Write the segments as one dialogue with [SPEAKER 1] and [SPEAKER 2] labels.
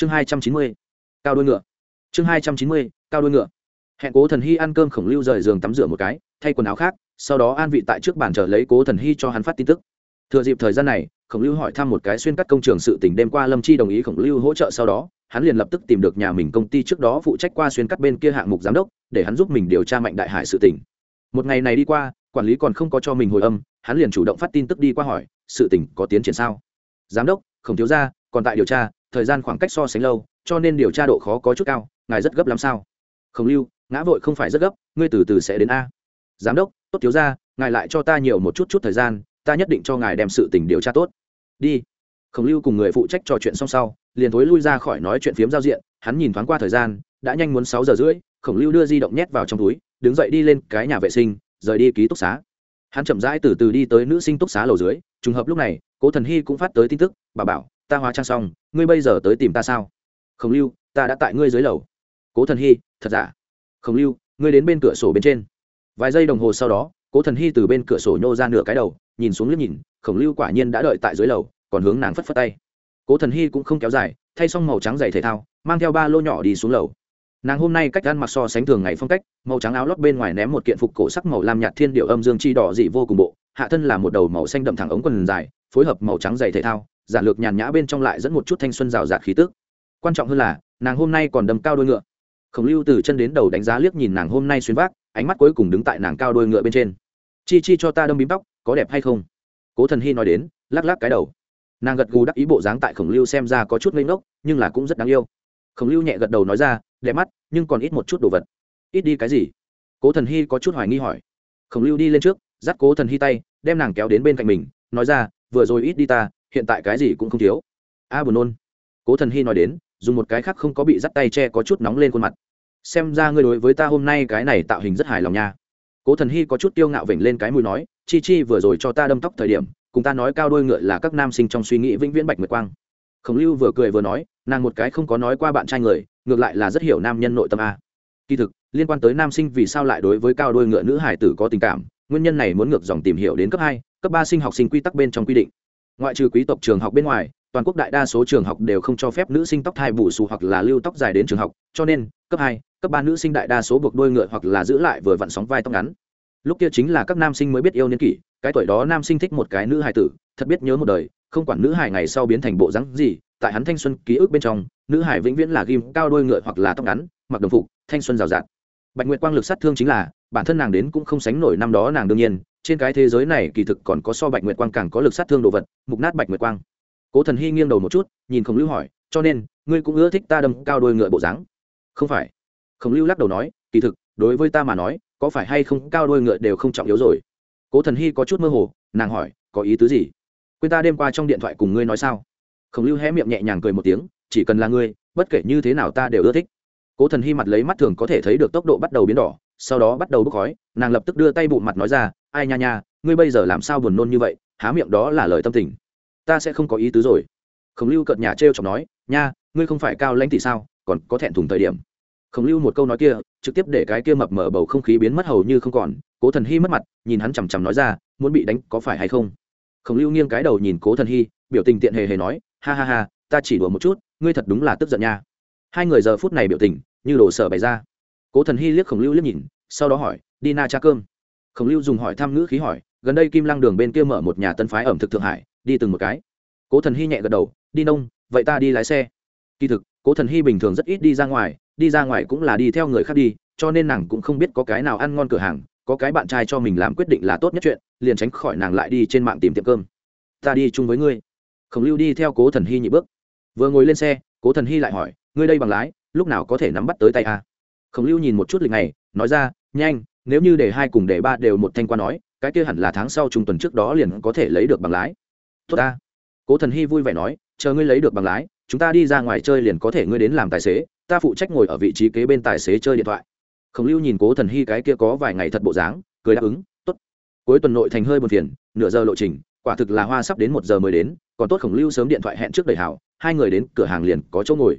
[SPEAKER 1] chương hai trăm chín mươi cao đôi ngựa. Chương hai trăm chín mươi cao đôi ngựa. Hẹn cố thần hy ăn cơm khổng lưu rời giường tắm rửa một cái thay quần áo khác sau đó an vị tại trước bàn chờ lấy cố thần hy cho hắn phát tin tức. Thừa dịp thời gian này khổng lưu hỏi thăm một cái xuyên cắt công trường sự tỉnh đêm qua lâm chi đồng ý khổng lưu hỗ trợ sau đó hắn liền lập tức tìm được nhà mình công ty trước đó phụ trách qua xuyên cắt bên kia hạng mục giám đốc để hắn giúp mình điều tra mạnh đại hải sự tỉnh một ngày này đi qua quản lý còn không có cho mình hồi âm hắn liền chủ động phát tin tức đi qua hỏi sự tỉnh có tiến triển sao? Giám đốc khổng thiếu gia, còn tại điều tra thời gian khoảng cách so sánh lâu, cho nên điều tra độ khó có chút cao, ngài rất gấp lắm sao? Khổng lưu, ngã vội không phải rất gấp, ngươi từ từ sẽ đến a. Giám đốc, tốt thiếu ra ngài lại cho ta nhiều một chút chút thời gian, ta nhất định cho ngài đem sự tình điều tra tốt. Đi. Khổng lưu cùng người phụ trách trò chuyện xong sau, liền thối lui ra khỏi nói chuyện phiếm giao diện, hắn nhìn thoáng qua thời gian, đã nhanh muốn sáu giờ rưỡi, khổng lưu đưa di động nhét vào trong túi, đứng dậy đi lên cái nhà vệ sinh, rời đi ký túc xá. Hắn chậm rãi từ từ đi tới nữ sinh túc xá lầu dưới, trùng hợp lúc này, cố thần hy cũng phát tới tin tức bà bảo ta hóa trang xong, ngươi bây giờ tới tìm ta sao? Khổng lưu, ta đã tại ngươi dưới lầu. Cố thần hy, thật giả? Khổng lưu, ngươi đến bên cửa sổ bên trên. Vài giây đồng hồ sau đó, cố thần hy từ bên cửa sổ nhô ra nửa cái đầu, nhìn xuống liếc nhìn, khổng lưu quả nhiên đã đợi tại dưới lầu, còn hướng nàng phất phất tay. Cố thần hy cũng không kéo dài, thay xong màu trắng giày thể thao, mang theo ba lô nhỏ đi xuống lầu. Nàng hôm nay cách ăn mặc so sánh thường ngày phong cách, màu trắng áo lót bên ngoài ném một kiện phục cổ sắc màu lam nhạt thiên điệu âm dương chi đỏ dị vô cùng bộ, hạ thân là một đầu màu xanh đậm thẳng ống quần dài, phối hợp màu trắng giày thể thao giản lược nhàn nhã bên trong lại dẫn một chút thanh xuân rào rạt khí tức. Quan trọng hơn là, nàng hôm nay còn đâm cao đôi ngựa. Khổng lưu từ chân đến đầu đánh giá liếc nhìn nàng hôm nay xuyên vác, ánh mắt cuối cùng đứng tại nàng cao đôi ngựa bên trên. Chi chi cho ta đâm bím tóc, có đẹp hay không? Cố thần hy nói đến, lắc lắc cái đầu. Nàng gật gù đắc ý bộ dáng tại khổng lưu xem ra có chút ngây ngốc, nhưng là cũng rất đáng yêu. Khổng lưu nhẹ gật đầu nói ra, đẹp mắt, nhưng còn ít một chút đồ vật. Ít đi cái gì? Cố thần hy có chút hoài nghi hỏi. Khổng lưu đi lên trước, dắt cố thần hy tay, đem nàng kéo đến bên cạnh mình, nói ra, vừa rồi ít đi ta hiện tại cái gì cũng không thiếu. A buồn nôn. Cố thần hy nói đến, dùng một cái khác không có bị dắt tay che có chút nóng lên khuôn mặt. Xem ra ngươi đối với ta hôm nay cái này tạo hình rất hài lòng nha. Cố thần hy có chút tiêu ngạo vểnh lên cái mùi nói, chi chi vừa rồi cho ta đâm tóc thời điểm, cùng ta nói cao đôi ngựa là các nam sinh trong suy nghĩ vĩnh viễn bạch nguyệt quang. Khổng lưu vừa cười vừa nói, nàng một cái không có nói qua bạn trai người, ngược lại là rất hiểu nam nhân nội tâm a. Kỳ thực, liên quan tới nam sinh vì sao lại đối với cao đôi ngựa nữ hải tử có tình cảm, nguyên nhân này muốn ngược dòng tìm hiểu đến cấp hai, cấp ba sinh học sinh quy tắc bên trong quy định ngoại trừ quý tộc trường học bên ngoài, toàn quốc đại đa số trường học đều không cho phép nữ sinh tóc thai bù xù hoặc là lưu tóc dài đến trường học, cho nên, cấp hai, cấp ba nữ sinh đại đa số buộc đôi ngựa hoặc là giữ lại vừa vặn sóng vai tóc ngắn. Lúc kia chính là các nam sinh mới biết yêu niên kỷ, cái tuổi đó nam sinh thích một cái nữ hài tử, thật biết nhớ một đời, không quản nữ hài ngày sau biến thành bộ rắn gì, tại hắn thanh xuân ký ức bên trong, nữ hải vĩnh viễn là ghim, cao đôi ngựa hoặc là tóc ngắn, mặc đồng phục, thanh xuân rào rạt. Bạch nguyệt quang lực sát thương chính là, bản thân nàng đến cũng không sánh nổi năm đó nàng đương nhiên trên cái thế giới này kỳ thực còn có so bạch nguyệt quang càng có lực sát thương đồ vật, mục nát bạch nguyệt quang. Cố thần hy nghiêng đầu một chút, nhìn khổng lưu hỏi, cho nên, ngươi cũng ưa thích ta đâm cao đôi ngựa bộ dáng? Không phải. Khổng lưu lắc đầu nói, kỳ thực, đối với ta mà nói, có phải hay không cao đôi ngựa đều không trọng yếu rồi? Cố thần hy có chút mơ hồ, nàng hỏi, có ý tứ gì? Quên ta đêm qua trong điện thoại cùng ngươi nói sao? Khổng lưu hé miệng nhẹ nhàng cười một tiếng, chỉ cần là ngươi, bất kể như thế nào ta đều ưa thích. Cố thần hy mặt lấy mắt thường có thể thấy được tốc độ bắt đầu biến đỏ, sau đó bắt đầu bốc khói, nàng lập tức đưa tay bụng mặt nói ra ai nha nha, ngươi bây giờ làm sao buồn nôn như vậy, há miệng đó là lời tâm tình. Ta sẽ không có ý tứ rồi. Khổng lưu cợt nhà t r e o chọc nói, nha, ngươi không phải cao lãnh thì sao, còn có thẹn thùng thời điểm. Khổng lưu một câu nói kia, trực tiếp để cái kia mập mở bầu không khí biến mất hầu như không còn, cố thần hy mất mặt, nhìn hắn chằm chằm nói ra, muốn bị đánh có phải hay không? Khổng lưu nghiêng cái đầu nhìn cố thần hy, biểu tình tiện hề hề nói, ha ha ha, ta chỉ đùa một chút, ngươi thật đúng là tức giận nha. Hai người giờ phút này biểu tình như đồ sở bày ra. Cố thần hy liếc khổng lưu liếc nhìn, sau đó hỏi, đi na cha cơm khổng lưu dùng hỏi thăm ngữ khí hỏi, gần đây kim lăng đường bên kia mở một nhà tân phái ẩm thực thượng hải, đi từng một cái. Cố thần hy nhẹ gật đầu, đi nông, vậy ta đi lái xe. Kỳ thực, cố thần hy bình thường rất ít đi ra ngoài, đi ra ngoài cũng là đi theo người khác đi, cho nên nàng cũng không biết có cái nào ăn ngon cửa hàng, có cái bạn trai cho mình làm quyết định là tốt nhất chuyện, liền tránh khỏi nàng lại đi trên mạng tìm tiệm cơm. Ta đi chung với ngươi. Khổng lưu đi theo cố thần hy nhị bước. Vừa ngồi lên xe, cố thần hy lại hỏi, ngươi đây bằng lái, lúc nào có thể nắm bắt tới tay a? Khổng lưu nhìn một chút lịch này, nói ra, nhanh nếu như để hai cùng để ba đều một thanh qua nói, cái kia hẳn là tháng sau trung tuần trước đó liền có thể lấy được bằng lái. Tốt ta. Cố thần hy vui vẻ nói, chờ ngươi lấy được bằng lái, chúng ta đi ra ngoài chơi liền có thể ngươi đến làm tài xế, ta phụ trách ngồi ở vị trí kế bên tài xế chơi điện thoại. Khổng lưu nhìn cố thần hy cái kia có vài ngày thật bộ dáng, cười đáp ứng t ố t cuối tuần nội thành hơi buồn phiền, nửa giờ lộ trình, quả thực là hoa sắp đến một giờ mới đến, còn tốt khổng lưu sớm điện thoại hẹn trước đầy hảo, hai người đến cửa hàng liền có chỗ ngồi.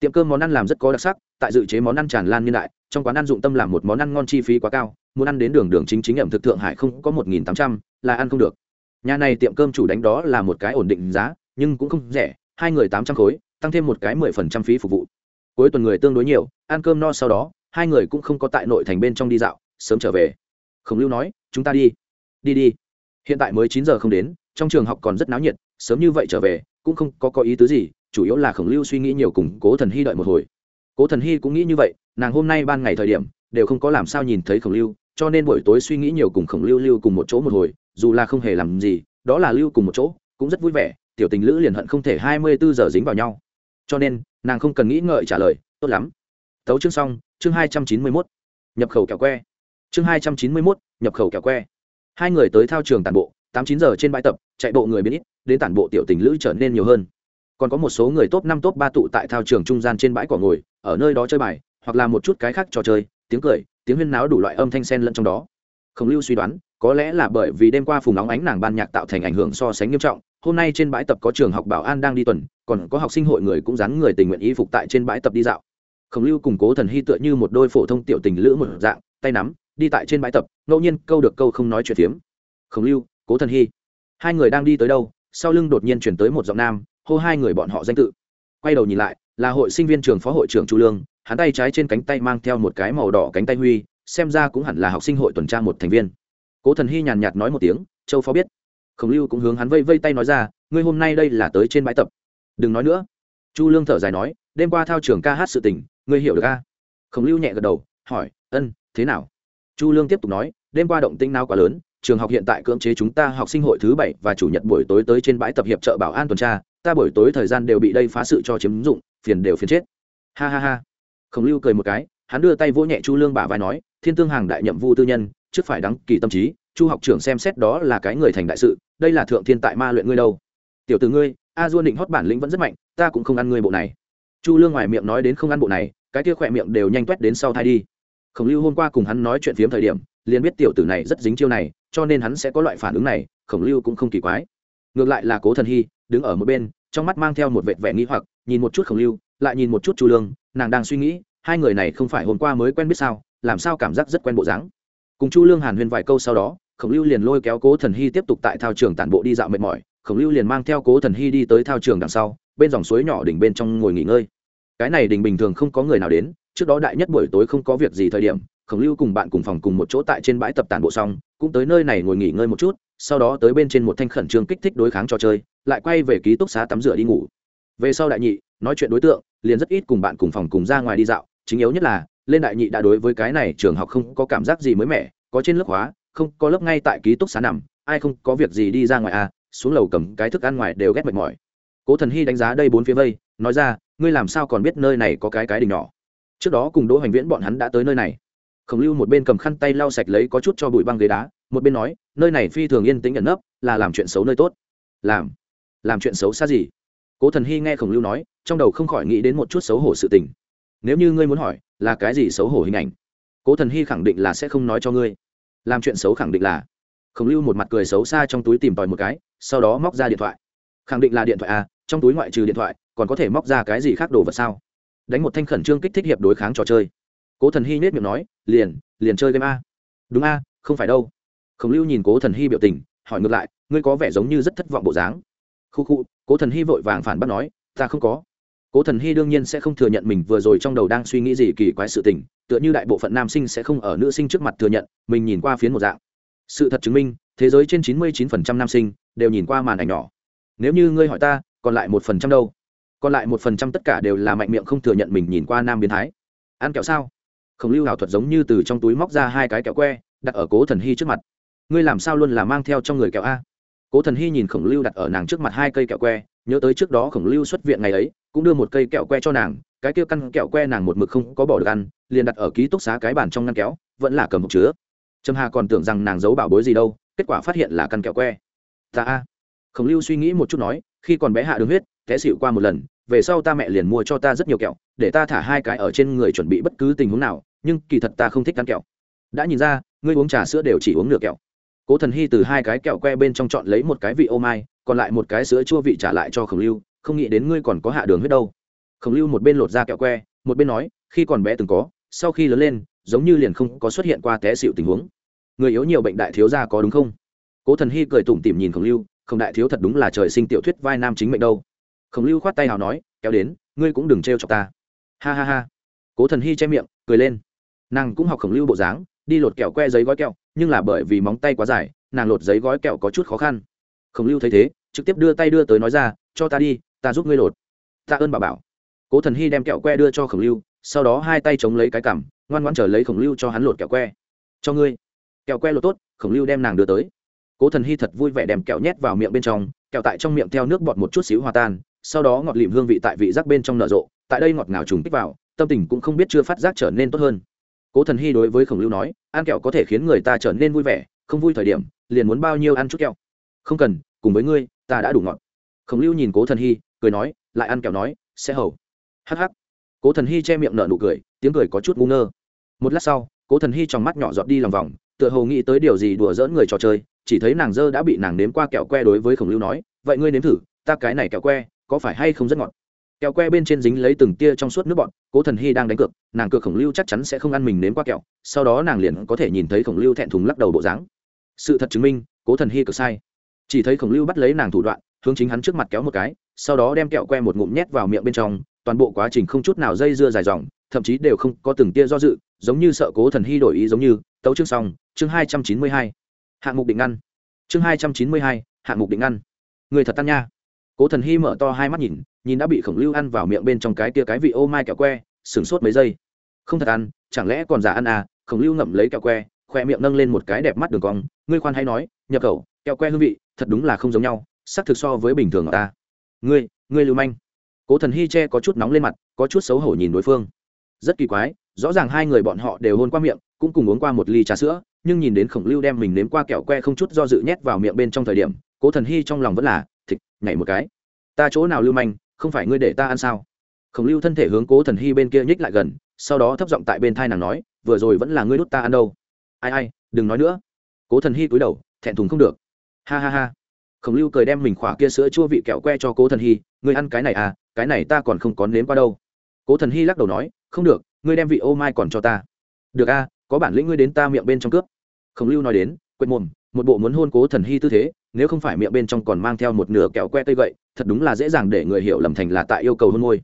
[SPEAKER 1] Tiệm cơm món ăn làm rất có đặc sắc, tại dự chế món ăn tràn lan niên đại trong quán ăn dụng tâm làm một món ăn ngon chi phí quá cao, muốn ăn đến đường đường chính chính ẩm thực thượng hải không có một nghìn tám trăm, là ăn không được. Nhà này tiệm cơm chủ đánh đó là một cái ổn định giá, nhưng cũng không rẻ, hai người tám trăm khối, tăng thêm một cái mười phần trăm phí phục vụ. Cuối tuần người tương đối nhiều, ăn cơm no sau đó, hai người cũng không có tại nội thành bên trong đi dạo, sớm trở về. Khổng lưu nói, chúng ta đi. Đi đi. Hiện tại mới chín giờ không đến, trong trường học còn rất náo nhiệt, sớm như vậy trở về, cũng không có có ý tứ gì, chủ yếu là khổng lưu suy nghĩ nhiều cùng cố thần hy đợi một hồi. Cố thần hy cũng nghĩ như vậy nàng hôm nay ban ngày thời điểm, đều không có làm sao nhìn thấy khổng lưu, cho nên buổi tối suy nghĩ nhiều cùng khổng lưu lưu cùng một chỗ một hồi, dù là không hề làm gì, đó là lưu cùng một chỗ, cũng rất vui vẻ, tiểu tình lữ liền hận không thể hai mươi bốn giờ dính vào nhau. Cho nên, nàng không cần nghĩ ngợi trả lời, tốt lắm. Tấu chương xong, chương hai trăm chín mươi mốt, nhập khẩu kẹo que. Chương hai trăm chín mươi mốt, nhập khẩu kẹo que. Hai người tới thao trường tàn bộ, tám chín giờ trên bãi tập, chạy bộ người biến ít, đến tản bộ tiểu tình lữ trở nên nhiều hơn. Còn có một số người top năm, top ba tụ tại thao trường trung gian trên bãi cỏ ngồi, ở nơi đó chơi bài hoặc là một chút cái khác trò chơi, tiếng cười, tiếng huyên náo đủ loại âm thanh sen lẫn trong đó. Khổng lưu suy đoán, có lẽ là bởi vì đêm qua phùng nóng ánh nàng ban nhạc tạo thành ảnh hưởng so sánh nghiêm trọng, hôm nay trên bãi tập có trường học bảo an đang đi tuần, còn có học sinh hội người cũng dán người tình nguyện y phục tại trên bãi tập đi dạo. Khổng lưu cùng cố thần hy tựa như một đôi phổ thông tiểu tình lữ một dạng, tay nắm, đi tại trên bãi tập, ngẫu nhiên câu được câu không nói chuyện phiếm. Khổng lưu, cố thần hy, hai người đang đi tới đâu? Sau lưng đột nhiên chuyển tới một giọng nam, hô hai người bọn họ danh tự. Quay đầu nhìn lại, là hội sinh viên trường phó hội trưởng chu lương hắn tay trái trên cánh tay mang theo một cái màu đỏ cánh tay huy, xem ra cũng hẳn là học sinh hội tuần tra một thành viên. Cố thần hy nhàn nhạt nói một tiếng, châu phó biết. Khổng lưu cũng hướng hắn vây vây tay nói ra, ngươi hôm nay đây là tới trên bãi tập. Đừng nói nữa. Chu lương thở dài nói, đêm qua thao trường ca hát sự tình, ngươi hiểu được ca khổng lưu nhẹ gật đầu, hỏi, ân, thế nào? Chu lương tiếp tục nói, đêm qua động tinh nào quá lớn, trường học hiện tại cưỡng chế chúng ta học sinh hội thứ bảy và chủ nhật buổi tối tới trên bãi tập hiệp trợ bảo an tuần tra, ta buổi tối thời gian đều bị đây phá sự cho chiếm dụng, phiền đều phiền chết. Ha ha ha khổng lưu cười một cái, hắn đưa tay vỗ nhẹ chu lương bả vai nói, thiên tương hàng đại nhậm vu tư nhân, trước phải đăng kỳ tâm trí, chu học trưởng xem xét đó là cái người thành đại sự, đây là thượng thiên tại ma luyện ngươi đâu. Tiểu từ ngươi, a duôn định hót bản lĩnh vẫn rất mạnh, ta cũng không ăn ngươi bộ này. Chu lương ngoài miệng nói đến không ăn bộ này, cái kia khỏe miệng đều nhanh quét đến sau thai đi. Khổng lưu hôm qua cùng hắn nói chuyện phiếm thời điểm, liền biết tiểu tử này rất dính chiêu này, cho nên hắn sẽ có loại phản ứng này, khổng lưu cũng không kỳ quái. Ngược lại là cố thần hy, đứng ở một bên trong mắt mang theo một vệt vẻ nghĩ hoặc, nhìn một chút khổng lưu, lại nhìn một chút chu lương, nàng đang suy nghĩ, hai người này không phải hôm qua mới quen biết sao, làm sao cảm giác rất quen bộ dáng. Cùng chu lương hàn huyên vài câu sau đó, khổng lưu liền lôi kéo cố thần hy tiếp tục tại thao trường tản bộ đi dạo mệt mỏi, khổng lưu liền mang theo cố thần hy đi tới thao trường đằng sau, bên dòng suối nhỏ đỉnh bên trong ngồi nghỉ ngơi. Cái này đỉnh bình thường không có người nào đến, trước đó đại nhất buổi tối không có việc gì thời điểm, khổng lưu cùng bạn cùng phòng cùng một chỗ tại trên bãi tập tản bộ xong, cũng tới nơi này ngồi nghỉ ngơi một chút, sau đó tới bên trên một thanh khẩn trương kích thích đối kháng trò chơi lại quay về ký túc xá tắm rửa đi ngủ. Về sau đại nhị, nói chuyện đối tượng, liền rất ít cùng bạn cùng phòng cùng ra ngoài đi dạo. Chính yếu nhất là, lên đại nhị đã đối với cái này trường học không có cảm giác gì mới mẻ, có trên lớp hóa, không có lớp ngay tại ký túc xá nằm, ai không có việc gì đi ra ngoài à xuống lầu cầm cái thức ăn ngoài đều ghét mệt mỏi. Cố thần hy đánh giá đây bốn phía vây, nói ra, ngươi làm sao còn biết nơi này có cái cái đình nhỏ? Trước đó cùng đỗ hoành viễn bọn hắn đã tới nơi này. Khổng lưu một bên cầm khăn tay lau sạch lấy có chút cho bụi băng ghế đá, một bên nói, nơi này phi thường yên tĩnh ẩn nấp, là làm chuyện xấu nơi tốt. Làm? Làm chuyện xấu xa gì? Cố thần hy nghe khổng lưu nói, trong đầu không khỏi nghĩ đến một chút xấu hổ sự tình. Nếu như ngươi muốn hỏi, là cái gì xấu hổ hình ảnh? Cố thần hy khẳng định là sẽ không nói cho ngươi. Làm chuyện xấu khẳng định là. Khổng lưu một mặt cười xấu xa trong túi tìm tòi một cái, sau đó móc ra điện thoại. Khẳng định là điện thoại à trong túi ngoại trừ điện thoại, còn có thể móc ra cái gì khác đồ vật sao? Đánh một thanh khẩn trương kích thích hiệp đối kháng trò chơi. Cố thần hy nết miệng nói, liền liền chơi game a. Đúng a, không phải đâu. Khổng lưu nhìn cố thần hy biểu tình, hỏi ngược lại, ngươi có vẻ giống như rất thất vọng bộ dáng khu khu, cố thần hy vội vàng phản bác nói, ta không có. Cố thần hy đương nhiên sẽ không thừa nhận mình vừa rồi trong đầu đang suy nghĩ gì kỳ quái sự tình, tựa như đại bộ phận nam sinh sẽ không ở nữ sinh trước mặt thừa nhận, mình nhìn qua phiến một dạng. Sự thật chứng minh, thế giới trên chín mươi chín phần trăm nam sinh đều nhìn qua màn ảnh nhỏ. Nếu như ngươi hỏi ta, còn lại một phần trăm đâu? Còn lại một phần trăm tất cả đều là mạnh miệng không thừa nhận mình nhìn qua nam biến thái. Ăn kẹo sao? Khổng lưu hảo thuật giống như từ trong túi móc ra hai cái kẹo que, đặt ở cố thần hy trước mặt. Ngươi làm sao luôn là mang theo trong người kẹo a? Cố thần hy nhìn khổng lưu đặt ở nàng trước mặt hai cây kẹo que, nhớ tới trước đó khổng lưu xuất viện ngày ấy, cũng đưa một cây kẹo que cho nàng, cái kia căn kẹo que nàng một mực không có bỏ được ăn, liền đặt ở ký túc xá cái bàn trong ngăn kéo, vẫn là cầm hộp chứa. Trâm hà còn tưởng rằng nàng giấu bảo bối gì đâu, kết quả phát hiện là căn kẹo que. Ta a. Khổng lưu suy nghĩ một chút nói, khi còn bé hạ đường huyết, té xịu qua một lần, về sau ta mẹ liền mua cho ta rất nhiều kẹo, để ta thả hai cái ở trên người chuẩn bị bất cứ tình huống nào, nhưng kỳ thật ta không thích ăn kẹo. Đã nhìn ra, ngươi uống trà sữa đều chỉ uống nửa kẹo cố thần hy từ hai cái kẹo que bên trong chọn lấy một cái vị ô mai, còn lại một cái sữa chua vị trả lại cho khổng lưu, không nghĩ đến ngươi còn có hạ đường huyết đâu. Khổng lưu một bên lột ra kẹo que, một bên nói, khi còn bé từng có, sau khi lớn lên, giống như liền không có xuất hiện qua té xịu tình huống. Người yếu nhiều bệnh đại thiếu gia có đúng không? Cố thần hy cười tủm tỉm nhìn khổng lưu không đại thiếu thật đúng là trời sinh tiểu thuyết vai nam chính mệnh đâu. Khổng lưu khoát tay hào nói, kéo đến, ngươi cũng đừng trêu chọc ta. Ha ha ha. Cố thần hy che miệng, cười lên. Nàng cũng học khổng lưu bộ dáng, đi lột kẹo que giấy gói kẹo nhưng là bởi vì móng tay quá dài, nàng lột giấy gói kẹo có chút khó khăn. Khổng lưu thấy thế, trực tiếp đưa tay đưa tới nói ra, cho ta đi, ta giúp ngươi lột. Ta ơn bà bảo. Cố thần hy đem kẹo que đưa cho khổng lưu, sau đó hai tay chống lấy cái cằm, ngoan ngoãn chờ lấy khổng lưu cho hắn lột kẹo que. Cho ngươi. Kẹo que lột tốt, khổng lưu đem nàng đưa tới. Cố thần hy thật vui vẻ đem kẹo nhét vào miệng bên trong, kẹo tại trong miệng theo nước bọt một chút xíu hòa tan, sau đó ngọt lịm hương vị tại vị giác bên trong nở rộ, tại đây ngọt ngào trùng kích vào, tâm tình cũng không biết chưa phát giác trở nên tốt hơn cố thần hy đối với khổng lưu nói ăn kẹo có thể khiến người ta trở nên vui vẻ, không vui thời điểm, liền muốn bao nhiêu ăn chút kẹo. Không cần, cùng với ngươi, ta đã đủ ngọt. Khổng lưu nhìn cố thần hy, cười nói, lại ăn kẹo nói, sẽ hầu. Hh cố thần hy che miệng nở nụ cười, tiếng cười có chút ngu ngơ. Một lát sau, cố thần hy trong mắt nhỏ giọt đi lòng vòng, tựa hồ nghĩ tới điều gì đùa dỡn người trò chơi, chỉ thấy nàng dơ đã bị nàng nếm qua kẹo que đối với khổng lưu nói, vậy ngươi nếm thử, ta cái này kẹo que có phải hay không rất ngọt? Kẹo que bên trên dính lấy từng tia trong suốt nước bọn cố thần hy đang đánh cược, nàng cược khổng lưu chắc chắn sẽ không ăn mình nếm qua kẹo, sau đó nàng liền có thể nhìn thấy khổng lưu thẹn thùng lắc đầu bộ dáng. Sự thật chứng minh, cố thần hy cực sai. Chỉ thấy khổng lưu bắt lấy nàng thủ đoạn, hướng chính hắn trước mặt kéo một cái, sau đó đem kẹo que một ngụm nhét vào miệng bên trong, toàn bộ quá trình không chút nào dây dưa dài dòng, thậm chí đều không có từng tia do dự, giống như sợ cố thần hy đổi ý giống như, tấu chương xong, chương hai trăm chín mươi hai, hạng mục định ngăn chương hai trăm chín mươi hai, hạng mục định ngăn người thật tan nha cố thần hy mở to hai mắt nhìn nhìn đã bị khổng lưu ăn vào miệng bên trong cái tia cái vị ô mai kẹo que, sửng sốt mấy giây. Không thật ăn, chẳng lẽ còn giả ăn à? Khổng lưu ngậm lấy kẹo que, khoe miệng nâng lên một cái đẹp mắt đường cong. Ngươi khoan hay nói, nhập khẩu, kẹo que hương vị, thật đúng là không giống nhau sắc thực so với bình thường ở ta. Ngươi ngươi lưu manh. Cố thần hy che có chút nóng lên mặt, có chút xấu hổ nhìn đối phương. Rất kỳ quái, rõ ràng hai người bọn họ đều hôn qua miệng, cũng cùng uống qua một ly trà sữa, nhưng nhìn đến khổng lưu đem mình nếm qua kẹo que không chút do dự nhét vào miệng bên trong thời điểm, cố thần hy trong lòng vẫn là thịt, nhảy một cái. Ta chỗ nào lưu manh, không phải ngươi để ta ăn sao? Khổng lưu thân thể hướng cố thần hy bên kia nhích lại gần, sau đó thấp giọng tại bên thai nàng nói, vừa rồi vẫn là ngươi đút ta ăn đâu. Ai ai, đừng nói nữa. Cố thần hy cúi đầu, thẹn thùng không được. Ha ha ha. Khổng lưu cười đem mình khỏa kia sữa chua vị kẹo que cho cố thần hy, ngươi ăn cái này à cái này ta còn không có nếm qua đâu. Cố thần hy lắc đầu nói, không được, ngươi đem vị ô mai còn cho ta. Được a, có bản lĩnh ngươi đến ta miệng bên trong cướp. Khổng lưu nói đến, quệt mồm, một bộ muốn hôn cố thần hy tư thế nếu không phải miệng bên trong còn mang theo một nửa kẹo que cây gậy thật đúng là dễ dàng để người hiểu lầm thành là tại yêu cầu hôn môi.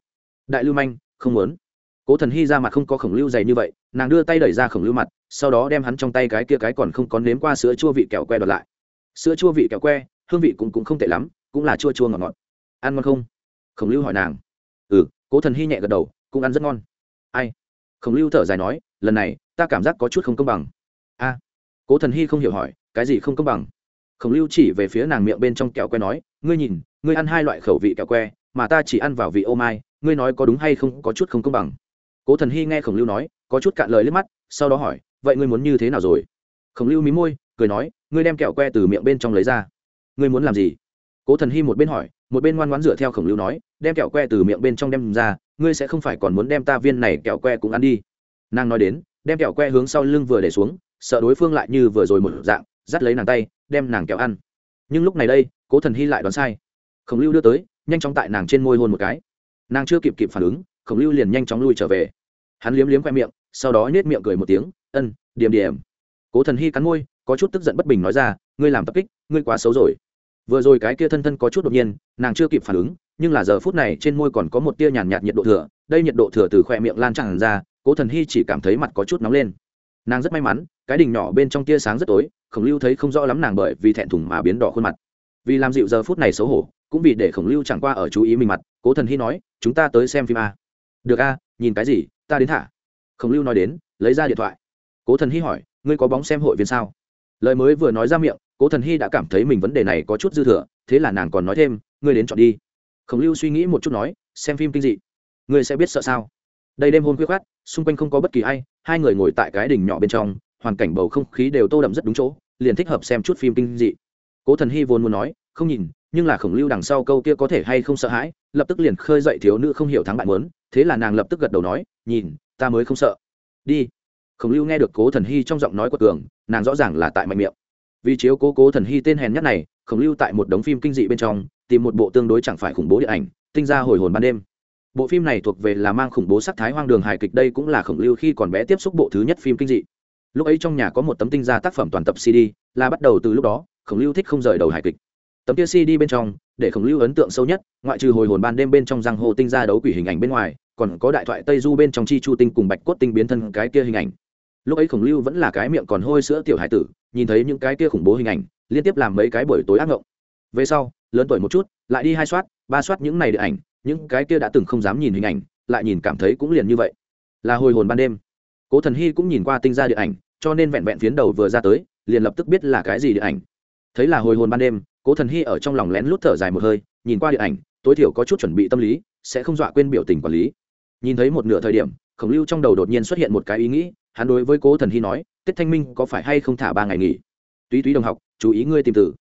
[SPEAKER 1] Đại lưu manh không muốn. Cố thần hy ra mặt không có khổng lưu dày như vậy nàng đưa tay đẩy ra khổng lưu mặt sau đó đem hắn trong tay cái kia cái còn không có nếm qua sữa chua vị kẹo que đợt lại. Sữa chua vị kẹo que hương vị cũng, cũng không tệ lắm cũng là chua chua ngọt ngọt. Ăn ngon không? Khổng lưu hỏi nàng. Ừ cố thần hy nhẹ gật đầu cũng ăn rất ngon. Ai? Khổng lưu thở dài nói lần này ta cảm giác có chút không công bằng. A. Cố thần hy không hiểu hỏi cái gì không công bằng? Khổng lưu chỉ về phía nàng miệng bên trong kẹo que nói, ngươi nhìn, ngươi ăn hai loại khẩu vị kẹo que, mà ta chỉ ăn vào vị ô mai, ngươi nói có đúng hay không có chút không công bằng. Cố thần hy nghe khổng lưu nói, có chút cạn lời lên mắt, sau đó hỏi, vậy ngươi muốn như thế nào rồi? Khổng lưu mí môi, cười nói, ngươi đem kẹo que từ miệng bên trong lấy ra. Ngươi muốn làm gì? Cố thần hy một bên hỏi, một bên ngoan ngoãn dựa theo khổng lưu nói, đem kẹo que từ miệng bên trong đem ra, ngươi sẽ không phải còn muốn đem ta viên này kẹo que cũng ăn đi. Nàng nói đến, đem kẹo que hướng sau lưng vừa để xuống, sợ đối phương lại như vừa rồi một dạng dắt lấy nàng tay, đem nàng kéo ăn. Nhưng lúc này đây, cố thần hy lại đoán sai. Khổng lưu đưa tới, nhanh chóng tại nàng trên môi hôn một cái. Nàng chưa kịp kịp phản ứng, khổng lưu liền nhanh chóng lui trở về. Hắn liếm liếm khoe miệng, sau đó nhét miệng cười một tiếng, ân, điểm điểm. Cố thần hy cắn môi, có chút tức giận bất bình nói ra, ngươi làm tập kích, ngươi quá xấu rồi. Vừa rồi cái kia thân thân có chút đột nhiên, nàng chưa kịp phản ứng, nhưng là giờ phút này trên môi còn có một tia nhàn nhạt nhiệt độ thừa, đây nhiệt độ thừa từ khoe miệng lan tràn ra, cố thần hy chỉ cảm thấy mặt có chút nóng lên. Nàng rất may mắn cái đỉnh nhỏ bên trong tia sáng rất tối, khổng lưu thấy không rõ lắm nàng bởi vì thẹn thùng mà biến đỏ khuôn mặt. Vì làm dịu giờ phút này xấu hổ, cũng vì để khổng lưu chẳng qua ở chú ý mình mặt, cố thần hy nói, chúng ta tới xem phim a. Được a, nhìn cái gì, ta đến thả. Khổng lưu nói đến, lấy ra điện thoại. Cố thần hy hỏi, ngươi có bóng xem hội viên sao? Lời mới vừa nói ra miệng, cố thần hy đã cảm thấy mình vấn đề này có chút dư thừa, thế là nàng còn nói thêm, ngươi đến chọn đi. Khổng lưu suy nghĩ một chút nói, xem phim kinh dị, ngươi sẽ biết sợ sao? Đây đêm hôn khuya khoát xung quanh không có bất kỳ ai, hai người ngồi tại cái đỉnh nhỏ bên trong hoàn cảnh bầu không khí đều tô đậm rất đúng chỗ, liền thích hợp xem chút phim kinh dị. Cố thần hy vốn muốn nói, không nhìn, nhưng là khổng lưu đằng sau câu kia có thể hay không sợ hãi, lập tức liền khơi dậy thiếu nữ không hiểu thắng bạn muốn, thế là nàng lập tức gật đầu nói, nhìn, ta mới không sợ. Đi. Khổng lưu nghe được cố thần hy trong giọng nói của cường nàng rõ ràng là tại mạnh miệng. Vì chiếu cố cố thần hy tên hèn nhất này, khổng lưu tại một đống phim kinh dị bên trong, tìm một bộ tương đối chẳng phải khủng bố điện ảnh, tinh ra hồi hồn ban đêm. Bộ phim này thuộc về là mang khủng bố sắc thái hoang đường hài kịch, đây cũng là khổng lưu khi còn bé tiếp xúc bộ thứ nhất phim kinh dị lúc ấy trong nhà có một tấm tinh ra tác phẩm toàn tập cd là bắt đầu từ lúc đó, khổng lưu thích không rời đầu hài kịch. Tấm kia cd bên trong, để khổng lưu ấn tượng sâu nhất, ngoại trừ hồi hồn ban đêm bên trong giang hồ tinh ra đấu quỷ hình ảnh bên ngoài, còn có đại thoại tây du bên trong chi chu tinh cùng bạch cốt tinh biến thân cái kia hình ảnh. Lúc ấy khổng lưu vẫn là cái miệng còn hôi sữa tiểu hải tử, nhìn thấy những cái kia khủng bố hình ảnh, liên tiếp làm mấy cái buổi tối ác ngộng. Về sau, lớn tuổi một chút, lại đi hai soát, ba soát những này điện ảnh, những cái kia đã từng không dám nhìn hình ảnh, lại nhìn cảm thấy cũng liền như vậy. Là hồi hồn ban đêm. Cố thần hy cũng nhìn qua tinh ra điện ảnh cho nên vẹn vẹn phiến đầu vừa ra tới, liền lập tức biết là cái gì điện ảnh. Thấy là hồi hồn ban đêm, cố thần hy ở trong lòng lén lút thở dài một hơi, nhìn qua điện ảnh, tối thiểu có chút chuẩn bị tâm lý, sẽ không dọa quên biểu tình quản lý. Nhìn thấy một nửa thời điểm, khổng lưu trong đầu đột nhiên xuất hiện một cái ý nghĩ, hắn đối với cố thần hy nói, tết thanh minh có phải hay không thả ba ngày nghỉ? Túy túy đồng học, chú ý ngươi tìm từ.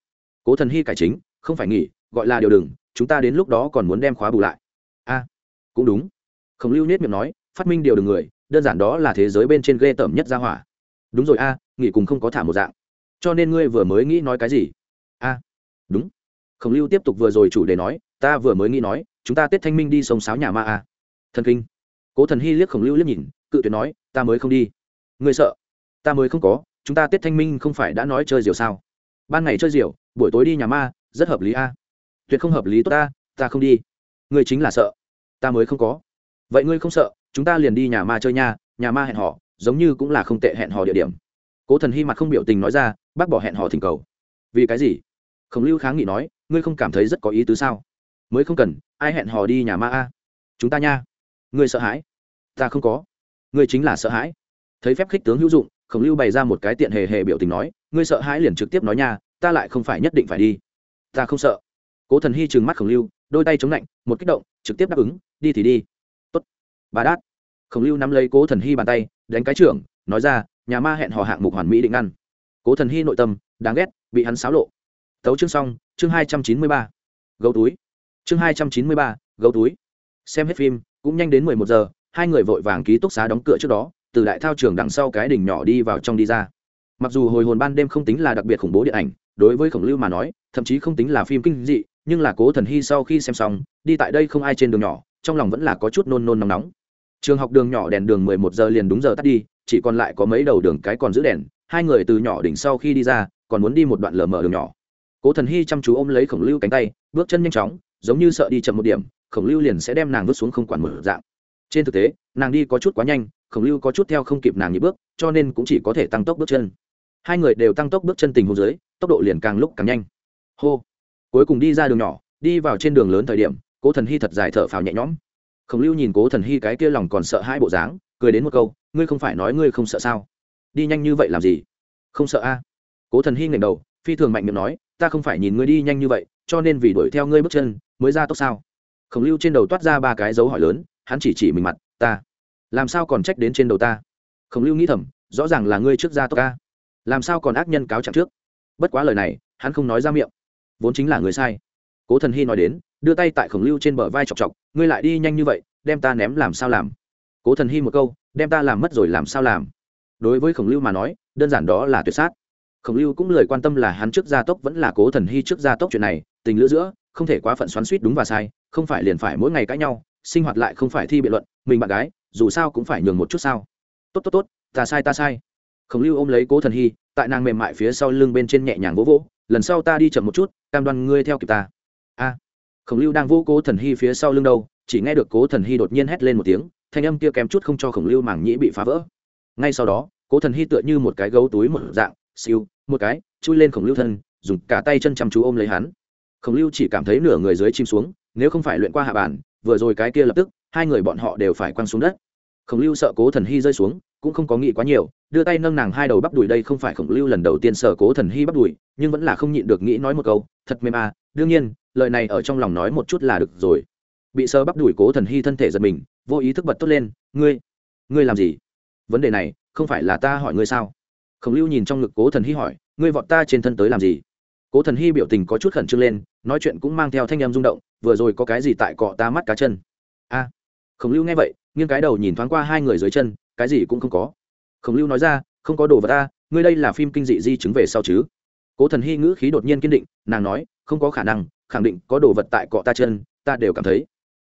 [SPEAKER 1] cố thần hy cải chính, không phải nghỉ, gọi là điều đừng, chúng ta đến lúc đó còn muốn đem khóa bù lại. A, cũng đúng. Khổng lưu nết miệng nói, phát minh điều đừng người, đơn giản đó là thế giới bên trên ghê tởm nhất ra hỏa đúng rồi a, nghỉ cùng không có thả một dạng. Cho nên ngươi vừa mới nghĩ nói cái gì? A, đúng. Khổng lưu tiếp tục vừa rồi chủ đề nói, ta vừa mới nghĩ nói, chúng ta tết thanh minh đi sông sáo nhà ma a. Thần kinh. Cố thần hy liếc khổng lưu liếc nhìn, cự tuyệt nói, ta mới không đi. Ngươi sợ? Ta mới không có, chúng ta tết thanh minh không phải đã nói chơi diều sao? Ban ngày chơi diều buổi tối đi nhà ma, rất hợp lý a. Tuyệt không hợp lý tốt ta ta không đi. Ngươi chính là sợ. Ta mới không có. Vậy ngươi không sợ, chúng ta liền đi nhà ma chơi nha, nhà ma hẹn họ giống như cũng là không tệ hẹn hò địa điểm. Cố thần hy mặt không biểu tình nói ra, bác bỏ hẹn hò thỉnh cầu. Vì cái gì? Khổng lưu kháng nghị nói, ngươi không cảm thấy rất có ý tứ sao? Mới không cần, ai hẹn hò đi nhà ma a? Chúng ta nha. Ngươi sợ hãi? Ta không có. Ngươi chính là sợ hãi. Thấy phép khích tướng hữu dụng, khổng lưu bày ra một cái tiện hề hề biểu tình nói, ngươi sợ hãi liền trực tiếp nói nha, ta lại không phải nhất định phải đi. Ta không sợ. Cố thần hy trừng mắt khổng lưu, đôi tay chống lạnh, một kích động, trực tiếp đáp ứng, đi thì đi. Tốt. Bà đát. Khổng lưu nắm lấy cố thần hy bàn tay đánh cái trưởng, nói ra, nhà ma hẹn hò hạng mục hoàn mỹ định ăn. Cố thần hy nội tâm, đáng ghét, bị hắn xáo lộ. Tấu chương xong, chương hai trăm chín mươi ba. Gấu túi. Chương hai trăm chín mươi ba, gấu túi. Xem hết phim, cũng nhanh đến mười một giờ, hai người vội vàng ký túc xá đóng cửa trước đó, từ đại thao trường đằng sau cái đỉnh nhỏ đi vào trong đi ra. Mặc dù hồi hồn ban đêm không tính là đặc biệt khủng bố điện ảnh, đối với khổng lưu mà nói, thậm chí không tính là phim kinh dị, nhưng là cố thần hy sau khi xem xong, đi tại đây không ai trên đường nhỏ, trong lòng vẫn là có chút nôn nôn nóng nóng trường học đường nhỏ đèn đường mười một giờ liền đúng giờ tắt đi, chỉ còn lại có mấy đầu đường cái còn giữ đèn, hai người từ nhỏ đỉnh sau khi đi ra, còn muốn đi một đoạn lờ mờ đường nhỏ. Cố thần hy chăm chú ôm lấy khổng lưu cánh tay, bước chân nhanh chóng, giống như sợ đi chậm một điểm, khổng lưu liền sẽ đem nàng vứt xuống không quản một dạng. Trên thực tế, nàng đi có chút quá nhanh, khổng lưu có chút theo không kịp nàng nhịp bước, cho nên cũng chỉ có thể tăng tốc bước chân. Hai người đều tăng tốc bước chân tình hồ dưới, tốc độ liền càng lúc càng nhanh. Hô! Cuối cùng đi ra đường nhỏ, đi vào trên đường lớn thời điểm, cố thần hy thật dài thở phào nhẹ nhõm khổng lưu nhìn cố thần hy cái kia lòng còn sợ hai bộ dáng, cười đến một câu, ngươi không phải nói ngươi không sợ sao? Đi nhanh như vậy làm gì? Không sợ a. Cố thần hy ngẩng đầu, phi thường mạnh miệng nói, ta không phải nhìn ngươi đi nhanh như vậy, cho nên vì đuổi theo ngươi bước chân, mới ra tốc sao? Khổng lưu trên đầu toát ra ba cái dấu hỏi lớn, hắn chỉ chỉ mình mặt, ta, làm sao còn trách đến trên đầu ta? Khổng lưu nghĩ thầm, rõ ràng là ngươi trước ra tốc ca làm sao còn ác nhân cáo trạng trước? Bất quá lời này, hắn không nói ra miệng. Vốn chính là người sai. Cố thần hy nói đến đưa tay tại khổng lưu trên bờ vai chọc chọc, ngươi lại đi nhanh như vậy, đem ta ném làm sao làm? Cố thần hy một câu, đem ta làm mất rồi làm sao làm? Đối với khổng lưu mà nói, đơn giản đó là tuyệt sát. Khổng lưu cũng lời quan tâm là hắn trước gia tốc vẫn là cố thần hy trước gia tốc chuyện này, tình lữ giữa, không thể quá phận xoắn suýt đúng và sai, không phải liền phải mỗi ngày cãi nhau, sinh hoạt lại không phải thi biện luận, mình bạn gái, dù sao cũng phải nhường một chút sao. Tốt tốt tốt, ta sai ta sai. Khổng lưu ôm lấy cố thần hy tại nàng mềm mại phía sau lưng bên trên nhẹ nhàng vỗ vỗ, lần sau ta đi chậm một chút, cam đoan ngươi theo kịp ta. A khổng lưu đang vỗ cố thần hy phía sau lưng đâu, chỉ nghe được cố thần hy đột nhiên hét lên một tiếng, thanh âm kia kém chút không cho khổng lưu mảng nhĩ bị phá vỡ. Ngay sau đó, cố thần hy tựa như một cái gấu túi một dạng, siêu, một cái, chui lên khổng lưu thân, dùng cả tay chân chăm chú ôm lấy hắn. Khổng lưu chỉ cảm thấy nửa người dưới chim xuống, nếu không phải luyện qua hạ bàn vừa rồi cái kia lập tức, hai người bọn họ đều phải quăng xuống đất. Khổng lưu sợ cố thần hy rơi xuống cũng không có nghĩ quá nhiều, đưa tay nâng nàng hai đầu bắp đùi đây không phải khổng lưu lần đầu tiên sở cố thần hy bắp đùi, nhưng vẫn là không nhịn được nghĩ nói một câu, thật mềm à đương nhiên, lời này ở trong lòng nói một chút là được rồi. Bị sơ bắp đùi cố thần hy thân thể giật mình, vô ý thức bật tốt lên, ngươi ngươi làm gì? Vấn đề này, không phải là ta hỏi ngươi sao? Khổng lưu nhìn trong ngực cố thần hy hỏi, ngươi vọt ta trên thân tới làm gì? Cố thần hy biểu tình có chút khẩn trương lên, nói chuyện cũng mang theo thanh em rung động, vừa rồi có cái gì tại cọ ta mắt cá chân? A. Khổng lưu nghe vậy, nghiêng cái đầu nhìn thoáng qua hai người dưới chân cái gì cũng không có. Khổng lưu nói ra, không có đồ vật ta, ngươi đây là phim kinh dị di chứng về sau chứ? Cố thần hy ngữ khí đột nhiên kiên định, nàng nói, không có khả năng, khẳng định có đồ vật tại cọ ta chân, ta đều cảm thấy.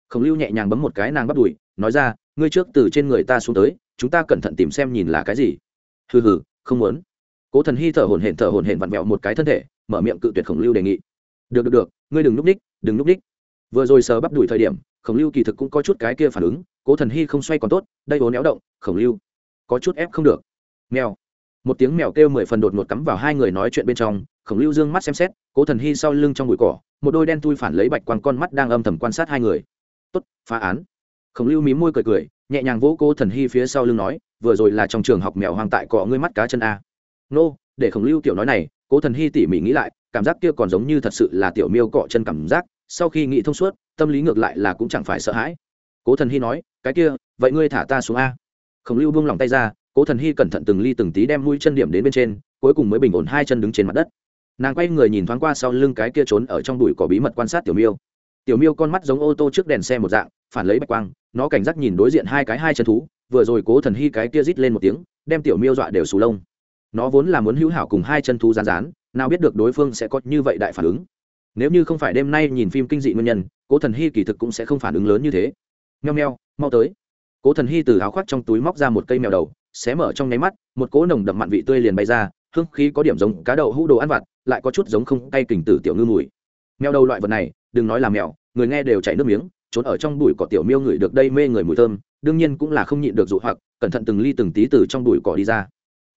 [SPEAKER 1] Khổng lưu nhẹ nhàng bấm một cái nàng bắt đùi, nói ra, ngươi trước từ trên người ta xuống tới, chúng ta cẩn thận tìm xem nhìn là cái gì. Hừ hừ, không muốn. Cố thần hy thở hổn hển, thở hổn hển vặn vẹo một cái thân thể, mở miệng cự tuyệt khổng lưu đề nghị. Được được được, ngươi đừng núp ních, đừng núp ních. Vừa rồi sờ bắp đùi thời điểm, khổng lưu kỳ thực cũng có chút cái kia phản ứng cố thần hy không xoay còn tốt, đây vốn néo động, khổng lưu. Có chút ép không được. Mèo. Một tiếng mèo kêu mười phần đột ngột cắm vào hai người nói chuyện bên trong, khổng lưu dương mắt xem xét, cố thần hy sau lưng trong bụi cỏ, một đôi đen tui phản lấy bạch quang con mắt đang âm thầm quan sát hai người. Tốt, phá án. Khổng lưu mím môi cười cười, nhẹ nhàng vỗ cố thần hy phía sau lưng nói, vừa rồi là trong trường học mèo hoang tại cọ ngươi mắt cá chân a. Nô, để khổng lưu tiểu nói này, cố thần hy tỉ mỉ nghĩ lại, cảm giác kia còn giống như thật sự là tiểu miêu cọ chân cảm giác, sau khi nghĩ thông suốt, tâm lý ngược lại là cũng chẳng phải sợ hãi cố thần hy nói, cái kia, vậy ngươi thả ta xuống a. Khổng lưu buông lỏng tay ra, cố thần hy cẩn thận từng ly từng tí đem mũi chân điểm đến bên trên, cuối cùng mới bình ổn hai chân đứng trên mặt đất. Nàng quay người nhìn thoáng qua sau lưng cái kia trốn ở trong đùi có bí mật quan sát tiểu miêu. Tiểu miêu con mắt giống ô tô trước đèn xe một dạng, phản lấy bạch quang, nó cảnh giác nhìn đối diện hai cái hai chân thú, vừa rồi cố thần hy cái kia rít lên một tiếng, đem tiểu miêu dọa đều sù lông. Nó vốn là muốn hữu hảo cùng hai chân thú rán rán nào biết được đối phương sẽ có như vậy đại phản ứng. Nếu như không phải đêm nay nhìn phim kinh dị nguyên nhân, cố thần hy kỳ thực cũng sẽ không phản ứng lớn như thế nheo nheo, mau tới. Cố thần hy từ áo khoác trong túi móc ra một cây mèo đầu, xé mở trong nháy mắt, một cỗ nồng đậm mặn vị tươi liền bay ra, hương khí có điểm giống cá đậu hũ đồ ăn vặt, lại có chút giống không tay kình tử tiểu ngư mùi. Mèo đầu loại vật này, đừng nói là mèo, người nghe đều chảy nước miếng, trốn ở trong bụi cỏ tiểu miêu ngửi được đây mê người mùi thơm, đương nhiên cũng là không nhịn được dụ hoặc, cẩn thận từng ly từng tí từ trong bụi cỏ đi ra.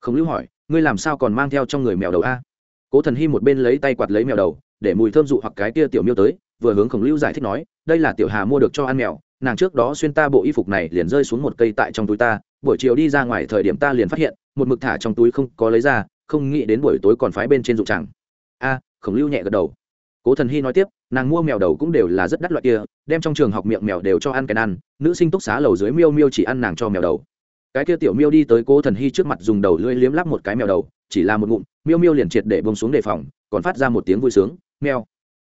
[SPEAKER 1] Không lưu hỏi, ngươi làm sao còn mang theo trong người mèo đầu a? Cố thần hy một bên lấy tay quạt lấy mèo đầu, để mùi thơm dụ hoặc cái kia tiểu miêu tới, vừa hướng khổng lưu giải thích nói, đây là tiểu hà mua được cho ăn mèo nàng trước đó xuyên ta bộ y phục này liền rơi xuống một cây tại trong túi ta, buổi chiều đi ra ngoài thời điểm ta liền phát hiện, một mực thả trong túi không có lấy ra, không nghĩ đến buổi tối còn phái bên trên dụng chẳng. A, khổng lưu nhẹ gật đầu. Cố thần hy nói tiếp, nàng mua mèo đầu cũng đều là rất đắt loại kia, đem trong trường học miệng mèo đều cho ăn cái ăn, nữ sinh túc xá lầu dưới miêu miêu chỉ ăn nàng cho mèo đầu. Cái kia tiểu miêu đi tới cố thần hy trước mặt dùng đầu lưỡi liếm lắp một cái mèo đầu, chỉ là một ngụm, miêu miêu liền triệt để bông xuống đề phòng, còn phát ra một tiếng vui sướng, mèo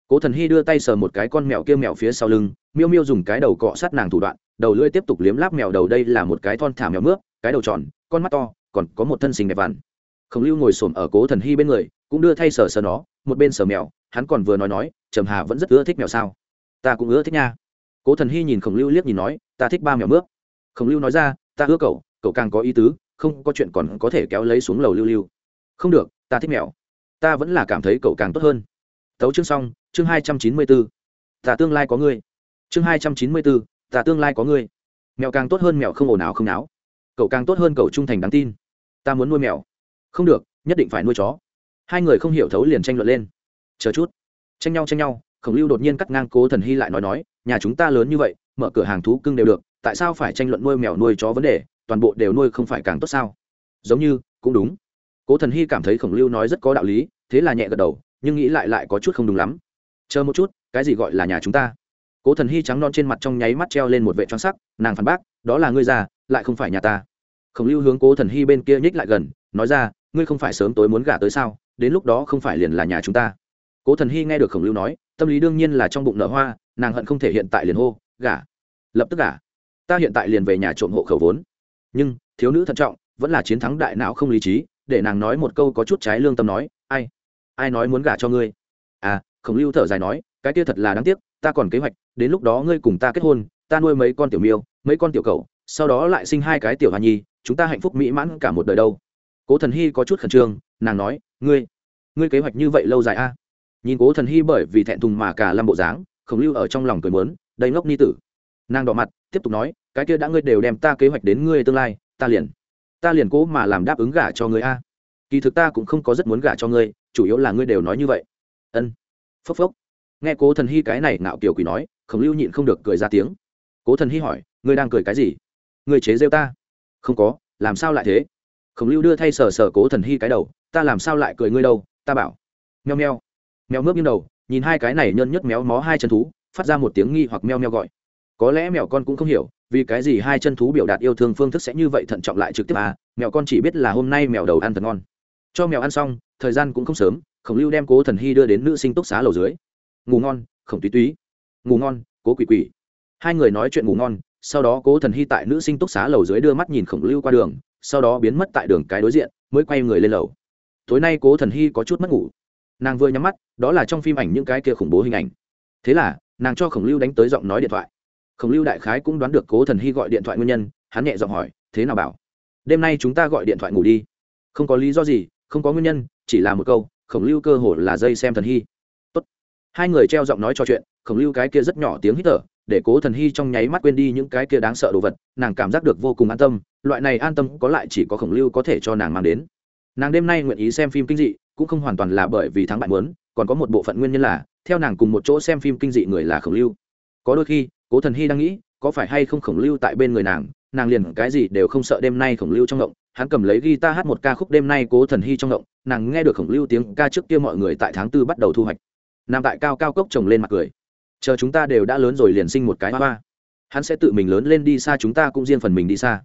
[SPEAKER 1] cố thần hy đưa tay sờ một cái con mèo kia mèo phía sau lưng, miêu miêu dùng cái đầu cọ sát nàng thủ đoạn, đầu lưỡi tiếp tục liếm láp mèo đầu đây là một cái thon thả mèo mướp, cái đầu tròn, con mắt to, còn có một thân xinh đẹp vằn. Khổng lưu ngồi xổm ở cố thần hy bên người, cũng đưa thay sờ sờ nó, một bên sờ mèo, hắn còn vừa nói nói, trầm hà vẫn rất ưa thích mèo sao? Ta cũng ưa thích nha. Cố thần hy nhìn khổng lưu liếc nhìn nói, ta thích ba mèo mướp. Khổng lưu nói ra, ta ưa cậu cậu càng có ý tứ, không có chuyện còn có thể kéo lấy xuống lầu lưu lưu. Không được, ta thích mèo. Ta vẫn là cảm thấy cậu càng tốt hơn tấu chương xong, chương hai trăm chín mươi bốn ta tương lai có ngươi. Chương hai trăm chín mươi bốn ta tương lai có ngươi. Mèo càng tốt hơn mèo không ồn ào không náo. Cậu càng tốt hơn cậu trung thành đáng tin. Ta muốn nuôi mèo. Không được, nhất định phải nuôi chó. Hai người không hiểu thấu liền tranh luận lên. Chờ chút. Tranh nhau tranh nhau, khổng lưu đột nhiên cắt ngang cố thần hy lại nói nói, nhà chúng ta lớn như vậy, mở cửa hàng thú cưng đều được, tại sao phải tranh luận nuôi mèo nuôi chó vấn đề, toàn bộ đều nuôi không phải càng tốt sao? Giống như, cũng đúng. Cố thần hy cảm thấy khổng lưu nói rất có đạo lý, thế là nhẹ gật đầu nhưng nghĩ lại lại có chút không đúng lắm. Chờ một chút, cái gì gọi là nhà chúng ta? Cố thần hy trắng non trên mặt trong nháy mắt treo lên một vệ trang sắc, nàng phản bác, đó là ngươi già lại không phải nhà ta. Khổng lưu hướng cố thần hy bên kia nhích lại gần, nói ra, ngươi không phải sớm tối muốn gả tới sao, đến lúc đó không phải liền là nhà chúng ta. Cố thần hy nghe được khổng lưu nói, tâm lý đương nhiên là trong bụng nở hoa, nàng hận không thể hiện tại liền hô, gả. Lập tức gả. Ta hiện tại liền về nhà trộm hộ khẩu vốn. Nhưng, thiếu nữ thận trọng, vẫn là chiến thắng đại não không lý trí, để nàng nói một câu có chút trái lương tâm nói, ai ai nói muốn gả cho ngươi? À khổng lưu thở dài nói, cái kia thật là đáng tiếc, ta còn kế hoạch, đến lúc đó ngươi cùng ta kết hôn, ta nuôi mấy con tiểu miêu, mấy con tiểu cầu sau đó lại sinh hai cái tiểu hoa nhi, chúng ta hạnh phúc mỹ mãn cả một đời đâu. Cố thần hy có chút khẩn trương, nàng nói, ngươi ngươi kế hoạch như vậy lâu dài a à? nhìn cố thần hy bởi vì thẹn thùng mà cả lâm bộ dáng, khổng lưu ở trong lòng cười mớn đầy ngốc ni tử. Nàng đỏ mặt, tiếp tục nói, cái kia đã ngươi đều đem ta kế hoạch đến ngươi tương lai, ta liền ta liền cố mà làm đáp ứng gả cho ngươi a kỳ thực ta cũng không có rất muốn gả cho ngươi, chủ yếu là ngươi đều nói như vậy. Ân. Phốc phốc. Nghe cố thần hy cái này ngạo kiểu quỷ nói, khổng lưu nhịn không được cười ra tiếng. Cố thần hy hỏi, ngươi đang cười cái gì? Ngươi chế rêu ta? Không có, làm sao lại thế? Khổng lưu đưa thay sờ sờ cố thần hy cái đầu, ta làm sao lại cười ngươi đâu, ta bảo. Meo meo. Meo ngước như đầu, nhìn hai cái này nhơn nhất méo mó hai chân thú, phát ra một tiếng nghi hoặc meo meo gọi. Có lẽ mèo con cũng không hiểu, vì cái gì hai chân thú biểu đạt yêu thương phương thức sẽ như vậy thận trọng lại trực tiếp à mèo con chỉ biết là hôm nay mèo đầu ăn thật ngon cho mèo ăn xong, thời gian cũng không sớm, khổng lưu đem cố thần hy đưa đến nữ sinh túc xá lầu dưới. Ngủ ngon, khổng túy túy. Ngủ ngon, cố quỷ quỷ. Hai người nói chuyện ngủ ngon, sau đó cố thần hy tại nữ sinh túc xá lầu dưới đưa mắt nhìn khổng lưu qua đường, sau đó biến mất tại đường cái đối diện, mới quay người lên lầu. Tối nay cố thần hy có chút mất ngủ. Nàng vừa nhắm mắt, đó là trong phim ảnh những cái kia khủng bố hình ảnh. Thế là, nàng cho khổng lưu đánh tới giọng nói điện thoại. Khổng lưu đại khái cũng đoán được cố thần hy gọi điện thoại nguyên nhân, hắn nhẹ giọng hỏi, thế nào bảo? Đêm nay chúng ta gọi điện thoại ngủ đi. Không có lý do gì không có nguyên nhân, chỉ là một câu, khổng lưu cơ hồ là dây xem thần hy. Tốt. Hai người treo giọng nói trò chuyện, khổng lưu cái kia rất nhỏ tiếng hít thở, để cố thần hy trong nháy mắt quên đi những cái kia đáng sợ đồ vật, nàng cảm giác được vô cùng an tâm, loại này an tâm có lại chỉ có khổng lưu có thể cho nàng mang đến. Nàng đêm nay nguyện ý xem phim kinh dị, cũng không hoàn toàn là bởi vì thắng bại muốn, còn có một bộ phận nguyên nhân là, theo nàng cùng một chỗ xem phim kinh dị người là khổng lưu. Có đôi khi, cố thần hy đang nghĩ, có phải hay không khổng lưu tại bên người nàng nàng liền cái gì đều không sợ đêm nay khổng lưu trong ngộng hắn cầm lấy guitar hát một ca khúc đêm nay cố thần hy trong động nàng nghe được khổng lưu tiếng ca trước kia mọi người tại tháng tư bắt đầu thu hoạch. Nằm tại cao cao cốc trồng lên mặt cười. Chờ chúng ta đều đã lớn rồi liền sinh một cái hoa hoa. Hắn sẽ tự mình lớn lên đi xa chúng ta cũng riêng phần mình đi xa.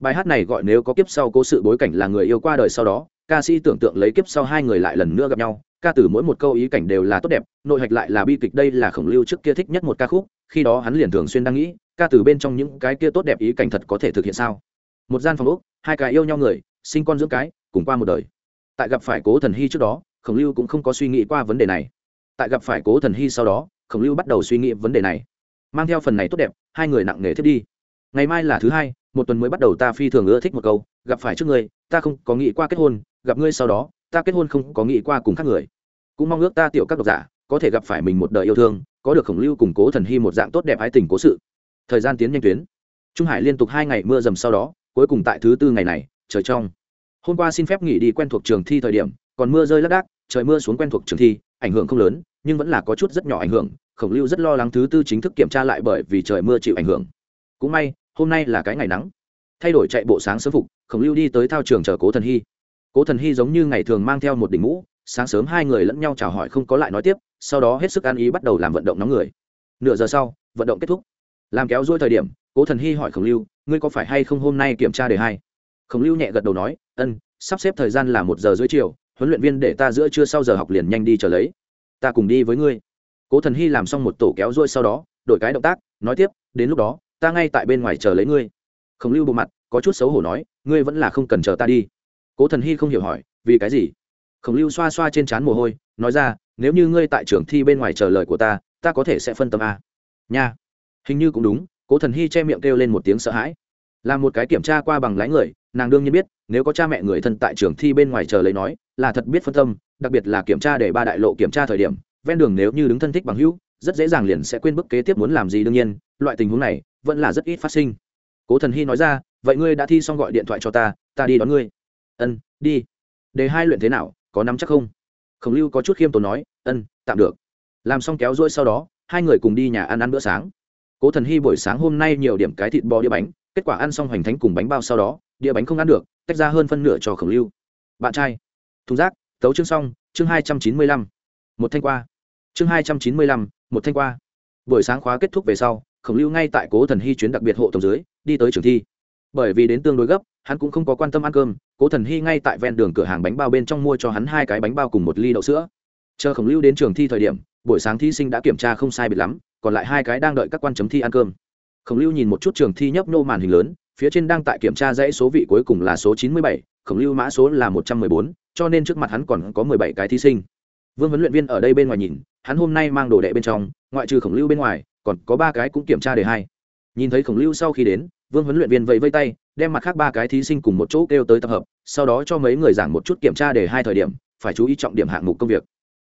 [SPEAKER 1] Bài hát này gọi nếu có kiếp sau cố sự bối cảnh là người yêu qua đời sau đó, ca sĩ tưởng tượng lấy kiếp sau hai người lại lần nữa gặp nhau, ca từ mỗi một câu ý cảnh đều là tốt đẹp, nội hạch lại là bi kịch đây là khổng lưu trước kia thích nhất một ca khúc, khi đó hắn liền thường xuyên đang nghĩ, ca từ bên trong những cái kia tốt đẹp ý cảnh thật có thể thực hiện sao? Một gian phòng úc hai cái yêu nhau người, sinh con dưỡng cái, cùng qua một đời. Tại gặp phải cố thần hy trước đó, khổng lưu cũng không có suy nghĩ qua vấn đề này. Tại gặp phải cố thần hy sau đó, khổng lưu bắt đầu suy nghĩ vấn đề này. Mang theo phần này tốt đẹp, hai người nặng nề thiết đi. Ngày mai là thứ hai, một tuần mới bắt đầu ta phi thường ưa thích một câu, gặp phải trước ngươi ta không có nghĩ qua kết hôn, gặp ngươi sau đó, ta kết hôn không có nghĩ qua cùng các người. Cũng mong ước ta tiểu các độc giả, có thể gặp phải mình một đời yêu thương, có được khổng lưu củng cố thần hy một dạng tốt đẹp ái tình cố sự. Thời gian tiến nhanh tuyến. Trung hải liên tục hai ngày mưa dầm sau đó cuối cùng tại thứ tư ngày này, trời trong. Hôm qua xin phép nghỉ đi quen thuộc trường thi thời điểm, còn mưa rơi lác đác, trời mưa xuống quen thuộc trường thi, ảnh hưởng không lớn, nhưng vẫn là có chút rất nhỏ ảnh hưởng, khổng lưu rất lo lắng thứ tư chính thức kiểm tra lại bởi vì trời mưa chịu ảnh hưởng. Cũng may, hôm nay là cái ngày nắng. Thay đổi chạy bộ sáng sớm phục, khổng lưu đi tới thao trường chờ cố thần hy. Cố thần hy giống như ngày thường mang theo một đỉnh mũ, sáng sớm hai người lẫn nhau chào hỏi không có lại nói tiếp, sau đó hết sức ăn ý bắt đầu làm vận động nóng người. Nửa giờ sau, vận động kết thúc. Làm kéo dôi thời điểm cố thần hy hỏi khổng lưu, ngươi có phải hay không hôm nay kiểm tra đề hai? Khổng lưu nhẹ gật đầu nói, ân, sắp xếp thời gian là một giờ dưới chiều, huấn luyện viên để ta giữa trưa sau giờ học liền nhanh đi chờ lấy. Ta cùng đi với ngươi. Cố thần hy làm xong một tổ kéo rôi sau đó, đổi cái động tác, nói tiếp, đến lúc đó, ta ngay tại bên ngoài chờ lấy ngươi. Khổng lưu bộ mặt, có chút xấu hổ nói, ngươi vẫn là không cần chờ ta đi. Cố thần hy không hiểu hỏi, vì cái gì? Khổng lưu xoa xoa trên trán mồ hôi, nói ra, nếu như ngươi tại trường thi bên ngoài chờ lời của ta ta có thể sẽ phân tâm a. Nha. Hình như cũng đúng cố thần hy che miệng kêu lên một tiếng sợ hãi. Là một cái kiểm tra qua bằng lái người, nàng đương nhiên biết, nếu có cha mẹ người thân tại trường thi bên ngoài chờ lấy nói, là thật biết phân tâm, đặc biệt là kiểm tra để ba đại lộ kiểm tra thời điểm, ven đường nếu như đứng thân thích bằng hữu, rất dễ dàng liền sẽ quên bức kế tiếp muốn làm gì đương nhiên, loại tình huống này vẫn là rất ít phát sinh. Cố thần hy nói ra, vậy ngươi đã thi xong gọi điện thoại cho ta ta đi đón ngươi. Ân, đi. Đề hai luyện thế nào, có nắm chắc không? Khổng lưu có chút khiêm tốn nói, ân, tạm được. Làm xong kéo rỗi sau đó, hai người cùng đi nhà ăn ăn bữa sáng cố thần hy buổi sáng hôm nay nhiều điểm cái thịt bò đĩa bánh, kết quả ăn xong hoành thánh cùng bánh bao sau đó, đĩa bánh không ăn được, tách ra hơn phân nửa cho khổng lưu. Bạn trai, thùng rác tấu chương xong, chương hai trăm chín mươi lăm, một thanh qua. Chương hai trăm chín mươi lăm, một thanh qua. Buổi sáng khóa kết thúc về sau, khổng lưu ngay tại cố thần hy chuyến đặc biệt hộ tổng dưới, đi tới trường thi. Bởi vì đến tương đối gấp, hắn cũng không có quan tâm ăn cơm, cố thần hy ngay tại ven đường cửa hàng bánh bao bên trong mua cho hắn hai cái bánh bao cùng một ly đậu sữa. Chờ khổng lưu đến trường thi thời điểm, buổi sáng thí sinh đã kiểm tra không sai biệt lắm còn lại hai cái đang đợi các quan chấm thi ăn cơm. Khổng lưu nhìn một chút trường thi nhấp nô màn hình lớn, phía trên đang tại kiểm tra dãy số vị cuối cùng là số chín mươi bảy, khổng lưu mã số là một trăm mười bốn, cho nên trước mặt hắn còn có mười bảy cái thí sinh. Vương huấn luyện viên ở đây bên ngoài nhìn, hắn hôm nay mang đồ đệ bên trong, ngoại trừ khổng lưu bên ngoài, còn có ba cái cũng kiểm tra đề hai. Nhìn thấy khổng lưu sau khi đến, vương huấn luyện viên vẫy vây tay, đem mặt khác ba cái thí sinh cùng một chỗ kêu tới tập hợp, sau đó cho mấy người giảng một chút kiểm tra đề hai thời điểm, phải chú ý trọng điểm hạng mục công việc.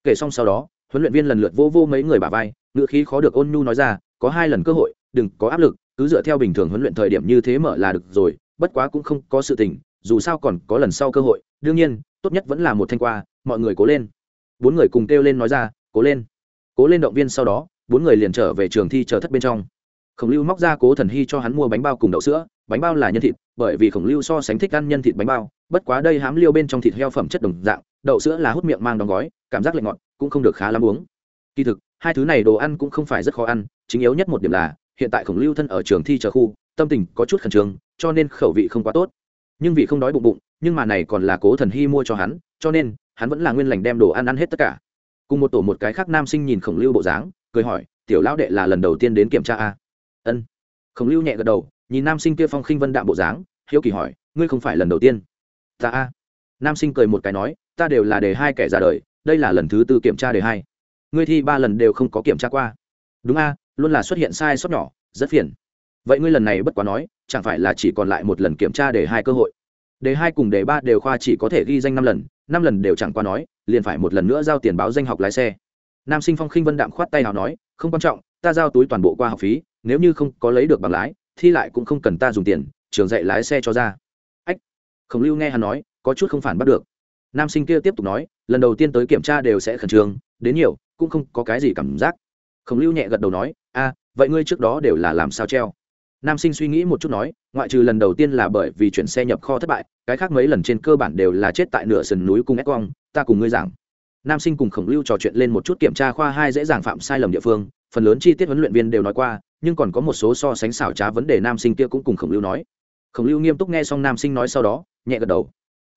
[SPEAKER 1] Kể xong sau đó, huấn luyện viên lần lượt vô vô mấy người bà vai ngựa khí khó được ôn nhu nói ra, có hai lần cơ hội, đừng có áp lực, cứ dựa theo bình thường huấn luyện thời điểm như thế mở là được rồi, bất quá cũng không có sự tình, dù sao còn có lần sau cơ hội, đương nhiên, tốt nhất vẫn là một thanh qua, mọi người cố lên. Bốn người cùng kêu lên nói ra, cố lên. Cố lên động viên sau đó, bốn người liền trở về trường thi chờ thất bên trong. Khổng lưu móc ra cố thần hy cho hắn mua bánh bao cùng đậu sữa, bánh bao là nhân thịt, bởi vì khổng lưu so sánh thích ăn nhân thịt bánh bao, bất quá đây hám liêu bên trong thịt heo phẩm chất đồng dạng, đậu sữa là hút miệng mang đóng gói, cảm giác lạnh ngọt, cũng không được khá lắm uống. Kỳ thực hai thứ này đồ ăn cũng không phải rất khó ăn, chính yếu nhất một điểm là, hiện tại khổng lưu thân ở trường thi chờ khu, tâm tình có chút khẩn trương, cho nên khẩu vị không quá tốt. Nhưng vì không đói bụng bụng, nhưng mà này còn là cố thần hy mua cho hắn, cho nên, hắn vẫn là nguyên lành đem đồ ăn ăn hết tất cả. Cùng một tổ một cái khác nam sinh nhìn khổng lưu bộ dáng, cười hỏi, tiểu lão đệ là lần đầu tiên đến kiểm tra a? Ân. Khổng lưu nhẹ gật đầu, nhìn nam sinh kia phong khinh vân đạm bộ dáng, hiếu kỳ hỏi, ngươi không phải lần đầu tiên? Ta a. Nam sinh cười một cái nói, ta đều là đề hai kẻ ra đời, đây là lần thứ tư kiểm tra đề hai ngươi thi ba lần đều không có kiểm tra qua. Đúng a, luôn là xuất hiện sai sót nhỏ, rất phiền. Vậy ngươi lần này bất quá nói, chẳng phải là chỉ còn lại một lần kiểm tra để hai cơ hội? Đề hai cùng đề ba đều khoa chỉ có thể ghi danh năm lần năm lần đều chẳng qua nói, liền phải một lần nữa giao tiền báo danh học lái xe. Nam sinh phong khinh vân đạm khoát tay nào nói, không quan trọng, ta giao túi toàn bộ qua học phí, nếu như không có lấy được bằng lái, thi lại cũng không cần ta dùng tiền, trường dạy lái xe cho ra. Ách, khổng lưu nghe hắn nói, có chút không phản bắt được. Nam sinh kia tiếp tục nói lần đầu tiên tới kiểm tra đều sẽ khẩn trương, đến nhiều, cũng không có cái gì cảm giác. Khổng lưu nhẹ gật đầu nói, a, vậy ngươi trước đó đều là làm sao treo? Nam sinh suy nghĩ một chút nói, ngoại trừ lần đầu tiên là bởi vì chuyển xe nhập kho thất bại, cái khác mấy lần trên cơ bản đều là chết tại nửa sườn núi cùng ép cong, ta cùng ngươi giảng. Nam sinh cùng khổng lưu trò chuyện lên một chút kiểm tra khoa hai dễ dàng phạm sai lầm địa phương, phần lớn chi tiết huấn luyện viên đều nói qua, nhưng còn có một số so sánh xảo trá vấn đề nam sinh kia cũng cùng khổng lưu nói. Khổng lưu nghiêm túc nghe xong nam sinh nói sau đó, nhẹ gật đầu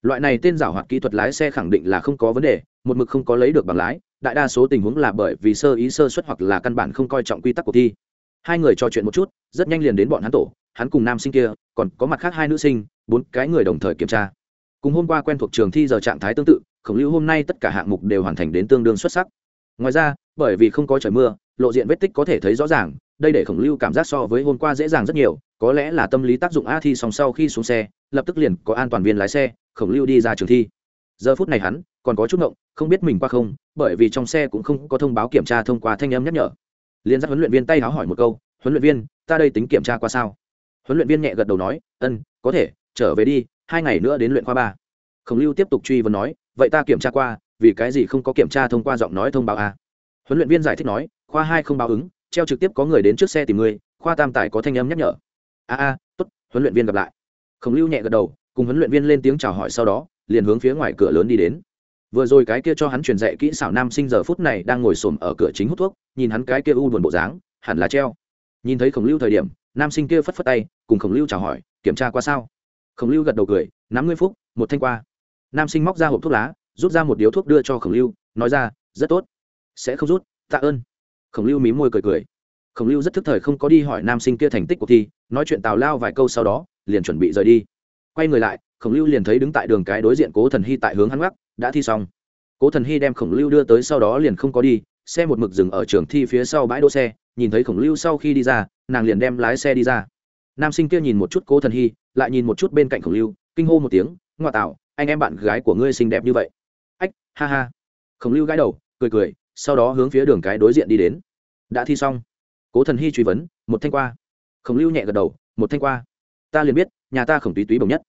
[SPEAKER 1] loại này tên giảo hoạt kỹ thuật lái xe khẳng định là không có vấn đề, một mực không có lấy được bằng lái, đại đa số tình huống là bởi vì sơ ý sơ xuất hoặc là căn bản không coi trọng quy tắc cuộc thi. Hai người trò chuyện một chút, rất nhanh liền đến bọn hắn tổ, hắn cùng nam sinh kia, còn có mặt khác hai nữ sinh, bốn cái người đồng thời kiểm tra. Cùng hôm qua quen thuộc trường thi giờ trạng thái tương tự, khổng lưu hôm nay tất cả hạng mục đều hoàn thành đến tương đương xuất sắc. Ngoài ra, bởi vì không có trời mưa, lộ diện vết tích có thể thấy rõ ràng, đây để khổng lưu cảm giác so với hôm qua dễ dàng rất nhiều, có lẽ là tâm lý tác dụng a thi song sau khi xuống xe, lập tức liền có an toàn viên lái xe khổng lưu đi ra trường thi. Giờ phút này hắn còn có chút ngộng, không biết mình qua không, bởi vì trong xe cũng không có thông báo kiểm tra thông qua thanh âm nhắc nhở. Liên giác huấn luyện viên tay háo hỏi một câu, huấn luyện viên, ta đây tính kiểm tra qua sao? Huấn luyện viên nhẹ gật đầu nói ân có thể, trở về đi, hai ngày nữa đến luyện khoa ba. Khổng lưu tiếp tục truy vấn nói, vậy ta kiểm tra qua, vì cái gì không có kiểm tra thông qua giọng nói thông báo a? Huấn luyện viên giải thích nói, khoa hai không báo ứng, treo trực tiếp có người đến trước xe tìm người, khoa tam tải có thanh âm nhắc nhở. A a, tốt, huấn luyện viên gặp lại. Khổng lưu nhẹ gật đầu cùng huấn luyện viên lên tiếng chào hỏi sau đó, liền hướng phía ngoài cửa lớn đi đến. Vừa rồi cái kia cho hắn truyền dạy kỹ xảo nam sinh giờ phút này đang ngồi xổm ở cửa chính hút thuốc, nhìn hắn cái kia u buồn bộ dáng, hẳn là treo. Nhìn thấy khổng lưu thời điểm, nam sinh kia phất phất tay, cùng khổng lưu chào hỏi, kiểm tra qua sao? Khổng lưu gật đầu cười, nắm ngươi phúc, một thanh qua. Nam sinh móc ra hộp thuốc lá, rút ra một điếu thuốc đưa cho khổng lưu, nói ra, rất tốt. Sẽ không rút, tạ ơn. Khổng lưu mím môi cười cười. Khổng lưu rất thức thời không có đi hỏi nam sinh kia thành tích cuộc thi, nói chuyện tào lao vài câu sau đó, liền chuẩn bị rời đi quay người lại, khổng lưu liền thấy đứng tại đường cái đối diện cố thần hy tại hướng hắn gác đã thi xong. Cố thần hy đem khổng lưu đưa tới sau đó liền không có đi, xe một mực dừng ở trường thi phía sau bãi đỗ xe, nhìn thấy khổng lưu sau khi đi ra, nàng liền đem lái xe đi ra. Nam sinh kia nhìn một chút cố thần hy, lại nhìn một chút bên cạnh khổng lưu, kinh hô một tiếng ngoại tạo, anh em bạn gái của ngươi xinh đẹp như vậy. Ách, ha ha. Khổng lưu gãi đầu, cười cười, sau đó hướng phía đường cái đối diện đi đến. Đã thi xong. Cố thần hy truy vấn, một thanh qua. Khổng lưu nhẹ gật đầu, một thanh qua. Ta liền biết nhà ta khổng túy túy bồng nhất.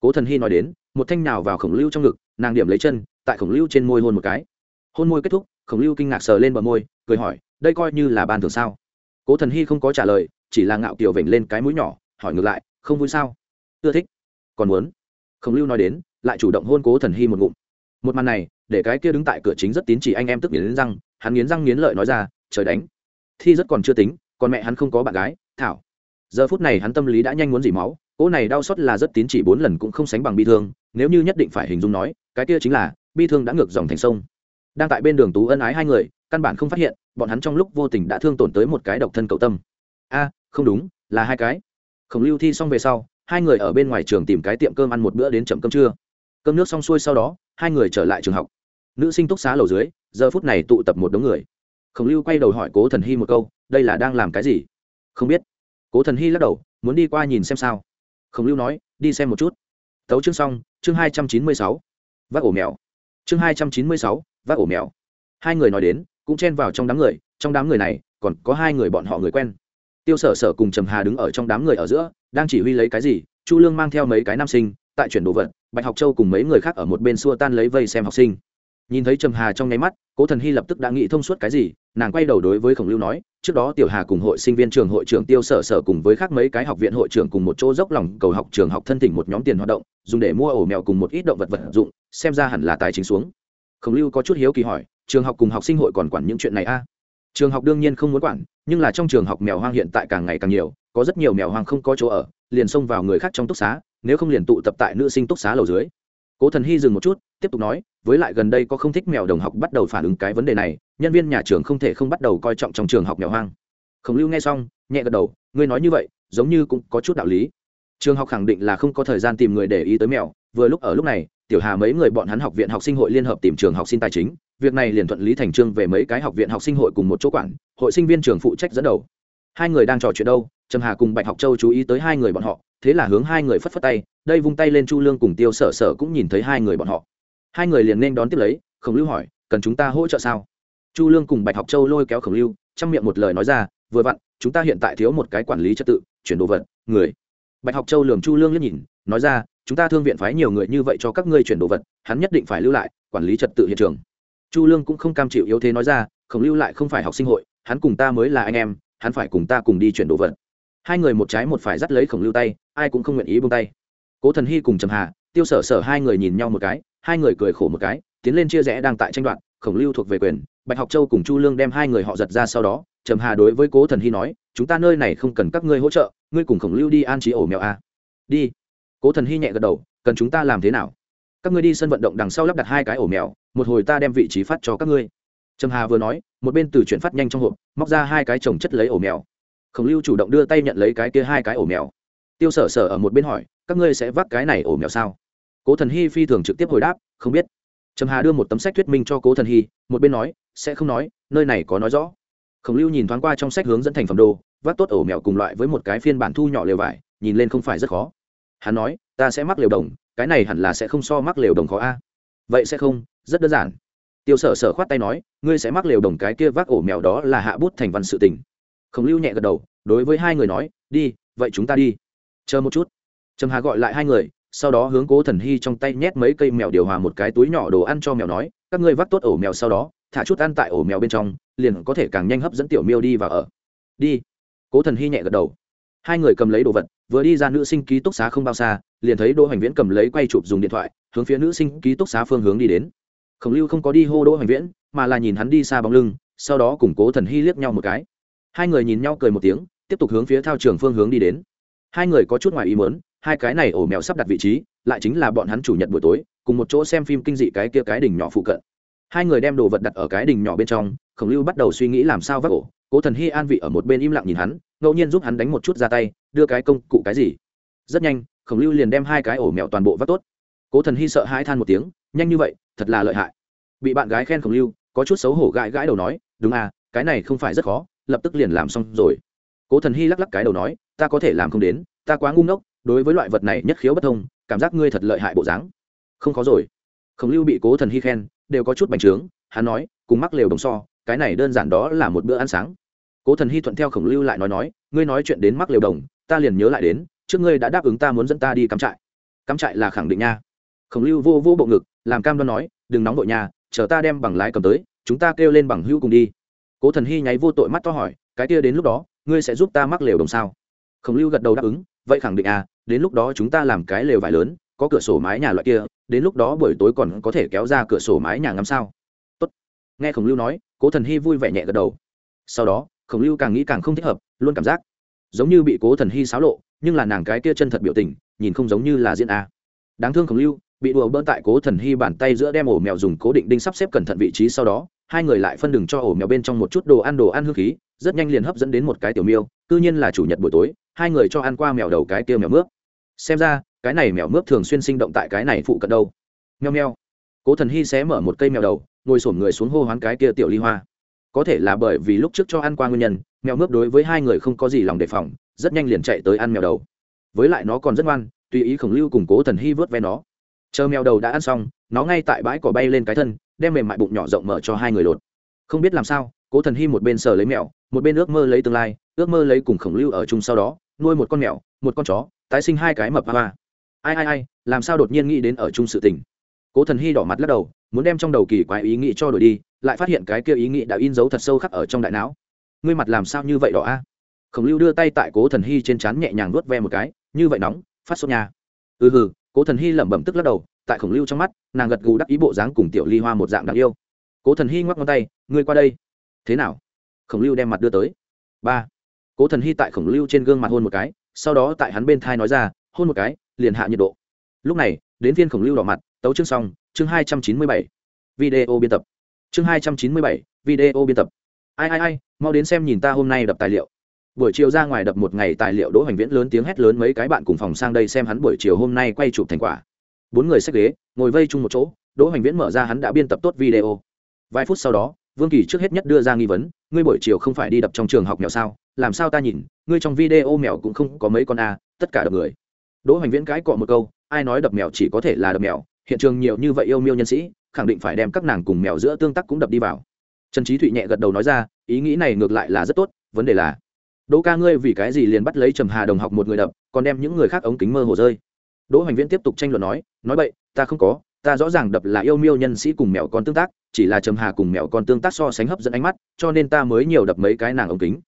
[SPEAKER 1] Cố thần hy nói đến, một thanh nào vào khổng lưu trong ngực, nàng điểm lấy chân, tại khổng lưu trên môi hôn một cái. Hôn môi kết thúc, khổng lưu kinh ngạc sờ lên bờ môi, cười hỏi, đây coi như là ban thường sao? Cố thần hy không có trả lời, chỉ là ngạo kiều vểnh lên cái mũi nhỏ, hỏi ngược lại, không vui sao? Ưa thích. Còn muốn? Khổng lưu nói đến, lại chủ động hôn cố thần hy một ngụm. Một màn này, để cái kia đứng tại cửa chính rất tín chỉ anh em tức nghiến răng, hắn nghiến răng nghiến lợi nói ra, trời đánh, thi rất còn chưa tính còn mẹ hắn không có bạn gái, thảo. Giờ phút này hắn tâm lý đã nhanh muốn dỉ máu cỗ này đau xót là rất tín chỉ bốn lần cũng không sánh bằng bi thương, nếu như nhất định phải hình dung nói, cái kia chính là, bi thương đã ngược dòng thành sông. Đang tại bên đường tú ân ái hai người, căn bản không phát hiện, bọn hắn trong lúc vô tình đã thương tổn tới một cái độc thân cậu tâm. A, không đúng, là hai cái. Khổng lưu thi xong về sau, hai người ở bên ngoài trường tìm cái tiệm cơm ăn một bữa đến chậm cơm trưa. Cơm nước xong xuôi sau đó, hai người trở lại trường học. Nữ sinh túc xá lầu dưới, giờ phút này tụ tập một đống người. Khổng lưu quay đầu hỏi cố thần hy một câu, đây là đang làm cái gì? Không biết. Cố thần hy lắc đầu, muốn đi qua nhìn xem sao khổng lưu nói, đi xem một chút. Tấu chương xong, chương hai trăm chín mươi sáu, vác ổ mèo. Chương hai trăm chín mươi sáu, vác ổ mèo. Hai người nói đến, cũng chen vào trong đám người, trong đám người này, còn có hai người bọn họ người quen. Tiêu sở sở cùng trầm hà đứng ở trong đám người ở giữa, đang chỉ huy lấy cái gì, chu lương mang theo mấy cái nam sinh, tại chuyển đồ vật, bạch học châu cùng mấy người khác ở một bên xua tan lấy vây xem học sinh nhìn thấy trầm hà trong nháy mắt, cố thần hy lập tức đã nghĩ thông suốt cái gì, nàng quay đầu đối với khổng lưu nói, trước đó tiểu hà cùng hội sinh viên trường hội trưởng tiêu sở sở cùng với khác mấy cái học viện hội trưởng cùng một chỗ dốc lòng cầu học trường học thân thỉnh một nhóm tiền hoạt động, dùng để mua ổ mèo cùng một ít động vật vật dụng, xem ra hẳn là tài chính xuống khổng lưu có chút hiếu kỳ hỏi, trường học cùng học sinh hội còn quản những chuyện này a à? trường học đương nhiên không muốn quản, nhưng là trong trường học mèo hoang hiện tại càng ngày càng nhiều, có rất nhiều mèo hoang không có chỗ ở, liền xông vào người khác trong túc xá, nếu không liền tụ tập tại nữ sinh túc xá lầu dưới cố thần hy dừng một chút, tiếp tục nói, với lại gần đây có không thích mèo đồng học bắt đầu phản ứng cái vấn đề này, nhân viên nhà trường không thể không bắt đầu coi trọng trong trường học mèo hoang. Khổng lưu nghe xong, nhẹ gật đầu, ngươi nói như vậy, giống như cũng có chút đạo lý. Trường học khẳng định là không có thời gian tìm người để ý tới mèo, vừa lúc ở lúc này, tiểu hà mấy người bọn hắn học viện học sinh hội liên hợp tìm trường học sinh tài chính, việc này liền thuận lý thành trương về mấy cái học viện học sinh hội cùng một chỗ quản, hội sinh viên trường phụ trách dẫn đầu. Hai người đang trò chuyện đâu, trầm hà cùng bạch học châu chú ý tới hai người bọn họ thế là hướng hai người phất phất tay, đây vung tay lên chu lương cùng tiêu sở sở cũng nhìn thấy hai người bọn họ. Hai người liền nên đón tiếp lấy, khổng lưu hỏi, cần chúng ta hỗ trợ sao? Chu lương cùng bạch học châu lôi kéo khổng lưu, trong miệng một lời nói ra, vừa vặn, chúng ta hiện tại thiếu một cái quản lý trật tự, chuyển đồ vật, người. Bạch học châu lường chu lương liếc nhìn, nói ra, chúng ta thương viện phái nhiều người như vậy cho các ngươi chuyển đồ vật, hắn nhất định phải lưu lại, quản lý trật tự hiện trường. Chu lương cũng không cam chịu yếu thế nói ra, khổng lưu lại không phải học sinh hội, hắn cùng ta mới là anh em, hắn phải cùng ta cùng đi chuyển đồ vật. Hai người một trái một phải dắt lấy khổng lưu tay ai cũng không nguyện ý buông tay. Cố thần hy cùng trầm hà, tiêu sở sở hai người nhìn nhau một cái, hai người cười khổ một cái, tiến lên chia rẽ đang tại tranh đoạn khổng lưu thuộc về quyền, bạch học châu cùng chu lương đem hai người họ giật ra sau đó, trầm hà đối với cố thần hy nói, chúng ta nơi này không cần các ngươi hỗ trợ, ngươi cùng khổng lưu đi an trí ổ mèo a. Đi. Cố thần hy nhẹ gật đầu, cần chúng ta làm thế nào? Các ngươi đi sân vận động đằng sau lắp đặt hai cái ổ mèo, một hồi ta đem vị trí phát cho các ngươi. Trầm hà vừa nói, một bên từ chuyển phát nhanh trong hộp, móc ra hai cái trồng chất lấy ổ mèo. Khổng lưu chủ động đưa tay nhận lấy cái kia hai cái ổ mèo tiêu sở sở ở một bên hỏi, các ngươi sẽ vác cái này ổ mèo sao? Cố thần hy phi thường trực tiếp hồi đáp, không biết. Trầm hà đưa một tấm sách thuyết minh cho cố thần hy, một bên nói, sẽ không nói, nơi này có nói rõ. Khổng lưu nhìn thoáng qua trong sách hướng dẫn thành phẩm đồ, vác tốt ổ mèo cùng loại với một cái phiên bản thu nhỏ lều vải, nhìn lên không phải rất khó. Hắn nói, ta sẽ mắc lều đồng, cái này hẳn là sẽ không so mắc lều đồng khó a. Vậy sẽ không, rất đơn giản. Tiêu sở sở khoát tay nói, ngươi sẽ mắc lều đồng cái kia vác ổ mèo đó là hạ bút thành văn sự tình. Khổng lưu nhẹ gật đầu, đối với hai người nói, đi, vậy chúng ta đi chờ một chút. Trầm hà gọi lại hai người, sau đó hướng cố thần hy trong tay nhét mấy cây mèo điều hòa một cái túi nhỏ đồ ăn cho mèo nói, các ngươi vắt tốt ổ mèo sau đó, thả chút ăn tại ổ mèo bên trong, liền có thể càng nhanh hấp dẫn tiểu miêu đi vào ở. Đi. Cố thần hy nhẹ gật đầu. Hai người cầm lấy đồ vật, vừa đi ra nữ sinh ký túc xá không bao xa, liền thấy đỗ hoành viễn cầm lấy quay chụp dùng điện thoại, hướng phía nữ sinh ký túc xá phương hướng đi đến. Khổng lưu không có đi hô đỗ hoành viễn, mà là nhìn hắn đi xa bóng lưng, sau đó cùng cố thần hy liếc nhau một cái. Hai người nhìn nhau cười một tiếng, tiếp tục hướng phía thao trường phương hướng đi đến hai người có chút ngoài ý mớn hai cái này ổ mèo sắp đặt vị trí, lại chính là bọn hắn chủ nhật buổi tối, cùng một chỗ xem phim kinh dị cái kia cái đỉnh nhỏ phụ cận. Hai người đem đồ vật đặt ở cái đỉnh nhỏ bên trong, khổng lưu bắt đầu suy nghĩ làm sao vác ổ. Cố thần hy an vị ở một bên im lặng nhìn hắn, ngẫu nhiên giúp hắn đánh một chút ra tay, đưa cái công cụ cái gì. Rất nhanh, khổng lưu liền đem hai cái ổ mèo toàn bộ vác tốt. Cố thần hy sợ hãi than một tiếng, nhanh như vậy, thật là lợi hại. Bị bạn gái khen khổng lưu, có chút xấu hổ gãi gãi đầu nói, đúng à cái này không phải rất khó, lập tức liền làm xong rồi cố thần hy lắc lắc cái đầu nói, ta có thể làm không đến, ta quá ngu ngốc, đối với loại vật này nhất khiếu bất thông, cảm giác ngươi thật lợi hại bộ dáng. Không khó rồi. Khổng lưu bị cố thần hy khen, đều có chút bành trướng, hắn nói, cùng mắc lều đồng so, cái này đơn giản đó là một bữa ăn sáng. Cố thần hy thuận theo khổng lưu lại nói nói, ngươi nói chuyện đến mắc lều đồng, ta liền nhớ lại đến, trước ngươi đã đáp ứng ta muốn dẫn ta đi cắm trại. Cắm trại là khẳng định nha. Khổng lưu vô vô bộ ngực, làm cam đoan nói, đừng nóng vội nhà chờ ta đem bằng lái cầm tới, chúng ta kêu lên bằng hữu cùng đi. Cố thần hy nháy vô tội mắt to hỏi, cái kia đến lúc đó ngươi sẽ giúp ta mắc lều đồng sao? Khổng lưu gật đầu đáp ứng, vậy khẳng định à đến lúc đó chúng ta làm cái lều vải lớn, có cửa sổ mái nhà loại kia, đến lúc đó buổi tối còn có thể kéo ra cửa sổ mái nhà ngắm sao? Tốt. nghe khổng lưu nói, cố thần hy vui vẻ nhẹ gật đầu. Sau đó, khổng lưu càng nghĩ càng không thích hợp, luôn cảm giác giống như bị cố thần hy xáo lộ, nhưng là nàng cái kia chân thật biểu tình, nhìn không giống như là diễn a. Đáng thương khổng lưu, bị đùa bỡn tại cố thần hy bàn tay giữa đem ổ mèo dùng cố định đinh sắp xếp cẩn thận vị trí sau đó hai người lại phân đường cho ổ mèo bên trong một chút đồ ăn đồ ăn hương khí rất nhanh liền hấp dẫn đến một cái tiểu miêu cư nhiên là chủ nhật buổi tối hai người cho ăn qua mèo đầu cái kia mèo mướp. Xem ra cái này mèo mướp thường xuyên sinh động tại cái này phụ cận đâu. Mèo mèo, cố thần hy xé mở một cây mèo đầu ngồi sổm người xuống hô hoán cái kia tiểu ly hoa. Có thể là bởi vì lúc trước cho ăn qua nguyên nhân mèo mướp đối với hai người không có gì lòng đề phòng rất nhanh liền chạy tới ăn mèo đầu. Với lại nó còn rất ngoan tùy ý khổng lưu cùng cố thần hy vớt ve nó. Chờ mèo đầu đã ăn xong nó ngay tại bãi cỏ bay lên cái thân đem mềm mại bụng nhỏ rộng mở cho hai người lột. Không biết làm sao, cố thần hy một bên sờ lấy mèo một bên ước mơ lấy tương lai, ước mơ lấy cùng khổng lưu ở chung sau đó, nuôi một con mèo một con chó, tái sinh hai cái mập hoa. Ai ai ai, làm sao đột nhiên nghĩ đến ở chung sự tình? Cố thần hy đỏ mặt lắc đầu, muốn đem trong đầu kỳ quái ý nghĩ cho đổi đi, lại phát hiện cái kia ý nghĩ đã in dấu thật sâu khắc ở trong đại não. Ngươi mặt làm sao như vậy đỏ a? Khổng lưu đưa tay tại cố thần hy trên trán nhẹ nhàng nuốt ve một cái, như vậy nóng, phát sốt nhà ừ hừ, cố thần hy lẩm bẩm tức lắc đầu tại khổng lưu trong mắt, nàng gật gù đắc ý bộ dáng cùng tiểu ly hoa một dạng đáng yêu. Cố thần hy ngoắc ngón tay, ngươi qua đây. Thế nào? Khổng lưu đem mặt đưa tới. Ba. Cố thần hy tại khổng lưu trên gương mặt hôn một cái, sau đó tại hắn bên thai nói ra, hôn một cái, liền hạ nhiệt độ. Lúc này, đến viên khổng lưu đỏ mặt, tấu chương xong, chương hai trăm chín mươi bảy. Video biên tập. Chương hai trăm chín mươi bảy, video biên tập. Ai ai ai, mau đến xem nhìn ta hôm nay đập tài liệu. Buổi chiều ra ngoài đập một ngày tài liệu, đỗ hoành viễn lớn tiếng hét lớn mấy cái bạn cùng phòng sang đây xem hắn buổi chiều hôm nay quay chụp thành quả bốn người xách ghế, ngồi vây chung một chỗ, đỗ hoành viễn mở ra hắn đã biên tập tốt video. Vài phút sau đó, vương kỳ trước hết nhất đưa ra nghi vấn, ngươi buổi chiều không phải đi đập trong trường học mèo sao? Làm sao ta nhìn, ngươi trong video mèo cũng không có mấy con a, tất cả đập người. Đỗ hoành viễn cãi cọ một câu, ai nói đập mèo chỉ có thể là đập mèo, hiện trường nhiều như vậy yêu miêu nhân sĩ, khẳng định phải đem các nàng cùng mèo giữa tương tác cũng đập đi vào. Trần trí thụy nhẹ gật đầu nói ra, ý nghĩ này ngược lại là rất tốt, vấn đề là, đỗ ca ngươi vì cái gì liền bắt lấy trầm hà đồng học một người đập, còn đem những người khác ống kính mơ hồ rơi? Đỗ hoành viễn tiếp tục tranh luận nói nói vậy ta không có, ta rõ ràng đập là yêu miêu nhân sĩ cùng mèo con tương tác, chỉ là trầm hà cùng mèo con tương tác so sánh hấp dẫn ánh mắt, cho nên ta mới nhiều đập mấy cái nàng ống kính.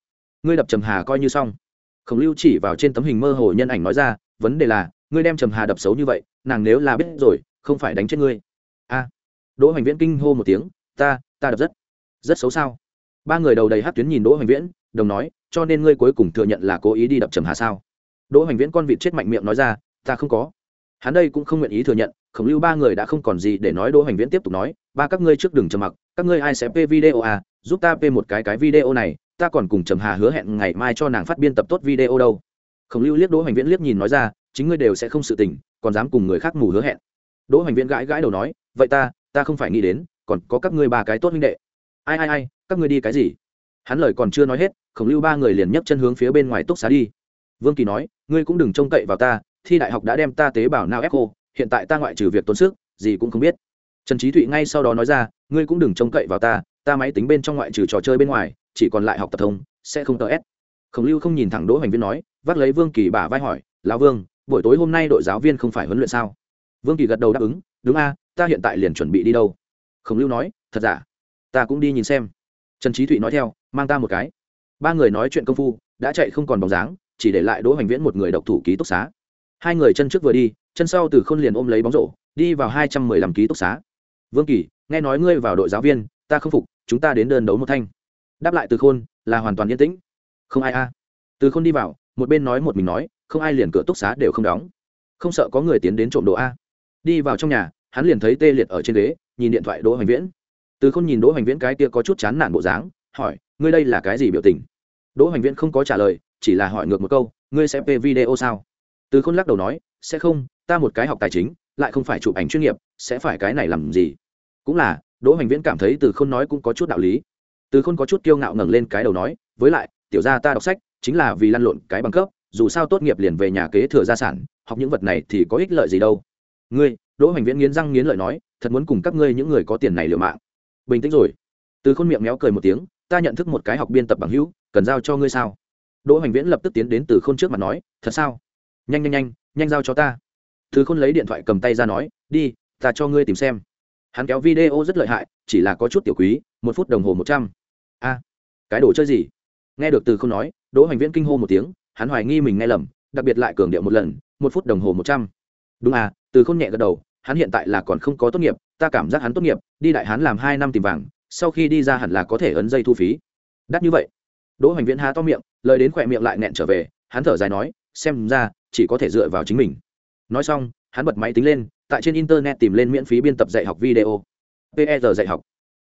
[SPEAKER 1] Ngươi đập trầm hà coi như xong. Khổng lưu chỉ vào trên tấm hình mơ hồ nhân ảnh nói ra, vấn đề là, ngươi đem trầm hà đập xấu như vậy, nàng nếu là biết rồi, không phải đánh chết ngươi. A. Đỗ hoành viễn kinh hô một tiếng, ta ta đập rất rất xấu sao? Ba người đầu đầy hát tuyến nhìn đỗ hoành viễn, đồng nói, cho nên ngươi cuối cùng thừa nhận là cố ý đi đập trầm hà sao? Đỗ hoành viễn con vịt chết mạnh miệng nói ra ta không có. Hắn đây cũng không nguyện ý thừa nhận, khổng lưu ba người đã không còn gì để nói, đỗ hoành viễn tiếp tục nói, ba các ngươi trước đừng trầm mặc, các ngươi ai sẽ p video à? Giúp ta p một cái cái video này, ta còn cùng trầm hà hứa hẹn ngày mai cho nàng phát biên tập tốt video đâu. Khổng lưu liếc đỗ hoành viễn liếc nhìn nói ra, chính ngươi đều sẽ không sự tình, còn dám cùng người khác mù hứa hẹn. Đỗ hoành viễn gãi gãi đầu nói, vậy ta ta không phải nghĩ đến, còn có các ngươi ba cái tốt huynh đệ. Ai ai ai, các ngươi đi cái gì? Hắn lời còn chưa nói hết, khổng lưu ba người liền nhấc chân hướng phía bên ngoài túc xá đi. Vương kỳ nói, ngươi cũng đừng trông cậy vào ta thi đại học đã đem ta tế bào nao ép cô hiện tại ta ngoại trừ việc tốn sức, gì cũng không biết. Trần trí thụy ngay sau đó nói ra, ngươi cũng đừng trông cậy vào ta ta máy tính bên trong ngoại trừ trò chơi bên ngoài, chỉ còn lại học tập thông, sẽ không tờ s. Khổng lưu không nhìn thẳng đỗ hoành viên nói, vác lấy vương kỳ bả vai hỏi, lão vương, buổi tối hôm nay đội giáo viên không phải huấn luyện sao? Vương kỳ gật đầu đáp ứng, đúng a, ta hiện tại liền chuẩn bị đi đâu. Khổng lưu nói, thật giả? Ta cũng đi nhìn xem. Trần trí thụy nói theo, mang ta một cái. Ba người nói chuyện công phu, đã chạy không còn bóng dáng, chỉ để lại đỗ hoành viễn một người độc thủ ký túc xá hai người chân trước vừa đi, chân sau từ khôn liền ôm lấy bóng rổ, đi vào hai trăm mười lăm ký túc xá. Vương kỳ, nghe nói ngươi vào đội giáo viên, ta không phục, chúng ta đến đơn đấu một thanh. Đáp lại từ khôn, là hoàn toàn yên tĩnh. Không ai a. Từ khôn đi vào, một bên nói một mình nói, không ai liền cửa túc xá đều không đóng. Không sợ có người tiến đến trộm đồ a. Đi vào trong nhà, hắn liền thấy tê liệt ở trên ghế, nhìn điện thoại đỗ hoành viễn. Từ khôn nhìn đỗ hoành viễn cái kia có chút chán nản bộ dáng, hỏi, ngươi đây là cái gì biểu tình? Đỗ hoành viễn không có trả lời, chỉ là hỏi ngược một câu, ngươi sẽ p video sao? Từ khôn lắc đầu nói, sẽ không, ta một cái học tài chính, lại không phải chụp ảnh chuyên nghiệp, sẽ phải cái này làm gì? Cũng là, đỗ hoành viễn cảm thấy từ khôn nói cũng có chút đạo lý. Từ khôn có chút kiêu ngạo ngẩng lên cái đầu nói, với lại, tiểu gia ta đọc sách, chính là vì lăn lộn cái bằng cấp, dù sao tốt nghiệp liền về nhà kế thừa gia sản, học những vật này thì có ích lợi gì đâu. Ngươi, đỗ hoành viễn nghiến răng nghiến lợi nói, thật muốn cùng các ngươi những người có tiền này liều mạng. Bình tĩnh rồi. Từ khôn miệng méo cười một tiếng, ta nhận thức một cái học biên tập bằng hữu, cần giao cho ngươi sao? Đỗ hoành viễn lập tức tiến đến từ khôn trước mặt nói, thật sao? Nhanh nhanh nhanh nhanh giao cho ta. Từ khôn lấy điện thoại cầm tay ra nói, đi, ta cho ngươi tìm xem. Hắn kéo video rất lợi hại, chỉ là có chút tiểu quý, một phút đồng hồ một trăm. A, cái đồ chơi gì? Nghe được từ khôn nói, đỗ hoành viễn kinh hô một tiếng, hắn hoài nghi mình nghe lầm, đặc biệt lại cường điệu một lần, một phút đồng hồ một trăm. Đúng à từ khôn nhẹ gật đầu, hắn hiện tại là còn không có tốt nghiệp, ta cảm giác hắn tốt nghiệp, đi đại hắn làm hai năm tìm vàng, sau khi đi ra hẳn là có thể ấn dây thu phí. Đắt như vậy. Đỗ hoành viễn há to miệng, lời đến khỏe miệng lại nẹn trở về, hắn thở dài nói xem ra chỉ có thể dựa vào chính mình. Nói xong, hắn bật máy tính lên, tại trên internet tìm lên miễn phí biên tập dạy học video. Per dạy học.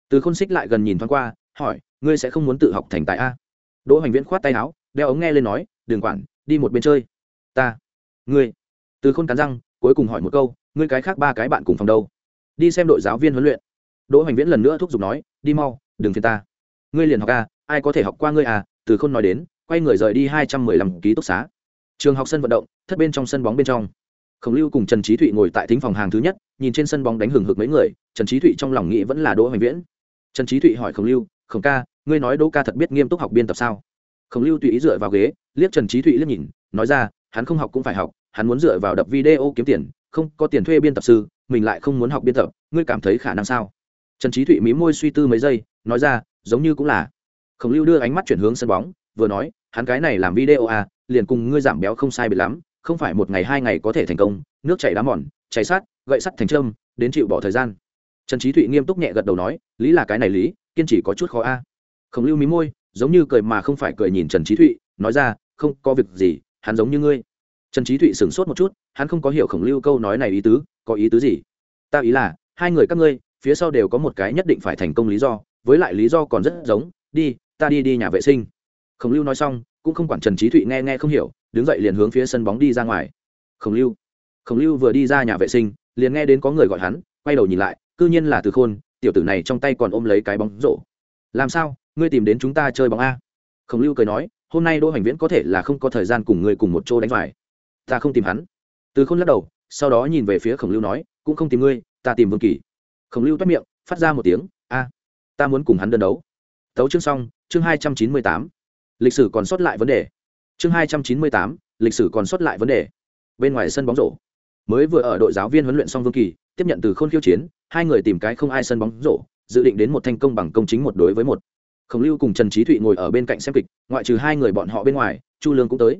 [SPEAKER 1] Từ khôn xích lại gần nhìn thoáng qua, hỏi, ngươi sẽ không muốn tự học thành tài a? Đỗ hoành viễn khoát tay áo, đeo ống nghe lên nói, đừng quản, đi một bên chơi. Ta. Ngươi. Từ khôn cắn răng, cuối cùng hỏi một câu, ngươi cái khác ba cái bạn cùng phòng đâu? Đi xem đội giáo viên huấn luyện. Đỗ hoành viễn lần nữa thúc giục nói, đi mau, đừng phiền ta. Ngươi liền học a, ai có thể học qua ngươi à từ khôn nói đến, quay người rời đi hai trăm mười lăm ký túc xá trường học sân vận động, thất bên trong sân bóng bên trong. Khổng lưu cùng trần trí thụy ngồi tại thính phòng hàng thứ nhất, nhìn trên sân bóng đánh hừng hực mấy người, trần trí thụy trong lòng nghĩ vẫn là đỗ hoành viễn. Trần trí thụy hỏi khổng lưu, khổng ca, ngươi nói đỗ ca thật biết nghiêm túc học biên tập sao? Khổng lưu tùy ý dựa vào ghế, liếc trần trí thụy liếc nhìn, nói ra, hắn không học cũng phải học, hắn muốn dựa vào đập video kiếm tiền, không có tiền thuê biên tập sư, mình lại không muốn học biên tập, ngươi cảm thấy khả năng sao? Trần trí thụy mí môi suy tư mấy giây, nói ra, giống như cũng là. Khổng lưu đưa ánh mắt chuyển hướng sân bóng, vừa nói hắn cái này làm video à liền cùng ngươi giảm béo không sai biệt lắm, không phải một ngày hai ngày có thể thành công, nước chảy đá mòn, chảy sát gậy sắt thành trâm, đến chịu bỏ thời gian. Trần trí thụy nghiêm túc nhẹ gật đầu nói, lý là cái này lý, kiên trì có chút khó a. Khổng lưu mí môi, giống như cười mà không phải cười nhìn trần trí thụy, nói ra, không có việc gì, hắn giống như ngươi. Trần trí thụy sửng sốt một chút, hắn không có hiểu khổng lưu câu nói này ý tứ, có ý tứ gì? Ta ý là, hai người các ngươi, phía sau đều có một cái nhất định phải thành công lý do, với lại lý do còn rất giống, đi, ta đi đi nhà vệ sinh khổng lưu nói xong, cũng không quản trần trí thụy nghe nghe không hiểu, đứng dậy liền hướng phía sân bóng đi ra ngoài. Khổng lưu khổng lưu vừa đi ra nhà vệ sinh, liền nghe đến có người gọi hắn, quay đầu nhìn lại c ư nhiên là từ khôn, tiểu tử này trong tay còn ôm lấy cái bóng rổ. Làm sao, ngươi tìm đến chúng ta chơi bóng a? Khổng lưu cười nói, hôm nay đỗ hoành viễn có thể là không có thời gian cùng ngươi cùng một chỗ đánh vải ta không tìm hắn. Từ khôn lắc đầu, sau đó nhìn về phía khổng lưu nói, cũng không tìm ngươi, ta tìm vương kỳ. Khổng lưu toát miệng, phát ra một tiếng, a, ta muốn cùng hắn đơn đấu. Tấu chương xong, chương hai trăm chín mươi tám lịch sử còn sót lại vấn đề. Chương hai trăm chín mươi tám, lịch sử còn sót lại vấn đề. Bên ngoài sân bóng rổ. Mới vừa ở đội giáo viên huấn luyện xong vương kỳ, tiếp nhận từ khôn khiêu chiến, hai người tìm cái không ai sân bóng rổ, dự định đến một thành công bằng công chính một đối với một. Khổng lưu cùng trần trí thụy ngồi ở bên cạnh xem kịch, ngoại trừ hai người bọn họ bên ngoài, chu lương cũng tới.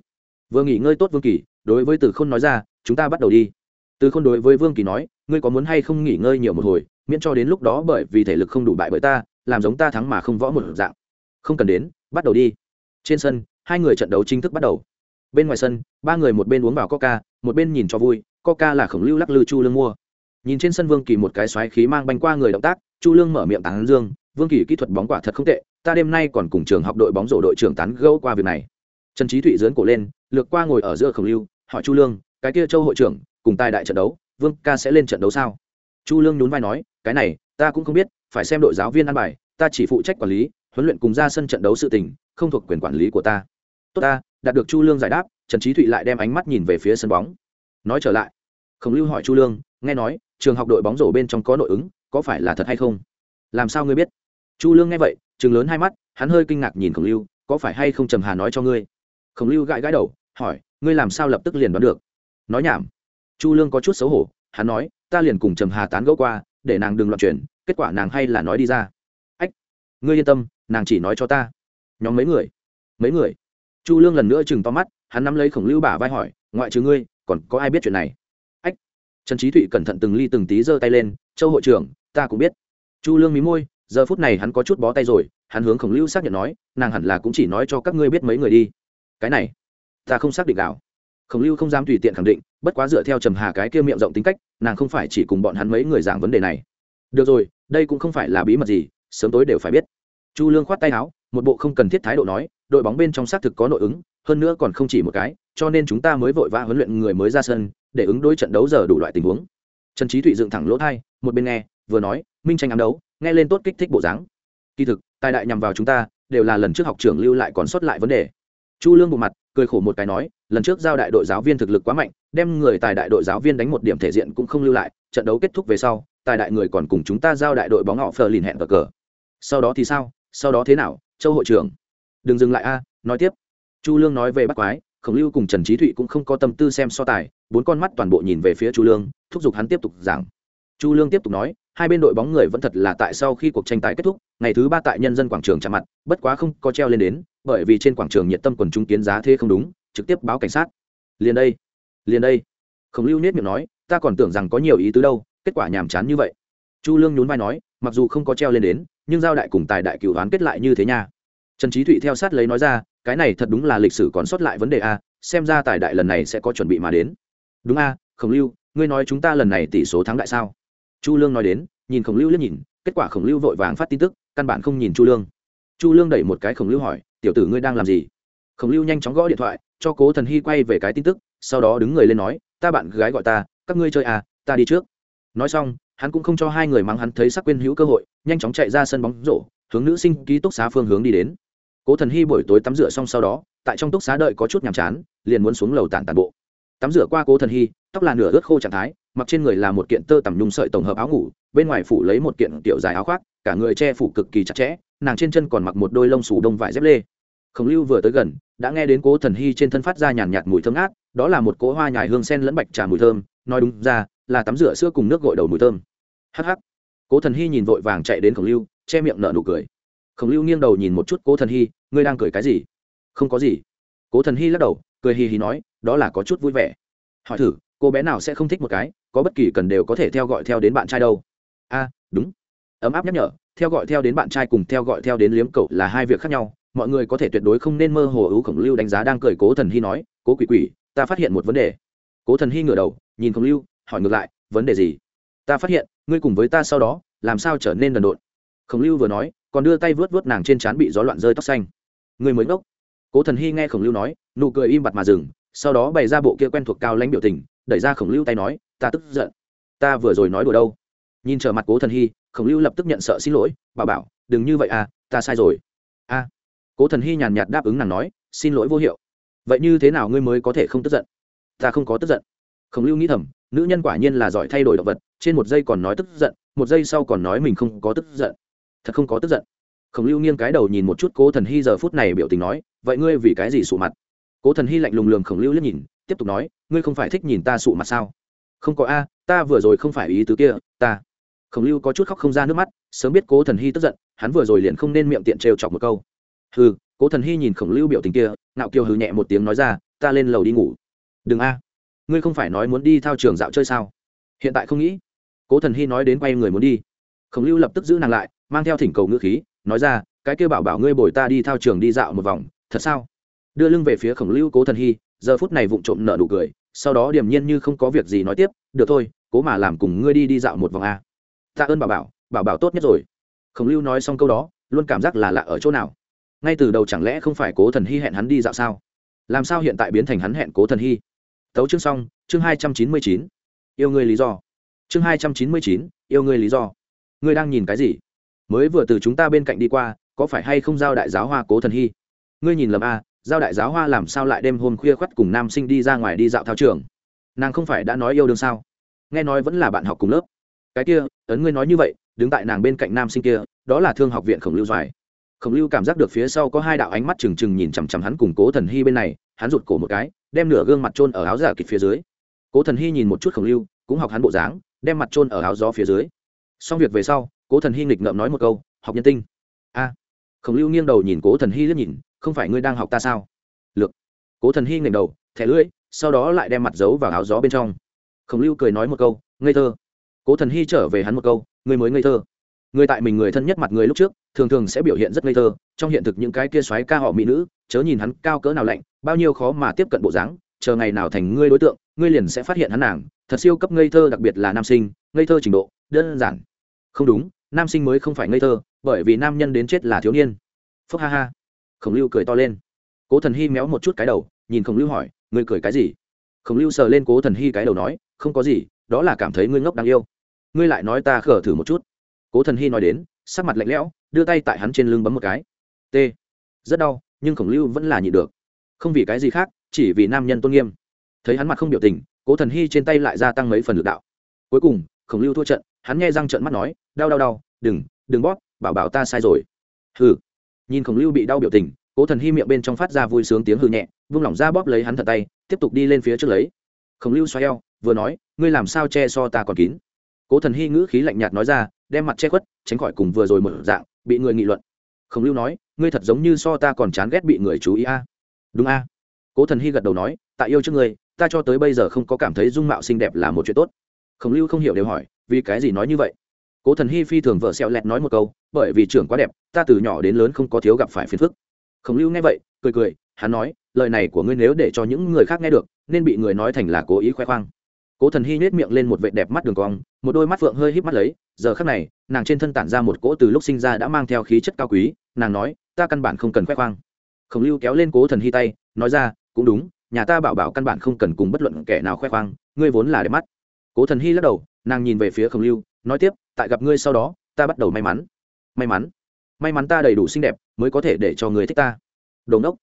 [SPEAKER 1] Vừa nghỉ ngơi tốt vương kỳ, đối với từ khôn nói ra, chúng ta bắt đầu đi. Từ khôn đối với vương kỳ nói, ngươi có muốn hay không nghỉ ngơi nhiều một hồi, miễn cho đến lúc đó bởi vì thể lực không đủ bại bởi ta, làm giống ta thắng mà không võ một dạng. Không cần đến, bắt đầu đi trên sân, hai người trận đấu chính thức bắt đầu. Bên ngoài sân, ba người một bên uống vào coca, một bên nhìn cho vui, coca là khổng lưu lắc lư chu lương mua. Nhìn trên sân vương kỳ một cái xoáy khí mang banh qua người động tác, chu lương mở miệng tán dương, vương kỳ, kỹ thuật bóng quả thật không tệ, ta đêm nay còn cùng trường học đội bóng rổ đội trưởng tán gẫu qua việc này. Trần trí thụy dướn cổ lên, lược qua ngồi ở giữa khổng lưu, hỏi chu lương, cái kia châu hội trưởng, cùng tài đại trận đấu, vương ca sẽ lên trận đấu sao? Chu lương nhún vai nói, cái này, ta cũng không biết, phải xem đội giáo viên ăn bài, ta chỉ phụ trách quản lý huấn luyện cùng ra sân trận đấu sự tình, không thuộc quyền quản lý của ta. Tốt ta, đạt được chu lương giải đáp, trần trí thụy lại đem ánh mắt nhìn về phía sân bóng. Nói trở lại. Khổng lưu hỏi chu lương, nghe nói, trường học đội bóng rổ bên trong có nội ứng, có phải là thật hay không? Làm sao ngươi biết? Chu lương nghe vậy chừng lớn hai mắt, hắn hơi kinh ngạc nhìn khổng lưu, có phải hay không trầm hà nói cho ngươi? Khổng lưu gãi gãi đầu, hỏi, ngươi làm sao lập tức liền đoán được? Nói nhảm. Chu lương có chút xấu hổ, hắn nói, ta liền cùng trầm hà tán gẫu qua, để nàng đừng loạn chuyển, kết quả nàng hay là nói đi ra. Ách, ngươi yên tâm nàng chỉ nói cho ta. Nhóm mấy người? Mấy người? Chu lương lần nữa chừng to mắt, hắn nắm lấy khổng lưu bả vai hỏi, ngoại trừ ngươi, còn có ai biết chuyện này? Ách. Trần trí thụy cẩn thận từng ly từng tí giơ tay lên, châu hội trưởng, ta cũng biết. Chu lương mí môi, giờ phút này hắn có chút bó tay rồi, hắn hướng khổng lưu xác nhận nói, nàng hẳn là cũng chỉ nói cho các ngươi biết mấy người đi. Cái này, ta không xác định nào. Khổng lưu không dám tùy tiện khẳng định, bất quá dựa theo trầm hà cái kia miệng rộng tính cách, nàng không phải chỉ cùng bọn hắn mấy người giảng vấn đề này. Được rồi, đây cũng không phải là bí mật gì, sớm tối đều phải biết chu lương khoát tay áo, một bộ không cần thiết thái độ nói, đội bóng bên trong xác thực có nội ứng, hơn nữa còn không chỉ một cái, cho nên chúng ta mới vội vã huấn luyện người mới ra sân, để ứng đối trận đấu giờ đủ loại tình huống. Trần trí thụy dựng thẳng lỗ thai, một bên nghe, vừa nói, minh tranh ám đấu, nghe lên tốt kích thích bộ dáng. Kỳ thực, tài đại nhằm vào chúng ta, đều là lần trước học trưởng lưu lại còn sót lại vấn đề. Chu lương bộ mặt, cười khổ một cái nói, lần trước giao đại đội giáo viên thực lực quá mạnh, đem người tài đại đội giáo viên đánh một điểm thể diện cũng không lưu lại, trận đấu kết thúc về sau, tài đại người còn cùng chúng ta giao đại đội bóng họ phờ lìn hẹn cờ cờ. Sau đó thì sao? Sau đó thế nào, châu hội trưởng? Đừng dừng lại a, nói tiếp. Chu lương nói về bắt quái, khổng lưu cùng trần trí thụy cũng không có tâm tư xem so tài, bốn con mắt toàn bộ nhìn về phía chu lương, thúc giục hắn tiếp tục giảng. Chu lương tiếp tục nói, hai bên đội bóng người vẫn thật là tại sau khi cuộc tranh tài kết thúc, ngày thứ ba tại nhân dân quảng trường chạm mặt, bất quá không có treo lên đến, bởi vì trên quảng trường nhiệt tâm quần chúng kiến giá thế không đúng, trực tiếp báo cảnh sát. Liền đây liền đây. Khổng lưu nết miệng nói, ta còn tưởng rằng có nhiều ý tứ đâu, kết quả nhàm chán như vậy. Chu lương nhún vai nói mặc dù không có treo lên đến, nhưng giao đại cùng tài đại cựu đoán kết lại như thế nha. Trần trí thụy theo sát lấy nói ra, cái này thật đúng là lịch sử còn sót lại vấn đề a, xem ra tài đại lần này sẽ có chuẩn bị mà đến. Đúng a, khổng lưu, ngươi nói chúng ta lần này tỷ số thắng đại sao? Chu lương nói đến, nhìn khổng lưu liếc nhìn, kết quả khổng lưu vội vàng phát tin tức, căn bản không nhìn chu lương. Chu lương đẩy một cái khổng lưu hỏi, tiểu tử ngươi đang làm gì? Khổng lưu nhanh chóng gõ điện thoại, cho cố thần hy quay về cái tin tức, sau đó đứng người lên nói, ta bạn gái gọi ta, các ngươi chơi à ta đi trước. Nói xong hắn cũng không cho hai người mắng hắn thấy sắc quên hữu cơ hội, nhanh chóng chạy ra sân bóng rổ, hướng nữ sinh ký túc xá phương hướng đi đến. Cố thần hy buổi tối tắm rửa xong sau đó, tại trong túc xá đợi có chút nhàm chán, liền muốn xuống lầu tản tàn bộ. Tắm rửa qua cố thần hy, tóc là nửa ướt khô trạng thái, mặc trên người là một kiện tơ tằm nhung sợi tổng hợp áo ngủ, bên ngoài phủ lấy một kiện tiểu dài áo khoác, cả người che phủ cực kỳ chặt chẽ, nàng trên chân còn mặc một đôi lông xù đông vải dép lê. Khổng lưu vừa tới gần, đã nghe đến cố thần hy trên thân phát ra nhàn nhạt mùi thơm ngát, đó là một cỗ hoa nhài hương sen lẫn bạch trà mùi thơm, nói đúng ra là tắm rửa sữa cùng nước gội đầu mùi thơm. Hh cố thần hy nhìn vội vàng chạy đến khổng lưu, che miệng nở nụ cười. Khổng lưu nghiêng đầu nhìn một chút cố thần hy ngươi đang cười cái gì? Không có gì. Cố thần hy lắc đầu, cười hì hì nói, đó là có chút vui vẻ. Hỏi thử, cô bé nào sẽ không thích một cái, có bất kỳ cần đều có thể theo gọi theo đến bạn trai đâu. A, đúng. Ấm áp nhắc nhở, theo gọi theo đến bạn trai cùng theo gọi theo đến liếm cậu là hai việc khác nhau, mọi người có thể tuyệt đối không nên mơ hồ ưu khổng lưu đánh giá đang cười cố thần hy nói, cố quỷ quỷ, ta phát hiện một vấn đề. Cố thần hy ngửa đầu, nhìn khổng lưu hỏi ngược lại, vấn đề gì? Ta phát hiện, ngươi cùng với ta sau đó, làm sao trở nên đần độn? Khổng lưu vừa nói, còn đưa tay vớt vớt nàng trên trán bị gió loạn rơi tóc xanh. Người mới ngốc. Cố thần hy nghe khổng lưu nói, nụ cười im bặt mà dừng, sau đó bày ra bộ kia quen thuộc cao lãnh biểu tình, đẩy ra khổng lưu tay nói, ta tức giận. Ta vừa rồi nói đùa đâu? Nhìn trở mặt cố thần hy, khổng lưu lập tức nhận sợ xin lỗi, bà bảo, đừng như vậy à ta sai rồi. A. Cố thần hy nhàn nhạt đáp ứng nàng nói, xin lỗi vô hiệu. Vậy như thế nào ngươi mới có thể không tức giận? Ta không có tức giận. Khổng lưu nghĩ thầm nữ nhân quả nhiên là giỏi thay đổi động vật, trên một giây còn nói tức giận, một giây sau còn nói mình không có tức giận. Thật không có tức giận. Khổng lưu nghiêng cái đầu nhìn một chút cố thần hy giờ phút này biểu tình nói, vậy ngươi vì cái gì sụ mặt? Cố thần hy lạnh lùng lường khổng lưu liếc nhìn, tiếp tục nói, ngươi không phải thích nhìn ta sụ mặt sao? Không có a, ta vừa rồi không phải ý tứ kia, ta. Khổng lưu có chút khóc không ra nước mắt, sớm biết cố thần hy tức giận, hắn vừa rồi liền không nên miệng tiện trêu chọc một câu. Hừ, cố thần hy nhìn khổng lưu biểu tình kia nạo kiều hừ nhẹ một tiếng nói ra, ta lên lầu đi ngủ. Đừng a ngươi không phải nói muốn đi thao trường dạo chơi sao? Hiện tại không nghĩ. Cố thần hy nói đến quay người muốn đi. Khổng lưu lập tức giữ nàng lại, mang theo thỉnh cầu ngữ khí, nói ra, cái kêu bảo bảo ngươi bồi ta đi thao trường đi dạo một vòng, thật sao? Đưa lưng về phía khổng lưu, cố thần hy giờ phút này vụng trộm nợ nụ cười, sau đó điềm nhiên như không có việc gì nói tiếp, được thôi, cố mà làm cùng ngươi đi đi dạo một vòng à. a tạ ơn bảo bảo bảo bảo tốt nhất rồi. Khổng lưu nói xong câu đó, luôn cảm giác là lạ ở chỗ nào. Ngay từ đầu chẳng lẽ không phải cố thần hy hẹn hắn đi dạo sao? Làm sao hiện tại biến thành hắn hẹn cố thần hy tấu chương xong, chương hai trăm chín mươi chín. Yêu ngươi lý do. Chương hai trăm chín mươi chín, yêu ngươi lý do. Ngươi đang nhìn cái gì? Mới vừa từ chúng ta bên cạnh đi qua, có phải hay không giao đại giáo hoa cố thần hy? Ngươi nhìn lầm a giao đại giáo hoa làm sao lại đêm hôm khuya khoắt cùng nam sinh đi ra ngoài đi dạo thao trường? Nàng không phải đã nói yêu đương sao? Nghe nói vẫn là bạn học cùng lớp. Cái kia, ấn ngươi nói như vậy, đứng tại nàng bên cạnh nam sinh kia, đó là thương học viện khổng lưu doài. Khổng lưu cảm giác được phía sau có hai đạo ánh mắt trừng trừng nhìn chằm chằm hắn cùng cố thần hy bên này hắn rụt cổ một cái, đem nửa gương mặt trôn ở áo giả kịch phía dưới. Cố thần hy nhìn một chút khổng lưu, cũng học hắn bộ dáng, đem mặt trôn ở áo gió phía dưới. Xong việc về sau, cố thần hy nghịch ngợm nói một câu, học nhân tinh. A. Khổng lưu nghiêng đầu nhìn cố thần hy liếc nhìn, không phải ngươi đang học ta sao? Lược. Cố thần hy nghịch đầu, thẻ lưỡi, sau đó lại đem mặt giấu vào áo gió bên trong. Khổng lưu cười nói một câu, ngây thơ. Cố thần hy trở về hắn một câu, ngươi mới ngây thơ. Người tại mình người thân nhất mặt người lúc trước, thường thường sẽ biểu hiện rất ngây thơ, trong hiện thực những cái kia xoáy ca họ mỹ nữ chớ nhìn hắn cao cỡ nào lạnh, bao nhiêu khó mà tiếp cận bộ dáng, chờ ngày nào thành ngươi đối tượng, ngươi liền sẽ phát hiện hắn nàng, thật siêu cấp ngây thơ đặc biệt là nam sinh, ngây thơ trình độ, đơn giản. Không đúng, nam sinh mới không phải ngây thơ, bởi vì nam nhân đến chết là thiếu niên. Phúc ha ha. Khổng lưu cười to lên. Cố thần hy méo một chút cái đầu, nhìn khổng lưu hỏi, ngươi cười cái gì? Khổng lưu sờ lên cố thần hy cái đầu nói, không có gì, đó là cảm thấy ngươi ngốc đáng yêu. Ngươi lại nói ta khở thử một chút. Cố thần hy nói đến, sắc mặt lạnh lẽo, đưa tay tại hắn trên lưng bấm một cái. T. Rất đau nhưng khổng lưu vẫn là nhịn được. Không vì cái gì khác, chỉ vì nam nhân tôn nghiêm. Thấy hắn mặt không biểu tình, cố thần hy trên tay lại gia tăng mấy phần lực đạo. Cuối cùng, khổng lưu thua trận, hắn nghe răng trận mắt nói, đau đau đau, đừng đừng bóp, bảo bảo ta sai rồi. Hừ. Nhìn khổng lưu bị đau biểu tình, cố thần hy miệng bên trong phát ra vui sướng tiếng hư nhẹ, vung lỏng ra bóp lấy hắn thật tay, tiếp tục đi lên phía trước lấy. Khổng lưu xoay eo, vừa nói, ngươi làm sao che so ta còn kín? Cố thần hy ngữ khí lạnh nhạt nói ra, đem mặt che khuất, tránh khỏi cùng vừa rồi một dạng, bị người nghị luận. Khổng lưu nói ngươi thật giống như so ta còn chán ghét bị người chú ý a. Đúng a. Cố thần hy gật đầu nói tại yêu trước ngươi, ta cho tới bây giờ không có cảm thấy dung mạo xinh đẹp là một chuyện tốt. Khổng lưu không hiểu đều hỏi, vì cái gì nói như vậy? Cố thần hy phi thường vợ xẹo lẹt nói một câu, bởi vì trưởng quá đẹp, ta từ nhỏ đến lớn không có thiếu gặp phải phiền phức. Khổng lưu nghe vậy, cười cười, hắn nói, lời này của ngươi nếu để cho những người khác nghe được, nên bị người nói thành là cố ý khoe khoang. Cố thần hy nhét miệng lên một vệ đẹp mắt đường cong, một đôi mắt phượng hơi híp mắt lấy, giờ khắc này, nàng trên thân tản ra một cỗ từ lúc sinh ra đã mang theo khí chất cao quý, nàng nói ta căn bản không cần khoe khoang. Khổng lưu kéo lên cố thần hy tay, nói ra, cũng đúng, nhà ta bảo bảo căn bản không cần cùng bất luận kẻ nào khoe khoang, ngươi vốn là đẹp mắt. Cố thần hy lắc đầu, nàng nhìn về phía khổng lưu, nói tiếp, tại gặp ngươi sau đó, ta bắt đầu may mắn. May mắn? May mắn ta đầy đủ xinh đẹp, mới có thể để cho người thích ta. Đồn đốc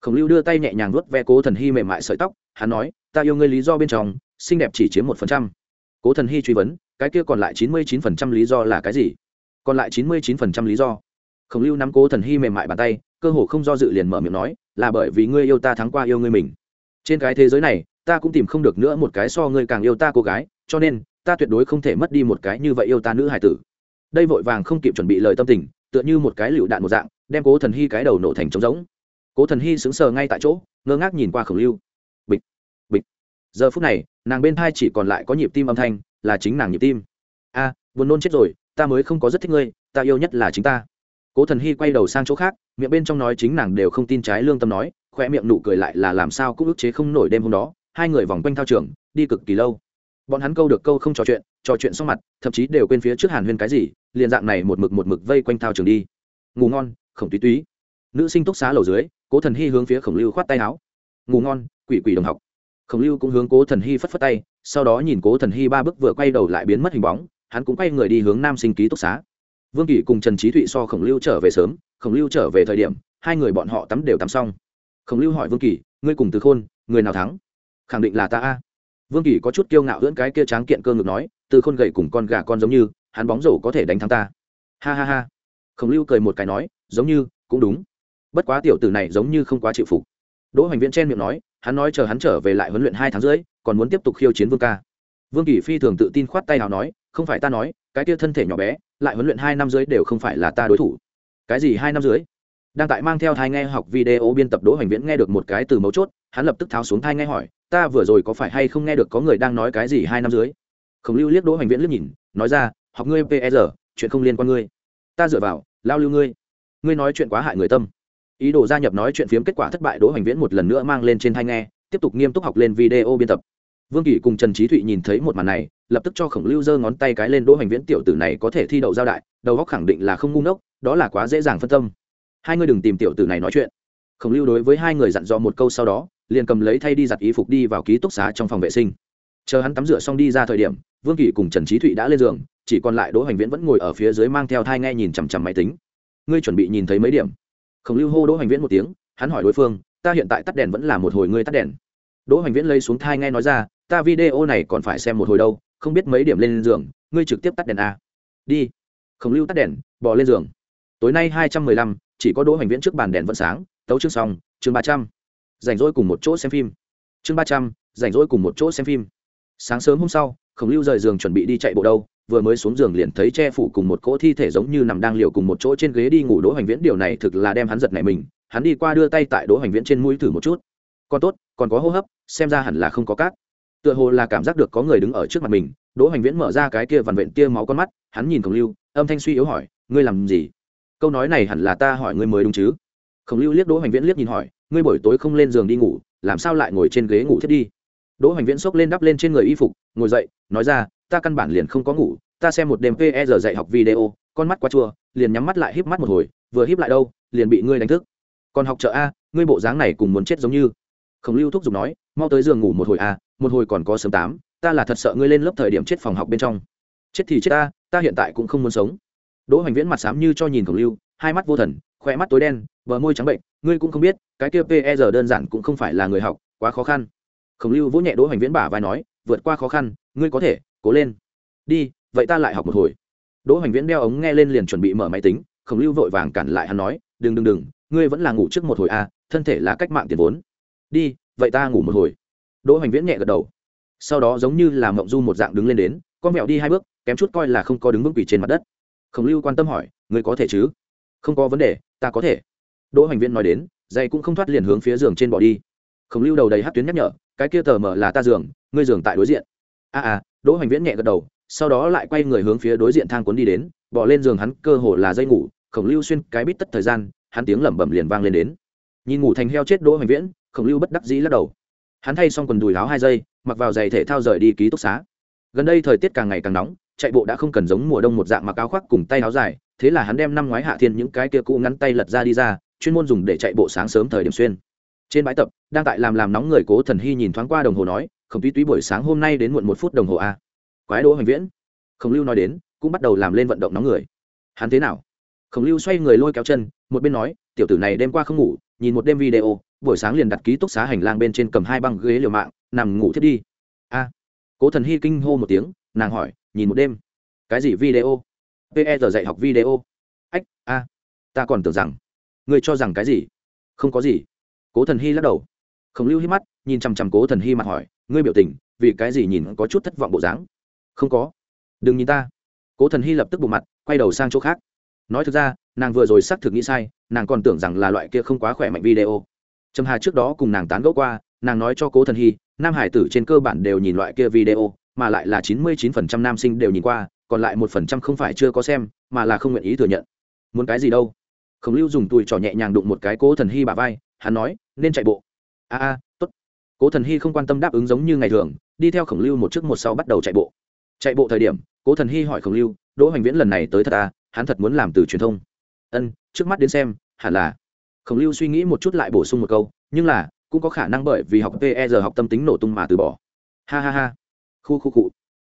[SPEAKER 1] khổng lưu đưa tay nhẹ nhàng vuốt ve cố thần hy mềm mại sợi tóc, hắn nói, ta yêu ngươi lý do bên trong, xinh đẹp chỉ chiếm một phần trăm. Cố thần hy truy vấn, cái kia còn lại chín mươi chín phần trăm lý do là cái gì? Còn lại chín mươi chín phần trăm lý do khổng lưu nắm cố thần hy mềm mại bàn tay, cơ hồ không do dự liền mở miệng nói, là bởi vì ngươi yêu ta thắng qua yêu ngươi mình. Trên cái thế giới này, ta cũng tìm không được nữa một cái so ngươi càng yêu ta cô gái, cho nên, ta tuyệt đối không thể mất đi một cái như vậy yêu ta nữ hải tử. Đây vội vàng không kịp chuẩn bị lời tâm tình, tựa như một cái lựu đạn một dạng, đem cố thần hy cái đầu nổ thành trống rỗng. Cố thần hy sững sờ ngay tại chỗ, ngơ ngác nhìn qua khổng lưu. Bịch bịch. Giờ phút này, nàng bên thai chỉ còn lại có nhịp tim âm thanh, là chính nàng nhịp tim. A, buồn nôn chết rồi, ta mới không có rất thích ngươi, ta yêu nhất là chính ta cố thần hy quay đầu sang chỗ khác, miệng bên trong nói chính nàng đều không tin trái lương tâm nói khoe miệng nụ cười lại là làm sao cũng ức chế không nổi đêm hôm đó, hai người vòng quanh thao trường, đi cực kỳ lâu. Bọn hắn câu được câu không trò chuyện trò chuyện xong mặt, thậm chí đều quên phía trước hàn huyên cái gì, liền dạng này một mực một mực vây quanh thao trường đi. Ngủ ngon, khổng túy túy. Nữ sinh túc xá lầu dưới, cố thần hy hướng phía khổng lưu khoát tay áo. Ngủ ngon, quỷ quỷ đồng học. Khổng lưu cũng hướng cố thần hy phất phất tay, sau đó nhìn cố thần hy ba bước vừa quay đầu lại biến mất hình bóng, hắn cũng quay người đi hướng nam sinh ký túc xá vương kỳ cùng trần trí thụy so khổng lưu trở về sớm, khổng lưu trở về thời điểm, hai người bọn họ tắm đều tắm xong. Khổng lưu hỏi vương kỳ, ngươi cùng từ khôn, người nào thắng? Khẳng định là ta a. Vương kỳ có chút kiêu ngạo ưỡn cái kia tráng kiện cơ ngực nói, từ khôn gầy cùng con gà con giống như, hắn bóng rổ có thể đánh thắng ta. Ha ha ha. Khổng lưu cười một cái nói, giống như, cũng đúng. Bất quá tiểu tử này giống như không quá chịu phục. Đỗ hoành viễn chen miệng nói, hắn nói chờ hắn trở về lại huấn luyện hai tháng rưỡi, còn muốn tiếp tục khiêu chiến vương ca. Vương kỳ phi thường tự tin khoát tay nào nói, không phải ta nói, cái kia thân thể nhỏ bé lại huấn luyện hai năm dưới đều không phải là ta đối thủ. Cái gì hai năm dưới đang tại mang theo thai nghe học video biên tập đỗ hoành viễn nghe được một cái từ mấu chốt, hắn lập tức tháo xuống thai nghe hỏi, ta vừa rồi có phải hay không nghe được có người đang nói cái gì hai năm dưới khổng lưu liếc đỗ hoành viễn liếc nhìn, nói ra, học ngươi pr chuyện không liên quan ngươi. Ta dựa vào, lao lưu ngươi. Ngươi nói chuyện quá hại người tâm. Ý đồ gia nhập nói chuyện phiếm kết quả thất bại, đỗ hoành viễn một lần nữa mang lên trên thai nghe, tiếp tục nghiêm túc học lên video biên tập vương kỳ cùng trần trí thụy nhìn thấy một màn này, lập tức cho khổng lưu giơ ngón tay cái lên đỗ hoành viễn tiểu tử này có thể thi đậu giao đại, đầu góc khẳng định là không ngu ngốc, đó là quá dễ dàng phân tâm. Hai người đừng tìm tiểu tử này nói chuyện. Khổng lưu đối với hai người dặn dò một câu sau đó, liền cầm lấy thay đi giặt y phục đi vào ký túc xá trong phòng vệ sinh. Chờ hắn tắm rửa xong đi ra thời điểm, vương kỳ cùng trần trí thụy đã lên giường, chỉ còn lại đỗ hoành viễn vẫn ngồi ở phía dưới mang theo thai nghe nhìn chằm chằm máy tính. Ngươi chuẩn bị nhìn thấy mấy điểm? Khổng lưu hô đỗ hoành viễn một tiếng, hắn hỏi đối phương, ta hiện tại tắt đèn vẫn là một hồi ngươi tắt đèn. Đỗ hoành viễn lấy xuống thai nghe nói ra ta video này còn phải xem một hồi đâu, không biết mấy điểm lên giường, ngươi trực tiếp tắt đèn a. Đi. Khổng lưu tắt đèn bỏ lên giường. Tối nay hai trăm mười lăm, chỉ có đỗ hoành viễn trước bàn đèn vẫn sáng, tấu chương xong, chương ba trăm. Rảnh rỗi cùng một chỗ xem phim. Chương ba trăm, rảnh rỗi cùng một chỗ xem phim. Sáng sớm hôm sau, khổng lưu rời giường chuẩn bị đi chạy bộ đâu, vừa mới xuống giường liền thấy che phủ cùng một cỗ thi thể giống như nằm đang liều cùng một chỗ trên ghế đi ngủ đỗ hoành viễn. Điều này thực là đem hắn giật này mình, hắn đi qua đưa tay tại đỗ hoành viễn trên mũi thử một chút. Còn tốt, còn có hô hấp, xem ra hẳn là không có cát tựa hồ là cảm giác được có người đứng ở trước mặt mình, đỗ hoành viễn mở ra cái kia vằn vện tia máu con mắt, hắn nhìn khổng lưu, âm thanh suy yếu hỏi, ngươi làm gì? Câu nói này hẳn là ta hỏi ngươi mới đúng chứ? Khổng lưu liếc đỗ hoành viễn liếc nhìn hỏi, ngươi buổi tối không lên giường đi ngủ, làm sao lại ngồi trên ghế ngủ thiết đi? Đỗ hoành viễn xốc lên đắp lên trên người y phục, ngồi dậy, nói ra, ta căn bản liền không có ngủ, ta xem một đêm pe giờ dạy học video, con mắt quá chua, liền nhắm mắt lại híp mắt một hồi, vừa híp lại đâu, liền bị ngươi đánh thức. Còn học trợ a, ngươi bộ dáng này cùng muốn chết giống như. Khổng lưu thúc giục nói, mau tới giường ngủ một hồi a một hồi còn có sớm tám ta là thật sợ ngươi lên lớp thời điểm chết phòng học bên trong. Chết thì chết ta ta hiện tại cũng không muốn sống. Đỗ hoành viễn mặt xám như cho nhìn khổng lưu hai mắt vô thần khoe mắt tối đen bờ môi trắng bệnh ngươi cũng không biết cái kia pe giờ đơn giản cũng không phải là người học quá khó khăn. Khổng lưu vỗ nhẹ đỗ hoành viễn bả vai nói vượt qua khó khăn ngươi có thể cố lên. Đi vậy ta lại học một hồi. Đỗ hoành viễn đeo ống nghe lên liền chuẩn bị mở máy tính khổng lưu vội vàng cản lại hắn nói đừng đừng đừng ngươi vẫn là ngủ trước một hồi a à, thân thể là cách mạng tiền vốn. Đi vậy ta ngủ một hồi đỗ hoành viễn nhẹ gật đầu. Sau đó giống như là mộng du một dạng đứng lên đến con mẹo đi hai bước kém chút coi là không có đứng vững quỷ trên mặt đất. Khổng lưu quan tâm hỏi người có thể chứ? Không có vấn đề ta có thể. Đỗ hoành viễn nói đến dây cũng không thoát liền hướng phía giường trên bỏ đi. Khổng lưu đầu đầy hát tuyến nhắc nhở cái kia tờ mở là ta giường ngươi giường tại đối diện. A à, à đỗ hoành viễn nhẹ gật đầu sau đó lại quay người hướng phía đối diện thang cuốn đi đến bỏ lên giường hắn cơ hồ là dây ngủ. Khổng lưu xuyên cái bít tất thời gian hắn tiếng lẩm bẩm liền vang lên đến. Nhìn ngủ thành heo chết đỗ hoành viễn khổng lưu bất đắc dĩ lắc đầu hắn thay xong quần đùi láo hai giây mặc vào giày thể thao rời đi ký túc xá. Gần đây thời tiết càng ngày càng nóng, chạy bộ đã không cần giống mùa đông một dạng mặc áo khoác cùng tay áo dài, thế là hắn đem năm ngoái hạ thiên những cái kia cũ ngắn tay lật ra đi ra, chuyên môn dùng để chạy bộ sáng sớm thời điểm xuyên. Trên bãi tập, đang tại làm làm nóng người cố thần hy nhìn thoáng qua đồng hồ nói không tuy túy, buổi sáng hôm nay đến muộn một phút đồng hồ a. Quái đỗ hoành viễn. Khổng lưu nói đến, cũng bắt đầu làm lên vận động nóng người. Hắn thế nào? Khổng lưu xoay người lôi kéo chân, một bên nói tiểu tử này đêm qua không ngủ, nhìn một đêm video, buổi sáng liền đặt ký túc xá hành lang bên trên cầm hai băng ghế liều mạng, nằm ngủ thiết đi. A. Cố thần hy kinh hô một tiếng, nàng hỏi, nhìn một đêm. Cái gì video? Pe giờ dạy học video. Ách, a. Ta còn tưởng rằng, ngươi cho rằng cái gì? Không có gì. Cố thần hy lắc đầu. Khổng lưu hít mắt, nhìn chằm chằm cố thần hy mặt hỏi, ngươi biểu tình, vì cái gì nhìn có chút thất vọng bộ dáng? Không có. Đừng nhìn ta. Cố thần hy lập tức bộ mặt, quay đầu sang chỗ khác nói thực ra, nàng vừa rồi xác thực nghĩ sai, nàng còn tưởng rằng là loại kia không quá khỏe mạnh video. Trầm hà trước đó cùng nàng tán gẫu qua, nàng nói cho cố thần hy, nam hải tử trên cơ bản đều nhìn loại kia video, mà lại là chín mươi chín phần trăm nam sinh đều nhìn qua, còn lại một phần trăm không phải chưa có xem, mà là không nguyện ý thừa nhận. Muốn cái gì đâu? Khổng lưu dùng tùi trò nhẹ nhàng đụng một cái cố thần hy bà vai, hắn nói, nên chạy bộ. A a t ố t cố thần hy không quan tâm đáp ứng giống như ngày thường, đi theo khổng lưu một trước một sau bắt đầu chạy bộ. Chạy bộ thời điểm, cố thần hy hỏi khổng lưu, đỗ hoành viễn lần này tới thật à? Hắn thật muốn làm từ truyền thông. Ân, trước mắt đến xem, hẳn là. Khổng lưu suy nghĩ một chút lại bổ sung một câu, nhưng là, cũng có khả năng bởi vì học pe giờ học tâm tính nổ tung mà từ bỏ. Ha ha ha. Khu khu cụ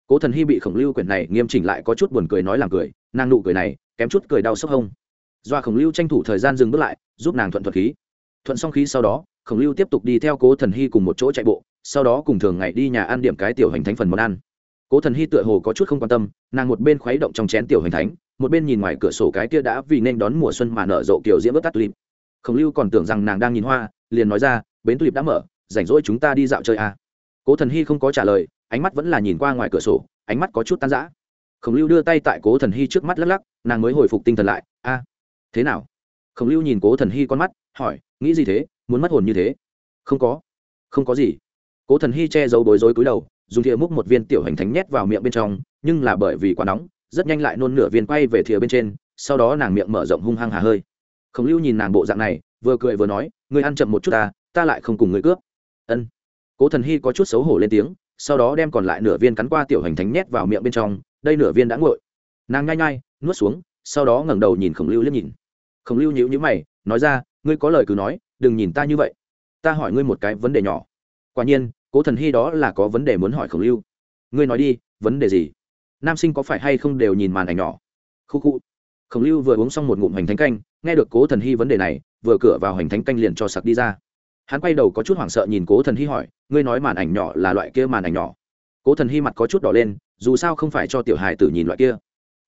[SPEAKER 1] cố thần hy bị khổng lưu quyển này nghiêm chỉnh lại có chút buồn cười nói làm cười, nàng nụ cười này, kém chút cười đau sốc hông. Do khổng lưu tranh thủ thời gian dừng bước lại, giúp nàng thuận thuật khí. Thuận xong khí sau đó, khổng lưu tiếp tục đi theo cố thần hy cùng một chỗ chạy bộ, sau đó cùng thường ngày đi nhà ăn điểm cái tiểu hành thánh phần món ăn cố thần hy tựa hồ có chút không quan tâm, nàng một bên khuấy động trong chén tiểu hoành thánh, một bên nhìn ngoài cửa sổ cái kia đã vì nên đón mùa xuân mà nở rộ kiểu diễm ướt tắt tulip. Khổng lưu còn tưởng rằng nàng đang nhìn hoa, liền nói ra, bến tulip đã mở, rảnh rỗi chúng ta đi dạo chơi à. cố thần hy không có trả lời, ánh mắt vẫn là nhìn qua ngoài cửa sổ, ánh mắt có chút tan rã. Khổng lưu đưa tay tại cố thần hy trước mắt lắc lắc, nàng mới hồi phục tinh thần lại, a, thế nào? Khổng lưu nhìn cố thần hy con mắt, hỏi, nghĩ gì thế? Muốn mất hồn như thế? Không có không có gì. Cố thần hy che giấu bối rối cúi đầu dùng thìa múc một viên tiểu hành thánh nhét vào miệng bên trong, nhưng là bởi vì quá nóng, rất nhanh lại nôn nửa viên quay về thìa bên trên, sau đó nàng miệng mở rộng hung hăng hà hơi. Khổng lưu nhìn nàng bộ dạng này, vừa cười vừa nói, ngươi ăn chậm một chút ta ta lại không cùng người cướp. Ân. Cố thần hy có chút xấu hổ lên tiếng, sau đó đem còn lại nửa viên cắn qua tiểu hành thánh nhét vào miệng bên trong, đây nửa viên đã nguội. Nàng nhai nhai, nuốt xuống, sau đó ngẩng đầu nhìn khổng lưu liếc nhìn. Khổng lưu nhíu nhíu mày, nói ra, ngươi có lời cứ nói, đừng nhìn ta như vậy. Ta hỏi ngươi một cái vấn đề nhỏ. Quả nhiên cố thần hy đó là có vấn đề muốn hỏi khổng lưu. Ngươi nói đi, vấn đề gì? Nam sinh có phải hay không đều nhìn màn ảnh nhỏ? Khu khu khổng lưu vừa uống xong một ngụm hành thánh canh, nghe được cố thần hy vấn đề này, vừa cửa vào hành thánh canh liền cho sặc đi ra. Hắn quay đầu có chút hoảng sợ nhìn cố thần hy hỏi, ngươi nói màn ảnh nhỏ là loại kia màn ảnh nhỏ? Cố thần hy mặt có chút đỏ lên, dù sao không phải cho tiểu hài tử nhìn loại kia.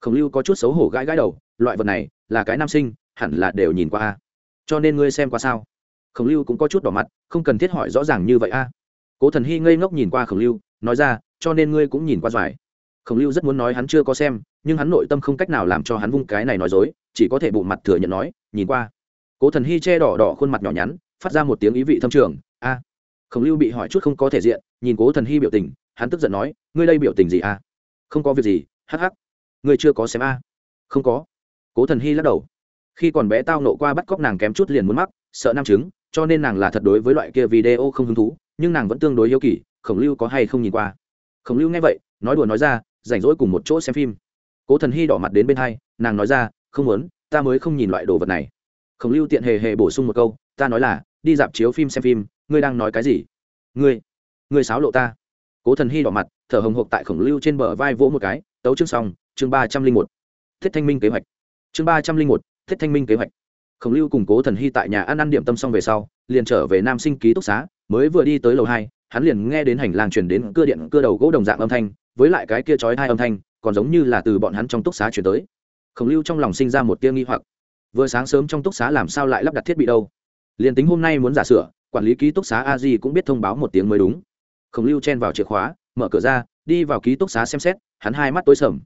[SPEAKER 1] Khổng lưu có chút xấu hổ gãi gãi đầu, loại vật này, là cái nam sinh, hẳn là đều nhìn qua a. Cho nên ngươi xem qua sao? Khổng lưu cũng có chút đỏ mặt, không cần thiết hỏi rõ ràng như vậy a cố thần hy ngây ngốc nhìn qua khổng lưu, nói ra, cho nên ngươi cũng nhìn qua doài. Khổng lưu rất muốn nói hắn chưa có xem, nhưng hắn nội tâm không cách nào làm cho hắn vung cái này nói dối, chỉ có thể bộ mặt thừa nhận nói, nhìn qua. Cố thần hy che đỏ đỏ khuôn mặt nhỏ nhắn, phát ra một tiếng ý vị thâm trường, a. Khổng lưu bị hỏi chút không có thể diện, nhìn cố thần hy biểu tình, hắn tức giận nói, ngươi đây biểu tình gì a? Không có việc gì hh ngươi chưa có xem a? Không có. Cố thần hy lắc đầu. Khi còn bé tao nộ qua bắt cóc nàng kém chút liền muốn mắc, sợ nam chứng, cho nên nàng là thật đối với loại kia video không hứng thú nhưng nàng vẫn tương đối yêu kỳ, khổng lưu có hay không nhìn qua? Khổng lưu nghe vậy, nói đùa nói ra, rảnh rỗi cùng một chỗ xem phim. Cố thần hy đỏ mặt đến bên hai, nàng nói ra, không muốn, ta mới không nhìn loại đồ vật này. Khổng lưu tiện hề hề bổ sung một câu, ta nói là, đi dạp chiếu phim xem phim, ngươi đang nói cái gì? Ngươi ngươi sáo lộ ta. Cố thần hy đỏ mặt, thở hồng hộc tại khổng lưu trên bờ vai vỗ một cái, tấu chương xong, chương ba trăm linh một, thiết thanh minh kế hoạch. Chương ba trăm linh một, thiết thanh minh kế hoạch. Khổng lưu cùng cố thần hy tại nhà ăn ăn điểm tâm xong về sau, liền trở về nam sinh ký túc xá mới vừa đi tới lầu hai, hắn liền nghe đến hành lang chuyển đến cưa điện cưa đầu gỗ đồng dạng âm thanh, với lại cái kia chói hai âm thanh, còn giống như là từ bọn hắn trong túc xá chuyển tới. Khổng lưu trong lòng sinh ra một tia nghi hoặc. Vừa sáng sớm trong túc xá làm sao lại lắp đặt thiết bị đâu? Liền tính hôm nay muốn giả sửa, quản lý ký túc xá a di cũng biết thông báo một tiếng mới đúng. Khổng lưu chen vào chìa khóa, mở cửa ra, đi vào ký túc xá xem xét, hắn hai mắt tối sầm.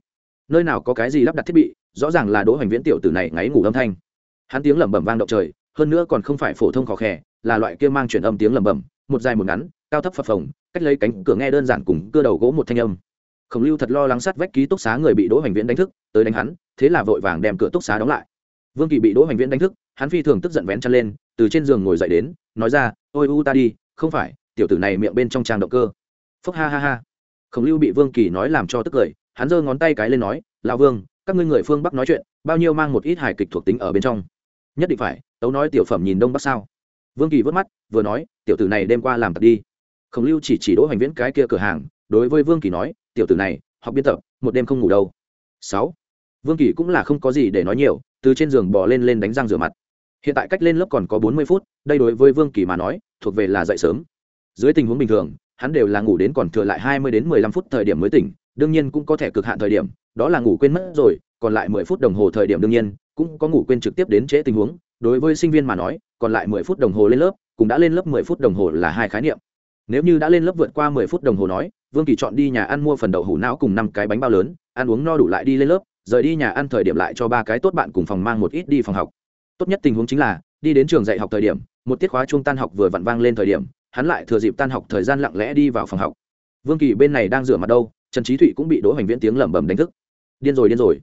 [SPEAKER 1] Nơi nào có cái gì lắp đặt thiết bị, rõ ràng là đỗ hoành viễn tiểu tử này ngáy ngủ âm thanh. Hắn tiếng lẩm bẩm vang động trời, hơn nữa còn không phải phổ thông khó khè, là loại kia mang chuyển âm tiếng lẩm bẩm một dài một ngắn, cao thấp phập phồng, cách lấy cánh cửa nghe đơn giản cùng cưa đầu gỗ một thanh âm. Khổng lưu thật lo lắng sát vách ký túc xá người bị đỗ hoành viễn đánh thức, tới đánh hắn, thế là vội vàng đem cửa túc xá đóng lại. Vương kỳ bị đỗ hoành viễn đánh thức, hắn phi thường tức giận vén chân lên, từ trên giường ngồi dậy đến, nói ra, ôi u ta đi, không phải, tiểu tử này miệng bên trong trang động cơ. Phúc ha ha ha. Khổng lưu bị vương kỳ nói làm cho tức cười, hắn giơ ngón tay cái lên nói, lão vương, các ngươi người phương bắc nói chuyện, bao nhiêu mang một ít hài kịch thuộc tính ở bên trong. Nhất định phải, tấu nói tiểu phẩm nhìn đông bắc sao? Vương kỳ vớt mắt, vừa nói, tiểu tử này đêm qua làm thật đi. Khổng lưu chỉ chỉ đỗ hoành viễn cái kia cửa hàng, đối với vương kỳ nói, tiểu tử này, học biên tập, một đêm không ngủ đâu. Sáu. Vương kỳ cũng là không có gì để nói nhiều, từ trên giường bò lên lên đánh răng rửa mặt. Hiện tại cách lên lớp còn có bốn mươi phút, đây đối với vương kỳ mà nói, thuộc về là dậy sớm. Dưới tình huống bình thường, hắn đều là ngủ đến còn thừa lại hai mươi đến mười lăm phút thời điểm mới tỉnh, đương nhiên cũng có thể cực hạn thời điểm, đó là ngủ quên mất rồi, còn lại mười phút đồng hồ thời điểm đương nhiên, cũng có ngủ quên trực tiếp đến trễ tình huống đối với sinh viên mà nói, còn lại mười phút đồng hồ lên lớp, cũng đã lên lớp mười phút đồng hồ là hai khái niệm. Nếu như đã lên lớp vượt qua mười phút đồng hồ nói, vương kỳ chọn đi nhà ăn mua phần đậu hủ não cùng năm cái bánh bao lớn, ăn uống no đủ lại đi lên lớp, rời đi nhà ăn thời điểm lại cho ba cái tốt bạn cùng phòng mang một ít đi phòng học. Tốt nhất tình huống chính là, đi đến trường dạy học thời điểm, một tiết khóa chung tan học vừa vặn vang lên thời điểm, hắn lại thừa dịp tan học thời gian lặng lẽ đi vào phòng học. Vương kỳ bên này đang rửa mặt đâu, trần trí thụy cũng bị đỗ hoành viễn tiếng lẩm bẩm đánh thức. Điên rồi điên rồi.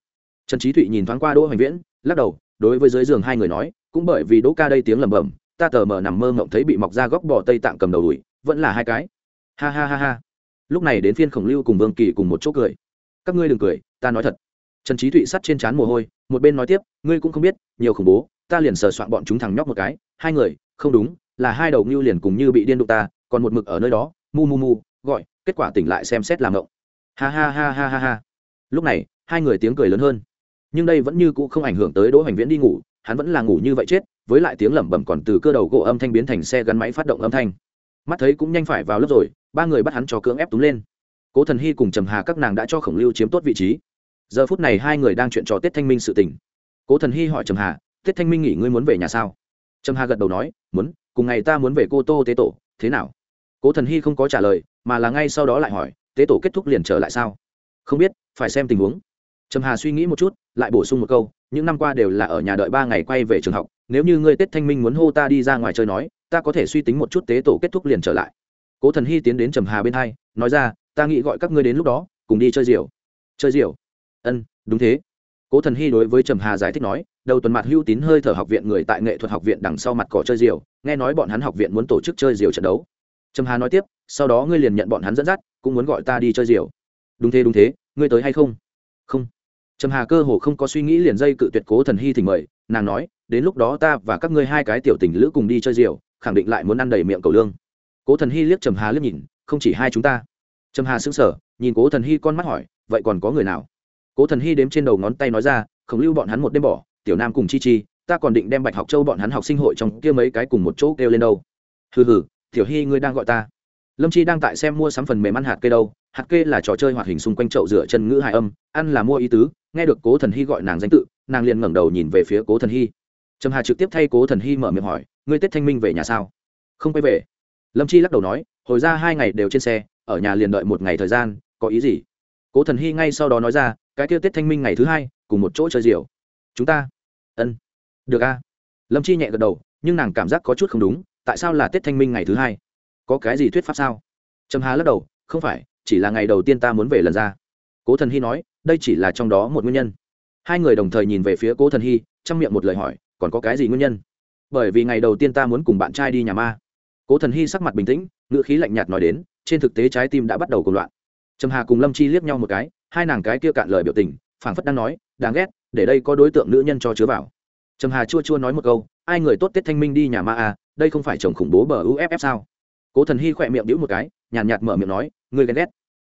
[SPEAKER 1] Trần trí thụy nhìn thoáng qua đỗ hoành viễn, lắc đầu, đối với dưới giường hai người nói cũng bởi vì đỗ ca đây tiếng lẩm bẩm, ta tờ mờ nằm mơ ngộng thấy bị mọc ra góc bò tây tạng cầm đầu đùi, vẫn là hai cái. Ha ha ha ha. Lúc này đến phiên khổng lưu cùng vương kỳ cùng một chỗ cười. Các ngươi đừng cười, ta nói thật. Trần trí thụy sắt trên trán mồ hôi, một bên nói tiếp, ngươi cũng không biết, nhiều khủng bố, ta liền sờ soạn bọn chúng thằng nhóc một cái. Hai người, không đúng, là hai đầu ngưu liền cùng như bị điên đụng ta, còn một mực ở nơi đó, mu mu mu, gọi, kết quả tỉnh lại xem xét làm ngộng. Ha ha ha ha ha ha. Lúc này, hai người tiếng cười lớn hơn. Nhưng đây vẫn như cũ không ảnh hưởng tới đỗ hoành viễn đi ngủ hắn vẫn là ngủ như vậy chết, với lại tiếng lẩm bẩm còn từ cơ đầu gỗ âm thanh biến thành xe gắn máy phát động âm thanh. Mắt thấy cũng nhanh phải vào lớp rồi, ba người bắt hắn cho cưỡng ép túng lên. Cố thần hy cùng trầm hà các nàng đã cho khổng lưu chiếm tốt vị trí. Giờ phút này hai người đang chuyện trò tết thanh minh sự tình. Cố thần hy hỏi trầm hà, tết thanh minh nghỉ ngươi muốn về nhà sao? Trầm hà gật đầu nói, muốn, cùng ngày ta muốn về cô tô tế tổ, thế nào? Cố thần hy không có trả lời, mà là ngay sau đó lại hỏi, tế tổ kết thúc liền trở lại sao? Không biết, phải xem tình huống. Trầm hà suy nghĩ một chút, lại bổ sung một câu những năm qua đều là ở nhà đợi ba ngày quay về trường học, nếu như ngươi tết thanh minh muốn hô ta đi ra ngoài chơi nói, ta có thể suy tính một chút tế tổ kết thúc liền trở lại. Cố thần hy tiến đến trầm hà bên hai, nói ra, ta nghĩ gọi các ngươi đến lúc đó, cùng đi chơi diều chơi diều ân, đúng thế. Cố thần hy đối với trầm hà giải thích nói, đầu tuần mặt hưu tín hơi thở học viện người tại nghệ thuật học viện đằng sau mặt cỏ chơi diều nghe nói bọn hắn học viện muốn tổ chức chơi diều trận đấu. Trầm hà nói tiếp, sau đó ngươi liền nhận bọn hắn dẫn dắt, cũng muốn gọi ta đi chơi diều đúng thế đúng thế, ngươi tới hay không? Không trầm hà cơ hồ không có suy nghĩ liền dây cự tuyệt cố thần hy thỉnh mời, nàng nói, đến lúc đó ta và các ngươi hai cái tiểu tình lữ cùng đi chơi diều khẳng định lại muốn ăn đầy miệng cầu lương. Cố thần hy liếc trầm hà liếc nhìn, không chỉ hai chúng ta. Trầm hà sững sờ, nhìn cố thần hy con mắt hỏi, vậy còn có người nào? Cố thần hy đếm trên đầu ngón tay nói ra khổng lưu bọn hắn một đêm bỏ, tiểu nam cùng chi chi, ta còn định đem bạch học châu bọn hắn học sinh hội trong kia mấy cái cùng một chỗ kêu lên đâu. Hừ hừ, tiểu hy ngươi đang gọi ta. Lâm chi đang tại xem mua sắm phần mềm ăn hạt kê đâu, hạt kê là trò chơi hoạt hình xung quanh chậu rửa chân ngữ hài âm, ăn là mua ý tứ nghe được cố thần hy gọi nàng danh tự, nàng liền ngẩng đầu nhìn về phía cố thần hy. Trầm hà trực tiếp thay cố thần hy mở miệng hỏi, ngươi tết thanh minh về nhà sao? Không quay về. Lâm chi lắc đầu nói, hồi ra hai ngày đều trên xe, ở nhà liền đợi một ngày thời gian, có ý gì? Cố thần hy ngay sau đó nói ra, cái kia tết thanh minh ngày thứ hai, cùng một chỗ chơi diều chúng ta? Ân. Được a. Lâm chi nhẹ gật đầu, nhưng nàng cảm giác có chút không đúng, tại sao là tết thanh minh ngày thứ hai? Có cái gì thuyết pháp sao? Trầm hà lắc đầu, không phải, chỉ là ngày đầu tiên ta muốn về lần ra cố thần hy nói, đây chỉ là trong đó một nguyên nhân. Hai người đồng thời nhìn về phía cố thần hy chăm miệng một lời hỏi, còn có cái gì nguyên nhân? Bởi vì ngày đầu tiên ta muốn cùng bạn trai đi nhà ma. Cố thần hy sắc mặt bình tĩnh, ngữ khí lạnh nhạt nói đến, trên thực tế trái tim đã bắt đầu cùng loạn. Trầm hà cùng lâm chi liếc nhau một cái, hai nàng cái kia cạn lời biểu tình, phảng phất đang nói, đáng ghét, để đây có đối tượng nữ nhân cho chứa vào. Trầm hà chua chua nói một câu, ai người tốt tết thanh minh đi nhà ma à đây không phải chồng khủng bố bờ uff sao? Cố thần hy khỏe miệng đĩu một cái, nhàn nhạt mở miệng nói người ghen ghét,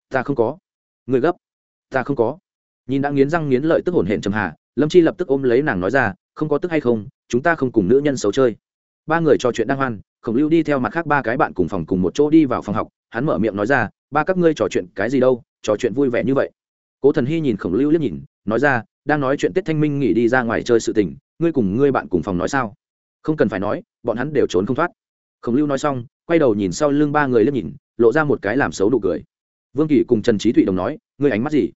[SPEAKER 1] ta không có. Người gấp ta không có. Nhìn đã nghiến răng nghiến lợi tức hổn hển trầm hà, lâm chi lập tức ôm lấy nàng nói ra, không có tức hay không, chúng ta không cùng nữ nhân xấu chơi. Ba người trò chuyện đang hoan, khổng lưu đi theo mặt khác ba cái bạn cùng phòng cùng một chỗ đi vào phòng học, hắn mở miệng nói ra, ba các ngươi trò chuyện cái gì đâu, trò chuyện vui vẻ như vậy. Cố thần hy nhìn khổng lưu liếc nhìn, nói ra, đang nói chuyện tết thanh minh nghỉ đi ra ngoài chơi sự tình, ngươi cùng ngươi bạn cùng phòng nói sao? Không cần phải nói, bọn hắn đều trốn không thoát. Khổng lưu nói xong, quay đầu nhìn sau lưng ba người liếc nhìn, lộ ra một cái làm xấu đủ cười vương kỳ cùng trần trí thụy đồng nói, ngươi ánh mắt gì?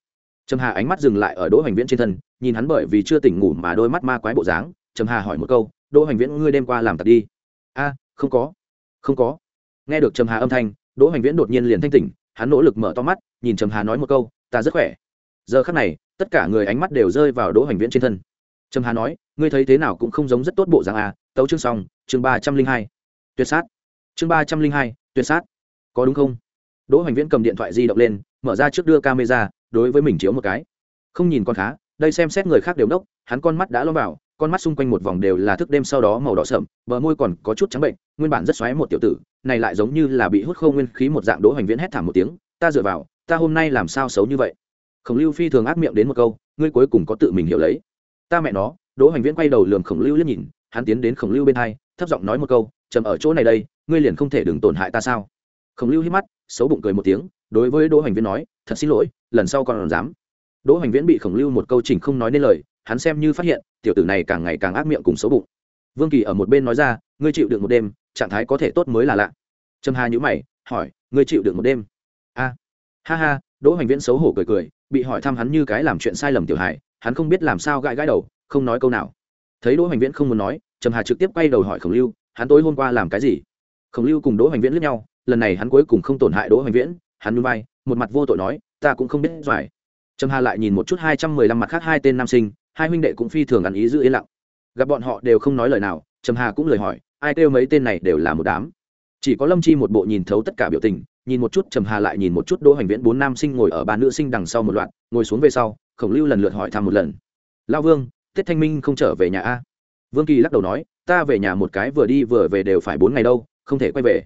[SPEAKER 1] Trầm hà ánh mắt dừng lại ở đỗ hoành viễn trên thân, nhìn hắn bởi vì chưa tỉnh ngủ mà đôi mắt ma quái bộ dáng. Trầm hà hỏi một câu, đỗ hoành viễn, ngươi đêm qua làm tật đi? A, không có không có. Nghe được trầm hà âm thanh, đỗ hoành viễn đột nhiên liền thanh tỉnh, hắn nỗ lực mở to mắt, nhìn trầm hà nói một câu, ta rất khỏe. Giờ khắc này, tất cả người ánh mắt đều rơi vào đỗ hoành viễn trên thân. Trầm hà nói, ngươi thấy thế nào cũng không giống rất tốt bộ dạng a à, tấu chương xong, chương ba trăm linh hai. Tuyệt sát. Chương ba trăm linh hai, tuyệt sát. Có đúng không? Đỗ hoành viễn cầm điện thoại di động lên, mở ra trước đưa camera, đối với mình chiếu một cái. Không nhìn con khá, đây xem xét người khác đều đốc, hắn con mắt đã lo vào, con mắt xung quanh một vòng đều là thức đêm sau đó màu đỏ sậm bờ môi còn có chút trắng bệnh, nguyên bản rất xoáy một tiểu tử, này lại giống như là bị hút không nguyên khí một dạng, đỗ hoành viễn hét thảm một tiếng, ta dựa vào, ta hôm nay làm sao xấu như vậy? Khổng lưu phi thường ác miệng đến một câu, ngươi cuối cùng có tự mình hiểu lấy. Ta mẹ nó. Đỗ hoành viễn quay đầu lườm khổng lưu liếc nhìn, hắn tiến đến khổng lưu bên hai, thấp giọng nói một câu trầm ở chỗ này đây, ngươi liền không thể đừng tổn hại ta sao? Khổng lưu hít mắt, xấu bụng cười một tiếng, đối với đỗ hoành viễn nói, thật xin lỗi, lần sau còn dám. Đỗ hoành viễn bị khổng lưu một câu chỉnh không nói nên lời, hắn xem như phát hiện, tiểu tử này càng ngày càng ác miệng cùng xấu bụng. Vương kỳ ở một bên nói ra, ngươi chịu được một đêm, trạng thái có thể tốt mới là lạ. Trâm hà nhữ mày, hỏi, ngươi chịu được một đêm? A. Ha ha, đỗ hoành viễn xấu hổ cười cười, bị hỏi thăm hắn như cái làm chuyện sai lầm tiểu hài, hắn không biết làm sao gãi gãi đầu, không nói câu nào. Thấy đỗ hoành viễn không muốn nói, trầm hà trực tiếp quay đầu hỏi khổng lưu, hắn tối hôm qua làm cái gì? Khổng lưu cùng đỗ hoành viễn lướt nhau lần này hắn cuối cùng không tổn hại đỗ hoành viễn, hắn núi bay một mặt vô tội nói, ta cũng không biết giỏi trầm hà lại nhìn một chút hai trăm mười lăm mặt khác hai tên nam sinh, hai huynh đệ cũng phi thường ăn ý giữ yên lặng. Gặp bọn họ đều không nói lời nào, trầm hà cũng lời hỏi, ai kêu mấy tên này đều là một đám? Chỉ có lâm chi một bộ nhìn thấu tất cả biểu tình, nhìn một chút trầm hà lại nhìn một chút đỗ hoành viễn bốn nam sinh ngồi ở ba nữ sinh đằng sau một loạt, ngồi xuống về sau, khổng lưu lần lượt hỏi thăm một lần. Lao vương, tết thanh minh không trở về nhà a? Vương kỳ lắc đầu nói, ta về nhà một cái vừa đi vừa về đều phải bốn ngày đâu, không thể quay về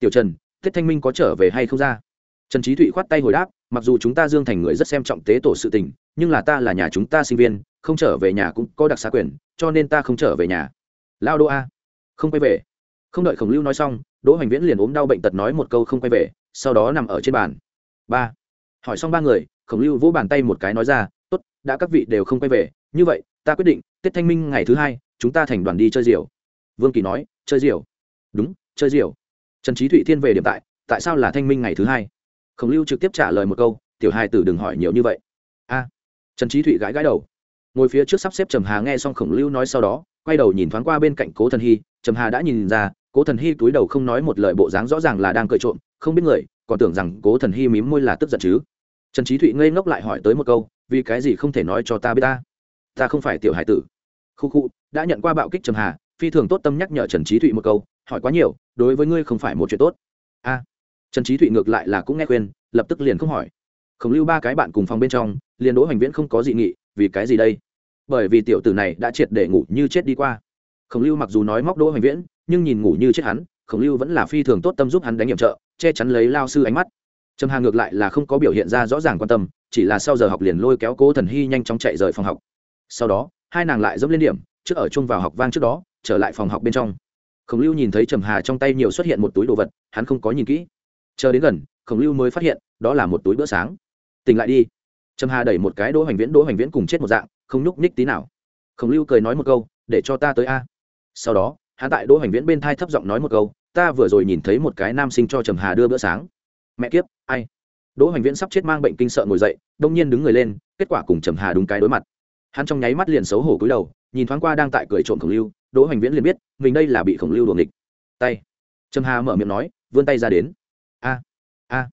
[SPEAKER 1] tiểu trần tết thanh minh có trở về hay không ra? Trần trí thụy khoát tay hồi đáp, mặc dù chúng ta dương thành người rất xem trọng tế tổ sự tình, nhưng là ta là nhà chúng ta sinh viên, không trở về nhà cũng có đặc xá quyền, cho nên ta không trở về nhà. Lao đô a. Không quay về. Không đợi khổng lưu nói xong, đỗ hoành viễn liền ốm đau bệnh tật nói một câu không quay về, sau đó nằm ở trên bàn. Ba. Hỏi xong ba người, khổng lưu vỗ bàn tay một cái nói ra, tốt, đã các vị đều không quay về. Như vậy, ta quyết định tết thanh minh ngày thứ hai, chúng ta thành đoàn đi chơi diều vương kỳ nói, chơi diều đúng, chơi diều trần trí thụy thiên về điểm tại tại sao là thanh minh ngày thứ hai? Khổng lưu trực tiếp trả lời một câu, tiểu hai tử đừng hỏi nhiều như vậy. A. Trần trí thụy gãi gãi đầu. Ngồi phía trước sắp xếp trầm hà nghe xong khổng lưu nói sau đó, quay đầu nhìn thoáng qua bên cạnh cố thần hy, trầm hà đã nhìn ra, cố thần hy túi đầu không nói một lời bộ dáng rõ ràng là đang cởi trộm, không biết người, còn tưởng rằng cố thần hy mím môi là tức giận chứ. Trần trí thụy ngây ngốc lại hỏi tới một câu, vì cái gì không thể nói cho ta biết ta? Ta không phải tiểu hải tử. Khu khu, đã nhận qua bạo kích trầm hà, phi thường tốt tâm nhắc nhở trần trí thụy một câu, hỏi quá nhiều đối với ngươi không phải một chuyện tốt. A, trần trí thụy ngược lại là cũng nghe khuyên, lập tức liền không hỏi. Khổng lưu ba cái bạn cùng phòng bên trong, liền đỗ hoành viễn không có dị nghị, vì cái gì đây? Bởi vì tiểu tử này đã triệt để ngủ như chết đi qua. Khổng lưu mặc dù nói móc đỗ hoành viễn, nhưng nhìn ngủ như chết hắn, khổng lưu vẫn là phi thường tốt tâm giúp hắn đánh nhiệm trợ, che chắn lấy lao sư ánh mắt. Trầm hà ngược lại là không có biểu hiện ra rõ ràng quan tâm, chỉ là sau giờ học liền lôi kéo cố thần hy nhanh chóng chạy rời phòng học. Sau đó, hai nàng lại dẫm lên điểm, trước ở chung vào học vang trước đó, trở lại phòng học bên trong khổng lưu nhìn thấy trầm hà trong tay nhiều xuất hiện một túi đồ vật, hắn không có nhìn kỹ. Chờ đến gần, khổng lưu mới phát hiện, đó là một túi bữa sáng. Tỉnh lại đi. Trầm hà đẩy một cái đỗ hoành viễn, đỗ hoành viễn cùng chết một dạng, không nhúc nhích tí nào. Khổng lưu cười nói một câu, để cho ta tới a. Sau đó, hắn tại đỗ hoành viễn bên thai thấp giọng nói một câu, ta vừa rồi nhìn thấy một cái nam sinh cho trầm hà đưa bữa sáng. Mẹ kiếp, ai? Đỗ hoành viễn sắp chết mang bệnh kinh sợ ngồi dậy, đông nhiên đứng người lên, kết quả cùng trầm hà đúng cái đối mặt. Hắn trong nháy mắt liền xấu hổ cúi đầu, nhìn thoáng qua đang tại cười trộm khổng lưu đỗ hoành viễn liền biết, mình đây là bị khổng lưu đuồng địch tay. Trầm hà mở miệng nói, vươn tay ra đến. A a.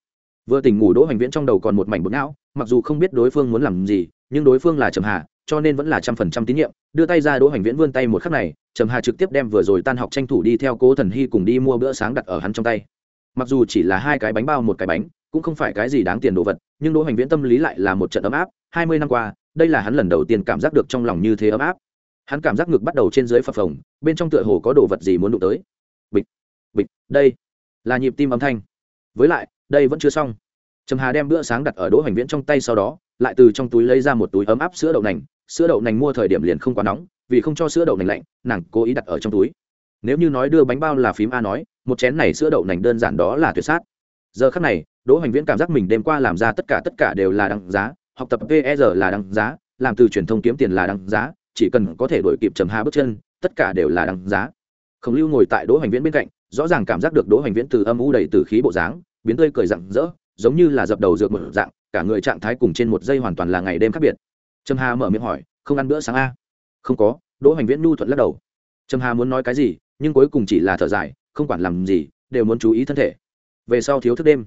[SPEAKER 1] Vừa tỉnh ngủ đỗ hoành viễn trong đầu còn một mảnh bột não, mặc dù không biết đối phương muốn làm gì, nhưng đối phương là trầm hà, cho nên vẫn là trăm phần trăm tín nhiệm. Đưa tay ra đỗ hoành viễn vươn tay một khắc này, trầm hà trực tiếp đem vừa rồi tan học tranh thủ đi theo cố thần hy cùng đi mua bữa sáng đặt ở hắn trong tay. Mặc dù chỉ là hai cái bánh bao một cái bánh, cũng không phải cái gì đáng tiền đồ vật, nhưng đỗ hoành viễn tâm lý lại là một trận ấm áp. Hai mươi năm qua, đây là hắn lần đầu tiên cảm giác được trong lòng như thế ấm áp hắn cảm giác ngực bắt đầu trên dưới phập phồng, bên trong tựa hồ có đồ vật gì muốn đụng tới. Bịch bịch, đây là nhịp tim âm thanh. Với lại, đây vẫn chưa xong. Trầm hà đem bữa sáng đặt ở đỗ hoành viễn trong tay sau đó, lại từ trong túi lấy ra một túi ấm áp sữa đậu nành. Sữa đậu nành mua thời điểm liền không quá nóng, vì không cho sữa đậu nành lạnh, nàng cố ý đặt ở trong túi. Nếu như nói đưa bánh bao là phím a nói, một chén này sữa đậu nành đơn giản đó là tuyệt sát. Giờ khắc này, đỗ hoành viễn cảm giác mình đêm qua làm ra tất cả tất cả đều là đăng giá, học tập pr là đăng giá, làm từ truyền thông kiếm tiền là đăng giá chỉ cần có thể đổi kịp trầm hà bước chân, tất cả đều là đằng giá. Khổng lưu ngồi tại đỗ hoành viễn bên cạnh, rõ ràng cảm giác được đỗ hoành viễn từ âm u đầy từ khí bộ dáng, biến tươi cười rặng rỡ, giống như là dập đầu dược một dạng, cả người trạng thái cùng trên một giây hoàn toàn là ngày đêm khác biệt. Trầm hà mở miệng hỏi, không ăn bữa sáng a? Không có, đỗ hoành viễn nhu thuận lắc đầu. Trầm hà muốn nói cái gì, nhưng cuối cùng chỉ là thở dài, không quản làm gì, đều muốn chú ý thân thể. Về sau thiếu thức đêm.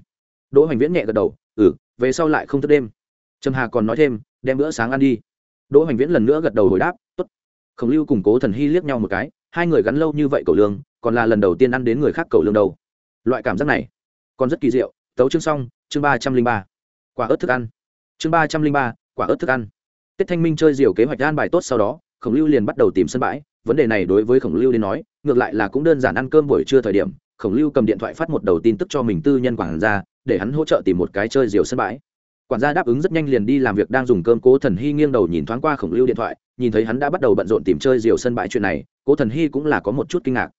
[SPEAKER 1] Đỗ hoành viễn nhẹ gật đầu ừ về sau lại không thức đêm. Trầm hà còn nói thêm, đem bữa sáng ăn đi đỗ hoành viễn lần nữa gật đầu hồi đáp t ố t khổng lưu cùng cố thần hy liếc nhau một cái, hai người gắn lâu như vậy cầu lương, còn là lần đầu tiên ăn đến người khác cầu lương đâu. Loại cảm giác này, còn rất kỳ diệu. Tấu chương xong, chương ba trăm linh ba. Quả ớt thức ăn. Chương ba trăm linh ba, quả ớt thức ăn. Tết thanh minh chơi diều kế hoạch an bài tốt sau đó, khổng lưu liền bắt đầu tìm sân bãi. Vấn đề này đối với khổng lưu đến nói, ngược lại là cũng đơn giản ăn cơm buổi trưa thời điểm. Khổng lưu cầm điện thoại phát một đầu tin tức cho mình tư nhân quản gia, để hắn hỗ trợ tìm một cái chơi diều sân bãi quản gia đáp ứng rất nhanh liền đi làm việc, đang dùng cơm cố thần hy nghiêng đầu nhìn thoáng qua khổng lưu điện thoại, nhìn thấy hắn đã bắt đầu bận rộn tìm chơi diều sân bãi chuyện này, cố thần hy cũng là có một chút kinh ngạc.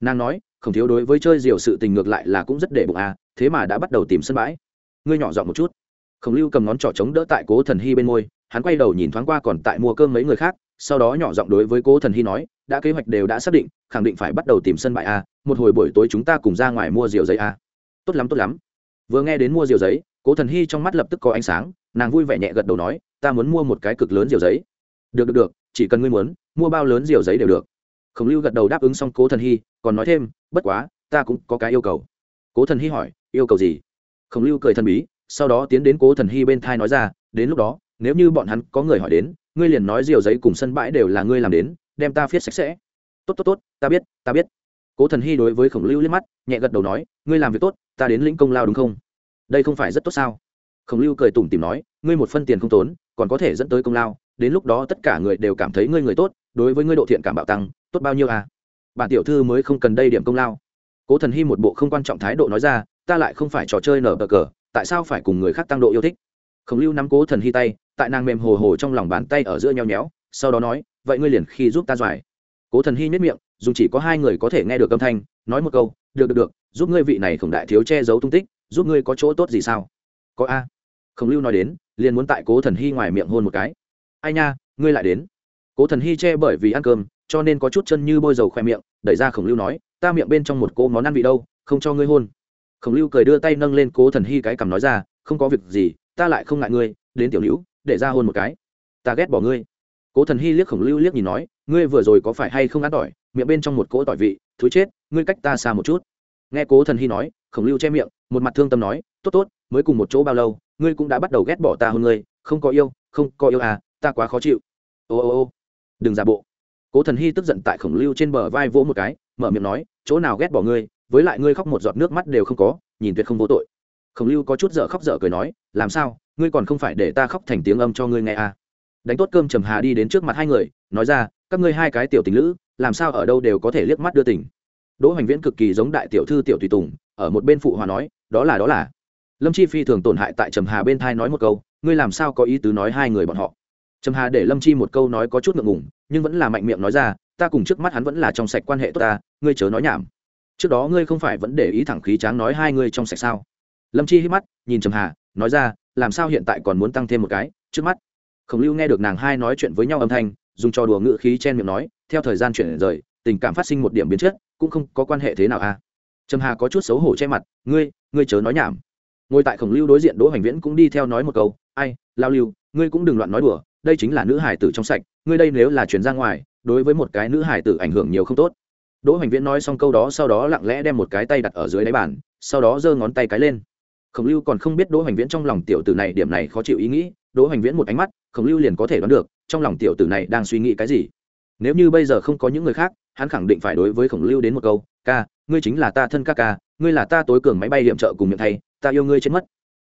[SPEAKER 1] Nàng nói, khổng thiếu đối với chơi diều sự tình ngược lại là cũng rất để bụng à thế mà đã bắt đầu tìm sân bãi. Ngươi nhỏ giọng một chút. Khổng lưu cầm ngón trỏ trống đỡ tại cố thần hy bên môi, hắn quay đầu nhìn thoáng qua còn tại mua cơm mấy người khác, sau đó nhỏ giọng đối với cố thần hy nói, đã kế hoạch đều đã xác định, khẳng định phải bắt đầu tìm sân bãi a một hồi buổi tối chúng ta cùng ra ngoài mua rượu giấy a tốt lắm tốt lắm. Vừa nghe đến mua rượu giấy cố thần hy trong mắt lập tức có ánh sáng, nàng vui vẻ nhẹ gật đầu nói, ta muốn mua một cái cực lớn diều giấy. Được được được, chỉ cần ngươi muốn, mua bao lớn diều giấy đều được. Khổng lưu gật đầu đáp ứng xong cố thần hy, còn nói thêm, bất quá, ta cũng có cái yêu cầu. Cố thần hy hỏi, yêu cầu gì? Khổng lưu cười thần bí, sau đó tiến đến cố thần hy bên thai nói ra, đến lúc đó, nếu như bọn hắn có người hỏi đến, ngươi liền nói diều giấy cùng sân bãi đều là ngươi làm đến, đem ta viết sạch sẽ. Tốt tốt tốt, ta biết ta biết. Cố thần hy đối với khổng lưu liếc mắt, nhẹ gật đầu nói, ngươi làm việc tốt, ta đến lĩnh công lao đúng không? Đây không phải rất tốt sao? Khổng lưu cười tủm tìm nói, ngươi một phân tiền không tốn, còn có thể dẫn tới công lao, đến lúc đó tất cả người đều cảm thấy ngươi người tốt, đối với ngươi độ thiện cảm bạo tăng, tốt bao nhiêu à? Bản tiểu thư mới không cần đây điểm công lao. Cố thần hy một bộ không quan trọng thái độ nói ra, ta lại không phải trò chơi nở bờ cờ, tại sao phải cùng người khác tăng độ yêu thích? Khổng lưu nắm cố thần hy tay, tại nàng mềm hồ hồ trong lòng bàn tay ở giữa nhau nhéo, sau đó nói, vậy ngươi liền khi giúp ta doài. Cố thần hy nhất miệng dùng chỉ có hai người có thể nghe được âm thanh, nói một câu, được được được, giúp ngươi vị này khổng đại thiếu che giấu tung tích giúp ngươi có chỗ tốt gì sao? Có a. Khổng lưu nói đến, liền muốn tại cố thần hy ngoài miệng hôn một cái. Ai nha, ngươi lại đến. Cố thần hy che bởi vì ăn cơm, cho nên có chút chân như bôi dầu khoe miệng, đẩy ra khổng lưu nói, ta miệng bên trong một cô món ăn vị đâu, không cho ngươi hôn. Khổng lưu cười đưa tay nâng lên cố thần hy cái cằm nói ra, không có việc gì, ta lại không ngại ngươi, đến tiểu hữu để ra hôn một cái. Ta ghét bỏ ngươi. Cố thần hy liếc khổng lưu liếc nhìn nói, ngươi vừa rồi có phải hay không ăn tỏi? Miệng bên trong một cỗ tỏi vị thú chết, ngươi cách ta xa một chút. Nghe cố thần hy nói, khổng lưu che miệng một mặt thương tâm nói, tốt tốt, mới cùng một chỗ bao lâu, ngươi cũng đã bắt đầu ghét bỏ ta hơn ngươi, không có yêu, không có yêu à ta quá khó chịu. Ô ô ô, đừng giả bộ. Cố thần hy tức giận tại khổng lưu trên bờ vai vỗ một cái, mở miệng nói, chỗ nào ghét bỏ ngươi, với lại ngươi khóc một giọt nước mắt đều không có, nhìn tuyệt không vô tội. Khổng lưu có chút dở khóc dở cười nói, làm sao, ngươi còn không phải để ta khóc thành tiếng âm cho ngươi nghe à? Đánh tốt cơm trầm hà đi đến trước mặt hai người, nói ra, các ngươi hai cái tiểu tình lữ, làm sao ở đâu đều có thể liếc mắt đưa tình. Đỗ hoành viễn cực kỳ giống đại tiểu thư tiểu tùy tùng, ở một bên phụ hòa nói đó là đó là. Lâm chi phi thường tổn hại tại trầm hà bên thai nói một câu, ngươi làm sao có ý tứ nói hai người bọn họ? Trầm hà để lâm chi một câu nói có chút ngượng ngùng, nhưng vẫn là mạnh miệng nói ra, ta cùng trước mắt hắn vẫn là trong sạch quan hệ tốt ta, ngươi chớ nói nhảm. Trước đó ngươi không phải vẫn để ý thẳng khí tráng nói hai ngươi trong sạch sao? Lâm chi hít mắt, nhìn trầm hà, nói ra, làm sao hiện tại còn muốn tăng thêm một cái, trước mắt? Khổng lưu nghe được nàng hai nói chuyện với nhau âm thanh, dùng trò đùa ngự khí chen miệng nói, theo thời gian chuyển rời, tình cảm phát sinh một điểm biến chất, cũng không có quan hệ thế nào a à? Trầm hà có chút xấu hổ che mặt, ngươi ngươi chớ nói nhảm. Ngồi tại khổng lưu đối diện đỗ hoành viễn cũng đi theo nói một câu, ai, lao lưu, ngươi cũng đừng loạn nói đùa, đây chính là nữ hải tử trong sạch, ngươi đây nếu là chuyển ra ngoài, đối với một cái nữ hải tử ảnh hưởng nhiều không tốt. Đỗ hoành viễn nói xong câu đó sau đó lặng lẽ đem một cái tay đặt ở dưới đáy bàn, sau đó giơ ngón tay cái lên. Khổng lưu còn không biết đỗ hoành viễn trong lòng tiểu tử này điểm này khó chịu ý nghĩ, đỗ hoành viễn một ánh mắt, khổng lưu liền có thể đoán được, trong lòng tiểu tử này đang suy nghĩ cái gì. Nếu như bây giờ không có những người khác, hắn khẳng định phải đối với khổng lưu đến một câu ca, ngươi chính là ta thân ca ca, ngươi là ta tối cường máy bay hiểm trợ cùng miệng thay, ta yêu ngươi chết mất.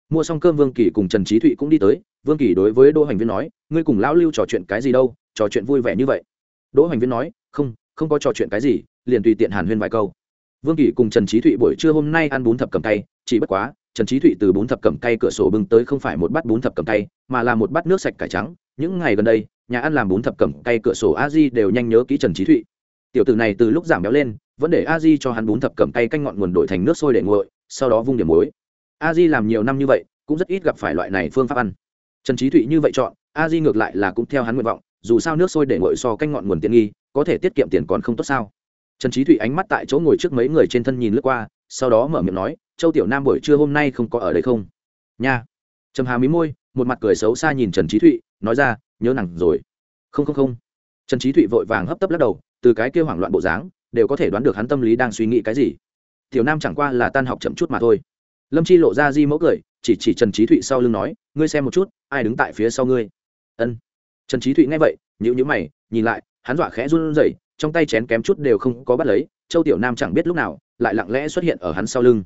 [SPEAKER 1] Mua xong cơm vương kỳ cùng trần trí thụy cũng đi tới, vương kỳ đối với đỗ hành viên nói, ngươi cùng lão lưu trò chuyện cái gì đâu, trò chuyện vui vẻ như vậy. Đỗ hành viên nói, không không có trò chuyện cái gì, liền tùy tiện hàn huyên vài câu. Vương kỳ cùng trần trí thụy buổi trưa hôm nay ăn bún thập cầm tay chỉ bất quá, trần trí thụy từ bún thập cầm cay cửa sổ bưng tới không phải một bát bún thập cầm cay, mà là một bát nước sạch cải trắng. Những ngày gần đây, nhà ăn làm bún thập cầm cay cửa sổ a di đều nhanh nhớ kỹ trần trí thụy. Tiểu tử này từ lúc giảm béo lên vẫn để a di cho hắn bún thập cầm tay canh ngọn nguồn đổi thành nước sôi để nguội, sau đó vung điểm muối. A di làm nhiều năm như vậy, cũng rất ít gặp phải loại này phương pháp ăn. Trần trí thụy như vậy chọn, a di ngược lại là cũng theo hắn nguyện vọng, dù sao nước sôi để nguội so canh ngọn nguồn tiện nghi, có thể tiết kiệm tiền còn không tốt sao? Trần trí thụy ánh mắt tại chỗ ngồi trước mấy người trên thân nhìn lướt qua, sau đó mở miệng nói, châu tiểu nam buổi trưa hôm nay không có ở đây không? Nha. Trầm hà mí môi, một mặt cười xấu xa nhìn trần trí thụy, nói ra, nhớ nặng rồi. Không không không. Trần trí thụy vội vàng hấp tấp lắc đầu, từ cái kêu hoảng loạn bộ dáng đều có thể đoán được hắn tâm lý đang suy nghĩ cái gì. Tiểu nam chẳng qua là tan học chậm chút mà thôi. Lâm chi lộ ra di mẫu cười, chỉ chỉ trần trí thụy sau lưng nói, ngươi xem một chút, ai đứng tại phía sau ngươi? Ân. Trần trí thụy nghe vậy nhữ nhữ mày, nhìn lại, hắn dọa khẽ run rẩy, trong tay chén kém chút đều không có bắt lấy, châu tiểu nam chẳng biết lúc nào, lại lặng lẽ xuất hiện ở hắn sau lưng.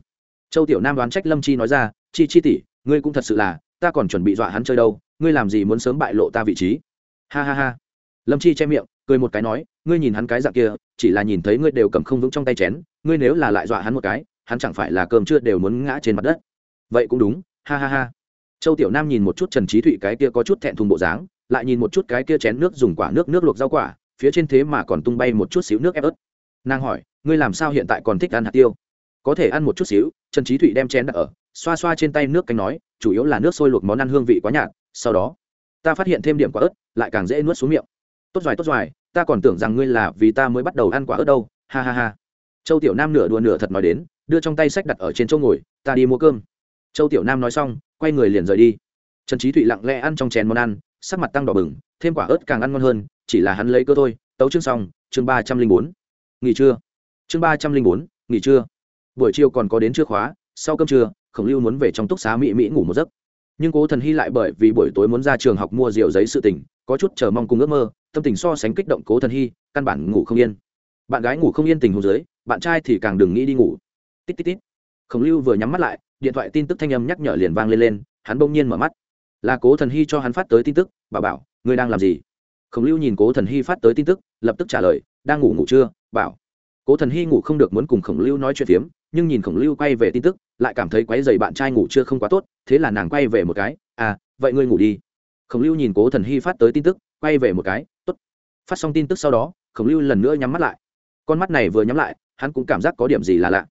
[SPEAKER 1] Châu tiểu nam đoán trách lâm chi nói ra, chi chi tỷ, ngươi cũng thật sự là, ta còn chuẩn bị dọa hắn chơi đâu, ngươi làm gì muốn sớm bại lộ ta vị trí? Ha ha ha lâm chi che miệng, cười một cái nói, ngươi nhìn hắn cái dạng kia, chỉ là nhìn thấy ngươi đều cầm không vững trong tay chén, ngươi nếu là lại dọa hắn một cái, hắn chẳng phải là cơm chưa đều muốn ngã trên mặt đất. Vậy cũng đúng, ha ha ha. Châu tiểu nam nhìn một chút trần trí thụy cái kia có chút thẹn thùng bộ dáng, lại nhìn một chút cái kia chén nước dùng quả nước nước luộc rau quả, phía trên thế mà còn tung bay một chút xíu nước ép ớt. Nàng hỏi, ngươi làm sao hiện tại còn thích ăn hạt tiêu? Có thể ăn một chút xíu. Trần trí thụy đem chén đặt ở, xoa xoa trên tay nước canh nói, chủ yếu là nước sôi luộc món ăn hương vị quá nhạt, sau đó ta phát hiện thêm điểm quả ớt, lại càng dễ nuốt xuống miệng tốt doài tốt doài ta còn tưởng rằng ngươi là vì ta mới bắt đầu ăn quả ớt đâu, ha ha ha. Châu tiểu nam nửa đùa nửa thật nói đến, đưa trong tay sách đặt ở trên chỗ ngồi, ta đi mua cơm. Châu tiểu nam nói xong, quay người liền rời đi. Trần trí thụy lặng lẽ ăn trong chén món ăn, sắc mặt tăng đỏ bừng, thêm quả ớt càng ăn ngon hơn, chỉ là hắn lấy cơ thôi, tấu chương xong, chương ba trăm linh bốn. Nghỉ trưa. Chương ba trăm linh bốn, nghỉ trưa. Buổi chiều còn có đến trưa khóa, sau cơm trưa, khổng lưu muốn về trong túc xá mỹ mỹ ngủ một giấc. Nhưng cố thần hy lại bởi vì buổi tối muốn ra trường học mua rượu giấy sự tình, có chút chờ mong cùng ước mơ tâm tình so sánh kích động cố thần hy, căn bản ngủ không yên. Bạn gái ngủ không yên tình hồ dưới, bạn trai thì càng đừng nghĩ đi ngủ. Tít tít tít. Khổng lưu vừa nhắm mắt lại, điện thoại tin tức thanh âm nhắc nhở liền vang lên lên, hắn bỗng nhiên mở mắt. Là cố thần hy cho hắn phát tới tin tức bà bảo, ngươi đang làm gì? Khổng lưu nhìn cố thần hy phát tới tin tức, lập tức trả lời, đang ngủ ngủ chưa, bảo. Cố thần hy ngủ không được muốn cùng khổng lưu nói chuyện phiếm, nhưng nhìn khổng lưu quay về tin tức, lại cảm thấy quáy dày bạn trai ngủ chưa không quá tốt, thế là nàng quay về một cái à vậy ngươi ngủ đi. Khổng lưu nhìn cố thần hy phát tới tin tức quay về một cái, tốt. Phát xong tin tức sau đó, khổng lưu lần nữa nhắm mắt lại. Con mắt này vừa nhắm lại, hắn cũng cảm giác có điểm gì là lạ.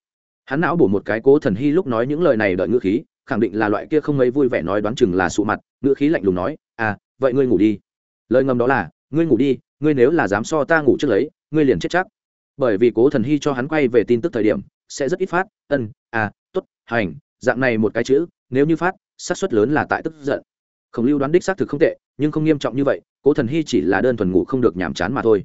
[SPEAKER 1] Hắn não bổ một cái cố thần hy lúc nói những lời này đợi ngữ khí, khẳng định là loại kia không mấy vui vẻ nói đoán chừng là sụ mặt, ngữ khí lạnh lùng nói à vậy ngươi ngủ đi. Lời ngầm đó là, ngươi ngủ đi, ngươi nếu là dám so ta ngủ trước lấy, ngươi liền chết chắc. Bởi vì cố thần hy cho hắn quay về tin tức thời điểm, sẽ rất ít phát, ân à t ố t hành, dạng này một cái chữ, nếu như phát, xác suất lớn là tại tức giận khổng lưu đoán đích xác thực không tệ, nhưng không nghiêm trọng như vậy, cố thần hy chỉ là đơn thuần ngủ không được nhàm chán mà thôi.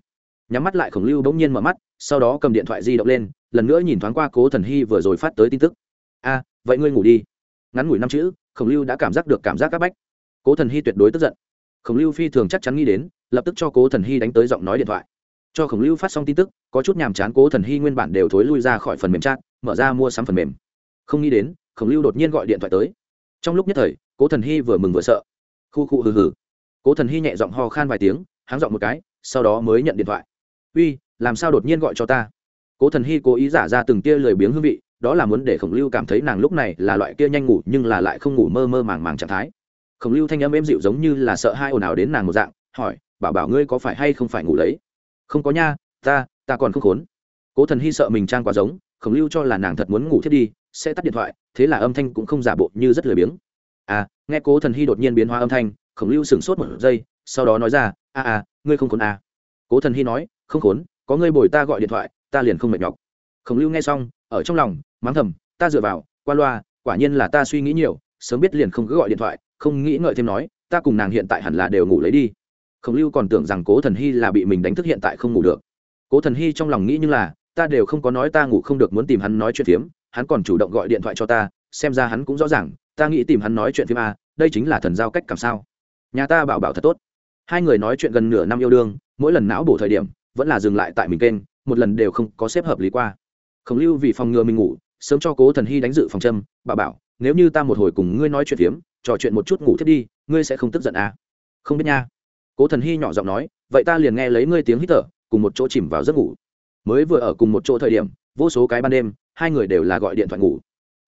[SPEAKER 1] Nhắm mắt lại, khổng lưu bỗng nhiên mở mắt, sau đó cầm điện thoại di động lên, lần nữa nhìn thoáng qua cố thần hy vừa rồi phát tới tin tức. A, vậy ngươi ngủ đi. Ngắn ngủi năm chữ, khổng lưu đã cảm giác được cảm giác c áp bách. Cố thần hy tuyệt đối tức giận. Khổng lưu phi thường chắc chắn nghĩ đến, lập tức cho cố thần hy đánh tới giọng nói điện thoại. Cho khổng lưu phát xong tin tức, có chút nhàm chán cố thần hy nguyên bản đều thối lui ra khỏi phần mềm chat, mở ra mua sắm phần mềm. Không nghĩ đến, khổng lưu đột nhiên gọi điện thoại tới. Trong lúc nhất thời, cố thần hy vừa mừng vừa sợ khu khu hừ hừ. Cố thần hy nhẹ giọng ho khan vài tiếng, háng giọng một cái, sau đó mới nhận điện thoại. Uy, làm sao đột nhiên gọi cho ta? Cố thần hy cố ý giả ra từng tia lười biếng hương vị, đó là muốn để khổng lưu cảm thấy nàng lúc này là loại kia nhanh ngủ nhưng là lại không ngủ mơ mơ màng màng trạng thái. Khổng lưu thanh âm êm dịu giống như là sợ hai ồn ào đến nàng một dạng, hỏi, bảo bảo ngươi có phải hay không phải ngủ lấy? Không có nha, ta ta còn không khốn. Cố thần hy sợ mình trang quá giống, khổng lưu cho là nàng thật muốn ngủ thiết đi, sẽ tắt điện thoại, thế là âm thanh cũng không giả bộ như rất lười biếng à nghe cố thần hy đột nhiên biến hóa âm thanh, khổng lưu sửng sốt một giây, sau đó nói ra, a à ngươi không khốn à. cố thần hy nói, không khốn, có ngươi bồi ta gọi điện thoại, ta liền không mệt nhọc. Khổng lưu nghe xong, ở trong lòng, mắng thầm, ta dựa vào, qua loa, quả nhiên là ta suy nghĩ nhiều, sớm biết liền không cứ gọi điện thoại, không nghĩ ngợi thêm nói, ta cùng nàng hiện tại hẳn là đều ngủ lấy đi. Khổng lưu còn tưởng rằng cố thần hy là bị mình đánh thức hiện tại không ngủ được. Cố thần hy trong lòng nghĩ như là, ta đều không có nói ta ngủ không được muốn tìm hắn nói chuyện phiếm, hắn còn chủ động gọi điện thoại cho ta, xem ra hắn cũng rõ ràng ta nghĩ tìm hắn nói chuyện phim a, đây chính là thần giao cách cảm sao. Nhà ta bảo bảo thật tốt. Hai người nói chuyện gần nửa năm yêu đương, mỗi lần não bổ thời điểm, vẫn là dừng lại tại mình kênh, một lần đều không có xếp hợp lý qua. Khổng lưu vì phòng ngừa mình ngủ, sớm cho cố thần hy đánh dự phòng châm bà bảo, nếu như ta một hồi cùng ngươi nói chuyện phiếm, trò chuyện một chút ngủ thiết đi, ngươi sẽ không tức giận à? Không biết nha. Cố thần hy nhỏ giọng nói, vậy ta liền nghe lấy ngươi tiếng hít thở, cùng một chỗ chìm vào giấc ngủ. Mới vừa ở cùng một chỗ thời điểm, vô số cái ban đêm, hai người đều là gọi điện thoại ngủ.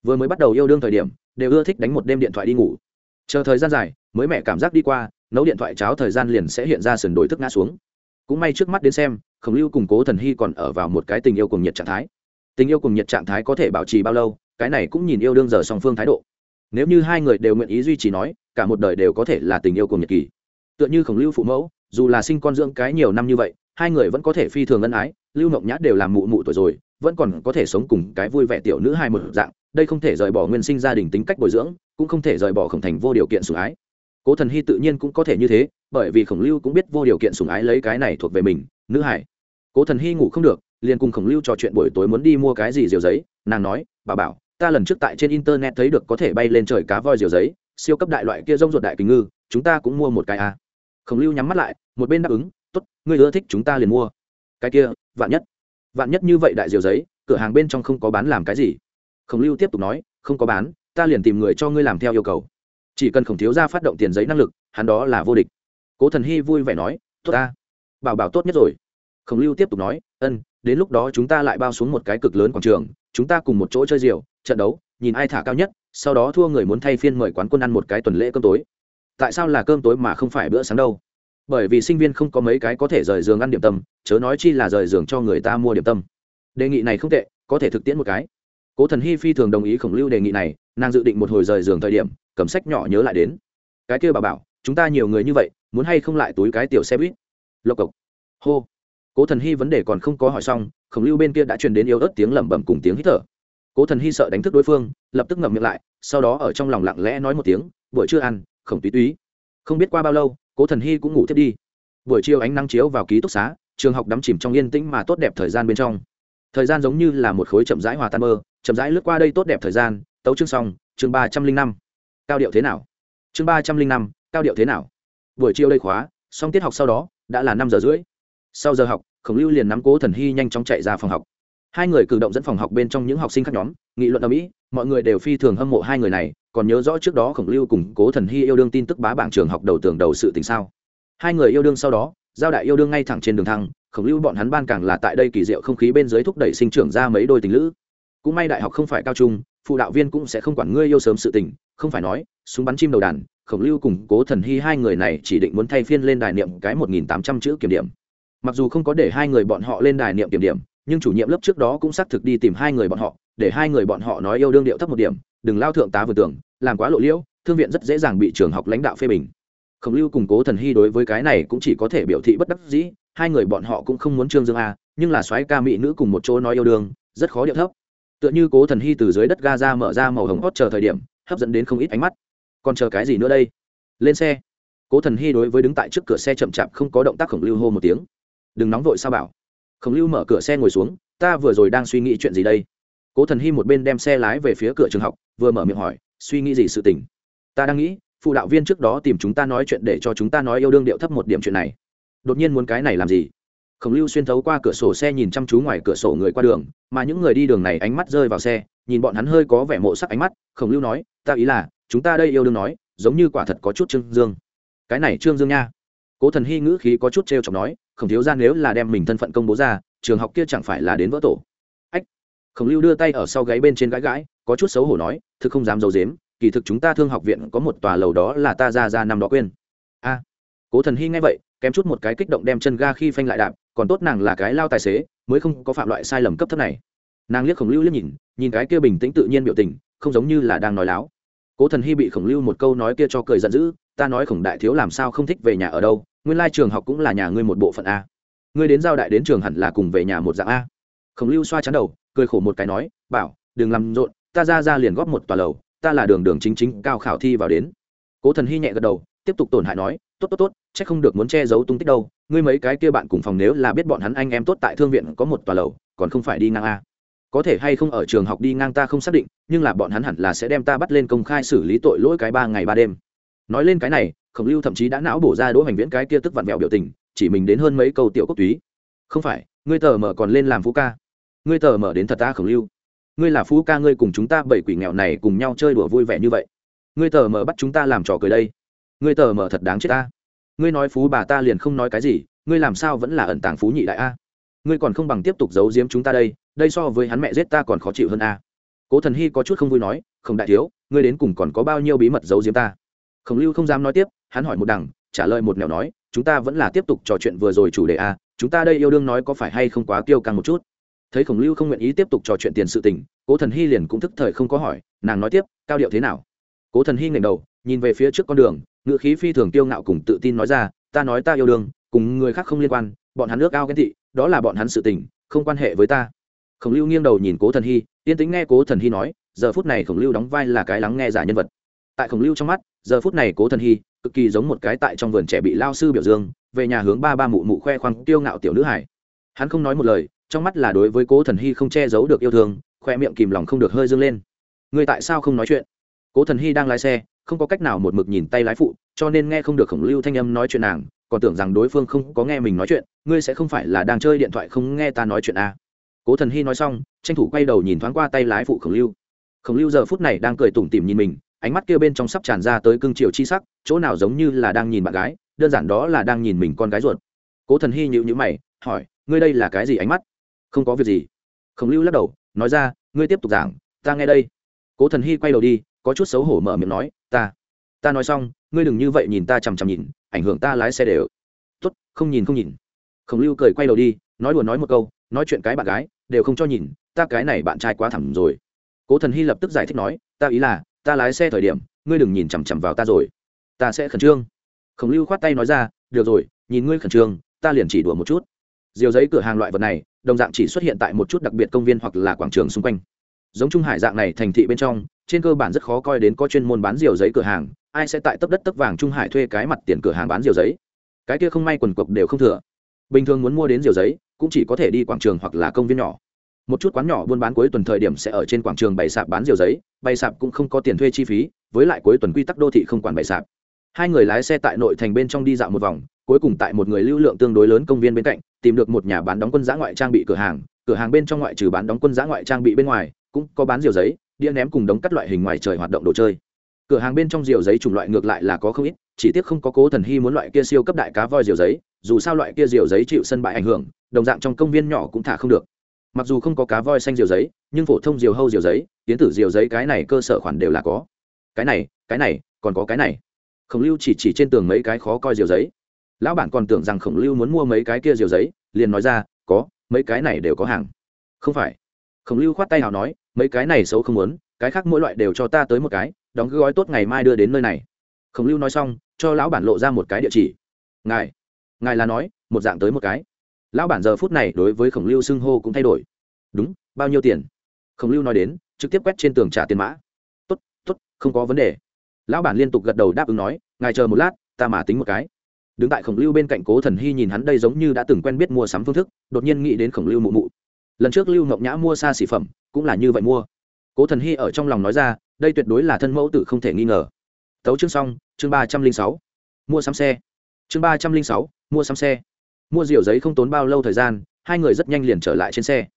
[SPEAKER 1] Vừa mới bắt đầu yêu đương thời điểm đều ưa thích đánh một đêm điện thoại đi ngủ. Chờ thời gian dài, mới mẹ cảm giác đi qua, nấu điện thoại cháo thời gian liền sẽ hiện ra sườn đổi thức ngã xuống. Cũng may trước mắt đến xem, khổng lưu cùng cố thần hy còn ở vào một cái tình yêu cùng nhiệt trạng thái. Tình yêu cùng nhiệt trạng thái có thể bảo trì bao lâu, cái này cũng nhìn yêu đương giờ song phương thái độ. Nếu như hai người đều nguyện ý duy trì nói, cả một đời đều có thể là tình yêu cùng nhiệt kỳ. Tựa như khổng lưu phụ mẫu, dù là sinh con dưỡng cái nhiều năm như vậy, hai người vẫn có thể phi thường ân ái, lưu mộng nhã đều làm mụ mụ tuổi rồi, vẫn còn có thể sống cùng cái vui vẻ tiểu nữ hai một dạng đây không thể rời bỏ nguyên sinh gia đình tính cách bồi dưỡng, cũng không thể rời bỏ khổng thành vô điều kiện sủng ái. Cố thần hy tự nhiên cũng có thể như thế, bởi vì khổng lưu cũng biết vô điều kiện sủng ái lấy cái này thuộc về mình, nữ hải. Cố thần hy ngủ không được, liền cùng khổng lưu trò chuyện buổi tối muốn đi mua cái gì diều giấy, nàng nói, bà bảo, ta lần trước tại trên internet thấy được có thể bay lên trời cá voi diều giấy, siêu cấp đại loại kia rông ruột đại kính ngư, chúng ta cũng mua một cái à. khổng lưu nhắm mắt lại, một bên đáp ứng t ố t ngươi ưa thích chúng ta liền mua. Cái kia, vạn nhất. Vạn nhất như vậy đại diều giấy, cửa hàng bên trong không có bán làm cái gì khổng lưu tiếp tục nói, không có bán, ta liền tìm người cho ngươi làm theo yêu cầu. Chỉ cần khổng thiếu ra phát động tiền giấy năng lực, hắn đó là vô địch. Cố thần hy vui vẻ nói, tốt ta, bảo bảo tốt nhất rồi. Khổng lưu tiếp tục nói, ân, đến lúc đó chúng ta lại bao xuống một cái cực lớn quảng trường, chúng ta cùng một chỗ chơi rượu, trận đấu, nhìn ai thả cao nhất, sau đó thua người muốn thay phiên mời quán quân ăn một cái tuần lễ cơm tối. Tại sao là cơm tối mà không phải bữa sáng đâu? Bởi vì sinh viên không có mấy cái có thể rời giường ăn điểm tâm, chớ nói chi là rời giường cho người ta mua điểm tâm. Đề nghị này không tệ, có thể thực tiễn một cái cố thần hy phi thường đồng ý khổng lưu đề nghị này, nàng dự định một hồi rời giường thời điểm, cầm sách nhỏ nhớ lại đến. Cái kia bà bảo, chúng ta nhiều người như vậy, muốn hay không lại túi cái tiểu xe buýt? Lộc cộc. Hô. Cố thần hy vấn đề còn không có hỏi xong, khổng lưu bên kia đã truyền đến yếu ớt tiếng lẩm bẩm cùng tiếng hít thở. Cố thần hy sợ đánh thức đối phương, lập tức ngậm miệng lại, sau đó ở trong lòng lặng lẽ nói một tiếng, buổi trưa ăn, khổng túy túy. Không biết qua bao lâu, cố thần hy cũng ngủ thiết đi. Buổi chiều ánh nắng chiếu vào ký túc xá, trường học đắm chìm trong yên tĩnh mà tốt đẹp thời gian bên trong. Thời gian giống như là một khối chậm rãi hòa tan mơ chậm rãi lướt qua đây tốt đẹp thời gian, tấu chương xong, chương ba trăm linh năm. Cao điệu thế nào? Chương ba trăm linh năm, cao điệu thế nào? Buổi chiều đây khóa, xong tiết học sau đó, đã là năm giờ rưỡi. Sau giờ học, khổng lưu liền nắm cố thần hy nhanh chóng chạy ra phòng học. Hai người cử động dẫn phòng học bên trong những học sinh khác nhóm, nghị luận ở mỹ mọi người đều phi thường hâm mộ hai người này, còn nhớ rõ trước đó khổng lưu cùng cố thần hy yêu đương tin tức bá bảng trường học đầu tường đầu sự tình sao? Hai người yêu đương sau đó, giao đại yêu đương ngay thẳng trên đường thăng, khổng lưu bọn hắn ban càng là tại đây kỳ diệu không khí bên dưới thúc đẩy sinh trưởng ra mấy đôi tình lữ cũng may đại học không phải cao trung, phụ đạo viên cũng sẽ không quản ngươi yêu sớm sự tình, không phải nói, súng bắn chim đầu đàn, khổng lưu cùng cố thần hy hai người này chỉ định muốn thay phiên lên đài niệm cái một nghìn tám trăm chữ kiểm điểm. Mặc dù không có để hai người bọn họ lên đài niệm kiểm điểm, nhưng chủ nhiệm lớp trước đó cũng xác thực đi tìm hai người bọn họ, để hai người bọn họ nói yêu đương điệu thấp một điểm, đừng lao thượng tá vừa tưởng làm quá lộ liễu, thương viện rất dễ dàng bị trường học lãnh đạo phê bình. Khổng lưu cùng cố thần hy đối với cái này cũng chỉ có thể biểu thị bất đắc dĩ, hai người bọn họ cũng không muốn trương dương a, nhưng là soái ca mỹ nữ cùng một chỗ nói yêu đương, rất khó điệu thấp tựa như cố thần hy từ dưới đất ga ra mở ra màu hồng hót chờ thời điểm, hấp dẫn đến không ít ánh mắt. Còn chờ cái gì nữa đây? Lên xe. Cố thần hy đối với đứng tại trước cửa xe chậm chạp không có động tác khổng lưu hô một tiếng. Đừng nóng vội sao bảo? Khổng lưu mở cửa xe ngồi xuống, ta vừa rồi đang suy nghĩ chuyện gì đây? Cố thần hy một bên đem xe lái về phía cửa trường học, vừa mở miệng hỏi, suy nghĩ gì sự tình? Ta đang nghĩ, phụ đạo viên trước đó tìm chúng ta nói chuyện để cho chúng ta nói yêu đương điệu thấp một điểm chuyện này. Đột nhiên muốn cái này làm gì? Khổng lưu xuyên thấu qua cửa sổ xe nhìn chăm chú ngoài cửa sổ người qua đường, mà những người đi đường này ánh mắt rơi vào xe, nhìn bọn hắn hơi có vẻ mộ sắc ánh mắt, khổng lưu nói, ta ý là, chúng ta đây yêu đương nói, giống như quả thật có chút trương dương. Cái này trương dương nha. Cố thần hy ngữ khí có chút t chọc nói, khổng thiếu ra nếu là đem mình thân phận công bố ra, trường học kia chẳng phải là đến vỡ tổ. Ách. Khổng lưu đưa tay ở sau gáy bên trên gãi gãi, có chút xấu hổ nói, thực không dám d i ấ u dếm kỳ thực chúng ta thương học viện có một tòa lầu đó là ta ra ra năm đó quên. A. Cố thần hy nghe vậy kém chút một cái kích động đem chân ga khi phanh lại đạp, còn tốt nàng là cái lao tài xế, mới không có phạm loại sai lầm cấp thấp này. Nàng liếc khổng lưu liếc nhìn nhìn cái kia bình tĩnh tự nhiên biểu tình, không giống như là đang nói láo. Cố thần hy bị khổng lưu một câu nói kia cho cười giận dữ, ta nói khổng đại thiếu làm sao không thích về nhà ở đâu, nguyên lai trường học cũng là nhà ngươi một bộ phận a. Ngươi đến giao đại đến trường hẳn là cùng về nhà một dạng a. Khổng lưu xoa chán đầu, cười khổ một cái nói, bảo, đừng làm rộn, ta ra ra liền góp một tòa lầu, ta là đường đường chính chính cao khảo thi vào đến. Cố thần hy nhẹ gật đầu, tiếp tục tổn hại nói, tốt tốt tốt chắc không được muốn che giấu tung tích đâu, ngươi mấy cái kia bạn cùng phòng nếu là biết bọn hắn anh em tốt tại thương viện có một tòa lầu, còn không phải đi ngang a. Có thể hay không ở trường học đi ngang ta không xác định, nhưng là bọn hắn hẳn là sẽ đem ta bắt lên công khai xử lý tội lỗi cái ba ngày ba đêm. Nói lên cái này, khổng lưu thậm chí đã não bổ ra đỗ hoành viễn cái kia tức vặn vẹo biểu tình, chỉ mình đến hơn mấy câu tiểu cốc túy. Không phải, ngươi tờ mở còn lên làm phú ca. Ngươi tờ mở đến thật ta, khổng lưu. Ngươi là phú ca, ngươi cùng chúng ta bảy quỷ nghèo này cùng nhau chơi đùa vui vẻ như vậy. Ngươi tờ mở bắt chúng ta làm trò cười đây. Ngươi tờ mở thật đáng chết ta ngươi nói phú bà ta liền không nói cái gì, ngươi làm sao vẫn là ẩn tàng phú nhị đại a? Ngươi còn không bằng tiếp tục giấu giếm chúng ta đây đây so với hắn mẹ giết ta còn khó chịu hơn a. Cố thần hy có chút không vui nói không đại thiếu, ngươi đến cùng còn có bao nhiêu bí mật giấu giếm ta? Khổng lưu không dám nói tiếp, hắn hỏi một đằng, trả lời một nẻo nói, chúng ta vẫn là tiếp tục trò chuyện vừa rồi chủ đề a, chúng ta đây yêu đương nói có phải hay không quá tiêu căng một chút? Thấy khổng lưu không nguyện ý tiếp tục trò chuyện tiền sự tình, cố thần hy liền cũng thức thời không có hỏi, nàng nói tiếp, cao điệu thế nào? Cố thần hy ngẩng đầu, nhìn về phía trước con đường ngự khí phi thường tiêu ngạo cùng tự tin nói ra, ta nói ta yêu đương, cùng người khác không liên quan, bọn hắn nước ao ghen thị đó là bọn hắn sự tình, không quan hệ với ta. Khổng lưu nghiêng đầu nhìn cố thần hy, yên tính nghe cố thần hy nói, giờ phút này khổng lưu đóng vai là cái lắng nghe giả nhân vật. Tại khổng lưu trong mắt, giờ phút này cố thần hy, cực kỳ giống một cái tại trong vườn trẻ bị lao sư biểu dương, về nhà hướng ba ba mụ mụ khoe khoang tiêu ngạo tiểu nữ hải hắn không nói một lời, trong mắt là đối với cố thần hy không che giấu được yêu thương, khoe miệng kìm lòng không được hơi dâng lên. Người tại sao không nói chuyện? Cố thần hy đang lái xe không có cách nào một mực nhìn tay lái phụ, cho nên nghe không được khổng lưu thanh âm nói chuyện nàng, còn tưởng rằng đối phương không có nghe mình nói chuyện, ngươi sẽ không phải là đang chơi điện thoại không nghe ta nói chuyện à. cố thần hy nói xong, tranh thủ quay đầu nhìn thoáng qua tay lái phụ khổng lưu. Khổng lưu giờ phút này đang cười tủm tỉm nhìn mình, ánh mắt kia bên trong sắp tràn ra tới cưng chiều chi sắc, chỗ nào giống như là đang nhìn bạn gái, đơn giản đó là đang nhìn mình con gái ruột. Cố thần hy nhịu nhữ mày, hỏi, ngươi đây là cái gì ánh mắt? Không có việc gì. Khổng lưu lắc đầu, nói ra, ngươi tiếp tục giảng, ta nghe đây. Cố thần hy quay đầu đi có chút xấu hổ mở miệng nói, ta ta nói xong, ngươi đừng như vậy nhìn ta chằm chằm nhìn, ảnh hưởng ta lái xe đều. Tốt, không nhìn không nhìn. Khổng lưu cười quay đầu đi, nói đùa nói một câu, nói chuyện cái bạn gái, đều không cho nhìn, ta cái này bạn trai quá thẳng rồi. Cố thần hy lập tức giải thích nói, ta ý là, ta lái xe thời điểm, ngươi đừng nhìn chằm chằm vào ta rồi, ta sẽ khẩn trương. Khổng lưu khoát tay nói ra, được rồi, nhìn ngươi khẩn trương, ta liền chỉ đùa một chút. Diều giấy cửa hàng loại vật này, đồng dạng chỉ xuất hiện tại một chút đặc biệt công viên hoặc là quảng trường xung quanh giống trung hải dạng này thành thị bên trong, trên cơ bản rất khó coi đến có chuyên môn bán diều giấy cửa hàng, ai sẽ tại tấp đất tấp vàng trung hải thuê cái mặt tiền cửa hàng bán diều giấy? Cái kia không may quần cộc đều không thừa. Bình thường muốn mua đến diều giấy, cũng chỉ có thể đi quảng trường hoặc là công viên nhỏ. Một chút quán nhỏ buôn bán cuối tuần thời điểm sẽ ở trên quảng trường bày sạp bán diều giấy, bày sạp cũng không có tiền thuê chi phí, với lại cuối tuần quy tắc đô thị không quản bày sạp. Hai người lái xe tại nội thành bên trong đi dạo một vòng, cuối cùng tại một người lưu lượng tương đối lớn công viên bên cạnh, tìm được một nhà bán đóng quân giã ngoại trang bị cửa hàng cửa hàng bên trong ngoại trừ bán đóng quân giã ngoại trang bị bên ngoài cũng có bán diều giấy, đĩa ném cùng đống cắt loại hình ngoài trời hoạt động đồ chơi. Cửa hàng bên trong diều giấy chủng loại ngược lại là có không ít, chỉ tiếc không có cố thần hy muốn loại kia siêu cấp đại cá voi diều giấy, dù sao loại kia diều giấy chịu sân bãi ảnh hưởng, đồng dạng trong công viên nhỏ cũng thả không được. Mặc dù không có cá voi xanh diều giấy, nhưng phổ thông diều hâu diều giấy tiến tử diều giấy cái này cơ sở khoản đều là có. Cái này cái này, còn có cái này. Khổng lưu chỉ chỉ trên tường mấy cái khó coi diều giấy. Lão bản còn tưởng rằng khổng lưu muốn mua mấy cái kia diều giấy, liền nói ra, có, mấy cái này đều có hàng. Không phải. Khổng lưu khoát tay nào nói mấy cái này xấu không muốn, cái khác mỗi loại đều cho ta tới một cái, đóng gói tốt ngày mai đưa đến nơi này. Khổng lưu nói xong, cho lão bản lộ ra một cái địa chỉ. Ngài ngài là nói, một dạng tới một cái. Lão bản giờ phút này đối với khổng lưu xưng hô cũng thay đổi. Đúng, bao nhiêu tiền? Khổng lưu nói đến, trực tiếp quét trên tường trả tiền mã. Tốt tốt, không có vấn đề. Lão bản liên tục gật đầu đáp ứng nói, ngài chờ một lát, ta mà tính một cái. Đứng tại khổng lưu bên cạnh cố thần hy nhìn hắn đây giống như đã từng quen biết mua sắm phương thức, đột nhiên nghĩ đến khổng lưu mụ mụ lần trước lưu ngọc nhã mua xa xỉ phẩm, cũng là như vậy mua. Cố thần hy ở trong lòng nói ra, đây tuyệt đối là thân mẫu tử không thể nghi ngờ. Tấu chương xong, chương ba trăm linh sáu. Mua sắm xe. Chương ba trăm linh sáu, mua sắm xe. Mua rượu giấy không tốn bao lâu thời gian, hai người rất nhanh liền trở lại trên xe.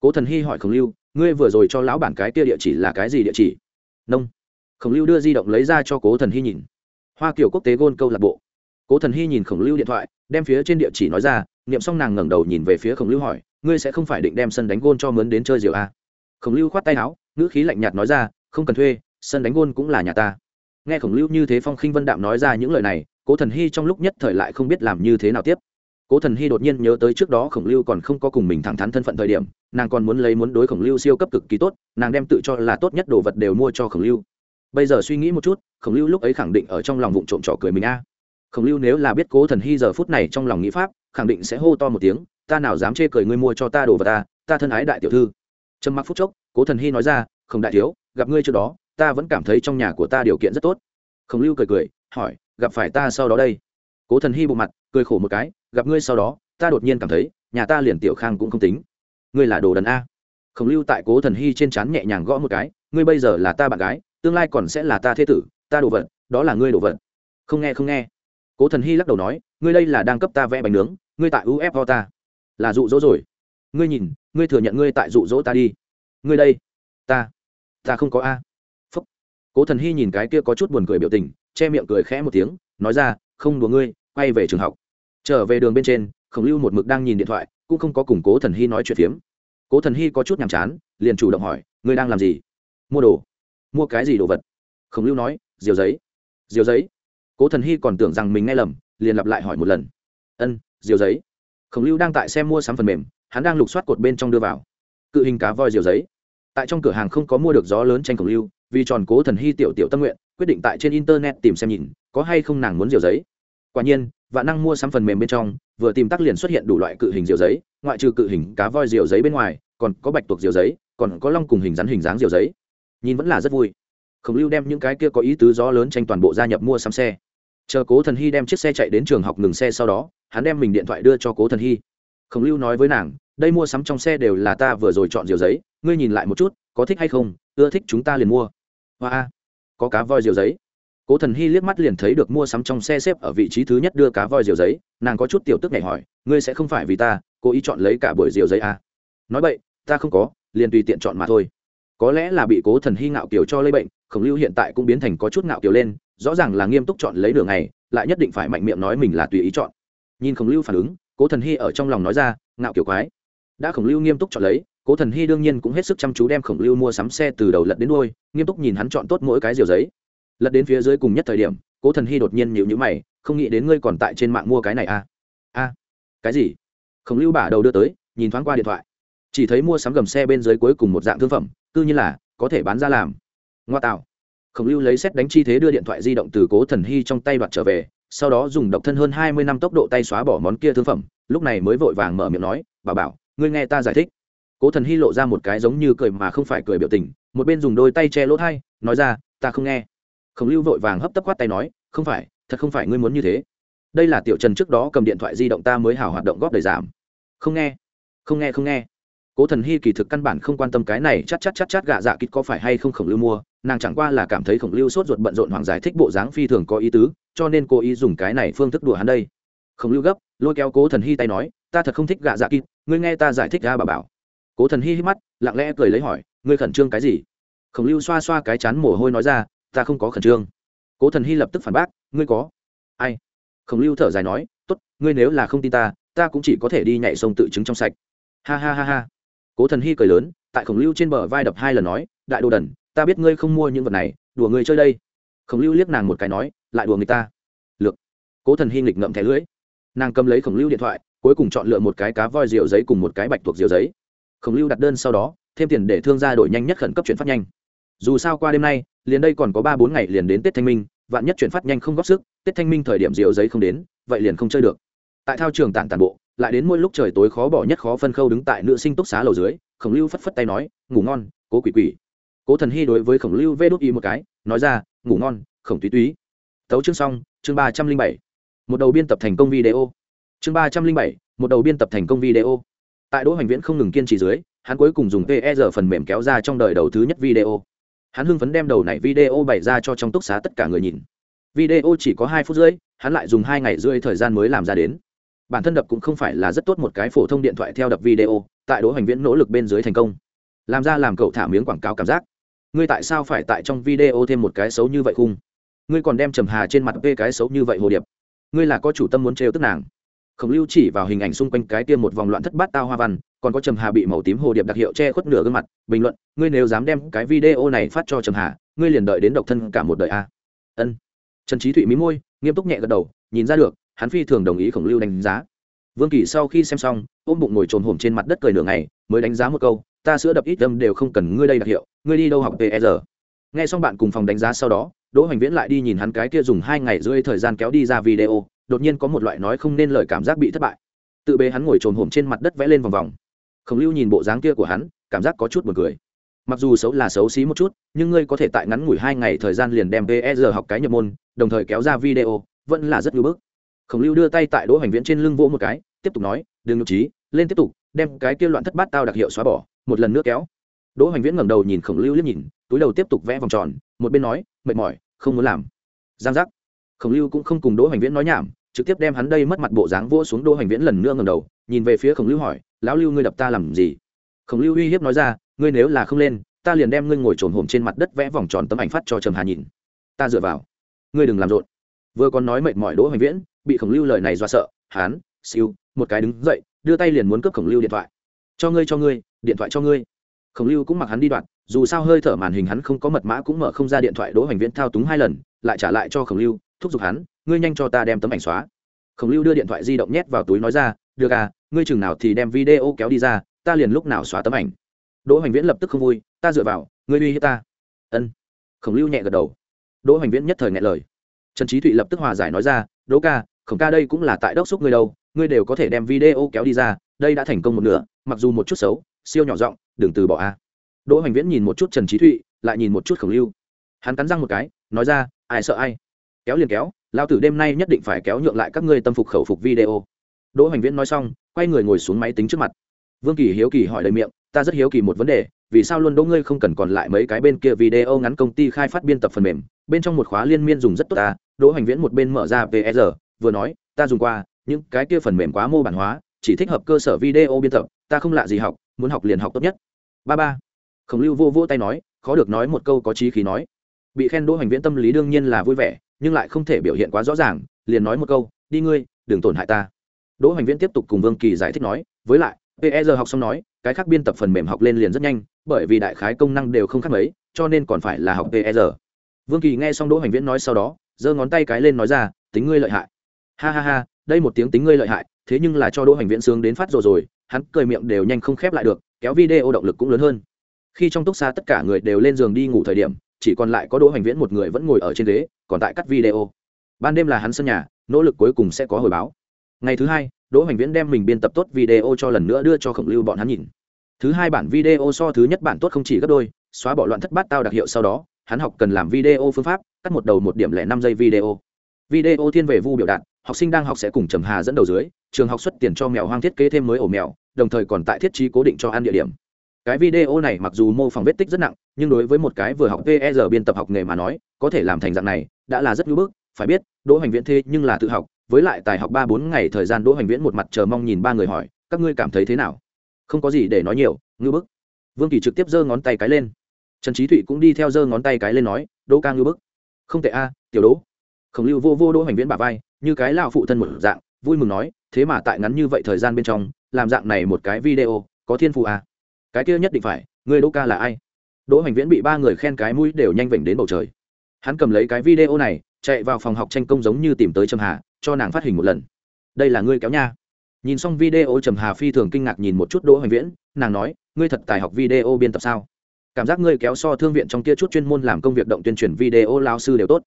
[SPEAKER 1] Cố thần hy hỏi khổng lưu, ngươi vừa rồi cho lão bản cái kia địa chỉ là cái gì địa chỉ? Nông. Khổng lưu đưa di động lấy ra cho cố thần hy nhìn. Hoa kiểu quốc tế gôn câu lạc bộ. Cố thần hy nhìn khổng lưu điện thoại, đem phía trên địa chỉ nói ra niệm xong nàng ngẩng đầu nhìn về phía khổng lưu hỏi, ngươi sẽ không phải định đem sân đánh gôn cho mướn đến chơi rượu à? khổng lưu khoát tay áo, ngữ khí lạnh nhạt nói ra, không cần thuê, sân đánh gôn cũng là nhà ta. Nghe khổng lưu như thế phong khinh vân đạm nói ra những lời này, cố thần hy trong lúc nhất thời lại không biết làm như thế nào tiếp. Cố thần hy đột nhiên nhớ tới trước đó khổng lưu còn không có cùng mình thẳng thắn thân phận thời điểm, nàng còn muốn lấy muốn đối khổng lưu siêu cấp cực kỳ tốt, nàng đem tự cho là tốt nhất đồ vật đều mua cho khổng lưu. Bây giờ suy nghĩ một chút, khổng lưu lúc ấy khẳng định ở trong lòng vụ trộm trò cười mình a. Khổng lưu nếu là biết cố thần hy giờ phút này trong lòng nghĩ pháp khẳng định sẽ hô to một tiếng, ta nào dám chê cười ngươi mua cho ta đồ vật ta ta thân ái đại tiểu thư. Trầm mặc phút chốc, cố thần hy nói ra, không đại thiếu, gặp ngươi trước đó, ta vẫn cảm thấy trong nhà của ta điều kiện rất tốt. Khổng lưu cười cười, hỏi, gặp phải ta sau đó đây? Cố thần hy bộ mặt, cười khổ một cái, gặp ngươi sau đó, ta đột nhiên cảm thấy, nhà ta liền tiểu khang cũng không tính. Ngươi là đồ đần a? Khổng lưu tại cố thần hy trên trán nhẹ nhàng gõ một cái, ngươi bây giờ là ta bạn gái, tương lai còn sẽ là ta thế tử, ta đồ vật, đó là ngươi đồ vật. Không nghe không nghe. Cố thần hy lắc đầu nói ngươi đây là đang cấp ta vẽ bánh nướng, ngươi tại ufo ta. Là dụ dỗ rồi. Ngươi nhìn, ngươi thừa nhận ngươi tại dụ dỗ ta đi. Ngươi đây. Ta. Ta không có a. Phúc. Cố thần hy nhìn cái kia có chút buồn cười biểu tình, che miệng cười khẽ một tiếng, nói ra, không đùa ngươi, quay về trường học. Trở về đường bên trên, khổng lưu một mực đang nhìn điện thoại, cũng không có cùng cố thần hy nói chuyện phiếm. Cố thần hy có chút nhàm chán, liền chủ động hỏi, ngươi đang làm gì? Mua đồ. Mua cái gì đồ vật? Khổng lưu nói, diều giấy. Diều giấy? Cố thần hy còn tưởng rằng mình nghe lầm liền lặp lại hỏi một lần. Ân, diều giấy. Khổng lưu đang tại xem mua sắm phần mềm, hắn đang lục soát cột bên trong đưa vào. Cự hình cá voi diều giấy. Tại trong cửa hàng không có mua được gió lớn tranh khổng lưu, vì tròn cố thần hy tiểu tiểu tâm nguyện, quyết định tại trên internet tìm xem nhìn, có hay không nàng muốn diều giấy. Quả nhiên, vạn năng mua sắm phần mềm bên trong, vừa tìm tắc liền xuất hiện đủ loại cự hình diều giấy, ngoại trừ cự hình cá voi diều giấy bên ngoài, còn có bạch tuộc diều giấy, còn có long cùng hình rắn hình dáng diều giấy. Nhìn vẫn là rất vui. Khổng lưu đem những cái kia có ý tứ gió lớn tranh toàn bộ gia nhập mua sắm xe chờ cố thần hy đem chiếc xe chạy đến trường học ngừng xe sau đó, hắn đem mình điện thoại đưa cho cố thần hy. Khổng lưu nói với nàng, đây mua sắm trong xe đều là ta vừa rồi chọn diều giấy, ngươi nhìn lại một chút, có thích hay không, ưa thích chúng ta liền mua. Hoa có cá voi diều giấy. Cố thần hy liếc mắt liền thấy được mua sắm trong xe xếp ở vị trí thứ nhất đưa cá voi diều giấy, nàng có chút tiểu tức nhảy hỏi, ngươi sẽ không phải vì ta, cố ý chọn lấy cả buổi diều giấy à? nói vậy ta không có, liền tùy tiện chọn mà thôi. Có lẽ là bị cố thần hy ngạo kiểu cho lây bệnh, khổng lưu hiện tại cũng biến thành có chút ngạo kiểu lên rõ ràng là nghiêm túc chọn lấy đường này, lại nhất định phải mạnh miệng nói mình là tùy ý chọn. Nhìn khổng lưu phản ứng, cố thần hy ở trong lòng nói ra, ngạo kiểu quái. Đã khổng lưu nghiêm túc chọn lấy, cố thần hy đương nhiên cũng hết sức chăm chú đem khổng lưu mua sắm xe từ đầu lật đến đôi nghiêm túc nhìn hắn chọn tốt mỗi cái diều giấy. Lật đến phía dưới cùng nhất thời điểm, cố thần hy đột nhiên nhịu nhữ mày, không nghĩ đến ngươi còn tại trên mạng mua cái này à? A, cái gì? Khổng lưu bả đầu đưa tới, nhìn thoáng qua điện thoại. Chỉ thấy mua sắm gầm xe bên dưới cuối cùng một dạng thương phẩm tư như là có thể bán ra làm. Ngoa tạo khổng lưu lấy xét đánh chi thế đưa điện thoại di động từ cố thần hy trong tay đoạt trở về, sau đó dùng độc thân hơn hai mươi năm tốc độ tay xóa bỏ món kia thương phẩm, lúc này mới vội vàng mở miệng nói bà bảo, ngươi nghe ta giải thích. Cố thần hy lộ ra một cái giống như cười mà không phải cười biểu tình, một bên dùng đôi tay che lỗ thai, nói ra, ta không nghe. Khổng lưu vội vàng hấp tấp khoát tay nói, không phải, thật không phải ngươi muốn như thế. Đây là tiểu trần trước đó cầm điện thoại di động ta mới hảo hoạt động góp đầy giảm. Không nghe không nghe không nghe cố thần hy kỳ thực căn bản không quan tâm cái này chắc chắc chắc chắc gạ dạ kít có phải hay không khổng lưu mua, nàng chẳng qua là cảm thấy khổng lưu sốt ruột bận rộn hoàng giải thích bộ dáng phi thường có ý tứ, cho nên cô ý dùng cái này phương thức đùa hắn đây. Khổng lưu gấp, lôi kéo cố thần hy tay nói, ta thật không thích gạ dạ kít ngươi nghe ta giải thích ra bà bảo. Cố thần hy hít mắt, lặng lẽ cười lấy hỏi, ngươi khẩn trương cái gì? Khổng lưu xoa xoa cái chán mồ hôi nói ra, ta không có khẩn trương. Cố thần hy lập tức phản bác, ngươi có. Ai? Khổng lưu thở dài nói t ố t ngươi nếu là không tin ta ta cũng chỉ có thể đi nhảy sông tự chứng trong sạch. Ha ha ha ha cố thần hy cười lớn, tại khổng lưu trên bờ vai đập hai lần nói, đại đồ đần, ta biết ngươi không mua những vật này, đùa ngươi chơi đây. Khổng lưu liếc nàng một cái nói, lại đùa người ta. Lược. Cố thần hy nghịch ngậm thẻ lưỡi. Nàng cầm lấy khổng lưu điện thoại, cuối cùng chọn lựa một cái cá voi rượu giấy cùng một cái bạch thuộc rượu giấy. Khổng lưu đặt đơn sau đó, thêm tiền để thương gia đổi nhanh nhất khẩn cấp chuyển phát nhanh. Dù sao qua đêm nay, liền đây còn có ba bốn ngày liền đến tết thanh minh, vạn nhất chuyển phát nhanh không góp sức, tết thanh minh thời điểm rượu giấy không đến, vậy liền không chơi được. Tại thao trường tản tản bộ lại đến mỗi lúc trời tối khó bỏ nhất khó phân khâu đứng tại nữ sinh túc xá lầu dưới, khổng lưu phất phất tay nói, ngủ ngon, cố quỷ quỷ. Cố thần hy đối với khổng lưu vê đốt y một cái, nói ra, ngủ ngon, khổng túy túy. Tấu chương xong, chương ba trăm linh bảy. Một đầu biên tập thành công video. Chương ba trăm linh bảy, một đầu biên tập thành công video. Tại đỗ hoành viễn không ngừng kiên trì dưới, hắn cuối cùng dùng pr phần mềm kéo ra trong đời đầu thứ nhất video. Hắn hưng phấn đem đầu này video bày ra cho trong túc xá tất cả người nhìn. Video chỉ có hai phút rưỡi, hắn lại dùng hai ngày rưỡi thời gian mới làm ra đến bản thân đập cũng không phải là rất tốt một cái phổ thông điện thoại theo đập video, tại đỗ hoành viễn nỗ lực bên dưới thành công. Làm ra làm cậu thả miếng quảng cáo cảm giác. Ngươi tại sao phải tại trong video thêm một cái xấu như vậy khung? Ngươi còn đem trầm hà trên mặt vê cái xấu như vậy hồ điệp. Ngươi là có chủ tâm muốn trêu tức nàng. Khổng lưu chỉ vào hình ảnh xung quanh cái tiêm một vòng loạn thất bát tao hoa văn, còn có trầm hà bị màu tím hồ điệp đặc hiệu che khuất nửa gương mặt, bình luận, ngươi nếu dám đem cái video này phát cho trầm hà, ngươi liền đợi đến độc thân cả một đời a. Ân. Trần trí thụy mí môi, nghiêm túc nhẹ gật đầu, nhìn ra được hắn phi thường đồng ý khổng lưu đánh giá. Vương kỳ sau khi xem xong, ôm bụng ngồi trồn hổm trên mặt đất cười nửa ngày, mới đánh giá một câu, ta sữa đập ít tâm đều không cần ngươi đây đặc hiệu, ngươi đi đâu học pr nghe xong bạn cùng phòng đánh giá sau đó, đỗ hoành viễn lại đi nhìn hắn cái kia dùng hai ngày rưỡi thời gian kéo đi ra video, đột nhiên có một loại nói không nên lời cảm giác bị thất bại. Tự bế hắn ngồi trồn hổm trên mặt đất vẽ lên vòng vòng. Khổng lưu nhìn bộ dáng kia của hắn, cảm giác có chút buồn cười. Mặc dù xấu là xấu xí một chút, nhưng ngươi có thể tại ngắn ngủi hai ngày thời gian liền đem pr học cái nhập môn, đồng thời kéo ra video, vẫn là rất ngưỡng bức khổng lưu đưa tay tại đỗ hoành viễn trên lưng vỗ một cái, tiếp tục nói, đừng nhục trí lên tiếp tục, đem cái kia loạn thất bát tao đặc hiệu xóa bỏ, một lần nữa kéo. Đỗ hoành viễn ngẩng đầu nhìn khổng lưu liếc nhìn, túi đầu tiếp tục vẽ vòng tròn, một bên nói, mệt mỏi, không muốn làm. Giang giác. Khổng lưu cũng không cùng đỗ hoành viễn nói nhảm, trực tiếp đem hắn đây mất mặt bộ dáng vỗ xuống đỗ hoành viễn lần nữa ngẩng đầu, nhìn về phía khổng lưu hỏi, lão lưu ngươi đập ta làm gì? Khổng lưu uy hiếp nói ra, ngươi nếu là không lên, ta liền đem ngươi ngồi trồn hổm trên mặt đất vẽ vòng tròn tấm ảnh phát cho trầm hà nhìn. Ta dựa vào. Ngươi đừng làm rộn vừa còn nói mệt mỏi đỗ hoành viễn, bị khổng lưu lời này do sợ, hán, siêu, một cái đứng dậy, đưa tay liền muốn cướp khổng lưu điện thoại. Cho ngươi cho ngươi, điện thoại cho ngươi. Khổng lưu cũng mặc hắn đi đoạn, dù sao hơi thở màn hình hắn không có mật mã cũng mở không ra điện thoại đỗ hoành viễn thao túng hai lần, lại trả lại cho khổng lưu, thúc giục hắn, ngươi nhanh cho ta đem tấm ảnh xóa. Khổng lưu đưa điện thoại di động nhét vào túi nói ra, được à ngươi chừng nào thì đem video kéo đi ra, ta liền lúc nào xóa tấm ảnh. Đỗ hoành viễn lập tức không vui, ta dựa vào, ngươi uy hiếp ta. Ân. Khổng lưu nhẹ gật đầu. Đỗ hoành viễn nhất thời ngại lời trần trí thụy lập tức hòa giải nói ra, đỗ ca, khổng ca đây cũng là tại đốc xúc ngươi đâu, ngươi đều có thể đem video kéo đi ra, đây đã thành công một nửa, mặc dù một chút xấu, siêu nhỏ giọng, đừng từ bỏ a. Đỗ hoành viễn nhìn một chút trần trí thụy, lại nhìn một chút khổng lưu. Hắn cắn răng một cái, nói ra, ai sợ ai? Kéo liền kéo, lao tử đêm nay nhất định phải kéo nhượng lại các ngươi tâm phục khẩu phục video. Đỗ hoành viễn nói xong, quay người ngồi xuống máy tính trước mặt. Vương kỳ hiếu kỳ hỏi lời miệng, ta rất hiếu kỳ một vấn đề, vì sao luôn đỗ ngươi không cần còn lại mấy cái bên kia video ngắn công ty khai phát biên tập phần mềm, bên trong một khóa liên miên dùng rất tốt ta đỗ hoành viễn một bên mở ra vr vừa nói ta dùng qua những cái kia phần mềm quá mô bản hóa chỉ thích hợp cơ sở video biên tập ta không lạ gì học muốn học liền học tốt nhất. Ba ba. Khổng lưu vô vô tay nói khó được nói một câu có trí khí nói. Bị khen đỗ hoành viễn tâm lý đương nhiên là vui vẻ nhưng lại không thể biểu hiện quá rõ ràng liền nói một câu đi ngươi đừng tổn hại ta. Đỗ hoành viễn tiếp tục cùng vương kỳ giải thích nói với lại PER học xong nói, cái khác biên tập phần mềm học lên liền rất nhanh, bởi vì đại khái công năng đều không khác mấy, cho nên còn phải là học PER. Vương Kỳ nghe xong Đỗ Hoành Viễn nói sau đó, giơ ngón tay cái lên nói ra, tính ngươi lợi hại. Ha ha ha, đây một tiếng tính ngươi lợi hại, thế nhưng là cho Đỗ Hoành Viễn sướng đến phát rồi rồi, hắn cười miệng đều nhanh không khép lại được, kéo video động lực cũng lớn hơn. Khi trong túc xá tất cả người đều lên giường đi ngủ thời điểm, chỉ còn lại có Đỗ Hoành Viễn một người vẫn ngồi ở trên ghế, còn tại cắt video. Ban đêm là hắn sân nhà, nỗ lực cuối cùng sẽ có hồi báo. Ngày thứ hai, đỗ hoành viễn đem mình biên tập tốt video cho lần nữa đưa cho khổng lưu bọn hắn nhìn thứ hai bản video so thứ nhất bản tốt không chỉ gấp đôi xóa bỏ loạn thất bát tao đặc hiệu sau đó hắn học cần làm video phương pháp, cắt một đầu một điểm lẻ năm giây video. Video thiên về vu biểu đạt, học sinh đang học sẽ cùng trầm hà dẫn đầu dưới, trường học xuất tiền cho mèo hoang thiết kế thêm mới ổ mèo, đồng thời còn tại thiết trí cố định cho ăn địa điểm. Cái video này mặc dù mô phỏng vết tích rất nặng, nhưng đối với một cái vừa học pr biên tập học nghề mà nói, có thể làm thành dạng này, đã là rất hữu bức, phải biết, đỗ hoành viễn thế nhưng là tự học, với lại tài học ba bốn ngày thời gian đỗ hoành viễn một mặt chờ mong nhìn ba người hỏi, các ngươi cảm thấy thế nào? Không có gì để nói nhiều ngư bức. Vương kỳ trực tiếp giơ ngón tay cái lên trần trí thụy cũng đi theo giơ ngón tay cái lên nói, đỗ ca ngư bức. Không tệ a, tiểu đỗ. Khổng lưu vô vô đỗ hoành viễn bà vai, như cái lao phụ thân một dạng, vui mừng nói, thế mà tại ngắn như vậy thời gian bên trong, làm dạng này một cái video, có thiên phụ a à? cái kia nhất định phải, người đỗ ca là ai? Đỗ hoành viễn bị ba người khen cái mũi đều nhanh vểnh đến bầu trời. Hắn cầm lấy cái video này, chạy vào phòng học tranh công giống như tìm tới trầm hà, cho nàng phát hình một lần. Đây là ngươi kéo nha. Nhìn xong video trầm hà phi thường kinh ngạc nhìn một chút đỗ hoành viễn, nàng nói, ngươi thật tài học video biên tập sao? Cảm giác ngươi kéo so thương viện trong kia chút chuyên môn làm công việc động tuyên truyền video lao sư đều tốt.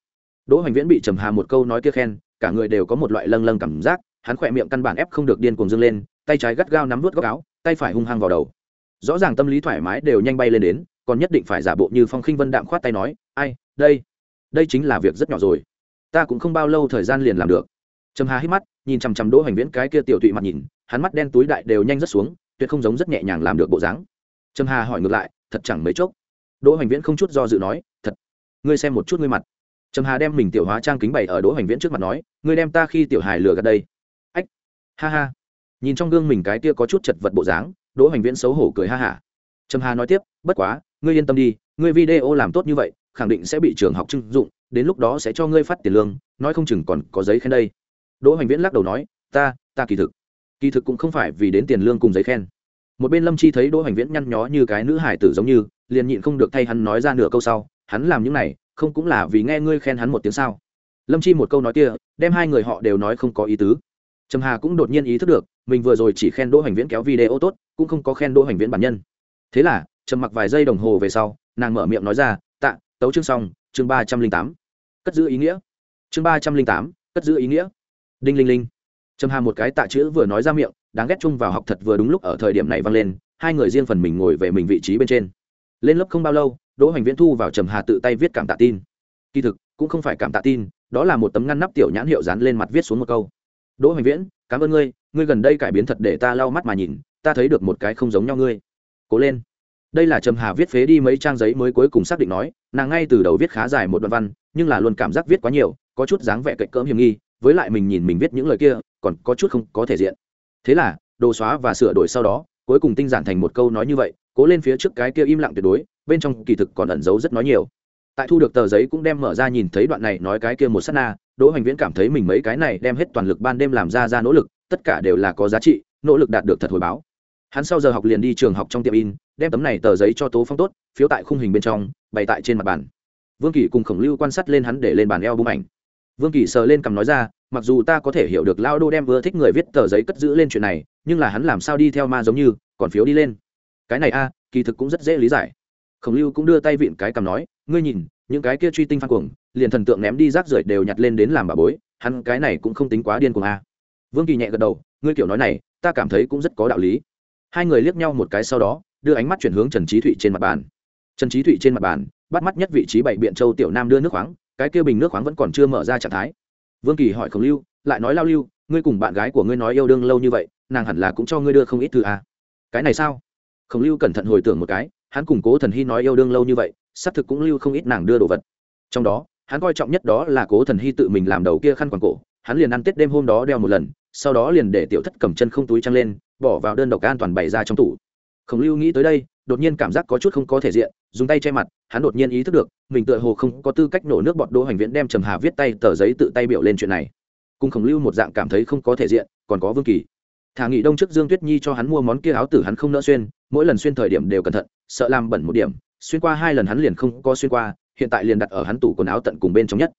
[SPEAKER 1] Đỗ hoành viễn bị trầm hà một câu nói kia khen, cả người đều có một loại lâng lâng cảm giác, hắn khỏe miệng căn bản ép không được điên cuồng dâng lên, tay trái gắt gao nắm vút góc áo, tay phải hung hăng vào đầu. Rõ ràng tâm lý thoải mái đều nhanh bay lên đến, còn nhất định phải giả bộ như phong khinh vân đạm khoát tay nói, ai, đây đây chính là việc rất nhỏ rồi. Ta cũng không bao lâu thời gian liền làm được. Trầm hà hít mắt, nhìn chằm chằm đỗ hoành viễn cái kia tiểu tụy mặt nhìn, hắn mắt đen túi đại đều nhanh rất xuống, tuyệt không giống rất nhẹ nhàng làm được bộ dáng. Trầm hà hỏi ngược lại thật chẳng mấy chốc. Đỗ hoành viễn không chút do dự nói, thật, ngươi xem một chút ngươi mặt. Trầm hà đem mình tiểu hóa trang kính bày ở đỗ hoành viễn trước mặt nói, ngươi đem ta khi tiểu hài lừa gạt đây. Ách, ha ha. Nhìn trong gương mình cái kia có chút chật vật bộ dáng, đỗ hoành viễn xấu hổ cười ha hả trầm hà nói tiếp, bất quá, ngươi yên tâm đi, ngươi video làm tốt như vậy, khẳng định sẽ bị trường học trưng dụng, đến lúc đó sẽ cho ngươi phát tiền lương, nói không chừng còn có giấy khen đây. Đỗ hoành viễn lắc đầu nói, ta ta kỳ thực kỳ thực cũng không phải vì đến tiền lương cùng giấy khen một bên lâm chi thấy đỗ hoành viễn nhăn nhó như cái nữ hải tử giống như liền nhịn không được thay hắn nói ra nửa câu sau hắn làm những này không cũng là vì nghe ngươi khen hắn một tiếng sao lâm chi một câu nói kia đem hai người họ đều nói không có ý tứ trầm hà cũng đột nhiên ý thức được mình vừa rồi chỉ khen đỗ hoành viễn kéo video tốt cũng không có khen đỗ hoành viễn bản nhân thế là trầm mặc vài giây đồng hồ về sau nàng mở miệng nói ra tạ tấu chương xong chương ba trăm linh tám cất giữ ý nghĩa chương ba trăm linh tám cất giữ ý nghĩa đinh linh linh trầm hà một cái tạ chữ vừa nói ra miệng đáng ghét chung vào học thật vừa đúng lúc ở thời điểm này vang lên, hai người riêng phần mình ngồi về mình vị trí bên trên. Lên lớp không bao lâu, đỗ hoành viễn thu vào trầm hà tự tay viết cảm tạ tin. Kỳ thực, cũng không phải cảm tạ tin, đó là một tấm ngăn nắp tiểu nhãn hiệu dán lên mặt viết xuống một câu. Đỗ hoành viễn, cảm ơn ngươi ngươi gần đây cải biến thật để ta lau mắt mà nhìn, ta thấy được một cái không giống nhau ngươi. Cố lên. Đây là trầm hà viết phế đi mấy trang giấy mới cuối cùng xác định nói, nàng ngay từ đầu viết khá dài một đoạn văn, nhưng là luôn cảm giác viết quá nhiều, có chút dáng vẻ cạnh cỡm hiểm nghi, với lại mình nhìn mình viết những lời kia, còn có chút không có thể diện thế là, đồ xóa và sửa đổi sau đó, cuối cùng tinh giản thành một câu nói như vậy, cố lên phía trước cái kia im lặng tuyệt đối, bên trong kỳ thực còn ẩn giấu rất nói nhiều. Tại thu được tờ giấy cũng đem mở ra nhìn thấy đoạn này nói cái kia một s á t na, đỗ hoành viễn cảm thấy mình mấy cái này đem hết toàn lực ban đêm làm ra ra nỗ lực, tất cả đều là có giá trị, nỗ lực đạt được thật hồi báo. Hắn sau giờ học liền đi trường học trong tiệm in, đem tấm này tờ giấy cho tố phong tốt, phiếu tại khung hình bên trong, bày tại trên mặt bàn. Vương kỳ cùng khổng lưu quan sát lên hắn để lên bàn eo bung ảnh vương kỳ sờ lên cằm nói ra, mặc dù ta có thể hiểu được lao đô đem vừa thích người viết tờ giấy cất giữ lên chuyện này, nhưng là hắn làm sao đi theo ma giống như, còn phiếu đi lên. Cái này a, kỳ thực cũng rất dễ lý giải. Khổng lưu cũng đưa tay vịn cái cằm nói, ngươi nhìn, những cái kia truy tinh phan cuồng, liền thần tượng ném đi rác rưởi đều nhặt lên đến làm bà bối, hắn cái này cũng không tính quá điên cuồng a. Vương kỳ nhẹ gật đầu, ngươi kiểu nói này, ta cảm thấy cũng rất có đạo lý. Hai người liếc nhau một cái sau đó, đưa ánh mắt chuyển hướng trần trí thụy trên mặt bàn. Trần trí thụy trên mặt bàn, bắt mắt nhất vị trí bảy biện châu tiểu nam đưa nước khoáng cái kia bình nước khoáng vẫn còn chưa mở ra trạng thái. Vương kỳ hỏi khổng lưu, lại nói lao lưu, ngươi cùng bạn gái của ngươi nói yêu đương lâu như vậy, nàng hẳn là cũng cho ngươi đưa không ít thư à. cái này sao? Khổng lưu cẩn thận hồi tưởng một cái, hắn cùng cố thần hy nói yêu đương lâu như vậy, xác thực cũng lưu không ít nàng đưa đồ vật. Trong đó, hắn coi trọng nhất đó là cố thần hy tự mình làm đầu kia khăn quàng cổ, hắn liền ăn tết đêm hôm đó đeo một lần, sau đó liền để tiểu thất cầm chân không túi trăng lên, bỏ vào đơn độc an toàn bày ra trong tủ. Khổng lưu nghĩ tới đây đột nhiên cảm giác có chút không có thể diện, dùng tay che mặt, hắn đột nhiên ý thức được, mình tựa hồ không có tư cách nổ nước bọt đỗ hành viễn đem trầm hà viết tay tờ giấy tự tay biểu lên chuyện này. Cùng khổng lưu một dạng cảm thấy không có thể diện, còn có vương kỳ. Thả nghị đông trước dương tuyết nhi cho hắn mua món kia áo tử hắn không nỡ xuyên, mỗi lần xuyên thời điểm đều cẩn thận, sợ làm bẩn một điểm, xuyên qua hai lần hắn liền không có xuyên qua, hiện tại liền đặt ở hắn tủ quần áo tận cùng bên trong nhất.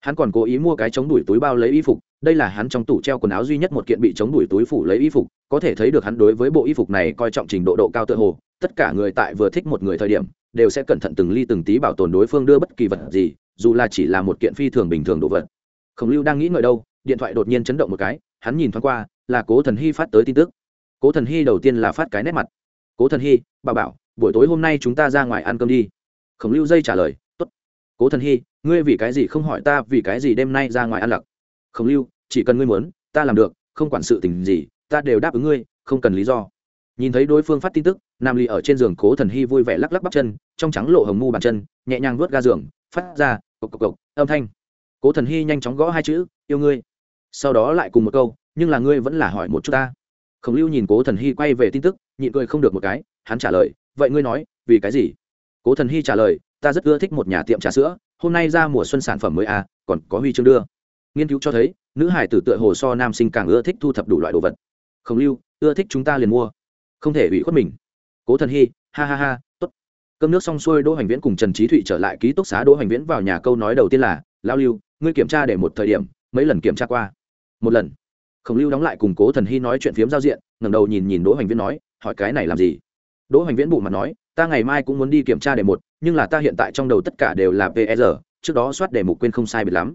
[SPEAKER 1] Hắn còn cố ý mua cái chống đuổi túi bao lấy y phục đây là hắn trong tủ treo quần áo duy nhất một kiện bị chống đuổi túi phủ lấy y phục, có thể thấy được hắn đối với bộ y phục này coi trọng trình độ độ cao tự hồ, tất cả người tại vừa thích một người thời điểm, đều sẽ cẩn thận từng ly từng tí bảo tồn đối phương đưa bất kỳ vật gì, dù là chỉ là một kiện phi thường bình thường đồ vật. Khổng lưu đang nghĩ ngợi đâu, điện thoại đột nhiên chấn động một cái, hắn nhìn thoáng qua, là cố thần hy phát tới tin tức. Cố thần hy đầu tiên là phát cái nét mặt. Cố thần hy, bà bảo, buổi tối hôm nay chúng ta ra ngoài ăn cơm đi. Khổng lưu dây trả lời t ố t cố thần hy, ngươi vì cái gì không hỏi ta vì cái gì đêm nay ra ngoài ăn lặc? Khổng lưu, chỉ cần ngươi muốn, ta làm được, không quản sự tình gì, ta đều đáp ứng ngươi, không cần lý do. Nhìn thấy đối phương phát tin tức, nam ly ở trên giường cố thần hy vui vẻ lắc lắc bắp chân, trong trắng lộ hồng mu bàn chân, nhẹ nhàng vớt ga giường, phát ra cộc cộc cộc âm thanh. Cố thần hy nhanh chóng gõ hai chữ, yêu ngươi. Sau đó lại cùng một câu, nhưng là ngươi vẫn là hỏi một chút ta. Khổng lưu nhìn cố thần hy quay về tin tức, nhịn cười không được một cái, hắn trả lời, vậy ngươi nói, vì cái gì? Cố thần hy trả lời, ta rất ưa thích một nhà tiệm trà sữa, hôm nay ra mùa xuân sản phẩm mới à còn có huy chương đưa nghiên cứu cho thấy, nữ hải tử tựa hồ so nam sinh càng ưa thích thu thập đủ loại đồ vật. Khổng lưu, ưa thích chúng ta liền mua. Không thể ủy khuất mình. Cố thần hy ha ha ha t ố t cơm nước xong xuôi, đỗ hoành viễn cùng trần trí thụy trở lại ký túc xá. Đỗ hoành viễn vào nhà câu nói đầu tiên là lao lưu, ngươi kiểm tra để một thời điểm, mấy lần kiểm tra qua? Một lần. Khổng lưu đóng lại cùng cố thần hy nói chuyện phiếm giao diện, ngẩng đầu nhìn nhìn đỗ hoành viễn nói, hỏi cái này làm gì? Đỗ hoành viễn bụ mặt nói, ta ngày mai cũng muốn đi kiểm tra đề một, nhưng là ta hiện tại trong đầu tất cả đều là pr trước đó soát đề mục quên không sai biệt lắm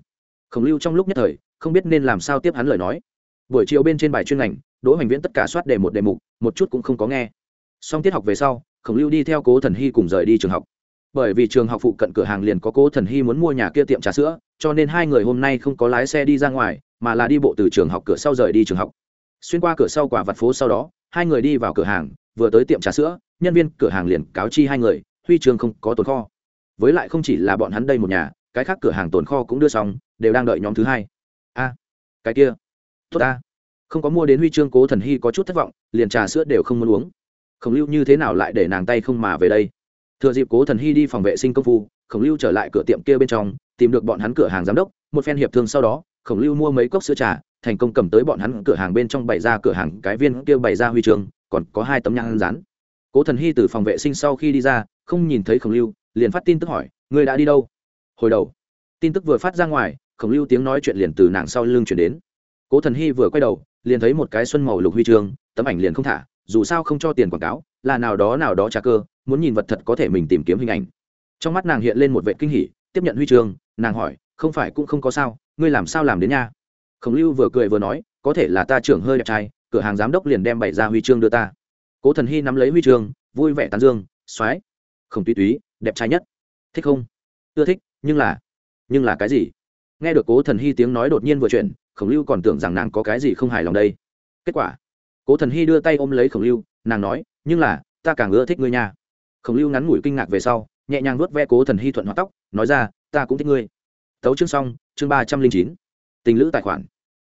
[SPEAKER 1] khổng lưu trong lúc nhất thời, không biết nên làm sao tiếp hắn lời nói. Buổi chiều bên trên bài chuyên ngành, đỗ hoành viễn tất cả soát đề một đề mục, một chút cũng không có nghe. Xong tiết học về sau, khổng lưu đi theo cố thần hy cùng rời đi trường học. Bởi vì trường học phụ cận cửa hàng liền có cố thần hy muốn mua nhà kia tiệm trà sữa, cho nên hai người hôm nay không có lái xe đi ra ngoài, mà là đi bộ từ trường học cửa sau rời đi trường học. Xuyên qua cửa sau quả vặt phố sau đó, hai người đi vào cửa hàng, vừa tới tiệm trà sữa, nhân viên cửa hàng liền cáo chi hai người, huy trường không có tồn kho. Với lại không chỉ là bọn hắn đây một nhà, cái khác cửa hàng tồn kho cũng đưa xong đều đang đợi nhóm thứ hai. A cái kia tốt ta, không có mua đến huy chương cố thần hy có chút thất vọng liền trà sữa đều không muốn uống. Khổng lưu như thế nào lại để nàng tay không mà về đây? Thừa dịp cố thần hy đi phòng vệ sinh công phu khổng lưu trở lại cửa tiệm kia bên trong tìm được bọn hắn cửa hàng giám đốc một phen hiệp thương sau đó khổng lưu mua mấy cốc sữa trà thành công cầm tới bọn hắn cửa hàng bên trong bày ra cửa hàng cái viên kia bày ra huy chương còn có hai tấm nhang rán cố thần hy từ phòng vệ sinh sau khi đi ra không nhìn thấy khổng lưu liền phát tin tức hỏi người đã đi đâu? Hồi đầu. Tin tức vừa phát ra ngoài khổng lưu tiếng nói chuyện liền từ nàng sau lưng chuyển đến. Cố thần hy vừa quay đầu, liền thấy một cái xuân màu lục huy chương, tấm ảnh liền không thả, dù sao không cho tiền quảng cáo, là nào đó nào đó trả cơ, muốn nhìn vật thật có thể mình tìm kiếm hình ảnh. Trong mắt nàng hiện lên một vệ kinh hỉ, tiếp nhận huy chương, nàng hỏi, không phải cũng không có sao, ngươi làm sao làm đến nha? Khổng lưu vừa cười vừa nói, có thể là ta trưởng hơi đẹp trai, cửa hàng giám đốc liền đem bày ra huy chương đưa ta. Cố thần hy nắm lấy huy chương, vui vẻ tán dương, soái không tùy túy, đẹp trai nhất. Thích không? Ưa thích, nhưng là nhưng là cái gì? Nghe được cố thần hy tiếng nói đột nhiên vừa chuyện khổng lưu còn tưởng rằng nàng có cái gì không hài lòng đây. Kết quả, cố thần hy đưa tay ôm lấy khổng lưu, nàng nói, nhưng là, ta càng ưa thích ngươi nha. Khổng lưu ngắn ngủi kinh ngạc về sau, nhẹ nhàng nuốt ve cố thần hy thuận hóa tóc, nói ra, ta cũng thích ngươi. Tấu chương xong, chương ba trăm linh chín. Tình lữ tài khoản.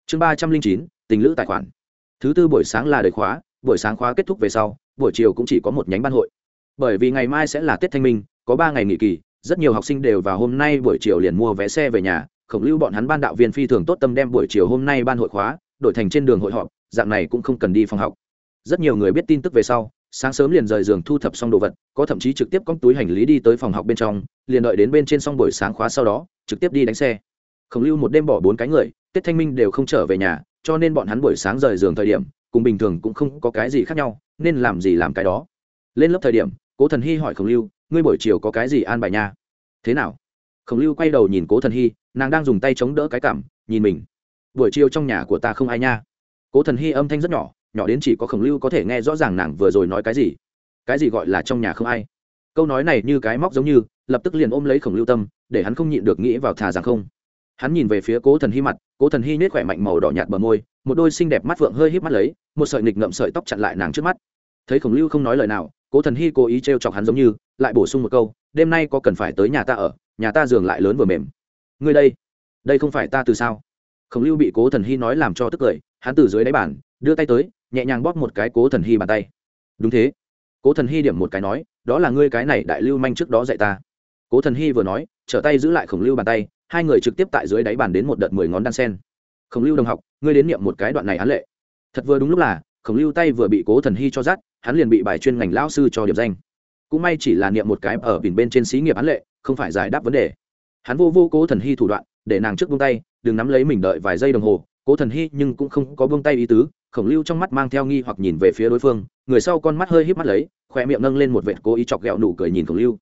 [SPEAKER 1] Chương ba trăm linh chín, tình lữ tài khoản. Thứ tư buổi sáng là đời khóa, buổi sáng khóa kết thúc về sau, buổi chiều cũng chỉ có một nhánh ban hội. Bởi vì ngày mai sẽ là tết thanh minh, có ba ngày nghỉ kỳ, rất nhiều học sinh đều vào hôm nay buổi chiều liền mua vé xe về nhà khổng lưu bọn hắn ban đạo viên phi thường tốt tâm đem buổi chiều hôm nay ban hội khóa, đổi thành trên đường hội họp, dạng này cũng không cần đi phòng học. Rất nhiều người biết tin tức về sau, sáng sớm liền rời giường thu thập xong đồ vật, có thậm chí trực tiếp cong túi hành lý đi tới phòng học bên trong, liền đợi đến bên trên xong buổi sáng khóa sau đó, trực tiếp đi đánh xe. Khổng lưu một đêm bỏ bốn cái người, tết thanh minh đều không trở về nhà, cho nên bọn hắn buổi sáng rời giường thời điểm, cùng bình thường cũng không có cái gì khác nhau, nên làm gì làm cái đó. Lên lớp thời điểm, cố thần hy hỏi khổng lưu, ngươi buổi chiều có cái gì an bài nha? Thế nào? Khổng lưu quay đầu nhìn cố thần hy, nàng đang dùng tay chống đỡ cái cảm, nhìn mình. Buổi chiều trong nhà của ta không ai nha. Cố thần hy âm thanh rất nhỏ nhỏ đến chỉ có khổng lưu có thể nghe rõ ràng nàng vừa rồi nói cái gì. Cái gì gọi là trong nhà không ai? Câu nói này như cái móc giống như, lập tức liền ôm lấy khổng lưu tâm, để hắn không nhịn được nghĩ vào thà rằng không. Hắn nhìn về phía cố thần hy mặt, cố thần hy nết khỏe mạnh màu đỏ nhạt bờ môi, một đôi xinh đẹp mắt vượng hơi híp mắt lấy, một sợi nghịch ngậm sợi tóc chặn lại nàng trước mắt. Thấy khổng lưu không nói lời nào, cố thần hy cố ý t r e o chọc hắn giống như, lại bổ sung một câu, đêm nay có cần phải tới nhà ta ở? Nhà ta giường lại lớn vừa mềm. Ngươi đây đây không phải ta từ sao? Khổng lưu bị cố thần hy nói làm cho tức cười, hắn từ dưới đáy bàn, đưa tay tới, nhẹ nhàng bóp một cái cố thần hy bàn tay. Đúng thế. Cố thần hy điểm một cái nói, đó là ngươi cái này đại lưu manh trước đó dạy ta. Cố thần hy vừa nói, trở tay giữ lại khổng lưu bàn tay, hai người trực tiếp tại dưới đáy bàn đến một đợt mười ngón đan sen. Khổng lưu đồng học, ngươi đến niệm một cái đoạn này án lệ. Thật vừa đúng lúc là, khổng lưu tay vừa bị cố thần hy cho rát, hắn liền bị bài chuyên ngành lao sư cho điểm danh. Cũng may chỉ là niệm một cái ở bình bên trên xí nghiệp án lệ không phải giải đáp vấn đề. Hắn vô vô cố thần hy thủ đoạn, để nàng trước buông tay, đừng nắm lấy mình đợi vài giây đồng hồ. Cố thần hy nhưng cũng không có buông tay ý tứ, khổng lưu trong mắt mang theo nghi hoặc nhìn về phía đối phương, người sau con mắt hơi híp mắt lấy, khoe miệng nâng lên một vệt cố ý chọc ghẹo nụ cười nhìn khổng lưu.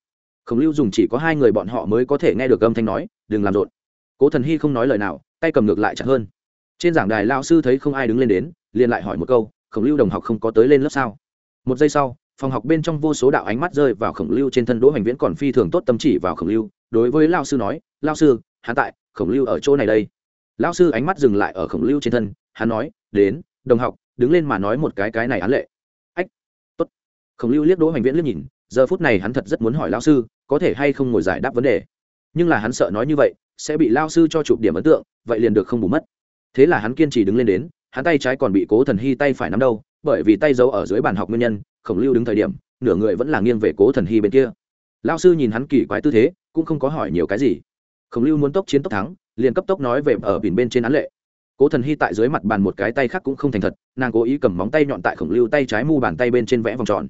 [SPEAKER 1] Khổng lưu dùng chỉ có hai người bọn họ mới có thể nghe được âm thanh nói, đừng làm rộn. Cố thần hy không nói lời nào, tay cầm ngược lại chặt hơn. Trên giảng đài lao sư thấy không ai đứng lên đến, liền lại hỏi một câu, khổng lưu đồng học không có tới lên lớp sao? Một giây sau phòng học bên trong vô số đạo ánh mắt rơi vào khổng lưu trên thân đỗ hoành viễn còn phi thường tốt tâm chỉ vào khổng lưu, đối với lao sư nói, lao sư, hắn tại, khổng lưu ở chỗ này đây. Lao sư ánh mắt dừng lại ở khổng lưu trên thân, hắn nói, đến, đồng học, đứng lên mà nói một cái cái này án lệ. Ách, tốt. Khổng lưu liếc đỗ hoành viễn liếc nhìn, giờ phút này hắn thật rất muốn hỏi lao sư, có thể hay không ngồi giải đáp vấn đề. Nhưng là hắn sợ nói như vậy, sẽ bị lao sư cho chụp điểm ấn tượng, vậy liền được không bù mất. Thế là hắn kiên trì đứng lên đến, hắn tay trái còn bị cố thần hy tay phải nắm đâu, bởi vì tay giấu ở dưới bàn học nguyên nhân khổng lưu đứng thời điểm, nửa người vẫn là nghiêng về cố thần hy bên kia. Lao sư nhìn hắn kỳ quái tư thế, cũng không có hỏi nhiều cái gì. Khổng lưu muốn tốc chiến tốc thắng, liền cấp tốc nói về ở biển bên trên án lệ. Cố thần hy tại dưới mặt bàn một cái tay khác cũng không thành thật, nàng cố ý cầm móng tay nhọn tại khổng lưu tay trái mu bàn tay bên trên vẽ vòng tròn.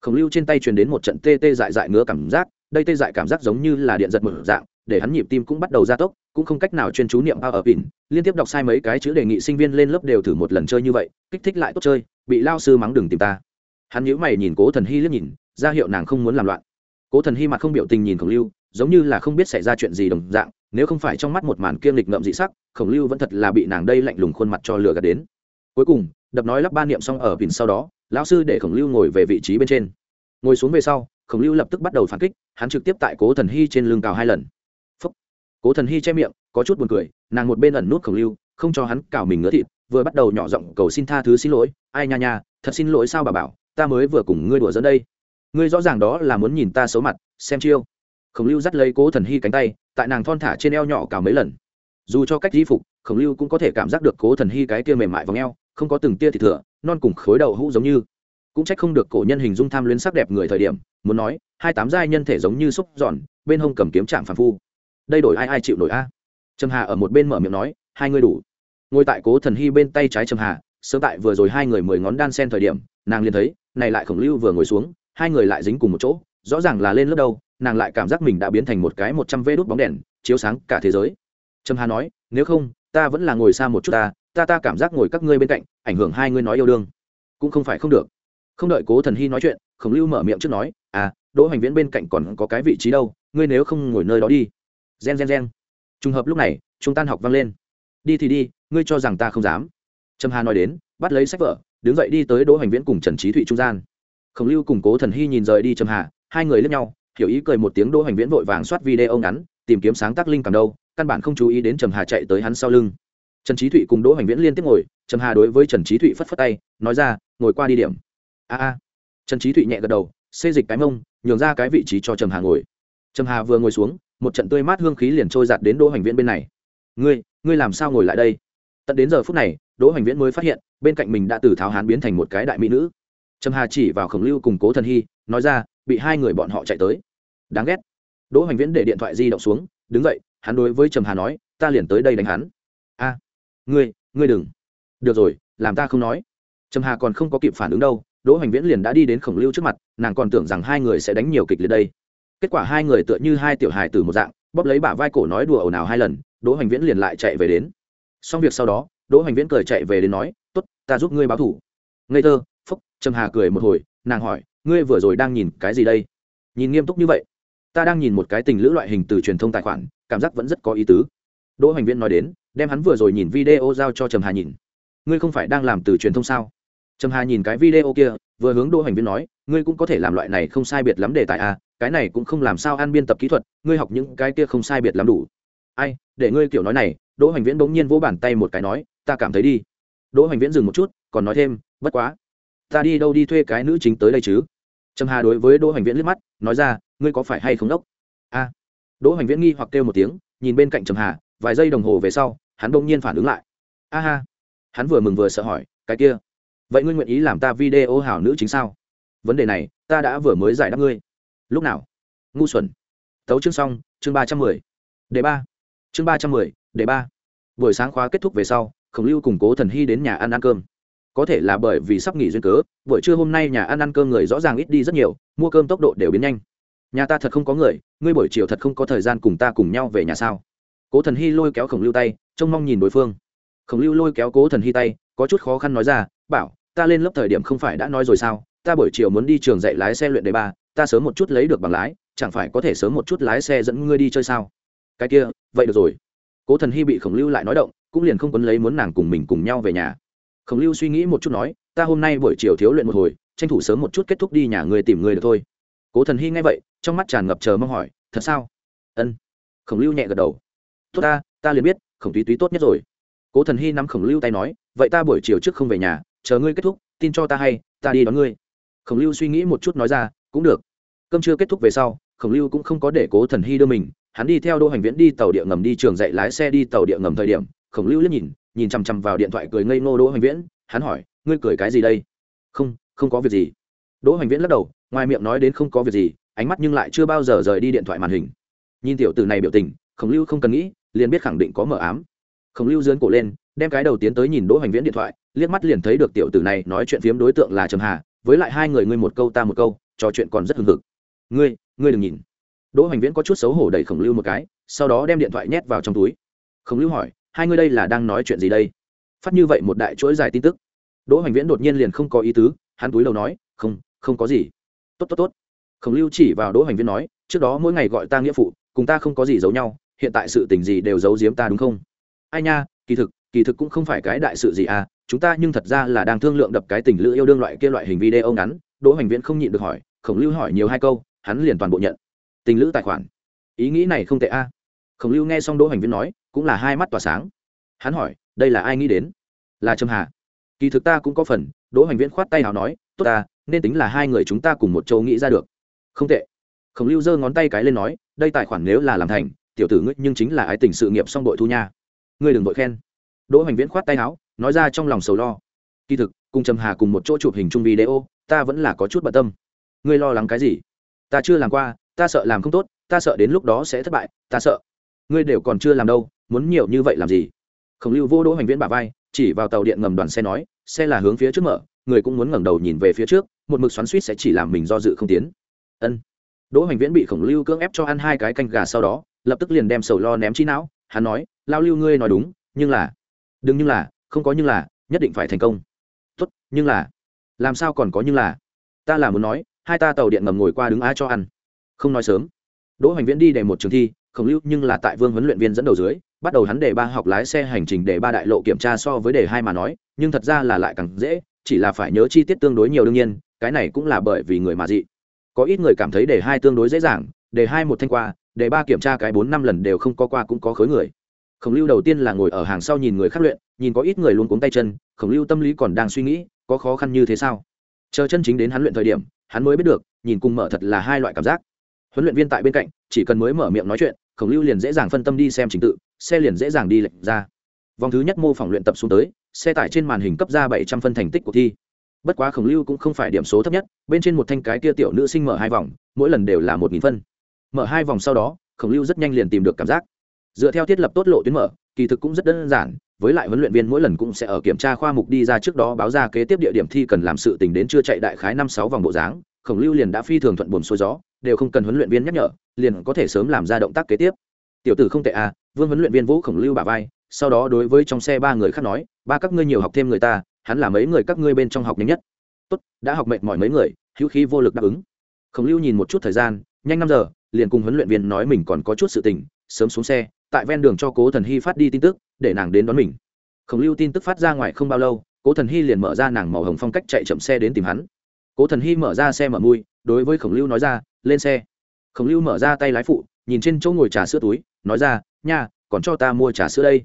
[SPEAKER 1] Khổng lưu trên tay truyền đến một trận tê tê dại dại ngứa cảm giác, đây tê dại cảm giác giống như là điện giật mở dạng, để hắn nhịp tim cũng bắt đầu gia tốc, cũng không cách nào chuyên chú niệm bao ở pin liên tiếp đọc sai mấy cái chữ đề nghị sinh viên lên lớp đều thử một lần chơi như vậy, kích thích lại tốt chơi, bị lao sư mắng đừng tìm ta hắn nhíu mày nhìn cố thần hy liếc nhìn, ra hiệu nàng không muốn làm loạn. Cố thần hy mặt không biểu tình nhìn khổng lưu, giống như là không biết xảy ra chuyện gì đồng dạng, nếu không phải trong mắt một màn kiêm lịch ngậm dị sắc, khổng lưu vẫn thật là bị nàng đây lạnh lùng khuôn mặt cho lừa gạt đến. Cuối cùng, đập nói lắp ba niệm xong ở pin sau đó, lão sư để khổng lưu ngồi về vị trí bên trên. Ngồi xuống về sau, khổng lưu lập tức bắt đầu phản kích, hắn trực tiếp tại cố thần hy trên lưng cào hai lần. Phúc. cố thần hy che miệng, có chút buồn cười, nàng một bên ẩn nút khổng lưu, không cho hắn cào mình ngứa thịt, vừa bắt đầu nhỏ giọng cầu xin tha thứ xin lỗi, ai nha nha, thật xin lỗi sao bà bảo ta mới vừa cùng ngươi đùa dẫn đây. Ngươi rõ ràng đó là muốn nhìn ta xấu mặt, xem chiêu. Khổng lưu dắt lấy cố thần hy cánh tay, tại nàng thon thả trên eo nhỏ cào mấy lần. Dù cho cách di phục, khổng lưu cũng có thể cảm giác được cố thần hy cái kia mềm mại v ò eo, không có từng tia thịt thừa, non cùng khối đầu hũ giống như. Cũng trách không được cổ nhân hình dung tham luyến sắc đẹp người thời điểm, muốn nói, hai tám giai nhân thể giống như xúc giòn, bên hông cầm kiếm trạm phản phu. Đây đổi ai ai chịu nổi a? Trầm hà ở một bên mở miệng nói, hai người đủ. Ngồi tại cố thần hy bên tay trái trầm hà, sớm tại vừa rồi hai người mười ngón đan sen thời điểm nàng liền thấy, này lại khổng lưu vừa ngồi xuống, hai người lại dính cùng một chỗ, rõ ràng là lên lớp đâu, nàng lại cảm giác mình đã biến thành một cái một trăm vê đốt bóng đèn, chiếu sáng cả thế giới. Trâm hà nói, nếu không, ta vẫn là ngồi xa một chút ta ta ta cảm giác ngồi các ngươi bên cạnh, ảnh hưởng hai ngươi nói yêu đương. Cũng không phải không được. Không đợi cố thần hy nói chuyện, khổng lưu mở miệng trước nói à đỗ hoành viễn bên cạnh còn có cái vị trí đâu, ngươi nếu không ngồi nơi đó đi. Gen gen gen. Trùng hợp lúc này chúng tan học vang lên. Đi thì đi, ngươi cho rằng ta không dám. Trâm hà nói đến, bắt lấy sách vở đứng dậy đi tới đỗ hoành viễn cùng trần trí thụy trung gian. Khổng lưu cùng cố thần hy nhìn rời đi trầm hà, hai người lướt nhau, hiểu ý cười một tiếng đỗ hoành viễn vội vàng soát video ngắn, tìm kiếm sáng tác linh cảm đâu, căn bản không chú ý đến trầm hà chạy tới hắn sau lưng. Trần trí thụy cùng đỗ hoành viễn liên tiếp ngồi, trầm hà đối với trần trí thụy phất phất tay, nói ra, ngồi qua đi điểm. A a. Trần trí thụy nhẹ gật đầu, xê dịch cái mông, nhường ra cái vị trí cho trầm hà ngồi. Trầm hà vừa ngồi xuống, một trận tươi mát hương khí liền trôi giạt đến đỗ hoành viễn bên này. Ngươi ngươi làm sao ngồi lại đây? Tận đến giờ phút này, đỗ hoành viễn mới phát hiện, bên cạnh mình đã từ tháo hán biến thành một cái đại mỹ nữ. Trầm hà chỉ vào khổng lưu cùng cố thần hy, nói ra, bị hai người bọn họ chạy tới. Đáng ghét. Đỗ hoành viễn để điện thoại di động xuống, đứng dậy, hắn đối với trầm hà nói, ta liền tới đây đánh hắn. A, ngươi ngươi đừng. Được rồi, làm ta không nói. Trầm hà còn không có kịp phản ứng đâu, đỗ hoành viễn liền đã đi đến khổng lưu trước mặt, nàng còn tưởng rằng hai người sẽ đánh nhiều kịch liệt đây. Kết quả hai người tựa như hai tiểu hài từ một dạng, bóp lấy bả vai cổ nói đùa ồn ào hai lần, đỗ hoành viễn liền lại chạy về đến xong việc sau đó, đỗ hoành viễn cười chạy về đến nói t ố t ta giúp ngươi báo thủ. Ngây thơ, phúc, trầm hà cười một hồi, nàng hỏi, ngươi vừa rồi đang nhìn cái gì đây? Nhìn nghiêm túc như vậy? Ta đang nhìn một cái tình lữ loại hình từ truyền thông tài khoản, cảm giác vẫn rất có ý tứ. Đỗ hoành viễn nói đến, đem hắn vừa rồi nhìn video giao cho trầm hà nhìn. Ngươi không phải đang làm từ truyền thông sao? Trầm hà nhìn cái video kia, vừa hướng đỗ hoành viễn nói, ngươi cũng có thể làm loại này không sai biệt lắm đề tài à cái này cũng không làm sao ăn biên tập kỹ thuật, ngươi học những cái kia không sai biệt lắm đủ. Ai, để ngươi kiểu nói này đỗ hoành viễn bỗng nhiên vỗ bàn tay một cái nói, ta cảm thấy đi. Đỗ hoành viễn dừng một chút, còn nói thêm, bất quá, ta đi đâu đi thuê cái nữ chính tới đây chứ? Trầm hà đối với đỗ hoành viễn liếc mắt, nói ra, ngươi có phải hay không đốc? A. Đỗ hoành viễn nghi hoặc kêu một tiếng, nhìn bên cạnh trầm hà, vài giây đồng hồ về sau, hắn bỗng nhiên phản ứng lại. A ha. Hắn vừa mừng vừa sợ hỏi, cái kia, vậy ngươi nguyện ý làm ta video hảo nữ chính sao? Vấn đề này, ta đã vừa mới giải đáp ngươi. Lúc nào? Ngu xuẩn. Tấu chương xong, chương ba trăm mười. Đề ba. Chương ba trăm mười đề ba. Buổi sáng khóa kết thúc về sau, khổng lưu cùng cố thần hy đến nhà ăn ăn cơm. Có thể là bởi vì sắp nghỉ duyên cớ, buổi trưa hôm nay nhà ăn ăn cơm người rõ ràng ít đi rất nhiều, mua cơm tốc độ đều biến nhanh. Nhà ta thật không có người, ngươi buổi chiều thật không có thời gian cùng ta cùng nhau về nhà sao? Cố thần hy lôi kéo khổng lưu tay, trông mong nhìn đối phương. Khổng lưu lôi kéo cố thần hy tay, có chút khó khăn nói ra, bảo, ta lên lớp thời điểm không phải đã nói rồi sao? Ta buổi chiều muốn đi trường dạy lái xe luyện đề ba, ta sớm một chút lấy được bằng lái, chẳng phải có thể sớm một chút lái xe dẫn ngươi đi chơi sao? Cái kia, vậy được rồi cố thần hy bị khổng lưu lại nói động, cũng liền không quấn lấy muốn nàng cùng mình cùng nhau về nhà. Khổng lưu suy nghĩ một chút nói, ta hôm nay buổi chiều thiếu luyện một hồi, tranh thủ sớm một chút kết thúc đi nhà người tìm người được thôi. Cố thần hy nghe vậy, trong mắt tràn ngập chờ mong hỏi, thật sao? Ân. Khổng lưu nhẹ gật đầu. Tốt ta ta liền biết, khổng túy túy tốt nhất rồi. Cố thần hy nắm khổng lưu tay nói, vậy ta buổi chiều trước không về nhà, chờ ngươi kết thúc, tin cho ta hay, ta đi đón ngươi. Khổng lưu suy nghĩ một chút nói ra, cũng được. Cơm chưa kết thúc về sau, khổng lưu cũng không có để cố thần hy đưa mình hắn đi theo đô hành viễn đi tàu địa ngầm đi trường dạy lái xe đi tàu địa ngầm thời điểm, khổng lưu liếc nhìn nhìn chằm chằm vào điện thoại cười ngây ngô đỗ hành viễn, hắn hỏi, ngươi cười cái gì đây? Không không có việc gì. Đỗ hành viễn lắc đầu, ngoài miệng nói đến không có việc gì ánh mắt nhưng lại chưa bao giờ rời đi điện thoại màn hình. Nhìn tiểu tử này biểu tình, khổng lưu không cần nghĩ, liền biết khẳng định có mờ ám. Khổng lưu dướn cổ lên, đem cái đầu tiến tới nhìn đỗ hành viễn điện thoại, liếc mắt liền thấy được tiểu tử này nói chuyện phiếm đối tượng là trầm hà, với lại hai người ngươi một câu ta một câu, trò chuyện còn rất hừng hực. Ngươi ngươi đừng nhìn đỗ hoành viễn có chút xấu hổ đẩy khổng lưu một cái, sau đó đem điện thoại nhét vào trong túi. Khổng lưu hỏi, hai ngươi đây là đang nói chuyện gì đây? Phát như vậy một đại chuỗi dài tin tức. Đỗ hoành viễn đột nhiên liền không có ý tứ, hắn túi đầu nói, không không có gì. Tốt tốt tốt. Khổng lưu chỉ vào đỗ hoành viễn nói, trước đó mỗi ngày gọi ta nghĩa phụ, cùng ta không có gì giấu nhau, hiện tại sự tình gì đều giấu giếm ta đúng không? Ai nha, kỳ thực kỳ thực cũng không phải cái đại sự gì à chúng ta nhưng thật ra là đang thương lượng đập cái tình lữ yêu đương loại kia loại hình video ngắn. Đỗ hoành viễn không nhịn được hỏi, khổng lưu hỏi nhiều hai câu, hắn liền toàn bộ nhận tình lữ tài khoản. Ý nghĩ này không tệ a. Khổng lưu nghe xong đỗ hoành viễn nói, cũng là hai mắt tỏa sáng. Hắn hỏi, đây là ai nghĩ đến? Là trâm hà. Kỳ thực ta cũng có phần, đỗ hoành viễn khoát tay nào nói, tốt ta, nên tính là hai người chúng ta cùng một chỗ nghĩ ra được. Không tệ. Khổng lưu giơ ngón tay cái lên nói, đây tài khoản nếu là làm thành, tiểu tử ngươi nhưng chính là ái tình sự nghiệp song đội thu nha. Ngươi đừng đội khen. Đỗ hoành viễn khoát tay áo, nói ra trong lòng sầu lo. Kỳ thực, cùng trầm hà cùng một chỗ chụp hình chung video, ta vẫn là có chút bận tâm. Ngươi lo lắng cái gì? Ta chưa làm qua ta sợ làm không tốt, ta sợ đến lúc đó sẽ thất bại, ta sợ. Ngươi đều còn chưa làm đâu, muốn nhiều như vậy làm gì? Khổng lưu vô đỗ hành viễn bà vai, chỉ vào tàu điện ngầm đoàn xe nói, xe là hướng phía trước mở, người cũng muốn ngẩng đầu nhìn về phía trước, một mực xoắn suýt sẽ chỉ làm mình do dự không tiến. Ân. Đỗ Hành viễn bị khổng lưu cưỡng ép cho ăn hai cái canh gà sau đó, lập tức liền đem sầu lo ném trí não, hắn nói, lao lưu ngươi nói đúng, nhưng là, đừng nhưng là, không có nhưng là, nhất định phải thành công. Tốt, nhưng là, làm sao còn có nhưng là? Ta là muốn nói, hai ta tàu điện ngầm ngồi qua đứng á cho ăn không nói sớm. Đỗ hoành viễn đi để một trường thi khổng lưu, nhưng là tại vương huấn luyện viên dẫn đầu dưới, bắt đầu hắn đề ba học lái xe hành trình để ba đại lộ kiểm tra so với đề hai mà nói, nhưng thật ra là lại càng dễ, chỉ là phải nhớ chi tiết tương đối nhiều đương nhiên, cái này cũng là bởi vì người mà dị. Có ít người cảm thấy đề hai tương đối dễ dàng đề hai một thanh qua đề ba kiểm tra cái bốn năm lần đều không có qua cũng có khối người. Khổng lưu đầu tiên là ngồi ở hàng sau nhìn người khác luyện, nhìn có ít người luôn cuống tay chân khổng lưu tâm lý còn đang suy nghĩ, có khó khăn như thế sao? Chờ chân chính đến hắn luyện thời điểm, hắn mới biết được, nhìn cùng mở thật là hai loại cảm giác huấn luyện viên tại bên cạnh, chỉ cần mới mở miệng nói chuyện, khổng lưu liền dễ dàng phân tâm đi xem trình tự, xe liền dễ dàng đi lệch ra. Vòng thứ nhất mô phỏng luyện tập xuống tới, xe tải trên màn hình cấp ra bảy trăm phân thành tích cuộc thi. Bất quá khổng lưu cũng không phải điểm số thấp nhất, bên trên một thanh cái kia tiểu nữ sinh mở hai vòng, mỗi lần đều là một nghìn phân. Mở hai vòng sau đó, khổng lưu rất nhanh liền tìm được cảm giác. Dựa theo thiết lập tốt lộ tuyến mở, kỳ thực cũng rất đơn giản, với lại huấn luyện viên mỗi lần cũng sẽ ở kiểm tra khoa mục đi ra trước đó báo ra kế tiếp địa điểm thi cần làm sự tình đến chưa chạy đại khái năm sáu vòng bộ dáng khổng lưu liền đã phi thường thuận buồn xuôi gió, đều không cần huấn luyện viên nhắc nhở, liền có thể sớm làm ra động tác kế tiếp. Tiểu tử không tệ à vương huấn luyện viên vũ khổng lưu bà vai, sau đó đối với trong xe ba người khác nói, ba các ngươi nhiều học thêm người ta, hắn là mấy người các ngươi bên trong học nhanh nhất. Tốt, đã học mệt mỏi mấy người, hữu khí vô lực đáp ứng. Khổng lưu nhìn một chút thời gian, nhanh năm giờ, liền cùng huấn luyện viên nói mình còn có chút sự tình, sớm xuống xe, tại ven đường cho cố thần hy phát đi tin tức, để nàng đến đón mình. Khổng lưu tin tức phát ra ngoài không bao lâu, cố thần hy liền mở ra nàng màu hồng phong cách chạy chậm xe đến tìm hắn cố thần hy mở ra xe mở mui, đối với khổng lưu nói ra, lên xe. Khổng lưu mở ra tay lái phụ, nhìn trên chỗ ngồi trà sữa túi, nói ra, nha, còn cho ta mua trà sữa đây.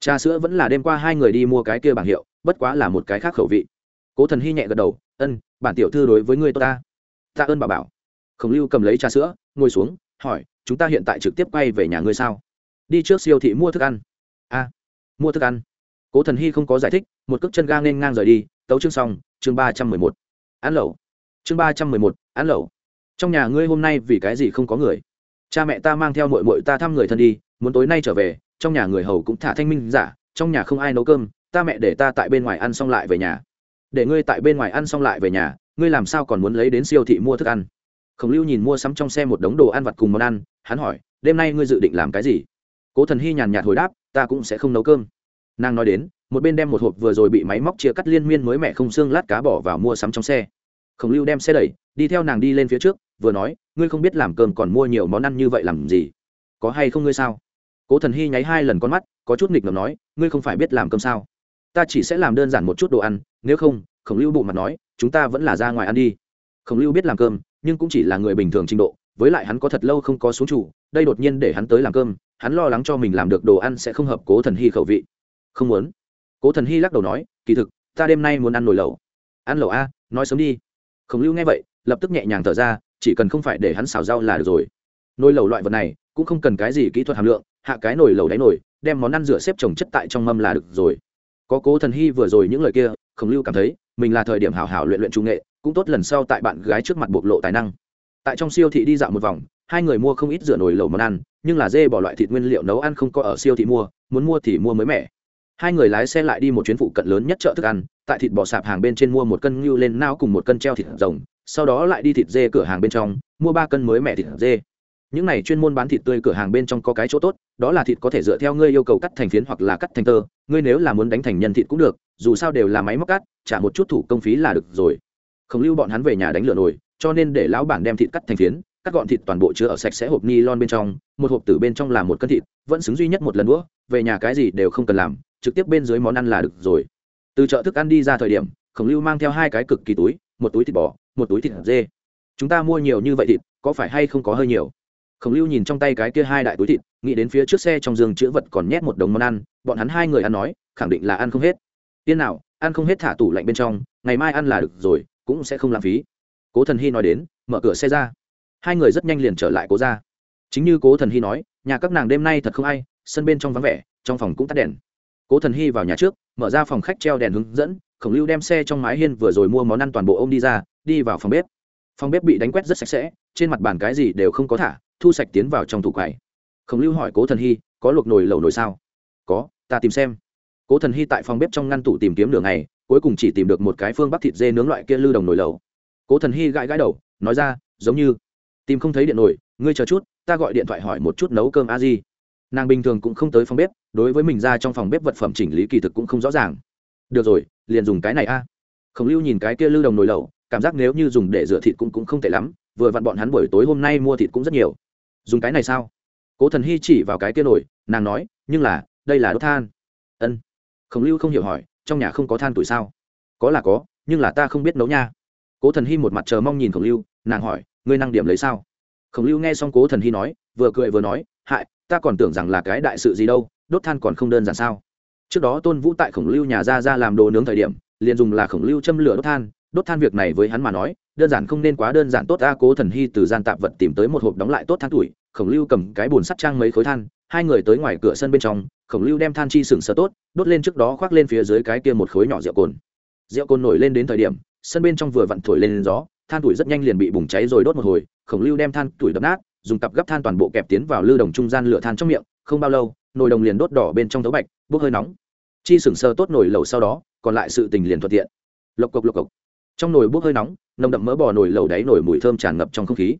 [SPEAKER 1] Trà sữa vẫn là đêm qua hai người đi mua cái kia bảng hiệu, bất quá là một cái khác khẩu vị. Cố thần hy nhẹ gật đầu, ân, bản tiểu thư đối với người tốt ta. Ta ơn bà bảo. Khổng lưu cầm lấy trà sữa, ngồi xuống, hỏi, chúng ta hiện tại trực tiếp quay về nhà ngươi sao? Đi trước siêu thị mua thức ăn. A, mua thức ăn? Cố thần hy không có giải thích, một cước chân ga nên ngang rời đi, tấu chương xong, chương ba trăm mười một ăn lẩu. Chương ba trăm mười một, ăn lẩu. Trong nhà ngươi hôm nay vì cái gì không có người? Cha mẹ ta mang theo mội mội ta thăm người thân đi, muốn tối nay trở về, trong nhà người hầu cũng thả thanh minh giả, trong nhà không ai nấu cơm, ta mẹ để ta tại bên ngoài ăn xong lại về nhà. Để ngươi tại bên ngoài ăn xong lại về nhà, ngươi làm sao còn muốn lấy đến siêu thị mua thức ăn? Khổng lưu nhìn mua sắm trong xe một đống đồ ăn vặt cùng món ăn, hắn hỏi, đêm nay ngươi dự định làm cái gì? Cố thần hy nhàn nhạt hồi đáp, ta cũng sẽ không nấu cơm. Nàng nói đến một bên đem một hộp vừa rồi bị máy móc chia cắt liên miên mới mẹ không xương lát cá bỏ vào mua sắm trong xe. Khổng lưu đem xe đẩy, đi theo nàng đi lên phía trước, vừa nói, ngươi không biết làm cơm còn mua nhiều món ăn như vậy làm gì? Có hay không ngươi sao? Cố thần hy nháy hai lần con mắt, có chút nghịch ngầm nói, ngươi không phải biết làm cơm sao? Ta chỉ sẽ làm đơn giản một chút đồ ăn, nếu không, khổng lưu bộ mặt nói, chúng ta vẫn là ra ngoài ăn đi. Khổng lưu biết làm cơm, nhưng cũng chỉ là người bình thường trình độ, với lại hắn có thật lâu không có xuống chủ, đây đột nhiên để hắn tới làm cơm, hắn lo lắng cho mình làm được đồ ăn sẽ không hợp cố thần hy khẩu vị. Không muốn cố thần hy lắc đầu nói, kỳ thực, ta đêm nay muốn ăn nồi lẩu. Ăn lẩu a? Nói sớm đi. Khổng lưu nghe vậy, lập tức nhẹ nhàng thở ra, chỉ cần không phải để hắn xào rau là được rồi. Nồi lẩu loại vật này, cũng không cần cái gì kỹ thuật hàm lượng, hạ cái nồi lẩu đáy nồi, đem món ăn rửa xếp trồng chất tại trong mâm là được rồi. Có cố thần hy vừa rồi những lời kia, khổng lưu cảm thấy, mình là thời điểm hảo hảo luyện luyện trung nghệ, cũng tốt lần sau tại bạn gái trước mặt bộc lộ tài năng. Tại trong siêu thị đi dạo một vòng, hai người mua không ít rửa nồi lẩu món ăn, nhưng là dê bỏ loại thịt nguyên liệu nấu ăn không có ở siêu thị mua, muốn mua thì mua mới mẻ hai người lái xe lại đi một chuyến phụ cận lớn nhất chợ thức ăn tại thịt bò sạp hàng bên trên mua một cân ngưu lên nao cùng một cân treo thịt rồng sau đó lại đi thịt dê cửa hàng bên trong mua ba cân mới mẻ thịt dê. Những này chuyên môn bán thịt tươi cửa hàng bên trong có cái chỗ tốt đó là thịt có thể dựa theo ngươi yêu cầu cắt thành phiến hoặc là cắt thành tơ ngươi nếu là muốn đánh thành nhân thịt cũng được dù sao đều là máy móc cắt trả một chút thủ công phí là được rồi. Khổng lưu bọn hắn về nhà đánh lửa nổi, cho nên để lão bản đem thịt cắt thành phiến cắt gọn thịt toàn bộ chứa ở sạch sẽ hộp ni lon bên trong một hộp tử bên trong là một cân thịt vẫn xứng duy nhất một lần nữa về nhà cái gì đều không cần làm trực tiếp bên dưới món ăn là được rồi. Từ chợ thức ăn đi ra thời điểm, khổng lưu mang theo hai cái cực kỳ túi, một túi thịt bò, một túi thịt dê. Chúng ta mua nhiều như vậy thịt, có phải hay không có hơi nhiều? Khổng lưu nhìn trong tay cái kia hai đại túi thịt, nghĩ đến phía trước xe trong giường chữ vật còn nhét một đống món ăn, bọn hắn hai người ăn nói, khẳng định là ăn không hết. Tiên nào, ăn không hết thả tủ lạnh bên trong, ngày mai ăn là được rồi, cũng sẽ không lãng phí. Cố thần hy nói đến, mở cửa xe ra. Hai người rất nhanh liền trở lại cố ra chính như cố thần hy nói, nhà các nàng đêm nay thật không ai, sân bên trong vắng vẻ, trong phòng cũng tắt đèn cố thần hy vào nhà trước, mở ra phòng khách treo đèn hướng dẫn, khổng lưu đem xe trong mái hiên vừa rồi mua món ăn toàn bộ ô m đi ra, đi vào phòng bếp. Phòng bếp bị đánh quét rất sạch sẽ, trên mặt bàn cái gì đều không có thả, thu sạch tiến vào trong tủ quầy. Khổng lưu hỏi cố thần hy, có luộc nồi lẩu nồi sao? Có, ta tìm xem. Cố thần hy tại phòng bếp trong ngăn tủ tìm kiếm đường này cuối cùng chỉ tìm được một cái phương bắc thịt dê nướng loại kia lư đồng nồi lẩu. Cố thần hy gãi gãi đầu, nói ra, giống như. Tìm không thấy điện nồi, ngươi chờ chút, ta gọi điện thoại hỏi một chút nấu cơm a di nàng bình thường cũng không tới phòng bếp, đối với mình ra trong phòng bếp vật phẩm chỉnh lý kỳ thực cũng không rõ ràng. Được rồi, liền dùng cái này a. Khổng lưu nhìn cái kia lư đồng nồi lẩu, cảm giác nếu như dùng để rửa thịt cũng cũng không tệ lắm, vừa vặn bọn hắn buổi tối hôm nay mua thịt cũng rất nhiều. Dùng cái này sao? Cố thần hy chỉ vào cái kia nổi nàng nói, nhưng là, đây là đốt than. Ân. Khổng lưu không hiểu hỏi, trong nhà không có than tuổi sao? Có là có, nhưng là ta không biết nấu nha. Cố thần hy một mặt chờ mong nhìn khổng lưu, nàng hỏi, ngươi năng điểm lấy sao? Khổng lưu nghe xong cố thần hy nói, vừa cười vừa nói, hại ta còn tưởng rằng là cái đại sự gì đâu, đốt than còn không đơn giản sao? Trước đó tôn vũ tại khổng lưu nhà ra ra làm đồ nướng thời điểm, liền dùng là khổng lưu châm lửa đốt than đốt than việc này với hắn mà nói, đơn giản không nên quá đơn giản tốt, a cố thần hy từ gian tạp vật tìm tới một hộp đóng lại tốt than tuổi, khổng lưu cầm cái bồn sắt trang mấy khối than, hai người tới ngoài cửa sân bên trong, khổng lưu đem than chi sừng sờ tốt, đốt lên trước đó khoác lên phía dưới cái kia một khối nhỏ rượu cồn. Rượu cồn nổi lên đến thời điểm, sân bên trong vừa vặn thổi lên gió, than tuổi rất nhanh liền bị bùng cháy rồi đốt một hồi, khổng lưu đem than tuổi đập nát dùng cặp gấp than toàn bộ kẹp tiến vào lư đồng trung gian lửa than trong miệng, không bao lâu, nồi đồng liền đốt đỏ bên trong thấu bạch, bốc hơi nóng. Chi sừng sờ tốt nồi lẩu sau đó, còn lại sự tình liền thuận tiện. Lộc cộc lộc cộc. Trong nồi bốc hơi nóng, nồng đậm mỡ bò nồi lẩu đáy nồi mùi thơm tràn ngập trong không khí.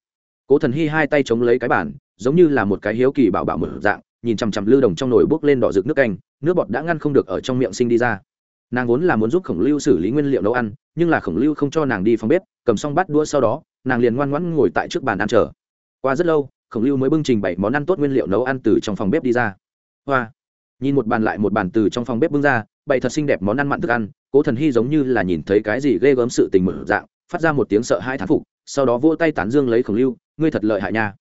[SPEAKER 1] Cố thần hy hai tay chống lấy cái bàn, giống như là một cái hiếu kỳ bảo bảo mở dạng, nhìn chằm chằm lư đồng trong nồi bốc lên đỏ rực nước canh, nước bọt đã ngăn không được ở trong miệng sinh đi ra. Nàng vốn là muốn giúp khổng lưu xử lý nguyên liệu nấu ăn, nhưng là khổng lưu không cho nàng đi phòng bếp, cầm xong bát đũa sau đó, nàng liền ngoan ngoãn ngồi tại trước bàn ăn chờ qua rất lâu, khổng lưu mới bưng trình bảy món ăn tốt nguyên liệu nấu ăn từ trong phòng bếp đi ra. Hoa, nhìn một bàn lại một bàn từ trong phòng bếp bưng ra, bày thật xinh đẹp món ăn mặn thức ăn, cố thần hy giống như là nhìn thấy cái gì ghê gớm sự tình mở dạng, phát ra một tiếng sợ hai thán phục, sau đó vỗ tay tán dương lấy khổng lưu, ngươi thật lợi hại nha.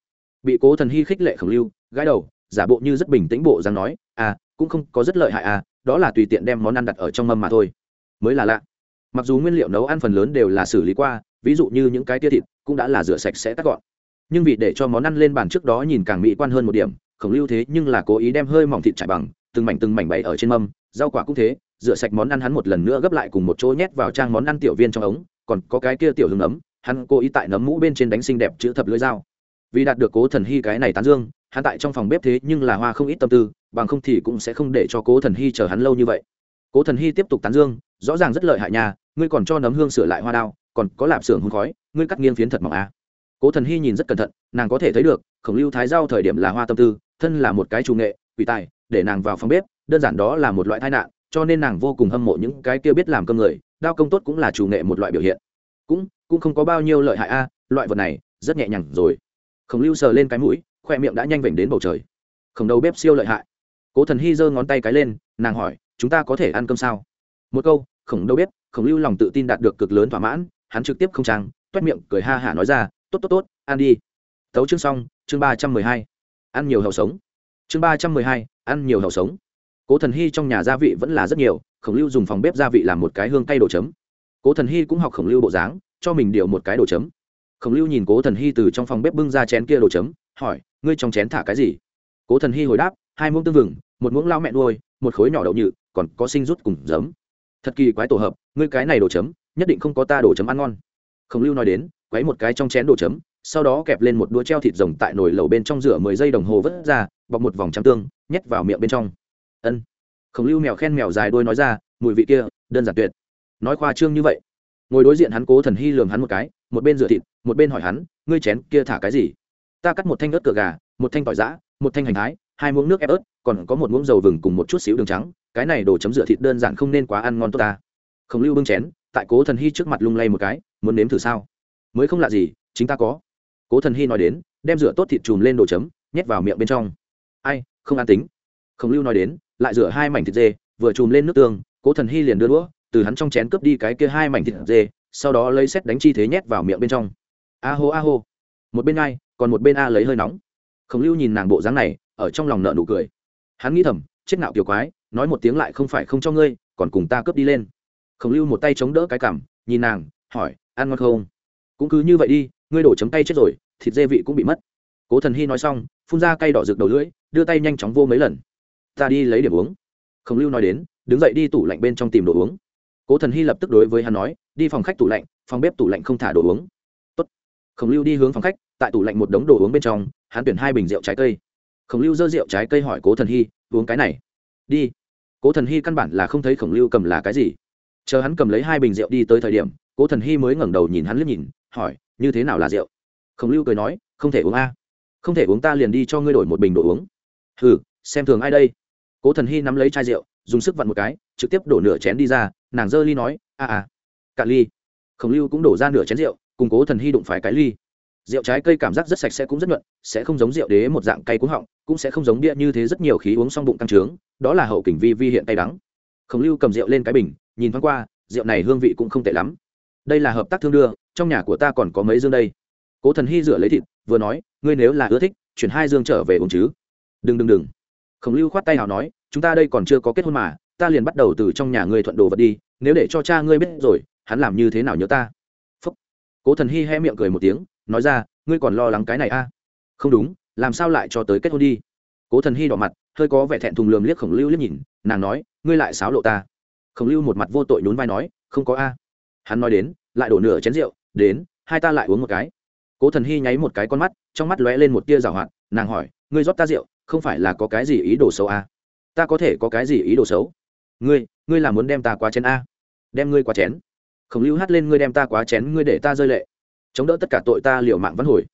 [SPEAKER 1] Bị cố thần hy khích lệ khổng lưu gái đầu, giả bộ như rất bình tĩnh bộ rằng nói à cũng không có rất lợi hại à đó là tùy tiện đem món ăn đặt ở trong mâm mà thôi. Mới là lạ. Mặc dù nguyên liệu nấu ăn phần lớn đều là xử lý qua, ví dụ như những cái tia thịt cũng đã là rửa sạch sẽ tắt gọn nhưng vì để cho món ăn lên bàn trước đó nhìn càng mỹ quan hơn một điểm, khổng lưu thế nhưng là cố ý đem hơi mỏng thịt trải bằng, từng mảnh từng mảnh bày ở trên mâm, rau quả cũng thế, rửa sạch món ăn hắn một lần nữa gấp lại cùng một chỗ nhét vào trang món ăn tiểu viên trong ống, còn có cái kia tiểu hương ấm, hắn cố ý tại nấm mũ bên trên đánh xinh đẹp chữ thập lưỡi dao vì đạt được cố thần hy cái này tán dương, hắn tại trong phòng bếp thế nhưng là hoa không ít tâm tư, bằng không thì cũng sẽ không để cho cố thần hy chờ hắn lâu như vậy cố thần hy tiếp tục tán dương, rõ ràng rất lợi hại nhà ngươi còn cho nấm hương sửa lại hoa đao, còn có lạp xưởng hương khói, ngươi cắt nghiêng phiến thật mỏng a à cố thần hy nhìn rất cẩn thận, nàng có thể thấy được, khổng lưu thái giao thời điểm là hoa tâm tư, thân là một cái chủ nghệ, quỷ tài, để nàng vào phòng bếp, đơn giản đó là một loại tai nạn, cho nên nàng vô cùng hâm mộ những cái kia biết làm cơm người, đao công tốt cũng là chủ nghệ một loại biểu hiện. Cũng cũng không có bao nhiêu lợi hại a, loại vật này, rất nhẹ nhàng rồi. Khổng lưu sờ lên cái mũi, khoe miệng đã nhanh vểnh đến bầu trời. Khổng đầu bếp siêu lợi hại. Cố thần hy giơ ngón tay cái lên, nàng hỏi, chúng ta có thể ăn cơm sao? Một câu, khổng đầu bếp, khổng lưu lòng tự tin đạt được cực lớn thỏa mãn, hắn trực tiếp không trang, toét miệng cười ha hả nói ra tốt tốt tốt, ăn đi. Tấu chương xong, chương ba trăm mười hai. Ăn nhiều hậu sống. Chương ba trăm mười hai, ăn nhiều hậu sống. Cố thần hy trong nhà gia vị vẫn là rất nhiều, khổng lưu dùng phòng bếp gia vị làm một cái hương cay đồ chấm. Cố thần hy cũng học khổng lưu bộ dáng, cho mình điều một cái đồ chấm. Khổng lưu nhìn cố thần hy từ trong phòng bếp bưng ra chén kia đồ chấm, hỏi, ngươi trong chén thả cái gì? Cố thần hy hồi đáp, hai muỗng tương vừng, một muỗng lao mẹ nuôi, một khối nhỏ đậu nhự, còn có sinh rút cùng giấm. Thật kỳ quái tổ hợp, ngươi cái này đồ chấm, nhất định không có ta đồ chấm ăn ngon. Khổng lưu nói đến quấy một cái trong chén đồ chấm, sau đó kẹp lên một đũa treo thịt rồng tại nồi lẩu bên trong rửa mười giây đồng hồ vớt ra, bọc một vòng trắng tương, nhét vào miệng bên trong. Ân. Khổng lưu mèo khen mèo dài đôi nói ra, mùi vị kia, đơn giản tuyệt. Nói khoa trương như vậy, ngồi đối diện hắn cố thần hy lường hắn một cái, một bên rửa thịt, một bên hỏi hắn, ngươi chén kia thả cái gì? Ta cắt một thanh ớt cửa gà, một thanh tỏi giã, một thanh hành thái, hai muỗng nước ép ớt, còn có một muỗng dầu vừng cùng một chút xíu đường trắng, cái này đồ chấm rửa thịt đơn giản không nên quá ăn ngon tốt ta. Khổng lưu bưng chén, tại cố thần hy trước mặt lung lay một cái, muốn nếm thử sao? Mới không lạ gì, chính ta có. Cố thần hy nói đến, đem rửa tốt thịt chùm lên đồ chấm, nhét vào miệng bên trong. Ai, không an tính. Khổng lưu nói đến, lại rửa hai mảnh thịt dê, vừa chùm lên nước tương, cố thần hy liền đưa đũa, từ hắn trong chén cướp đi cái kia hai mảnh thịt dê, sau đó lấy xét đánh chi thế nhét vào miệng bên trong. A hô a hô. Một bên ai, còn một bên a lấy hơi nóng. Khổng lưu nhìn nàng bộ dáng này, ở trong lòng nợ nụ cười. Hắn nghĩ thầm, chết nạo kiểu quái, nói một tiếng lại không phải không cho ngươi, còn cùng ta cướp đi lên. Khổng lưu một tay chống đỡ cái cảm nhìn nàng, hỏi, ăn ngon không? Cũng cứ như vậy đi, ngươi đổ chấm tay chết rồi, thịt dê vị cũng bị mất. Cố thần hy nói xong, phun ra cây đỏ rực đầu lưỡi, đưa tay nhanh chóng vô mấy lần. Ta đi lấy điểm uống. Khổng lưu nói đến, đứng dậy đi tủ lạnh bên trong tìm đồ uống. Cố thần hy lập tức đối với hắn nói, đi phòng khách tủ lạnh, phòng bếp tủ lạnh không thả đồ uống. Tốt. khổng lưu đi hướng phòng khách, tại tủ lạnh một đống đồ uống bên trong, hắn tuyển hai bình rượu trái cây. Khổng lưu dơ rượu trái cây hỏi cố thần hy uống cái này? Đi. Cố thần hy căn bản là không thấy khổng lưu cầm là cái gì. Chờ hắn cầm lấy hai bình rượu đi tới thời điểm, cố thần hy mới ngẩng đầu nhìn hắn liếc nhìn hỏi, như thế nào là rượu? Khổng lưu cười nói, không thể uống a. Không thể uống ta liền đi cho ngươi đổi một bình đồ uống. Hừ, xem thường ai đây? Cố thần hy nắm lấy chai rượu, dùng sức vặn một cái, trực tiếp đổ nửa chén đi ra, nàng dơ ly nói, a à cạn ly. Khổng lưu cũng đổ ra nửa chén rượu, cùng cố thần hy đụng phải cái ly. Rượu trái cây cảm giác rất sạch sẽ cũng rất nhuận, sẽ không giống rượu đế một dạng cay cuống họng, cũng sẽ không giống bia như thế rất nhiều khí uống xong bụng tăng trướng, đó là hậu kình vi vi hiện cay đắng. Khổng lưu cầm rượu lên cái bình, nhìn thoáng qua, rượu này hương vị cũng không tệ lắm đây là hợp tác thương đưa, trong nhà của ta còn có mấy dương đây. Cố thần hy rửa lấy thịt, vừa nói, ngươi nếu là ưa thích, chuyển hai dương trở về uống chứ. Đừng đừng đừng. Khổng lưu khoát tay nào nói, chúng ta đây còn chưa có kết hôn mà, ta liền bắt đầu từ trong nhà ngươi thuận đồ vật đi, nếu để cho cha ngươi biết rồi, hắn làm như thế nào nhớ ta? Phúc. cố thần hy hé miệng cười một tiếng, nói ra, ngươi còn lo lắng cái này a à? không đúng, làm sao lại cho tới kết hôn đi? Cố thần hy đỏ mặt, hơi có vẻ thẹn thùng lườm liếc khổng lưu liếc nhìn, nàng nói, ngươi lại xáo lộ ta. Khổng lưu một mặt vô tội nhún vai nói, không có a hắn nói đến, lại đổ nửa chén rượu, đến, hai ta lại uống một cái. Cố thần hy nháy một cái con mắt, trong mắt lóe lên một tia rào hoạt, nàng hỏi, ngươi rót ta rượu, không phải là có cái gì ý đồ xấu à? Ta có thể có cái gì ý đồ xấu? Ngươi ngươi là muốn đem ta quá chén a đem ngươi quá chén. Khổng lưu hát lên, ngươi đem ta quá chén, ngươi để ta rơi lệ. Chống đỡ tất cả tội ta liệu mạng văn hồi.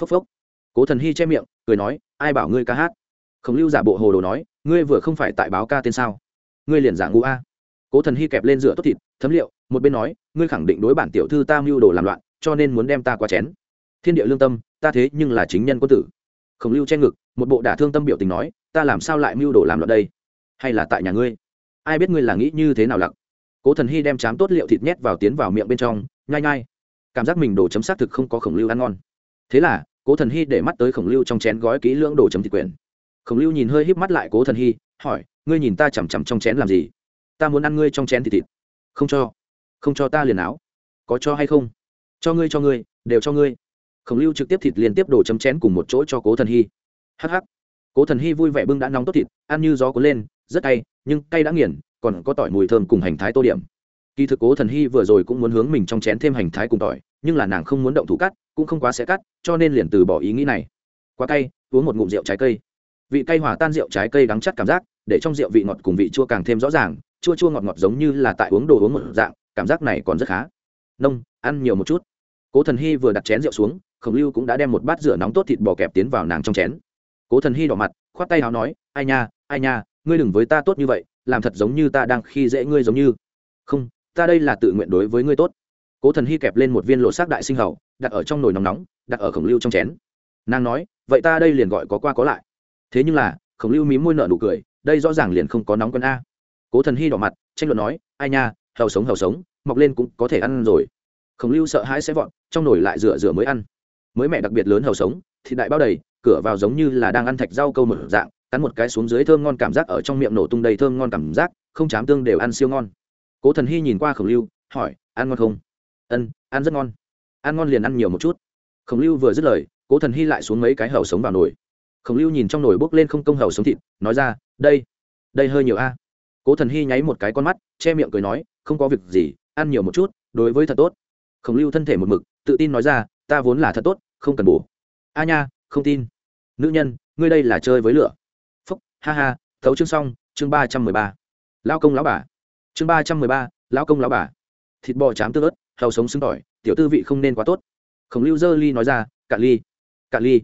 [SPEAKER 1] Phốc phốc. Cố thần hy che miệng, cười nói, ai bảo ngươi ca hát? Khổng lưu giả bộ hồ đồ nói, ngươi vừa không phải tại báo ca tên sao? Ngươi liền giả ngũ a. Cố thần hy kẹp lên rửa tốt thịt, thấm liệu một bên nói, ngươi khẳng định đối bản tiểu thư ta mưu đồ làm loạn, cho nên muốn đem ta qua chén. Thiên địa lương tâm, ta thế nhưng là chính nhân quân tử. Khổng lưu che ngực, một bộ đả thương tâm biểu tình nói, ta làm sao lại mưu đồ làm loạn đây? Hay là tại nhà ngươi? Ai biết ngươi là nghĩ như thế nào lặng cố thần hy đem chám tốt liệu thịt nhét vào tiến vào miệng bên trong, nhai nhai. Cảm giác mình đồ chấm xác thực không có khổng lưu ăn ngon. Thế là, cố thần hy để mắt tới khổng lưu trong chén gói kỹ lưỡng đồ chấm thịt quyển. Khổng lưu nhìn hơi híp mắt lại cố thần hy, hỏi, ngươi nhìn ta chằm chằm trong chén làm gì? Ta muốn ăn ngươi trong chén thịt thịt. Không cho không cho ta liền áo. Có cho hay không? Cho ngươi cho ngươi, đều cho ngươi. Khổng lưu trực tiếp thịt liên tiếp đổ chấm chén cùng một chỗ cho cố thần hy. Hh cố thần hy vui vẻ bưng đã nóng tốt thịt, ăn như gió cuốn lên, rất cay, nhưng cay đã nghiền, còn có tỏi mùi thơm cùng hành thái tô điểm. Kỳ thực cố thần hy vừa rồi cũng muốn hướng mình trong chén thêm hành thái cùng tỏi, nhưng là nàng không muốn động thủ cắt, cũng không quá sẽ cắt, cho nên liền từ bỏ ý nghĩ này. Quá cay, uống một ngụm rượu trái cây. Vị cay hòa tan rượu trái cây đắng chắc cảm giác, để trong rượu vị ngọt cùng vị chua càng thêm rõ ràng, chua chua ngọt ngọt giống như là tại uống đồ uống một dạng cảm giác này còn rất khá. Nông, ăn nhiều một chút. Cố thần hy vừa đặt chén rượu xuống, khổng lưu cũng đã đem một bát rửa nóng tốt thịt bò kẹp tiến vào nàng trong chén. Cố thần hy đỏ mặt, khoát tay áo nói, ai nha ai nha, ngươi đừng với ta tốt như vậy, làm thật giống như ta đang khi dễ ngươi giống như. Không, ta đây là tự nguyện đối với ngươi tốt. Cố thần hy kẹp lên một viên lộ xác đại sinh hầu, đặt ở trong nồi nóng nóng, đặt ở khổng lưu trong chén. Nàng nói, vậy ta đây liền gọi có qua có lại. Thế nhưng là, khổng lưu mí môi nợ nụ cười, đây rõ ràng liền không có nóng quân a. Cố thần hy đỏ mặt, tranh luận nói, ai nha hầu sống hầu sống, mọc lên cũng có thể ăn rồi. Khổng lưu sợ hãi sẽ vọn trong nồi lại rửa rửa mới ăn. Mới mẹ đặc biệt lớn hầu sống, thịt đại bao đầy, cửa vào giống như là đang ăn thạch rau câu một dạng, cắn một cái xuống dưới thơm ngon cảm giác ở trong miệng nổ tung đầy thơm ngon cảm giác, không chám tương đều ăn siêu ngon. Cố thần hy nhìn qua khổng lưu, hỏi, ăn ngon không? Ân, ăn rất ngon. Ăn ngon liền ăn nhiều một chút. Khổng lưu vừa dứt lời, cố thần hy lại xuống mấy cái hầu sống vào nồi. Khổng lưu nhìn trong nồi bốc lên không công hầu sống thịt, nói ra, đây đây hơi nhiều a. Cố thần hy nháy một cái con mắt, che miệng cười nói không có việc gì, ăn nhiều một chút, đối với thật tốt. Khổng lưu thân thể một mực, tự tin nói ra, ta vốn là thật tốt, không cần bổ. A nha, không tin. Nữ nhân, ngươi đây là chơi với lửa. Phúc, ha ha, thấu chương xong, chương ba trăm mười ba. Lao công lão bà. Chương ba trăm mười ba lao công lão bà. Thịt bò chám tương ớt, hầu sống xứng tỏi, tiểu tư vị không nên quá tốt. Khổng lưu dơ ly nói ra cạn ly cạn ly.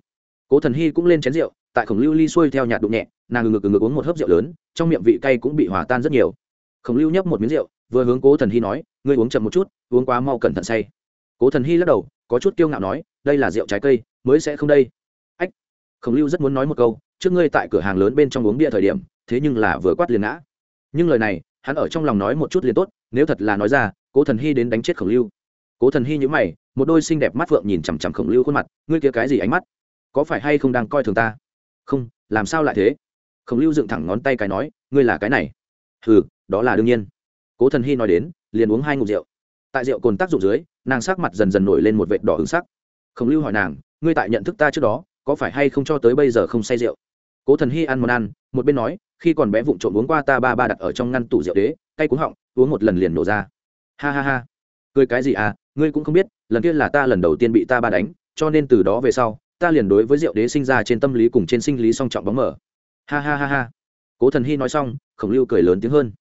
[SPEAKER 1] Cố thần hy cũng lên chén rượu, tại khổng lưu ly xuôi theo nhạt đụng nhẹ, nàng ngực ngực uống một hớp rượu lớn, trong miệng vị cay cũng bị hòa tan rất nhiều. Khổng lưu nhấp một miếng rượu vừa hướng cố thần hy nói, ngươi uống chậm một chút, uống quá mau cẩn thận say. Cố thần hy lắc đầu, có chút kiêu ngạo nói, đây là rượu trái cây, mới sẽ không đây. Ách, khổng lưu rất muốn nói một câu, trước ngươi tại cửa hàng lớn bên trong uống bia thời điểm, thế nhưng là vừa quát liền ngã. Nhưng lời này, hắn ở trong lòng nói một chút liền tốt, nếu thật là nói ra, cố thần hy đến đánh chết khổng lưu. Cố thần hy nhữ mày, một đôi xinh đẹp mắt phượng nhìn chằm chằm khổng lưu khuôn mặt, ngươi kia cái gì ánh mắt? Có phải hay không đang coi thường ta? Không, làm sao lại thế? Khổng lưu dựng thẳng ngón tay cái nói, ngươi là cái này. Ừ đó là đương nhiên cố thần hy nói đến, liền uống hai ngụm rượu. Tại rượu cồn tác dụng dưới, nàng sắc mặt dần dần nổi lên một vệt đỏ ứng sắc. Khổng lưu hỏi nàng, ngươi tại nhận thức ta trước đó, có phải hay không cho tới bây giờ không say rượu? Cố thần hy ăn món ăn, một bên nói, khi còn bé vụng trộm uống qua ta ba ba đặt ở trong ngăn tủ rượu đế cay cuống họng, uống một lần liền nổ ra. Ha ha ha. Cười cái gì à ngươi cũng không biết, lần kia là ta lần đầu tiên bị ta ba đánh, cho nên từ đó về sau, ta liền đối với rượu đế sinh ra trên tâm lý cùng trên sinh lý song trọng bóng mở ha ha ha ha. Cố thần hy nói xong, khổng lưu cười lớn tiếng hơn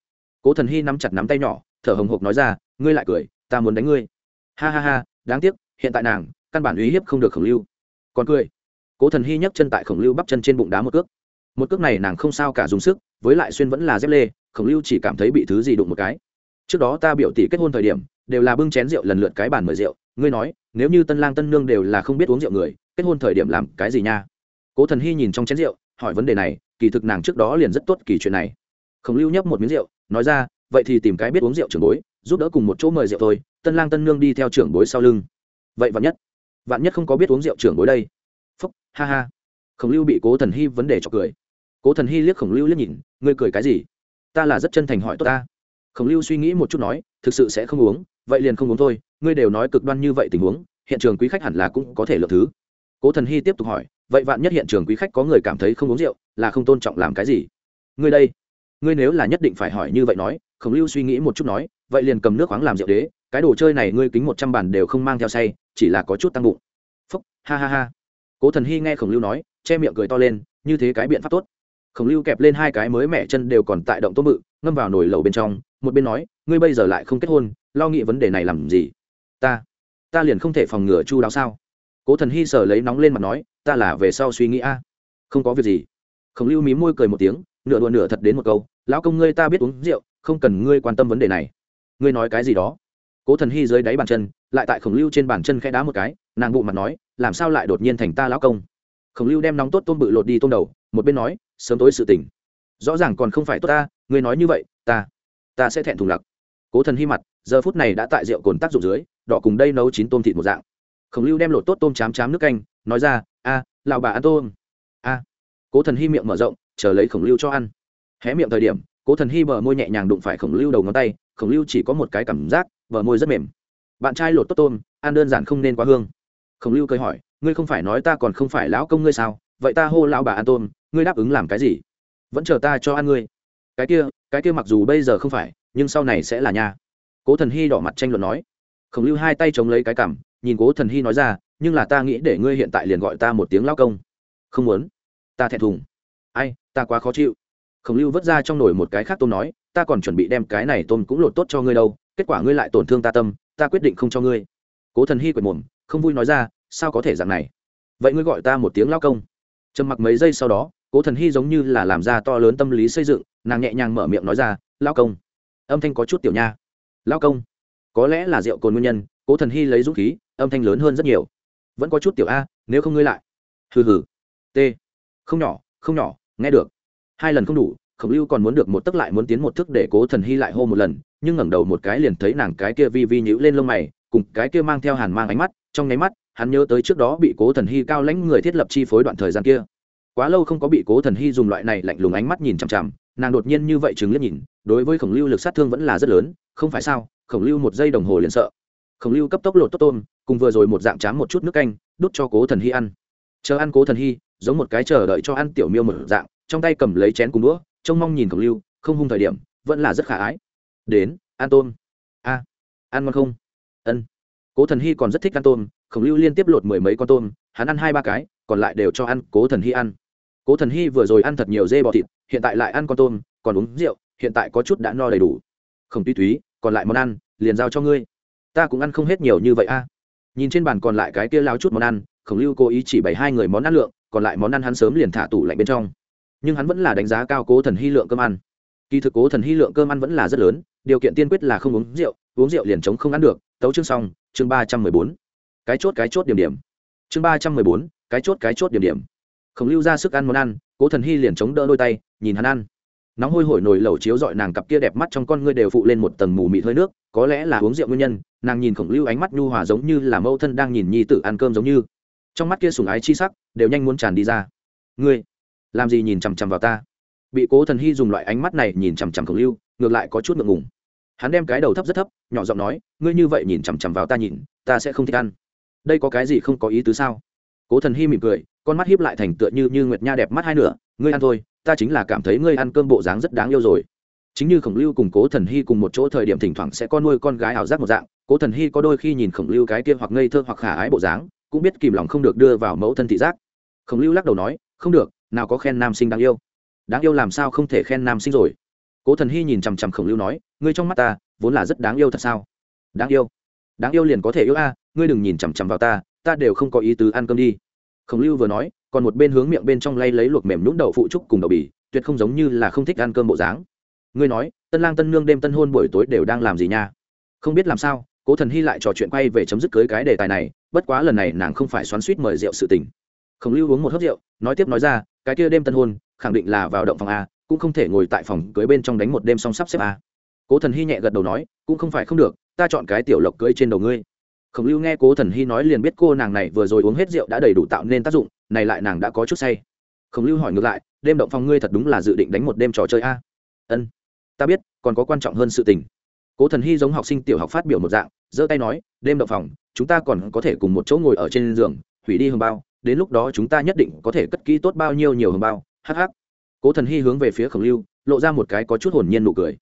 [SPEAKER 1] cố thần hy nắm chặt nắm tay nhỏ, thở hồng hộc nói ra, ngươi lại cười, ta muốn đánh ngươi. Ha ha ha, đáng tiếc, hiện tại nàng, căn bản uy hiếp không được khổng lưu. Còn cười. Cố thần hy nhấc chân tại khổng lưu bắp chân trên bụng đá một cước. Một cước này nàng không sao cả dùng sức, với lại xuyên vẫn là dép lê, khổng lưu chỉ cảm thấy bị thứ gì đụng một cái. Trước đó ta biểu tỷ kết hôn thời điểm, đều là bưng chén rượu lần lượt cái bàn mời rượu, ngươi nói, nếu như tân lang tân nương đều là không biết uống rượu người, kết hôn thời điểm làm cái gì nha? Cố thần hy nhìn trong chén rượu, hỏi vấn đề này, kỳ thực nàng trước đó liền rất tốt kỳ chuyện này. Khổng lưu nhấp một miếng rượu nói ra, vậy thì tìm cái biết uống rượu trưởng bối, giúp đỡ cùng một chỗ mời rượu thôi, tân lang tân nương đi theo trưởng bối sau lưng. Vậy vạn nhất vạn nhất không có biết uống rượu trưởng bối đây. Phúc, ha ha. Khổng lưu bị cố thần hy vấn đề cho cười. Cố thần hy liếc khổng lưu liếc nhìn, ngươi cười cái gì? Ta là rất chân thành hỏi tôi ta. Khổng lưu suy nghĩ một chút nói, thực sự sẽ không uống, vậy liền không uống thôi, ngươi đều nói cực đoan như vậy tình huống, hiện trường quý khách hẳn là cũng có thể lượng thứ. Cố thần hy tiếp tục hỏi, vậy vạn nhất hiện trường quý khách có người cảm thấy không uống rượu, là không tôn trọng làm cái gì? Ngươi đây ngươi nếu là nhất định phải hỏi như vậy nói, khổng lưu suy nghĩ một chút nói, vậy liền cầm nước khoáng làm rượu đế, cái đồ chơi này ngươi kính một trăm bản đều không mang theo say, chỉ là có chút tăng bụng. Phúc, ha ha ha. Cố thần hy nghe khổng lưu nói, che miệng cười to lên, như thế cái biện pháp tốt. Khổng lưu kẹp lên hai cái mới mẹ chân đều còn tại động tố mự, ngâm vào nồi lẩu bên trong, một bên nói, ngươi bây giờ lại không kết hôn, lo nghĩ vấn đề này làm gì? Ta ta liền không thể phòng ngừa chu đáo sao? Cố thần hy sờ lấy nóng lên mặt nói, ta là về sau suy nghĩ a. Không có việc gì. Khổng lưu mí môi cười một tiếng nửa đùa nửa thật đến một câu, lão công ngươi ta biết uống rượu, không cần ngươi quan tâm vấn đề này. Ngươi nói cái gì đó? Cố thần hy dưới đáy bàn chân, lại tại khổng lưu trên bàn chân khẽ đá một cái, nàng bụ mặt nói, làm sao lại đột nhiên thành ta lão công? Khổng lưu đem nóng tốt tôm bự lột đi tôm đầu, một bên nói, sớm tối sự tỉnh. Rõ ràng còn không phải tốt ta, ngươi nói như vậy, ta ta sẽ thẹn thùng lặc. Cố thần hy mặt, giờ phút này đã tại rượu cồn tác dụng dưới, đỏ cùng đây nấu chín tôm thịt một dạng. Khổng lưu đem lột tốt tôm chám chám nước canh, nói ra, a lào bà ăn tôm. A. Cố thần hy miệng mở rộng chờ lấy khổng lưu cho ăn. Hé miệng thời điểm, cố thần hy bờ môi nhẹ nhàng đụng phải khổng lưu đầu ngón tay, khổng lưu chỉ có một cái cảm giác, bờ môi rất mềm. Bạn trai lột tốt tôm, ăn đơn giản không nên quá hương. Khổng lưu cười hỏi, ngươi không phải nói ta còn không phải lão công ngươi sao? Vậy ta hô lão bà ăn tôm, ngươi đáp ứng làm cái gì? Vẫn chờ ta cho ăn ngươi. Cái kia cái kia mặc dù bây giờ không phải, nhưng sau này sẽ là nha. Cố thần hy đỏ mặt tranh luận nói. Khổng lưu hai tay chống lấy cái cảm nhìn cố thần hy nói ra, nhưng là ta nghĩ để ngươi hiện tại liền gọi ta một tiếng lao công. Không muốn. Ta thẹn thùng ai, ta quá khó chịu. Khổng lưu vớt ra trong nồi một cái khác tôm nói, ta còn chuẩn bị đem cái này tôm cũng lột tốt cho ngươi đâu, kết quả ngươi lại tổn thương ta tâm, ta quyết định không cho ngươi. Cố thần hy quệt mồm, không vui nói ra, sao có thể dạng này? Vậy ngươi gọi ta một tiếng lao công. Trầm mặc mấy giây sau đó, cố thần hy giống như là làm ra to lớn tâm lý xây dựng, nàng nhẹ nhàng mở miệng nói ra, lao công. Âm thanh có chút tiểu nha. Lao công, có lẽ là rượu cồn nguyên nhân, cố thần hy lấy dũng khí, âm thanh lớn hơn rất nhiều. Vẫn có chút tiểu a, nếu không ngươi lại. Hừ hừ. T. Không nhỏ không nhỏ nghe được. Hai lần không đủ, khổng lưu còn muốn được một tức lại muốn tiến một thức để cố thần hy lại hô một lần, nhưng ngẩng đầu một cái liền thấy nàng cái kia vi vi nhữ lên lông mày, cùng cái kia mang theo hàn mang ánh mắt, trong nháy mắt, hắn nhớ tới trước đó bị cố thần hy cao lãnh người thiết lập chi phối đoạn thời gian kia. Quá lâu không có bị cố thần hy dùng loại này lạnh lùng ánh mắt nhìn chằm chằm, nàng đột nhiên như vậy chứng liếc nhìn, đối với khổng lưu lực sát thương vẫn là rất lớn, không phải sao, khổng lưu một giây đồng hồ liền sợ. Khổng lưu cấp tốc lột tốt tôm, cùng vừa rồi một dạng chám một chút nước canh, đút cho cố thần hy ăn. Chờ ăn cố thần hy giống một cái chờ đợi cho ăn tiểu miêu một dạng, trong tay cầm lấy chén cùng đũa, trông mong nhìn khổng lưu, không hung thời điểm, vẫn là rất khả ái. Đến, ăn tôm. A, ăn ngon không? Ân. Cố thần hy còn rất thích ăn tôm khổng lưu liên tiếp lột mười mấy con tôm, hắn ăn hai ba cái, còn lại đều cho ăn cố thần hy ăn. Cố thần hy vừa rồi ăn thật nhiều dê bò thịt, hiện tại lại ăn con tôm, còn uống rượu, hiện tại có chút đã no đầy đủ. Không tuy Thúy, còn lại món ăn, liền giao cho ngươi. Ta cũng ăn không hết nhiều như vậy a. Nhìn trên bàn còn lại cái kia lao chút món ăn khổng lưu cố ý chỉ bày hai người món ăn lượng còn lại món ăn hắn sớm liền thả tủ lạnh bên trong. Nhưng hắn vẫn là đánh giá cao cố thần hy lượng cơm ăn. Kỳ thực cố thần hy lượng cơm ăn vẫn là rất lớn, điều kiện tiên quyết là không uống rượu uống rượu liền chống không ăn được. Tấu chương xong, chương ba trăm mười bốn. Cái chốt cái chốt điểm điểm. Chương ba trăm mười bốn, cái chốt cái chốt điểm điểm. Khổng lưu ra sức ăn món ăn, cố thần hy liền chống đỡ đôi tay, nhìn hắn ăn. Nóng hôi hổi nồi lẩu chiếu dọi nàng cặp kia đẹp mắt trong con ngươi đều phụ lên một tầng mù mịt hơi nước, có lẽ là uống rượu nguyên nhân, nàng nhìn khổng lưu ánh mắt nhu hòa giống như là mẫu thân đang nhìn nhi tử ăn cơm giống như trong mắt kia sùng ái chi sắc đều nhanh muốn tràn đi ra. Ngươi, làm gì nhìn chằm chằm vào ta? Bị cố thần hy dùng loại ánh mắt này nhìn chằm chằm khổng lưu, ngược lại có chút ngượng ngùng. Hắn đem cái đầu thấp rất thấp, nhỏ giọng nói, ngươi như vậy nhìn chằm chằm vào ta nhìn, ta sẽ không thích ăn. Đây có cái gì không có ý tứ sao? Cố thần hy mỉm cười, con mắt hiếp lại thành tựa như như nguyệt nha đẹp mắt hai nửa, ngươi ăn thôi, ta chính là cảm thấy ngươi ăn cơm bộ dáng rất đáng yêu rồi. Chính như khổng lưu cùng cố thần hy cùng một chỗ thời điểm thỉnh thoảng sẽ con nuôi con gái ảo giác một dạng, cố thần hy có đôi khi nhìn khổng lưu cái kia hoặc ngây thơ hoặc khả ái bộ dáng cũng biết kìm lòng không được đưa vào mẫu thân thị giác. Khổng lưu lắc đầu nói, không được, nào có khen nam sinh đáng yêu. Đáng yêu làm sao không thể khen nam sinh rồi? Cố thần hy nhìn chằm chằm khổng lưu nói, ngươi trong mắt ta, vốn là rất đáng yêu thật sao? Đáng yêu? Đáng yêu liền có thể yêu a, ngươi đừng nhìn chằm chằm vào ta ta đều không có ý tứ ăn cơm đi. Khổng lưu vừa nói, còn một bên hướng miệng bên trong lay lấy luộc mềm nhũng đậu phụ trúc cùng đậu bì, tuyệt không giống như là không thích ăn cơm bộ dáng. Ngươi nói, tân lang tân nương đêm tân hôn buổi tối đều đang làm gì nha? Không biết làm sao, cố thần hy lại trò chuyện quay về chấm dứt cưới cái đề tài này bất quá lần này nàng không phải xoắn suýt mời rượu sự tình. Khổng lưu uống một hớp rượu, nói tiếp nói ra, cái kia đêm tân hôn, khẳng định là vào động phòng a, cũng không thể ngồi tại phòng cưới bên trong đánh một đêm xong sắp xếp a. Cố thần hy nhẹ gật đầu nói, cũng không phải không được, ta chọn cái tiểu lộc cưới trên đầu ngươi. Khổng lưu nghe cố thần hy nói liền biết cô nàng này vừa rồi uống hết rượu đã đầy đủ tạo nên tác dụng, này lại nàng đã có chút say. Khổng lưu hỏi ngược lại, đêm động phòng ngươi thật đúng là dự định đánh một đêm trò chơi a? Ân, ta biết, còn có quan trọng hơn sự tình cố thần hy giống học sinh tiểu học phát biểu một dạng, giơ tay nói, đêm động phòng, chúng ta còn có thể cùng một chỗ ngồi ở trên giường, hủy đi hồng bao, đến lúc đó chúng ta nhất định có thể cất kỹ tốt bao nhiêu nhiều hồng bao. Hh cố thần hy hướng về phía khổng lưu, lộ ra một cái có chút hồn nhiên nụ cười.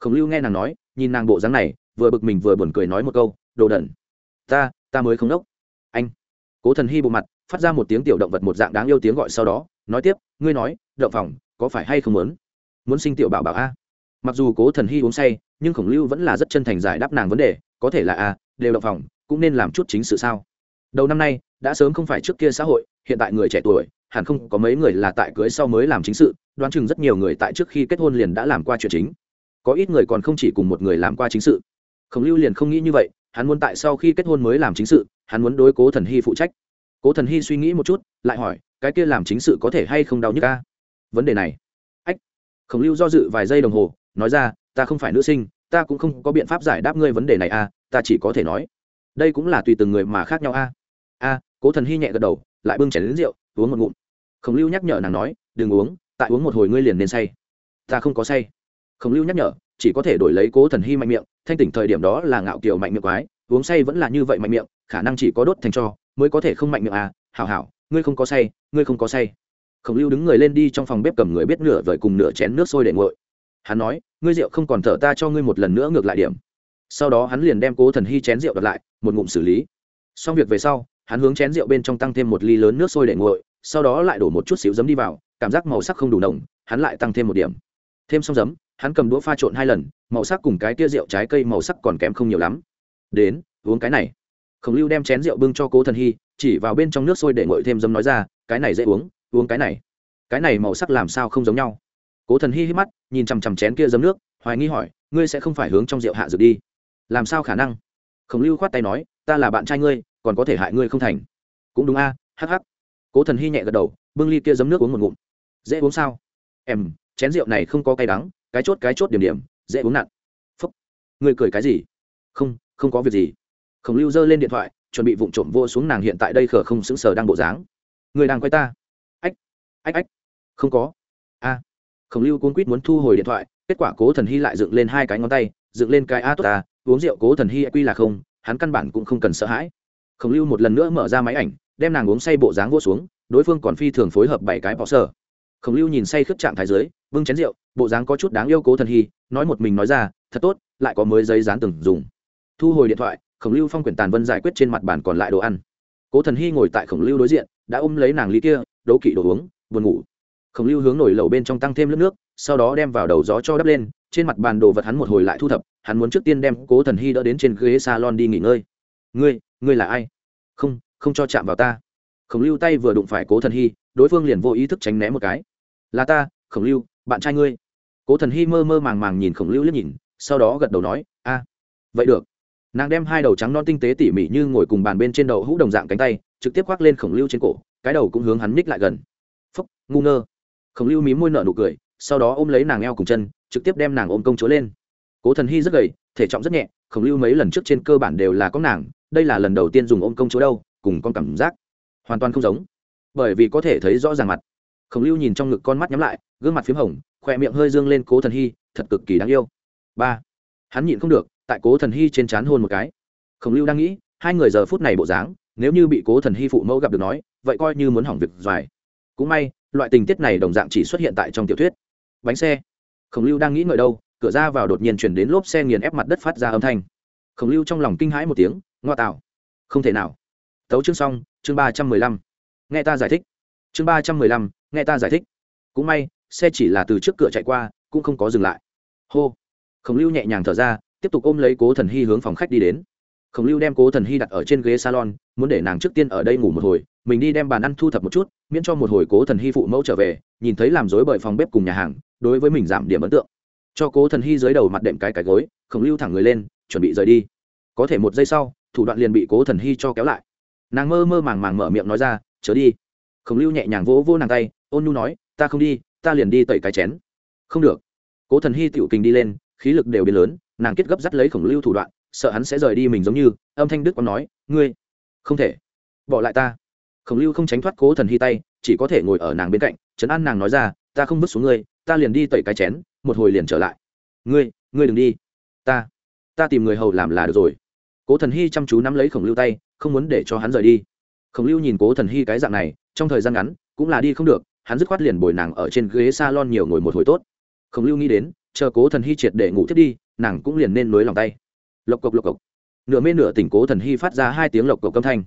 [SPEAKER 1] Khổng lưu nghe nàng nói, nhìn nàng bộ dáng này, vừa bực mình vừa buồn cười nói một câu, đồ đẩn ta ta mới không đốc. Anh. Cố thần hy bộ mặt, phát ra một tiếng tiểu động vật một dạng đáng yêu tiếng gọi sau đó, nói tiếp, ngươi nói, động phòng, có phải hay không muốn? Muốn sinh tiểu bảo bảo a? Mặc dù cố thần hy uống say nhưng khổng lưu vẫn là rất chân thành giải đáp nàng vấn đề, có thể là a đều động phòng, cũng nên làm chút chính sự sao? Đầu năm nay, đã sớm không phải trước kia xã hội, hiện tại người trẻ tuổi, hẳn không có mấy người là tại cưới sau mới làm chính sự, đoán chừng rất nhiều người tại trước khi kết hôn liền đã làm qua chuyện chính. Có ít người còn không chỉ cùng một người làm qua chính sự. Khổng lưu liền không nghĩ như vậy, hắn muốn tại sau khi kết hôn mới làm chính sự, hắn muốn đối cố thần hy phụ trách. Cố thần hy suy nghĩ một chút, lại hỏi, cái kia làm chính sự có thể hay không đau nhức ca vấn đề này. Ách. Khổng lưu do dự vài giây đồng hồ, nói ra ta không phải nữ sinh, ta cũng không có biện pháp giải đáp ngươi vấn đề này a ta chỉ có thể nói, đây cũng là tùy từng người mà khác nhau a a cố thần hy nhẹ gật đầu, lại bưng chén đến rượu, uống một ngụm. Khổng lưu nhắc nhở nàng nói, đừng uống, tại uống một hồi ngươi liền nên say. Ta không có say. Khổng lưu nhắc nhở, chỉ có thể đổi lấy cố thần hy mạnh miệng, thanh tỉnh thời điểm đó là ngạo kiều mạnh miệng quái, uống say vẫn là như vậy mạnh miệng, khả năng chỉ có đốt thành cho, mới có thể không mạnh miệng à. Hảo hảo, ngươi không có say, ngươi không có say. Khổng lưu đứng người lên đi trong phòng bếp cầm người biết nửa vời cùng nửa chén nước sôi để nguội hắn nói, ngươi rượu không còn thở ta cho ngươi một lần nữa ngược lại điểm. Sau đó hắn liền đem cố thần hy chén rượu đặt lại, một ngụm xử lý. Xong việc về sau, hắn hướng chén rượu bên trong tăng thêm một ly lớn nước sôi để nguội, sau đó lại đổ một chút xíu giấm đi vào, cảm giác màu sắc không đủ nồng, hắn lại tăng thêm một điểm. Thêm xong giấm, hắn cầm đũa pha trộn hai lần, màu sắc cùng cái tia rượu trái cây màu sắc còn kém không nhiều lắm. Đến, uống cái này. Khổng lưu đem chén rượu bưng cho cố thần hy, chỉ vào bên trong nước sôi để nguội thêm dấm nói ra, cái này dễ uống uống cái này. Cái này màu sắc làm sao không giống nhau? Cố thần hy hít mắt, nhìn chằm chằm chén kia dấm nước, hoài nghi hỏi, ngươi sẽ không phải hướng trong rượu hạ dược đi? Làm sao khả năng? Khổng lưu khoát tay nói, ta là bạn trai ngươi, còn có thể hại ngươi không thành. Cũng đúng a, hắc hắc. Cố thần hy nhẹ gật đầu, bưng ly kia dấm nước uống một ngụm. Dễ uống sao? Em chén rượu này không có cay đắng, cái chốt cái chốt điểm điểm, dễ uống nặn phúc, ngươi cười cái gì? Không không có việc gì. Khổng lưu giơ lên điện thoại, chuẩn bị vụng trộm vô xuống nàng hiện tại đây khở không sững sờ đang bộ dáng. Người đang quay ta? Ách ách ách. Không có. A khổng lưu cuốn quýt muốn thu hồi điện thoại, kết quả cố thần hy lại dựng lên hai cái ngón tay, dựng lên cái a tốt ta, uống rượu cố thần hy quy là không, hắn căn bản cũng không cần sợ hãi. Khổng lưu một lần nữa mở ra máy ảnh, đem nàng uống say bộ dáng vô xuống, đối phương còn phi thường phối hợp bảy cái bỏ sở khổng lưu nhìn say khướp trạng thái dưới, bưng chén rượu, bộ dáng có chút đáng yêu cố thần hy, nói một mình nói ra, thật tốt, lại có mới giấy dán từng dùng. Thu hồi điện thoại, khổng lưu phong quyển tàn vân giải quyết trên mặt bàn còn lại đồ ăn. Cố thần hy ngồi tại khổng lưu đối diện, đã ôm lấy nàng ly kia đấu kỵ đồ uống, buồn ngủ khổng lưu hướng nổi lầu bên trong tăng thêm nước nước, sau đó đem vào đầu gió cho đắp lên, trên mặt bàn đồ vật hắn một hồi lại thu thập, hắn muốn trước tiên đem cố thần hy đỡ đến trên ghế salon đi nghỉ ngơi. Ngươi ngươi là ai? Không không cho chạm vào ta. Khổng lưu tay vừa đụng phải cố thần hy, đối phương liền vô ý thức tránh né một cái. Là ta, khổng lưu, bạn trai ngươi. Cố thần hy mơ mơ màng màng nhìn khổng lưu liếc nhìn, sau đó gật đầu nói, a, vậy được. Nàng đem hai đầu trắng non tinh tế tỉ mỉ như ngồi cùng bàn bên trên đầu hũ đồng dạng cánh tay, trực tiếp khoác lên khổng lưu trên cổ, cái đầu cũng hướng hắn ních lại gần. Phúc, ngu ngơ khổng lưu mí môi nở nụ cười, sau đó ôm lấy nàng eo cùng chân, trực tiếp đem nàng ôm công chúa lên. Cố thần hy rất gầy, thể trọng rất nhẹ, khổng lưu mấy lần trước trên cơ bản đều là có nàng, đây là lần đầu tiên dùng ôm công chúa đâu, cùng con cảm giác hoàn toàn không giống. Bởi vì có thể thấy rõ ràng mặt. Khổng lưu nhìn trong ngực con mắt nhắm lại, gương mặt p h í m hồng, khỏe miệng hơi dương lên cố thần hy, thật cực kỳ đáng yêu. Ba, hắn nhịn không được, tại cố thần hy trên c h á n hôn một cái. Khổng lưu đang nghĩ, hai người giờ phút này bộ dáng, nếu như bị cố thần hy phụ mẫu gặp được nói, vậy coi như muốn hỏng việc doài cũng may loại tình tiết này đồng dạng chỉ xuất hiện tại trong tiểu thuyết. Bánh xe. Khổng lưu đang nghĩ ngợi đâu, cửa ra vào đột nhiên chuyển đến lốp xe nghiền ép mặt đất phát ra âm thanh. Khổng lưu trong lòng kinh hãi một tiếng, ngoa tạo. Không thể nào. Tấu chương xong, chương ba trăm mười lăm. Nghe ta giải thích. Chương ba trăm mười lăm, nghe ta giải thích. Cũng may, xe chỉ là từ trước cửa chạy qua, cũng không có dừng lại. Hô. Khổng lưu nhẹ nhàng thở ra, tiếp tục ôm lấy cố thần hy hướng phòng khách đi đến. Khổng lưu đem cố thần hy đặt ở trên ghế salon, muốn để nàng trước tiên ở đây ngủ một hồi mình đi đem bàn ăn thu thập một chút, miễn cho một hồi cố thần hy phụ mẫu trở về, nhìn thấy làm rối bởi phòng bếp cùng nhà hàng, đối với mình giảm điểm ấn tượng. Cho cố thần hy dưới đầu mặt đệm cái cái gối khổng lưu thẳng người lên, chuẩn bị rời đi. Có thể một giây sau, thủ đoạn liền bị cố thần hy cho kéo lại. Nàng mơ mơ màng màng mở miệng nói ra, chớ đi. Khổng lưu nhẹ nhàng vỗ vỗ nàng tay, ôn nhu nói, ta không đi, ta liền đi tẩy cái chén. Không được. Cố thần hy tựu kình đi lên, khí lực đều biến lớn, nàng kết gấp dắt lấy khổng lưu thủ đoạn, sợ hắn sẽ rời đi mình giống như, âm thanh đức còn nói, ngươi, không thể, bỏ lại ta khổng lưu không tránh thoát cố thần hy tay, chỉ có thể ngồi ở nàng bên cạnh, trấn an nàng nói ra, ta không vứt xuống ngươi, ta liền đi tẩy cái chén, một hồi liền trở lại. Ngươi ngươi đừng đi. Ta ta tìm người hầu làm là được rồi. Cố thần hy chăm chú nắm lấy khổng lưu tay, không muốn để cho hắn rời đi. Khổng lưu nhìn cố thần hy cái dạng này, trong thời gian ngắn, cũng là đi không được, hắn dứt khoát liền bồi nàng ở trên ghế s a lon nhiều ngồi một hồi tốt. Khổng lưu nghĩ đến, chờ cố thần hy triệt để ngủ thiết đi, nàng cũng liền nên nối lòng tay. Lộc cộc lộc cộc. Nửa mê nửa tỉnh cố thần hy phát ra hai tiếng lộc cộc âm thanh.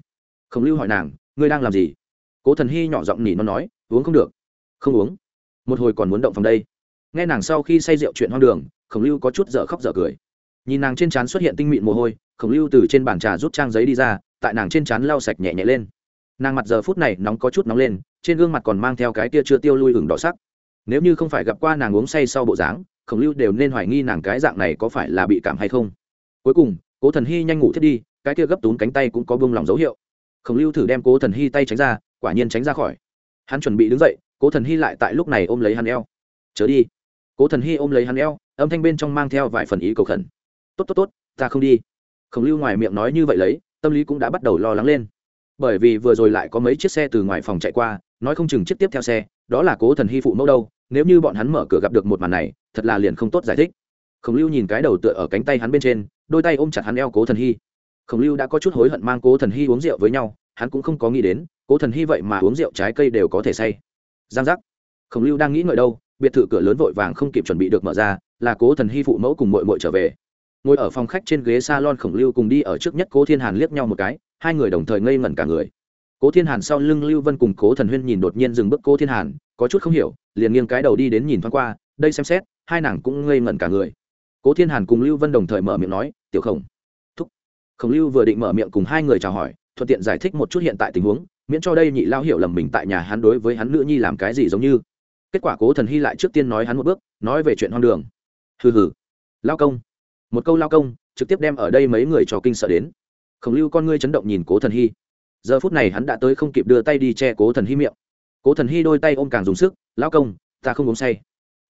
[SPEAKER 1] Khổng lưu hỏi nàng ngươi đang làm gì? Cố thần hy nhỏ giọng nỉ nó nói, uống không được. Không uống. Một hồi còn muốn động phòng đây. Nghe nàng sau khi say rượu chuyện hoang đường, khổng lưu có chút dở khóc dở cười. Nhìn nàng trên trán xuất hiện tinh mịn mồ hôi, khổng lưu từ trên bàn trà rút trang giấy đi ra, tại nàng trên trán lau sạch nhẹ nhẹ lên. Nàng mặt giờ phút này nóng có chút nóng lên, trên gương mặt còn mang theo cái tia chưa tiêu lui hừng đỏ sắc. Nếu như không phải gặp qua nàng uống say sau bộ dáng, khổng lưu đều nên hoài nghi nàng cái dạng này có phải là bị cảm hay không. Cuối cùng, cố thần hy nhanh ngủ thiết đi, cái kia gấp tún cánh tay cũng có bông lòng dấu hiệu khổng lưu thử đem cố thần hy tay tránh ra, quả nhiên tránh ra khỏi. Hắn chuẩn bị đứng dậy, cố thần hy lại tại lúc này ôm lấy hắn eo. Chớ đi. Cố thần hy ôm lấy hắn eo, âm thanh bên trong mang theo vài phần ý cầu khẩn. Tốt tốt tốt, ta không đi. Khổng lưu ngoài miệng nói như vậy lấy, tâm lý cũng đã bắt đầu lo lắng lên. Bởi vì vừa rồi lại có mấy chiếc xe từ ngoài phòng chạy qua, nói không chừng chiếc tiếp theo xe, đó là cố thần hy phụ mẫu đâu, nếu như bọn hắn mở cửa gặp được một màn này, thật là liền không tốt giải thích. Khổng lưu nhìn cái đầu tựa ở cánh tay hắn bên trên, đôi tay ôm chặt hắn eo cố thần hy khổng lưu đã có chút hối hận mang cố thần hy uống rượu với nhau, hắn cũng không có nghĩ đến, cố thần hy vậy mà uống rượu trái cây đều có thể say. Giang giác. Khổng lưu đang nghĩ ngợi đâu, biệt thự cửa lớn vội vàng không kịp chuẩn bị được mở ra, là cố thần hy phụ mẫu cùng mội mội trở về. Ngồi ở phòng khách trên ghế s a lon khổng lưu cùng đi ở trước nhất cố thiên hàn liếc nhau một cái, hai người đồng thời ngây ngẩn cả người. Cố thiên hàn sau lưng lưu vân cùng cố thần huyên nhìn đột nhiên dừng bước cố thiên hàn, có chút không hiểu, liền nghiêng cái đầu đi đến nhìn thoáng qua, đây xem xét, hai nàng cũng ngây ngẩn cả người. Cố thiên hàn cùng lưu vân đồng thời mở miệng nói, tiểu khổng khổng lưu vừa định mở miệng cùng hai người chào hỏi, thuận tiện giải thích một chút hiện tại tình huống, miễn cho đây nhị lao hiểu lầm mình tại nhà hắn đối với hắn nữ nhi làm cái gì giống như. Kết quả cố thần hy lại trước tiên nói hắn một bước, nói về chuyện hoang đường. Hừ hừ. Lao công. Một câu lao công, trực tiếp đem ở đây mấy người cho kinh sợ đến. Khổng lưu con ngươi chấn động nhìn cố thần hy. Giờ phút này hắn đã tới không kịp đưa tay đi che cố thần hy miệng. Cố thần hy đôi tay ôm càng dùng sức, lao công, ta không uống say.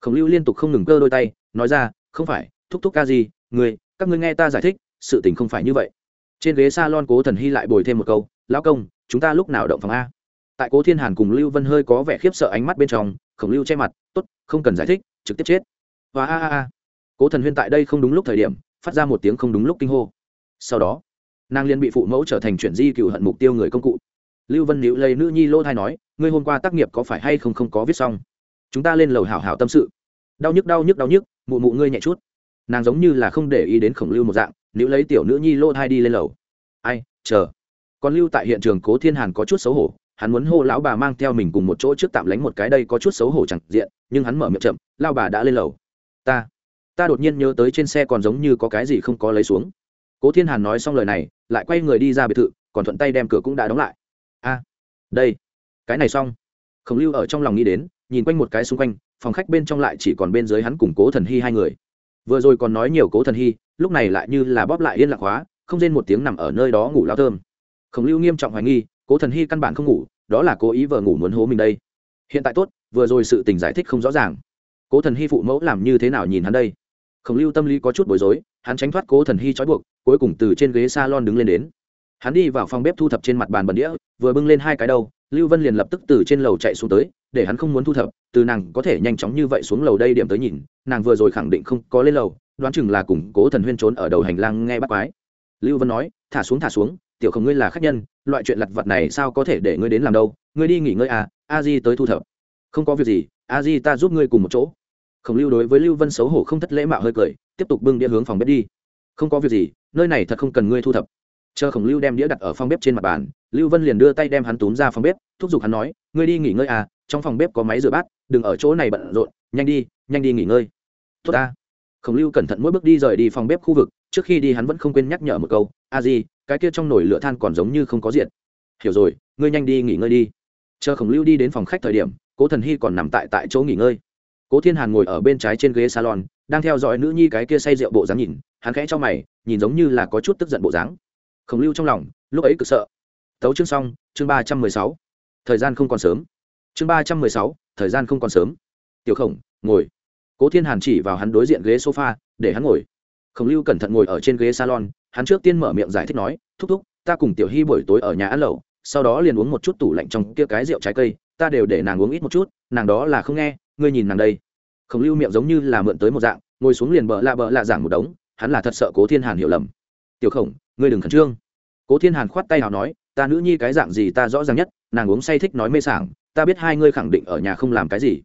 [SPEAKER 1] Khổng lưu liên tục không ngừng cơ đôi tay, nói ra, không phải, thúc thúc ca gì, người, các ngươi nghe ta giải thích, sự tình không phải như vậy trên ghế s a lon cố thần hy lại bồi thêm một câu, lão công, chúng ta lúc nào động phòng a? Tại cố thiên hàn cùng lưu vân hơi có vẻ khiếp sợ ánh mắt bên trong, khổng lưu che mặt t ố t không cần giải thích, trực tiếp chết. Và a a a. Cố thần huyên tại đây không đúng lúc thời điểm, phát ra một tiếng không đúng lúc kinh hô. Sau đó, nàng liên bị phụ mẫu trở thành chuyển di cựu hận mục tiêu người công cụ. Lưu vân nữ lây nữ nhi lô thai nói, ngươi hôm qua tác nghiệp có phải hay không không có viết xong? Chúng ta lên lầu hảo hảo tâm sự. Đau nhức đau nhức đau nhức, mụ mụ ngươi nhẹ chút nàng giống như là không để ý đến khổng lưu một dạng nữ lấy tiểu nữ nhi lô thai đi lên lầu. Ai, chờ. Còn lưu tại hiện trường cố thiên hàn có chút xấu hổ, hắn muốn hô lão bà mang theo mình cùng một chỗ trước tạm lánh một cái đây có chút xấu hổ chẳng diện, nhưng hắn mở miệng chậm lao bà đã lên lầu. Ta ta đột nhiên nhớ tới trên xe còn giống như có cái gì không có lấy xuống. Cố thiên hàn nói xong lời này, lại quay người đi ra biệt thự, còn thuận tay đem cửa cũng đã đóng lại. A, đây, cái này xong. Khổng lưu ở trong lòng nghĩ đến, nhìn quanh một cái xung quanh, phòng khách bên trong lại chỉ còn bên dưới hắn cùng cố thần hy hai người vừa rồi còn nói nhiều cố thần hy, lúc này lại như là bóp lại yên lạc hóa, không rên một tiếng nằm ở nơi đó ngủ lao thơm. Khổng lưu nghiêm trọng hoài nghi, cố thần hy căn bản không ngủ, đó là cố ý vợ ngủ muốn hố mình đây. Hiện tại tốt, vừa rồi sự tình giải thích không rõ ràng. Cố thần hy phụ mẫu làm như thế nào nhìn hắn đây? Khổng lưu tâm lý có chút bối rối, hắn tránh thoát cố thần hy trói buộc, cuối cùng từ trên ghế s a lon đứng lên đến. Hắn đi vào phòng bếp thu thập trên mặt bàn bẩn đĩa, vừa bưng lên hai cái đầu, lưu vân liền lập tức từ trên lầu chạy xuống tới để hắn không muốn thu thập, từ nàng có thể nhanh chóng như vậy xuống lầu đây điểm tới nhìn, nàng vừa rồi khẳng định không có lên lầu, đoán chừng là củng cố thần huyên trốn ở đầu hành lang nghe bắt quái. Lưu vân nói, thả xuống thả xuống, tiểu không ngươi là khách nhân, loại chuyện lặt vặt này sao có thể để ngươi đến làm đâu? Ngươi đi nghỉ ngơi à a di tới thu thập. Không có việc gì, a di ta giúp ngươi cùng một chỗ. Khổng lưu đối với lưu vân xấu hổ không thất lễ mạo hơi cười, tiếp tục bưng đĩa hướng phòng bếp đi. Không có việc gì, nơi này thật không cần ngươi thu thập. Chờ khổng lưu đem đĩa đặt ở phòng bếp trên mặt bàn, lưu vân liền đưa tay đem hắn túm ra phòng bếp, thúc giục hắn nói, ngươi đi nghỉ ngơi à trong phòng bếp có máy rửa bát, đừng ở chỗ này bận rộn, nhanh đi nhanh đi nghỉ ngơi. Tốt ta. Khổng lưu cẩn thận mỗi bước đi rời đi phòng bếp khu vực, trước khi đi hắn vẫn không quên nhắc nhở một câu, a di, cái kia trong nồi lửa than còn giống như không có diện hiểu rồi, ngươi nhanh đi nghỉ ngơi đi. Chờ khổng lưu đi đến phòng khách thời điểm, cố thần hy còn nằm tại tại chỗ nghỉ ngơi. Cố thiên hàn ngồi ở bên trái trên ghế salon, đang theo dõi nữ nhi cái kia say rượu bộ dáng nhìn, hắn khẽ cho mày, nhìn giống như là có chút tức giận bộ dáng. Khổng lưu trong lòng, lúc ấy cực sợ. Tấu chương xong, chương ba trăm mười sáu. Thời gian không còn sớm chương ba trăm mười sáu, thời gian không còn sớm. Tiểu khổng, ngồi. Cố thiên hàn chỉ vào hắn đối diện ghế sofa, để hắn ngồi. Khổng lưu cẩn thận ngồi ở trên ghế salon, hắn trước tiên mở miệng giải thích nói, thúc thúc, ta cùng tiểu hy buổi tối ở nhà ăn lẩu, sau đó liền uống một chút tủ lạnh trong kia cái rượu trái cây, ta đều để nàng uống ít một chút, nàng đó là không nghe, ngươi nhìn nàng đây. Khổng lưu miệng giống như là mượn tới một dạng, ngồi xuống liền bợ lạ bợ lạ giảng một đống, hắn là thật sợ cố thiên hàn hiểu lầm. Tiểu khổng, ngươi đừng khẩn trương. Cố thiên hàn khoát tay nào nói, ta nữ nhi cái dạng gì ta rõ ràng nhất, nàng uống say thích nói mê sảng ta biết hai ngươi khẳng định ở nhà không làm cái gì.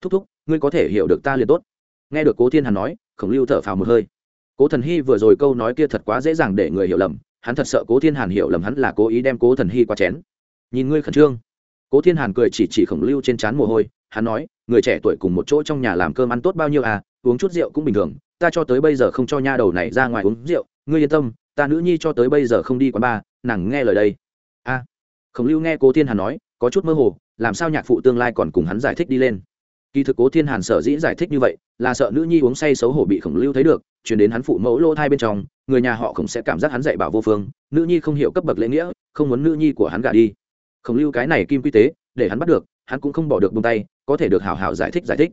[SPEAKER 1] Thúc thúc, ngươi có thể hiểu được ta liền tốt. Nghe được cố thiên hàn nói, khổng lưu thở phào một hơi. Cố thần hy vừa rồi câu nói kia thật quá dễ dàng để người hiểu lầm, hắn thật sợ cố thiên hàn hiểu lầm hắn là cố ý đem cố thần hy qua chén. Nhìn ngươi khẩn trương. Cố thiên hàn cười chỉ chỉ khổng lưu trên trán mồ hôi, hắn nói, người trẻ tuổi cùng một chỗ trong nhà làm cơm ăn tốt bao nhiêu à uống chút rượu cũng bình thường, ta cho tới bây giờ không cho nha đầu này ra ngoài uống rượu, ngươi yên tâm, ta nữ nhi cho tới bây giờ không đi quán bar, nàng nghe lời đây. A khổng lưu nghe cố thiên hàn nói, có chút mơ hồ làm sao nhạc phụ tương lai còn cùng hắn giải thích đi lên. Kỳ thực cố thiên hàn sở dĩ giải thích như vậy, là sợ nữ nhi uống say xấu hổ bị khổng lưu thấy được, chuyển đến hắn phụ mẫu lỗ thai bên trong, người nhà họ khổng sẽ cảm giác hắn dạy bảo vô phương, nữ nhi không hiểu cấp bậc lễ nghĩa, không muốn nữ nhi của hắn gả đi. Khổng lưu cái này kim quy tế, để hắn bắt được, hắn cũng không bỏ được bông tay, có thể được hảo hảo giải thích giải thích.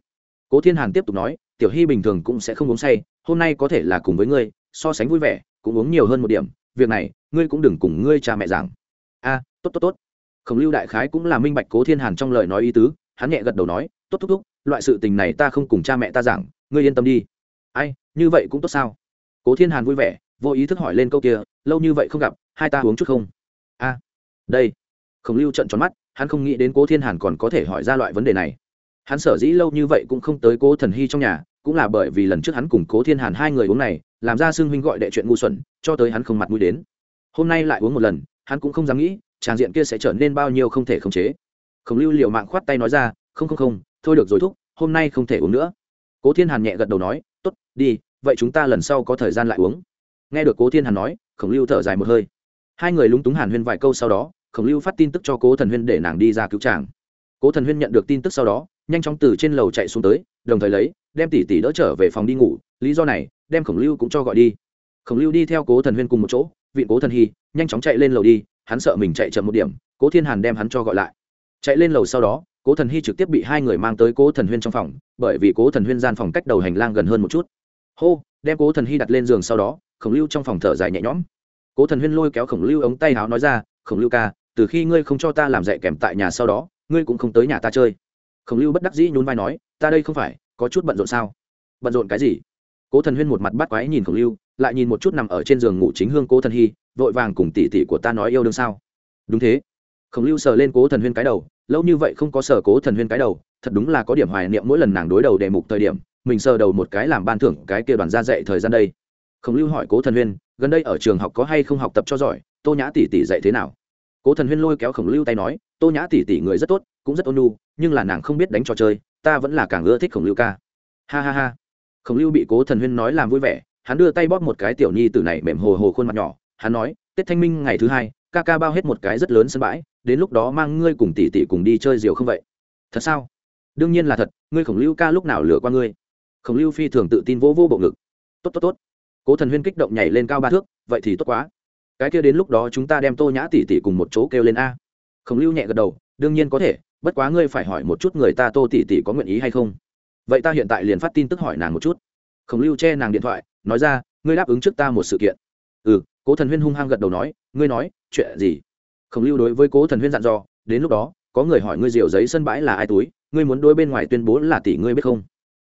[SPEAKER 1] Cố thiên hàn tiếp tục nói, tiểu hy bình thường cũng sẽ không uống say, hôm nay có thể là cùng với ngươi, so sánh vui vẻ, cũng uống nhiều hơn một điểm, việc này, ngươi cũng đừng cùng ngươi cha mẹ giảng. A, tốt tốt tốt khổng lưu đại khái cũng là minh bạch cố thiên hàn trong lời nói ý tứ, hắn nhẹ gật đầu nói, tốt thúc thúc loại sự tình này ta không cùng cha mẹ ta giảng, ngươi yên tâm đi. Ai, như vậy cũng tốt sao? Cố thiên hàn vui vẻ, vô ý thức hỏi lên câu kia, lâu như vậy không gặp, hai ta uống chút không? A, đây. Khổng lưu trận tròn mắt, hắn không nghĩ đến cố thiên hàn còn có thể hỏi ra loại vấn đề này. Hắn sở dĩ lâu như vậy cũng không tới cố thần hy trong nhà, cũng là bởi vì lần trước hắn cùng cố thiên hàn hai người uống này, làm ra xưng huynh gọi đệ chuyện ngu xuẩn, cho tới hắn không mặt mũi đến. Hôm nay lại uống một lần, hắn cũng không dám nghĩ tràng diện kia sẽ trở nên bao nhiêu không thể khống chế. Khổng lưu liệu mạng khoát tay nói ra, không không không, thôi được rồi thúc, hôm nay không thể uống nữa. Cố thiên hàn nhẹ gật đầu nói t ố t đi, vậy chúng ta lần sau có thời gian lại uống. Nghe được cố thiên hàn nói, khổng lưu thở dài một hơi. Hai người lúng túng hàn huyên vài câu sau đó, khổng lưu phát tin tức cho cố thần huyên để nàng đi ra cứu tràng. Cố thần huyên nhận được tin tức sau đó, nhanh chóng từ trên lầu chạy xuống tới, đồng thời lấy, đem tỷ tỷ đỡ trở về phòng đi ngủ, lý do này, đem khổng lưu cũng cho gọi đi. Khổng lưu đi theo cố thần huyên cùng một chỗ viện cố thần hy, nhanh chóng chạy lên lầu đi hắn sợ mình chạy chậm một điểm, cố thiên hàn đem hắn cho gọi lại. Chạy lên lầu sau đó, cố thần hy trực tiếp bị hai người mang tới cố thần huyên trong phòng, bởi vì cố thần huyên gian phòng cách đầu hành lang gần hơn một chút. Hô, đem cố thần hy đặt lên giường sau đó, khổng lưu trong phòng thở dài nhẹ nhõm. Cố thần huyên lôi kéo khổng lưu ống tay áo nói ra, khổng lưu ca, từ khi ngươi không cho ta làm dạy kèm tại nhà sau đó, ngươi cũng không tới nhà ta chơi. Khổng lưu bất đắc dĩ nhún vai nói, ta đây không phải, có chút bận rộn sao? Bận rộn cái gì? Cố thần huyên một mặt bắt quái nhìn khổng lưu, lại nhìn một chút nằm ở trên giường ngủ chính hương cố thần hy vội vàng cùng tỷ tỷ của ta nói yêu đương sao? Đúng thế. Khổng lưu sờ lên cố thần huyên cái đầu, lâu như vậy không có sờ cố thần huyên cái đầu, thật đúng là có điểm hoài niệm mỗi lần nàng đối đầu đề mục thời điểm, mình sờ đầu một cái làm ban thưởng cái kia đoàn ra dạy thời gian đây. Khổng lưu hỏi cố thần huyên, gần đây ở trường học có hay không học tập cho giỏi, tô nhã tỷ tỷ dạy thế nào? Cố thần huyên lôi kéo khổng lưu tay nói, tô nhã tỷ tỷ người rất tốt, cũng rất ôn nhu, nhưng là nàng không biết đánh trò chơi, ta vẫn là càng ưa thích khổng lưu ca. Ha ha ha. Khổng lưu bị cố thần huyên nói làm vui vẻ, hắn đưa tay bóp một cái tiểu nhi từ này mềm hồ hồ khuôn mặt nhỏ hắn nói, tết thanh minh ngày thứ hai, ca ca bao hết một cái rất lớn sân bãi, đến lúc đó mang ngươi cùng tỷ tỷ cùng đi chơi diều không vậy? Thật sao? Đương nhiên là thật, ngươi khổng lưu ca lúc nào lừa qua ngươi? Khổng lưu phi thường tự tin vỗ vô bộ ngực. Tốt tốt tốt. Cố thần huyên kích động nhảy lên cao ba thước, vậy thì tốt quá. Cái kia đến lúc đó chúng ta đem tô nhã tỷ tỷ cùng một chỗ kêu lên a. Khổng lưu nhẹ gật đầu, đương nhiên có thể, bất quá ngươi phải hỏi một chút người ta tô tỷ tỷ có nguyện ý hay không. Vậy ta hiện tại liền phát tin tức hỏi nàng một chút. Khổng lưu che nàng điện thoại, nói ra, ngươi đáp ứng trước ta một sự kiện. Ừ cố thần huyên hung hăng gật đầu nói, ngươi nói, chuyện gì? Khổng lưu đối với cố thần huyên dặn dò, đến lúc đó, có người hỏi ngươi diều giấy sân bãi là ai túi, ngươi muốn đối bên ngoài tuyên bố là tỷ ngươi biết không?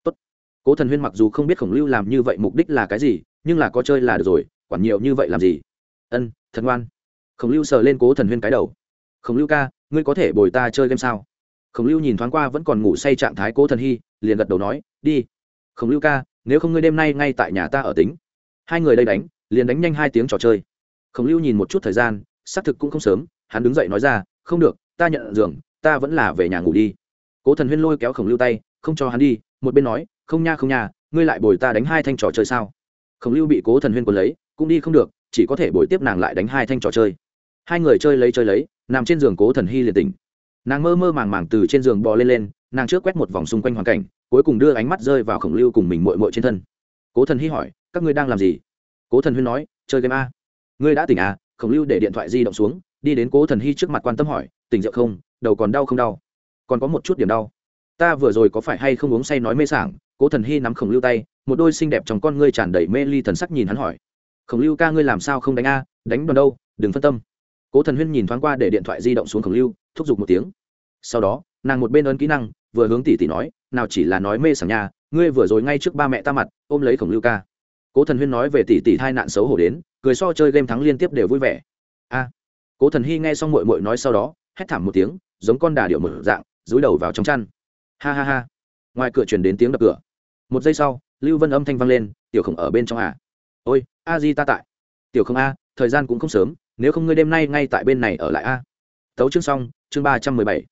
[SPEAKER 1] Tốt. cố thần huyên mặc dù không biết khổng lưu làm như vậy mục đích là cái gì, nhưng là có chơi là được rồi, quản nhiều như vậy làm gì? Ân thật ngoan. Khổng lưu sờ lên cố thần huyên cái đầu. Khổng lưu ca, ngươi có thể bồi ta chơi game sao? Khổng lưu nhìn thoáng qua vẫn còn ngủ say trạng thái cố thần hy, liền gật đầu nói, đi. Khổng lưu ca, nếu không ngươi đêm nay ngay tại nhà ta ở tính. Hai người đây đánh liền đánh nhanh hai tiếng trò chơi. Khổng lưu nhìn một chút thời gian, xác thực cũng không sớm, hắn đứng dậy nói ra, không được, ta nhận giường, ta vẫn là về nhà ngủ đi. Cố thần huyên lôi kéo khổng lưu tay, không cho hắn đi. Một bên nói, không nha không nha, ngươi lại bồi ta đánh hai thanh trò chơi sao? Khổng lưu bị cố thần huyên quân lấy, cũng đi không được, chỉ có thể bồi tiếp nàng lại đánh hai thanh trò chơi. Hai người chơi lấy chơi lấy, nằm trên giường cố thần hy liền tỉnh. Nàng mơ mơ màng màng từ trên giường bò lên lên, nàng trước quét một vòng xung quanh hoàn cảnh, cuối cùng đưa ánh mắt rơi vào khổng lưu cùng mình mội mội trên thân. Cố thần hy hỏi, các ngươi đang làm gì? Cố thần huyên nói, chơi game a. Ngươi đã tỉnh à? Khổng lưu để điện thoại di động xuống, đi đến cố thần hy trước mặt quan tâm hỏi, tỉnh rượu không? Đầu còn đau không đau? Còn có một chút điểm đau. Ta vừa rồi có phải hay không uống say nói mê sảng? Cố thần hy nắm khổng lưu tay, một đôi xinh đẹp trong con ngươi tràn đầy mê ly thần sắc nhìn hắn hỏi, khổng lưu ca ngươi làm sao không đánh a? Đánh đòn đâu, đừng phân tâm. Cố thần huyên nhìn thoáng qua để điện thoại di động xuống khổng lưu, thúc giục một tiếng. Sau đó, nàng một bên ấn kỹ năng, vừa hướng tỷ tỷ nói, nào chỉ là nói mê sảng nhà ngươi vừa rồi ngay trước ba mẹ ta mặt, ôm lấy khổng lưu ca cố thần huyên nói về tỷ tỷ thai nạn xấu hổ đến, cười so chơi game thắng liên tiếp đều vui vẻ. A. Cố thần hy nghe xong mội mội nói sau đó, hét thảm một tiếng, giống con đà điệu một dạng, dúi đầu vào trong chăn. Ha ha ha. Ngoài cửa chuyển đến tiếng đập cửa. Một giây sau, lưu vân âm thanh vang lên, tiểu khổng ở bên trong à. ôi, a di ta tại. Tiểu không a, thời gian cũng không sớm, nếu không ngươi đêm nay ngay tại bên này ở lại a. Tấu chương xong, chương ba trăm mười bảy.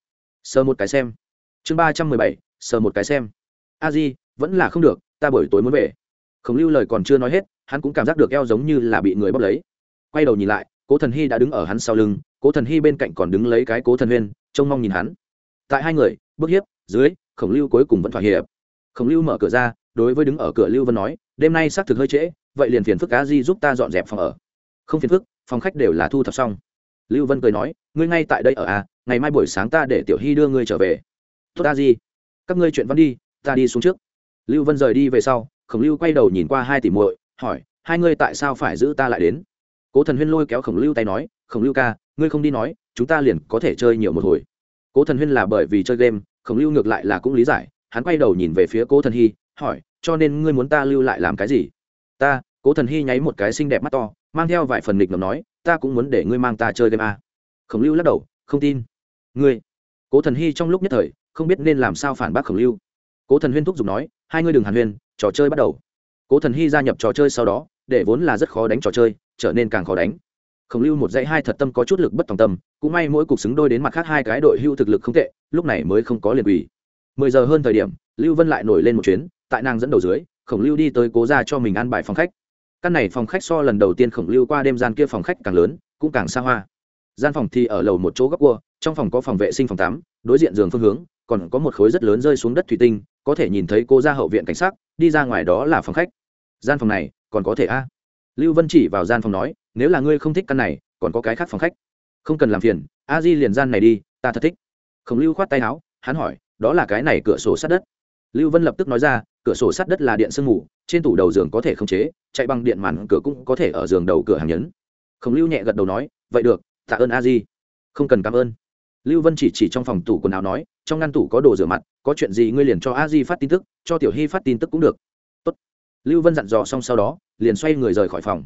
[SPEAKER 1] Sờ một cái xem. Chương ba trăm mười bảy, sờ một cái xem. A di, vẫn là không được, ta buổi tối muốn về khổng lưu lời còn chưa nói hết, hắn cũng cảm giác được eo giống như là bị người bóp lấy. Quay đầu nhìn lại, cố thần hy đã đứng ở hắn sau lưng, cố thần hy bên cạnh còn đứng lấy cái cố thần huyên, trông mong nhìn hắn. Tại hai người, bước hiếp, dưới, khổng lưu cuối cùng vẫn thỏa hiệp. Khổng lưu mở cửa ra, đối với đứng ở cửa lưu vân nói, đêm nay xác thực hơi trễ, vậy liền phiền phức cá di giúp ta dọn dẹp phòng ở. Không phiền phức, phòng khách đều là thu thập xong. Lưu vân cười nói, ngươi ngay tại đây ở à ngày mai buổi sáng ta để tiểu hy đưa ngươi trở về. Tốt ta di. Các ngươi chuyện văn đi, ta đi xuống trước. Lưu vân rời đi về sau khổng lưu quay đầu nhìn qua hai tỷ muội, hỏi, hai ngươi tại sao phải giữ ta lại đến? Cố thần huyên lôi kéo khổng lưu tay nói, khổng lưu ca, ngươi không đi nói, chúng ta liền có thể chơi nhiều một hồi. Cố thần huyên là bởi vì chơi game, khổng lưu ngược lại là cũng lý giải, hắn quay đầu nhìn về phía cố thần hy, hỏi, cho nên ngươi muốn ta lưu lại làm cái gì? Ta, cố thần hy nháy một cái xinh đẹp mắt to, mang theo vài phần nghịch ngầm nói, ta cũng muốn để ngươi mang ta chơi game a. Khổng lưu lắc đầu, không tin. Ngươi. Cố thần hy trong lúc nhất thời, không biết nên làm sao phản bác khổng lưu. Cố thần huyên thúc giục nói, hai ngươi đừng hàn huyên trò chơi bắt đầu. Cố thần hy gia nhập trò chơi sau đó, để vốn là rất khó đánh trò chơi, trở nên càng khó đánh. Khổng lưu một dãy hai thật tâm có chút lực bất tòng tâm, cũng may mỗi cục xứng đôi đến mặt khác hai cái đội hưu thực lực không tệ, lúc này mới không có liền quỷ. mười giờ hơn thời điểm, lưu vân lại nổi lên một chuyến, tại nàng dẫn đầu dưới, khổng lưu đi tới cố ra cho mình ăn bài phòng khách. Căn này phòng khách so lần đầu tiên khổng lưu qua đêm gian kia phòng khách càng lớn, cũng càng xa hoa. Gian phòng thì ở lầu một chỗ góc cua, trong phòng có phòng vệ sinh phòng tắm, đối diện giường phương hướng, còn có một khối rất lớn rơi xuống đất thủy tinh có thể nhìn thấy cô ra hậu viện cảnh sát đi ra ngoài đó là phòng khách. Gian phòng này, còn có thể a? Lưu vân chỉ vào gian phòng nói, nếu là ngươi không thích căn này, còn có cái khác phòng khách. Không cần làm phiền, a di liền gian này đi, ta thật thích. Khổng lưu khoát tay áo, hắn hỏi, đó là cái này cửa sổ sát đất. Lưu vân lập tức nói ra, cửa sổ sát đất là điện sương mù, trên tủ đầu giường có thể khống chế, chạy bằng điện màn cửa cũng có thể ở giường đầu cửa hàng nhấn. Khổng lưu nhẹ gật đầu nói, vậy được, tạ ơn a di. Không cần cảm ơn lưu vân chỉ chỉ trong phòng tủ quần áo nói, trong ngăn tủ có đồ rửa mặt, có chuyện gì ngươi liền cho a di phát tin tức, cho tiểu hy phát tin tức cũng được. Tốt. lưu vân dặn dò xong sau đó, liền xoay người rời khỏi phòng.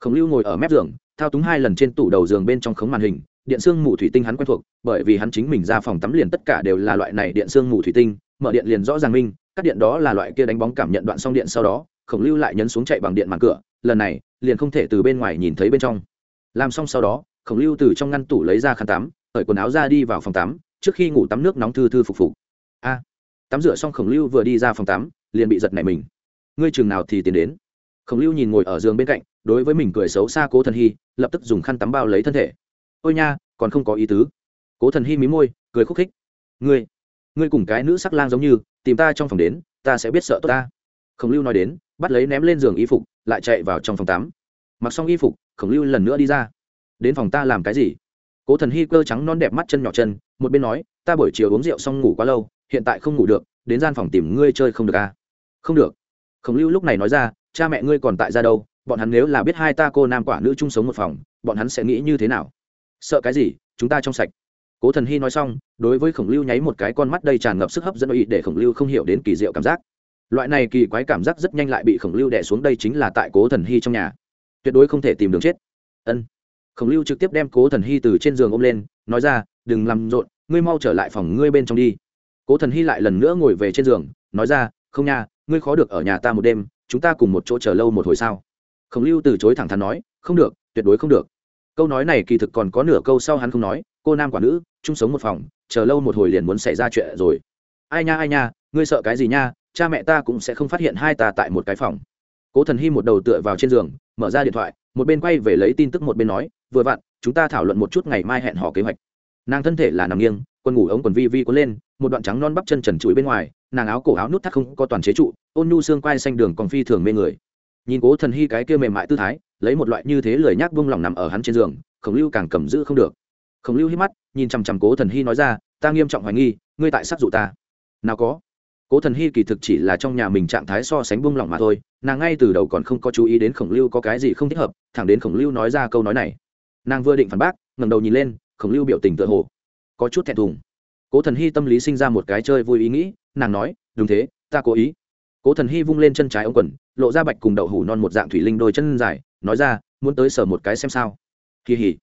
[SPEAKER 1] Khổng lưu ngồi ở mép giường, thao túng hai lần trên tủ đầu giường bên trong khống màn hình, điện xương mù thủy tinh hắn quen thuộc, bởi vì hắn chính mình ra phòng tắm liền tất cả đều là loại này điện xương mù thủy tinh, mở điện liền rõ ràng minh, cắt điện đó là loại kia đánh bóng cảm nhận đoạn xong điện sau đó, khổng lưu lại nhấn xuống chạy bằng điện màn cửa, lần này, liền không thể từ bên ngoài nhìn thấy bên trong. Làm xong sau đó, khổng lưu từ trong ngăn tủ lấy ra khăn tắm cởi quần áo ra đi vào phòng tắm, trước khi ngủ tắm nước nóng thư thư phục phục. A, tắm rửa xong khổng lưu vừa đi ra phòng tắm, liền bị giật nảy mình. Ngươi chừng nào thì tiến đến. Khổng lưu nhìn ngồi ở giường bên cạnh, đối với mình cười xấu xa cố thần hy, lập tức dùng khăn tắm bao lấy thân thể. Ôi nha, còn không có ý tứ. Cố thần hy mí môi, cười khúc khích. Ngươi ngươi cùng cái nữ sắc lang giống như, tìm ta trong phòng đến, ta sẽ biết sợ tốt ta. Khổng lưu nói đến, bắt lấy ném lên giường y phục, lại chạy vào trong phòng tắm. Mặc xong y phục, khổng lưu lần nữa đi ra. Đến phòng ta làm cái gì? Cố thần hy cơ trắng non đẹp mắt chân nhỏ chân, một bên nói, ta buổi chiều uống rượu xong ngủ quá lâu, hiện tại không ngủ được, đến gian phòng tìm ngươi chơi không được à? Không được. Khổng lưu lúc này nói ra, cha mẹ ngươi còn tại ra đâu, bọn hắn nếu là biết hai ta cô nam quả nữ chung sống một phòng, bọn hắn sẽ nghĩ như thế nào? Sợ cái gì, chúng ta trong sạch. Cố thần hy nói xong, đối với khổng lưu nháy một cái con mắt đầy tràn ngập sức hấp dẫn ý để khổng lưu không hiểu đến kỳ diệu cảm giác. Loại này kỳ quái cảm giác rất nhanh lại bị khổng lưu đẻ xuống, đây chính là tại cố thần hy trong nhà. Tuyệt đối không thể tìm đường chết. Ân khổng lưu trực tiếp đem cố thần hy từ trên giường ôm lên, nói ra, đừng làm rộn, ngươi mau trở lại phòng ngươi bên trong đi. Cố thần hy lại lần nữa ngồi về trên giường, nói ra, không nha, ngươi khó được ở nhà ta một đêm, chúng ta cùng một chỗ chờ lâu một hồi sao? Khổng lưu từ chối thẳng thắn nói, không được, tuyệt đối không được. Câu nói này kỳ thực còn có nửa câu sau hắn không nói, cô nam quả nữ, chung sống một phòng, chờ lâu một hồi liền muốn xảy ra chuyện rồi. Ai nha ai nha, ngươi sợ cái gì nha, cha mẹ ta cũng sẽ không phát hiện hai ta tại một cái phòng. Cố thần hy một đầu tựa vào trên giường mở ra điện thoại, một bên quay về lấy tin tức một bên nói, vừa vặn, chúng ta thảo luận một chút ngày mai hẹn hò kế hoạch. Nàng thân thể là nằm nghiêng, quần ngủ ống quần vi vi cuốn lên, một đoạn trắng non bắp chân trần trụi bên ngoài, nàng áo cổ áo nút thắt không có toàn chế trụ, ôn nhu xương quai xanh đường còn phi thường mê người. Nhìn cố thần hy cái kia mềm mại tư thái, lấy một loại như thế lười nhác vung lòng nằm ở hắn trên giường, khổng lưu càng cầm giữ không được. Khổng lưu hít mắt, nhìn chằm chằm cố thần hy nói ra, ta nghiêm trọng hoài nghi, ngươi tại sắc dụ ta. Nào có cố thần hy kỳ thực chỉ là trong nhà mình trạng thái so sánh buông lỏng mà thôi, nàng ngay từ đầu còn không có chú ý đến khổng lưu có cái gì không thích hợp, thẳng đến khổng lưu nói ra câu nói này. Nàng vừa định phản bác, ngẩng đầu nhìn lên, khổng lưu biểu tình tựa hồ có chút thẹn thùng. Cố thần hy tâm lý sinh ra một cái chơi vui ý nghĩ, nàng nói, đúng thế, ta cố ý. Cố thần hy vung lên chân trái ống quần, lộ ra bạch cùng đậu hủ non một dạng thủy linh đôi chân dài, nói ra, muốn tới sở một cái xem sao. Kỳ hỉ.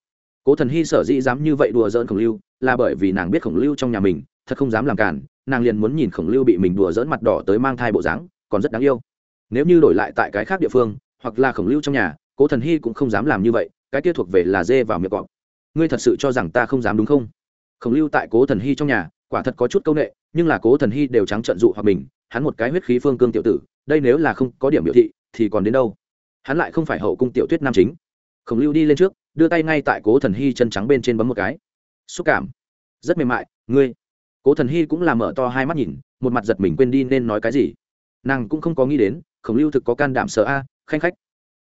[SPEAKER 1] Cố thần hy sở dĩ dám như vậy đùa dỡn khổng lưu, là bởi vì nàng biết khổng lưu trong nhà mình, thật không dám làm cản nàng liền muốn nhìn khổng lưu bị mình đùa dỡn mặt đỏ tới mang thai bộ dáng, còn rất đáng yêu. Nếu như đổi lại tại cái khác địa phương, hoặc là khổng lưu trong nhà, cố thần hy cũng không dám làm như vậy, cái kia thuộc về là dê vào miệng cọp. Ngươi thật sự cho rằng ta không dám đúng không? Khổng lưu tại cố thần hy trong nhà, quả thật có chút c â u n ệ nhưng là cố thần hy đều trắng trận dụ hoặc mình, hắn một cái huyết khí phương cương tiểu tử, đây nếu là không có điểm biểu thị, thì còn đến đâu? Hắn lại không phải hậu cung tiểu tuyết nam chính. Khổng lưu đi lên trước, đưa tay ngay tại cố thần hy chân trắng bên trên bấm một cái. Xúc cảm. Rất mềm mại, ngươi cố thần hy cũng làm mở to hai mắt nhìn, một mặt giật mình quên đi nên nói cái gì. Nàng cũng không có nghĩ đến, khổng lưu thực có can đảm sợ a, khanh khách.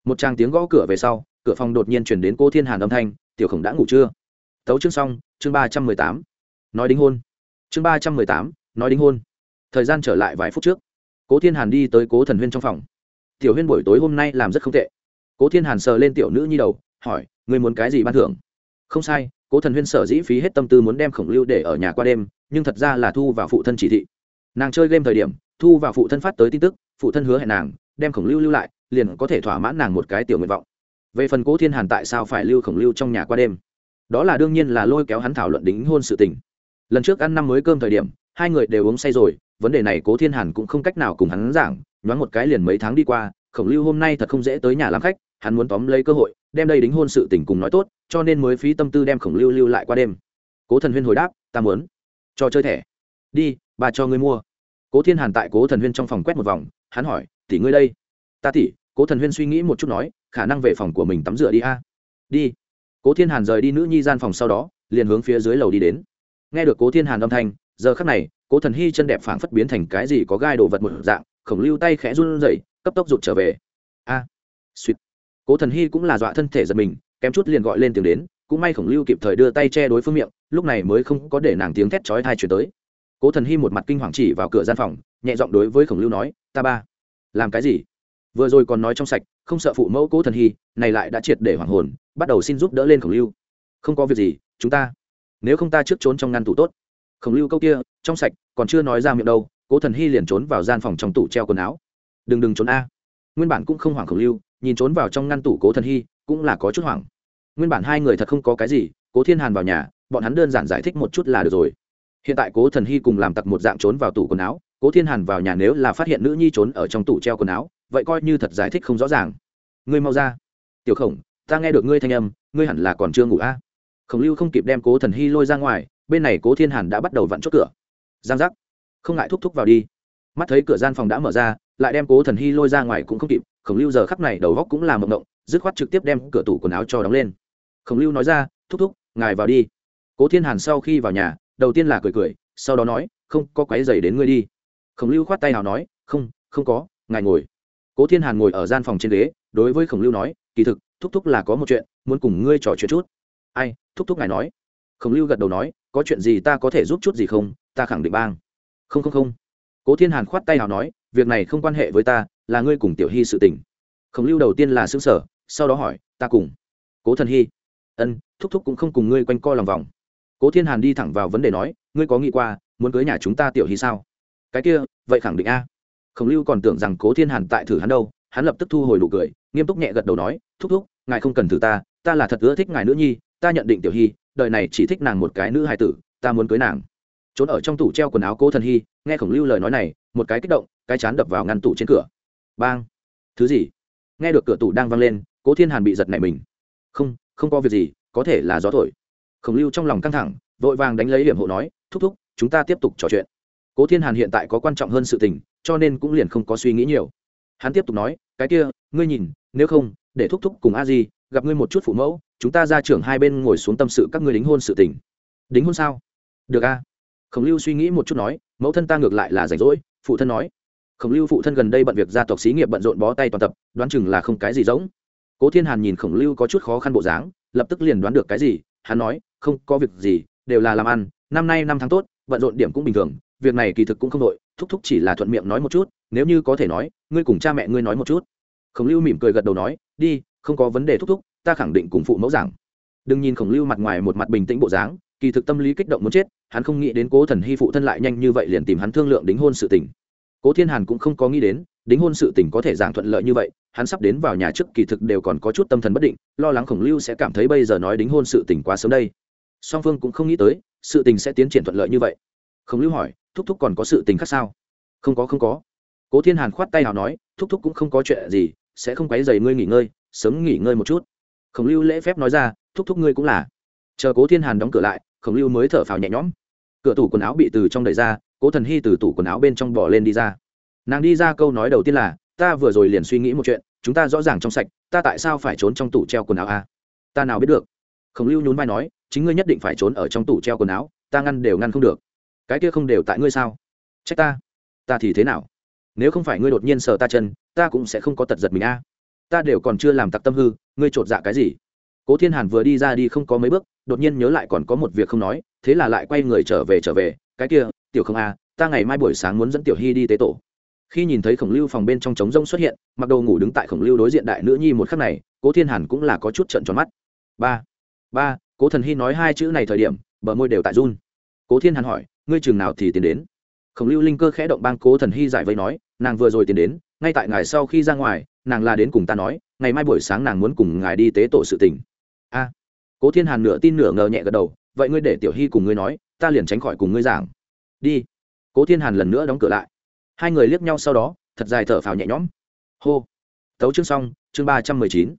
[SPEAKER 1] Một tràng tiếng gõ cửa về sau, cửa phòng đột nhiên chuyển đến cô thiên hàn âm thanh, tiểu khổng đã ngủ chưa? Tấu chương xong, chương ba trăm mười tám. Nói đính hôn. Chương ba trăm mười tám, nói đính hôn. Thời gian trở lại vài phút trước, cố thiên hàn đi tới cố thần huyên trong phòng. Tiểu huyên buổi tối hôm nay làm rất không tệ. Cố thiên hàn sờ lên tiểu nữ nhi đầu, hỏi người muốn cái gì ban thưởng? Không sai, cố thần huyên sở dĩ phí hết tâm tư muốn đem khổng lưu để ở nhà qua đêm nhưng thật ra là thu vào phụ thân chỉ thị. Nàng chơi game thời điểm, thu vào phụ thân phát tới tin tức, phụ thân hứa hẹn nàng, đem khổng lưu lưu lại, liền có thể thỏa mãn nàng một cái tiểu nguyện vọng. Về phần cố thiên hàn tại sao phải lưu khổng lưu trong nhà qua đêm? Đó là đương nhiên là lôi kéo hắn thảo luận đính hôn sự tình. Lần trước ăn năm mới cơm thời điểm, hai người đều uống say rồi, vấn đề này cố thiên hàn cũng không cách nào cùng hắn giảng, nhoáng một cái liền mấy tháng đi qua, khổng lưu hôm nay thật không dễ tới nhà làm khách, hắn muốn tóm lấy cơ hội, đem đây đính hôn sự tình cùng nói tốt, cho nên mới phí tâm tư đem khổng lưu lưu lại qua đêm. Cố thần huyên hồi đáp, ta muốn cho chơi thẻ. Đi bà cho ngươi mua. Cố thiên hàn tại cố thần huyên trong phòng quét một vòng hắn hỏi tỷ ngươi đây? Ta tỷ. Cố thần huyên suy nghĩ một chút nói khả năng về phòng của mình tắm rửa đi a. Đi. Cố thiên hàn rời đi nữ nhi gian phòng sau đó liền hướng phía dưới lầu đi đến. Nghe được cố thiên hàn âm thanh giờ khắc này cố thần hy chân đẹp phảng phất biến thành cái gì có gai đồ vật một dạng khổng lưu tay khẽ run rẩy cấp tốc rụt trở về. A à, suýt. Cố thần hy cũng là dọa thân thể giật mình kém chút liền gọi lên tiếng đến cũng may khổng lưu kịp thời đưa tay che đối phương miệng, lúc này mới không có để nàng tiếng thét chói thai chuyển tới. Cố thần hy một mặt kinh hoàng chỉ vào cửa gian phòng, nhẹ giọng đối với khổng lưu nói, ta ba, làm cái gì? Vừa rồi còn nói trong sạch, không sợ phụ mẫu cố thần hy này lại đã triệt để hoảng hồn, bắt đầu xin giúp đỡ lên khổng lưu. Không có việc gì, chúng ta, nếu không ta trước trốn trong ngăn tủ tốt. Khổng lưu câu kia, trong sạch, còn chưa nói ra miệng đâu, cố thần hy liền trốn vào gian phòng trong tủ treo quần áo. Đừng đừng trốn a. Nguyên bản cũng không hoảng khổng lưu, nhìn trốn vào trong ngăn tủ cố thần hy cũng là có chút hoảng nguyên bản hai người thật không có cái gì, cố thiên hàn vào nhà, bọn hắn đơn giản giải thích một chút là được rồi. Hiện tại cố thần hy cùng làm tặc một dạng trốn vào tủ quần áo, cố thiên hàn vào nhà nếu là phát hiện nữ nhi trốn ở trong tủ treo quần áo, vậy coi như thật giải thích không rõ ràng. Ngươi mau ra. Tiểu khổng, ta nghe được ngươi thanh âm, ngươi hẳn là còn chưa ngủ a. À? khổng lưu không kịp đem cố thần hy lôi ra ngoài, bên này cố thiên hàn đã bắt đầu vặn chốt cửa. Giang giác. Không ngại thúc thúc vào đi. Mắt thấy cửa gian phòng đã mở ra, lại đem cố thần hy lôi ra ngoài cũng không kịp, khổng lưu giờ khắc này đầu góc cũng là mộng động dứt khoát trực tiếp đem cửa tủ quần áo cho đóng lên khổng lưu nói ra, thúc thúc, ngài vào đi. Cố thiên hàn sau khi vào nhà, đầu tiên là cười cười, sau đó nói, không, có quái dày đến ngươi đi. Khổng lưu khoát tay nào nói, không không có, ngài ngồi. Cố thiên hàn ngồi ở gian phòng trên ghế, đối với khổng lưu nói, kỳ thực, thúc thúc là có một chuyện, muốn cùng ngươi trò chuyện chút. Ai, thúc thúc ngài nói. Khổng lưu gật đầu nói, có chuyện gì ta có thể giúp chút gì không? Ta khẳng định bang. Không không không. Cố thiên hàn khoát tay nào nói, việc này không quan hệ với ta, là ngươi cùng tiểu hy sự tình. Khổng lưu đầu tiên là xứng sở sau đó hỏi, ta cùng. Cố thần hy ân, thúc thúc cũng không cùng ngươi quanh co lòng vòng. Cố thiên hàn đi thẳng vào vấn đề nói, ngươi có nghĩ qua muốn cưới nhà chúng ta tiểu hy sao? Cái kia, vậy khẳng định a. Khổng lưu còn tưởng rằng cố thiên hàn tại thử hắn đâu, hắn lập tức thu hồi nụ cười, nghiêm túc nhẹ gật đầu nói, thúc thúc, ngài không cần thử ta ta là thật ưa thích ngài nữ nhi, ta nhận định tiểu hy đời này chỉ thích nàng một cái nữ hài tử, ta muốn cưới nàng. Trốn ở trong tủ treo quần áo cố thần hy, nghe khổng lưu lời nói này, một cái kích động, cái chán đập vào ngăn tủ trên cửa. Bang. Thứ gì? Nghe được cửa tủ đang văng lên, cố thiên hàn bị giật nảy mình. Không không có việc gì, có thể là gió thổi. Khổng lưu trong lòng căng thẳng, vội vàng đánh lấy hiểm hộ nói, thúc thúc, chúng ta tiếp tục trò chuyện. Cố thiên hàn hiện tại có quan trọng hơn sự tình, cho nên cũng liền không có suy nghĩ nhiều. Hắn tiếp tục nói, cái kia, ngươi nhìn, nếu không, để thúc thúc cùng a di gặp ngươi một chút phụ mẫu, chúng ta ra trưởng hai bên ngồi xuống tâm sự các ngươi đính hôn sự tình. Đính hôn sao? Được a. Khổng lưu suy nghĩ một chút nói, mẫu thân ta ngược lại là rảnh rỗi, phụ thân nói. Khổng lưu phụ thân gần đây bận việc gia tộc xí nghiệp bận rộn bó tay toàn tập, đoán chừng là không cái gì giống cố thiên hàn nhìn khổng lưu có chút khó khăn bộ dáng, lập tức liền đoán được cái gì, hắn nói, không, có việc gì, đều là làm ăn, năm nay năm tháng tốt bận rộn điểm cũng bình thường, việc này kỳ thực cũng không đội thúc thúc chỉ là thuận miệng nói một chút, nếu như có thể nói, ngươi cùng cha mẹ ngươi nói một chút. Khổng lưu mỉm cười gật đầu nói, đi, không có vấn đề thúc thúc, ta khẳng định cùng phụ mẫu giảng. Đừng nhìn khổng lưu mặt ngoài một mặt bình tĩnh bộ dáng, kỳ thực tâm lý kích động muốn chết, hắn không nghĩ đến cố thần hy phụ thân lại nhanh như vậy liền tìm hắn thương lượng đính hôn sự tình. Cố thiên hàn cũng không có nghĩ đến đính hôn sự tình có thể giảng thuận lợi như vậy, hắn sắp đến vào nhà trước kỳ thực đều còn có chút tâm thần bất định, lo lắng khổng lưu sẽ cảm thấy bây giờ nói đính hôn sự tình quá sớm đây. Song phương cũng không nghĩ tới, sự tình sẽ tiến triển thuận lợi như vậy. Khổng lưu hỏi, thúc thúc còn có sự tình khác sao? Không có không có. Cố thiên hàn khoát tay nào nói, thúc thúc cũng không có chuyện gì, sẽ không quấy dày ngươi nghỉ ngơi, sớm nghỉ ngơi một chút. Khổng lưu lễ phép nói ra, thúc thúc ngươi cũng là. Chờ cố thiên hàn đóng cửa lại, khổng lưu mới thở phào nhẹ nhõm. Cửa tủ quần áo bị từ trong đẩy ra, cố thần hy từ tủ quần áo bên trong bỏ lên đi ra nàng đi ra câu nói đầu tiên là, ta vừa rồi liền suy nghĩ một chuyện, chúng ta rõ ràng trong sạch, ta tại sao phải trốn trong tủ treo quần áo a ta nào biết được? Khổng lưu nhún vai nói, chính ngươi nhất định phải trốn ở trong tủ treo quần áo, ta ngăn đều ngăn không được. Cái kia không đều tại ngươi sao? Trách ta. Ta thì thế nào? Nếu không phải ngươi đột nhiên sờ ta chân, ta cũng sẽ không có tật giật mình a ta đều còn chưa làm tặc tâm hư, ngươi t r ộ t dạ cái gì? Cố thiên hàn vừa đi ra đi không có mấy bước, đột nhiên nhớ lại còn có một việc không nói, thế là lại quay người trở về trở về. Cái kia, tiểu không a ta ngày mai buổi sáng muốn dẫn tiểu hy đi tế tổ khi nhìn thấy khổng lưu phòng bên trong trống rông xuất hiện, mặc đồ ngủ đứng tại khổng lưu đối diện đại nữ nhi một khắc này, cố thiên hàn cũng là có chút trận tròn mắt. Ba ba, cố thần hy nói hai chữ này thời điểm, bờ môi đều tại run. Cố thiên hàn hỏi, ngươi chừng nào thì tiến đến? Khổng lưu linh cơ khẽ động bang cố thần hy giải vây nói, nàng vừa rồi tiến đến, ngay tại ngài sau khi ra ngoài, nàng là đến cùng ta nói, ngày mai buổi sáng nàng muốn cùng ngài đi tế tổ sự tình. A, cố thiên hàn nửa tin nửa ngờ nhẹ gật đầu, vậy ngươi để tiểu hy cùng ngươi nói, ta liền tránh khỏi cùng ngươi giảng. Đi. Cố thiên hàn lần nữa đóng cửa lại hai người liếc nhau sau đó, thật dài thở phào nhẹ nhõm. Hô. Tấu chương xong, chương ba trăm mười chín.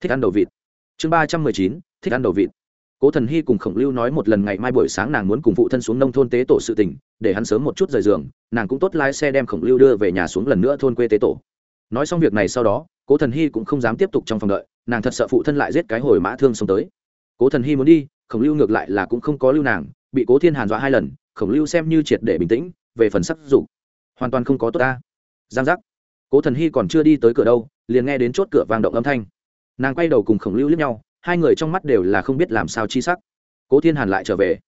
[SPEAKER 1] Thích ăn đầu vịt. Chương ba trăm mười chín, thích ăn đầu vịt. Cố thần hy cùng khổng lưu nói một lần ngày mai buổi sáng nàng muốn cùng phụ thân xuống nông thôn tế tổ sự tỉnh để hắn sớm một chút rời giường, nàng cũng tốt lái xe đem khổng lưu đưa về nhà xuống lần nữa thôn quê tế tổ. Nói xong việc này sau đó, cố thần hy cũng không dám tiếp tục trong phòng đợi, nàng thật sợ phụ thân lại giết cái hồi mã thương xông tới. Cố thần hy muốn đi, khổng lưu ngược lại là cũng không có lưu nàng, bị cố thiên hàn dọa hai lần, khổng lưu xem như triệt để bình tĩnh, về phần sắc dục hoàn toàn không có tốt ta. Giang giác. Cố thần hy còn chưa đi tới cửa đâu, liền nghe đến chốt cửa vang động âm thanh. Nàng quay đầu cùng khổng lưu lướt nhau, hai người trong mắt đều là không biết làm sao chi sắc. Cố thiên hàn lại trở về.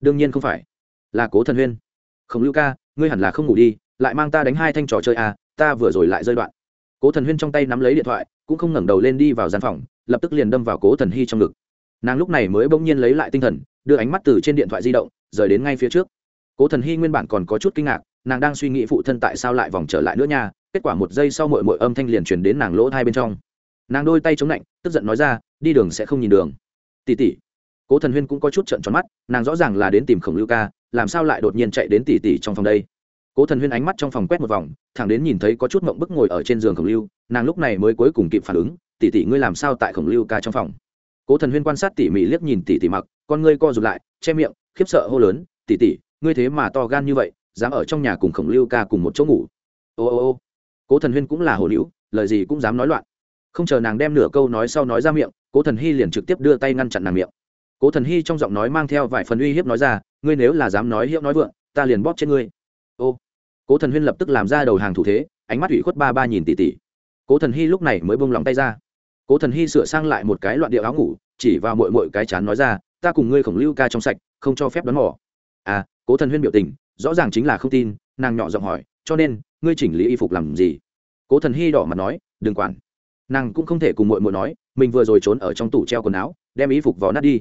[SPEAKER 1] Đương nhiên không phải. Là cố thần huyên. Khổng lưu ca, ngươi hẳn là không ngủ đi, lại mang ta đánh hai thanh trò chơi à ta vừa rồi lại rơi đoạn. Cố thần huyên trong tay nắm lấy điện thoại, cũng không ngẩng đầu lên đi vào gian phòng, lập tức liền đâm vào cố thần hy trong ngực. Nàng lúc này mới bỗng nhiên lấy lại tinh thần, đưa ánh mắt từ trên điện thoại di động, rời đến ngay phía trước. Cố thần hy nguyên bản còn có chút kinh ngạc nàng đang suy nghĩ phụ thân tại sao lại vòng trở lại nữa nha. Kết quả một giây sau mội mội âm thanh liền truyền đến nàng lỗ thai bên trong. Nàng đôi tay chống lạnh, tức giận nói ra, đi đường sẽ không nhìn đường. Tỉ tỉ cố thần huyên cũng có chút trận tròn mắt, nàng rõ ràng là đến tìm khổng lưu ca, làm sao lại đột nhiên chạy đến tỉ tỉ trong phòng đây? Cố thần huyên ánh mắt trong phòng quét một vòng, thẳng đến nhìn thấy có chút mộng bức ngồi ở trên giường khổng lưu, nàng lúc này mới cuối cùng kịp phản ứng tỉ tỉ ngươi làm sao tại khổng lưu ca trong phòng? Cố thần huyên quan sát tỉ mỉ liếc nhìn tỉ tỉ mặc, con ngươi co rụt lại, che miệng, khiếp sợ hô lớn tỉ tỉ ngươi thế mà to gan như vậy dám ở trong nhà cùng khổng lưu ca cùng một chỗ ngủ. Ô ô ô. Cố thần huyên cũng là hồ liễu, lời gì cũng dám nói loạn. Không chờ nàng đem nửa câu nói sau nói ra miệng cố thần hy liền trực tiếp đưa tay ngăn chặn nàng miệng. Cố thần hy trong giọng nói mang theo vài phần uy hiếp nói ra ngươi nếu là dám nói hiếp nói vượng ta liền bóp chết ngươi. Ô. Cố thần huyên lập tức làm ra đầu hàng thủ thế ánh mắt ủy khuất ba ba nhìn tỉ tỉ. Cố thần hy lúc này mới bông lòng tay ra. Cố thần hy sửa sang lại một cái loạn điệu áo ngủ chỉ vào mội mội cái chán nói ra ta cùng ngươi khổng lưu ca trong sạch không cho phép đón mỏ à cố thần huyên biểu tình rõ ràng chính là không tin, nàng nhỏ giọng hỏi, cho nên, ngươi chỉnh lý y phục làm gì? Cố thần hy đỏ mặt nói, đừng quản. Nàng cũng không thể cùng mội mội nói, mình vừa rồi trốn ở trong tủ treo quần áo, đem y phục vào nát đi.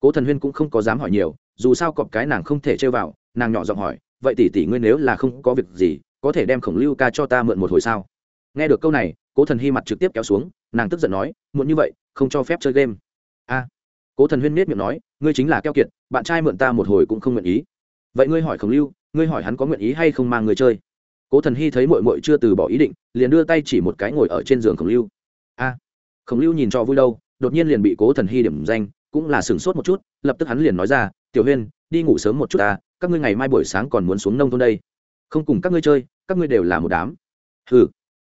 [SPEAKER 1] Cố thần huyên cũng không có dám hỏi nhiều, dù sao cọp cái nàng không thể chơi vào, nàng nhỏ giọng hỏi, vậy tỷ tỷ ngươi nếu là không có việc gì, có thể đem khổng lưu ca cho ta mượn một hồi sao? Nghe được câu này, cố thần hy mặt trực tiếp kéo xuống, nàng tức giận nói, muộn như vậy, không cho phép chơi game. A. Cố thần huyên miết miệng nói, ngươi chính là keo kiệt, bạn trai mượn ta một hồi cũng không nguyện ý vậy ngươi hỏi khổng lưu, ngươi hỏi hắn có nguyện ý hay không mang người chơi? Cố thần hy thấy mội mội chưa từ bỏ ý định, liền đưa tay chỉ một cái ngồi ở trên giường khổng lưu. A! Khổng lưu nhìn cho vui đâu, đột nhiên liền bị cố thần hy điểm danh, cũng là sửng sốt một chút, lập tức hắn liền nói ra, tiểu huyên, đi ngủ sớm một chút ta, các ngươi ngày mai buổi sáng còn muốn xuống nông thôn đây. Không cùng các ngươi chơi, các ngươi đều là một đám. Hừ.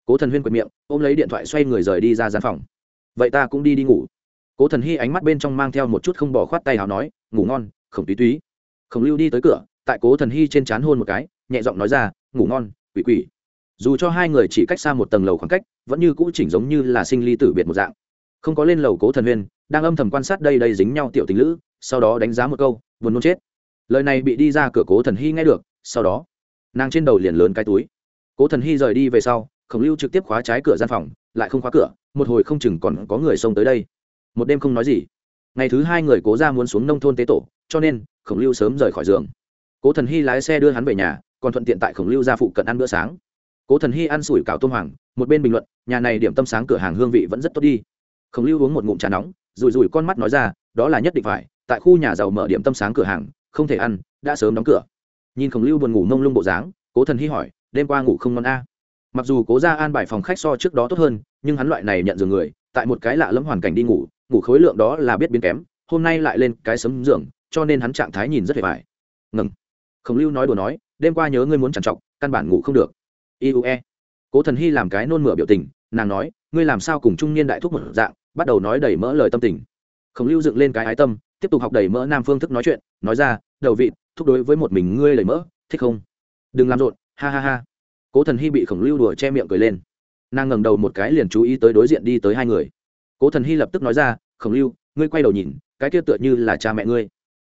[SPEAKER 1] Cố thần huyên quệt miệng, ôm lấy điện thoại xoay người rời đi ra gian phòng. Vậy ta cũng đi đi ngủ. Cố thần hy ánh mắt bên trong mang theo một chút không bỏ khoát tay hào nói, ngủ ngon, khổng túy túy. Khổng lưu đi tới cửa tại cố thần hy trên c h á n hôn một cái, nhẹ giọng nói ra, ngủ ngon, quỷ quỷ. Dù cho hai người chỉ cách xa một tầng lầu khoảng cách, vẫn như cũ chỉnh giống như là sinh ly tử biệt một dạng. Không có lên lầu cố thần huyên, đang âm thầm quan sát đây đây dính nhau tiểu tình lữ, sau đó đánh giá một câu, buồn nôn chết. Lời này bị đi ra cửa cố thần hy nghe được, sau đó, nàng trên đầu liền lớn cái túi. Cố thần hy rời đi về sau, khổng lưu trực tiếp khóa trái cửa gian phòng, lại không khóa cửa, một hồi không chừng còn có người xông tới đây. Một đêm không nói gì. Ngày thứ hai người cố ra muốn xuống nông thôn tế tổ, cho nên khổng lưu sớm rời khỏi giường cố thần hy lái xe đưa hắn về nhà, còn thuận tiện tại khổng lưu ra phụ cận ăn bữa sáng. Cố thần hy ăn sủi cảo tôm hoàng, một bên bình luận, nhà này điểm tâm sáng cửa hàng hương vị vẫn rất tốt đi. Khổng lưu uống một ngụm trà nóng rùi rùi con mắt nói ra, đó là nhất định phải, tại khu nhà giàu mở điểm tâm sáng cửa hàng, không thể ăn, đã sớm đóng cửa. Nhìn khổng lưu buồn ngủ mông lung bộ dáng, cố thần hy hỏi, đêm qua ngủ không ngon a? Mặc dù cố ra an bài phòng khách so trước đó tốt hơn, nhưng hắn loại này nhận giường người, tại một cái lạ lẫm hoàn cảnh đi ngủ ngủ khối lượng đó là biết biến kém, hôm nay lại lên cái sấm giường, cho nên hắn trạng thái nhìn rất hề vải ngừng khổng lưu nói đùa nói, đêm qua nhớ ngươi muốn trằn trọc, căn bản ngủ không được. Iue cố thần hy làm cái nôn mửa biểu tình, nàng nói, ngươi làm sao cùng trung niên đại thúc một dạng, bắt đầu nói đầy mỡ lời tâm tình. Khổng lưu dựng lên cái ái tâm, tiếp tục học đầy mỡ nam phương thức nói chuyện, nói ra, đầu vị, thúc đối với một mình ngươi lời mỡ, thích không? Đừng làm rộn, ha ha ha. Cố thần hy bị khổng lưu đùa che miệng cười lên. Nàng ngẩng đầu một cái liền chú ý tới đối diện đi tới hai người. Cố thần hy lập tức nói ra, khổng lưu, ngươi quay đầu nhìn, cái kia tựa như là cha mẹ ngươi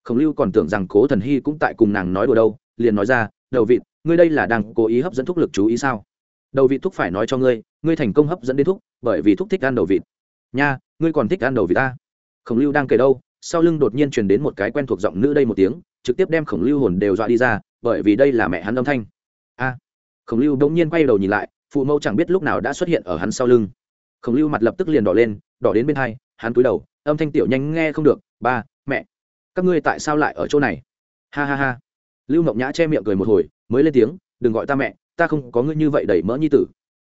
[SPEAKER 1] khổng lưu còn tưởng rằng cố thần hy cũng tại cùng nàng nói đùa đâu, liền nói ra, đầu vịt, ngươi đây là đang cố ý hấp dẫn thúc lực chú ý sao? Đầu vịt thúc phải nói cho ngươi ngươi thành công hấp dẫn đến thúc, bởi vì thúc thích ăn đầu vịt. Nha, ngươi còn thích ăn đầu vịt ta khổng lưu đang kể đâu, sau lưng đột nhiên truyền đến một cái quen thuộc giọng nữ đây một tiếng, trực tiếp đem khổng lưu hồn đều dọa đi ra, bởi vì đây là mẹ hắn âm thanh. A. Khổng lưu bỗng nhiên quay đầu nhìn lại, phụ mẫu chẳng biết lúc nào đã xuất hiện ở hắn sau lưng. Khổng lưu mặt lập tức liền đỏ lên, đỏ đến bên hai, hắn cúi đầu, âm thanh tiểu nhanh nghe không được, ba, mẹ các ngươi tại sao lại ở chỗ này? Ha ha ha. Lưu mộng nhã che miệng cười một hồi, mới lên tiếng, đừng gọi ta mẹ, ta không có ngươi như vậy đẩy mỡ nhi tử.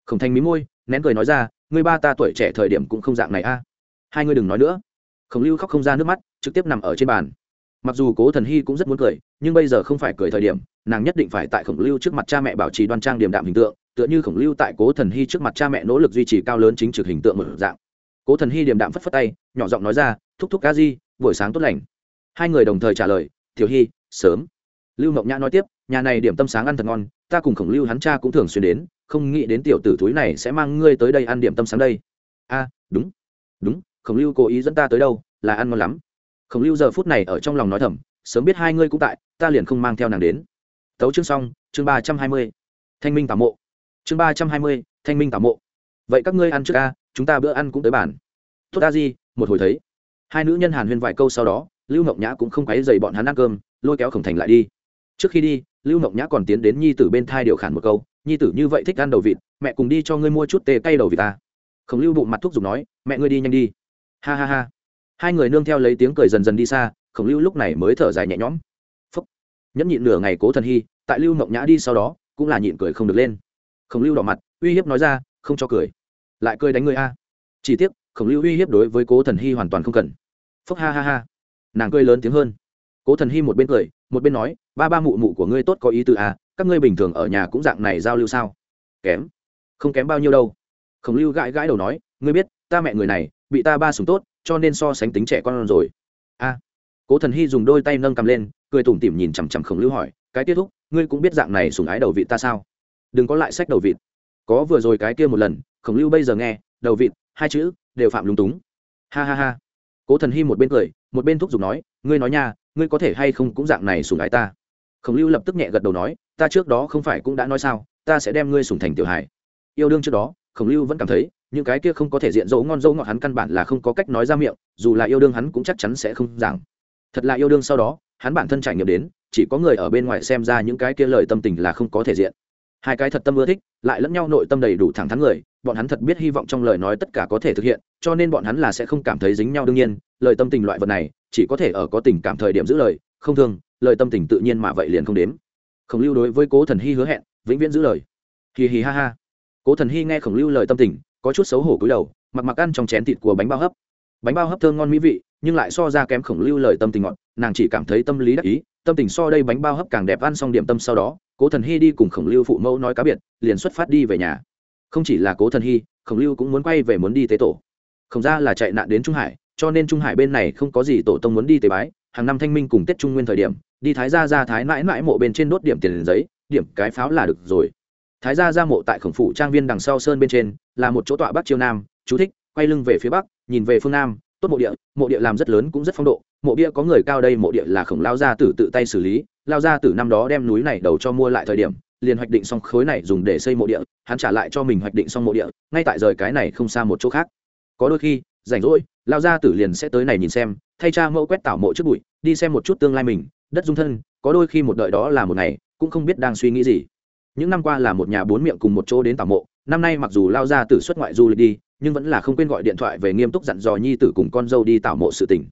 [SPEAKER 1] Khổng thành mí môi, nén cười nói ra, ngươi ba ta tuổi trẻ thời điểm cũng không dạng này a. Hai ngươi đừng nói nữa. Khổng lưu khóc không ra nước mắt, trực tiếp nằm ở trên bàn. Mặc dù cố thần hy cũng rất muốn cười, nhưng bây giờ không phải cười thời điểm, nàng nhất định phải tại khổng lưu trước mặt cha mẹ bảo trì đoan trang điềm đạm hình tượng, tựa như khổng lưu tại cố thần hy trước mặt cha mẹ nỗ lực duy trì cao lớn chính trực hình tượng một dạng. Cố thần hy điềm đạm phất phất tay, nhỏ giọng nói ra, thúc thúc ca di, buổi sáng tốt lành hai người đồng thời trả lời, tiểu hy, sớm. Lưu mộng nhã nói tiếp, nhà này điểm tâm sáng ăn thật ngon, ta cùng khổng lưu hắn cha cũng thường xuyên đến, không nghĩ đến tiểu tử túi này sẽ mang ngươi tới đây ăn điểm tâm sáng đây. A, đúng đúng, khổng lưu cố ý dẫn ta tới đâu, là ăn ngon lắm. Khổng lưu giờ phút này ở trong lòng nói thầm, sớm biết hai ngươi cũng tại, ta liền không mang theo nàng đến. Tấu chương xong, chương ba trăm hai mươi, thanh minh tả mộ. Chương ba trăm hai mươi, thanh minh tả mộ. Vậy các ngươi ăn trước a, chúng ta bữa ăn cũng tới bàn. Tốt a di, một hồi thấy. Hai nữ nhân hàn huyên vài câu sau đó lưu mộng nhã cũng không quấy dày bọn hắn ăn cơm, lôi kéo khổng thành lại đi. Trước khi đi, lưu mộng nhã còn tiến đến nhi tử bên thai điều khản một câu, nhi tử như vậy thích ăn đầu vịt, mẹ cùng đi cho ngươi mua chút tê cay đầu vịt ta. Khổng lưu bụng mặt thuốc giục nói, mẹ ngươi đi nhanh đi. Ha ha ha. Hai người nương theo lấy tiếng cười dần dần đi xa, khổng lưu lúc này mới thở dài nhẹ nhõm. Phúc. Nhẫn nhịn nửa ngày cố thần hy, tại lưu mộng nhã đi sau đó, cũng là nhịn cười không được lên. Khổng lưu đỏ mặt, uy hiếp nói ra, không cho cười. Lại cười đánh người a. Chỉ tiếc, khổng lưu uy hiếp đối với cố thần hy hoàn toàn không cần. Phúc ha ha ha nàng cười lớn tiếng hơn. Cố thần hy một bên cười, một bên nói, ba ba mụ mụ của ngươi tốt có ý tư à các ngươi bình thường ở nhà cũng dạng này giao lưu sao? Kém. Không kém bao nhiêu đâu. Khổng lưu gãi gãi đầu nói, ngươi biết, ta mẹ người này, bị ta ba sùng tốt, cho nên so sánh tính trẻ con rồi. A. Cố thần hy dùng đôi tay nâng cầm lên, cười tủm tỉm nhìn chằm chằm khổng lưu hỏi, cái kết thúc, ngươi cũng biết dạng này sùng ái đầu vị ta sao? Đừng có lại sách đầu vịt. Có vừa rồi cái kia một lần, khổng lưu bây giờ nghe, đầu vịt, hai chữ, đều phạm lúng túng. Ha ha ha. Cố thần hy một bên cười một bên thúc giục nói, ngươi nói nha, ngươi có thể hay không cũng dạng này sùng ái ta? Khổng lưu lập tức nhẹ gật đầu nói, ta trước đó không phải cũng đã nói sao, ta sẽ đem ngươi sùng thành tiểu hải yêu đương trước đó, khổng lưu vẫn cảm thấy, những cái kia không có thể diện dỗ ngon dấu ngọt hắn căn bản là không có cách nói ra miệng, dù là yêu đương hắn cũng chắc chắn sẽ không giảng thật là yêu đương sau đó, hắn bản thân trải nghiệm đến, chỉ có người ở bên ngoài xem ra những cái kia lời tâm tình là không có thể diện. Hai cái thật tâm ưa thích, lại lẫn nhau nội tâm đầy đủ thẳng thắn người bọn hắn thật biết hy vọng trong lời nói tất cả có thể thực hiện, cho nên bọn hắn là sẽ không cảm thấy dính nhau đương nhiên, lời tâm tình loại vật này, chỉ có thể ở có tình cảm thời điểm giữ lời, không thường lời tâm tình tự nhiên mà vậy liền không đếm. khổng lưu đối với cố thần hy hứa hẹn, vĩnh viễn giữ lời. Hì hì ha ha. Cố thần hy nghe khổng lưu lời tâm tình, có chút xấu hổ cúi đầu, mặc mặc ăn trong chén thịt của bánh bao hấp. Bánh bao hấp thơm ngon mỹ vị, nhưng lại so ra kém khổng lưu lời tâm tình ngọt, nàng chỉ cảm thấy tâm lý đắc ý, tâm tình so đây bánh bao hấp càng đẹp ăn xong điểm tâm sau đó, cố thần hy đi cùng khổng lưu phụ mẫu nói cá biệt, liền xuất phát đi về nhà không chỉ là cố thần hy, khổng lưu cũng muốn quay về muốn đi tế tổ. Khổng ra là chạy nạn đến trung hải, cho nên trung hải bên này không có gì tổ tông muốn đi tế bái. Hàng năm thanh minh cùng tết trung nguyên thời điểm, đi thái gia ra thái mãi mãi mộ bên trên đốt điểm tiền giấy, điểm cái pháo là được rồi. Thái gia ra mộ tại khổng phủ trang viên đằng sau sơn bên trên, là một chỗ tọa bắc chiêu nam, chú thích, quay lưng về phía bắc, nhìn về phương nam, tốt mộ địa mộ địa làm rất lớn cũng rất phong độ. Mộ bia có người cao đây, mộ địa là khổng lao gia tử tự tay xử lý. Lao gia tử năm đó đem núi này đầu cho mua lại thời điểm liền hoạch định xong khối này dùng để xây mộ địa, hắn trả lại cho mình hoạch định xong mộ địa, ngay tại rời cái này không xa một chỗ khác. Có đôi khi, rảnh rỗi lao gia tử liền sẽ tới này nhìn xem, thay cha mẫu quét tảo mộ trước bụi, đi xem một chút tương lai mình, đất dung thân, có đôi khi một đợi đó là một ngày, cũng không biết đang suy nghĩ gì. Những năm qua là một nhà bốn miệng cùng một chỗ đến tảo mộ, năm nay mặc dù lao gia tử xuất ngoại du lịch đi, nhưng vẫn là không quên gọi điện thoại về nghiêm túc dặn dò nhi tử cùng con dâu đi tảo mộ sự tình.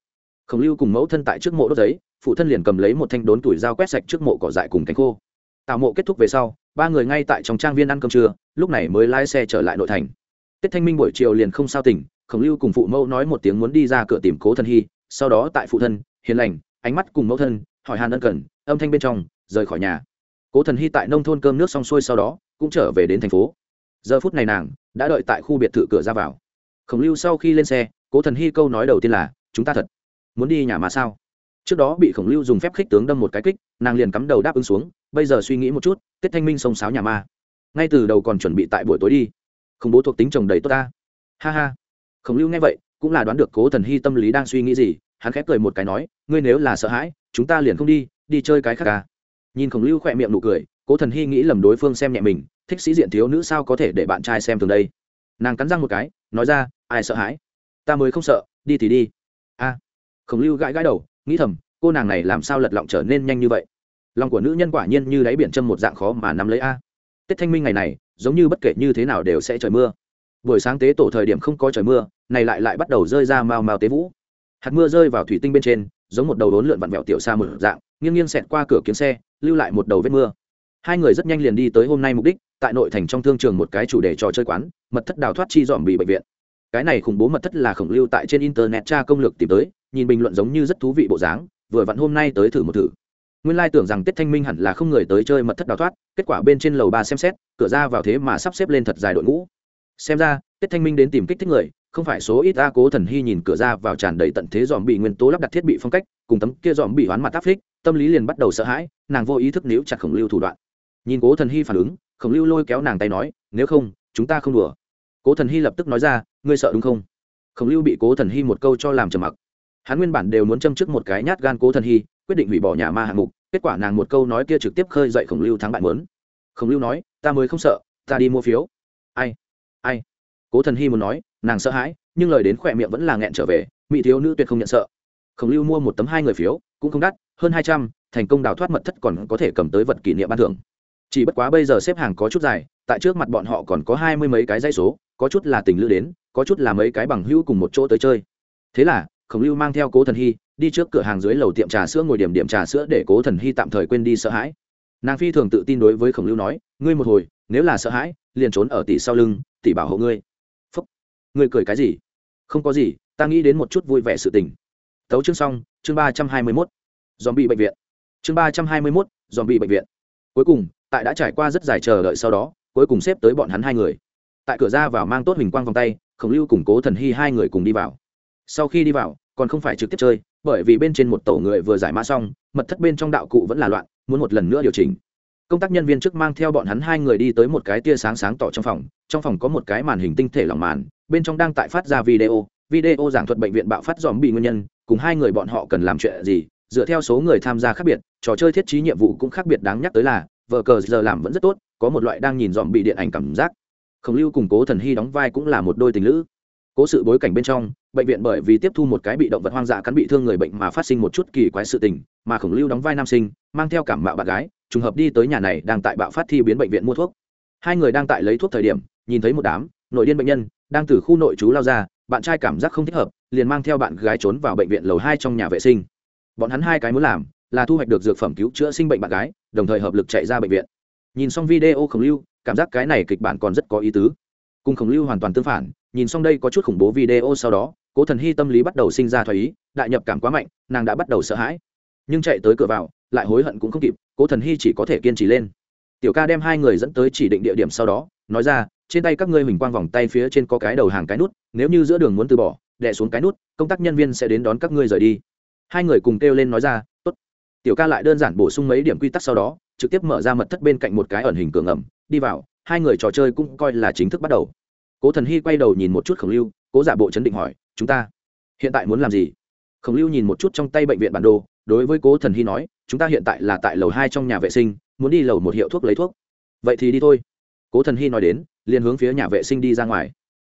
[SPEAKER 1] Khổng lưu cùng mẫu thân tại trước mộ đốt giấy, phụ thân liền cầm lấy một thanh đốn tuổi dao quét sạch trước mộ cỏ dại cùng cánh khô tào mộ kết thúc về sau, ba người ngay tại trong trang viên ăn cơm trưa, lúc này mới lái xe trở lại nội thành. Tết thanh minh buổi chiều liền không sao tỉnh, khổng lưu cùng phụ mẫu nói một tiếng muốn đi ra cửa tìm cố Thần hy, sau đó tại phụ thân, hiền lành, ánh mắt cùng mẫu thân, hỏi hàn ân cần, âm thanh bên trong, rời khỏi nhà. Cố thần hy tại nông thôn cơm nước xong xuôi sau đó, cũng trở về đến thành phố. Giờ phút này nàng đã đợi tại khu biệt thự cửa ra vào. Khổng lưu sau khi lên xe, cố thần hy câu nói đầu tiên là, chúng ta thật muốn đi nhà mà sao? Trước đó bị khổng lưu dùng phép khích tướng đâm một cái kích, nàng liền cắm đầu đáp ứng xuống, bây giờ suy nghĩ một chút tết thanh minh xông sáo nhà ma. Ngay từ đầu còn chuẩn bị tại buổi tối đi. Khủng bố thuộc tính chồng đầy tốt ta. Ha ha. Khổng lưu nghe vậy, cũng là đoán được cố thần hy tâm lý đang suy nghĩ gì, hắn khép cười một cái nói, ngươi nếu là sợ hãi, chúng ta liền không đi đi chơi cái khác ca nhìn khổng lưu khỏe miệng nụ cười, cố thần hy nghĩ lầm đối phương xem nhẹ mình, thích sĩ diện thiếu nữ sao có thể để bạn trai xem thường đây? Nàng cắn răng một cái, nói ra, ai sợ hãi? Ta mới không sợ, đi thì đi. A. Khổng lưu gãi gãi đầu nghĩ thầm, cô nàng này làm sao lật lọng trở nên nhanh như vậy? Lòng của nữ nhân quả nhiên như đáy biển châm một dạng khó mà nắm lấy a. Tết thanh minh ngày này, giống như bất kể như thế nào đều sẽ trời mưa. Buổi sáng tế tổ thời điểm không có trời mưa, này lại lại bắt đầu rơi ra mao mao tế vũ. Hạt mưa rơi vào thủy tinh bên trên, giống một đầu đốn lượn vặn vẹo tiểu xa một dạng, nghiêng nghiêng xẹt qua cửa kiếm xe, lưu lại một đầu vết mưa. Hai người rất nhanh liền đi tới hôm nay mục đích, tại nội thành trong thương trường một cái chủ đề trò chơi quán, mật thất đào thoát chi dòm bị bệnh viện. Cái này khủng bố mật thất là khổng lưu tại trên internet tra công lược tìm tới nhìn bình luận giống như rất thú vị bộ dáng, vừa vặn hôm nay tới thử một thử. Nguyên lai tưởng rằng tết thanh minh hẳn là không người tới chơi mật thất đào thoát, kết quả bên trên lầu ba xem xét, cửa ra vào thế mà sắp xếp lên thật dài đội ngũ. Xem ra, tết thanh minh đến tìm kích thích người, không phải số ít a cố thần hy nhìn cửa ra vào tràn đầy tận thế dòm bị nguyên tố lắp đặt thiết bị phong cách, cùng tấm kia dòm bị hoán mặt áp phích, tâm lý liền bắt đầu sợ hãi, nàng vô ý thức níu chặt khổng lưu thủ đoạn. Nhìn cố thần hy phản ứng, khổng lưu lôi kéo nàng tay nói, nếu không, chúng ta không đùa. Cố thần hy lập tức nói ra, ngươi sợ đúng không? Khổng lưu bị cố thần hy một câu cho làm trầm mặc hắn nguyên bản đều muốn châm trước một cái nhát gan cố thần hy, quyết định hủy bỏ nhà ma hạng mục, kết quả nàng một câu nói kia trực tiếp khơi dậy khổng lưu thắng bại mớn khổng lưu nói, ta mới không sợ, ta đi mua phiếu. Ai ai? Cố thần hy muốn nói, nàng sợ hãi, nhưng lời đến khỏe miệng vẫn là nghẹn trở về mỹ thiếu nữ tuyệt không nhận sợ. Khổng lưu mua một tấm hai người phiếu, cũng không đắt, hơn hai trăm, thành công đào thoát mật thất còn có thể cầm tới vật kỷ niệm ban thưởng. Chỉ bất quá bây giờ xếp hàng có chút dài, tại trước mặt bọn họ còn có hai mươi mấy cái dây số, có chút là tình lữ đến, có chút là mấy cái bằng hữu cùng một chỗ tới chơi. Thế là khổng lưu mang theo cố thần hy, đi trước cửa hàng dưới lầu tiệm trà sữa ngồi điểm điểm trà sữa để cố thần hy tạm thời quên đi sợ hãi. Nàng phi thường tự tin đối với khổng lưu nói, ngươi một hồi, nếu là sợ hãi, liền trốn ở tỷ sau lưng, tỷ bảo hộ ngươi. Phúc. Ngươi cười cái gì? Không có gì, ta nghĩ đến một chút vui vẻ sự tình. Tấu chương xong, chương ba trăm hai mươi mốt. Dòm bị bệnh viện. Chương ba trăm hai mươi mốt dòm bị bệnh viện. Cuối cùng, tại đã trải qua rất dài chờ đợi sau đó, cuối cùng xếp tới bọn hắn hai người. Tại cửa ra vào mang tốt hình quang vòng tay, khổng lưu cùng cố thần hy hai người cùng đi vào. Sau khi đi vào còn không phải trực tiếp chơi, bởi vì bên trên một tổ người vừa giải mã xong, mật thất bên trong đạo cụ vẫn là loạn, muốn một lần nữa điều chỉnh. Công tác nhân viên trước mang theo bọn hắn hai người đi tới một cái tia sáng sáng tỏ trong phòng trong phòng có một cái màn hình tinh thể lỏng màn, bên trong đang tại phát ra video video giảng thuật bệnh viện bạo phát dòm bị nguyên nhân, cùng hai người bọn họ cần làm chuyện gì, dựa theo số người tham gia khác biệt, trò chơi thiết trí nhiệm vụ cũng khác biệt đáng nhắc tới là vợ cờ giờ làm vẫn rất tốt, có một loại đang nhìn dòm bị điện ảnh cảm giác. Khổng lưu cùng cố thần hy đóng vai cũng là một đôi tình lữ. Cố sự bối cảnh bên trong bệnh viện bởi vì tiếp thu một cái bị động vật hoang dã cắn bị thương người bệnh mà phát sinh một chút kỳ quái sự tình, mà khổng lưu đóng vai nam sinh, mang theo cảm mạo bạn gái, trùng hợp đi tới nhà này đang tại bạo phát thi biến bệnh viện mua thuốc. Hai người đang tại lấy thuốc thời điểm, nhìn thấy một đám nội điên bệnh nhân đang từ khu nội trú lao ra, bạn trai cảm giác không thích hợp, liền mang theo bạn gái trốn vào bệnh viện lầu hai trong nhà vệ sinh. Bọn hắn hai cái muốn làm là thu hoạch được dược phẩm cứu chữa sinh bệnh bạn gái, đồng thời hợp lực chạy ra bệnh viện. Nhìn xong video khổng lưu, cảm giác cái này kịch bản còn rất có ý tứ. Cùng khổng lưu hoàn toàn tương phản, nhìn xong đây có chút khủng bố video sau đó cố thần hy tâm lý bắt đầu sinh ra thoái ý, đại nhập cảm quá mạnh, nàng đã bắt đầu sợ hãi. Nhưng chạy tới cửa vào, lại hối hận cũng không kịp, cố thần hy chỉ có thể kiên trì lên. Tiểu ca đem hai người dẫn tới chỉ định địa điểm sau đó, nói ra, trên tay các ngươi mình quang vòng tay phía trên có cái đầu hàng cái nút, nếu như giữa đường muốn từ bỏ đẻ xuống cái nút, công tác nhân viên sẽ đến đón các ngươi rời đi. Hai người cùng kêu lên nói ra, tốt. Tiểu ca lại đơn giản bổ sung mấy điểm quy tắc sau đó, trực tiếp mở ra mật thất bên cạnh một cái ẩn hình cửa ngầm, đi vào, hai người trò chơi cũng coi là chính thức bắt đầu. Cố thần hy quay đầu nhìn một chút khổng lưu, cố giả bộ chấn định hỏi chúng ta hiện tại muốn làm gì? Khổng lưu nhìn một chút trong tay bệnh viện bản đồ, đối với cố thần hy nói, chúng ta hiện tại là tại lầu hai trong nhà vệ sinh, muốn đi lầu một hiệu thuốc lấy thuốc. Vậy thì đi thôi. Cố thần hy nói đến, liền hướng phía nhà vệ sinh đi ra ngoài.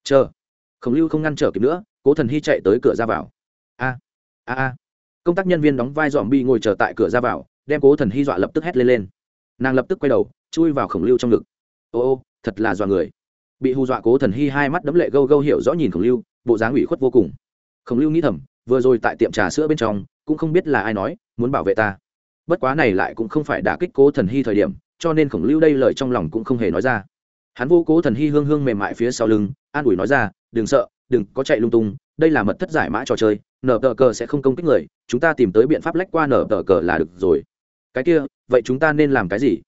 [SPEAKER 1] Chờ. Khổng lưu không ngăn trở kịp nữa, cố thần hy chạy tới cửa ra vào. A a a. Công tác nhân viên đóng vai dòm bi ngồi chờ tại cửa ra vào, đem cố thần hy dọa lập tức hét lên lên. Nàng lập tức quay đầu, chui vào khổng lưu trong ngực. Ô ô, thật là dọa người. Bị hù dọa cố thần hy hai mắt đấm lệ gâu gâu hiểu rõ nhìn khổng lưu bộ dáng ủy khuất vô cùng. Khổng lưu nghĩ thầm, vừa rồi tại tiệm trà sữa bên trong, cũng không biết là ai nói, muốn bảo vệ ta. Bất quá này lại cũng không phải đả kích cố thần hy thời điểm, cho nên khổng lưu đây lời trong lòng cũng không hề nói ra. Hắn vô cố thần hy hương hương mềm mại phía sau lưng, an ủi nói ra, đừng sợ, đừng có chạy lung tung, đây là mật thất giải mã trò chơi, nở tờ cờ sẽ không công kích người, chúng ta tìm tới biện pháp lách qua nở tờ cờ là được rồi. Cái kia, vậy chúng ta nên làm cái gì?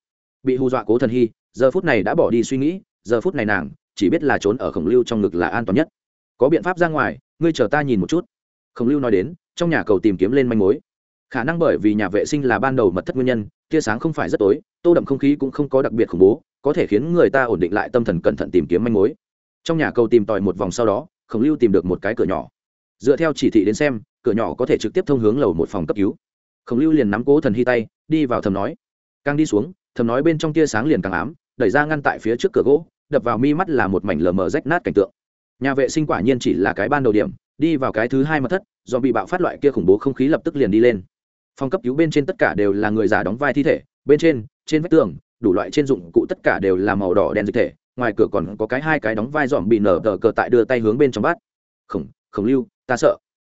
[SPEAKER 1] Bị hù dọa cố thần hy, giờ phút này đã bỏ đi suy nghĩ, giờ phút này nàng chỉ biết là trốn ở khổng lưu trong ngực là an toàn nhất có biện pháp ra ngoài, ngươi chờ ta nhìn một chút. Khổng lưu nói đến, trong nhà cầu tìm kiếm lên manh mối. Khả năng bởi vì nhà vệ sinh là ban đầu mật thất nguyên nhân, tia sáng không phải rất tối, tô đậm không khí cũng không có đặc biệt khủng bố, có thể khiến người ta ổn định lại tâm thần cẩn thận tìm kiếm manh mối. Trong nhà cầu tìm tòi một vòng sau đó, khổng lưu tìm được một cái cửa nhỏ. Dựa theo chỉ thị đến xem, cửa nhỏ có thể trực tiếp thông hướng lầu một phòng cấp cứu. Khổng lưu liền nắm cố thần hy tay, đi vào thầm nói. Càng đi xuống, thầm nói bên trong tia sáng liền càng ám, đẩy ra ngăn tại phía trước cửa gỗ, đập vào mi mắt là một mảnh lờ mờ rách nát cảnh tượng nhà vệ sinh quả nhiên chỉ là cái ban đầu điểm, đi vào cái thứ hai mật thất, do bị bạo phát loại kia khủng bố không khí lập tức liền đi lên. Phòng cấp cứu bên trên tất cả đều là người già đóng vai thi thể, bên trên trên vách tường, đủ loại trên dụng cụ tất cả đều là màu đỏ đen dịch thể, ngoài cửa còn có cái hai cái đóng vai dòm bị nở tờ cờ tại đưa tay hướng bên trong bát. Khổng khổng lưu, ta sợ.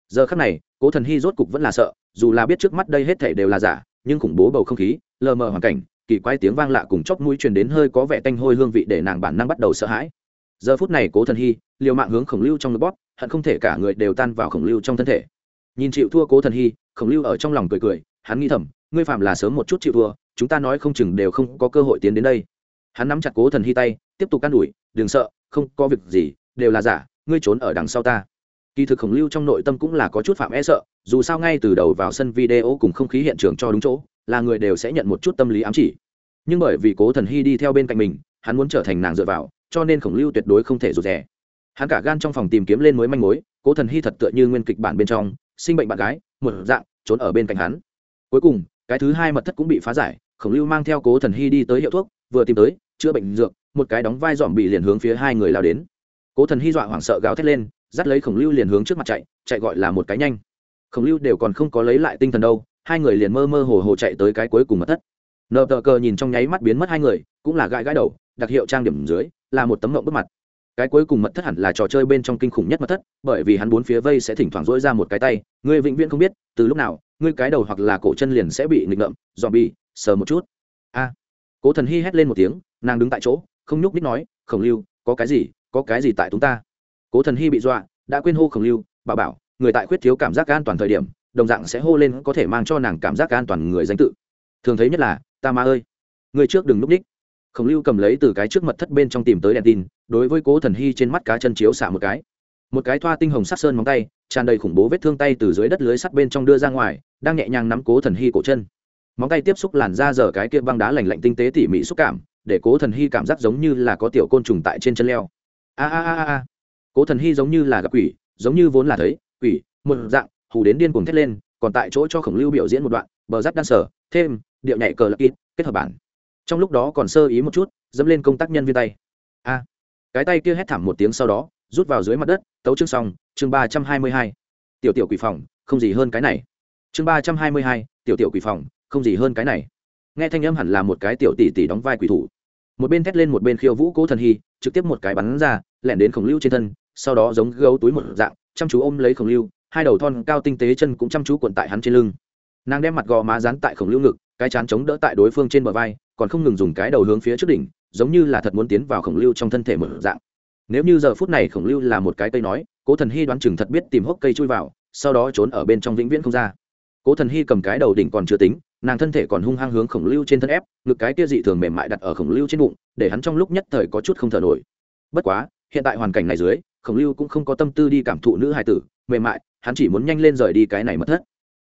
[SPEAKER 1] Giờ khắc này, cố thần hy rốt cục vẫn là sợ, dù là biết trước mắt đây hết thể đều là giả, nhưng khủng bố bầu không khí, lờ mờ hoàn cảnh, kỳ quái tiếng vang lạ cùng chóc mũi truyền đến hơi có vẻ tanh hôi hương vị để nàng bản năng bắt đầu sợ hãi giờ phút này cố thần hy, liều mạng hướng khổng lưu trong nước bóp, hận không thể cả người đều tan vào khổng lưu trong thân thể. Nhìn chịu thua cố thần hy, khổng lưu ở trong lòng cười cười, hắn nghĩ thầm, ngươi phạm là sớm một chút chịu thua, chúng ta nói không chừng đều không có cơ hội tiến đến đây. Hắn nắm chặt cố thần hy tay, tiếp tục can đuổi đừng sợ, không có việc gì, đều là giả, ngươi trốn ở đằng sau ta. Kỳ thực khổng lưu trong nội tâm cũng là có chút phạm e sợ, dù sao ngay từ đầu vào sân video cùng không khí hiện trường cho đúng chỗ, là người đều sẽ nhận một chút tâm lý ám chỉ. Nhưng bởi vì cố thần hy đi theo bên cạnh mình, hắn muốn trở thành nàng dựa vào cho nên khổng lưu tuyệt đối không thể rụt rè. Hắn cả gan trong phòng tìm kiếm lên mối manh mối, cố thần hy thật tựa như nguyên kịch bản bên trong, sinh bệnh bạn gái, một dạng, trốn ở bên cạnh hắn. Cuối cùng, cái thứ hai mật thất cũng bị phá giải, khổng lưu mang theo cố thần hy đi tới hiệu thuốc, vừa tìm tới, chữa bệnh dược, một cái đóng vai dòm bị liền hướng phía hai người lao đến. Cố thần hy dọa hoảng sợ gào thét lên, dắt lấy khổng lưu liền hướng trước mặt chạy chạy gọi là một cái nhanh. Khổng lưu đều còn không có lấy lại tinh thần đâu, hai người liền mơ mơ hồ hồ chạy tới cái cuối cùng mật thất. Nợ tờ cờ nhìn trong nháy mắt biến mất hai người, cũng là gãi gãi đầu, đặc hiệu trang điểm dưới là một tấm mộng bước mặt. Cái cuối cùng mật thất hẳn là trò chơi bên trong kinh khủng nhất mật thất, bởi vì hắn bốn phía vây sẽ thỉnh thoảng dỗi ra một cái tay người vĩnh viễn không biết, từ lúc nào, ngươi cái đầu hoặc là cổ chân liền sẽ bị nghịch ngợm dòm bi sờ một chút. A. Cố thần hy hét lên một tiếng, nàng đứng tại chỗ, không nhúc nít nói, khổng lưu, có cái gì, có cái gì tại chúng ta? Cố thần hy bị dọa, đã quên hô khổng lưu, bà bảo, người tại khuyết thiếu cảm giác an toàn thời điểm, đồng dạng sẽ hô lên có thể mang cho nàng cảm giác an toàn người danh tự. Thường thấy nhất là, ta ma ơi, người trước đừng núp ních khổng lưu cầm lấy từ cái trước mật thất bên trong tìm tới đèn tin, đối với cố thần hy trên mắt cá chân chiếu xả một cái. Một cái thoa tinh hồng sắc sơn móng tay, tràn đầy khủng bố vết thương tay từ dưới đất lưới sắt bên trong đưa ra ngoài, đang nhẹ nhàng nắm cố thần hy cổ chân. Móng tay tiếp xúc làn da giờ cái kia băng đá lành lạnh tinh tế tỉ mỉ xúc cảm, để cố thần hy cảm giác giống như là có tiểu côn trùng tại trên chân leo. A a a a cố thần hy giống như là gặp quỷ, giống như vốn là thấy, quỷ, một dạng, hù đến điên cuồng thét lên, còn tại chỗ cho khổng lưu biểu diễn một đoạn, bờ rắt đan sở, thêm, điệu nhảy cờ lập kít kết hợp bản trong lúc đó còn sơ ý một chút, dẫm lên công tác nhân viên tay. A, cái tay kia hét thảm một tiếng sau đó, rút vào dưới mặt đất, tấu chương xong, chương ba trăm hai mươi hai. Tiểu tiểu quỷ phòng, không gì hơn cái này. Chương ba trăm hai mươi hai, tiểu tiểu quỷ phòng, không gì hơn cái này. Nghe thanh âm hẳn là một cái tiểu tỷ tỷ đóng vai quỷ thủ. Một bên thét lên một bên khiêu vũ cố thần hy, trực tiếp một cái bắn ra, lẻn đến khổng lưu trên thân, sau đó giống gấu túi một dạng, chăm chú ôm lấy khổng lưu, hai đầu thon cao tinh tế chân cũng chăm chú cuộn tại hắn trên lưng. Nàng đem mặt gò má dán tại khổng lưu ngực, cái chán chống đỡ tại đối phương trên bờ vai còn không ngừng dùng cái đầu hướng phía trước đỉnh, giống như là thật muốn tiến vào khổng lưu trong thân thể mở dạng. Nếu như giờ phút này khổng lưu là một cái cây nói, cố thần hy đoán chừng thật biết tìm hốc cây chui vào, sau đó trốn ở bên trong vĩnh viễn không ra. Cố thần hy cầm cái đầu đỉnh còn chưa tính, nàng thân thể còn hung hăng hướng khổng lưu trên thân ép, ngực cái kia dị thường mềm mại đặt ở khổng lưu trên bụng, để hắn trong lúc nhất thời có chút không thở nổi. Bất quá, hiện tại hoàn cảnh này dưới, khổng lưu cũng không có tâm tư đi cảm thụ nữ hài tử, mềm mại, hắn chỉ muốn nhanh lên rời đi cái này mất thất.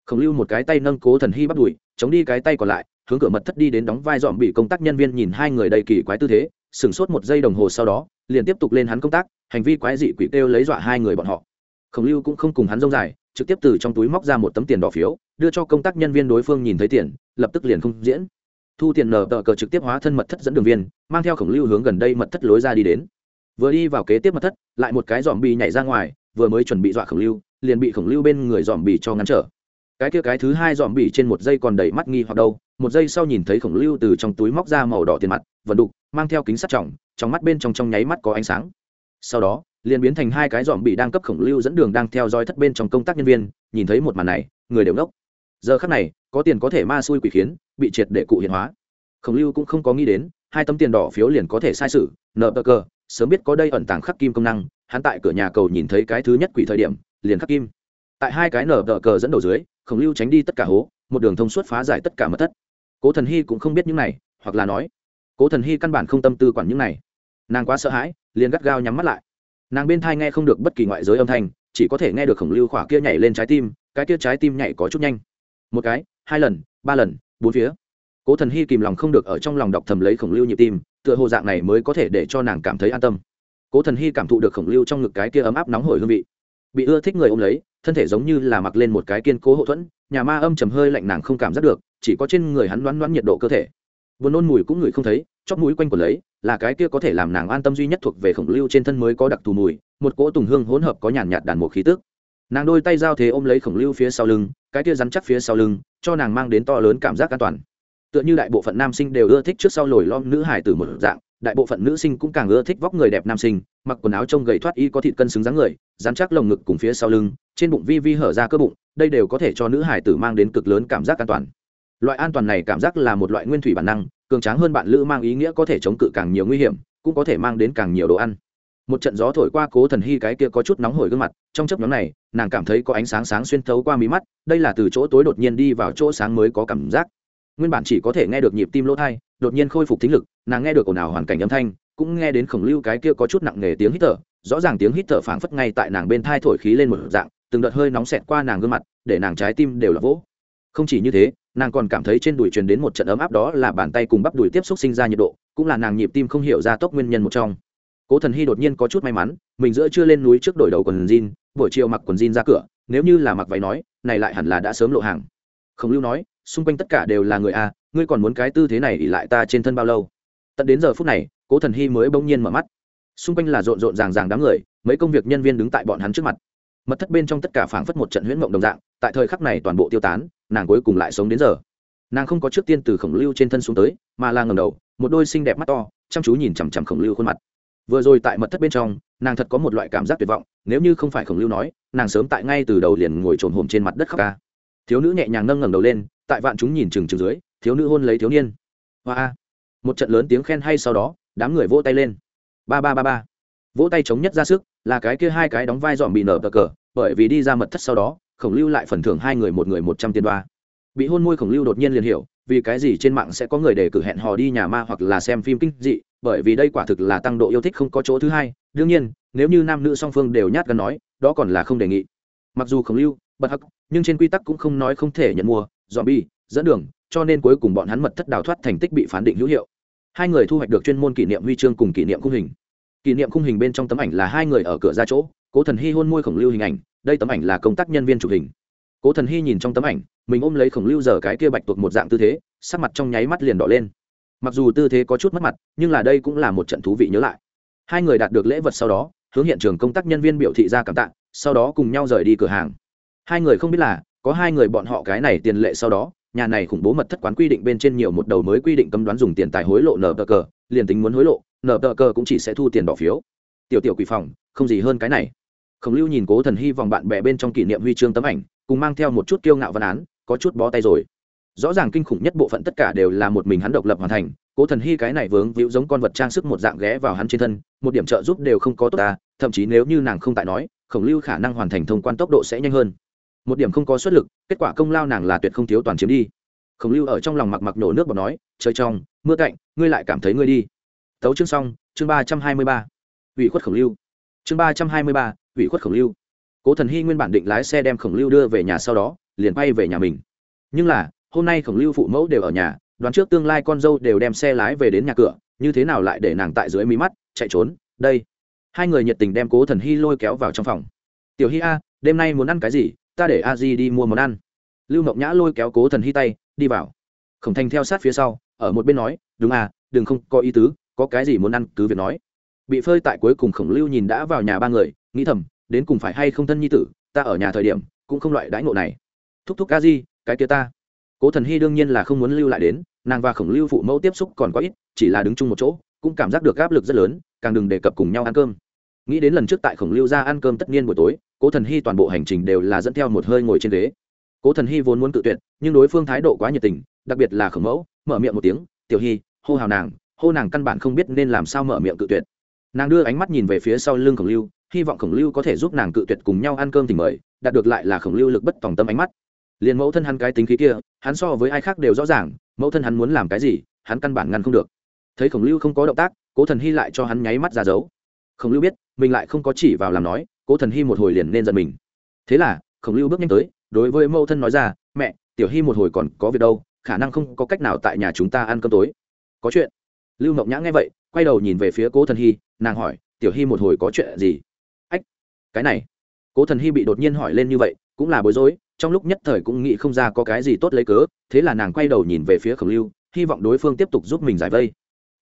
[SPEAKER 1] Khổng lưu một cái tay nâng cố thần hy bắt đùi, chống đi cái tay còn lại hướng cửa mật thất đi đến đóng vai dòm bị công tác nhân viên nhìn hai người đầy kỳ quái tư thế sửng sốt một giây đồng hồ sau đó, liền tiếp tục lên hắn công tác, hành vi quái dị quỷ kêu lấy dọa hai người bọn họ. Khổng lưu cũng không cùng hắn rông dài, trực tiếp từ trong túi móc ra một tấm tiền đỏ phiếu, đưa cho công tác nhân viên đối phương nhìn thấy tiền, lập tức liền không diễn. Thu tiền nở tờ cờ trực tiếp hóa thân mật thất dẫn đường viên, mang theo khổng lưu hướng gần đây mật thất lối ra đi đến. Vừa đi vào kế tiếp mật thất, lại một cái dòm bì nhảy ra ngoài, vừa mới chuẩn bị dọa khổng lưu, liền bị khổng lưu bên người dòm bì cho ngăn trở. Cái kia cái thứ hai dòm bì trên một giây còn đầy mắt nghi hoặc đâu một giây sau nhìn thấy khổng lưu từ trong túi móc ra màu đỏ tiền mặt vần đục, mang theo kính sắt trọng, trong mắt bên trong trong nháy mắt có ánh sáng. Sau đó, liền biến thành hai cái dòm bị đang cấp khổng lưu dẫn đường đang theo dõi thất bên trong công tác nhân viên, nhìn thấy một màn này, người đều ngốc. Giờ khắc này, có tiền có thể ma xui quỷ khiến, bị triệt để cụ hiện hóa. Khổng lưu cũng không có nghĩ đến, hai tấm tiền đỏ phiếu liền có thể sai sự, nợ bờ cờ, sớm biết có đây ẩn tàng khắc kim công năng, hắn tại cửa nhà cầu nhìn thấy cái thứ nhất quỷ thời điểm, liền khắc kim. Tại hai cái nở đỡ cờ dẫn đầu dưới, khổng lưu tránh đi tất cả hố, một đường thông suốt phá giải tất cả mật thất cố thần hy cũng không biết những này, hoặc là nói, cố thần hy căn bản không tâm tư quản những này. Nàng quá sợ hãi, liền gắt gao nhắm mắt lại. Nàng bên thai nghe không được bất kỳ ngoại giới âm thanh, chỉ có thể nghe được khổng lưu khỏa kia nhảy lên trái tim, cái kia trái tim nhảy có chút nhanh. Một cái, hai lần, ba lần, bốn phía. Cố thần hy kìm lòng không được ở trong lòng đọc thầm lấy khổng lưu nhịp tim, tựa hồ dạng này mới có thể để cho nàng cảm thấy an tâm. Cố thần hy cảm thụ được khổng lưu trong ngực cái kia ấm áp nóng hổi hương vị. Bị ưa thích người ôm lấy, thân thể giống như là mặc lên một cái kiên cố hậu thuẫn, nhà ma âm chầm hơi lạnh nàng không cảm giác được chỉ có trên người hắn đoán đoán nhiệt độ cơ thể. Vừa nôn mùi cũng ngửi không thấy, chóp mũi quanh của lấy, là cái kia có thể làm nàng an tâm duy nhất thuộc về khổng lưu trên thân mới có đặc thù mùi, một cỗ tùng hương hỗn hợp có nhàn nhạt đàn một khí tức. Nàng đôi tay giao thế ôm lấy khổng lưu phía sau lưng, cái kia rắn chắc phía sau lưng, cho nàng mang đến to lớn cảm giác an toàn. Tựa như đại bộ phận nam sinh đều ưa thích trước sau lồi lom nữ hải từ một dạng, đại bộ phận nữ sinh cũng càng ưa thích vóc người đẹp nam sinh, mặc quần áo trông gầy thoát y có thịt cân xứng dáng người dán chắc lồng ngực cùng phía sau lưng, trên bụng vi vi hở ra cơ bụng, đây đều có thể cho nữ hải tử mang đến cực lớn cảm giác an toàn loại an toàn này cảm giác là một loại nguyên thủy bản năng, cường tráng hơn bạn lữ mang ý nghĩa có thể chống cự càng nhiều nguy hiểm, cũng có thể mang đến càng nhiều đồ ăn. Một trận gió thổi qua cố thần hy cái kia có chút nóng hổi gương mặt, trong chấp nhóm này, nàng cảm thấy có ánh sáng sáng xuyên thấu qua mí mắt, đây là từ chỗ tối đột nhiên đi vào chỗ sáng mới có cảm giác. Nguyên bản chỉ có thể nghe được nhịp tim lỗ thai đột nhiên khôi phục thính lực, nàng nghe được ồn ào hoàn cảnh âm thanh, cũng nghe đến khổng lưu cái kia có chút nặng nề tiếng hít thở, rõ ràng tiếng hít thở phảng phất ngay tại nàng bên thai thổi khí lên một dạng, từng đợt hơi nóng xẹt qua nàng gương mặt, để nàng trái tim đều là vỗ. Không chỉ như thế nàng còn cảm thấy trên đùi truyền đến một trận ấm áp đó là bàn tay cùng bắp đùi tiếp xúc sinh ra nhiệt độ, cũng là nàng nhịp tim không hiểu ra tốc nguyên nhân một trong. Cố thần hy đột nhiên có chút may mắn, mình giữa chưa lên núi trước đổi đầu quần jean, buổi chiều mặc quần jean ra cửa, nếu như là mặc váy nói, này lại hẳn là đã sớm lộ hàng. Khổng lưu nói, xung quanh tất cả đều là người a, ngươi còn muốn cái tư thế này ỉ lại ta trên thân bao lâu? Tận đến giờ phút này, cố thần hy mới bỗng nhiên mở mắt. Xung quanh là rộn rộn ràng ràng đám người, mấy công việc nhân viên đứng tại bọn hắn trước mặt. Mật thất bên trong tất cả phảng phất một trận huyễn mộng đồng dạng tại thời khắc này toàn bộ tiêu tán, nàng cuối cùng lại sống đến giờ. Nàng không có trước tiên từ khổng lưu trên thân xuống tới, mà là ngầm đầu, một đôi xinh đẹp mắt to, chăm chú nhìn chằm chằm khổng lưu khuôn mặt. Vừa rồi tại mật thất bên trong, nàng thật có một loại cảm giác tuyệt vọng, nếu như không phải khổng lưu nói, nàng sớm tại ngay từ đầu liền ngồi trồn hồm trên mặt đất khóc ca. Thiếu nữ nhẹ nhàng nâng ngẩng đầu lên, tại vạn chúng nhìn chừng chừng dưới, thiếu nữ hôn lấy thiếu niên. Hoa một trận lớn tiếng khen hay sau đó, đám người vỗ tay lên. Ba ba ba ba. Vỗ tay chống nhất ra sức, là cái kia hai cái đóng vai dọn bị nở bờ cờ, bởi vì đi ra mật thất sau đó khổng lưu lại phần thưởng hai người một người một trăm tiền đoa. Bị hôn môi khổng lưu đột nhiên liền hiểu, vì cái gì trên mạng sẽ có người đề cử hẹn hò đi nhà ma hoặc là xem phim kinh dị, bởi vì đây quả thực là tăng độ yêu thích không có chỗ thứ hai. Đương nhiên, nếu như nam nữ song phương đều nhát gần nói, đó còn là không đề nghị. Mặc dù khổng lưu bật hắc, nhưng trên quy tắc cũng không nói không thể nhận mua dọn bi dẫn đường, cho nên cuối cùng bọn hắn mật thất đào thoát thành tích bị phán định hữu hiệu. Hai người thu hoạch được chuyên môn kỷ niệm huy chương cùng kỷ niệm khung hình. Kỷ niệm khung hình bên trong tấm ảnh là hai người ở cửa ra chỗ, cố thần hy hôn môi khổng lưu hình ảnh đây tấm ảnh là công tác nhân viên chụp hình. Cố thần hy nhìn trong tấm ảnh, mình ôm lấy khổng lưu giờ cái kia bạch tuộc một dạng tư thế, sắc mặt trong nháy mắt liền đỏ lên. Mặc dù tư thế có chút mất mặt, nhưng là đây cũng là một trận thú vị nhớ lại. Hai người đạt được lễ vật sau đó, hướng hiện trường công tác nhân viên biểu thị ra cảm tạ, sau đó cùng nhau rời đi cửa hàng. Hai người không biết là, có hai người bọn họ cái này tiền lệ sau đó, nhà này khủng bố mật thất quán quy định bên trên nhiều một đầu mới quy định cấm đoán dùng tiền tài hối lộ nở tờ cờ, liền tính muốn hối lộ nở tờ cờ cũng chỉ sẽ thu tiền bỏ phiếu. Tiểu tiểu quỷ phòng, không gì hơn cái này khổng lưu nhìn cố thần hy vòng bạn bè bên trong kỷ niệm huy chương tấm ảnh, cùng mang theo một chút kiêu ngạo văn án, có chút bó tay rồi. Rõ ràng kinh khủng nhất bộ phận tất cả đều là một mình hắn độc lập hoàn thành, cố thần hy cái này vướng víu giống con vật trang sức một dạng ghé vào hắn trên thân, một điểm trợ giúp đều không có tốt ta, thậm chí nếu như nàng không tại nói, khổng lưu khả năng hoàn thành thông quan tốc độ sẽ nhanh hơn. Một điểm không có xuất lực, kết quả công lao nàng là tuyệt không thiếu toàn chiếm đi. Khổng lưu ở trong lòng mặc mặc nổ nước bọt nói chơi trong, mưa cạnh, ngươi lại cảm thấy ngươi đi. Tấu chương xong, chương ba trăm hai mươi ba. Ủy khuất khổng lưu. Chương ba trăm hai mươi ba ủy khuất khổng lưu. Cố thần hy nguyên bản định lái xe đem khổng lưu đưa về nhà sau đó, liền bay về nhà mình. Nhưng là, hôm nay khổng lưu phụ mẫu đều ở nhà, đoán trước tương lai con dâu đều đem xe lái về đến nhà cửa, như thế nào lại để nàng tại dưới mí mắt, chạy trốn, đây. Hai người nhiệt tình đem cố thần hy lôi kéo vào trong phòng. Tiểu hy a, đêm nay muốn ăn cái gì? Ta để a di đi mua món ăn. Lưu mộng nhã lôi kéo cố thần hy tay, đi vào. Khổng thành theo sát phía sau, ở một bên nói, đúng à đừng không có ý tứ, có cái gì muốn ăn cứ việc nói bị phơi tại cuối cùng khổng lưu nhìn đã vào nhà ba người, nghĩ thầm, đến cùng phải hay không thân nhi tử, ta ở nhà thời điểm, cũng không loại đãi ngộ này. Thúc thúc a di, cái kia ta. Cố thần hy đương nhiên là không muốn lưu lại đến, nàng và khổng lưu phụ mẫu tiếp xúc còn có ít, chỉ là đứng chung một chỗ, cũng cảm giác được áp lực rất lớn, càng đừng đề cập cùng nhau ăn cơm. Nghĩ đến lần trước tại khổng lưu ra ăn cơm tất nhiên buổi tối, cố thần hy toàn bộ hành trình đều là dẫn theo một hơi ngồi trên ghế. Cố thần hy vốn muốn tự tuyệt, nhưng đối phương thái độ quá nhiệt tình, đặc biệt là khổng mẫu, mở miệng một tiếng, tiểu hy, hô hào nàng, hô nàng căn bản không biết nên làm sao mở miệng tự tuyệt nàng đưa ánh mắt nhìn về phía sau lưng khổng lưu, hy vọng khổng lưu có thể giúp nàng cự tuyệt cùng nhau ăn cơm thì mời, đạt được lại là khổng lưu lực bất tòng tâm ánh mắt. Liền mẫu thân hắn cái tính khí kia, hắn so với ai khác đều rõ ràng, mẫu thân hắn muốn làm cái gì, hắn căn bản ngăn không được. Thấy khổng lưu không có động tác, cố thần hy lại cho hắn nháy mắt ra dấu. Khổng lưu biết, mình lại không có chỉ vào làm nói, cố thần hy một hồi liền nên giận mình. Thế là, khổng lưu bước nhanh tới, đối với mẫu thân nói ra, mẹ, tiểu hy một hồi còn có việc đâu, khả năng không có cách nào tại nhà chúng ta ăn cơm tối. Có chuyện. Lưu mộng nhã nghe vậy, quay đầu nhìn về phía cố thần hy nàng hỏi, tiểu hy một hồi có chuyện gì? Ách, cái này. Cố thần hy bị đột nhiên hỏi lên như vậy, cũng là bối rối, trong lúc nhất thời cũng nghĩ không ra có cái gì tốt lấy cớ, thế là nàng quay đầu nhìn về phía khổng lưu, hy vọng đối phương tiếp tục giúp mình giải vây.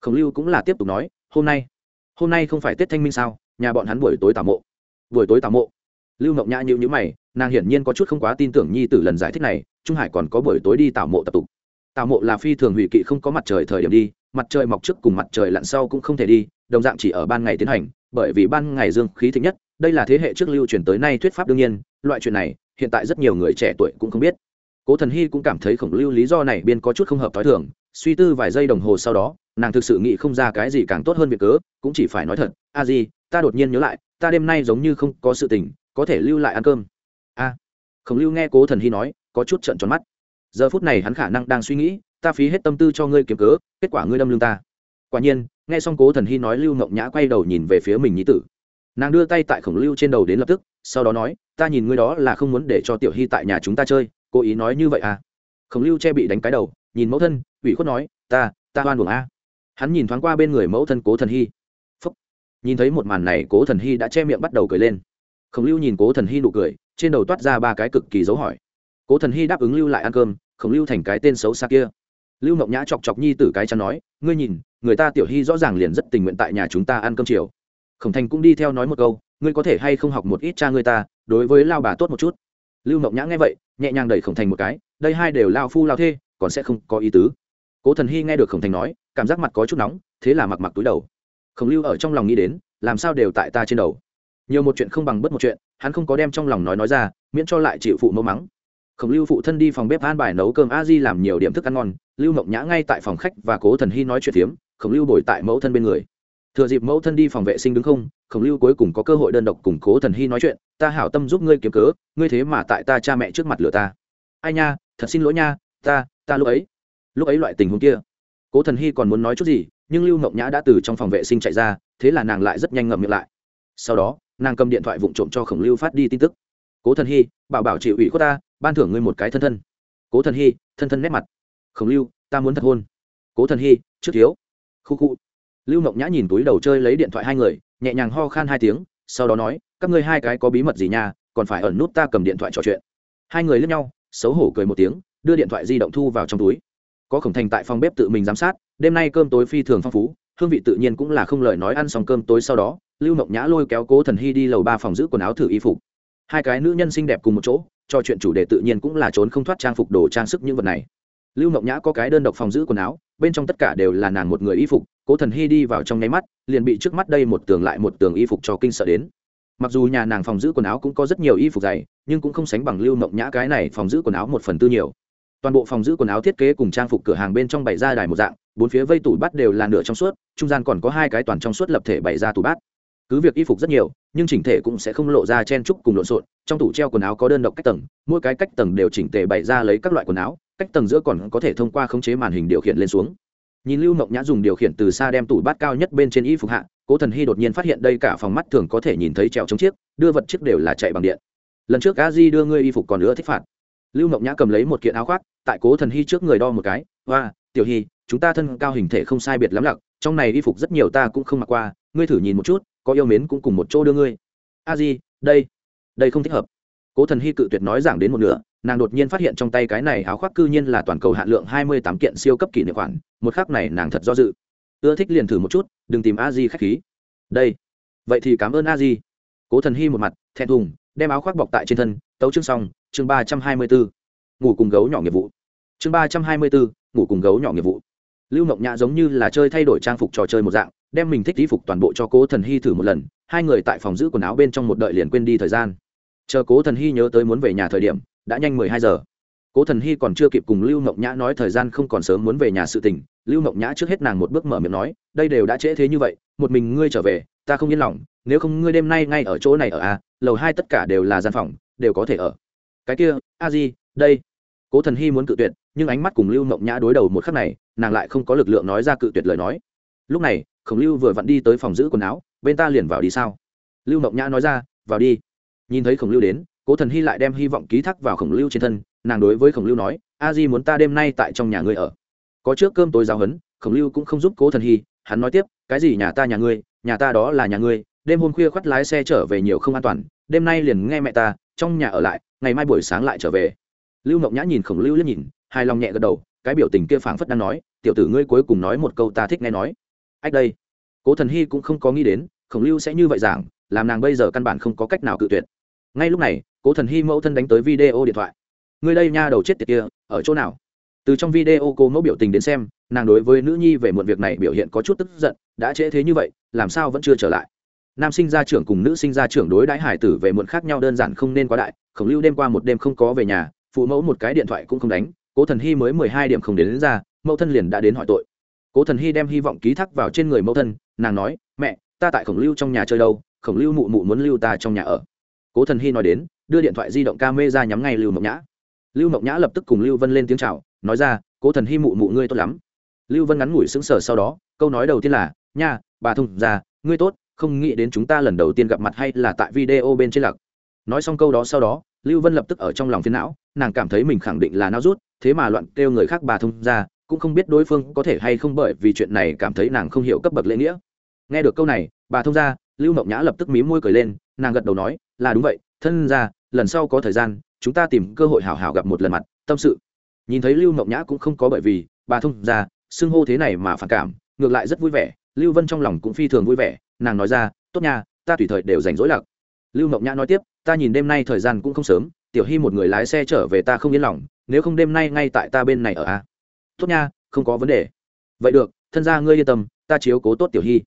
[SPEAKER 1] Khổng lưu cũng là tiếp tục nói, hôm nay hôm nay không phải tết thanh minh sao, nhà bọn hắn buổi tối tảo mộ. Buổi tối tảo mộ? Lưu mộng nhã nhịu nhữ mày, nàng hiển nhiên có chút không quá tin tưởng nhi tử lần giải thích này, trung hải còn có buổi tối đi tảo mộ tập tục. Tảo mộ là phi thường hủy kỵ không có mặt trời thời điểm đi, mặt trời mọc trước cùng mặt trời lặn sau cũng không thể đi đồng dạng chỉ ở ban ngày tiến hành, bởi vì ban ngày dương khí thịnh nhất, đây là thế hệ trước lưu truyền tới nay thuyết pháp đương nhiên, loại chuyện này, hiện tại rất nhiều người trẻ tuổi cũng không biết. Cố thần hy cũng cảm thấy khổng lưu lý do này biên có chút không hợp t h i thường, suy tư vài giây đồng hồ sau đó, nàng thực sự nghĩ không ra cái gì càng tốt hơn việc cớ, cũng chỉ phải nói thật, a di, ta đột nhiên nhớ lại, ta đêm nay giống như không có sự tình, có thể lưu lại ăn cơm. A, khổng lưu nghe cố thần hy nói, có chút trận tròn mắt. Giờ phút này hắn khả năng đang suy nghĩ, ta phí hết tâm tư cho ngươi kiếm cớ, kết quả ngươi đâm lương ta quả nhiên, nghe xong cố thần hy nói lưu ngộng nhã quay đầu nhìn về phía mình nhí tử. Nàng đưa tay tại khổng lưu trên đầu đến lập tức, sau đó nói, ta nhìn ngươi đó là không muốn để cho tiểu hy tại nhà chúng ta chơi, cố ý nói như vậy à? Khổng lưu che bị đánh cái đầu, nhìn mẫu thân, ủy khuất nói, ta ta oan buồng a. Hắn nhìn thoáng qua bên người mẫu thân cố thần hy phúc. Nhìn thấy một màn này, cố thần hy đã che miệng bắt đầu cười lên. Khổng lưu nhìn cố thần hy nụ cười, trên đầu toát ra ba cái cực kỳ dấu hỏi. Cố thần hy đáp ứng lưu lại ăn cơm, khổng lưu thành cái tên xấu xa kia lưu mộng nhã chọc chọc nhi t cái chắn nói, ngươi nhìn, người ta tiểu hy rõ ràng liền rất tình nguyện tại nhà chúng ta ăn cơm chiều. Khổng thành cũng đi theo nói một câu, ngươi có thể hay không học một ít cha ngươi ta, đối với lao bà tốt một chút. Lưu mộng nhã nghe vậy, nhẹ nhàng đẩy khổng thành một cái, đây hai đều lao phu lao thê, còn sẽ không có ý tứ. Cố thần hy nghe được khổng thành nói, cảm giác mặt có chút nóng, thế là mặc mặc túi đầu. Khổng lưu ở trong lòng nghĩ đến, làm sao đều tại ta trên đầu? Nhiều một chuyện không bằng bất một chuyện, hắn không có đem trong lòng nói nói ra, miễn cho lại chịu phụ mẫu mắng. Khổng lưu phụ thân đi phòng bếp an bài nấu cơm a di làm nhiều điểm thức ăn ngon lưu mộng nhã ngay tại phòng khách và cố thần hy nói chuyện phiếm, khổng lưu bồi tại mẫu thân bên người. Thừa dịp mẫu thân đi phòng vệ sinh đứng không, khổng lưu cuối cùng có cơ hội đơn độc cùng cố thần hy nói chuyện, ta hảo tâm giúp ngươi kiếm cớ, ngươi thế mà tại ta cha mẹ trước mặt lừa ta. Ai nha, thật xin lỗi nha, ta ta lúc ấy. Lúc ấy loại tình huống kia, cố thần hy còn muốn nói chút gì, nhưng lưu mộng nhã đã từ trong phòng vệ sinh chạy ra, thế là nàng lại rất nhanh ngậm miệng lại. Sau đó, nàng cầm điện thoại vụng trộm cho khổng lưu phát đi tin tức. Cố thần hy, bảo bảo chịu ủy khuất ta, ban thưởng ngươi một cái thân thân. Cố thần hy, thân thân nét mặt khổng lưu, ta muốn thật hôn. Cố thần hy, trước thiếu. Khu khu. Lưu mộng nhã nhìn túi đầu chơi lấy điện thoại hai người, nhẹ nhàng ho khan hai tiếng, sau đó nói, các ngươi hai cái có bí mật gì nha, còn phải ẩn nút ta cầm điện thoại trò chuyện. Hai người lướt nhau, xấu hổ cười một tiếng, đưa điện thoại di động thu vào trong túi. Có khổng thành tại phòng bếp tự mình giám sát, đêm nay cơm tối phi thường phong phú, hương vị tự nhiên cũng là không lời nói ăn xong cơm tối sau đó, lưu mộng nhã lôi kéo cố thần hy đi lầu ba phòng giữ quần áo thử y phục. Hai cái nữ nhân xinh đẹp cùng một chỗ, trò chuyện chủ đề tự nhiên cũng là trốn không thoát trang phục đồ trang sức những vật này lưu mộng nhã có cái đơn độc phòng giữ quần áo, bên trong tất cả đều là nàng một người y phục, cố thần hy đi vào trong nháy mắt, liền bị trước mắt đây một tường lại một tường y phục cho kinh sợ đến. Mặc dù nhà nàng phòng giữ quần áo cũng có rất nhiều y phục dày, nhưng cũng không sánh bằng lưu mộng nhã cái này phòng giữ quần áo một phần tư nhiều. Toàn bộ phòng giữ quần áo thiết kế cùng trang phục cửa hàng bên trong bày ra đài một dạng, bốn phía vây tủ bát đều là nửa trong suốt, trung gian còn có hai cái toàn trong suốt lập thể bày ra tủ bát. Cứ việc y phục rất nhiều, nhưng chỉnh thể cũng sẽ không lộ ra chen trúc cùng lộn xộn, trong tủ treo quần áo có đơn độc cách tầng, mỗi cái cách tầng đều chỉnh tề bày ra lấy các loại quần áo cách tầng giữa còn có thể thông qua khống chế màn hình điều khiển lên xuống. Nhìn lưu mộng nhã dùng điều khiển từ xa đem tủ bát cao nhất bên trên y phục hạ, cố thần hy đột nhiên phát hiện đây cả phòng mắt thường có thể nhìn thấy treo chống chiếc, đưa vật chiếc đều là chạy bằng điện. Lần trước a di đưa ngươi y phục còn nữa thích phạt. Lưu mộng nhã cầm lấy một kiện áo khoác, tại cố thần hy trước người đo một cái và tiểu hy, chúng ta thân cao hình thể không sai biệt lắm lặc, trong này y phục rất nhiều ta cũng không mặc qua, ngươi thử nhìn một chút, có yêu mến cũng cùng một chỗ đưa ngươi. A di, đây đây không thích hợp. Cố thần hy cự tuyệt nói giảng đến một nửa nàng đột nhiên phát hiện trong tay cái này áo khoác cư nhiên là toàn cầu hạn lượng hai mươi tám kiện siêu cấp kỷ niệm khoản, một khắc này nàng thật do dự. Ưa thích liền thử một chút, đừng tìm a di k h á c h khí. Đây. Vậy thì cảm ơn a di. Cố thần hy một mặt, thẹn thùng, đem áo khoác bọc tại trên thân, tấu chương xong, chương ba trăm hai mươi bốn ngủ cùng gấu nhỏ nghiệp vụ. Chương ba trăm hai mươi bốn ngủ cùng gấu nhỏ nghiệp vụ. Lưu mộng nhã giống như là chơi thay đổi trang phục trò chơi một dạng, đem mình thích y phục toàn bộ cho cố thần hy thử một lần, hai người tại phòng giữ quần áo bên trong một đợi liền quên đi thời gian. Chờ cố thần hy nhớ tới muốn về nhà thời điểm đã nhanh mười hai giờ. Cố thần hy còn chưa kịp cùng lưu mộng nhã nói thời gian không còn sớm muốn về nhà sự tình, lưu mộng nhã trước hết nàng một bước mở miệng nói, đây đều đã trễ thế như vậy, một mình ngươi trở về, ta không yên lòng, nếu không ngươi đêm nay ngay ở chỗ này ở a lầu hai tất cả đều là gian phòng, đều có thể ở. Cái kia, a di, đây. Cố thần hy muốn cự tuyệt, nhưng ánh mắt cùng lưu mộng nhã đối đầu một khắc này, nàng lại không có lực lượng nói ra cự tuyệt lời nói. Lúc này, khổng lưu vừa vặn đi tới phòng giữ quần áo, bên ta liền vào đi sao? Lưu mộng nhã nói ra, vào đi. Nhìn thấy khổng lưu đến cố thần hy lại đem hy vọng ký thác vào khổng lưu trên thân, nàng đối với khổng lưu nói, a di muốn ta đêm nay tại trong nhà ngươi ở. Có trước cơm tối giáo hấn khổng lưu cũng không giúp cố thần hy, hắn nói tiếp, cái gì nhà ta nhà ngươi, nhà ta đó là nhà ngươi, đêm hôm khuya khoắt lái xe trở về nhiều không an toàn, đêm nay liền nghe mẹ ta, trong nhà ở lại, ngày mai buổi sáng lại trở về. Lưu mộng nhã nhìn khổng lưu liếc nhìn hai lòng nhẹ gật đầu, cái biểu tình kia phảng phất đang nói, tiểu tử ngươi cuối cùng nói một câu ta thích nghe nói. Ách đây. Cố thần hy cũng không có nghĩ đến, khổng lưu sẽ như vậy giảng, làm nàng bây giờ căn bản không có cách nào cự tuyệt ngay lúc này cố thần hy mẫu thân đánh tới video điện thoại. Người đây nha đầu chết tiệt kia ở chỗ nào? Từ trong video cô mẫu biểu tình đến xem nàng đối với nữ nhi về một việc này biểu hiện có chút tức giận đã trễ thế như vậy làm sao vẫn chưa trở lại? Nam sinh gia trưởng cùng nữ sinh gia trưởng đối đãi hải tử về muộn khác nhau đơn giản không nên quá đại khổng lưu đêm qua một đêm không có về nhà phụ mẫu một cái điện thoại cũng không đánh cố thần hy mới mười hai điểm không đến, đến ra mẫu thân liền đã đến hỏi tội. Cố thần hy đem hy vọng ký thác vào trên người mẫu thân nàng nói mẹ ta tại khổng lưu trong nhà chơi đâu khổng lưu mụ mụ muốn lưu ta trong nhà ở cố thần hy nói đến, đưa điện thoại di động ca mê ra nhắm ngay lưu mộng nhã. Lưu mộng nhã lập tức cùng lưu vân lên tiếng c h à o nói ra, cố thần hy mụ mụ ngươi tốt lắm. Lưu vân ngắn ngủi sững sờ sau đó, câu nói đầu tiên là, nha, bà thông ra ngươi tốt, không nghĩ đến chúng ta lần đầu tiên gặp mặt hay là tại video bên trên lạc. nói xong câu đó sau đó, lưu vân lập tức ở trong lòng phiến não, nàng cảm thấy mình khẳng định là nao rút, thế mà loạn kêu người khác bà thông ra cũng không biết đối phương có thể hay không bởi vì chuyện này cảm thấy nàng không hiểu cấp bậc lễ nghĩa. Nghe được câu này, bà thông ra lưu mộng nhã lập tức mí môi cười lên nàng gật đầu nói, là đúng vậy, thân ra lần sau có thời gian, chúng ta tìm cơ hội hảo hảo gặp một lần mặt, tâm sự. Nhìn thấy lưu mộng nhã cũng không có bởi vì bà thông ra xưng hô thế này mà phản cảm, ngược lại rất vui vẻ, lưu vân trong lòng cũng phi thường vui vẻ, nàng nói ra, tốt nha, ta tùy thời đều rảnh rỗi lặc lưu mộng nhã nói tiếp, ta nhìn đêm nay thời gian cũng không sớm, tiểu hy một người lái xe trở về ta không yên lòng, nếu không đêm nay ngay tại ta bên này ở a. Tốt nha, không có vấn đề. Vậy được, thân gia ngươi yên tâm, ta chiếu cố tốt tiểu hy.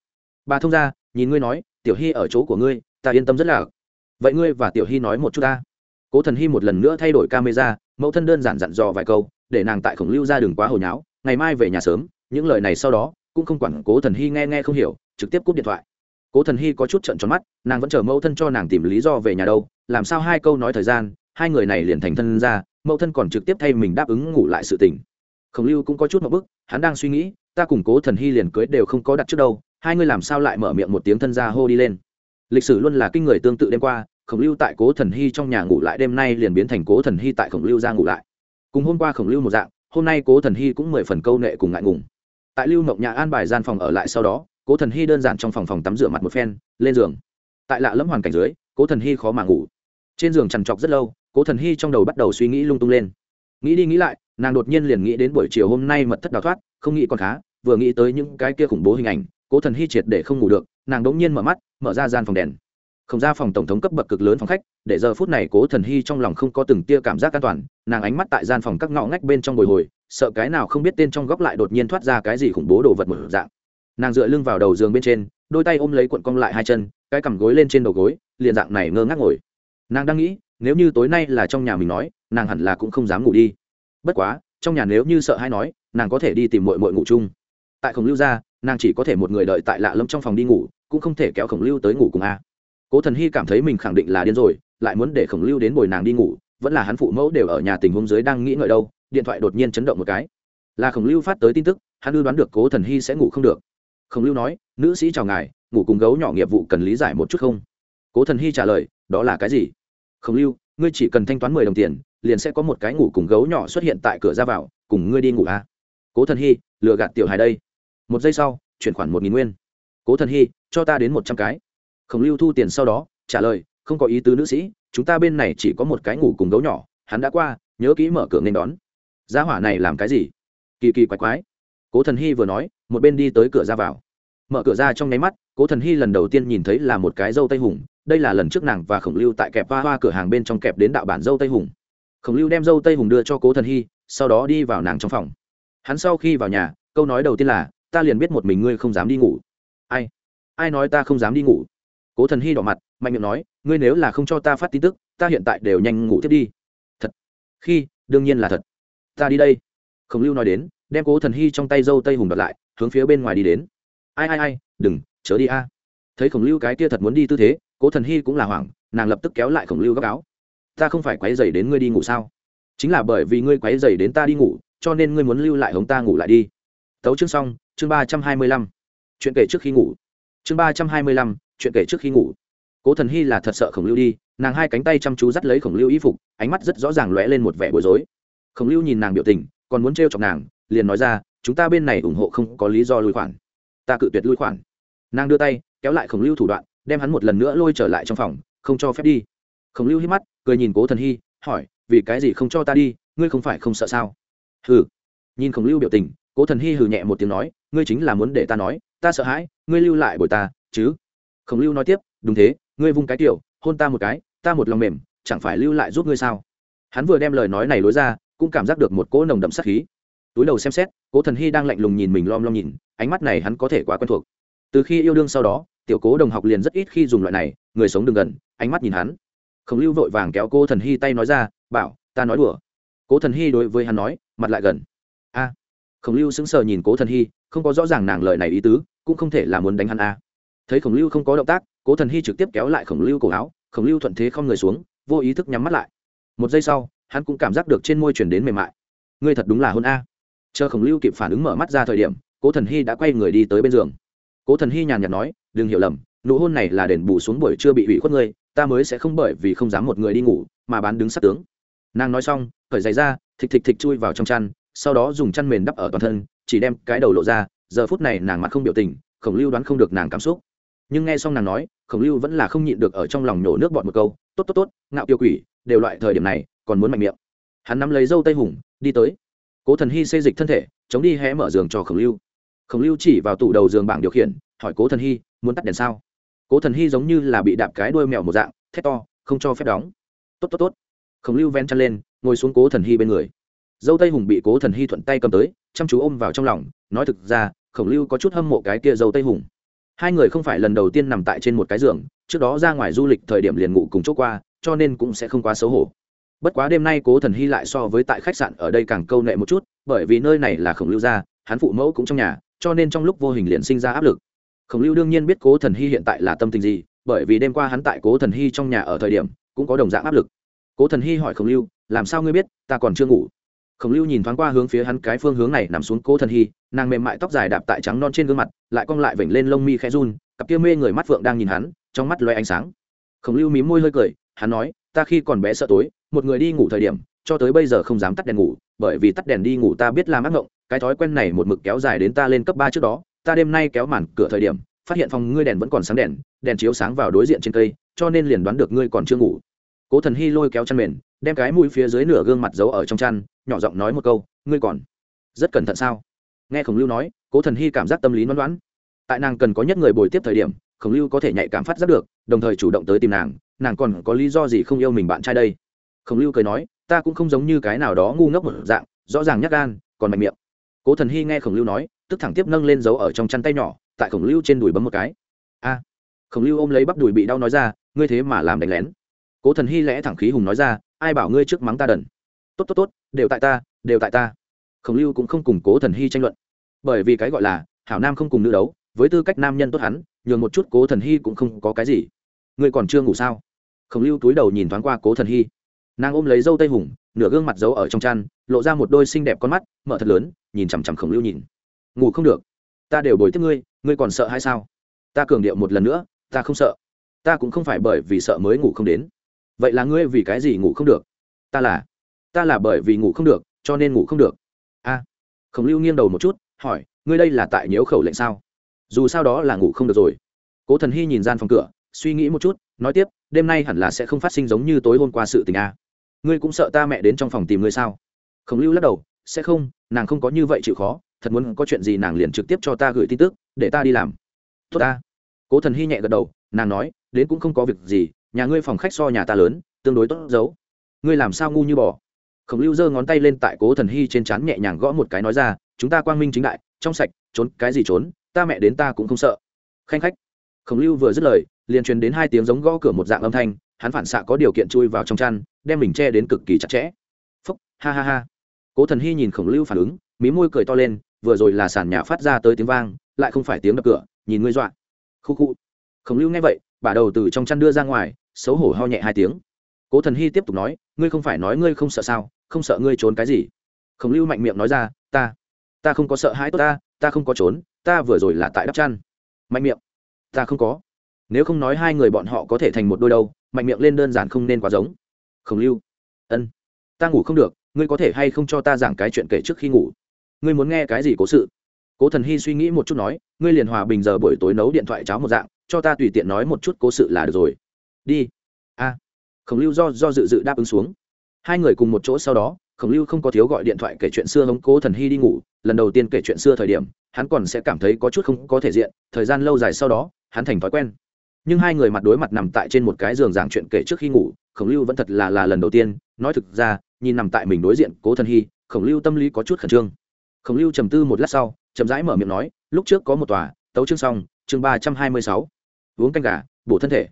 [SPEAKER 1] Bà thông ra nhìn ngươi nói, tiểu hy ở chỗ của ngươi ta yên tâm rất là. Vậy ngươi và tiểu hy nói một chút ta. Cố thần hy một lần nữa thay đổi camera, mẫu thân đơn giản dặn dò vài câu, để nàng tại khổng lưu ra đường quá hồi nháo, ngày mai về nhà sớm, những lời này sau đó, cũng không quản cố thần hy nghe nghe không hiểu, trực tiếp cúp điện thoại. Cố thần hy có chút trận tròn mắt, nàng vẫn chờ mẫu thân cho nàng tìm lý do về nhà đâu, làm sao hai câu nói thời gian, hai người này liền thành thân ra, mẫu thân còn trực tiếp thay mình đáp ứng ngủ lại sự tình. Khổng lưu cũng có chút một bức, hắn đang suy nghĩ, ta cùng cố thần hy liền cưới đều không có đặt trước đâu, hai người làm sao lại mở miệng một tiếng thân ra hô đi lên lịch sử luôn là kinh người tương tự đêm qua, khổng lưu tại cố thần hy trong nhà ngủ lại đêm nay liền biến thành cố thần hy tại khổng lưu ra ngủ lại. Cùng hôm qua khổng lưu một dạng, hôm nay cố thần hy cũng mười phần câu nệ cùng ngại ngùng. Tại lưu mộng nhà an bài gian phòng ở lại sau đó, cố thần hy đơn giản trong phòng phòng tắm rửa mặt một phen, lên giường. Tại lạ lẫm hoàn cảnh dưới, cố thần hy khó mà ngủ. Trên giường trằn trọc rất lâu, cố thần hy trong đầu bắt đầu suy nghĩ lung tung lên. Nghĩ đi nghĩ lại, nàng đột nhiên liền nghĩ đến buổi chiều hôm nay mật thất đào thoát, không nghĩ còn khá, vừa nghĩ tới những cái kia khủng bố hình ảnh cố thần hy triệt để không ngủ được, nàng đ ỗ n g nhiên mở mắt, mở ra gian phòng đèn. Không ra phòng tổng thống cấp bậc cực lớn phòng khách, để giờ phút này cố thần hy trong lòng không có từng tia cảm giác an toàn, nàng ánh mắt tại gian phòng các ngõ ngách bên trong bồi hồi, sợ cái nào không biết tên trong góc lại đột nhiên thoát ra cái gì khủng bố đồ vật một dạng. Nàng dựa lưng vào đầu giường bên trên, đôi tay ôm lấy cuộn cong lại hai chân, cái cằm gối lên trên đầu gối, liền dạng này ngơ ngác ngồi. Nàng đang nghĩ, nếu như tối nay là trong nhà mình nói, nàng hẳn là cũng không dám ngủ đi. Bất quá, trong nhà nếu như sợ hay nói, nàng có thể đi tìm mội mội ngủ chung. Tại khổng lưu gia nàng chỉ có thể một người đợi tại lạ lâm trong phòng đi ngủ, cũng không thể kéo khổng lưu tới ngủ cùng a. Cố thần hy cảm thấy mình khẳng định là điên rồi, lại muốn để khổng lưu đến bồi nàng đi ngủ, vẫn là hắn phụ mẫu đều ở nhà tình huống dưới đang nghĩ ngợi đâu, điện thoại đột nhiên chấn động một cái. Là khổng lưu phát tới tin tức, hắn ư đoán được cố thần hy sẽ ngủ không được. Khổng lưu nói, nữ sĩ chào ngài, ngủ cùng gấu nhỏ nghiệp vụ cần lý giải một chút không? Cố thần hy trả lời, đó là cái gì? Khổng lưu, ngươi chỉ cần thanh toán mười đồng tiền, liền sẽ có một cái ngủ cùng gấu nhỏ xuất hiện tại cửa ra vào, cùng ngươi đi ngủ a cố thần hy, lừa gạt tiểu hài đây một giây sau, chuyển khoản một nghìn nguyên. Cố thần hy, cho ta đến một trăm cái. Khổng lưu thu tiền sau đó, trả lời, không có ý tứ nữ sĩ, chúng ta bên này chỉ có một cái ngủ cùng gấu nhỏ, hắn đã qua, nhớ kỹ mở cửa nên đón. Gia hỏa này làm cái gì? Kỳ kỳ quái quái. Cố thần hy vừa nói, một bên đi tới cửa ra vào. Mở cửa ra trong nháy mắt, cố thần hy lần đầu tiên nhìn thấy là một cái dâu tây hùng, đây là lần trước nàng và khổng lưu tại kẹp hoa hoa cửa hàng bên trong kẹp đến đạo bản dâu tây hùng. Khổng lưu đem dâu tây hùng đưa cho cố thần hy, sau đó đi vào nàng trong phòng. Hắn sau khi vào nhà, câu nói đầu tiên là ta liền biết một mình ngươi không dám đi ngủ. Ai? Ai nói ta không dám đi ngủ? Cố thần hy đỏ mặt, mạnh miệng nói, ngươi nếu là không cho ta phát tin tức, ta hiện tại đều nhanh ngủ tiếp đi. Thật? Khi, đương nhiên là thật. Ta đi đây. Khổng lưu nói đến, đem cố thần hy trong tay dâu tây hùng đặt lại, hướng phía bên ngoài đi đến. Ai ai ai, đừng, chớ đi a. Thấy khổng lưu cái kia thật muốn đi tư thế, cố thần hy cũng là hoảng, nàng lập tức kéo lại khổng lưu gấp áo. Ta không phải quấy dày đến ngươi đi ngủ sao? Chính là bởi vì ngươi quấy dày đến ta đi ngủ, cho nên ngươi muốn lưu lại hống ta ngủ lại đi. Tấu chương xong chương ba trăm hai mươi lăm, chuyện kể trước khi ngủ. chương ba trăm hai mươi lăm, chuyện kể trước khi ngủ. cố thần hy là thật sợ khổng lưu đi, nàng hai cánh tay chăm chú dắt lấy khổng lưu y phục, ánh mắt rất rõ ràng lóe lên một vẻ bối rối. khổng lưu nhìn nàng biểu tình, còn muốn t chọc nàng, liền nói ra, chúng ta bên này ủng hộ không có lý do lui khoản. Ta cự tuyệt lui khoản. Nàng đưa tay, kéo lại khổng lưu thủ đoạn, đem hắn một lần nữa lôi trở lại trong phòng, không cho phép đi. Khổng lưu hít mắt, cười nhìn cố thần hy, hỏi, vì cái gì không cho ta đi? Ngươi không phải không sợ sao? Hừ. Nhìn khổng lưu biểu tình, cố thần hy hừ nhẹ một tiếng nói ngươi chính là muốn để ta nói, ta sợ hãi, ngươi lưu lại bồi ta, chứ? Khổng lưu nói tiếp, đúng thế, ngươi vung cái tiểu, hôn ta một cái, ta một lòng mềm, chẳng phải lưu lại giúp ngươi sao? Hắn vừa đem lời nói này lối ra, cũng cảm giác được một cỗ nồng đậm sắc khí. Túi đầu xem xét, cố thần hy đang lạnh lùng nhìn mình lom lom nhìn, ánh mắt này hắn có thể quá quen thuộc. Từ khi yêu đương sau đó, tiểu cố đồng học liền rất ít khi dùng loại này, người sống đừng gần, ánh mắt nhìn hắn. Khổng lưu vội vàng kéo cô thần hy tay nói ra, bảo, ta nói đùa. Cố thần hy đối với hắn nói, mặt lại gần. A. Khổng lưu sững sờ nhìn cố thần hy không có rõ ràng nàng lời này ý tứ, cũng không thể là muốn đánh hắn a. Thấy khổng lưu không có động tác, cố thần hy trực tiếp kéo lại khổng lưu cổ áo, khổng lưu thuận thế không người xuống, vô ý thức nhắm mắt lại. Một giây sau, hắn cũng cảm giác được trên môi chuyển đến mềm mại. Ngươi thật đúng là hôn a. Chờ khổng lưu kịp phản ứng mở mắt ra thời điểm, cố thần hy đã quay người đi tới bên giường. Cố thần hy nhàn nhạt nói, đừng hiểu lầm, nụ hôn này là đền bù xuống buổi chưa bị hủy khuất ngươi, ta mới sẽ không bởi vì không dám một người đi ngủ, mà bán đứng sát tướng. Nàng nói xong khởi giày ra thịch thịch thịch chui vào trong chăn, sau đó dùng chăn mền đắp ở toàn thân chỉ đem cái đầu lộ ra, giờ phút này nàng mặt không biểu tình, khổng lưu đoán không được nàng cảm xúc. Nhưng nghe xong nàng nói, khổng lưu vẫn là không nhịn được ở trong lòng nhổ nước bọt một câu, tốt tốt tốt, ngạo kiêu quỷ, đều loại thời điểm này, còn muốn mạnh miệng. Hắn nắm lấy dâu tây hùng, đi tới. Cố thần hy xây dịch thân thể, chống đi hé mở giường cho khổng lưu. Khổng lưu chỉ vào tủ đầu giường bảng điều khiển, hỏi cố thần hy muốn tắt đèn sao? Cố thần hy giống như là bị đạp cái đuôi mèo một dạng, thét to, không cho phép đóng. Tốt tốt tốt. Khổng lưu ven chăn lên, ngồi xuống cố thần hy bên người dâu tây hùng bị cố thần hy thuận tay cầm tới, chăm chú ôm vào trong lòng, nói thực ra, khổng lưu có chút hâm mộ cái kia dâu tây hùng. Hai người không phải lần đầu tiên nằm tại trên một cái giường, trước đó ra ngoài du lịch thời điểm liền ngủ cùng chỗ qua, cho nên cũng sẽ không quá xấu hổ. Bất quá đêm nay cố thần hy lại so với tại khách sạn ở đây càng câu nệ một chút, bởi vì nơi này là khổng lưu gia, hắn phụ mẫu cũng trong nhà, cho nên trong lúc vô hình liền sinh ra áp lực. Khổng lưu đương nhiên biết cố thần hy hiện tại là tâm tình gì, bởi vì đêm qua hắn tại cố thần hy trong nhà ở thời điểm, cũng có đồng dạng áp lực. Cố thần hy hỏi khổng lưu, làm sao ngươi biết, ta còn chưa ngủ? Khổng lưu nhìn thoáng qua hướng phía hắn cái phương hướng này nằm xuống cố thần hy, nàng mềm mại tóc dài đạp tại trắng non trên gương mặt, lại cong lại vểnh lên lông mi khẽ run, cặp kia mê người mắt phượng đang nhìn hắn, trong mắt lóe ánh sáng. Khổng lưu mím môi hơi cười, hắn nói, ta khi còn bé sợ tối, một người đi ngủ thời điểm, cho tới bây giờ không dám tắt đèn ngủ, bởi vì tắt đèn đi ngủ ta biết làm ác ngộng, cái thói quen này một mực kéo dài đến ta lên cấp ba trước đó, ta đêm nay kéo màn cửa thời điểm, phát hiện phòng ngươi đèn vẫn còn sáng đèn đèn chiếu sáng vào đối diện trên cây, cho nên liền đoán được ngươi còn chưa ngủ. Cố thần hy lôi kéo chăn mền đem cái mũi phía dưới nửa gương mặt giấu ở trong chăn, nhỏ giọng nói một câu, ngươi còn rất cẩn thận sao? Nghe khổng lưu nói, cố thần hy cảm giác tâm lý đoán đoán tại nàng cần có nhất người bồi tiếp thời điểm, khổng lưu có thể nhạy cảm phát giác được, đồng thời chủ động tới tìm nàng nàng còn có lý do gì không yêu mình bạn trai đây? Khổng lưu cười nói, ta cũng không giống như cái nào đó ngu ngốc một dạng, rõ ràng nhắc gan, còn mạnh miệng. Cố thần hy nghe khổng lưu nói, tức thẳng tiếp nâng lên dấu ở trong chăn tay nhỏ, tại khổng lưu trên đùi bấm một cái. A. Khổng lưu ôm lấy bắp đùi bị đau nói ra, ngươi thế mà làm đánh lén. Cố thần hy lẽ thẳng khí hùng nói ra ai bảo ngươi trước mắng ta đần? Tốt tốt tốt, đều tại ta, đều tại ta. Khổng lưu cũng không củng cố thần hy tranh luận. Bởi vì cái gọi là hảo nam không cùng nữ đấu, với tư cách nam nhân tốt hắn, nhường một chút cố thần hy cũng không có cái gì. Ngươi còn chưa ngủ sao? Khổng lưu túi đầu nhìn thoáng qua cố thần hy. Nàng ôm lấy dâu tây hùng, nửa gương mặt giấu ở trong chăn, lộ ra một đôi xinh đẹp con mắt, mở thật lớn, nhìn chằm chằm khổng lưu nhìn. Ngủ không được. Ta đều bồi tiếp ngươi ngươi còn sợ hay sao? Ta cường điệu một lần nữa, ta không sợ. Ta cũng không phải bởi vì sợ mới ngủ không đến vậy là ngươi vì cái gì ngủ không được? Ta là ta là bởi vì ngủ không được, cho nên ngủ không được. A. Khổng lưu nghiêng đầu một chút, hỏi, ngươi đây là tại nhiễu khẩu lệnh sao? Dù sao đó là ngủ không được rồi. Cố thần hy nhìn gian phòng cửa, suy nghĩ một chút, nói tiếp, đêm nay hẳn là sẽ không phát sinh giống như tối hôm qua sự tình a. Ngươi cũng sợ ta mẹ đến trong phòng tìm ngươi sao? Khổng lưu lắc đầu, sẽ không, nàng không có như vậy chịu khó, thật muốn có chuyện gì nàng liền trực tiếp cho ta gửi tin tức, để ta đi làm. Tốt ta. Cố thần hy nhẹ gật đầu, nàng nói đến cũng không có việc gì, nhà ngươi phòng khách so nhà ta lớn, tương đối tốt giấu. Ngươi làm sao ngu như bò? Khổng lưu giơ ngón tay lên tại cố thần hy trên trán nhẹ nhàng gõ một cái nói ra, chúng ta quang minh chính đại, trong sạch, trốn, cái gì trốn, ta mẹ đến ta cũng không sợ. Khanh khách. Khổng lưu vừa dứt lời, liền truyền đến hai tiếng giống gõ cửa một dạng âm thanh, hắn phản xạ có điều kiện chui vào trong chăn, đem mình che đến cực kỳ chặt chẽ. Phúc, ha ha ha. Cố thần hy nhìn khổng lưu phản ứng, mí môi cười to lên, vừa rồi là sàn nhà phát ra tới tiếng vang, lại không phải tiếng đập cửa, nhìn ngươi dọa. Khu khu. Khổng lưu nghe vậy bà đầu từ trong chăn đưa ra ngoài, xấu hổ ho nhẹ hai tiếng. Cố thần hy tiếp tục nói, ngươi không phải nói ngươi không sợ sao? Không sợ ngươi trốn cái gì? Khổng lưu mạnh miệng nói ra, ta ta không có sợ hãi tốt ta ta không có trốn, ta vừa rồi là tại đắp chăn. Mạnh miệng, ta không có. Nếu không nói hai người bọn họ có thể thành một đôi đâu, mạnh miệng lên đơn giản không nên quá giống. Khổng lưu, ân, ta ngủ không được, ngươi có thể hay không cho ta giảng cái chuyện kể trước khi ngủ? Ngươi muốn nghe cái gì cố sự? Cố thần hy suy nghĩ một chút nói, ngươi liền hòa bình giờ buổi tối nấu điện thoại cháo một dạng cho ta tùy tiện nói một chút cố sự là được rồi. Đi. A. Khổng lưu do do dự dự đáp ứng xuống. Hai người cùng một chỗ sau đó, khổng lưu không có thiếu gọi điện thoại kể chuyện xưa hống cố thần hy đi ngủ. Lần đầu tiên kể chuyện xưa thời điểm, hắn còn sẽ cảm thấy có chút không có thể diện. Thời gian lâu dài sau đó, hắn thành thói quen. Nhưng hai người mặt đối mặt nằm tại trên một cái giường giảng chuyện kể trước khi ngủ, khổng lưu vẫn thật là là lần đầu tiên. Nói thực ra, nhìn nằm tại mình đối diện cố thần hy, khổng lưu tâm lý có chút khẩn trương. Khổng lưu trầm tư một lát sau, chậm rãi mở miệng nói, lúc trước có một tòa, tấu chương xong, chương ba trăm hai mươi sáu uống canh gà, bổ thân thể.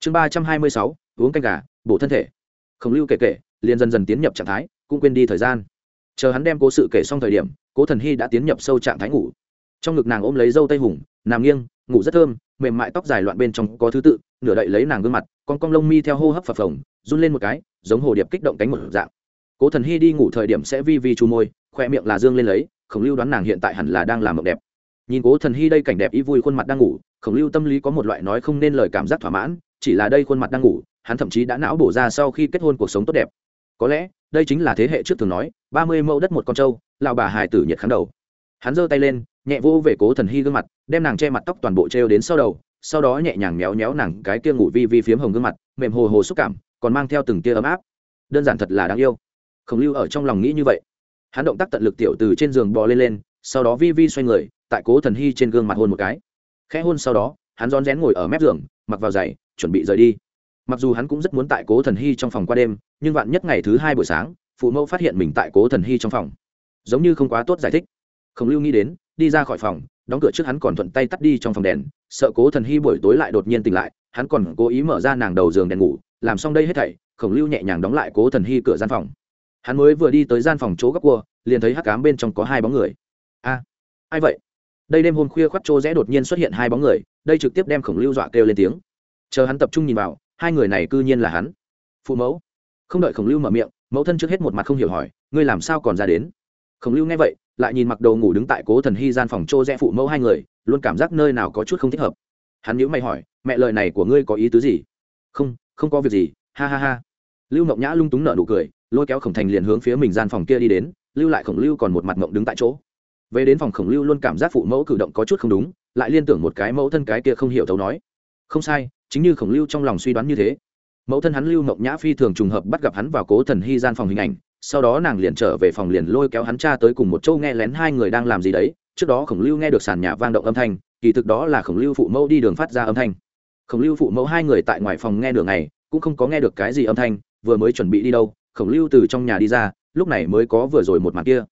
[SPEAKER 1] Chương ba trăm hai mươi sáu, uống canh gà, bổ thân thể. Khổng lưu kể kể, liền dần dần tiến nhập trạng thái, cũng quên đi thời gian. Chờ hắn đem cố sự kể xong thời điểm, cố thần hy đã tiến nhập sâu trạng thái ngủ. Trong ngực nàng ôm lấy dâu tây hùng, nằm nghiêng, ngủ rất thơm, mềm mại tóc dài loạn bên trong có thứ tự, nửa đậy lấy nàng gương mặt, con cong lông mi theo hô hấp phập phồng, run lên một cái, giống hồ điệp kích động cánh một dạng. Cố thần hy đi ngủ thời điểm sẽ vi vi chu môi, khoe miệng là dương lên lấy, khổng lưu đoán nàng hiện tại hẳn là đang làm mộng đẹp. Nhìn cố thần hy đây cảnh đẹp ý vui, khuôn mặt đang ngủ khổng lưu tâm lý có một loại nói không nên lời cảm giác thỏa mãn, chỉ là đây khuôn mặt đang ngủ, hắn thậm chí đã não bổ ra sau khi kết hôn cuộc sống tốt đẹp. Có lẽ, đây chính là thế hệ trước thường nói, ba mươi mẫu đất một con trâu lào bà hài tử nhiệt kháng đầu. Hắn giơ tay lên, nhẹ vô về cố thần hy gương mặt, đem nàng che mặt tóc toàn bộ trêu đến sau đầu, sau đó nhẹ nhàng méo méo nàng cái kia ngủ vi vi phiếm hồng gương mặt, mềm hồ hồ xúc cảm, còn mang theo từng tia ấm áp. Đơn giản thật là đáng yêu. Khổng lưu ở trong lòng nghĩ như vậy. Hắn động tác tận lực tiểu từ trên giường bò lên lên, sau đó vi vi xoay người, tại cố thần hy trên gương mặt hôn một cái khẽ hôn sau đó, hắn rón rén ngồi ở mép giường, mặc vào giày, chuẩn bị rời đi. Mặc dù hắn cũng rất muốn tại cố thần hy trong phòng qua đêm, nhưng vạn nhất ngày thứ hai buổi sáng, phụ mẫu phát hiện mình tại cố thần hy trong phòng. Giống như không quá tốt giải thích. Khổng lưu nghĩ đến, đi ra khỏi phòng, đóng cửa trước hắn còn thuận tay tắt đi trong phòng đèn, sợ cố thần hy buổi tối lại đột nhiên tỉnh lại, hắn còn cố ý mở ra nàng đầu giường đèn ngủ, làm xong đây hết thảy, khổng lưu nhẹ nhàng đóng lại cố thần hy cửa gian phòng. Hắn mới vừa đi tới gian phòng chỗ góc cua, liền thấy hắc cám bên trong có hai bóng người. A, ai vậy? Đây đêm hôm khuya khoắt trô rẽ đột nhiên xuất hiện hai bóng người, đây trực tiếp đem khổng lưu dọa kêu lên tiếng. Chờ hắn tập trung nhìn vào, hai người này cư nhiên là hắn. Phụ mẫu. Không đợi khổng lưu mở miệng, mẫu thân trước hết một mặt không hiểu hỏi, ngươi làm sao còn ra đến? Khổng lưu nghe vậy, lại nhìn mặc đồ ngủ đứng tại cố thần hy gian phòng trô rẽ phụ mẫu hai người, luôn cảm giác nơi nào có chút không thích hợp. Hắn nhữ mày hỏi, mẹ lời này của ngươi có ý tứ gì? Không không có việc gì, ha ha ha. Lưu mộng nhã lung túng nở nụ cười, lôi kéo khổng thành liền hướng phía mình gian phòng kia đi đến, lưu lại khổng lưu còn một mặt mộng đứng tại chỗ về đến phòng khổng lưu luôn cảm giác phụ mẫu cử động có chút không đúng, lại liên tưởng một cái mẫu thân cái kia không hiểu thấu nói. Không sai, chính như khổng lưu trong lòng suy đoán như thế. Mẫu thân hắn lưu mộng nhã phi thường trùng hợp bắt gặp hắn vào cố thần hy gian phòng hình ảnh, sau đó nàng liền trở về phòng liền lôi kéo hắn cha tới cùng một châu nghe lén hai người đang làm gì đấy. Trước đó khổng lưu nghe được sàn nhà vang động âm thanh, kỳ thực đó là khổng lưu phụ mẫu đi đường phát ra âm thanh. Khổng lưu phụ mẫu hai người tại ngoài phòng nghe đường này, cũng không có nghe được cái gì âm thanh, vừa mới chuẩn bị đi đâu, khổng lưu từ trong nhà đi ra, lúc này mới có vừa rồi một mặt kia.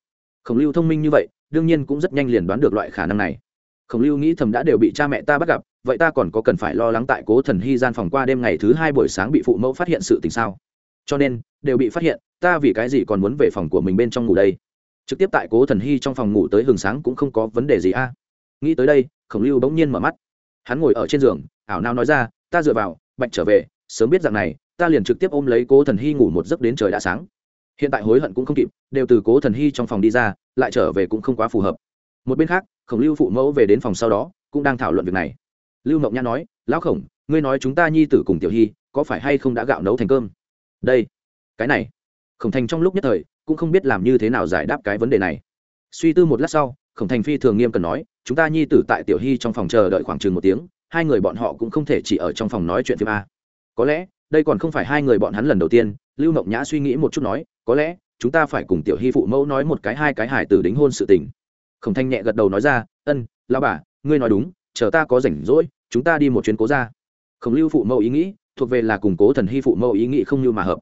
[SPEAKER 1] Khổng lưu thông minh như vậy đương nhiên cũng rất nhanh liền đoán được loại khả năng này. Khổng lưu nghĩ thầm đã đều bị cha mẹ ta bắt gặp, vậy ta còn có cần phải lo lắng tại cố thần hy gian phòng qua đêm ngày thứ hai buổi sáng bị phụ mẫu phát hiện sự tình sao? Cho nên, đều bị phát hiện, ta vì cái gì còn muốn về phòng của mình bên trong ngủ đây? Trực tiếp tại cố thần hy trong phòng ngủ tới hừng sáng cũng không có vấn đề gì a. Nghĩ tới đây, khổng lưu bỗng nhiên mở mắt. Hắn ngồi ở trên giường, ảo nao nói ra, ta dựa vào, bạch trở về, sớm biết rằng này, ta liền trực tiếp ôm lấy cố thần hy ngủ một giấc đến trời đã sáng hiện tại hối hận cũng không kịp, đều từ cố thần hy trong phòng đi ra, lại trở về cũng không quá phù hợp. Một bên khác, khổng lưu phụ mẫu về đến phòng sau đó, cũng đang thảo luận việc này. Lưu mộng nhã nói, lão khổng, ngươi nói chúng ta nhi tử cùng tiểu hy, có phải hay không đã gạo nấu thành cơm? Đây, cái này. Khổng thành trong lúc nhất thời, cũng không biết làm như thế nào giải đáp cái vấn đề này. Suy tư một lát sau, khổng thành phi thường nghiêm cần nói, chúng ta nhi tử tại tiểu hy trong phòng chờ đợi khoảng chừng một tiếng, hai người bọn họ cũng không thể chỉ ở trong phòng nói chuyện phim a. Có lẽ, đây còn không phải hai người bọn hắn lần đầu tiên, lưu mộng nhã suy nghĩ một chút nói có lẽ, chúng ta phải cùng tiểu hy phụ mẫu nói một cái hai cái hải tử đính hôn sự tình. Khổng thanh nhẹ gật đầu nói ra, ân lao bà, ngươi nói đúng, chờ ta có rảnh rỗi, chúng ta đi một chuyến cố ra khổng lưu phụ mẫu ý nghĩ, thuộc về là củng cố thần hy phụ mẫu ý nghĩ không như mà hợp.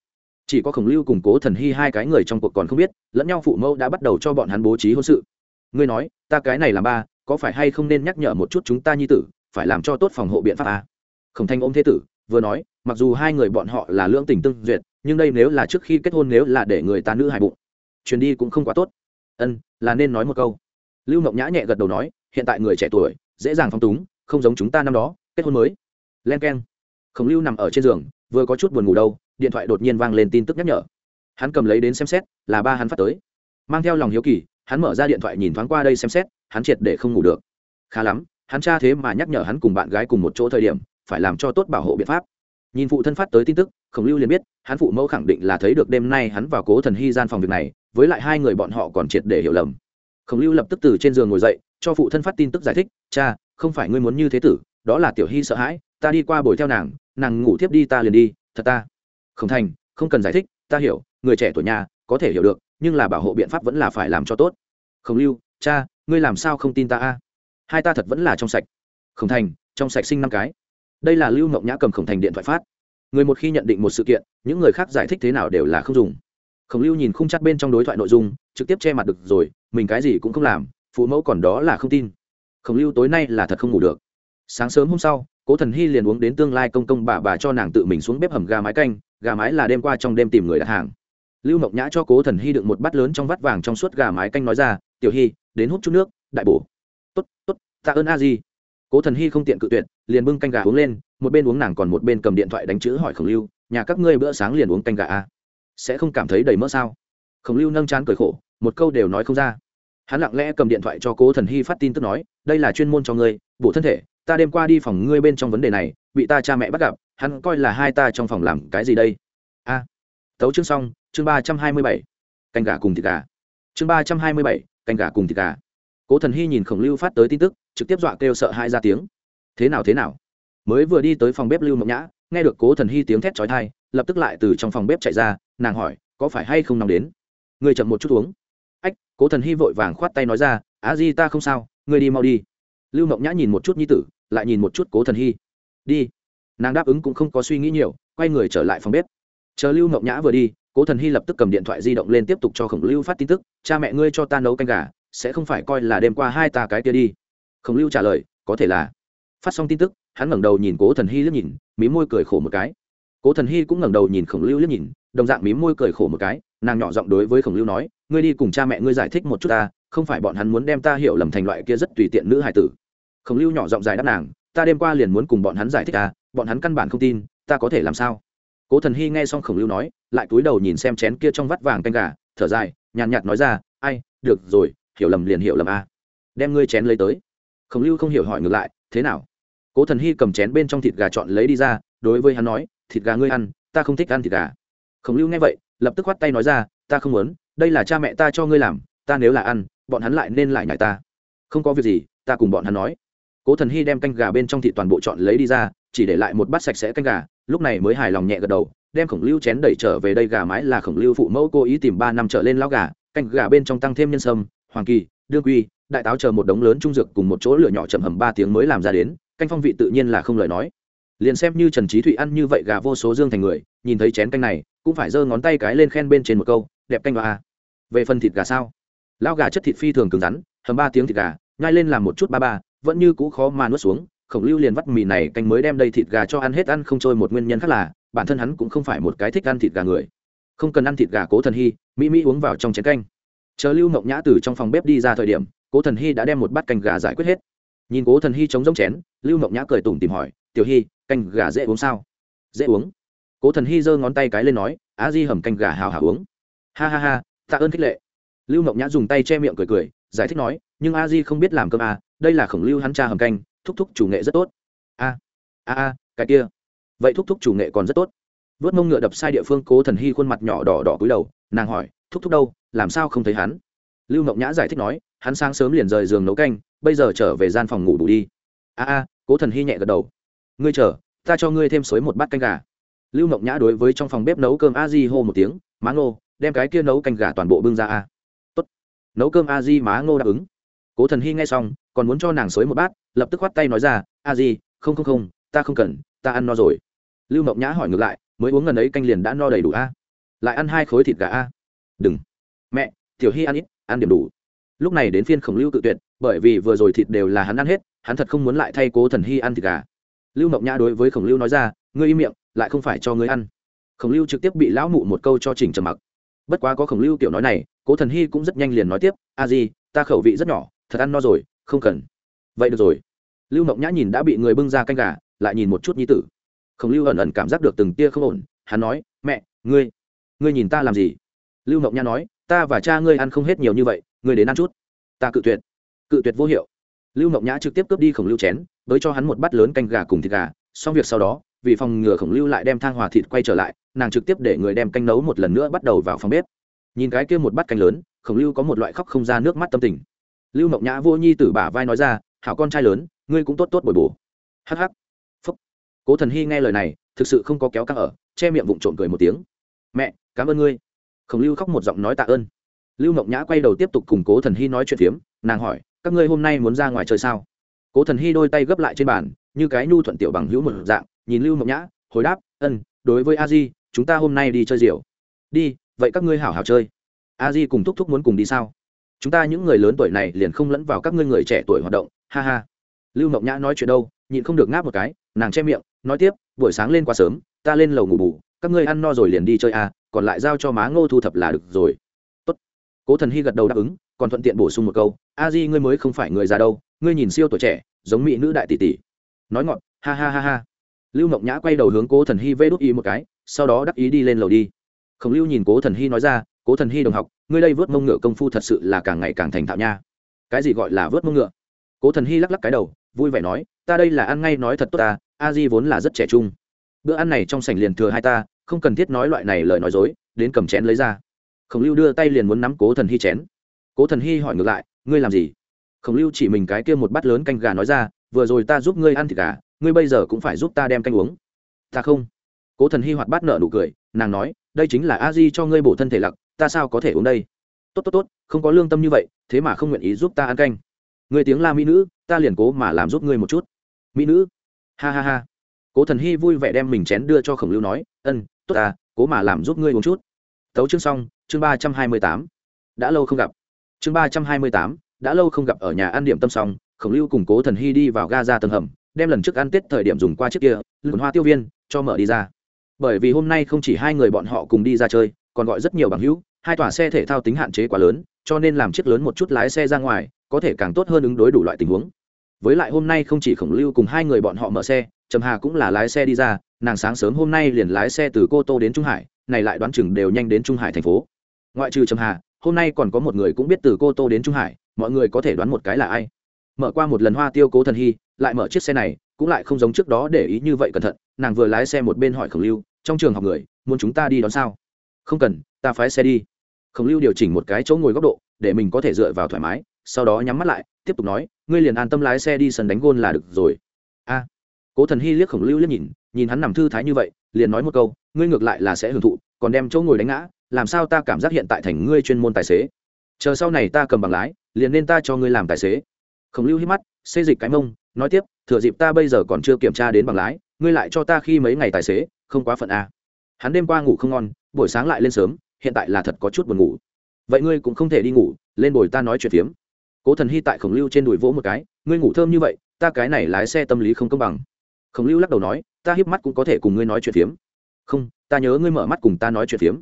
[SPEAKER 1] Chỉ có khổng lưu củng cố thần hy hai cái người trong cuộc còn không biết, lẫn nhau phụ mẫu đã bắt đầu cho bọn hắn bố trí hôn sự. Ngươi nói, ta cái này là ba, có phải hay không nên nhắc nhở một chút chúng ta nhi tử, phải làm cho tốt phòng hộ biện pháp a khổng thanh ôm thế tử, vừa nói, mặc dù hai người bọn họ là lưỡng tình tương duyệt nhưng đây nếu là trước khi kết hôn nếu là để người ta nữ hài bụng, chuyến đi cũng không quá tốt. Ân, là nên nói một câu. Lưu mộng nhã nhẹ gật đầu nói, hiện tại người trẻ tuổi, dễ dàng phong túng, không giống chúng ta năm đó, kết hôn mới. Len k e n khổng lưu nằm ở trên giường, vừa có chút buồn ngủ đâu, điện thoại đột nhiên vang lên tin tức nhắc nhở. Hắn cầm lấy đến xem xét, là ba hắn phát tới. Mang theo lòng hiếu kỳ, hắn mở ra điện thoại nhìn thoáng qua đây xem xét, hắn triệt để không ngủ được. Khá lắm, hắn cha thế mà nhắc nhở hắn cùng bạn gái cùng một chỗ thời điểm, phải làm cho tốt bảo hộ biện pháp nhìn phụ thân phát tới tin tức, khổng lưu liền biết, hắn phụ mẫu khẳng định là thấy được đêm nay hắn vào cố thần hy gian phòng việc này, với lại hai người bọn họ còn triệt để hiểu lầm. Khổng lưu lập tức từ trên giường ngồi dậy, cho phụ thân phát tin tức giải thích, cha, không phải ngươi muốn như thế tử, đó là tiểu hy sợ hãi, ta đi qua bồi theo nàng nàng ngủ tiếp đi ta liền đi, thật ta. Không thành, không cần giải thích, ta hiểu, người trẻ tuổi nhà, có thể hiểu được, nhưng là bảo hộ biện pháp vẫn là phải làm cho tốt. Khổng lưu, cha, ngươi làm sao không tin ta a? Hai ta thật vẫn là trong sạch. Khổng thành, trong sạch sinh năm cái đây là lưu mộng nhã cầm khổng thành điện thoại phát. Người một khi nhận định một sự kiện, những người khác giải thích thế nào đều là không dùng. Khổng lưu nhìn khung chắc bên trong đối thoại nội dung, trực tiếp che mặt được rồi, mình cái gì cũng không làm, phụ mẫu còn đó là không tin. Khổng lưu tối nay là thật không ngủ được. Sáng sớm hôm sau, cố thần hy liền uống đến tương lai công công bà bà cho nàng tự mình xuống bếp hầm gà mái canh, gà mái là đêm qua trong đêm tìm người đặt hàng. Lưu mộng nhã cho cố thần hy đựng một bát lớn trong vắt vàng trong suốt gà mái canh nói ra, tiểu hy, đến hút chút nước, đại bổ. Tốt tốt, tạ ơn a di cố thần hy không tiện cự tuyệt liền bưng canh gà uống lên một bên uống nàng còn một bên cầm điện thoại đánh chữ hỏi khổng lưu nhà các ngươi bữa sáng liền uống canh gà à? sẽ không cảm thấy đầy mỡ sao? Khổng lưu nâng chán cười khổ một câu đều nói không ra. Hắn lặng lẽ cầm điện thoại cho cố thần hy phát tin tức nói đây là chuyên môn cho ngươi bổ thân thể ta đêm qua đi phòng ngươi bên trong vấn đề này bị ta cha mẹ bắt gặp hắn coi là hai ta trong phòng làm cái gì đây? A. À, tấu chương xong chương ba trăm hai mươi bảy canh gà cùng thịt gà. Chương ba trăm hai mươi bảy canh gà cùng thịt gà cố thần hy nhìn khổng lưu phát tới tin tức, trực tiếp dọa kêu sợ hai ra tiếng. Thế nào thế nào? Mới vừa đi tới phòng bếp lưu mộng nhã, nghe được cố thần hy tiếng thét trói thai lập tức lại từ trong phòng bếp chạy ra, nàng hỏi, có phải hay không nóng đến? Người chậm một chút uống. Ách, cố thần hy vội vàng khoát tay nói ra, á di ta không sao, người đi mau đi. Lưu mộng nhã nhìn một chút nhi tử, lại nhìn một chút cố thần hy. Đi. Nàng đáp ứng cũng không có suy nghĩ nhiều, quay người trở lại phòng bếp. Chờ lưu mộng nhã vừa đi, cố thần hy lập tức cầm điện thoại di động lên tiếp tục cho khổng lưu phát tin tức, cha mẹ ngươi cho ta nấu canh gà sẽ không phải coi là đêm qua hai ta cái kia đi. Khổng lưu trả lời, có thể là. Phát xong tin tức, hắn ngẩng đầu nhìn cố thần hy liếc nhìn, mí môi cười khổ một cái. Cố thần hy cũng ngẩng đầu nhìn khổng lưu liếc nhìn, đồng dạng mí môi cười khổ một cái, nàng nhỏ giọng đối với khổng lưu nói, ngươi đi cùng cha mẹ ngươi giải thích một chút ta, không phải bọn hắn muốn đem ta hiểu lầm thành loại kia rất tùy tiện nữ hài tử. Khổng lưu nhỏ giọng dài đáp nàng, ta đêm qua liền muốn cùng bọn hắn giải thích ta, bọn hắn căn bản không tin, ta có thể làm sao? Cố thần hy nghe xong khổng lưu nói, lại cúi đầu nhìn xem chén kia trong vắt vàng canh gà, thở dài, nhàn nhạt nói ra, ai, được rồi hiểu lầm liền hiểu lầm a. Đem ngươi chén lấy tới. Khổng lưu không hiểu hỏi ngược lại, thế nào? Cố thần hy cầm chén bên trong thịt gà chọn lấy đi ra, đối với hắn nói, thịt gà ngươi ăn, ta không thích ăn thịt gà. Khổng lưu nghe vậy, lập tức khoát tay nói ra, ta không muốn, đây là cha mẹ ta cho ngươi làm, ta nếu là ăn, bọn hắn lại nên lại nhảy ta. Không có việc gì, ta cùng bọn hắn nói. Cố thần hy đem canh gà bên trong thịt toàn bộ chọn lấy đi ra, chỉ để lại một bát sạch sẽ canh gà, lúc này mới hài lòng nhẹ gật đầu, đem khổng lưu chén đẩy trở về đây gà mái là khổng lưu phụ mẫu cố ý tìm ba năm trở lên lao gà, canh gà bên trong tăng thêm nhân sâm hoàng kỳ, đương quy, đại táo chờ một đống lớn trung dược cùng một chỗ lửa nhỏ chậm hầm ba tiếng mới làm ra đến, canh phong vị tự nhiên là không lời nói. Liền xem như trần trí thụy ăn như vậy gà vô số dương thành người, nhìn thấy chén canh này, cũng phải giơ ngón tay cái lên khen bên trên một câu, đẹp canh và về phần thịt gà sao? Lao gà chất thịt phi thường cứng rắn, hầm ba tiếng thịt gà, nhai lên làm một chút ba ba, vẫn như cũ khó mà nuốt xuống, khổng lưu liền vắt mì này canh mới đem đây thịt gà cho ăn hết ăn không trôi một nguyên nhân khác là, bản thân hắn cũng không phải một cái thích ăn thịt gà người. Không cần ăn thịt gà cố thần hy, mỹ mỹ uống vào trong chén canh chờ lưu mộng nhã từ trong phòng bếp đi ra thời điểm, cố thần hy đã đem một bát canh gà giải quyết hết. Nhìn cố thần hy chống giống chén, lưu mộng nhã cười tủm tìm hỏi, tiểu hy, canh gà dễ uống sao? Dễ uống. Cố thần hy giơ ngón tay cái lên nói á di hầm canh gà hào hào uống. Ha ha ha, tạ ơn khích lệ. Lưu mộng nhã dùng tay che miệng cười cười, giải thích nói, nhưng a di không biết làm cơm à đây là khổng lưu hắn cha hầm canh, thúc thúc chủ nghệ rất tốt. A a a, cái kia. Vậy thúc thúc chủ nghệ còn rất tốt. Vớt mông ngựa đập sai địa phương, cố thần hy khuôn mặt nhỏ đỏ đỏ cúi đầu, nàng hỏi thúc thúc đâu, làm sao không thấy hắn? Lưu mộng nhã giải thích nói, hắn sáng sớm liền rời giường nấu canh, bây giờ trở về gian phòng ngủ đủ đi. A a, cố thần hy nhẹ gật đầu. Ngươi chờ, ta cho ngươi thêm suối một bát canh gà. Lưu mộng nhã đối với trong phòng bếp nấu cơm a di hô một tiếng, má ngô, đem cái kia nấu canh gà toàn bộ bưng ra a. Tốt. Nấu cơm a di má ngô đáp ứng. Cố thần hy nghe xong, còn muốn cho nàng suối một bát, lập tức khoát tay nói ra, a di, không không không, ta không cần, ta ăn no rồi. Lưu mộng nhã hỏi ngược lại, mới uống gần ấy canh liền đã no đầy đủ a? Lại ăn hai khối thịt gà a đừng. Mẹ, tiểu hy ăn ít, ăn điểm đủ. Lúc này đến phiên khổng lưu cự tuyệt, bởi vì vừa rồi thịt đều là hắn ăn hết, hắn thật không muốn lại thay cố thần hy ăn thịt gà. Lưu mộng nhã đối với khổng lưu nói ra, ngươi im miệng, lại không phải cho ngươi ăn. Khổng lưu trực tiếp bị lão mụ một câu cho chỉnh trầm mặc. Bất quá có khổng lưu kiểu nói này, cố thần hy cũng rất nhanh liền nói tiếp, a di, ta khẩu vị rất nhỏ, thật ăn no rồi, không cần. Vậy được rồi. Lưu mộng nhã nhìn đã bị người bưng ra canh gà, lại nhìn một chút nhi tử. Khổng lưu ẩn ẩn cảm giác được từng tia không ổn, hắn nói, mẹ, ngươi ngươi nhìn ta làm gì? Lưu mộng Nha nói, ta và cha ngươi ăn không hết nhiều như vậy, ngươi đến ăn chút. Ta cự tuyệt. Cự tuyệt vô hiệu. Lưu mộng nhã trực tiếp cướp đi khổng lưu chén, với cho hắn một bát lớn canh gà cùng thịt gà. Xong việc sau đó, vì phòng ngừa khổng lưu lại đem thang hòa thịt quay trở lại, nàng trực tiếp để người đem canh nấu một lần nữa bắt đầu vào phòng bếp. Nhìn cái kia một bát canh lớn, khổng lưu có một loại khóc không ra nước mắt tâm tình. Lưu mộng nhã vô nhi tử bả vai nói ra, hảo con trai lớn, ngươi cũng tốt tốt bồi bổ. Hh phúc. Cố thần hy nghe lời này, thực sự không có kéo căng ở, che miệng vụng trộm cười một tiếng. Mẹ, cảm ơn ngươi khổng lưu khóc một giọng nói tạ ơn. Lưu mộng nhã quay đầu tiếp tục cùng cố thần hy nói chuyện phiếm, nàng hỏi, các ngươi hôm nay muốn ra ngoài chơi sao? Cố thần hy đôi tay gấp lại trên bàn, như cái nhu thuận tiểu bằng hữu một dạng, nhìn lưu mộng nhã, hồi đáp, ân, đối với a di, chúng ta hôm nay đi chơi diều đi, vậy các ngươi hảo hảo chơi. A di cùng thúc thúc muốn cùng đi sao? Chúng ta những người lớn tuổi này liền không lẫn vào các ngươi người trẻ tuổi hoạt động, ha ha. Lưu mộng nhã nói chuyện đâu, nhịn không được ngáp một cái, nàng che miệng, nói tiếp, buổi sáng lên quá sớm, ta lên lầu ngủ bù các ngươi ăn no rồi liền đi chơi à còn lại giao cho má ngô thu thập là được rồi. Tốt. cố thần hy gật đầu đáp ứng, còn thuận tiện bổ sung một câu, a di ngươi mới không phải người già đâu, ngươi nhìn siêu tuổi trẻ, giống mỹ nữ đại tỷ tỷ. Nói ngọn ha ha ha ha. Lưu mộng nhã quay đầu hướng cố thần hy vê đốt ý một cái, sau đó đắc ý đi lên lầu đi. Khổng lưu nhìn cố thần hy nói ra, cố thần hy đồng học, ngươi đây vớt mông ngựa công phu thật sự là càng ngày càng thành thạo nha. Cái gì gọi là vớt mông ngựa? Cố thần hy lắc lắc cái đầu, vui vẻ nói, ta đây là ăn ngay nói thật tốt ta, a di vốn là rất trẻ trung bữa ăn này trong sảnh liền thừa hai ta, không cần thiết nói loại này lời nói dối, đến cầm chén lấy ra. Khổng lưu đưa tay liền muốn nắm cố thần hy chén. Cố thần hy hỏi ngược lại, ngươi làm gì? Khổng lưu chỉ mình cái kia một bát lớn canh gà nói ra, vừa rồi ta giúp ngươi ăn thịt gà, ngươi bây giờ cũng phải giúp ta đem canh uống. Ta không. Cố thần hy hoạt bát nợ nụ cười, nàng nói, đây chính là a di cho ngươi bổ thân thể lặc, ta sao có thể uống đây? Tốt tốt tốt, không có lương tâm như vậy, thế mà không nguyện ý giúp ta ăn canh. Người tiếng la mỹ nữ, ta liền cố mà làm giúp ngươi một chút. Mỹ nữ? Ha ha ha cố thần hy vui vẻ đem mình chén đưa cho khổng lưu nói, ân, tốt ta cố mà làm giúp ngươi uống chút. Tấu chương xong, chương ba trăm hai mươi tám. Đã lâu không gặp. Chương ba trăm hai mươi tám, đã lâu không gặp ở nhà ăn điểm tâm xong, khổng lưu cùng cố thần hy đi vào ga ra tầng hầm, đem lần trước ăn tết thời điểm dùng qua chiếc kia lượn hoa tiêu viên, cho mở đi ra. Bởi vì hôm nay không chỉ hai người bọn họ cùng đi ra chơi, còn gọi rất nhiều bằng hữu, hai tòa xe thể thao tính hạn chế quá lớn, cho nên làm chiếc lớn một chút lái xe ra ngoài, có thể càng tốt hơn ứng đối đủ loại tình huống. Với lại hôm nay không chỉ khổng lưu cùng hai người bọn họ mở xe trầm hà cũng là lái xe đi ra, nàng sáng sớm hôm nay liền lái xe từ cô tô đến trung hải, này lại đoán chừng đều nhanh đến trung hải thành phố. Ngoại trừ trầm hà, hôm nay còn có một người cũng biết từ cô tô đến trung hải, mọi người có thể đoán một cái là ai. Mở qua một lần hoa tiêu cố thần hy, lại mở chiếc xe này, cũng lại không giống trước đó để ý như vậy cẩn thận, nàng vừa lái xe một bên hỏi khổng lưu, trong trường học người, muốn chúng ta đi đón sao? Không cần, ta phái xe đi. Khổng lưu điều chỉnh một cái chỗ ngồi góc độ, để mình có thể dựa vào thoải mái, sau đó nhắm mắt lại, tiếp tục nói, ngươi liền an tâm lái xe đi sân đánh gôn là được rồi. A cố thần hy liếc khổng lưu liếc nhìn nhìn hắn nằm thư thái như vậy, liền nói một câu, ngươi ngược lại là sẽ hưởng thụ, còn đem chỗ ngồi đánh ngã, làm sao ta cảm giác hiện tại thành ngươi chuyên môn tài xế? Chờ sau này ta cầm bằng lái, liền nên ta cho ngươi làm tài xế. Khổng lưu hít mắt, xê dịch cái mông, nói tiếp, thừa dịp ta bây giờ còn chưa kiểm tra đến bằng lái, ngươi lại cho ta khi mấy ngày tài xế, không quá phận a hắn đêm qua ngủ không ngon, buổi sáng lại lên sớm, hiện tại là thật có chút buồn ngủ. Vậy ngươi cũng không thể đi ngủ, lên bồi ta nói chuyện phiếm. Cố thần hy tại khổng lưu trên đùi vỗ một cái, ngươi ngủ thơm như vậy, ta cái này lái xe tâm lý không công bằng khổng lưu lắc đầu nói, ta hiếp mắt cũng có thể cùng ngươi nói chuyện phiếm. Không, ta nhớ ngươi mở mắt cùng ta nói chuyện phiếm.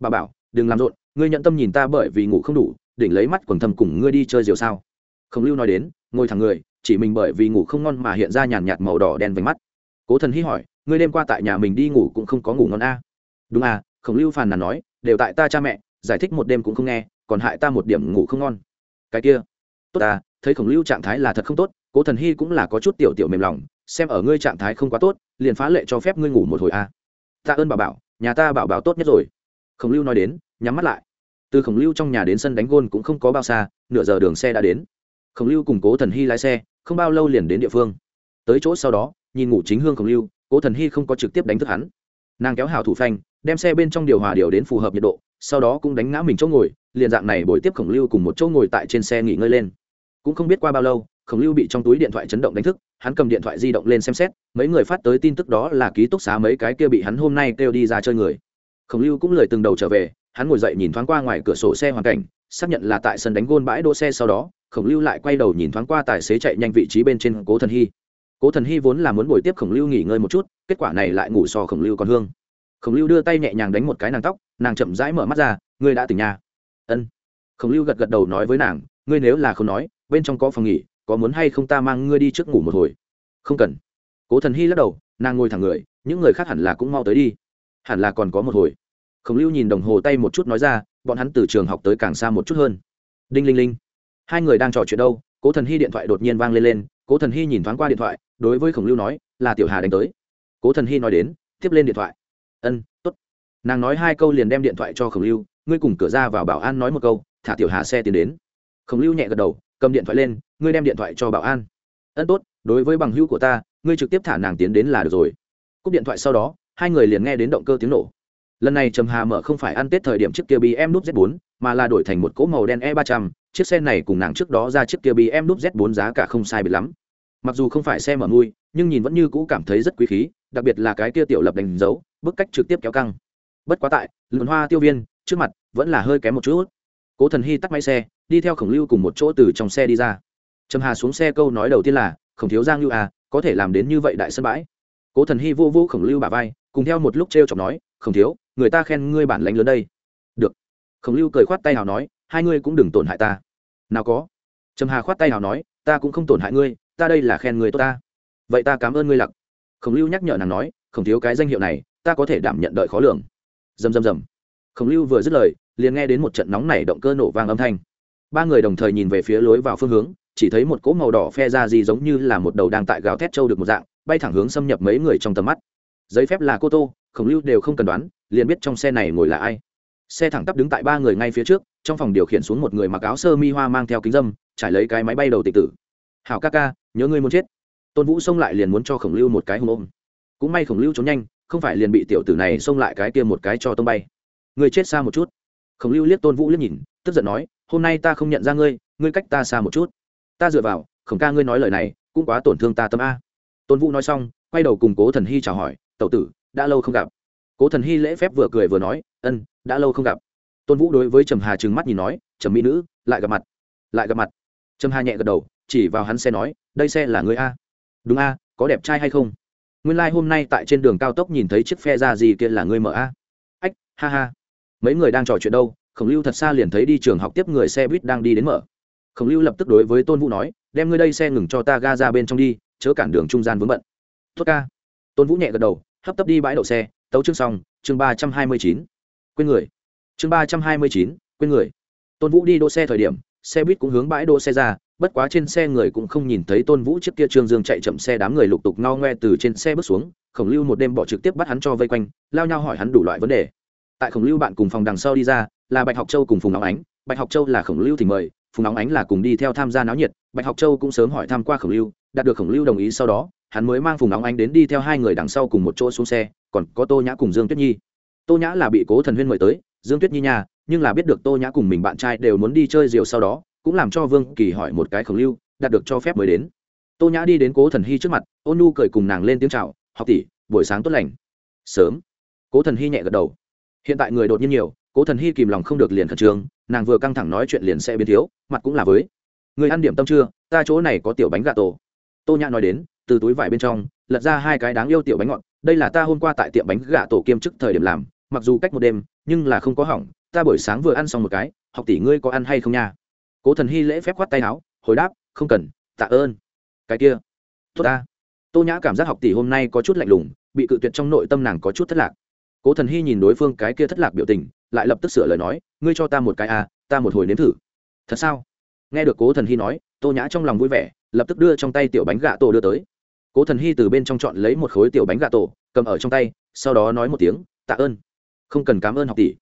[SPEAKER 1] Bà bảo, đừng làm rộn, ngươi nhận tâm nhìn ta bởi vì ngủ không đủ, đỉnh lấy mắt quần thầm cùng ngươi đi chơi diều sao. Khổng lưu nói đến, ngồi thẳng người, chỉ mình bởi vì ngủ không ngon mà hiện ra nhàn nhạt màu đỏ đen vành mắt. Cố thần hy hỏi, ngươi đêm qua tại nhà mình đi ngủ cũng không có ngủ ngon a? À. đúng à khổng lưu phàn nàn nói, đều tại ta cha mẹ, giải thích một đêm cũng không nghe, còn hại ta một điểm ngủ không ngon. Cái kia. Tốt à thấy khổng lưu trạng thái là thật không tốt, cố thần hy cũng là có chút tiểu tiểu mềm lòng xem ở ngươi trạng thái không quá tốt, liền phá lệ cho phép ngươi ngủ một hồi a à. tạ ơn bà bảo, nhà ta bảo bảo tốt nhất rồi. Khổng lưu nói đến, nhắm mắt lại. Từ khổng lưu trong nhà đến sân đánh gôn cũng không có bao xa, nửa giờ đường xe đã đến. Khổng lưu cùng cố thần hy lái xe, không bao lâu liền đến địa phương. Tới chỗ sau đó, nhìn ngủ chính hương khổng lưu, cố thần hy không có trực tiếp đánh thức hắn. Nàng kéo hào thủ phanh, đem xe bên trong điều hòa điều đến phù hợp nhiệt độ, sau đó cũng đánh ngã mình chỗ ngồi, liền dạng này bồi tiếp khổng lưu cùng một chỗ ngồi tại trên xe nghỉ ngơi lên. Cũng không biết qua bao lâu, khổng lưu bị trong túi điện thoại chấn động đánh thức hắn cầm điện thoại di động lên xem xét, mấy người phát tới tin tức đó là ký túc xá mấy cái kia bị hắn hôm nay kêu đi ra chơi người. Khổng lưu cũng lời từng đầu trở về, hắn ngồi dậy nhìn thoáng qua ngoài cửa sổ xe hoàn cảnh, xác nhận là tại sân đánh gôn bãi đỗ xe sau đó, khổng lưu lại quay đầu nhìn thoáng qua tài xế chạy nhanh vị trí bên trên cố thần hy. Cố thần hy vốn là muốn buổi tiếp khổng lưu nghỉ ngơi một chút, kết quả này lại ngủ so khổng lưu còn hương. Khổng lưu đưa tay nhẹ nhàng đánh một cái nàng tóc, nàng chậm rãi mở mắt ra, ngươi đã tỉnh nhà ân. Khổng lưu gật gật đầu nói với nàng, ngươi nếu là không nói, bên trong có phòng nghỉ có muốn hay không ta mang ngươi đi trước ngủ một hồi? Không cần. Cố thần hy lắc đầu, nàng ngồi thẳng người, những người khác hẳn là cũng mau tới đi. Hẳn là còn có một hồi. Khổng lưu nhìn đồng hồ tay một chút nói ra, bọn hắn từ trường học tới càng xa một chút hơn. Đinh linh linh. Hai người đang trò chuyện đâu, cố thần hy điện thoại đột nhiên vang lên lên, cố thần hy nhìn thoáng qua điện thoại, đối với khổng lưu nói, là tiểu hà đánh tới. Cố thần hy nói đến, tiếp lên điện thoại. Ân t ố t nàng nói hai câu liền đem điện thoại cho khổng lưu, ngươi cùng cửa ra vào bảo an nói một câu, thả tiểu hà xe tiến đến. Khổng lưu nhẹ gật đầu cầm điện thoại lên, ngươi đem điện thoại cho bảo an. Ân tốt, đối với bằng hữu của ta, ngươi trực tiếp thả nàng tiến đến là được rồi. Cúp điện thoại sau đó, hai người liền nghe đến động cơ tiếng nổ. Lần này trầm hà mở không phải ăn tết thời điểm chiếc kia bm núp z 4 mà là đổi thành một cỗ màu đen e 300 chiếc xe này cùng nàng trước đó ra chiếc kia bm núp z 4 giá cả không sai biệt lắm. Mặc dù không phải xe mở mui, nhưng nhìn vẫn như cũ cảm thấy rất quý khí, đặc biệt là cái kia tiểu lập đánh dấu, bức cách trực tiếp kéo căng. Bất quá tại lượn hoa tiêu viên, trước mặt, vẫn là hơi kém một chút cố thần hy tắt máy xe, đi theo khổng lưu cùng một chỗ từ trong xe đi ra. Trầm hà xuống xe câu nói đầu tiên là, khổng thiếu giang lưu à có thể làm đến như vậy đại sân bãi? Cố thần hy vô vô khổng lưu bà vai, cùng theo một lúc t r e o chọc nói, khổng thiếu, người ta khen ngươi bản lánh lớn đây. Được. Khổng lưu cười khoát tay nào nói, hai ngươi cũng đừng tổn hại ta. Nào có. Trầm hà khoát tay nào nói, ta cũng không tổn hại ngươi, ta đây là khen người tốt ta. Vậy ta cảm ơn ngươi lặc. Khổng lưu nhắc nhở nàng nói, khổng thiếu cái danh hiệu này, ta có thể đảm nhận đợi khó lường. Dầm dầm dầm khổng lưu vừa dứt lời liền nghe đến một trận nóng nảy động cơ nổ vang âm thanh. Ba người đồng thời nhìn về phía lối vào phương hướng, chỉ thấy một cỗ màu đỏ phe ra gì giống như là một đầu đang tại gào thét trâu được một dạng, bay thẳng hướng xâm nhập mấy người trong tầm mắt. Giấy phép là cô tô, khổng lưu đều không cần đoán, liền biết trong xe này ngồi là ai. Xe thẳng tắp đứng tại ba người ngay phía trước, trong phòng điều khiển xuống một người mặc áo sơ mi hoa mang theo kính dâm, trải lấy cái máy bay đầu tịch tử. Hảo ca ca, nhớ ngươi muốn chết. Tôn vũ xông lại liền muốn cho khổng lưu một cái hùng ôm. Cũng may khổng lưu trốn nhanh, không phải liền bị tiểu tử này xông lại cái kia một cái cho tông bay. Người chết xa một chút khổng lưu liếc tôn vũ liếc nhìn, tức giận nói, hôm nay ta không nhận ra ngươi ngươi cách ta xa một chút. Ta dựa vào, khổng ca ngươi nói lời này, cũng quá tổn thương ta tâm a. Tôn vũ nói xong, quay đầu cùng cố thần hy chào hỏi, tẩu tử, đã lâu không gặp. Cố thần hy lễ phép vừa cười vừa nói, ân, đã lâu không gặp. Tôn vũ đối với trầm hà trừng mắt nhìn nói, trầm mỹ nữ, lại gặp mặt, lại gặp mặt. Trầm hà nhẹ gật đầu, chỉ vào hắn xe nói, đây xe là người a. Đúng a, có đẹp trai hay không? Nguyên lai、like、hôm nay tại trên đường cao tốc nhìn thấy chiếc phe ra gì kia là người mở a. Ách, ha ha mấy người đang trò chuyện đâu, khổng lưu thật xa liền thấy đi trường học tiếp người xe buýt đang đi đến mở. Khổng lưu lập tức đối với tôn vũ nói, đem ngươi đây xe ngừng cho ta ga ra bên trong đi, chớ cản đường trung gian vướng bận. Tốt ca. Tôn vũ nhẹ gật đầu, hấp tấp đi bãi đậu xe, tấu chương xong, chương ba trăm hai mươi chín. Quên người. Chương ba trăm hai mươi chín, quên người. Tôn vũ đi đỗ xe thời điểm, xe buýt cũng hướng bãi đỗ xe ra, bất quá trên xe người cũng không nhìn thấy tôn vũ trước kia trương dương chạy chậm xe đám người lục tục ngao ngoe từ trên xe bước xuống. Khổng lưu một đêm bỏ trực tiếp bắt hắn cho vây quanh, lao nhau hỏi hắn đủ loại vấn đề tại khổng lưu bạn cùng phòng đằng sau đi ra, là bạch học châu cùng phùng nóng ánh. Bạch học châu là khổng lưu thì mời, phùng nóng ánh là cùng đi theo tham gia náo nhiệt. Bạch học châu cũng sớm hỏi tham q u a khổng lưu, đạt được khổng lưu đồng ý sau đó, hắn mới mang phùng nóng ánh đến đi theo hai người đằng sau cùng một chỗ xuống xe, còn có tô nhã cùng dương tuyết nhi. Tô nhã là bị cố thần huyên mời tới, dương tuyết nhi nhà, nhưng là biết được tô nhã cùng mình bạn trai đều muốn đi chơi rượu sau đó, cũng làm cho vương kỳ hỏi một cái khổng lưu, đạt được cho phép mới đến. Tô nhã đi đến cố thần hy trước mặt, ôn nu cười cùng nàng lên tiếng c h à o học tỷ, buổi sáng tốt lành. Sớm. Cố thần hy nhẹ gật đầu hiện tại người đột nhiên nhiều, cố thần hy kìm lòng không được liền khẩn trương, nàng vừa căng thẳng nói chuyện liền sẽ biến thiếu, mặt cũng là với. Người ăn điểm tâm chưa? Ta chỗ này có tiểu bánh gà tổ. Tô nhã nói đến, từ túi vải bên trong, lật ra hai cái đáng yêu tiểu bánh ngọt. Đây là ta hôm qua tại tiệm bánh gà tổ kiêm chức thời điểm làm, mặc dù cách một đêm, nhưng là không có hỏng. Ta buổi sáng vừa ăn xong một cái, học tỷ ngươi có ăn hay không nha? Cố thần hy lễ phép khoát tay áo, hồi đáp, không cần, tạ ơn. Cái kia, tốt ta. Tô nhã cảm giác học tỷ hôm nay có chút lạnh lùng, bị cự tuyệt trong nội tâm nàng có chút thất lạc cố thần hy nhìn đối phương cái kia thất lạc biểu tình, lại lập tức sửa lời nói, ngươi cho ta một cái à ta một hồi nếm thử. Thật sao? Nghe được cố thần hy nói, tô nhã trong lòng vui vẻ, lập tức đưa trong tay tiểu bánh gà tổ đưa tới. Cố thần hy từ bên trong chọn lấy một khối tiểu bánh gà tổ, cầm ở trong tay, sau đó nói một tiếng, tạ ơn. Không cần cảm ơn học tỷ.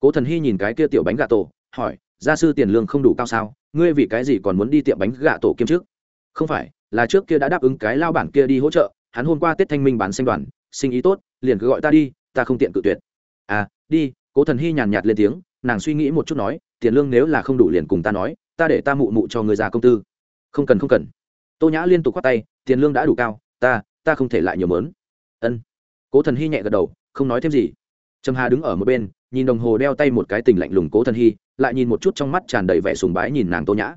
[SPEAKER 1] Cố thần hy nhìn cái kia tiểu bánh gà tổ, hỏi, gia sư tiền lương không đủ cao sao? Ngươi vì cái gì còn muốn đi tiệm bánh gà tổ kiêm trước không phải, là trước kia đã đáp ứng cái lao bản kia đi hỗ trợ, hắn hôm qua tết thanh minh bán xanh đoàn, sinh ý tốt, liền cứ gọi ta đi ta không tiện cự tuyệt. À đi cố thần hy nhàn nhạt lên tiếng nàng suy nghĩ một chút nói tiền lương nếu là không đủ liền cùng ta nói ta để ta mụ mụ cho người già công tư. Không cần không cần. Tô nhã liên tục khoát tay tiền lương đã đủ cao ta ta không thể lại nhiều mớn. Ân. Cố thần hy nhẹ gật đầu không nói thêm gì. Trầm hà đứng ở một bên nhìn đồng hồ đeo tay một cái tình lạnh lùng cố thần hy lại nhìn một chút trong mắt tràn đầy vẻ sùng bái nhìn nàng tô nhã.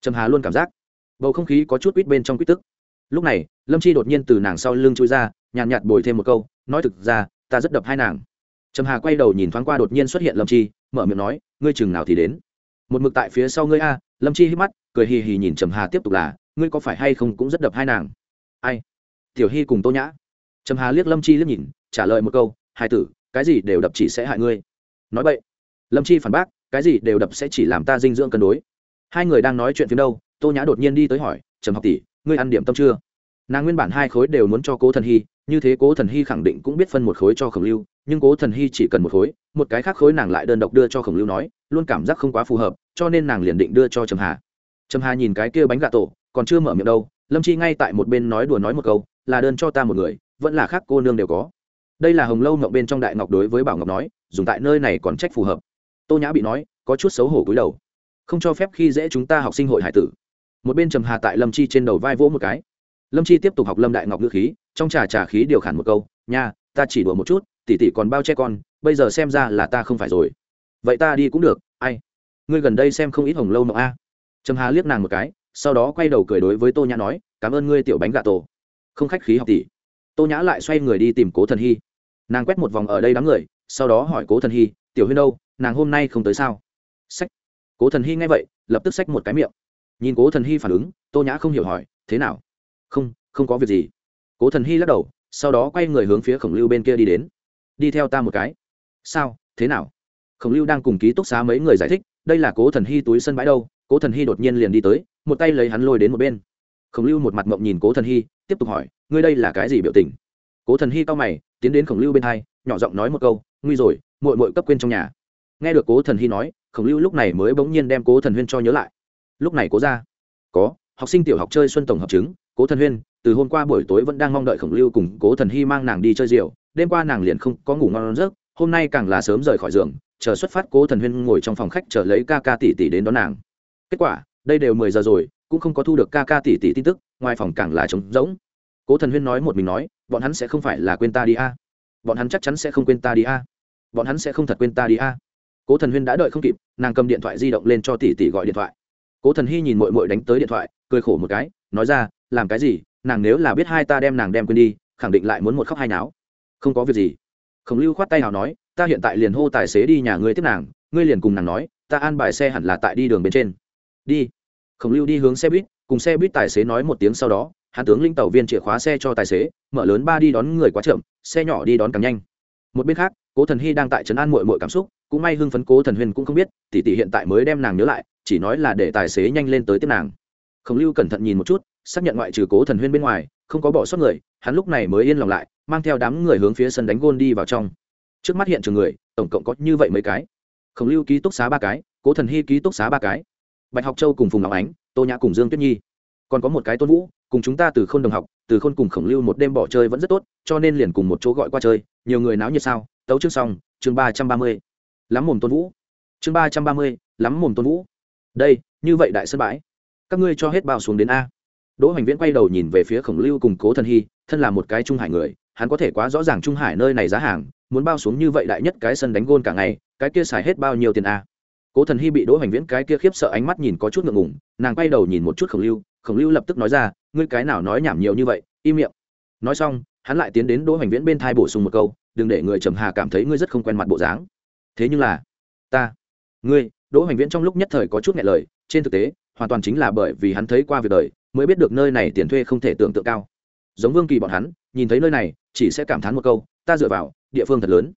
[SPEAKER 1] Trầm hà luôn cảm giác bầu không khí có chút quýt bên trong quýt tức. Lúc này lâm chi đột nhiên từ nàng sau lưng chui ra nhàn nhạt, nhạt bồi thêm một câu nói thực ra ta rất đập hai nàng. Trầm hà quay đầu nhìn thoáng qua đột nhiên xuất hiện lâm chi, mở miệng nói, ngươi chừng nào thì đến. Một mực tại phía sau ngươi a, lâm chi hít mắt, cười hì hì nhìn trầm hà tiếp tục là, ngươi có phải hay không cũng rất đập hai nàng? Ai? Tiểu hy cùng tô nhã. Trầm hà liếc lâm chi liếc nhìn, trả lời một câu, hai tử, cái gì đều đập chỉ sẽ hại ngươi. Nói vậy lâm chi phản bác, cái gì đều đập sẽ chỉ làm ta dinh dưỡng cân đối. Hai người đang nói chuyện phía đâu, tô nhã đột nhiên đi tới hỏi, trầm học tỷ, ngươi ăn điểm tâm chưa? Nàng nguyên bản hai khối đều muốn cho cố thần hy, như thế cố thần hy khẳng định cũng biết phân một khối cho khổng lưu, nhưng cố thần hy chỉ cần một khối, một cái khác khối nàng lại đơn độc đưa cho khổng lưu nói, luôn cảm giác không quá phù hợp, cho nên nàng liền định đưa cho trầm hà. Trầm hà nhìn cái kia bánh gà tổ, còn chưa mở miệng đâu, lâm chi ngay tại một bên nói đùa nói một câu, là đơn cho ta một người, vẫn là khác cô nương đều có. Đây là hồng lâu ngọc bên trong đại ngọc đối với bảo ngọc nói, dùng tại nơi này còn trách phù hợp. Tô nhã bị nói, có chút xấu hổ cúi đầu. Không cho phép khi dễ chúng ta học sinh hội hải tử. Một bên trầm hà tại lâm chi trên đầu vai vỗ một cái lâm chi tiếp tục học lâm đại ngọc ngữ khí, trong trà trà khí điều khản một câu, nha, ta chỉ đùa một chút tỉ tỉ còn bao che con, bây giờ xem ra là ta không phải rồi. Vậy ta đi cũng được, ai? Ngươi gần đây xem không ít hồng lâu mộng a. Trầm hà liếc nàng một cái, sau đó quay đầu cười đối với tô nhã nói, cảm ơn ngươi tiểu bánh gà tổ. Không khách khí học tỷ. Tô nhã lại xoay người đi tìm cố thần hy. Nàng quét một vòng ở đây đám người, sau đó hỏi cố thần hy, tiểu huyên đâu, nàng hôm nay không tới sao? Sách. Cố thần hy nghe vậy, lập tức xách một cái miệng. Nhìn cố thần hy phản ứng, tô nhã không hiểu hỏi, thế nào? Không không có việc gì. Cố thần hy lắc đầu, sau đó quay người hướng phía khổng lưu bên kia đi đến. Đi theo ta một cái. Sao? Thế nào? Khổng lưu đang cùng ký túc xá mấy người giải thích, đây là cố thần hy túi sân bãi đâu. Cố thần hy đột nhiên liền đi tới, một tay lấy hắn lôi đến một bên. Khổng lưu một mặt mộng nhìn cố thần hy, tiếp tục hỏi, ngươi đây là cái gì biểu tình? Cố thần hy cao mày, tiến đến khổng lưu bên hai, nhỏ giọng nói một câu nguy rồi mội mội cấp quên trong nhà. Nghe được cố thần hy nói, khổng lưu lúc này mới bỗng nhiên đem cố thần huyên cho nhớ lại. Lúc này cố ra. Có, học sinh tiểu học chơi xuân tổng hợp chứng cố thần huyên, từ hôm qua buổi tối vẫn đang mong đợi khổng lưu cùng cố thần hy mang nàng đi chơi rượu, đêm qua nàng liền không có ngủ ngon giấc, hôm nay càng là sớm rời khỏi giường, chờ xuất phát cố thần huyên ngồi trong phòng khách chờ lấy ca ca tỷ tỷ đến đón nàng. Kết quả, đây đều mười giờ rồi, cũng không có thu được ca ca tỷ tỷ tin tức, ngoài phòng càng là trống rỗng. Cố thần huyên nói một mình nói, bọn hắn sẽ không phải là quên ta đi a. Bọn hắn chắc chắn sẽ không quên ta đi a. Bọn hắn sẽ không thật quên ta đi a. Cố thần huyên đã đợi không kịp, nàng cầm điện thoại di động lên cho tỷ tỷ gọi điện thoại. Cố thần hy nhìn mội mội đánh tới điện thoại, cười khổ một cái, nói ra làm cái gì, nàng nếu là biết hai ta đem nàng đem quên đi, khẳng định lại muốn một khóc hai náo không có việc gì. Khổng lưu khoát tay nào nói, ta hiện tại liền hô tài xế đi nhà ngươi tiếp nàng, ngươi liền cùng nàng nói, ta an bài xe hẳn là tại đi đường bên trên. Đi. Khổng lưu đi hướng xe buýt, cùng xe buýt tài xế nói một tiếng sau đó, hắn tướng linh tàu viên chìa khóa xe cho tài xế, mở lớn ba đi đón người quá chậm, xe nhỏ đi đón càng nhanh. Một bên khác, cố thần hy đang tại trấn an mội mội cảm xúc, cũng may hưng phấn cố thần huyền cũng không biết, tỷ tỷ hiện tại mới đem nàng nhớ lại, chỉ nói là để tài xế nhanh lên tới tiếp nàng. Khổng lưu cẩn thận nhìn một chút xác nhận ngoại trừ cố thần huyên bên ngoài, không có bỏ sót người, hắn lúc này mới yên lòng lại, mang theo đám người hướng phía sân đánh gôn đi vào trong. Trước mắt hiện trường người, tổng cộng có như vậy mấy cái? Khổng lưu ký túc xá ba cái, cố thần hy ký túc xá ba cái, bạch học châu cùng phùng ngọc ánh, tô nhã cùng dương tuyết nhi. Còn có một cái tôn vũ, cùng chúng ta từ k h ô n đồng học, từ khôn cùng khổng lưu một đêm bỏ chơi vẫn rất tốt, cho nên liền cùng một chỗ gọi qua chơi, nhiều người náo nhiệt sao? Tấu chương xong, chương ba trăm ba mươi. Lắm mồm tôn vũ. Chương ba trăm ba mươi, lắm mồm tôn vũ. Đây, như vậy đại sân bãi. Các ngươi cho hết bao xuống đến a đỗ hoành viễn quay đầu nhìn về phía khổng lưu cùng cố thần hy, thân là một cái trung hải người, hắn có thể quá rõ ràng trung hải nơi này giá hàng, muốn bao xuống như vậy đại nhất cái sân đánh gôn cả ngày, cái kia xài hết bao nhiêu tiền a? Cố thần hy bị đỗ hoành viễn cái kia khiếp sợ ánh mắt nhìn có chút ngượng ngùng, nàng quay đầu nhìn một chút khổng lưu khổng lưu lập tức nói ra, ngươi cái nào nói nhảm nhiều như vậy, im miệng. Nói xong, hắn lại tiến đến đỗ hoành viễn bên thai bổ sung một câu, đừng để người trầm hà cảm thấy ngươi rất không quen mặt bộ dáng. Thế nhưng là, ta, ngươi. Đỗ hoành viễn trong lúc nhất thời có chút nghẹn lời, trên thực tế, hoàn toàn chính là bởi vì hắn thấy qua việc đời mới biết được nơi này tiền thuê không thể tưởng tượng cao. Giống vương kỳ bọn hắn, nhìn thấy nơi này, chỉ sẽ cảm thán một câu, ta dựa vào, địa phương thật lớn.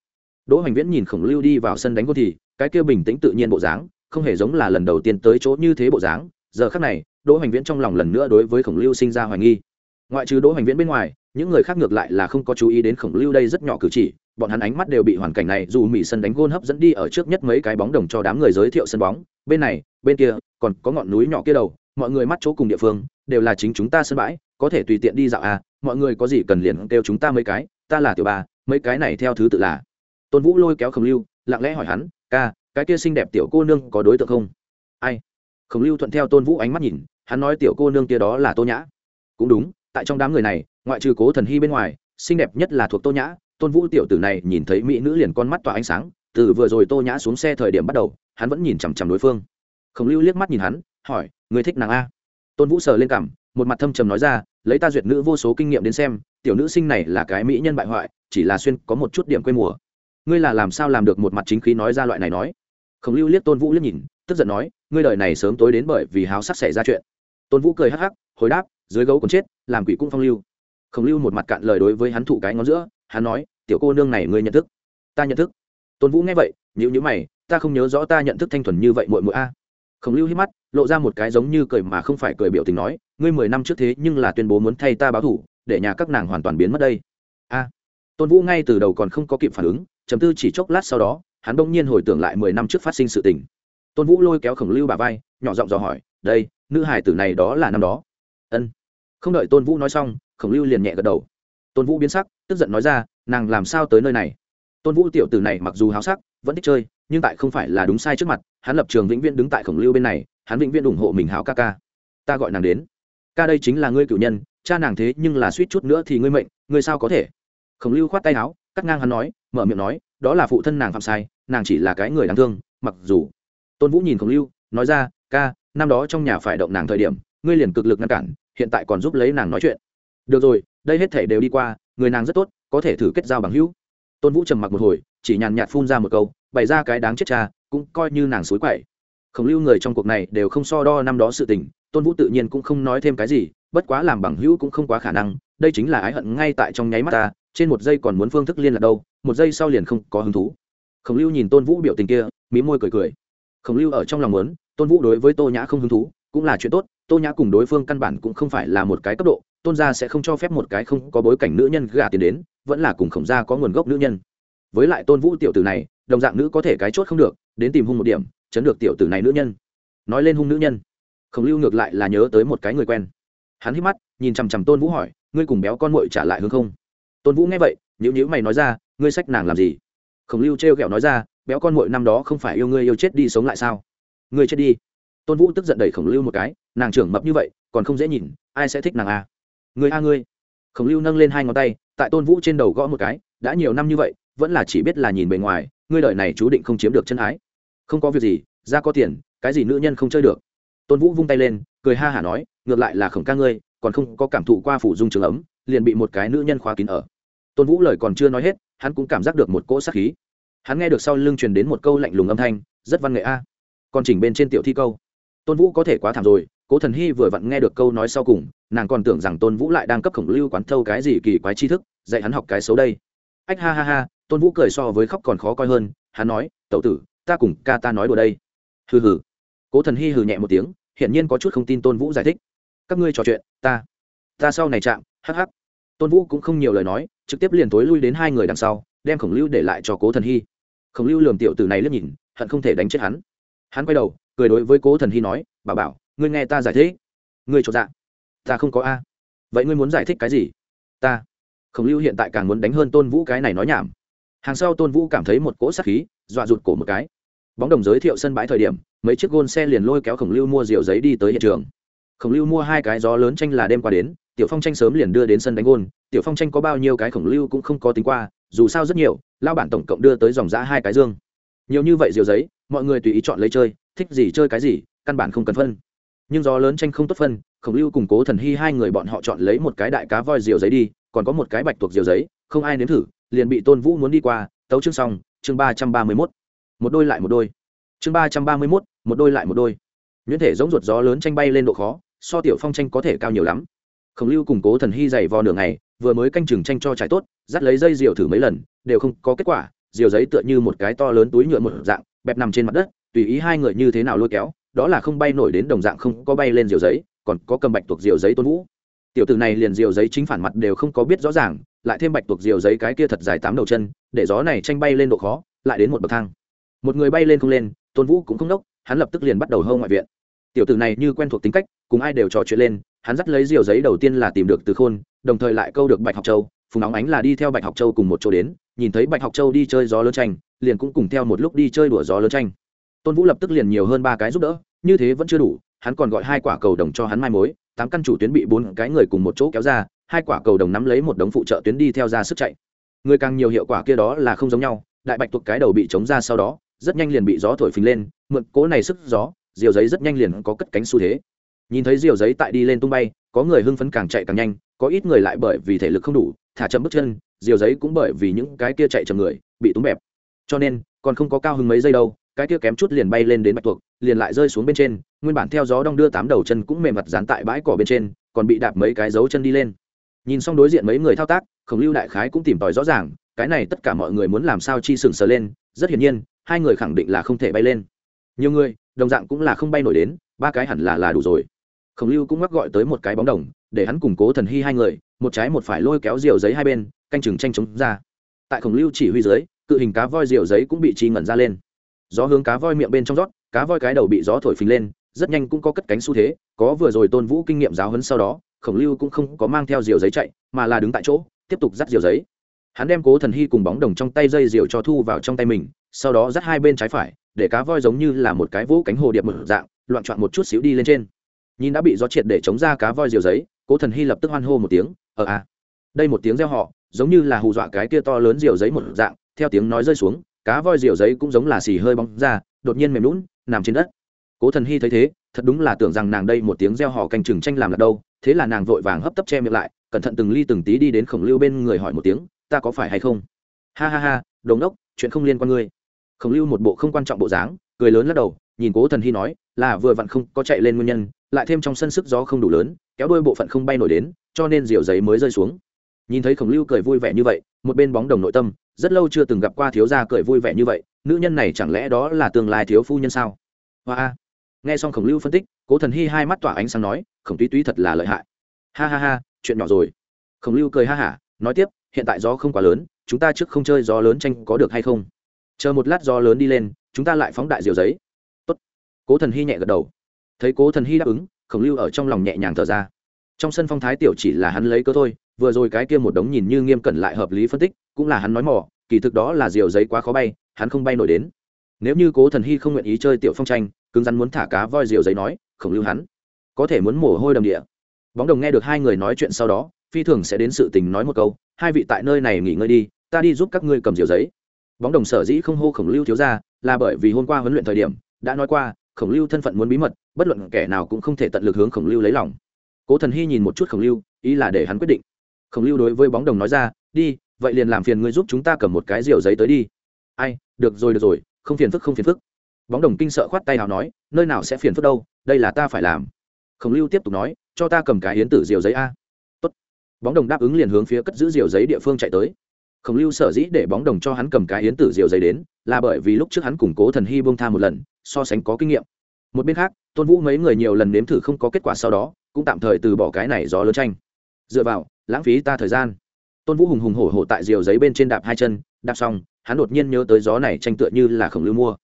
[SPEAKER 1] Đỗ hoành viễn nhìn khổng lưu đi vào sân đánh gôn thì, cái kia bình tĩnh tự nhiên bộ dáng, không hề giống là lần đầu tiên tới chỗ như thế bộ dáng. Giờ khác này, đỗ hoành viễn trong lòng lần nữa đối với khổng lưu sinh ra hoài nghi. Ngoại trừ đỗ hoành viễn bên ngoài, những người khác ngược lại là không có chú ý đến khổng lưu đây rất nhỏ cử chỉ, bọn hắn ánh mắt đều bị hoàn cảnh này dù mỹ sân đánh gôn hấp dẫn đi ở trước nhất mấy cái bóng đồng cho đám người giới thiệu sân bóng. Bên này, bên kia, còn có ngọn núi nhỏ kia đầu, mọi người mắt chỗ cùng địa phương đều là chính chúng ta sân bãi, có thể tùy tiện đi dạo à mọi người có gì cần liền kêu chúng ta mấy cái, ta là tiểu ba mấy cái này theo thứ tự là. Tôn vũ lôi kéo khổng lưu, lặng lẽ hỏi hắn, ca, cái kia xinh đẹp tiểu cô nương có đối tượng không? Ai? Khổng lưu thuận theo tôn vũ ánh mắt nhìn, hắn nói tiểu cô nương kia đó là tô nhã. Cũng đúng, tại trong đám người này, ngoại trừ cố thần hy bên ngoài, xinh đẹp nhất là thuộc tô nhã. Tôn vũ tiểu tử này nhìn thấy mỹ nữ liền con mắt tỏa ánh sáng, từ vừa rồi tô nhã xuống xe thời điểm bắt đầu, hắn vẫn nhìn chằm chằm đối phương. Khổng lưu liếc mắt nhìn hắn, hỏi người thích nàng a? Tôn vũ sờ lên cảm một mặt thâm trầm nói ra, lấy ta duyệt nữ vô số kinh nghiệm đến xem, tiểu nữ sinh này là cái mỹ nhân bại hoại, chỉ là xuyên có một chút điểm quê mùa. Ngươi là làm sao làm được một mặt chính khí nói ra loại này nói? Khổng lưu liếc tôn vũ liếc nhìn, tức giận nói, ngươi đời này sớm tối đến bởi vì háo sắc xảy ra chuyện. Tôn vũ cười hắc hắc, hồi đáp, dưới gấu còn chết, làm quỷ cung phong lưu. Khổng lưu một mặt cạn lời đối với hắn thụ cái ngón giữa, hắn nói, tiểu cô nương này ngươi nhận thức. Ta nhận thức. Tôn vũ nghe vậy nhữ nhữ mày, ta không nhớ rõ ta nhận thức thanh thuần như vậy muội muội a khổng lưu hít mắt, lộ ra một cái giống như cười mà không phải cười biểu tình nói, ngươi mười năm trước thế nhưng là tuyên bố muốn thay ta báo thủ, để nhà các nàng hoàn toàn biến mất đây. A. Tôn vũ ngay từ đầu còn không có kịp phản ứng chấm tư chỉ chốc lát sau đó, hắn bỗng nhiên hồi tưởng lại mười năm trước phát sinh sự tình. Tôn vũ lôi kéo khổng lưu bà vai, nhỏ giọng dò hỏi, đây, nữ hải tử này đó là năm đó? Ân. Không đợi tôn vũ nói xong, khổng lưu liền nhẹ gật đầu. Tôn vũ biến sắc, tức giận nói ra, nàng làm sao tới nơi này? Tôn vũ tiểu tử này mặc dù háo sắc, vẫn thích chơi, nhưng tại không phải là đúng sai trước mặt hắn lập trường vĩnh viễn đứng tại khổng lưu bên này, hắn vĩnh viễn ủng hộ mình hảo ca ca. Ta gọi nàng đến. Ca đây chính là ngươi cựu nhân, cha nàng thế nhưng là suýt chút nữa thì ngươi mệnh, ngươi sao có thể? Khổng lưu khoát tay áo, cắt ngang hắn nói, mở miệng nói, đó là phụ thân nàng phạm sai, nàng chỉ là cái người đáng thương, mặc dù. Tôn vũ nhìn khổng lưu, nói ra, ca, năm đó trong nhà phải động nàng thời điểm, ngươi liền cực lực ngăn cản, hiện tại còn giúp lấy nàng nói chuyện. Được rồi, đây hết thể đều đi qua, người nàng rất tốt, có thể thử kết giao bằng hữu. Tôn vũ trầm mặc một hồi, chỉ nhàn nhạt phun ra một câu, bày ra cái đáng chết cha cũng coi như nàng suối quậy. Khổng lưu người trong cuộc này đều không so đo năm đó sự tình, tôn vũ tự nhiên cũng không nói thêm cái gì, bất quá làm bằng hữu cũng không quá khả năng, đây chính là ái hận ngay tại trong nháy mắt ta, trên một giây còn muốn phương thức liên lạc đâu, một giây sau liền không có hứng thú. Khổng lưu nhìn tôn vũ biểu tình kia, mí môi cười cười. Khổng lưu ở trong lòng muốn, tôn vũ đối với tô nhã không hứng thú, cũng là chuyện tốt, tô nhã cùng đối phương căn bản cũng không phải là một cái cấp độ, tôn gia sẽ không cho phép một cái không có bối cảnh nữ nhân gả tiền đến, vẫn là cùng khổng gia có nguồn gốc nữ nhân. Với lại tôn vũ tiểu tử này đồng dạng nữ có thể cái chốt không được, đến tìm hung một điểm, chấn được tiểu tử này nữ nhân. Nói lên hung nữ nhân. Khổng lưu ngược lại là nhớ tới một cái người quen. Hắn hít mắt, nhìn chằm chằm tôn vũ hỏi, ngươi cùng béo con mội trả lại hướng không? Tôn vũ nghe vậy nhữ nhữ mày nói ra, ngươi sách nàng làm gì? Khổng lưu t r e o g ẹ o nói ra, béo con mội năm đó không phải yêu ngươi yêu chết đi sống lại sao? Ngươi chết đi. Tôn vũ tức giận đẩy khổng lưu một cái, nàng trưởng mập như vậy, còn không dễ nhìn, ai sẽ thích nàng à? Ngươi a ngươi. Khổng lưu nâng lên hai ngón tay, tại tôn vũ trên đầu gõ một cái, đã nhiều năm như vậy vẫn là chỉ biết là nhìn bề ngoài, ngươi đợi này chú định không chiếm được chân ái. Không có việc gì, ra có tiền, cái gì nữ nhân không chơi được. Tôn vũ vung tay lên, cười ha hả nói, ngược lại là khổng ca ngươi, còn không có cảm thụ qua phủ dung trường ấm, liền bị một cái nữ nhân khóa kín ở. Tôn vũ lời còn chưa nói hết, hắn cũng cảm giác được một cỗ sát khí. Hắn nghe được sau lưng truyền đến một câu lạnh lùng âm thanh, rất văn nghệ a. Còn chỉnh bên trên tiểu thi câu. Tôn vũ có thể quá thảm rồi, cố thần hy vừa vặn nghe được câu nói sau cùng, nàng còn tưởng rằng tôn vũ lại đang cấp khổng lưu quán thâu cái gì kỳ quái tri thức, dạy hắn học cái xấu đây. Ách ha ha ha tôn vũ cười so với khóc còn khó coi hơn, hắn nói tậu tử, ta cùng ca ta nói đùa đây. Hừ hừ. Cố thần hy hừ nhẹ một tiếng, hiển nhiên có chút không tin tôn vũ giải thích. Các ngươi trò chuyện, ta ta sau này chạm, hắc hắc. Tôn vũ cũng không nhiều lời nói, trực tiếp liền tối lui đến hai người đằng sau, đem khổng lưu để lại cho cố thần hy khổng lưu lườm tiểu tử này liếc nhìn, hận không thể đánh chết hắn. Hắn quay đầu, cười đối với cố thần hy nói bà bảo, ngươi nghe ta giải thích. Ngươi cho dạ. Ta không có a. Vậy ngươi muốn giải thích cái gì? Ta. Khổng lưu hiện tại càng muốn đánh hơn tôn vũ cái này nói nhảm hàng sau tôn vũ cảm thấy một cỗ sát khí, dọa rụt cổ một cái. Bóng đồng giới thiệu sân bãi thời điểm, mấy chiếc gôn xe liền lôi kéo khổng lưu mua rượu giấy đi tới hiện trường. Khổng lưu mua hai cái gió lớn tranh là đêm qua đến, tiểu phong tranh sớm liền đưa đến sân đánh gôn. Tiểu phong tranh có bao nhiêu cái khổng lưu cũng không có tính qua, dù sao rất nhiều lao bản tổng cộng đưa tới dòng giã hai cái dương. Nhiều như vậy rượu giấy, mọi người tùy ý chọn lấy chơi, thích gì chơi cái gì, căn bản không cần phân. Nhưng gió lớn tranh không tốt phân, khổng lưu củng cố thần hy hai người bọn họ chọn lấy một cái đại cá voi rượu giấy đi, còn có một cái bạch tuộc rượu giấy, không ai nếm thử liền bị tôn vũ muốn đi qua, tấu chương xong, chương ba trăm ba mươi mốt. Một đôi lại một đôi. Chương ba trăm ba mươi mốt, một đôi lại một đôi. Nhuyễn thể giống ruột gió lớn tranh bay lên độ khó, so tiểu phong tranh có thể cao nhiều lắm. Khổng lưu củng cố thần hy dày vò nửa ngày, vừa mới canh chừng tranh cho trái tốt, dắt lấy dây diều thử mấy lần, đều không có kết quả, diều giấy tựa như một cái to lớn túi nhựa một dạng, bẹp nằm trên mặt đất, tùy ý hai người như thế nào lôi kéo, đó là không bay nổi đến đồng dạng không có bay lên diều giấy, còn có cầm bạch tuộc diều giấy tôn vũ. Tiểu tử này liền diều giấy chính phản mặt đều không có biết rõ ràng lại thêm bạch tuộc diều giấy cái kia thật dài tám đầu chân, để gió này tranh bay lên độ khó, lại đến một bậc thang. Một người bay lên không lên, tôn vũ cũng không đốc, hắn lập tức liền bắt đầu hâu ngoại viện. Tiểu tử này như quen thuộc tính cách, cùng ai đều trò chuyện lên, hắn dắt lấy diều giấy đầu tiên là tìm được từ khôn, đồng thời lại câu được bạch học châu, phùng óng ánh là đi theo bạch học châu cùng một chỗ đến, nhìn thấy bạch học châu đi chơi gió lớn tranh, liền cũng cùng theo một lúc đi chơi đùa gió lớn tranh. Tôn vũ lập tức liền nhiều hơn ba cái giúp đỡ, như thế vẫn chưa đủ, hắn còn gọi hai quả cầu đồng cho hắn mai mối, tám căn chủ tuyến bị bốn cái người cùng một chỗ kéo ra hai quả cầu đồng nắm lấy một đống phụ trợ tuyến đi theo ra sức chạy. Người càng nhiều hiệu quả kia đó là không giống nhau, đại bạch tuộc cái đầu bị chống ra sau đó, rất nhanh liền bị gió thổi phình lên, mượn cố này sức gió, diều giấy rất nhanh liền có cất cánh xu thế. Nhìn thấy diều giấy tại đi lên tung bay, có người hưng phấn càng chạy càng nhanh, có ít người lại bởi vì thể lực không đủ, thả chậm bước chân, diều giấy cũng bởi vì những cái kia chạy chậm người, bị túng bẹp. Cho nên, còn không có cao hứng mấy giây đâu, cái kia kém chút liền bay lên đến bạch tuộc, liền lại rơi xuống bên trên, nguyên bản theo gió đong đưa tám đầu chân cũng mềm mặt dán tại bãi cỏ bên trên, còn bị đạp mấy cái dấu chân đi lên nhìn xong đối diện mấy người thao tác, khổng lưu đại khái cũng tìm tòi rõ ràng, cái này tất cả mọi người muốn làm sao chi sừng sờ lên, rất hiển nhiên, hai người khẳng định là không thể bay lên. Nhiều người, đồng dạng cũng là không bay nổi đến, ba cái hẳn là là đủ rồi. Khổng lưu cũng mắc gọi tới một cái bóng đồng, để hắn củng cố thần hy hai người, một trái một phải lôi kéo diều giấy hai bên, canh chừng tranh chống ra. Tại khổng lưu chỉ huy dưới, cự hình cá voi diều giấy cũng bị chi ngẩn ra lên. Gió hướng cá voi miệng bên trong rót, cá voi cái đầu bị gió thổi phình lên, rất nhanh cũng có cất cánh xu thế, có vừa rồi tôn vũ kinh nghiệm giáo hấn sau đó khổng lưu cũng không có mang theo diều giấy chạy, mà là đứng tại chỗ, tiếp tục dắt diều giấy. Hắn đem cố thần hy cùng bóng đồng trong tay dây diều cho thu vào trong tay mình, sau đó dắt hai bên trái phải, để cá voi giống như là một cái vỗ cánh hồ điệp mở dạng, loạn trọn một chút xíu đi lên trên. Nhìn đã bị gió triệt để chống ra cá voi diều giấy, cố thần hy lập tức hoan hô một tiếng ờ à. Đây một tiếng reo họ giống như là hù dọa cái kia to lớn diều giấy một dạng, theo tiếng nói rơi xuống, cá voi diều giấy cũng giống là xì hơi bóng ra, đột nhiên mềm lún nằm trên đất. Cố thần hy thấy thế, thật đúng là tưởng rằng nàng đây một tiếng reo hò canh chừng tranh làm là đâu thế là nàng vội vàng hấp tấp che miệng lại, cẩn thận từng ly từng tí đi đến khổng lưu bên người hỏi một tiếng, ta có phải hay không? Ha ha ha đống đốc, chuyện không liên quan ngươi. Khổng lưu một bộ không quan trọng bộ dáng, cười lớn lắc đầu, nhìn cố thần hy nói, là vừa vặn không có chạy lên nguyên nhân, lại thêm trong sân sức gió không đủ lớn, kéo đôi bộ phận không bay nổi đến, cho nên diều giấy mới rơi xuống. Nhìn thấy khổng lưu cười vui vẻ như vậy, một bên bóng đồng nội tâm, rất lâu chưa từng gặp qua thiếu gia cười vui vẻ như vậy, nữ nhân này chẳng lẽ đó là tương lai thiếu phu nhân sao? Hoa nghe xong khổng lưu phân tích, cố thần hy hai mắt tỏa ánh sáng nói khổng túy túy thật là lợi hại. Ha ha ha, chuyện nhỏ rồi. Khổng lưu cười ha hả, nói tiếp, hiện tại gió không quá lớn, chúng ta trước không chơi gió lớn tranh có được hay không? Chờ một lát gió lớn đi lên, chúng ta lại phóng đại diều giấy. Tốt. cố thần hy nhẹ gật đầu. Thấy cố thần hy đáp ứng, khổng lưu ở trong lòng nhẹ nhàng thở ra. Trong sân phong thái tiểu chỉ là hắn lấy cơ thôi, vừa rồi cái kia một đống nhìn như nghiêm cẩn lại hợp lý phân tích, cũng là hắn nói mỏ kỳ thực đó là diều giấy quá khó bay, hắn không bay nổi đến. Nếu như cố thần hy không nguyện ý chơi tiểu phong tranh, cứng rắn muốn thả cá voi diều giấy nói, khổng lưu hắn có thể muốn mồ hôi đầm địa. Bóng đồng nghe được hai người nói chuyện sau đó, phi thường sẽ đến sự tình nói một câu, hai vị tại nơi này nghỉ ngơi đi, ta đi giúp các ngươi cầm diều giấy. Bóng đồng sở dĩ không hô khổng lưu thiếu ra là bởi vì hôm qua huấn luyện thời điểm, đã nói qua, khổng lưu thân phận muốn bí mật, bất luận kẻ nào cũng không thể tận lực hướng khổng lưu lấy lòng. Cố thần hy nhìn một chút khổng lưu, ý là để hắn quyết định. Khổng lưu đối với bóng đồng nói ra, đi, vậy liền làm phiền ngươi giúp chúng ta cầm một cái diều giấy tới đi. Ai, được rồi được rồi, không phiền phức, không phiền phức. Bóng đồng kinh sợ khoát tay nào nói, nơi nào sẽ phiền phức đâu, đây là ta phải làm khổng lưu tiếp tục nói, cho ta cầm cái hiến tử diều giấy a. Tốt. bóng đồng đáp ứng liền hướng phía cất giữ diều giấy địa phương chạy tới. Khổng lưu sở dĩ để bóng đồng cho hắn cầm cái hiến tử diều giấy đến, là bởi vì lúc trước hắn củng cố thần hy bông tha một lần, so sánh có kinh nghiệm. Một bên khác, tôn vũ mấy người nhiều lần nếm thử không có kết quả sau đó, cũng tạm thời từ bỏ cái này gió lớn tranh. Dựa vào, lãng phí ta thời gian. Tôn vũ hùng hùng hổ hổ tại diều giấy bên trên đạp hai chân, đạp xong, hắn đột nhiên nhớ tới gió này tranh tựa như là khổng lưu mua.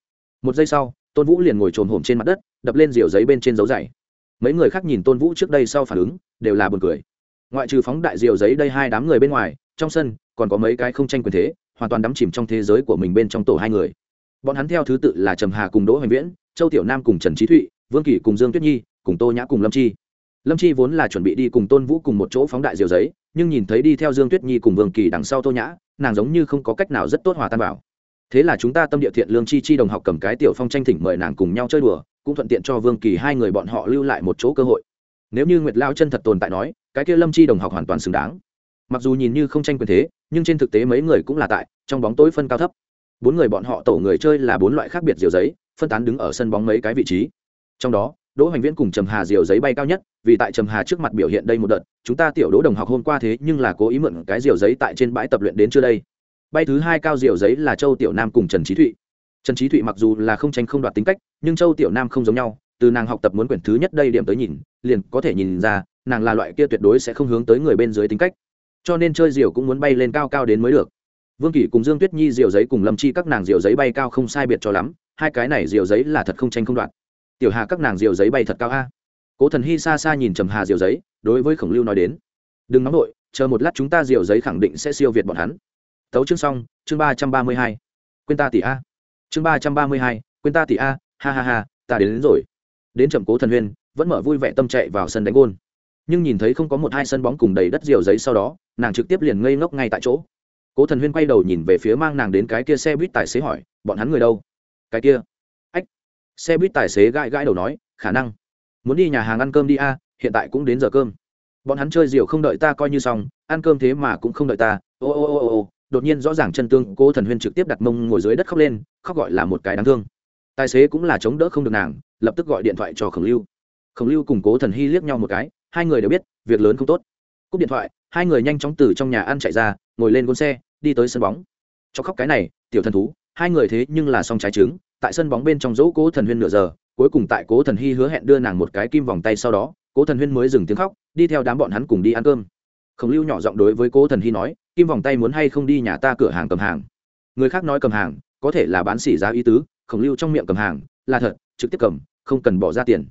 [SPEAKER 1] Một giây sau, tôn vũ liền ngồi trồm hổm trên mặt đất, đập lên diều giấy bên trên dấu dày mấy người khác nhìn tôn vũ trước đây sau phản ứng, đều là buồn cười. Ngoại trừ phóng đại diều giấy đây hai đám người bên ngoài, trong sân còn có mấy cái không tranh quyền thế, hoàn toàn đắm chìm trong thế giới của mình bên trong tổ hai người. Bọn hắn theo thứ tự là trầm hà cùng đỗ hoành viễn, châu tiểu nam cùng trần trí thụy, vương kỷ cùng dương tuyết nhi, cùng tô nhã cùng lâm chi. Lâm chi vốn là chuẩn bị đi cùng tôn vũ cùng một chỗ phóng đại diều giấy, nhưng nhìn thấy đi theo dương tuyết nhi cùng vương kỳ đằng sau tô nhã, nàng giống như không có cách nào rất tốt hòa tan vào. Thế là chúng ta tâm địa thiện lương chi chi đồng học cầm cái tiểu phong tranh thỉnh mời nàng cùng nhau chơi đùa cũng thuận tiện cho vương kỳ hai người bọn họ lưu lại một chỗ cơ hội. Nếu như nguyệt lao chân thật tồn tại nói, cái kia lâm chi đồng học hoàn toàn xứng đáng. Mặc dù nhìn như không tranh quyền thế, nhưng trên thực tế mấy người cũng là tại, trong bóng tối phân cao thấp. Bốn người bọn họ tổ người chơi là bốn loại khác biệt diều giấy, phân tán đứng ở sân bóng mấy cái vị trí. Trong đó, đỗ hoành viễn cùng trầm hà diều giấy bay cao nhất, vì tại trầm hà trước mặt biểu hiện đây một đợt, chúng ta tiểu đỗ đồng học hôm qua thế nhưng là cố ý mượn cái diều giấy tại trên bãi tập luyện đến chưa đây. Bay thứ hai cao diều giấy là châu tiểu nam cùng trần trí thụy trần trí thụy mặc dù là không tranh không đoạt tính cách, nhưng châu tiểu nam không giống nhau, từ nàng học tập muốn quyển thứ nhất đây điểm tới nhìn, liền có thể nhìn ra, nàng là loại kia tuyệt đối sẽ không hướng tới người bên dưới tính cách. Cho nên chơi diều cũng muốn bay lên cao cao đến mới được. Vương kỷ cùng dương tuyết nhi diều giấy cùng lâm chi các nàng diều giấy bay cao không sai biệt cho lắm, hai cái này diều giấy là thật không tranh không đoạt. Tiểu hà các nàng diều giấy bay thật cao a. Cố thần hy xa xa nhìn trầm hà diều giấy, đối với khổng lưu nói đến, đừng nóng vội, chờ một lát chúng ta diều giấy khẳng định sẽ siêu việt bọn hắn. Tấu chương xong, chương ba trăm ba mươi hai. Quên ta tỷ a chương ba trăm ba mươi hai quên ta tỷ a ha ha ha ta đến, đến rồi. Đến trầm cố thần huyên vẫn mở vui vẻ tâm chạy vào sân đánh gôn. Nhưng nhìn thấy không có một hai sân bóng cùng đầy đất diều giấy sau đó nàng trực tiếp liền ngây ngốc ngay tại chỗ. Cố thần huyên quay đầu nhìn về phía mang nàng đến cái kia xe buýt tài xế hỏi bọn hắn người đâu? Cái kia. Ách. Xe buýt tài xế gãi gãi đầu nói khả năng. Muốn đi nhà hàng ăn cơm đi a hiện tại cũng đến giờ cơm. Bọn hắn chơi rượu không đợi ta coi như xong ăn cơm thế mà cũng không đợi ta. Ô ô ô ô đột nhiên rõ ràng chân tương cố thần huyên trực tiếp đặt mông ngồi dưới đất khóc lên, khóc gọi là một cái đáng thương. Tài xế cũng là chống đỡ không được nàng, lập tức gọi điện thoại cho khổng lưu. Khổng lưu cùng cố thần hy liếc nhau một cái, hai người đều biết, việc lớn không tốt. Cúp điện thoại, hai người nhanh chóng từ trong nhà ăn chạy ra, ngồi lên gôn xe, đi tới sân bóng. Cho khóc cái này, tiểu thần thú, hai người thế nhưng là song trái trứng, tại sân bóng bên trong dỗ cố thần huyên nửa giờ, cuối cùng tại cố thần hy hứa hẹn đưa nàng một cái kim vòng tay sau đó, cố thần huyên mới dừng tiếng khóc, đi theo đám bọn hắn cùng đi ăn cơm. Khổng lưu nhỏ giọng đối với cố thần hy nói kim vòng tay muốn hay không đi nhà ta cửa hàng cầm hàng người khác nói cầm hàng, có thể là bán xỉ giá ý tứ, khổng lưu trong miệng cầm hàng, là thật, trực tiếp cầm, không cần bỏ ra tiền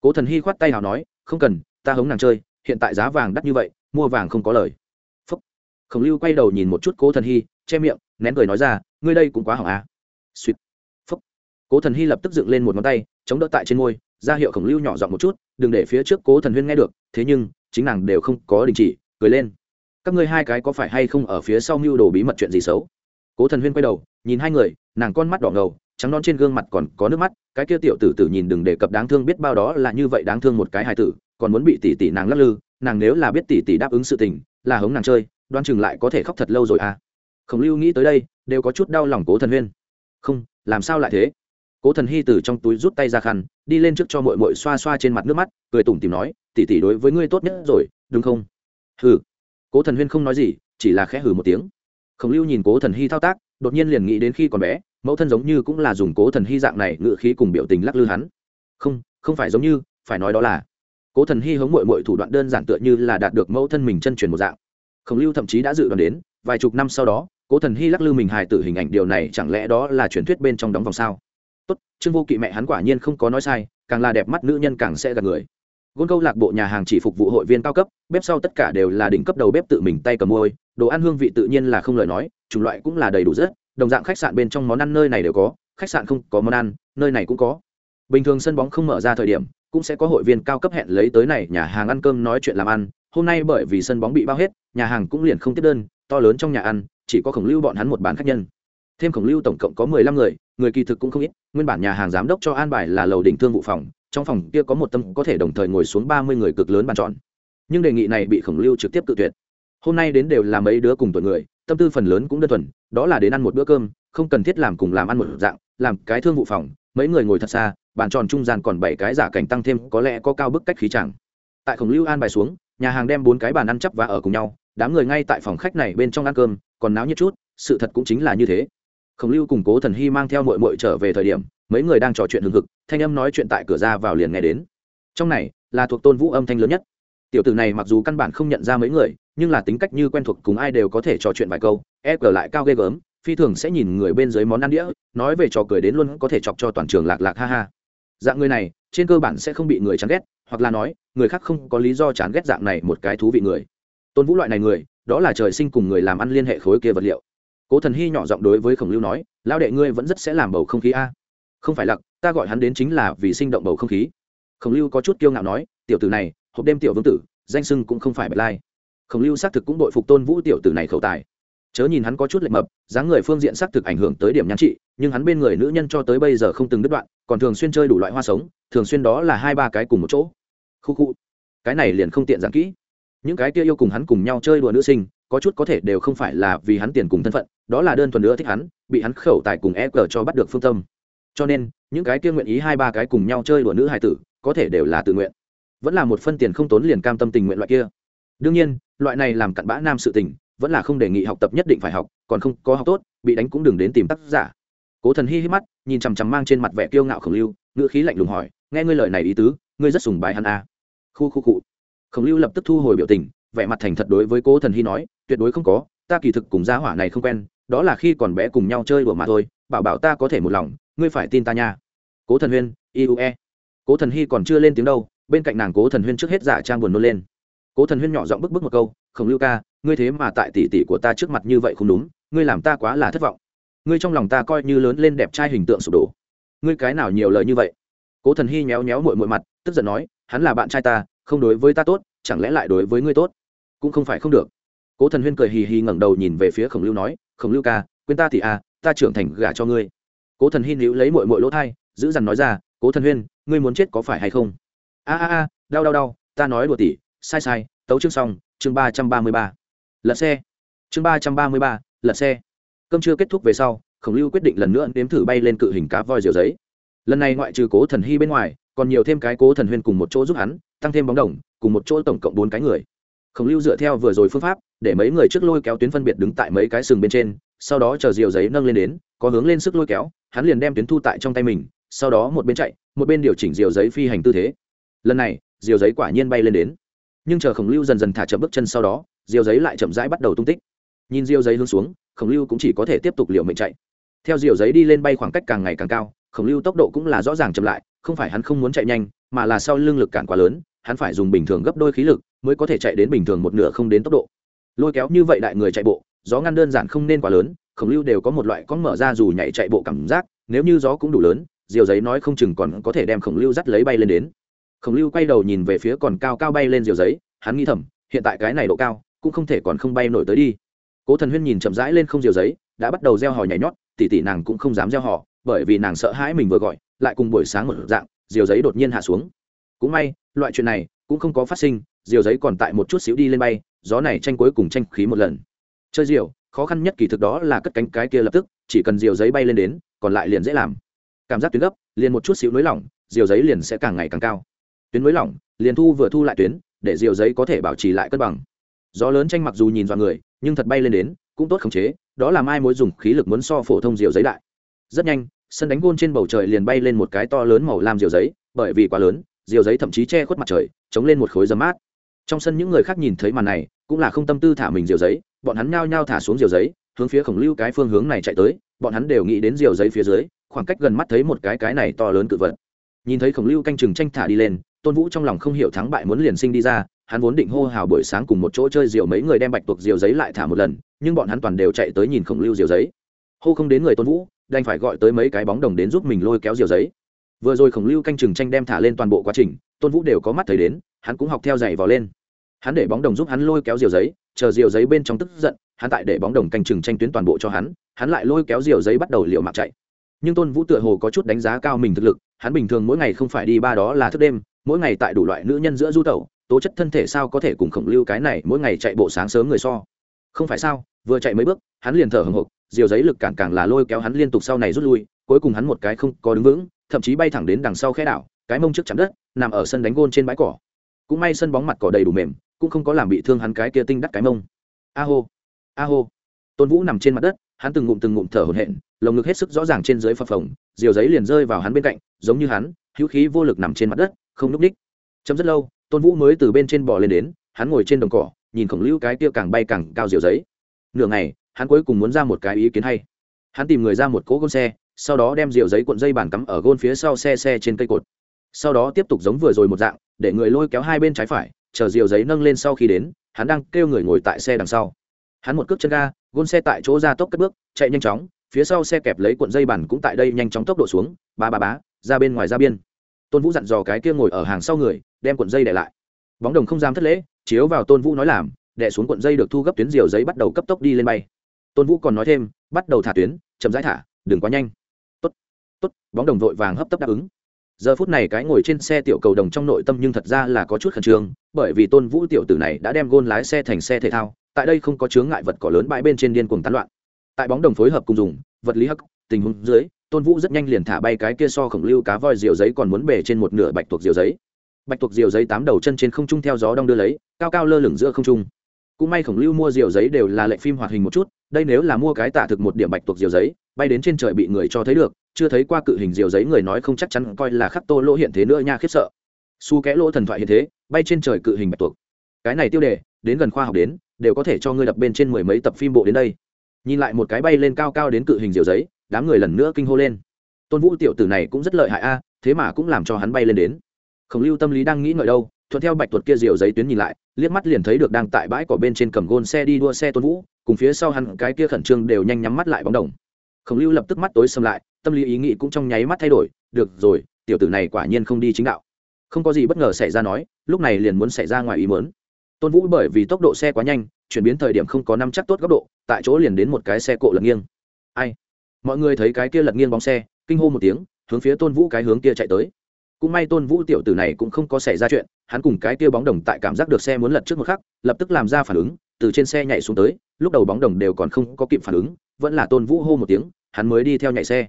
[SPEAKER 1] cố thần hy khoát tay hào nói, không cần, ta hống nàng chơi, hiện tại giá vàng đắt như vậy, mua vàng không có lời Phúc. khổng lưu quay đầu nhìn một chút cố thần hy, che miệng, nén cười nói ra, ngươi đây cũng quá hỏng à. suýt Phúc. cố thần hy lập tức dựng lên một ngón tay, chống đỡ tại trên môi, ra hiệu khổng lưu nhỏ giọng một chút, đừng để phía trước cố thần huyên nghe được, thế nhưng, chính nàng đều không có đình chỉ, cười lên các ngươi hai cái có phải hay không ở phía sau mưu đồ bí mật chuyện gì xấu? Cố thần huyên quay đầu, nhìn hai người, nàng con mắt đỏ ngầu, trắng non trên gương mặt còn có nước mắt, cái kia tiểu tử tử nhìn đừng đề cập đáng thương biết bao đó là như vậy đáng thương một cái hài tử, còn muốn bị tỷ tỷ nàng lắc lư, nàng nếu là biết tỷ tỷ đáp ứng sự tình, là hống nàng chơi, đoan chừng lại có thể khóc thật lâu rồi à. Khổng lưu nghĩ tới đây, đều có chút đau lòng cố thần huyên. Không, làm sao lại thế? Cố thần hy từ trong túi rút tay ra khăn, đi lên trước cho mội mội xoa xoa trên mặt nước mắt, cười tủm tìm nói, tỷ tỷ đối với ngươi tốt nhất rồi, đúng không? Hừ cố thần huyên không nói gì, chỉ là khẽ hừ một tiếng. Khổng lưu nhìn cố thần hy thao tác, đột nhiên liền nghĩ đến khi còn bé, mẫu thân giống như cũng là dùng cố thần hy dạng này ngự khí cùng biểu tình lắc lư hắn. Không không phải giống như, phải nói đó là. Cố thần hy hống mội mội thủ đoạn đơn giản tựa như là đạt được mẫu thân mình chân truyền một dạng. Khổng lưu thậm chí đã dự đoán đến, vài chục năm sau đó, cố thần hy lắc lư mình hài tử hình ảnh điều này chẳng lẽ đó là truyền thuyết bên trong đóng vòng sao? Tốt, trương vô kỵ mẹ hắn quả nhiên không có nói sai, càng là đẹp mắt nữ nhân càng sẽ gạt người gôn câu lạc bộ nhà hàng chỉ phục vụ hội viên cao cấp, bếp sau tất cả đều là đỉnh cấp đầu bếp tự mình tay cầm môi, đồ ăn hương vị tự nhiên là không lời nói, chủng loại cũng là đầy đủ rất, đồng dạng khách sạn bên trong món ăn nơi này đều có, khách sạn không có món ăn, nơi này cũng có. Bình thường sân bóng không mở ra thời điểm, cũng sẽ có hội viên cao cấp hẹn lấy tới này, nhà hàng ăn cơm nói chuyện làm ăn, hôm nay bởi vì sân bóng bị bao hết, nhà hàng cũng liền không tiếp đơn, to lớn trong nhà ăn, chỉ có khổng lưu bọn hắn một bán khách nhân. Thêm khổng lưu tổng cộng có mười lăm người người kỳ thực cũng không ít, nguyên bản nhà hàng giám đốc cho an bài là lầu đỉnh thương vụ phòng trong phòng kia có một tâm có thể đồng thời ngồi xuống ba mươi người cực lớn bàn tròn. Nhưng đề nghị này bị khổng lưu trực tiếp cự tuyệt. Hôm nay đến đều là mấy đứa cùng tuổi người, tâm tư phần lớn cũng đơn thuần, đó là đến ăn một bữa cơm, không cần thiết làm cùng làm ăn một dạng, làm cái thương vụ phòng, mấy người ngồi thật xa, bàn tròn trung gian còn bảy cái giả cảnh tăng thêm, có lẽ có cao bức cách khí chẳng. Tại khổng lưu an bài xuống, nhà hàng đem bốn cái bàn ăn chắp và ở cùng nhau, đám người ngay tại phòng khách này bên trong ăn cơm, còn náo nhiệt chút, sự thật cũng chính là như thế. Khổng lưu cùng cố thần hy mang theo mội mội trở về thời điểm mấy người đang trò chuyện hừng hực, thanh âm nói chuyện tại cửa ra vào liền nghe đến. Trong này, là thuộc tôn vũ âm thanh lớn nhất. Tiểu tử này mặc dù căn bản không nhận ra mấy người, nhưng là tính cách như quen thuộc cùng ai đều có thể trò chuyện vài câu e cờ lại cao ghê gớm, phi thường sẽ nhìn người bên dưới món ăn đĩa, nói về trò cười đến luôn có thể chọc cho toàn trường lạc lạc ha ha. Dạng người này, trên cơ bản sẽ không bị người chán ghét, hoặc là nói, người khác không có lý do chán ghét dạng này một cái thú vị người. Tôn vũ loại này người, đó là trời sinh cùng người làm ăn liên hệ khối kia vật liệu. Cố thần hy nhỏ giọng đối với khổng lưu nói lao đệ ngươi vẫn rất sẽ làm bầu không khí a không phải lặc, ta gọi hắn đến chính là vì sinh động bầu không khí. Khổng lưu có chút kiêu ngạo nói, tiểu tử này, hộp đêm tiểu vương tử, danh sưng cũng không phải bật lai. Khổng lưu xác thực cũng đội phục tôn vũ tiểu tử này khẩu tài. Chớ nhìn hắn có chút lệch mập, dáng người phương diện xác thực ảnh hưởng tới điểm nhan trị, nhưng hắn bên người nữ nhân cho tới bây giờ không từng đứt đoạn, còn thường xuyên chơi đủ loại hoa sống, thường xuyên đó là hai ba cái cùng một chỗ. Khu khu. Cái này liền không tiện giảng kỹ. Những cái kia yêu cùng hắn cùng nhau chơi đùa nữ sinh, có chút có thể đều không phải là vì hắn tiền cùng thân phận, đó là đơn thuần nữa thích hắn, bị hắn khẩu tài cùng e cờ cho bắt được phương tâm cho nên, những cái kia nguyện ý hai ba cái cùng nhau chơi đùa nữ hài tử, có thể đều là tự nguyện. Vẫn là một phân tiền không tốn liền cam tâm tình nguyện loại kia. Đương nhiên, loại này làm cặn bã nam sự tình, vẫn là không đề nghị học tập nhất định phải học, còn không có học tốt, bị đánh cũng đừng đến tìm tác giả. Cố thần hi hít mắt, nhìn chằm chằm mang trên mặt vẻ kiêu ngạo khổng lưu, ngữ khí lạnh lùng hỏi, nghe ngươi lời này ý tứ, ngươi rất sùng bài hắn à. khu khu cụ khổng lưu lập tức thu hồi biểu tình, vẻ mặt thành thật đối với cố thần hi nói, tuyệt đối không có, ta kỳ thực cùng gia hỏa này không quen, đó là khi còn bé cùng nhau chơi đùa mà thôi, bảo bảo ta có thể một lòng ngươi phải tin ta nha. Cố thần huyên iue cố thần hy còn chưa lên tiếng đâu, bên cạnh nàng cố thần huyên trước hết giả trang buồn nôn lên. Cố thần huyên nhỏ giọng bức bức một câu, khổng lưu ca, ngươi thế mà tại tỷ tỷ của ta trước mặt như vậy không đúng, ngươi làm ta quá là thất vọng. Ngươi trong lòng ta coi như lớn lên đẹp trai hình tượng sụp đổ. Ngươi cái nào nhiều lời như vậy? Cố thần hy méo méo mội mội mặt, tức giận nói, hắn là bạn trai ta, không đối với ta tốt, chẳng lẽ lại đối với ngươi tốt? Cũng không phải không được. Cố thần huyên cười hì hì ngẩng đầu nhìn về phía khổng lưu nói, khổng lưu ca, quên ta thì à ta trưởng thành gả cho ngươi cố thần hy níu lấy mội mội lỗ thai, giữ dằn nói ra, cố thần huyên, ngươi muốn chết có phải hay không? A a a, đau đau đau, ta nói đùa tỉ, sai sai, tấu chương xong, chương ba trăm ba mươi ba. Lật xe. Chương ba trăm ba mươi ba, lật xe. Cơm chưa kết thúc về sau, khổng lưu quyết định lần nữa nếm thử bay lên cự hình cá voi diều giấy. Lần này ngoại trừ cố thần hy bên ngoài, còn nhiều thêm cái cố thần huyên cùng một chỗ giúp hắn, tăng thêm bóng đồng, cùng một chỗ tổng cộng bốn cái người. Khổng lưu dựa theo vừa rồi phương pháp, để mấy người trước lôi kéo tuyến phân biệt đứng tại mấy cái sừng bên trên, sau đó chờ diều giấy nâng lên đến có hướng lên sức lôi kéo, hắn liền đem tuyến thu tại trong tay mình, sau đó một bên chạy, một bên điều chỉnh diều giấy phi hành tư thế. Lần này, diều giấy quả nhiên bay lên đến. Nhưng chờ khổng lưu dần dần thả chậm bước chân sau đó, diều giấy lại chậm rãi bắt đầu tung tích. Nhìn diều giấy hướng xuống, khổng lưu cũng chỉ có thể tiếp tục liều mệnh chạy. Theo diều giấy đi lên bay khoảng cách càng ngày càng cao, khổng lưu tốc độ cũng là rõ ràng chậm lại, không phải hắn không muốn chạy nhanh, mà là sau lưng lực cản quá lớn, hắn phải dùng bình thường gấp đôi khí lực mới có thể chạy đến bình thường một nửa không đến tốc độ. Lôi kéo như vậy đại người chạy bộ gió ngăn đơn giản không nên quá lớn, khổng lưu đều có một loại con mở ra dù nhảy chạy bộ cảm giác, nếu như gió cũng đủ lớn, diều giấy nói không chừng còn có thể đem khổng lưu dắt lấy bay lên đến. Khổng lưu quay đầu nhìn về phía còn cao cao bay lên diều giấy, hắn nghĩ thầm, hiện tại cái này độ cao cũng không thể còn không bay nổi tới đi. Cố thần huyên nhìn chậm rãi lên không diều giấy, đã bắt đầu gieo hò nhảy nhót tỉ tỉ nàng cũng không dám gieo hò, bởi vì nàng sợ hãi mình vừa gọi, lại cùng buổi sáng một dạng, diều giấy đột nhiên hạ xuống. Cũng may, loại chuyện này cũng không có phát sinh, diều giấy còn tại một chút xíu đi lên bay, gió này tranh cuối cùng tranh khí một lần chơi diều khó khăn nhất kỳ thực đó là cất cánh cái kia lập tức, chỉ cần diều giấy bay lên đến, còn lại liền dễ làm. Cảm giác tuyến gấp, liền một chút xíu nới lỏng diều giấy liền sẽ càng ngày càng cao. Tuyến nới lỏng, liền thu vừa thu lại tuyến, để diều giấy có thể bảo trì lại cân bằng. Gió lớn tranh mặc dù nhìn vào người, nhưng thật bay lên đến, cũng tốt khống chế, đó là mai mối dùng khí lực muốn so phổ thông diều giấy đại. Rất nhanh, sân đánh gôn trên bầu trời liền bay lên một cái to lớn màu lam diều giấy, bởi vì quá lớn diều giấy thậm chí che khuất mặt trời, chống lên một khối dấm mát. Trong sân những người khác nhìn thấy màn này, cũng là không tâm tư thả mình diều giấy bọn hắn nhao nhao thả xuống diều giấy, hướng phía khổng lưu cái phương hướng này chạy tới, bọn hắn đều nghĩ đến diều giấy phía dưới, khoảng cách gần mắt thấy một cái cái này to lớn cự vật. Nhìn thấy khổng lưu canh chừng tranh thả đi lên, tôn vũ trong lòng không hiểu thắng bại muốn liền sinh đi ra, hắn vốn định hô hào buổi sáng cùng một chỗ chơi diều mấy người đem bạch tuộc diều giấy lại thả một lần, nhưng bọn hắn toàn đều chạy tới nhìn khổng lưu diều giấy. Hô không đến người tôn vũ, đành phải gọi tới mấy cái bóng đồng đến giúp mình lôi kéo diều giấy. Vừa rồi khổng lưu canh chừng tranh đem thả lên toàn bộ quá trình, tôn vũ đều có mắt thấy đến, hắn cũng học theo giày vào lên hắn để bóng đồng giúp hắn lôi kéo diều giấy, chờ diều giấy bên trong tức giận, hắn tại để bóng đồng canh chừng tranh tuyến toàn bộ cho hắn hắn lại lôi kéo diều giấy bắt đầu liệu mạng chạy. Nhưng tôn vũ tựa hồ có chút đánh giá cao mình thực lực, hắn bình thường mỗi ngày không phải đi ba đó là thức đêm, mỗi ngày tại đủ loại nữ nhân giữa du tẩu, tố chất thân thể sao có thể cùng khổng lưu cái này mỗi ngày chạy bộ sáng sớm người so? Không phải sao, vừa chạy mấy bước, hắn liền thở hồng hộc, diều giấy lực cản càng là lôi kéo hắn liên tục sau này rút lui, cuối cùng hắn một cái không có đứng vững, thậm chí bay thẳng đến đằng sau khe đảo, cái mông trước chắn đất, nằm ở sân đánh gôn trên bãi cỏ. Cũng may sân bóng mặt cỏ đầy đủ mềm cũng không có làm bị thương hắn cái kia tinh đắt cái mông. A hô a hô. Tôn vũ nằm trên mặt đất, hắn từng ngụm từng ngụm thở hổn hển, lồng ngực hết sức rõ ràng trên dưới phập phồng, diều giấy liền rơi vào hắn bên cạnh, giống như hắn, hữu khí vô lực nằm trên mặt đất, không núp ních. Chấm rất lâu, tôn vũ mới từ bên trên bò lên đến, hắn ngồi trên đồng cỏ, nhìn khổng lưu cái kia càng bay càng cao diều giấy. Nửa ngày, hắn cuối cùng muốn ra một cái ý kiến hay. Hắn tìm người ra một cỗ gôn xe, sau đó đem rượu giấy cuộn dây bàn cắm ở gôn phía sau xe xe trên cây cột. Sau đó tiếp tục giống vừa rồi một dạng, để người lôi kéo hai bên trái phải chờ diều giấy nâng lên sau khi đến, hắn đang kêu người ngồi tại xe đằng sau. Hắn một cước chân ga, gôn xe tại chỗ ra tốc cất bước, chạy nhanh chóng, phía sau xe kẹp lấy cuộn dây bản cũng tại đây nhanh chóng tốc độ xuống, ba ba bá ra bên ngoài ra biên. Tôn vũ dặn dò cái kia ngồi ở hàng sau người, đem cuộn dây để lại. Bóng đồng không dám thất lễ, chiếu vào tôn vũ nói làm đẻ xuống cuộn dây được thu gấp tuyến diều giấy bắt đầu cấp tốc đi lên bay. Tôn vũ còn nói thêm, bắt đầu thả tuyến, chậm rãi thả, đừng quá nhanh. Tốt tốt, bóng đồng vội vàng hấp tấp đáp ứng giờ phút này cái ngồi trên xe tiểu cầu đồng trong nội tâm nhưng thật ra là có chút khẩn trương, bởi vì tôn vũ tiểu tử này đã đem gôn lái xe thành xe thể thao, tại đây không có chướng ngại vật cỏ lớn bãi bên trên điên cuồng tán loạn. Tại bóng đồng phối hợp cùng dùng, vật lý hắc, tình huống dưới, tôn vũ rất nhanh liền thả bay cái kia so khổng lưu cá voi diều giấy còn muốn bể trên một nửa bạch tuộc diều giấy. Bạch tuộc diều giấy tám đầu chân trên không trung theo gió đong đưa lấy, cao cao lơ lửng giữa không trung. Cũng may khổng lưu mua diều giấy đều là lệ phim hoạt hình một chút, đây nếu là mua cái tả thực một điểm bạch tuộc diều giấy, bay đến trên trời bị người cho thấy được chưa thấy qua cự hình diều giấy người nói không chắc chắn coi là khắc tô lỗ hiện thế nữa nha, khiếp sợ. Su kẽ lỗ thần thoại hiện thế, bay trên trời cự hình bạch tuộc. Cái này tiêu đề, đến gần khoa học đến, đều có thể cho ngươi đập bên trên mười mấy tập phim bộ đến đây. Nhìn lại một cái bay lên cao cao đến cự hình diều giấy, đám người lần nữa kinh hô lên. Tôn vũ tiểu tử này cũng rất lợi hại a, thế mà cũng làm cho hắn bay lên đến. Khổng lưu tâm lý đang nghĩ ngợi đâu, thuận theo bạch tuột kia diều giấy tuyến nhìn lại, liếc mắt liền thấy được đang tại bãi cỏ bên trên cầm gôn xe đi đua xe tôn vũ, cùng phía sau hắn cái kia khẩn trương đều nhanh nhắm mắt lại bóng đồng khổng lưu lập tức mắt tối xâm lại, tâm lý ý nghĩ cũng trong nháy mắt thay đổi, được rồi, tiểu tử này quả nhiên không đi chính đạo. Không có gì bất ngờ xảy ra nói, lúc này liền muốn xảy ra ngoài ý muốn. Tôn vũ bởi vì tốc độ xe quá nhanh, chuyển biến thời điểm không có năm chắc tốt góc độ, tại chỗ liền đến một cái xe cộ lật nghiêng. Ai? Mọi người thấy cái kia lật nghiêng bóng xe, kinh hô một tiếng, hướng phía tôn vũ cái hướng kia chạy tới. Cũng may tôn vũ tiểu tử này cũng không có xảy ra chuyện, hắn cùng cái kia bóng đồng tại cảm giác được xe muốn lật trước một khắc, lập tức làm ra phản ứng, từ trên xe nhảy xuống tới, lúc đầu bóng đồng đều còn không có kịp phản ứng, vẫn là tôn vũ hô một tiếng hắn mới đi theo nhảy xe.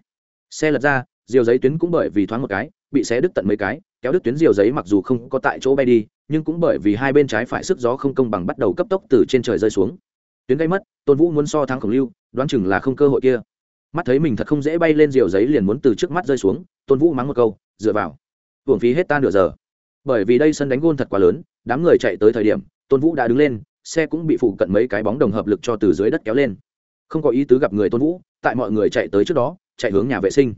[SPEAKER 1] Xe lật ra, diều giấy tuyến cũng bởi vì thoáng một cái, bị xé đứt tận mấy cái, kéo đứt tuyến diều giấy mặc dù không có tại chỗ bay đi, nhưng cũng bởi vì hai bên trái phải sức gió không công bằng bắt đầu cấp tốc từ trên trời rơi xuống. Tuyến gây mất, tôn vũ muốn so thắng khổng lưu, đoán chừng là không cơ hội kia. Mắt thấy mình thật không dễ bay lên diều giấy liền muốn từ trước mắt rơi xuống, tôn vũ mắng một câu, dựa vào, hưởng phí hết ta nửa giờ. Bởi vì đây sân đánh gôn thật quá lớn, đám người chạy tới thời điểm, tôn vũ đã đứng lên, xe cũng bị phụ cận mấy cái bóng đồng hợp lực cho từ dưới đất kéo lên không có ý tứ gặp người tôn vũ, tại mọi người chạy tới trước đó, chạy hướng nhà vệ sinh.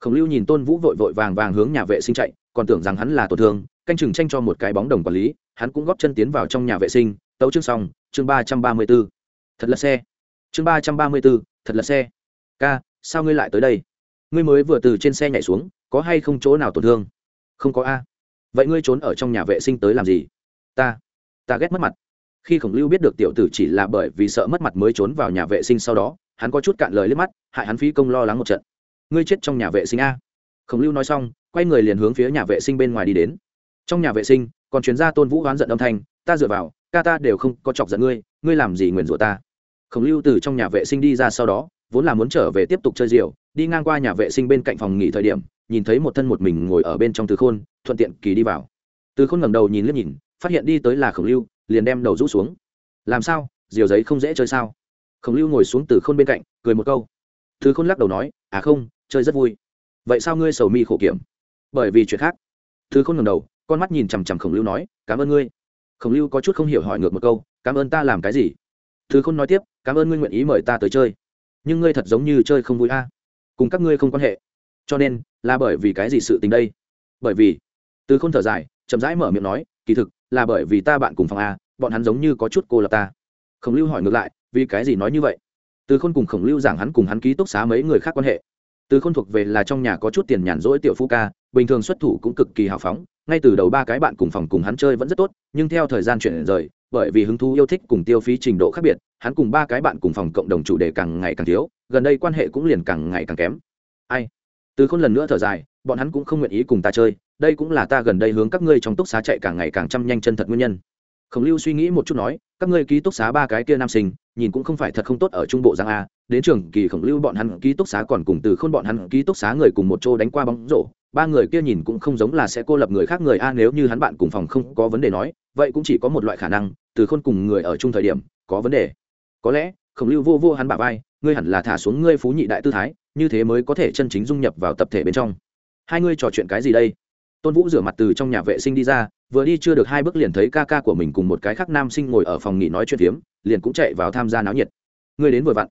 [SPEAKER 1] Khổng lưu nhìn tôn vũ vội vội vàng vàng hướng nhà vệ sinh chạy, còn tưởng rằng hắn là tổn thương, canh chừng tranh cho một cái bóng đồng quản lý, hắn cũng góp chân tiến vào trong nhà vệ sinh. Tấu chương xong, chương ba trăm ba mươi b ố thật là xe. Chương ba trăm ba mươi b ố thật là xe. Ca, sao ngươi lại tới đây? Ngươi mới vừa từ trên xe nhảy xuống, có hay không chỗ nào tổn thương? Không có a. Vậy ngươi trốn ở trong nhà vệ sinh tới làm gì? Ta ta ghét mất mặt khi khổng lưu biết được tiểu tử chỉ là bởi vì sợ mất mặt mới trốn vào nhà vệ sinh sau đó, hắn có chút cạn lời liếc mắt, hại hắn phí công lo lắng một trận. Ngươi chết trong nhà vệ sinh a. Khổng lưu nói xong, quay người liền hướng phía nhà vệ sinh bên ngoài đi đến. Trong nhà vệ sinh, còn chuyên gia tôn vũ oán giận âm thanh, ta dựa vào, ca ta đều không có chọc giận ngươi ngươi làm gì nguyền rủa ta? Khổng lưu từ trong nhà vệ sinh đi ra sau đó, vốn là muốn trở về tiếp tục chơi rượu, đi ngang qua nhà vệ sinh bên cạnh phòng nghỉ thời điểm, nhìn thấy một thân một mình ngồi ở bên trong từ khôn, thuận tiện kỳ đi vào. Từ khôn ngẩng đầu nhìn liếc nhìn, phát hiện đi tới là khổng lưu liền đem đầu rũ xuống. Làm sao? Diều giấy không dễ chơi sao? Khổng lưu ngồi xuống từ khôn bên cạnh, cười một câu. Thứ khôn lắc đầu nói à không, chơi rất vui. Vậy sao ngươi sầu mi khổ kiểm? Bởi vì chuyện khác. Thứ khôn ngẩng đầu, con mắt nhìn chằm chằm khổng lưu nói, cảm ơn ngươi. Khổng lưu có chút không hiểu hỏi ngược một câu, cảm ơn ta làm cái gì? Thứ khôn nói tiếp, cảm ơn ngươi nguyện ý mời ta tới chơi. Nhưng ngươi thật giống như chơi không vui a. Cùng các ngươi không quan hệ. Cho nên, là bởi vì cái gì sự tình đây? Bởi vì, từ Khôn thở dài, chậm rãi mở miệng nói, kỳ thực là bởi vì ta bạn cùng phòng a, bọn hắn giống như có chút cô lập ta. Khổng lưu hỏi ngược lại, vì cái gì nói như vậy? Từ khôn cùng khổng lưu giảng hắn cùng hắn ký túc xá mấy người khác quan hệ. Từ khôn thuộc về là trong nhà có chút tiền nhàn rỗi tiểu phu ca, bình thường xuất thủ cũng cực kỳ hào phóng, ngay từ đầu ba cái bạn cùng phòng cùng hắn chơi vẫn rất tốt, nhưng theo thời gian chuyển rời, bởi vì hứng thú yêu thích cùng tiêu phí trình độ khác biệt, hắn cùng ba cái bạn cùng phòng cộng đồng chủ đề càng ngày càng thiếu, gần đây quan hệ cũng liền càng ngày càng kém. Ai? Từ khôn lần nữa thở dài, bọn hắn cũng không nguyện ý cùng ta chơi đây cũng là ta gần đây hướng các ngươi trong túc xá chạy càng ngày càng chăm nhanh chân thật nguyên nhân. Khổng lưu suy nghĩ một chút nói, các ngươi ký túc xá ba cái kia nam sinh, nhìn cũng không phải thật không tốt ở trung bộ giang a, đến trường kỳ khổng lưu bọn hắn ký túc xá còn cùng từ khôn bọn hắn ký túc xá người cùng một chỗ đánh qua bóng rổ, ba người kia nhìn cũng không giống là sẽ cô lập người khác người a, nếu như hắn bạn cùng phòng không có vấn đề nói, vậy cũng chỉ có một loại khả năng, từ khôn cùng người ở chung thời điểm, có vấn đề. Có lẽ, khổng lưu vô vô hắn bả vai, ngươi hẳn là thả xuống ngươi phú nhị đại tư thái, như thế mới có thể chân chính dung nhập vào tập thể bên trong. Hai ngươi trò chuyện cái gì đây? Tôn vũ rửa mặt từ trong nhà vệ sinh đi ra, vừa đi chưa được hai bước liền thấy ca ca của mình cùng một cái khác nam sinh ngồi ở phòng nghỉ nói chuyện phiếm, liền cũng chạy vào tham gia náo nhiệt. Ngươi đến vừa vặn.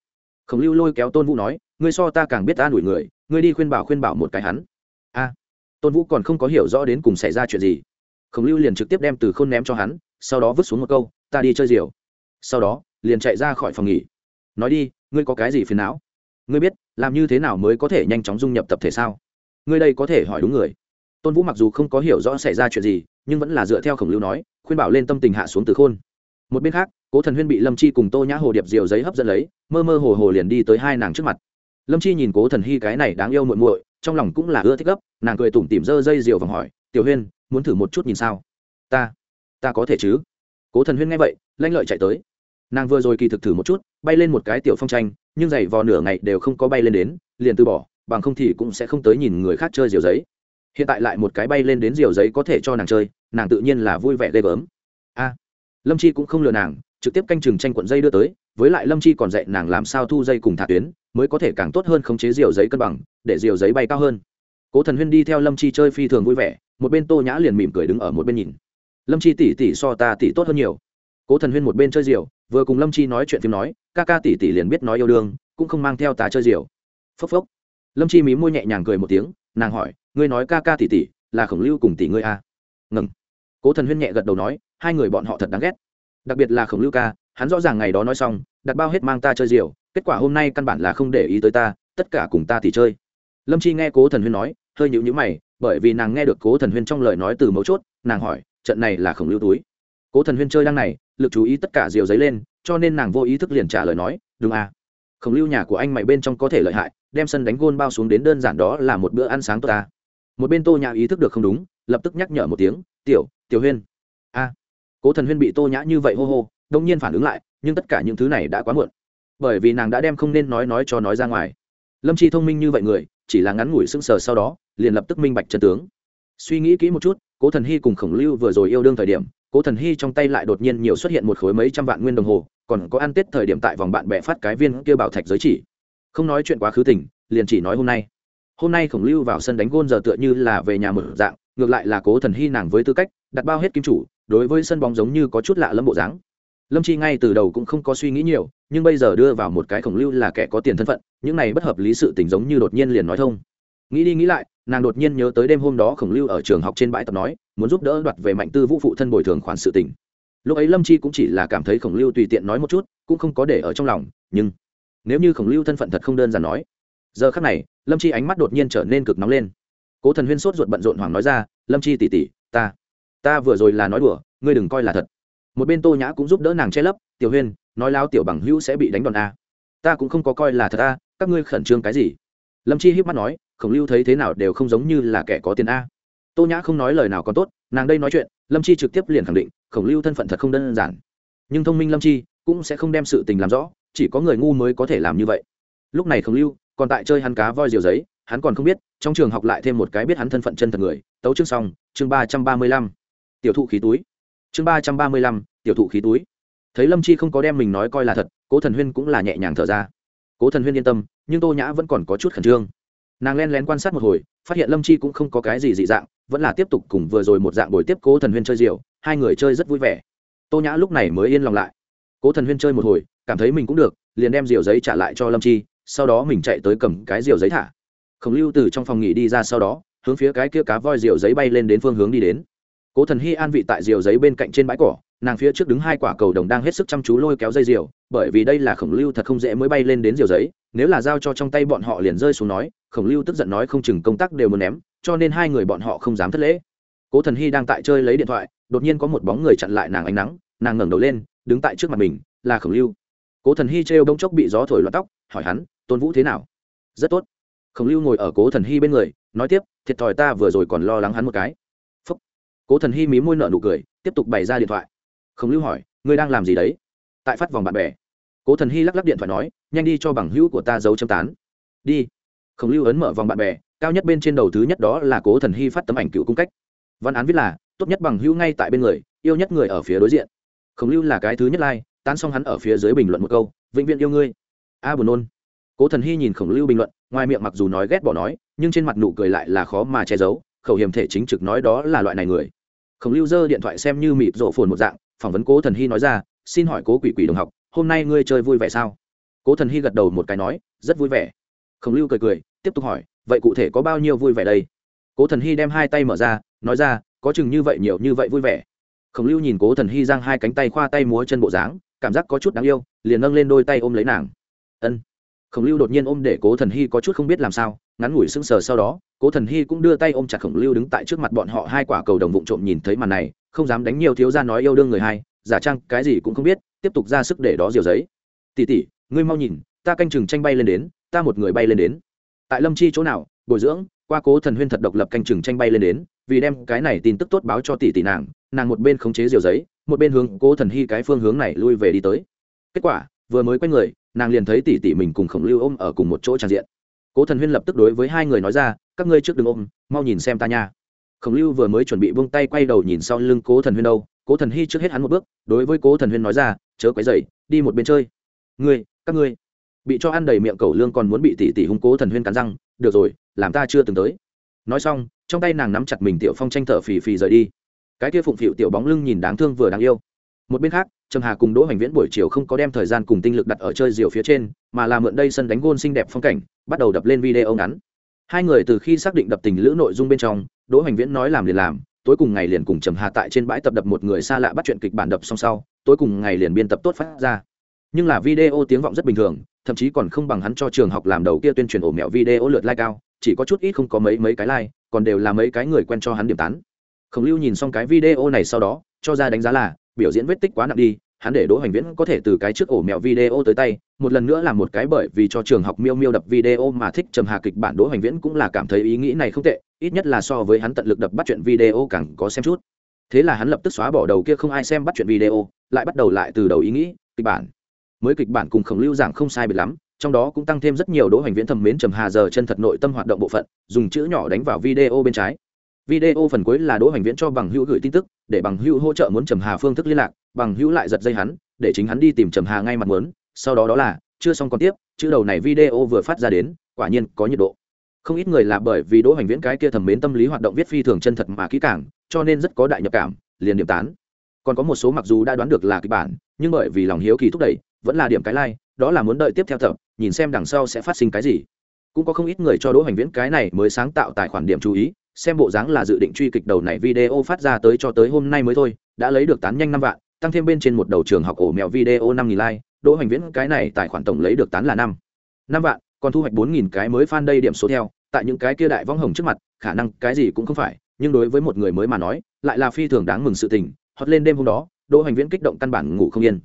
[SPEAKER 1] Khổng lưu lôi kéo tôn vũ nói, ngươi so ta càng biết ta đuổi người, ngươi đi khuyên bảo khuyên bảo một cái hắn. A. Tôn vũ còn không có hiểu rõ đến cùng xảy ra chuyện gì. Khổng lưu liền trực tiếp đem từ khôn ném cho hắn, sau đó vứt xuống một câu, ta đi chơi diều sau đó, liền chạy ra khỏi phòng nghỉ. Nói đi, ngươi có cái gì phiền não? Ngươi biết, làm như thế nào mới có thể nhanh chóng dung nhập tập thể sao? Ngươi đây có thể hỏi đúng người tôn vũ mặc dù không có hiểu rõ xảy ra chuyện gì, nhưng vẫn là dựa theo khổng lưu nói, khuyên bảo lên tâm tình hạ xuống từ khôn. Một bên khác, cố thần huyên bị lâm chi cùng tô nhã hồ điệp diều giấy hấp dẫn lấy, mơ mơ hồ hồ liền đi tới hai nàng trước mặt. Lâm chi nhìn cố thần hy cái này đáng yêu muội muội, trong lòng cũng là ưa thích gấp, nàng cười tủm tỉm dơ dây diều vòng hỏi, tiểu huyên, muốn thử một chút nhìn sao? Ta ta có thể chứ. Cố thần huyên nghe vậy, lanh lợi chạy tới. Nàng vừa rồi kỳ thực thử một chút, bay lên một cái tiểu phong tranh, nhưng giày vò nửa ngày đều không có bay lên đến, liền từ bỏ, bằng không thì cũng sẽ không tới nhìn người khác chơi diều giấy hiện tại lại một cái bay lên đến diều giấy có thể cho nàng chơi, nàng tự nhiên là vui vẻ ghê gớm. A, lâm chi cũng không lừa nàng, trực tiếp canh chừng tranh cuộn dây đưa tới, với lại lâm chi còn dạy nàng làm sao thu dây cùng thả tuyến, mới có thể càng tốt hơn khống chế diều giấy cân bằng, để diều giấy bay cao hơn. Cố thần huyên đi theo lâm chi chơi phi thường vui vẻ, một bên tô nhã liền mỉm cười đứng ở một bên nhìn. Lâm chi tỷ tỷ so ta tỷ tốt hơn nhiều. Cố thần huyên một bên chơi diều, vừa cùng lâm chi nói chuyện phim nói, ca ca tỷ tỷ liền biết nói yêu đương, cũng không mang theo ta chơi diều. Phốc phốc. Lâm chi mí môi nhẹ nhàng cười một tiếng, nàng hỏi ngươi nói ca ca tỷ tỷ, là khổng lưu cùng tỷ ngươi a à? ngừng. Cố thần huyên nhẹ gật đầu nói, hai người bọn họ thật đáng ghét. Đặc biệt là khổng lưu ca, hắn rõ ràng ngày đó nói xong, đặt bao hết mang ta chơi diều kết quả hôm nay căn bản là không để ý tới ta, tất cả cùng ta thì chơi. Lâm chi nghe cố thần huyên nói, hơi nhịu nhữ mày, bởi vì nàng nghe được cố thần huyên trong lời nói từ mấu chốt, nàng hỏi, trận này là khổng lưu túi? Cố thần huyên chơi đang này, lực chú ý tất cả diều giấy lên, cho nên nàng vô ý thức liền trả lời nói, đúng à. Khổng lưu nhà của anh mày bên trong có thể lợi hại, đem sân đánh gôn bao xuống đến đơn giản đó là một bữa ăn sáng tốt ta một bên tô nhã ý thức được không đúng, lập tức nhắc nhở một tiếng, tiểu tiểu huyên. A, cố thần huyên bị tô nhã như vậy hô hô, đông nhiên phản ứng lại, nhưng tất cả những thứ này đã quá muộn, bởi vì nàng đã đem không nên nói nói cho nói ra ngoài. Lâm chi thông minh như vậy người, chỉ là ngắn ngủi sững sờ sau đó, liền lập tức minh bạch chân tướng. Suy nghĩ kỹ một chút, cố thần hy cùng khổng lưu vừa rồi yêu đương thời điểm, cố thần hy trong tay lại đột nhiên nhiều xuất hiện một khối mấy trăm vạn nguyên đồng hồ, còn có ăn tết thời điểm tại vòng bạn bè phát cái viên kia bảo thạch giới chỉ. Không nói chuyện quá khứ tình, liền chỉ nói hôm nay hôm nay khổng lưu vào sân đánh gôn giờ tựa như là về nhà mở dạng, ngược lại là cố thần hy nàng với tư cách, đặt bao hết kim chủ, đối với sân bóng giống như có chút lạ lâm bộ dáng. Lâm chi ngay từ đầu cũng không có suy nghĩ nhiều, nhưng bây giờ đưa vào một cái khổng lưu là kẻ có tiền thân phận, những này bất hợp lý sự tình giống như đột nhiên liền nói thông. Nghĩ đi nghĩ lại, nàng đột nhiên nhớ tới đêm hôm đó khổng lưu ở trường học trên bãi tập nói, muốn giúp đỡ đoạt về mạnh tư vũ phụ thân bồi thường khoản sự tình. Lúc ấy lâm chi cũng chỉ là cảm thấy khổng lưu tùy tiện nói một chút, cũng không có để ở trong lòng, nhưng nếu như khổng lưu thân phận thật không đơn giản nói giờ khắc này, lâm chi ánh mắt đột nhiên trở nên cực nóng lên. Cố thần huyên sốt ruột bận rộn hoàng nói ra, lâm chi tỉ tỉ ta ta vừa rồi là nói đùa, ngươi đừng coi là thật. Một bên tô nhã cũng giúp đỡ nàng che lấp, tiểu huyên, nói lao tiểu bằng hữu sẽ bị đánh đòn a. Ta cũng không có coi là thật a, các ngươi khẩn trương cái gì? Lâm chi híp mắt nói, khổng lưu thấy thế nào đều không giống như là kẻ có tiền a. Tô nhã không nói lời nào còn tốt, nàng đây nói chuyện, lâm chi trực tiếp liền khẳng định, khổng lưu thân phận thật không đơn giản. Nhưng thông minh lâm chi cũng sẽ không đem sự tình làm rõ, chỉ có người ngu mới có thể làm như vậy. Lúc này khổng lưu còn tại chơi hắn cá voi diều giấy, hắn còn không biết, trong trường học lại thêm một cái biết hắn thân phận chân thật người, tấu chương xong, chương ba trăm ba mươi lăm. Tiểu thụ khí túi. Chương ba trăm ba mươi lăm, tiểu thụ khí túi. Thấy lâm chi không có đem mình nói coi là thật, cố thần huyên cũng là nhẹ nhàng thở ra. Cố thần huyên yên tâm, nhưng tô nhã vẫn còn có chút khẩn trương. Nàng len lén quan sát một hồi, phát hiện lâm chi cũng không có cái gì dị dạng, vẫn là tiếp tục cùng vừa rồi một dạng buổi tiếp cố thần huyên chơi diều, hai người chơi rất vui vẻ. Tô nhã lúc này mới yên lòng lại. Cố thần huyên chơi một hồi, cảm thấy mình cũng được, liền đem diều giấy trả lại cho lâm chi sau đó mình chạy tới cầm cái diều giấy thả. Khổng lưu từ trong phòng nghỉ đi ra sau đó, hướng phía cái kia cá voi diều giấy bay lên đến phương hướng đi đến. Cố thần hy an vị tại diều giấy bên cạnh trên bãi cỏ, nàng phía trước đứng hai quả cầu đồng đang hết sức chăm chú lôi kéo dây diều bởi vì đây là khổng lưu thật không dễ mới bay lên đến diều giấy, nếu là giao cho trong tay bọn họ liền rơi xuống nói, khổng lưu tức giận nói không chừng công tác đều muốn ném, cho nên hai người bọn họ không dám thất lễ. Cố thần hy đang tại chơi lấy điện thoại, đột nhiên có một bóng người chặn lại nàng ánh nắng, nàng ngẩng đầu lên, đứng tại trước mặt mình, là khổng lưu. Cố thần hy trêu bông chốc bị gió thổi loạt tóc, hỏi hắn tôn vũ thế nào? Rất tốt. Khổng lưu ngồi ở cố thần hy bên người nói tiếp thiệt thòi ta vừa rồi còn lo lắng hắn một cái. Phúc. cố thần hy mí môi nợ nụ cười tiếp tục bày ra điện thoại. Khổng lưu hỏi ngươi đang làm gì đấy? Tại phát vòng bạn bè. Cố thần hy lắc lắc điện thoại nói nhanh đi cho bằng hữu của ta giấu châm tán. Đi. Khổng lưu ấn mở vòng bạn bè cao nhất bên trên đầu thứ nhất đó là cố thần hy phát tấm ảnh cựu cung cách. Văn án viết là tốt nhất bằng hữu ngay tại bên người yêu nhất người ở phía đối diện. Khổng lưu là cái thứ nhất lai、like, tán xong hắn ở phía dưới bình luận một câu vĩnh viễn yêu ngươi. A buồn nôn cố thần hy nhìn khổng lưu bình luận, ngoài miệng mặc dù nói ghét bỏ nói, nhưng trên mặt nụ cười lại là khó mà che giấu, khẩu hiểm thể chính trực nói đó là loại này người. Khổng lưu giơ điện thoại xem như mịt rộ phồn một dạng, phỏng vấn cố thần hy nói ra, xin hỏi cố quỷ quỷ đồng học, hôm nay ngươi chơi vui vẻ sao? Cố thần hy gật đầu một cái nói, rất vui vẻ. Khổng lưu cười cười, tiếp tục hỏi, vậy cụ thể có bao nhiêu vui vẻ đây? Cố thần hy đem hai tay mở ra, nói ra, có chừng như vậy nhiều như vậy vui vẻ. Khổng lưu nhìn cố thần hy giang hai cánh tay khoa tay múa chân bộ dáng, cảm giác có chút đáng yêu, liền nâng lên đôi tay ôm lấy nàng. Ân khổng lưu đột nhiên ôm để cố thần hy có chút không biết làm sao, ngắn ngủi sững sờ sau đó, cố thần hy cũng đưa tay ôm chặt khổng lưu đứng tại trước mặt bọn họ hai quả cầu đồng vụng trộm nhìn thấy màn này, không dám đánh nhiều thiếu ra nói yêu đương người hai, giả trang cái gì cũng không biết, tiếp tục ra sức để đó diều giấy. Tỉ tỉ ngươi mau nhìn, ta canh chừng tranh bay lên đến, ta một người bay lên đến. Tại lâm chi chỗ nào, bồi dưỡng, qua cố thần huyên thật độc lập canh chừng tranh bay lên đến, vì đem cái này tin tức tốt báo cho tỷ tỷ nàng nàng một bên khống chế diều giấy, một bên hướng cố thần hy cái phương hướng này lui về đi tới. Kết quả, vừa mới quay người nàng liền thấy tỷ tỷ mình cùng khổng lưu ôm ở cùng một chỗ tràn diện. Cố thần huyên lập tức đối với hai người nói ra, các ngươi trước đ n g ôm, mau nhìn xem ta nha. Khổng lưu vừa mới chuẩn bị vung tay quay đầu nhìn sau lưng cố thần huyên đâu, cố thần hy trước hết hắn một bước, đối với cố thần huyên nói ra, chớ quấy dậy đi một bên chơi. Ngươi, các ngươi. Bị cho ăn đầy miệng cầu lương còn muốn bị tỷ tỷ hung cố thần huyên cắn răng, được rồi, làm ta chưa từng tới. Nói xong, trong tay nàng nắm chặt mình tiểu phong tranh thở phì phì rời đi. Cái kia phụng phịu tiểu bóng lưng nhìn đáng thương vừa đáng yêu một bên khác, trầm hà cùng đỗ hoành viễn buổi chiều không có đem thời gian cùng tinh lực đặt ở chơi diều phía trên, mà là mượn đây sân đánh gôn xinh đẹp phong cảnh, bắt đầu đập lên video ngắn. Hai người từ khi xác định đập tình lữ nội dung bên trong, đỗ hoành viễn nói làm liền làm, tối cùng ngày liền cùng trầm hà tại trên bãi tập đập một người xa lạ bắt chuyện kịch bản đập song sau, tối cùng ngày liền biên tập tốt phát ra. Nhưng là video tiếng vọng rất bình thường, thậm chí còn không bằng hắn cho trường học làm đầu kia tuyên truyền ổ mẹo video lượt like cao, chỉ có chút ít không có mấy mấy cái like, còn đều là mấy cái người quen cho hắn điểm tán. Khổng lưu nhìn xong cái video này sau đó, cho ra đánh giá là biểu diễn vết tích quá nặng đi, hắn để đỗ hoành viễn có thể từ cái trước ổ mèo video tới tay, một lần nữa là một cái bởi vì cho trường học miêu miêu đập video mà thích trầm hà kịch bản đỗ hoành viễn cũng là cảm thấy ý nghĩ này không tệ, ít nhất là so với hắn tận lực đập bắt chuyện video càng có xem chút. Thế là hắn lập tức xóa bỏ đầu kia không ai xem bắt chuyện video, lại bắt đầu lại từ đầu ý nghĩ, kịch bản. Mới kịch bản cùng khổng lưu giảng không sai biệt lắm, trong đó cũng tăng thêm rất nhiều đỗ hoành viễn thầm mến trầm hà giờ chân thật nội tâm hoạt động bộ phận, dùng chữ nhỏ đánh vào video bên trái video phần cuối là đỗ hoành viễn cho bằng hữu gửi tin tức, để bằng hữu hỗ trợ muốn trầm hà phương thức liên lạc, bằng hữu lại giật dây hắn, để chính hắn đi tìm trầm hà ngay mặt muốn. Sau đó đó là, chưa xong còn tiếp, chữ đầu này video vừa phát ra đến, quả nhiên có nhiệt độ. Không ít người là bởi vì đỗ hoành viễn cái kia thầm mến tâm lý hoạt động viết phi thường chân thật mà kỹ càng, cho nên rất có đại nhập cảm, liền điểm tán. Còn có một số mặc dù đã đoán được là kịch bản, nhưng bởi vì lòng hiếu kỳ thúc đẩy, vẫn là điểm cái like, đó là muốn đợi tiếp theo tập, nhìn xem đằng sau sẽ phát sinh cái gì. Cũng có không ít người cho đỗ hoành viễn cái này mới sáng tạo tài khoản điểm chú ý xem bộ dáng là dự định truy kịch đầu này video phát ra tới cho tới hôm nay mới thôi, đã lấy được tán nhanh năm vạn, tăng thêm bên trên một đầu trường học ổ mèo video năm nghìn like, đỗ hoành viễn cái này tài khoản tổng lấy được tán là năm. Năm vạn, còn thu hoạch bốn nghìn cái mới fan đây điểm số theo, tại những cái kia đại vong hồng trước mặt, khả năng cái gì cũng không phải, nhưng đối với một người mới mà nói, lại là phi thường đáng mừng sự tình. Hót lên đêm hôm đó, đỗ hoành viễn kích động căn bản ngủ không yên.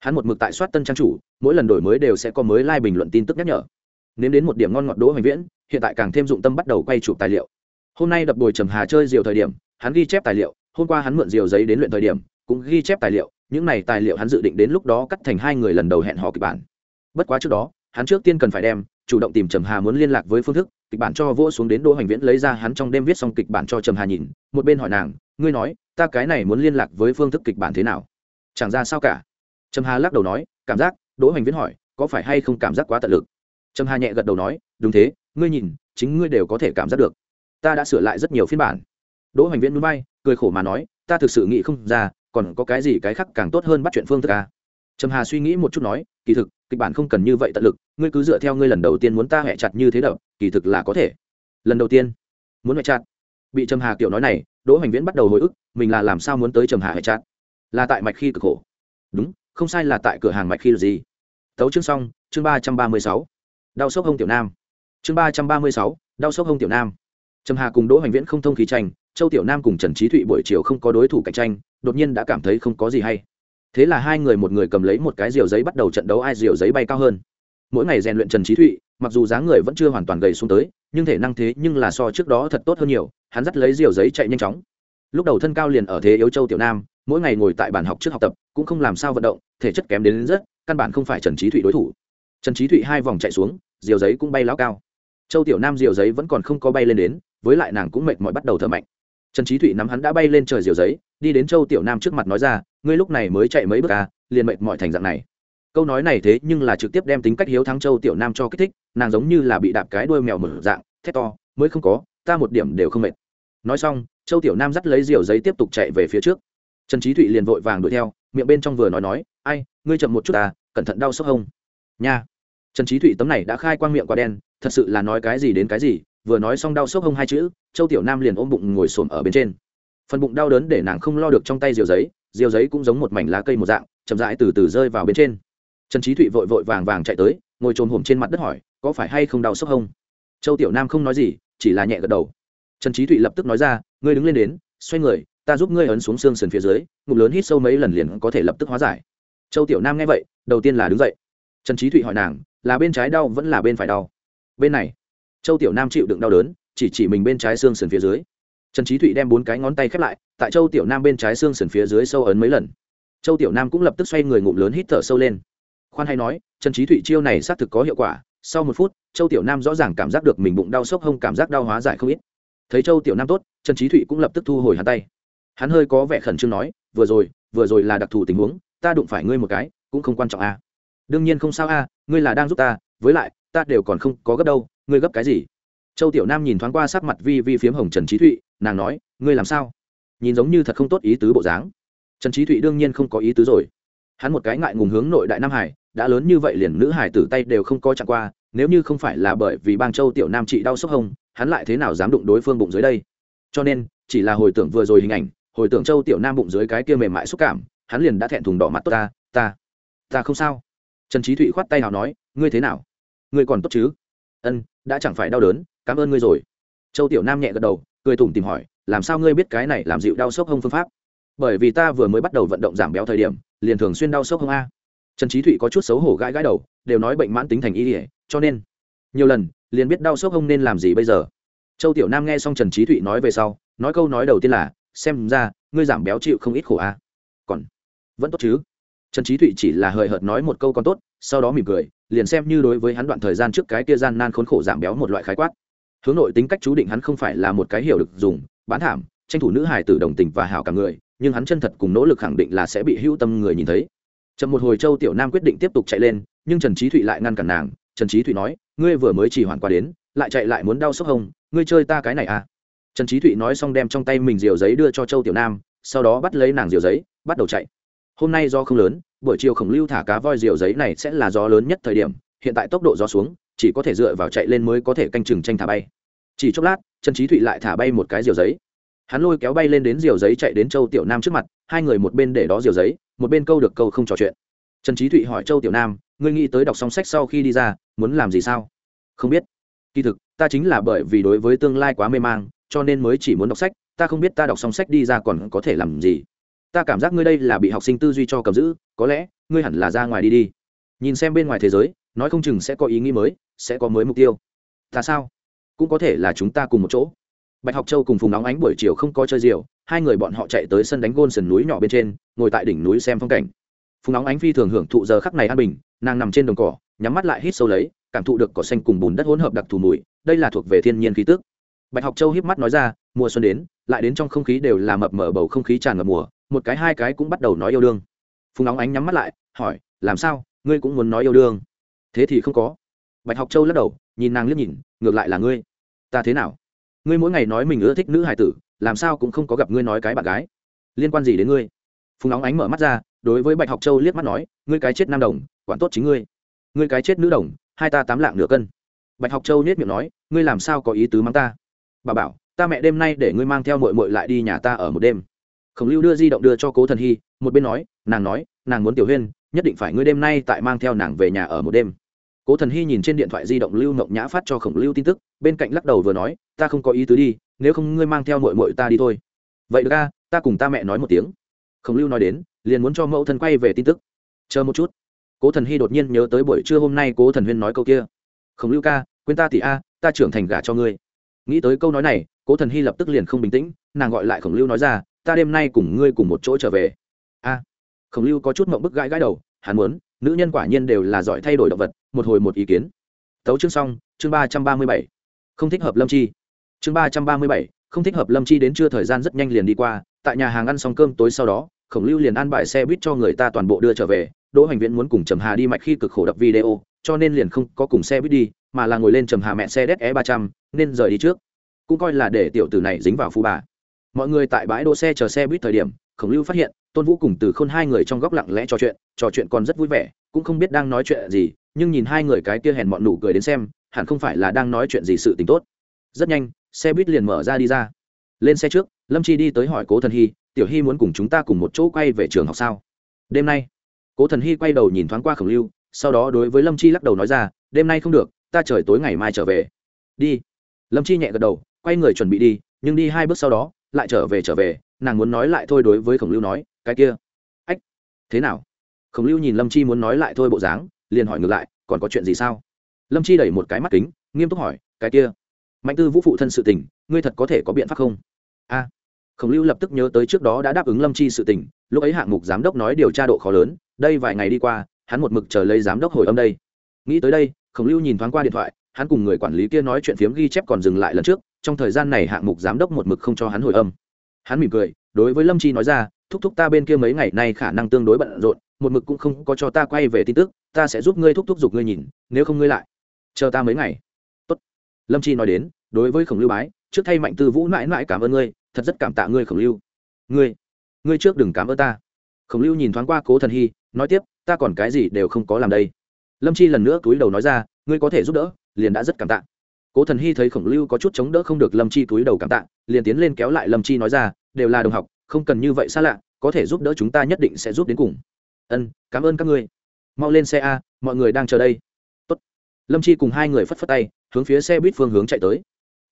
[SPEAKER 1] Hắn một mực tại soát tân trang chủ, mỗi lần đổi mới đều sẽ có mới like bình luận tin tức nhắc nhở. Nếm đến một điểm ngon ngọt đỗ hoành viễn, hiện tại càng thêm dụng tâm bắt đầu quay chụp tài liệu hôm nay đập bồi trầm hà chơi diều thời điểm, hắn ghi chép tài liệu, hôm qua hắn mượn diều giấy đến luyện thời điểm, cũng ghi chép tài liệu, những này tài liệu hắn dự định đến lúc đó cắt thành hai người lần đầu hẹn hò kịch bản. Bất quá trước đó, hắn trước tiên cần phải đem, chủ động tìm trầm hà muốn liên lạc với phương thức, kịch bản cho vỗ xuống đến đỗ hoành viễn lấy ra hắn trong đêm viết xong kịch bản cho trầm hà nhìn, một bên hỏi nàng, ngươi nói, ta cái này muốn liên lạc với phương thức kịch bản thế nào? Chẳng ra sao cả. Trầm hà lắc đầu nói, cảm giác, đỗ hoành viễn hỏi, có phải hay không cảm giác quá tận lực? Trầm hà nhẹ gật đầu nói, đúng thế, ngươi nhìn, chính ngươi đều có thể cảm giác được ta đã sửa lại rất nhiều phiên bản. Đỗ hoành viễn núi bay cười khổ mà nói, ta thực sự nghĩ không ra, còn có cái gì cái khác càng tốt hơn bắt chuyện phương thức à? trầm hà suy nghĩ một chút nói, kỳ thực, kịch bản không cần như vậy tận lực, ngươi cứ dựa theo ngươi lần đầu tiên muốn ta hẹ chặt như thế đậu kỳ thực là có thể. Lần đầu tiên, muốn hẹ chặt. Bị trầm hà kiểu nói này, đỗ hoành viễn bắt đầu hồi ức, mình là làm sao muốn tới trầm hà hẹ chặt? Là tại mạch khi cực khổ. Đúng, không sai là tại cửa hàng mạch khi là gì? Tấu chương xong, chương ba trăm ba mươi sáu. Đau sốc hông tiểu nam. Chương ba trăm ba mươi sáu, đau sốc hông tiểu nam trầm hà cùng đỗ hoành viễn không thông khí tranh châu tiểu nam cùng trần trí thụy buổi chiều không có đối thủ cạnh tranh đột nhiên đã cảm thấy không có gì hay. Thế là hai người một người cầm lấy một cái diều giấy bắt đầu trận đấu ai diều giấy bay cao hơn. Mỗi ngày rèn luyện trần trí thụy mặc dù dáng người vẫn chưa hoàn toàn gầy xuống tới nhưng thể năng thế nhưng là so trước đó thật tốt hơn nhiều hắn dắt lấy diều giấy chạy nhanh chóng. Lúc đầu thân cao liền ở thế yếu châu tiểu nam mỗi ngày ngồi tại bàn học trước học tập cũng không làm sao vận động thể chất kém đến, đến rất căn bản không phải trần trí thụy đối thủ. Trần trí thụy hai vòng chạy xuống diều giấy cũng bay lao cao. Châu tiểu nam diều giấy vẫn còn không có bay lên đến với lại nàng cũng mệt mỏi bắt đầu thở mạnh. Trần trí thụy nắm hắn đã bay lên trời diều giấy, đi đến châu tiểu nam trước mặt nói ra, ngươi lúc này mới chạy mấy bước à liền mệt mỏi thành dạng này. Câu nói này thế nhưng là trực tiếp đem tính cách hiếu thắng châu tiểu nam cho kích thích, nàng giống như là bị đạp cái đuôi mèo mở dạng, thét to, mới không có, ta một điểm đều không mệt. Nói xong, châu tiểu nam dắt lấy diều giấy tiếp tục chạy về phía trước. Trần trí thụy liền vội vàng đuổi theo, miệng bên trong vừa nói nói, ai, ngươi chậm một chút à cẩn thận đau sốc hông. Nha. Trần trí thụy tấm này đã khai quang miệng quá đen, thật sự là nói cái gì đến cái gì vừa nói xong đau sốc hông hai chữ, châu tiểu nam liền ôm bụng ngồi xổm ở bên trên. Phần bụng đau đớn để nàng không lo được trong tay diều giấy diều giấy cũng giống một mảnh lá cây một dạng, chậm rãi từ từ rơi vào bên trên. Trần trí thụy vội vội vàng vàng chạy tới, ngồi trồm hổm trên mặt đất hỏi, có phải hay không đau sốc hông? Châu tiểu nam không nói gì, chỉ là nhẹ gật đầu. Trần trí thụy lập tức nói ra, ngươi đứng lên đến, xoay người, ta giúp ngươi ấn xuống xương sườn phía dưới, ngụm lớn hít sâu mấy lần liền có thể lập tức hóa giải. Châu tiểu nam nghe vậy, đầu tiên là đứng dậy. Trần trí thụy hỏi nàng, là bên trái đau vẫn là bên phải đau? Bên này châu tiểu nam chịu đựng đau đớn chỉ chỉ mình bên trái xương sườn phía dưới. Trần trí thụy đem bốn cái ngón tay khép lại tại châu tiểu nam bên trái xương sườn phía dưới sâu ấn mấy lần. Châu tiểu nam cũng lập tức xoay người ngụm lớn hít thở sâu lên. Khoan hay nói trần trí thụy chiêu này xác thực có hiệu quả sau một phút châu tiểu nam rõ ràng cảm giác được mình bụng đau sốc hông cảm giác đau hóa giải không ít. Thấy châu tiểu nam tốt trần trí thụy cũng lập tức thu hồi hắn tay. Hắn hơi có vẻ khẩn trương nói vừa rồi vừa rồi là đặc thù tình huống ta đụng phải ngươi một cái cũng không quan trọng a à. đương nhiên không sao a à, ngươi là đang giúp ta với lại ta đều còn không có gấp đâu ngươi gấp cái gì? Châu tiểu nam nhìn thoáng qua sắc mặt vi vi phiếm hồng trần trí thụy nàng nói ngươi làm sao? Nhìn giống như thật không tốt ý tứ bộ dáng. Trần trí thụy đương nhiên không có ý tứ rồi. Hắn một cái ngại ngùng hướng nội đại nam hải đã lớn như vậy liền nữ hải tử tay đều không có chặn qua nếu như không phải là bởi vì bang châu tiểu nam trị đau sốc hồng, hắn lại thế nào dám đụng đối phương bụng dưới đây? Cho nên chỉ là hồi tưởng vừa rồi hình ảnh hồi tưởng châu tiểu nam bụng dưới cái kia mềm mại xúc cảm hắn liền đã thẹn thùng đỏ mặt tốt ta ta ta không sao. Trần trí thụy khoát tay nào nói ngươi thế nào? Ngươi còn tốt chứ? Ân đã chẳng phải đau đớn, cảm ơn ngươi rồi. Châu tiểu nam nhẹ gật đầu, cười tủm tìm hỏi, làm sao ngươi biết cái này làm dịu đau sốc hông phương pháp? Bởi vì ta vừa mới bắt đầu vận động giảm béo thời điểm, liền thường xuyên đau sốc hông a. Trần trí thụy có chút xấu hổ gãi gãi đầu, đều nói bệnh mãn tính thành y ỉa cho nên nhiều lần liền biết đau sốc hông nên làm gì bây giờ. Châu tiểu nam nghe xong trần trí thụy nói về sau, nói câu nói đầu tiên là, xem ra, ngươi giảm béo chịu không ít khổ a. Còn vẫn tốt chứ. Trần trí thụy chỉ là hời hợt nói một câu còn tốt sau đó mỉm cười, liền xem như đối với hắn đoạn thời gian trước cái kia gian nan khốn khổ giảm béo một loại khái quát. Hướng nội tính cách chú định hắn không phải là một cái hiểu được dùng, bán thảm, tranh thủ nữ hài tử đồng tình và hảo cả người, nhưng hắn chân thật cùng nỗ lực khẳng định là sẽ bị hữu tâm người nhìn thấy. Chậm một hồi châu tiểu nam quyết định tiếp tục chạy lên, nhưng trần trí thụy lại ngăn cản nàng. Trần trí thụy nói, ngươi vừa mới chỉ hoàn qua đến, lại chạy lại muốn đau sốc hông ngươi chơi ta cái này à? Trần trí thụy nói xong đem trong tay mình diều giấy đưa cho châu tiểu nam, sau đó bắt lấy nàng diều giấy, bắt đầu chạy. Hôm nay do không lớn buổi chiều khổng lưu thả cá voi diều giấy này sẽ là gió lớn nhất thời điểm, hiện tại tốc độ gió xuống, chỉ có thể dựa vào chạy lên mới có thể canh chừng tranh thả bay. Chỉ chốc lát, trần trí thụy lại thả bay một cái diều giấy. Hắn lôi kéo bay lên đến diều giấy chạy đến châu tiểu nam trước mặt, hai người một bên để đó diều giấy, một bên câu được câu không trò chuyện. Trần trí thụy hỏi châu tiểu nam, ngươi nghĩ tới đọc xong sách sau khi đi ra, muốn làm gì sao? Không biết. Kỳ thực, ta chính là bởi vì đối với tương lai quá mê mang, cho nên mới chỉ muốn đọc sách, ta không biết ta đọc xong sách đi ra còn có thể làm gì ta cảm giác ngươi đây là bị học sinh tư duy cho cầm giữ, có lẽ, ngươi hẳn là ra ngoài đi đi. Nhìn xem bên ngoài thế giới, nói không chừng sẽ có ý nghĩ mới, sẽ có mới mục tiêu. Ta sao? Cũng có thể là chúng ta cùng một chỗ. Bạch học châu cùng phùng nóng ánh buổi chiều không có chơi diều hai người bọn họ chạy tới sân đánh gôn sườn núi nhỏ bên trên, ngồi tại đỉnh núi xem phong cảnh. Phùng nóng ánh phi thường hưởng thụ giờ khắc này an bình, nàng nằm trên đồng cỏ, nhắm mắt lại hít sâu lấy, cảm thụ được cỏ xanh cùng bùn đất hỗn hợp đặc thù mùi, đây là thuộc về thiên nhiên khí tức. Bạch học châu híp mắt nói ra, mùa xuân đến, lại đến trong không khí đều là mập mờ bầu không khí tràn ngập mùa một cái hai cái cũng bắt đầu nói yêu đương. Phùng nóng ánh nhắm mắt lại, hỏi, làm sao? Ngươi cũng muốn nói yêu đương? Thế thì không có. Bạch học châu lắc đầu, nhìn nàng liếc nhìn, ngược lại là ngươi. Ta thế nào? Ngươi mỗi ngày nói mình ưa thích nữ hài tử, làm sao cũng không có gặp ngươi nói cái bạn gái. Liên quan gì đến ngươi? Phùng nóng ánh mở mắt ra, đối với bạch học châu liếc mắt nói, ngươi cái chết nam đồng, quản tốt chính ngươi. Ngươi cái chết nữ đồng, hai ta tám lạng nửa cân. Bạch học châu nhét miệng nói, ngươi làm sao có ý tứ mang ta? Bà bảo, ta mẹ đêm nay để ngươi mang theo mội mội lại đi nhà ta ở một đêm khổng lưu đưa di động đưa cho cố thần hy, một bên nói, nàng nói, nàng muốn tiểu huyên, nhất định phải ngươi đêm nay tại mang theo nàng về nhà ở một đêm. Cố thần hy nhìn trên điện thoại di động lưu mộng nhã phát cho khổng lưu tin tức, bên cạnh lắc đầu vừa nói, ta không có ý tứ đi, nếu không ngươi mang theo mội mội ta đi thôi. Vậy được ca ta cùng ta mẹ nói một tiếng. Khổng lưu nói đến, liền muốn cho mẫu thân quay về tin tức. Chờ một chút. Cố thần hy đột nhiên nhớ tới buổi trưa hôm nay cố thần huyên nói câu kia. Khổng lưu ca, quên ta thì a, ta trưởng thành gà cho ngươi. Nghĩ tới câu nói này, cố thần hy lập tức liền không bình tĩnh, nàng gọi lại khổng lưu nói ra ta đêm nay cùng ngươi cùng một chỗ trở về. A, khổng lưu có chút mộng bức gãi gãi đầu, hắn muốn, nữ nhân quả nhiên đều là giỏi thay đổi động vật, một hồi một ý kiến. Tấu chương xong, chương ba trăm ba mươi bảy. Không thích hợp lâm chi. Chương ba trăm ba mươi bảy, không thích hợp lâm chi đến trưa thời gian rất nhanh liền đi qua, tại nhà hàng ăn xong cơm tối sau đó, khổng lưu liền ăn bài xe buýt cho người ta toàn bộ đưa trở về, đỗ hoành viễn muốn cùng trầm hà đi mạch khi cực khổ đập video, cho nên liền không có cùng xe buýt đi, mà là ngồi lên trầm hà mẹ xe đét e ba trăm, nên rời đi trước. Cũng coi là để tiểu tử này dính vào phu bà mọi người tại bãi đỗ xe chờ xe buýt thời điểm, khổng lưu phát hiện, tôn vũ cùng từ khôn hai người trong góc lặng lẽ trò chuyện trò chuyện còn rất vui vẻ, cũng không biết đang nói chuyện gì, nhưng nhìn hai người cái kia hèn mọn nụ cười đến xem, hẳn không phải là đang nói chuyện gì sự t ì n h tốt. Rất nhanh, xe buýt liền mở ra đi ra. Lên xe trước, lâm chi đi tới hỏi cố thần hy, tiểu hy muốn cùng chúng ta cùng một chỗ quay về trường học sao? Đêm nay. Cố thần hy quay đầu nhìn thoáng qua khổng lưu, sau đó đối với lâm chi lắc đầu nói ra, đêm nay không được, ta trời tối ngày mai trở về. Đi. Lâm chi nhẹ gật đầu, quay người chuẩn bị đi, nhưng đi hai bước sau đó lại trở về trở về, nàng muốn nói lại thôi đối với khổng lưu nói, cái kia. Ách, thế nào? Khổng lưu nhìn lâm chi muốn nói lại thôi bộ dáng, liền hỏi ngược lại, còn có chuyện gì sao? Lâm chi đẩy một cái mắt kính, nghiêm túc hỏi, cái kia, mạnh tư vũ phụ thân sự tình, ngươi thật có thể có biện pháp không? A. Khổng lưu lập tức nhớ tới trước đó đã đáp ứng lâm chi sự tình, lúc ấy hạng mục giám đốc nói điều tra độ khó lớn, đây vài ngày đi qua, hắn một mực chờ lấy giám đốc hồi âm đây. Nghĩ tới đây, khổng lưu nhìn thoáng qua điện thoại, hắn cùng người quản lý kia nói chuyện phiếm ghi chép còn dừng lại lần trước trong thời gian này hạng mục giám đốc một mực không cho hắn hồi âm. Hắn mỉm cười, đối với lâm chi nói ra, thúc thúc ta bên kia mấy ngày nay khả năng tương đối bận rộn, một mực cũng không có cho ta quay về tin tức, ta sẽ giúp ngươi thúc thúc giục ngươi nhìn, nếu không ngươi lại chờ ta mấy ngày. Tốt. lâm chi nói đến, đối với khổng lưu bái, trước thay mạnh tư vũ mãi mãi cảm ơn ngươi, thật rất cảm tạ ngươi khổng lưu. Ngươi ngươi trước đừng cảm ơn ta. Khổng lưu nhìn thoáng qua cố thần hy, nói tiếp, ta còn cái gì đều không có làm đây. Lâm chi lần nữa túi đầu nói ra, ngươi có thể giúp đỡ, liền đã rất cảm tạ cố thần hy thấy khổng lưu có chút chống đỡ không được lâm chi túi đầu cảm tạ, liền tiến lên kéo lại lâm chi nói ra, đều là đồng học, không cần như vậy xa lạ, có thể giúp đỡ chúng ta nhất định sẽ giúp đến cùng. Ân, cảm ơn các ngươi. Mau lên xe a, mọi người đang chờ đây. Tốt. lâm chi cùng hai người phất phất tay, hướng phía xe buýt phương hướng chạy tới.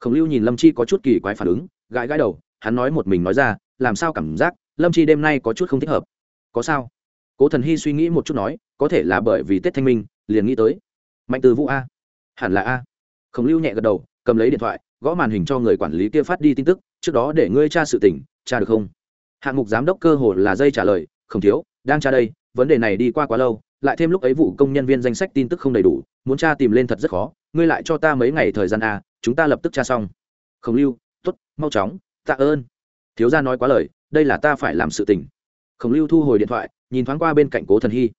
[SPEAKER 1] Khổng lưu nhìn lâm chi có chút kỳ quái phản ứng, gãi gãi đầu, hắn nói một mình nói ra, làm sao cảm giác, lâm chi đêm nay có chút không thích hợp. Có sao? Cố thần hy suy nghĩ một chút nói, có thể là bởi vì tết thanh minh, liền nghĩ tới. Mạnh từ vũ a. Hẳn là a khổng lưu nhẹ gật đầu, cầm lấy điện thoại, gõ màn hình cho người quản lý kia phát đi tin tức, trước đó để ngươi tra sự tỉnh tra được không? Hạng mục giám đốc cơ hồ là dây trả lời không thiếu, đang tra đây, vấn đề này đi qua quá lâu, lại thêm lúc ấy vụ công nhân viên danh sách tin tức không đầy đủ, muốn tra tìm lên thật rất khó, ngươi lại cho ta mấy ngày thời gian à? chúng ta lập tức tra xong. Khổng lưu t ố t mau chóng, tạ ơn. Thiếu gia nói quá lời, đây là ta phải làm sự tình. Khổng lưu thu hồi điện thoại, nhìn thoáng qua bên cạnh cố thần hy.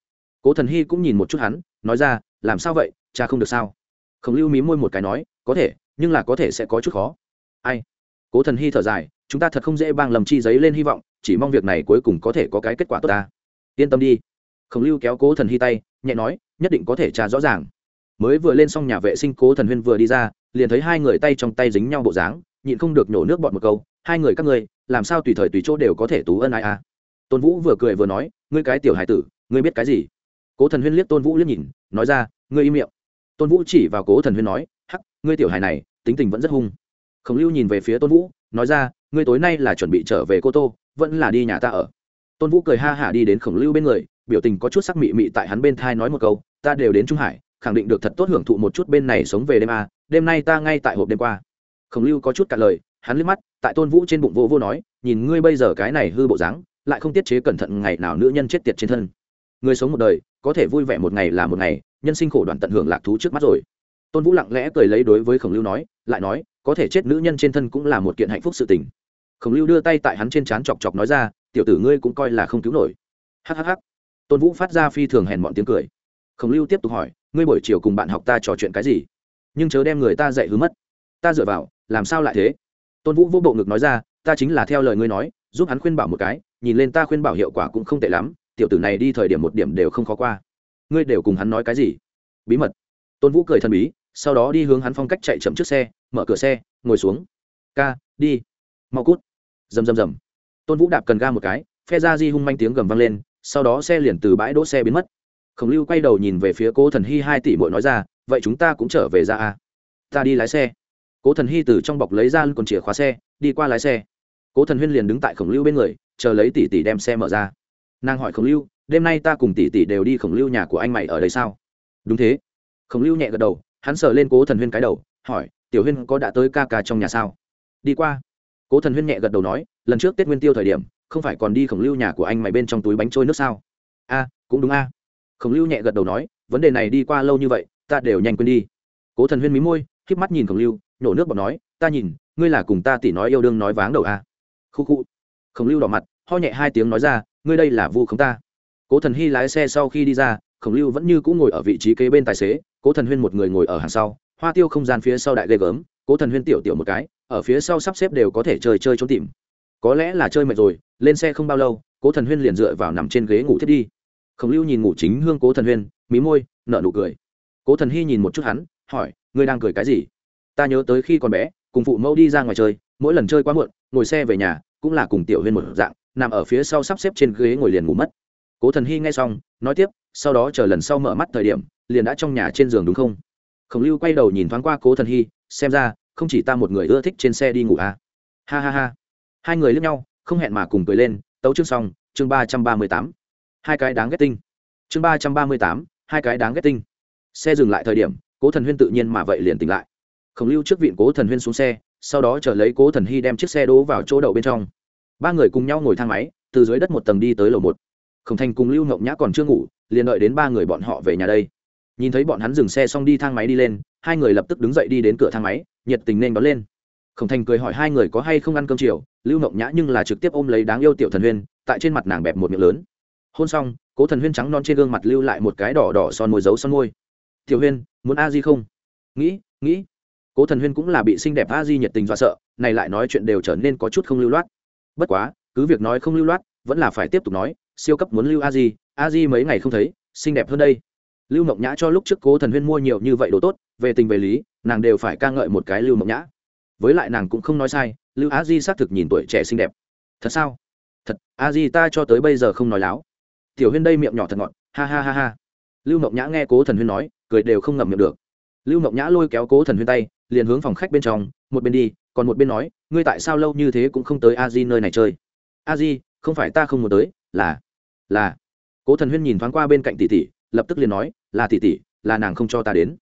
[SPEAKER 1] Cố thần hy cũng nhìn một chút hắn, nói ra, làm sao vậy? Cha không được sao? Khổng lưu mí môi một cái nói, có thể, nhưng là có thể sẽ có chút khó. Ai? Cố thần hy thở dài, chúng ta thật không dễ bang lầm chi giấy lên hy vọng, chỉ mong việc này cuối cùng có thể có cái kết quả tốt ta. Yên tâm đi. Khổng lưu kéo cố thần hy tay, nhẹ nói, nhất định có thể trả rõ ràng. Mới vừa lên xong nhà vệ sinh, cố thần huyên vừa đi ra, liền thấy hai người tay trong tay dính nhau bộ dáng, nhịn không được nhổ nước bọt một câu, hai người các ngươi, làm sao tùy thời tùy chỗ đều có thể tú ân ai à? Tôn vũ vừa cười vừa nói, ngươi cái tiểu hải tử, ngươi biết cái gì? Cố thần huyên liếc tôn vũ liếc nhìn, nói ra, ngươi im miệng tôn vũ chỉ vào cố thần huyên nói, hắc, ngươi tiểu hải này, tính tình vẫn rất hung. Khổng lưu nhìn về phía tôn vũ, nói ra, ngươi tối nay là chuẩn bị trở về cô tô, vẫn là đi nhà ta ở. Tôn vũ cười ha hả đi đến khổng lưu bên người, biểu tình có chút sắc mị mị tại hắn bên thai nói một câu, ta đều đến trung hải, khẳng định được thật tốt hưởng thụ một chút bên này sống về đêm a đêm nay ta ngay tại hộp đêm qua. Khổng lưu có chút cả lời, hắn liếc mắt, tại tôn vũ trên bụng vô vô nói, nhìn ngươi bây giờ cái này hư bộ dáng, lại không tiết chế cẩn thận ngày nào nữ nhân chết tiệt trên thân. Người sống một đời, có thể vui vẻ một ngày là một ngày nhân sinh khổ đoạn tận hưởng lạc thú trước mắt rồi. Tôn vũ lặng lẽ cười lấy đối với khổng lưu nói, lại nói, có thể chết nữ nhân trên thân cũng là một kiện hạnh phúc sự tình. Khổng lưu đưa tay tại hắn trên trán chọc chọc nói ra, tiểu tử ngươi cũng coi là không cứu nổi. Hhh tôn vũ phát ra phi thường hèn bọn tiếng cười. Khổng lưu tiếp tục hỏi, ngươi buổi chiều cùng bạn học ta trò chuyện cái gì? Nhưng chớ đem người ta dạy hứa mất. Ta dựa vào, làm sao lại thế? Tôn vũ vô bộ ngực nói ra, ta chính là theo lời ngươi nói, giúp hắn khuyên bảo một cái, nhìn lên ta khuyên bảo hiệu quả cũng không tệ lắm, tiểu tử này đi thời điểm một điểm đều không khó qua ngươi đều cùng hắn nói cái gì? Bí mật. Tôn vũ cười thần bí, sau đó đi hướng hắn phong cách chạy chậm trước xe, mở cửa xe, ngồi xuống. Ca, đi. Mau cút. Rầm rầm rầm. Tôn vũ đạp cần ga một cái, phe ra di hung manh tiếng gầm vang lên, sau đó xe liền từ bãi đỗ xe biến mất. Khổng lưu quay đầu nhìn về phía cố thần hy hai tỷ bội nói ra, vậy chúng ta cũng trở về ra à? ta đi lái xe. Cố thần hy từ trong bọc lấy ra còn chìa khóa xe, đi qua lái xe. Cố thần huyên liền đứng tại khổng lưu bên người, chờ lấy tỷ tỷ đem xe mở ra. Nàng hỏi khổng lưu đêm nay ta cùng tỷ tỷ đều đi khổng lưu nhà của anh mày ở đây sao? Đúng thế. Khổng lưu nhẹ gật đầu, hắn sờ lên cố thần huyên cái đầu, hỏi, tiểu huyên có đã tới ca ca trong nhà sao? Đi qua. Cố thần huyên nhẹ gật đầu nói, lần trước tết nguyên tiêu thời điểm, không phải còn đi khổng lưu nhà của anh mày bên trong túi bánh trôi nước sao? A, cũng đúng a. Khổng lưu nhẹ gật đầu nói, vấn đề này đi qua lâu như vậy, ta đều nhanh quên đi. Cố thần huyên mí môi k h mắt nhìn khổng lưu nhổ nước bọc nói, ta nhìn, ngươi là cùng ta tỉ nói yêu đương nói váng đầu a. Khu khu. Khổng lưu đỏ mặt, ho nhẹ hai tiếng nói ra, ngươi đây là vu không ta cố thần hy lái xe sau khi đi ra, khổng lưu vẫn như cũng ngồi ở vị trí kế bên tài xế, cố thần huyên một người ngồi ở hàng sau, hoa tiêu không gian phía sau đại ghê gớm, cố thần huyên tiểu tiểu một cái, ở phía sau sắp xếp đều có thể chơi chơi trốn tìm. Có lẽ là chơi mệt rồi, lên xe không bao lâu, cố thần huyên liền dựa vào nằm trên ghế ngủ thiết đi. Khổng lưu nhìn ngủ chính hương cố thần huyên, mí môi, nở nụ cười. Cố thần hy nhìn một chút hắn, hỏi, ngươi đang cười cái gì? Ta nhớ tới khi còn bé, cùng phụ mẫu đi ra ngoài chơi, mỗi lần chơi quá muộn, ngồi xe về nhà, cũng là cùng tiểu huyên một dạng, nằm ở phía sau sắp xếp trên ghế ngồi liền ngủ mất cố thần hy nghe xong, nói tiếp, sau đó chờ lần sau mở mắt thời điểm, liền đã trong nhà trên giường đúng không? Khổng lưu quay đầu nhìn thoáng qua cố thần hy, xem ra, không chỉ ta một người ưa thích trên xe đi ngủ à. ha ha ha. Hai người lướt nhau, không hẹn mà cùng cười lên, tấu chương xong, chương ba trăm ba mươi tám. Hai cái đáng ghét tinh. Chương ba trăm ba mươi tám, hai cái đáng ghét tinh. Xe dừng lại thời điểm, cố thần huyên tự nhiên mà vậy liền tỉnh lại. Khổng lưu trước viện cố thần huyên xuống xe, sau đó chờ lấy cố thần hy đem chiếc xe đỗ vào chỗ đậu bên trong. Ba người cùng nhau ngồi thang máy, từ dưới đất một tầng đi tới lầu một khổng thành cùng lưu ngộng nhã còn chưa ngủ, liền đợi đến ba người bọn họ về nhà đây. Nhìn thấy bọn hắn dừng xe xong đi thang máy đi lên, hai người lập tức đứng dậy đi đến cửa thang máy, nhiệt tình nên đón lên. Khổng thành cười hỏi hai người có hay không ăn cơm chiều, lưu ngộng nhã nhưng là trực tiếp ôm lấy đáng yêu tiểu thần huyên, tại trên mặt nàng bẹp một miệng lớn. Hôn xong, cố thần huyên trắng non trên gương mặt lưu lại một cái đỏ đỏ son môi dấu son môi. Tiểu huyên, muốn a di không? Nghĩ nghĩ. Cố thần huyên cũng là bị xinh đẹp a di nhiệt tình dọa sợ, này lại nói chuyện đều trở nên có chút không lưu loát. Bất quá, cứ việc nói không lưu loát, vẫn là phải tiếp tục nói siêu cấp muốn lưu a di a di mấy ngày không thấy, xinh đẹp hơn đây. Lưu mộng nhã cho lúc trước cố thần huyên mua nhiều như vậy đồ tốt, về tình về lý, nàng đều phải ca ngợi một cái lưu mộng nhã. Với lại nàng cũng không nói sai, lưu a di xác thực nhìn tuổi trẻ xinh đẹp. Thật sao? Thật, a di ta cho tới bây giờ không nói láo. Tiểu huyên đây miệng nhỏ thật ngọt, ha ha ha ha. Lưu mộng nhã nghe cố thần huyên nói, cười đều không ngậm miệng được. Lưu mộng nhã lôi kéo cố thần huyên tay, liền hướng phòng khách bên trong, một bên đi, còn một bên nói, ngươi tại sao lâu như thế cũng không tới a di nơi này chơi? A di, không phải ta không muốn tới, là là, cố thần huyên nhìn thoáng qua bên cạnh tỷ tỷ, lập tức liền nói, là tỷ tỷ, là nàng không cho ta đến.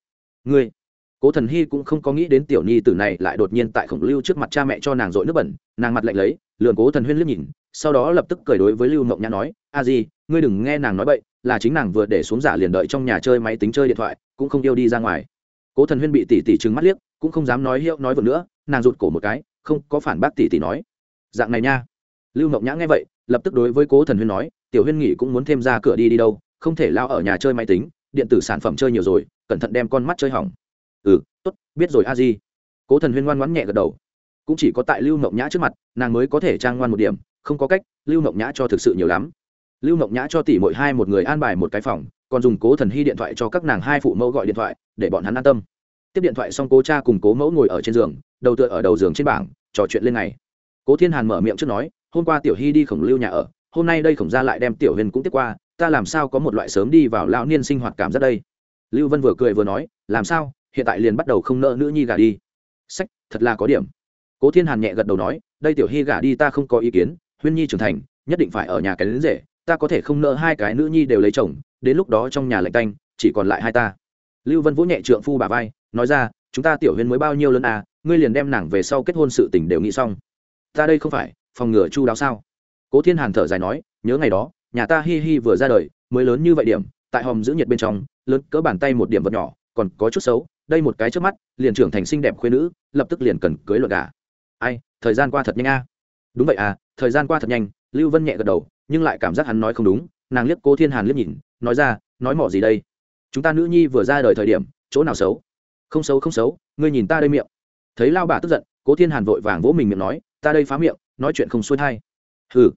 [SPEAKER 1] Ngươi, cố thần hy cũng không có nghĩ đến tiểu nhi tử này lại đột nhiên tại khổng lưu trước mặt cha mẹ cho nàng dội nước bẩn, nàng mặt lạnh lấy lường cố thần huyên liếc nhìn, sau đó lập tức cười đối với lưu mộng nhã nói, a di, ngươi đừng nghe nàng nói bậy, là chính nàng vừa để xuống giả liền đợi trong nhà chơi máy tính chơi điện thoại, cũng không yêu đi ra ngoài. Cố thần huyên bị tỷ tỷ trừng mắt liếc, cũng không dám nói hiệu nói vượt nữa, nàng rụt cổ một cái, không có phản bác tỷ tỷ nói. Dạng này nha. Lưu mộng nhã nghe vậy, lập tức đối với cố thần huyên nói tiểu huyên nghỉ cũng muốn thêm ra cửa đi đi đâu, không thể lao ở nhà chơi máy tính, điện tử sản phẩm chơi nhiều rồi, cẩn thận đem con mắt chơi hỏng. Ừ t ố t biết rồi a di. Cố thần huyên ngoan ngoãn nhẹ gật đầu. Cũng chỉ có tại lưu mộng nhã trước mặt, nàng mới có thể trang ngoan một điểm, không có cách, lưu mộng nhã cho thực sự nhiều lắm. Lưu mộng nhã cho tỷ mỗi hai một người an bài một cái phòng, còn dùng cố thần hy điện thoại cho các nàng hai phụ mẫu gọi điện thoại, để bọn hắn an tâm. Tiếp điện thoại xong cố cha cùng cố mẫu ngồi ở trên giường, đầu tựa ở đầu giường trên bảng, trò chuyện lên ngày. Cố thiên hàn mở miệng trước nói, hôm qua tiểu hy đi khổng lưu nhà ở hôm nay đây khổng gia lại đem tiểu huyền cũng tiếp qua, ta làm sao có một loại sớm đi vào lão niên sinh hoạt cảm giác đây? Lưu vân vừa cười vừa nói, làm sao, hiện tại liền bắt đầu không nợ nữ nhi gả đi. Sách, thật là có điểm. Cố thiên hàn nhẹ gật đầu nói, đây tiểu hy gả đi ta không có ý kiến, huyên nhi trưởng thành, nhất định phải ở nhà cái đến rể, ta có thể không nợ hai cái nữ nhi đều lấy chồng, đến lúc đó trong nhà lạnh tanh, chỉ còn lại hai ta. Lưu vân vũ nhẹ trượng phu bà vai, nói ra, chúng ta tiểu huyên mới bao nhiêu lớn à ngươi liền đem nàng về sau kết hôn sự tình đều nghĩ xong. Ta đây không phải, phòng ngừa chu đáo sao? Cố thiên hàn thở dài nói, nhớ ngày đó, nhà ta hi hi vừa ra đời, mới lớn như vậy điểm, tại hòm giữ nhiệt bên trong, lớn cỡ bàn tay một điểm vật nhỏ, còn có chút xấu, đây một cái trước mắt, liền trưởng thành xinh đẹp khuyên nữ, lập tức liền cần cưới luật gà. Ai, thời gian qua thật nhanh a. Đúng vậy à thời gian qua thật nhanh, lưu vân nhẹ gật đầu, nhưng lại cảm giác hắn nói không đúng, nàng liếc cố thiên hàn liếc nhìn, nói ra, nói mỏ gì đây? Chúng ta nữ nhi vừa ra đời thời điểm, chỗ nào xấu? Không xấu không xấu, ngươi nhìn ta đây miệng. Thấy lao bà tức giận, cố thiên hàn vội vàng vỗ mình miệng nói, ta đây phá miệng, nói chuyện không xuôi thai. Hừ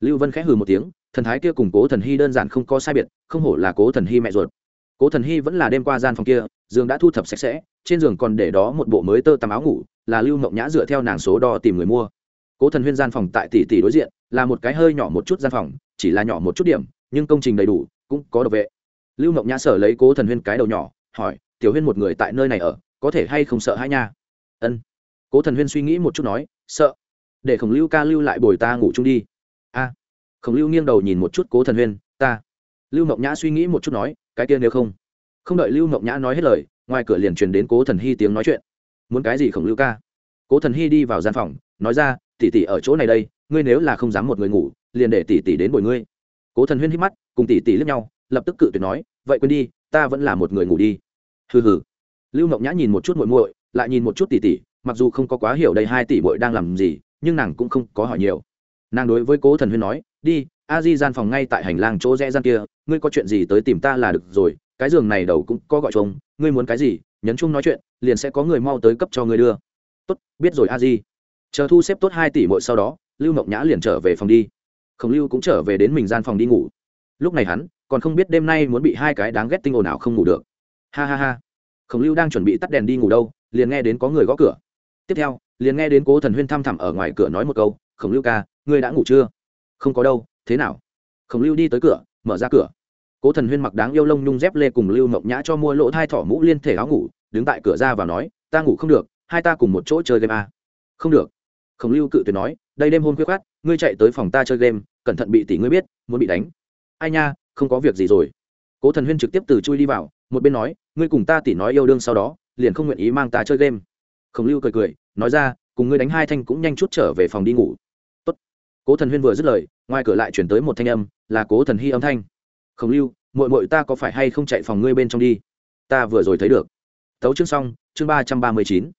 [SPEAKER 1] lưu vân khẽ hừ một tiếng, thần thái kia cùng cố thần hy đơn giản không có sai biệt, không hổ là cố thần hy mẹ ruột. Cố thần hy vẫn là đêm qua gian phòng kia, giường đã thu thập sạch sẽ, trên giường còn để đó một bộ mới tơ tằm áo ngủ, là lưu mộng nhã dựa theo nàng số đo tìm người mua. Cố thần huyên gian phòng tại tỷ tỷ đối diện, là một cái hơi nhỏ một chút gian phòng, chỉ là nhỏ một chút điểm, nhưng công trình đầy đủ, cũng có độc vệ. Lưu mộng nhã sở lấy cố thần huyên cái đầu nhỏ, hỏi, tiểu huyên một người tại nơi này ở, có thể hay không sợ hãi nha? Ân. Cố thần huyên suy nghĩ một chút nói, sợ. Để khổng lưu ca lưu lại bồi ta ngủ chung đi khổng lưu nghiêng đầu nhìn một chút cố thần huyên, ta. Lưu mộng nhã suy nghĩ một chút nói, cái kia nếu không? Không đợi lưu mộng nhã nói hết lời, ngoài cửa liền truyền đến cố thần hy tiếng nói chuyện. Muốn cái gì khổng lưu ca? Cố thần hy đi vào gian phòng, nói ra tỉ tỉ ở chỗ này đây, ngươi nếu là không dám một người ngủ, liền để tỉ tỉ đến bồi ngươi. Cố thần huyên hít mắt, cùng tỉ tỉ lướt nhau, lập tức cự tuyệt nói, vậy quên đi, ta vẫn là một người ngủ đi. Hừ hừ. Lưu mộng nhã nhìn một chút muội muội, lại nhìn một chút tỉ tỉ mặc dù không có quá hiểu đây hai tỷ muội đang làm gì, nhưng nàng cũng không có hỏi nhiều nàng đối với cố thần huyên nói, đi a di gian phòng ngay tại hành lang chỗ rẽ gian kia, ngươi có chuyện gì tới tìm ta là được rồi, cái giường này đầu cũng có gọi chồng ngươi muốn cái gì, nhấn chung nói chuyện, liền sẽ có người mau tới cấp cho ngươi đưa. Tốt, biết rồi a di chờ thu xếp tốt hai tỷ mỗi sau đó, lưu mộng nhã liền trở về phòng đi. Khổng lưu cũng trở về đến mình gian phòng đi ngủ. Lúc này hắn còn không biết đêm nay muốn bị hai cái đáng ghét tinh ồn nào không ngủ được. Ha ha ha. Khổng lưu đang chuẩn bị tắt đèn đi ngủ đâu, liền nghe đến có người gõ cửa. Tiếp theo, liền nghe đến cố thần huyên thăm thẳm ở ngoài cửa nói một câu, khổng lưu ca ngươi đã ngủ chưa? Không có đâu, thế nào? Khổng lưu đi tới cửa, mở ra cửa. Cố thần huyên mặc đáng yêu lông nhung dép lê cùng lưu mộng nhã cho mua lỗ thai thỏ mũ liên thể áo ngủ, đứng tại cửa ra và nói, ta ngủ không được, hai ta cùng một chỗ chơi game à. không được. Khổng lưu cự tuyệt nói, đây đêm hôm khuya khát ngươi chạy tới phòng ta chơi game, cẩn thận bị tỷ ngươi biết, muốn bị đánh. Ai nha, không có việc gì rồi. Cố thần huyên trực tiếp từ chui đi vào, một bên nói, ngươi cùng ta tỷ nói yêu đương sau đó, liền không nguyện ý mang ta chơi game. Khổng lưu cười cười, nói ra, cùng ngươi đánh hai thanh cũng nhanh chút trở về phòng đi ngủ cố thần huyên vừa dứt lời, ngoài cửa lại chuyển tới một thanh âm, là cố thần hy âm thanh. Khổng lưu mội mội ta có phải hay không chạy phòng ngươi bên trong đi? Ta vừa rồi thấy được. Tấu chương xong, chương ba trăm ba mươi chín.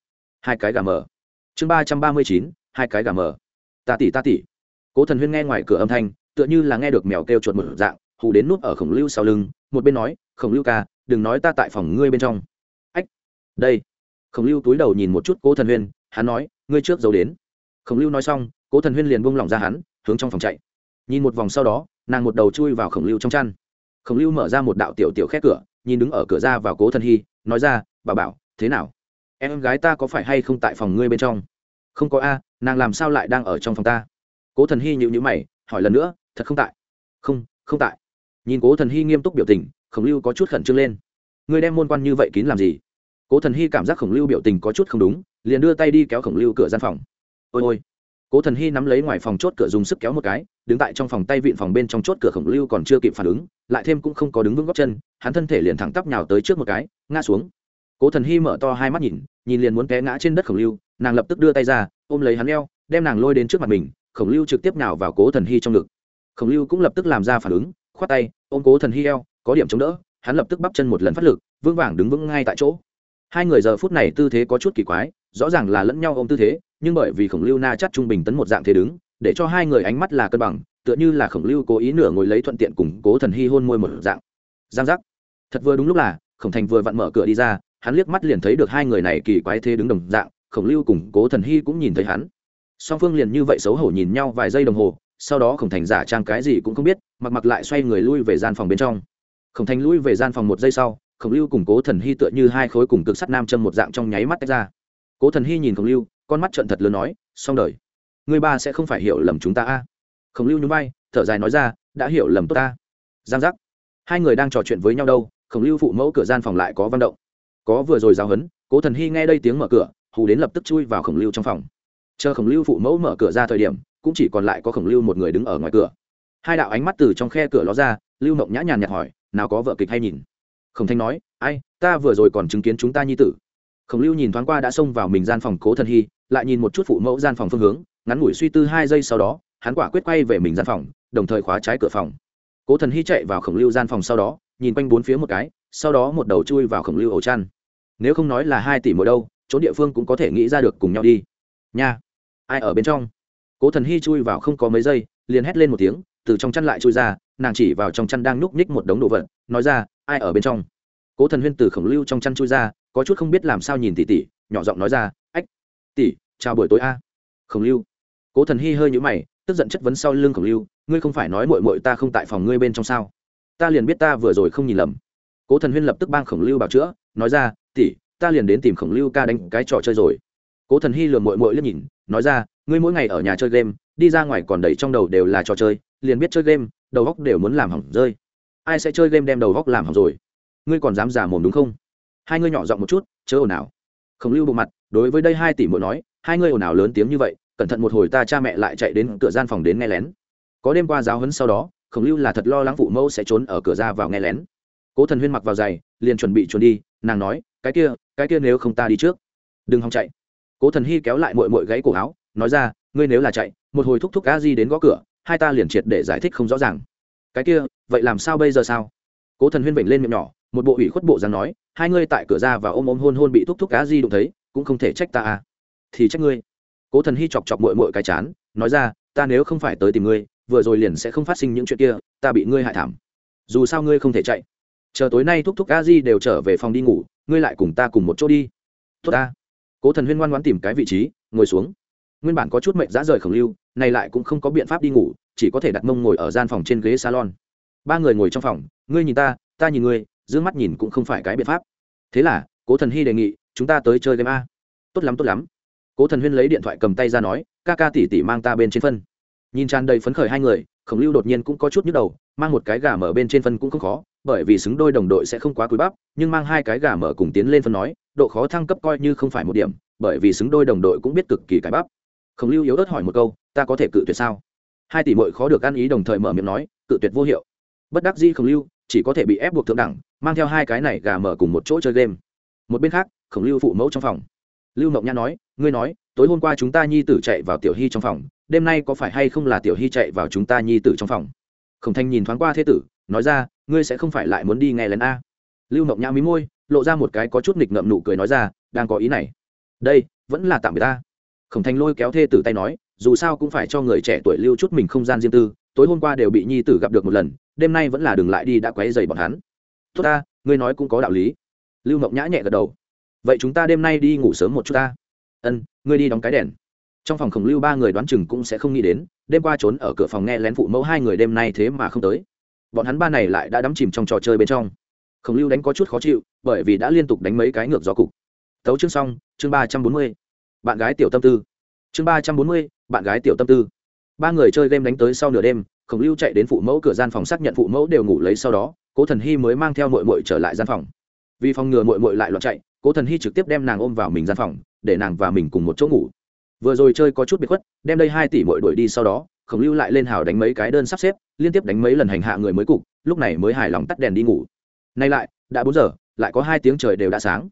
[SPEAKER 1] Hai cái gà mở chương ba trăm ba mươi chín, hai cái gà mở ta tỉ ta tỉ cố thần huyên nghe ngoài cửa âm thanh, tựa như là nghe được mèo kêu chuột một dạng, hù đến nút ở khổng lưu sau lưng, một bên nói, khổng lưu ca, đừng nói ta tại phòng ngươi bên trong. Ách, đây. Khổng lưu túi đầu nhìn một chút cố thần huyên, hắn nói, ngươi trước giấu đến. Khổng lưu nói xong cố thần huyên liền buông lỏng ra hắn, hướng trong phòng chạy. Nhìn một vòng sau đó, nàng một đầu chui vào khổng lưu trong chăn. Khổng lưu mở ra một đạo tiểu tiểu khét cửa, nhìn đứng ở cửa ra vào cố thần hy, nói ra, bà bảo, thế nào? Em gái ta có phải hay không tại phòng ngươi bên trong? Không có a, nàng làm sao lại đang ở trong phòng ta? Cố thần hy nhịu nhữ mày, hỏi lần nữa, thật không tại? Không không tại. Nhìn cố thần hy nghiêm túc biểu tình, khổng lưu có chút khẩn trương lên. Ngươi đem môn quan như vậy kín làm gì? Cố thần hy cảm giác khổng lưu biểu tình có chút không đúng, liền đưa tay đi kéo khổng lưu cửa gian phòng. Ôi ôi cố thần hy nắm lấy ngoài phòng chốt cửa dùng sức kéo một cái đứng tại trong phòng tay vịn phòng bên trong chốt cửa khổng lưu còn chưa kịp phản ứng lại thêm cũng không có đứng vững góc chân hắn thân thể liền thẳng tắp nhào tới trước một cái ngã xuống. Cố thần hy mở to hai mắt nhìn nhìn liền muốn té ngã trên đất khổng lưu nàng lập tức đưa tay ra ôm lấy hắn leo, đem nàng lôi đến trước mặt mình khổng lưu trực tiếp nào vào cố thần hy trong ngực. Khổng lưu cũng lập tức làm ra phản ứng khoát tay ôm cố thần hy eo có điểm chống đỡ hắn lập tức bắp chân một lần phát lực vững vàng đứng vững ngay tại chỗ. Hai người giờ phút này tư thế có chút kỳ quái rõ ràng là lẫn nhau ôm tư thế, nhưng bởi vì khổng lưu na chắc trung bình tấn một dạng thế đứng, để cho hai người ánh mắt là cân bằng, tựa như là khổng lưu cố ý nửa ngồi lấy thuận tiện củng cố thần hy hôn môi một dạng. Giang giác. Thật vừa đúng lúc là, khổng thành vừa vặn mở cửa đi ra, hắn liếc mắt liền thấy được hai người này kỳ quái thế đứng đồng dạng, khổng lưu cùng cố thần hy cũng nhìn thấy hắn. Song phương liền như vậy xấu hổ nhìn nhau vài giây đồng hồ, sau đó khổng thành giả trang cái gì cũng không biết, mặc mặc lại xoay người lui về gian phòng bên trong. Khổng thành lui về gian phòng một giây sau, khổng lưu cùng cố thần hy tựa như hai khối cùng cực sắt nam châm một dạng trong nháy mắt tách ra cố thần hy nhìn khổng lưu, con mắt trận thật lớn nói, xong đời. Người ba sẽ không phải hiểu lầm chúng ta a. Khổng lưu nhún vai, thở dài nói ra, đã hiểu lầm tốt ta. Giang giác. Hai người đang trò chuyện với nhau đâu, khổng lưu phụ mẫu cửa gian phòng lại có văn động. Có vừa rồi giao hấn cố thần hy nghe đây tiếng mở cửa, hù đến lập tức chui vào khổng lưu trong phòng. Chờ khổng lưu phụ mẫu mở cửa ra thời điểm, cũng chỉ còn lại có khổng lưu một người đứng ở ngoài cửa. Hai đạo ánh mắt từ trong khe cửa ló ra, lưu mộng nhã nhàn nhạt hỏi, nào có vợ kịch hay nhìn? Khổng thanh nói, ai, ta vừa rồi còn chứng kiến chúng ta nhi tử khổng lưu nhìn thoáng qua đã xông vào mình gian phòng cố thần hy, lại nhìn một chút phụ mẫu gian phòng phương hướng, ngắn ngủi suy tư hai giây sau đó, hắn quả quyết quay về mình gian phòng, đồng thời khóa trái cửa phòng. Cố thần hy chạy vào khổng lưu gian phòng sau đó, nhìn quanh bốn phía một cái, sau đó một đầu chui vào khổng lưu ổ chăn. Nếu không nói là hai tỷ mỗi đâu chỗ địa phương cũng có thể nghĩ ra được cùng nhau đi. Nha, ai ở bên trong? Cố thần hy chui vào không có mấy giây, liền hét lên một tiếng, từ trong chăn lại chui ra, nàng chỉ vào trong chăn đang núp ních một đống đồ vật, nói ra, ai ở bên trong? Cố thần huyên từ khổng lưu trong chăn chui ra có chút không biết làm sao nhìn tỷ tỷ nhỏ giọng nói ra, ách tỷ chào buổi tối a. Khổng lưu. Cố thần hy hơi nhũ mày, tức giận chất vấn sau lưng khổng lưu, ngươi không phải nói mội mội ta không tại phòng ngươi bên trong sao? Ta liền biết ta vừa rồi không nhìn lầm. Cố thần huyên lập tức bang khổng lưu bảo chữa, nói ra tỷ ta liền đến tìm khổng lưu ca đánh cái trò chơi rồi. Cố thần hy lường mội mội liếc nhìn, nói ra, ngươi mỗi ngày ở nhà chơi game, đi ra ngoài còn đầy trong đầu đều là trò chơi, liền biết chơi game, đầu góc đều muốn làm hỏng rơi. Ai sẽ chơi game đem đầu góc làm hỏng rồi? Ngươi còn dám giả mồm đúng không? Hai ngươi nhỏ giọng một chút, chớ ồn ào. Khổng lưu bộ mặt, đối với đây hai tỷ mỗi nói, hai ngươi ồn ào lớn tiếng như vậy, cẩn thận một hồi ta cha mẹ lại chạy đến cửa gian phòng đến nghe lén. Có đêm qua giáo huấn sau đó, khổng lưu là thật lo lắng phụ mẫu sẽ trốn ở cửa ra vào nghe lén. Cố thần huyên mặc vào giày, liền chuẩn bị trốn đi, nàng nói, cái kia cái kia nếu không ta đi trước. Đừng hòng chạy. Cố thần hy kéo lại mội mội gáy cổ áo, nói ra, ngươi nếu là chạy, một hồi thúc thúc cá di đến gõ cửa, hai ta liền triệt để giải thích không rõ ràng. Cái kia, vậy làm sao bây giờ sao? Cố thần huyên vểnh lên miệng nhỏ một bộ ủy khuất bộ dáng nói, hai ngươi tại cửa ra và ôm ôm hôn hôn bị thúc thúc cá di đụng thấy, cũng không thể trách ta à. Thì trách ngươi. Cố thần hy chọc chọc mội mội cái chán, nói ra, ta nếu không phải tới tìm ngươi, vừa rồi liền sẽ không phát sinh những chuyện kia, ta bị ngươi hại thảm. Dù sao ngươi không thể chạy. Chờ tối nay thúc thúc a di đều trở về phòng đi ngủ, ngươi lại cùng ta cùng một chỗ đi. Tốt ta. Cố thần huyên ngoan ngoan tìm cái vị trí, ngồi xuống. Nguyên bản có chút mệnh dã rời khổng lưu, này lại cũng không có biện pháp đi ngủ, chỉ có thể đặt mông ngồi ở gian phòng trên ghế salon. Ba người ngồi trong phòng, ngươi nhìn ta ta nhìn ngươi d mắt nhìn cũng không phải cái biện pháp. Thế là, cố thần hy đề nghị, chúng ta tới chơi game a. Tốt lắm tốt lắm. Cố thần huyên lấy điện thoại cầm tay ra nói, ca ca tỉ tỉ mang ta bên trên phân. Nhìn tràn đầy phấn khởi hai người, khổng lưu đột nhiên cũng có chút nhức đầu, mang một cái gà mở bên trên phân cũng không khó, bởi vì xứng đôi đồng đội sẽ không quá cúi bắp, nhưng mang hai cái gà mở cùng tiến lên phân nói, độ khó thăng cấp coi như không phải một điểm, bởi vì xứng đôi đồng đội cũng biết cực kỳ cái bắp. Khổng lưu yếu ớt hỏi một câu, ta có thể cự tuyệt sao? Hai tỷ mội khó được ăn ý đồng thời mở miệng nói, cự tuyệt vô hiệu. Bất đắc di khổng lưu, chỉ có thể bị ép buộc thượng đẳng mang theo hai cái này gà mở cùng một chỗ chơi game. Một bên khác, khổng lưu phụ mẫu trong phòng. Lưu mộng nha nói, ngươi nói, tối hôm qua chúng ta nhi tử chạy vào tiểu hy trong phòng, đêm nay có phải hay không là tiểu hy chạy vào chúng ta nhi tử trong phòng? Khổng thanh nhìn thoáng qua thế tử, nói ra, ngươi sẽ không phải lại muốn đi nghe lén a? Lưu mộng nhã mí môi, lộ ra một cái có chút nghịch ngậm nụ cười nói ra, đang có ý này. Đây, vẫn là tạm biệt ta. Khổng thanh lôi kéo thê tử tay nói, dù sao cũng phải cho người trẻ tuổi lưu chút mình không gian riêng tư, tối hôm qua đều bị nhi tử gặp được một lần, đêm nay vẫn là đừng lại đi đã quấy dày bọn hắn tốt ta, ngươi nói cũng có đạo lý. Lưu mộng nhã nhẹ gật đầu. Vậy chúng ta đêm nay đi ngủ sớm một chút ta. Ân, ngươi đi đóng cái đèn. Trong phòng khổng lưu ba người đoán chừng cũng sẽ không nghĩ đến, đêm qua trốn ở cửa phòng nghe lén phụ mẫu hai người đêm nay thế mà không tới. Bọn hắn ba này lại đã đắm chìm trong trò chơi bên trong. Khổng lưu đánh có chút khó chịu, bởi vì đã liên tục đánh mấy cái ngược gió cục. Tấu chương xong, chương ba trăm bốn mươi. Bạn gái tiểu tâm tư. Chương ba trăm bốn mươi, bạn gái tiểu tâm tư. Ba người chơi game đánh tới sau nửa đêm, khổng lưu chạy đến phụ mẫu cửa gian phòng xác nhận phụ mẫu đều ngủ lấy sau đó cố thần hy mới mang theo mội mội trở lại gian phòng. Vì phòng ngừa mội mội lại loạn chạy, cố thần hy trực tiếp đem nàng ôm vào mình gian phòng, để nàng và mình cùng một chỗ ngủ. Vừa rồi chơi có chút bị khuất, đem đây hai tỷ mội đuổi đi sau đó, khổng lưu lại lên hào đánh mấy cái đơn sắp xếp, liên tiếp đánh mấy lần hành hạ người mới cục, lúc này mới hài lòng tắt đèn đi ngủ. Nay lại, đã bốn giờ, lại có hai tiếng trời đều đã sáng.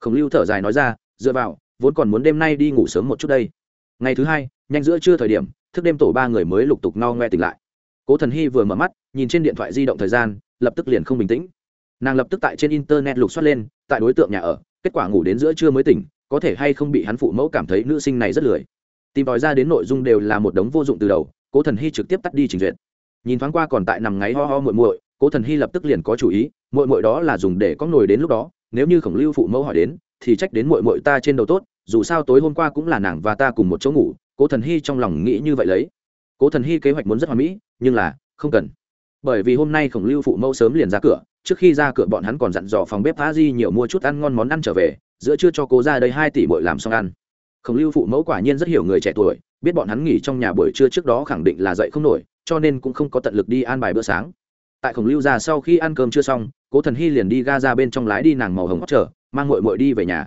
[SPEAKER 1] Khổng lưu thở dài nói ra, dựa vào, vốn còn muốn đêm nay đi ngủ sớm một chút đây. Ngày thứ hai, nhanh giữa trưa thời điểm, thức đêm tổ ba người mới lục tục no ngoe tỉnh lại. Cố thần hy vừa mở mắt, nhìn trên điện thoại di động thời gian lập tức liền không bình tĩnh. Nàng lập tức tại trên internet lục soát lên, tại đối tượng nhà ở, kết quả ngủ đến giữa trưa mới tỉnh, có thể hay không bị hắn phụ mẫu cảm thấy nữ sinh này rất lười. Tìm tòi ra đến nội dung đều là một đống vô dụng từ đầu, cố thần hy trực tiếp tắt đi trình duyệt. Nhìn thoáng qua còn tại nằm ngáy ho ho muội muội, cố thần hy lập tức liền có chủ ý, muội muội đó là dùng để có nồi đến lúc đó, nếu như khổng lưu phụ mẫu hỏi đến, thì trách đến muội muội ta trên đầu tốt, dù sao tối hôm qua cũng là nàng và ta cùng một chỗ ngủ, cố thần hy trong lòng nghĩ như vậy lấy. Cố thần hy kế hoạch muốn rất hoàn mỹ, nhưng là không cần bởi vì hôm nay khổng lưu phụ mẫu sớm liền ra cửa, trước khi ra cửa bọn hắn còn dặn dò phòng bếp phá di nhiều mua chút ăn ngon món ăn trở về, giữa chưa cho cố ra đây hai tỷ bội làm xong ăn. Khổng lưu phụ mẫu quả nhiên rất hiểu người trẻ tuổi, biết bọn hắn nghỉ trong nhà buổi trưa trước đó khẳng định là dậy không nổi, cho nên cũng không có tận lực đi an bài bữa sáng. Tại khổng lưu ra sau khi ăn cơm chưa xong, cố thần hy liền đi ga ra bên trong lái đi nàng màu hồng hót trở mang mội mội đi về nhà.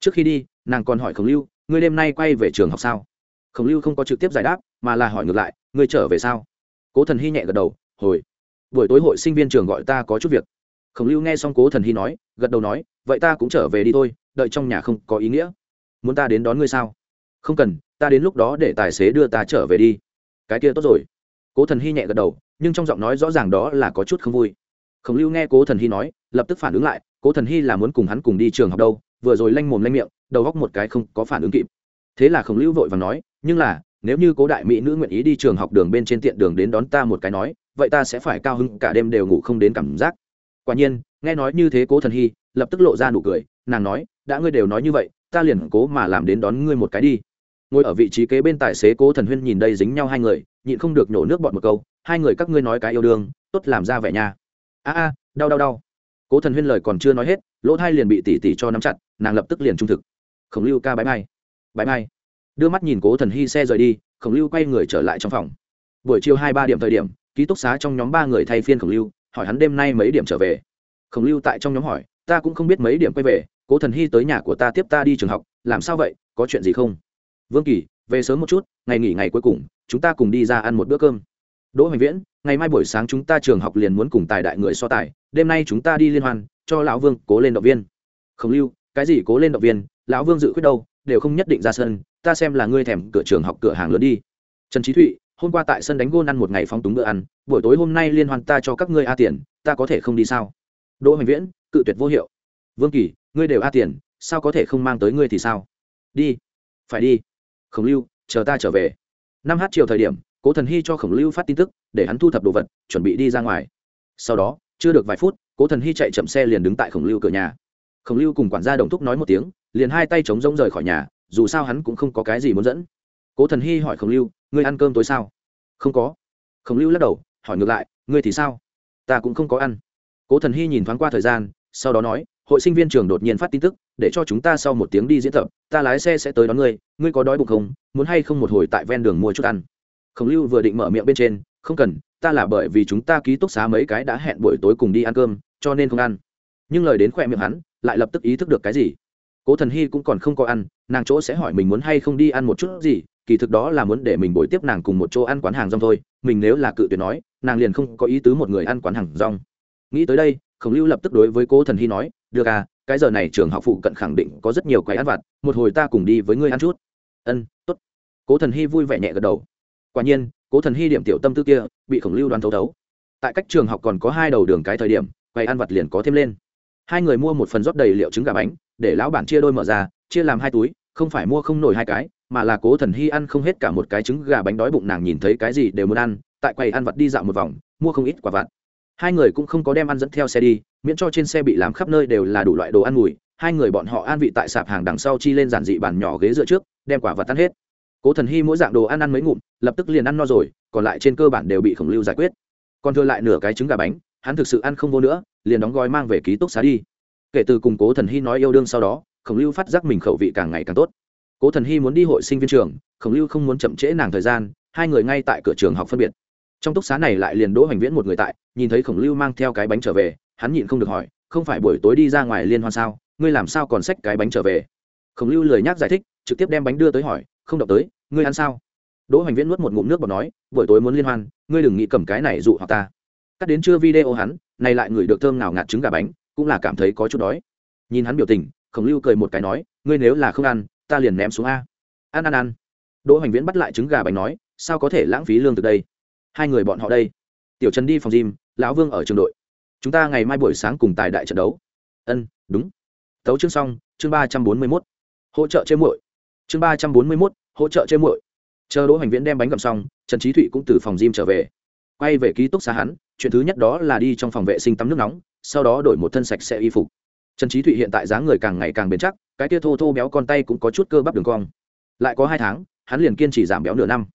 [SPEAKER 1] Trước khi đi, nàng còn hỏi khổng lưu, ngươi đêm nay quay về trường học sao? Khổng lưu không có trực tiếp giải đáp, mà là hỏi ngược lại, ngươi trở về sao? Cố thần hy nhẹ gật đầu, hồi buổi tối hội sinh viên trường gọi ta có chút việc. Khổng lưu nghe xong cố thần hy nói, gật đầu nói, vậy ta cũng trở về đi thôi, đợi trong nhà không có ý nghĩa. Muốn ta đến đón ngươi sao? Không cần, ta đến lúc đó để tài xế đưa ta trở về đi. Cái kia tốt rồi. Cố thần hy nhẹ gật đầu, nhưng trong giọng nói rõ ràng đó là có chút không vui. Khổng lưu nghe cố thần hy nói, lập tức phản ứng lại, cố thần hy là muốn cùng hắn cùng đi trường học đâu, vừa rồi lanh mồm lanh miệng, đầu góc một cái không có phản ứng kịp. Thế là khổng lưu vội và nói, nhưng là, nếu như cố đại mỹ nữ nguyện ý đi trường học đường bên trên tiện đường đến đón ta một cái nói vậy ta sẽ phải cao hứng cả đêm đều ngủ không đến cảm giác. Quả nhiên, nghe nói như thế cố thần hy, lập tức lộ ra nụ cười, nàng nói, đã ngươi đều nói như vậy, ta liền cố mà làm đến đón ngươi một cái đi. Ngồi ở vị trí kế bên tài xế cố thần huyên nhìn đây dính nhau hai người, nhịn không được nhổ nước bọt một câu, hai người các ngươi nói cái yêu đương, tốt làm ra vẻ nha. A a, đau đau đau. Cố thần huyên lời còn chưa nói hết, lỗ thai liền bị tỉ tỉ cho nắm chặt, nàng lập tức liền trung thực. Khổng lưu ca bãi mai bãi mai. Đưa mắt nhìn cố thần hy xe rời đi, khổng lưu quay người trở lại trong phòng. Buổi chiều hai ba điểm thời điểm ký túc xá trong nhóm ba người thay phiên khổng lưu, hỏi hắn đêm nay mấy điểm trở về. Khổng lưu tại trong nhóm hỏi, ta cũng không biết mấy điểm quay về, cố thần hy tới nhà của ta tiếp ta đi trường học, làm sao vậy, có chuyện gì không? Vương kỳ, về sớm một chút, ngày nghỉ ngày cuối cùng, chúng ta cùng đi ra ăn một bữa cơm. Đỗ hoành viễn, ngày mai buổi sáng chúng ta trường học liền muốn cùng tài đại người so tài, đêm nay chúng ta đi liên hoan, cho lão vương cố lên động viên. Khổng lưu, cái gì cố lên động viên, lão vương dự quyết đâu, đều không nhất định ra sân, ta xem là ngươi thèm cửa trường học cửa hàng lớn đi. Trần trí thụy hôm qua tại sân đánh gôn ăn một ngày phong túng bữa ăn, buổi tối hôm nay liên hoan ta cho các ngươi a tiền, ta có thể không đi sao? Đỗ hoành viễn, cự tuyệt vô hiệu. Vương kỳ, ngươi đều a tiền, sao có thể không mang tới ngươi thì sao? Đi. Phải đi. Khổng lưu, chờ ta trở về. Năm h chiều thời điểm, cố thần hy cho khổng lưu phát tin tức, để hắn thu thập đồ vật, chuẩn bị đi ra ngoài. Sau đó, chưa được vài phút, cố thần hy chạy chậm xe liền đứng tại khổng lưu cửa nhà. Khổng lưu cùng quản gia đồng thúc nói một tiếng, liền hai tay chống rông rời khỏi nhà, dù sao hắn cũng không có cái gì muốn dẫn. Cố thần hy hỏi khổng lưu ngươi ăn cơm tối sao? Không có. Khổng lưu lắc đầu, hỏi ngược lại, ngươi thì sao? Ta cũng không có ăn. Cố thần hy nhìn thoáng qua thời gian, sau đó nói, hội sinh viên trường đột nhiên phát tin tức, để cho chúng ta sau một tiếng đi diễn tập, ta lái xe sẽ tới đón ngươi ngươi có đói bụng không? Muốn hay không một hồi tại ven đường mua chút ăn? Khổng lưu vừa định mở miệng bên trên, không cần, ta là bởi vì chúng ta ký túc xá mấy cái đã hẹn buổi tối cùng đi ăn cơm, cho nên không ăn. Nhưng lời đến khỏe miệng hắn, lại lập tức ý thức được cái gì? Cố thần hy cũng còn không có ăn, nàng chỗ sẽ hỏi mình muốn hay không đi ăn một chút gì kỳ thực đó là muốn để mình bồi tiếp nàng cùng một chỗ ăn quán hàng rong thôi, mình nếu là cự tuyệt nói, nàng liền không có ý tứ một người ăn quán hàng rong. Nghĩ tới đây, khổng lưu lập tức đối với cố thần hy nói, được à cái giờ này trường học phụ cận khẳng định có rất nhiều quầy ăn vặt, một hồi ta cùng đi với ngươi ăn chút. Ân t ố t cố thần hy vui vẻ nhẹ gật đầu. Quả nhiên, cố thần hy điểm tiểu tâm tư kia, bị khổng lưu đoán thấu thấu. Tại cách trường học còn có hai đầu đường cái thời điểm quầy ăn vặt liền có thêm lên. Hai người mua một phần rót đầy liệu trứng gà bánh, để lão bản chia đôi mở ra, chia làm hai túi, không phải mua không nổi hai cái mà là cố thần hy ăn không hết cả một cái trứng gà bánh đói bụng nàng nhìn thấy cái gì đều muốn ăn, tại quầy ăn vặt đi dạo một vòng, mua không ít quả vặt. Hai người cũng không có đem ăn dẫn theo xe đi, miễn cho trên xe bị làm khắp nơi đều là đủ loại đồ ăn mùi. Hai người bọn họ an vị tại sạp hàng đằng sau chi lên giản dị bàn nhỏ ghế dựa trước, đem quả vặt tan hết. Cố thần hy mỗi dạng đồ ăn ăn mấy ngụm, lập tức liền ăn no rồi, còn lại trên cơ bản đều bị khổng lưu giải quyết. Còn thừa lại nửa cái trứng gà bánh, hắn thực sự ăn không vô nữa, liền đóng gói mang về ký túc xá đi. Kể từ cùng cố thần hy nói yêu đương sau đó, khổng lưu phát giác mình khẩu vị càng ngày càng tốt cố thần hy muốn đi hội sinh viên trường, khổng lưu không muốn chậm trễ nàng thời gian, hai người ngay tại cửa trường học phân biệt. Trong túc xá này lại liền đỗ hoành viễn một người tại, nhìn thấy khổng lưu mang theo cái bánh trở về, hắn nhịn không được hỏi, không phải buổi tối đi ra ngoài liên hoan sao? Ngươi làm sao còn xách cái bánh trở về? Khổng lưu lời nhắc giải thích, trực tiếp đem bánh đưa tới hỏi, không đọc tới, ngươi ăn sao? Đỗ hoành viễn nuốt một ngụm nước và nói, buổi tối muốn liên hoan, ngươi đừng nghĩ cầm cái này dụ hoặc ta. Cắt đến chưa video hắn, này lại ngửi được thơm nào ngạt trứng gà bánh, cũng là cảm thấy có chút đói. Nhìn hắn biểu tình, khổng lưu cười một cái nói, ngươi nếu là không ăn ta liền ném xuống a. Ăn ăn ăn đỗ hoành viễn bắt lại trứng gà bánh nói, sao có thể lãng phí lương từ đây? Hai người bọn họ đây. Tiểu trần đi phòng gym, lão vương ở trường đội. Chúng ta ngày mai buổi sáng cùng tài đại trận đấu. Ân, đúng. Tấu chương xong, chương ba trăm bốn mươi mốt. Hỗ trợ chơi muội. Chương ba trăm bốn mươi mốt, hỗ trợ chơi muội. Chờ đỗ hoành viễn đem bánh gầm xong, trần trí thụy cũng từ phòng gym trở về. Quay về ký túc xá hắn, chuyện thứ nhất đó là đi trong phòng vệ sinh tắm nước nóng, sau đó đổi một thân sạch sẽ y phục. Trần trí thụy hiện tại dáng người càng ngày càng bền chắc cái tia thô thô béo con tay cũng có chút cơ bắp đường cong. Lại có hai tháng, hắn liền kiên trì giảm béo nửa năm.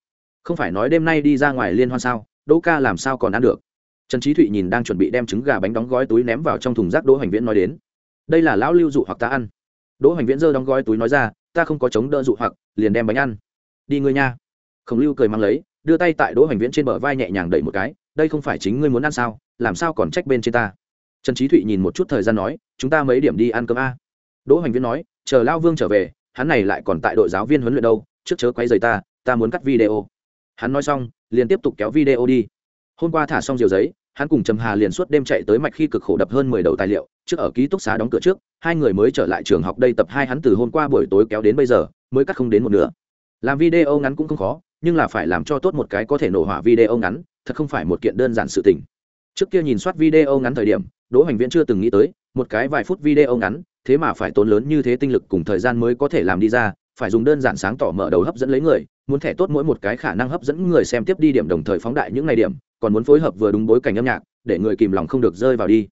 [SPEAKER 1] Không phải nói đêm nay đi ra ngoài liên hoan sao, đỗ ca làm sao còn ăn được? Trần trí thụy nhìn đang chuẩn bị đem trứng gà bánh đóng gói túi ném vào trong thùng rác đỗ hoành viễn nói đến. Đây là lão lưu dụ hoặc ta ăn. Đỗ hoành viễn giơ đóng gói túi nói ra, ta không có chống đỡ dụ hoặc, liền đem bánh ăn. Đi ngươi nha. Khổng lưu cười mang lấy, đưa tay tại đỗ hoành viễn trên bờ vai nhẹ nhàng đẩy một cái, đây không phải chính ngươi muốn ăn sao, làm sao còn trách bên trên ta? Trần trí thụy nhìn một chút thời gian nói, chúng ta mấy điểm đi ăn cơm a. Đỗ hoành viễn nói chờ lao vương trở về, hắn này lại còn tại đội giáo viên huấn luyện đâu, trước chớ quay rời ta ta muốn cắt video. Hắn nói xong, liền tiếp tục kéo video đi. Hôm qua thả xong diều giấy, hắn cùng trầm hà liền suốt đêm chạy tới mạch khi cực khổ đập hơn mười đầu tài liệu, trước ở ký túc xá đóng cửa trước, hai người mới trở lại trường học đây tập hai hắn từ hôm qua buổi tối kéo đến bây giờ, mới cắt không đến một nửa. Làm video ngắn cũng không khó, nhưng là phải làm cho tốt một cái có thể nổ hỏa video ngắn, thật không phải một kiện đơn giản sự tình. Trước kia nhìn soát video ngắn thời điểm, đỗ hoành viễn chưa từng nghĩ tới, một cái vài phút video ngắn thế mà phải tốn lớn như thế tinh lực cùng thời gian mới có thể làm đi ra, phải dùng đơn giản sáng tỏ mở đầu hấp dẫn lấy người, muốn thẻ tốt mỗi một cái khả năng hấp dẫn người xem tiếp đi điểm đồng thời phóng đại những ngày điểm, còn muốn phối hợp vừa đúng bối cảnh âm nhạc, để người kìm lòng không được rơi vào đi.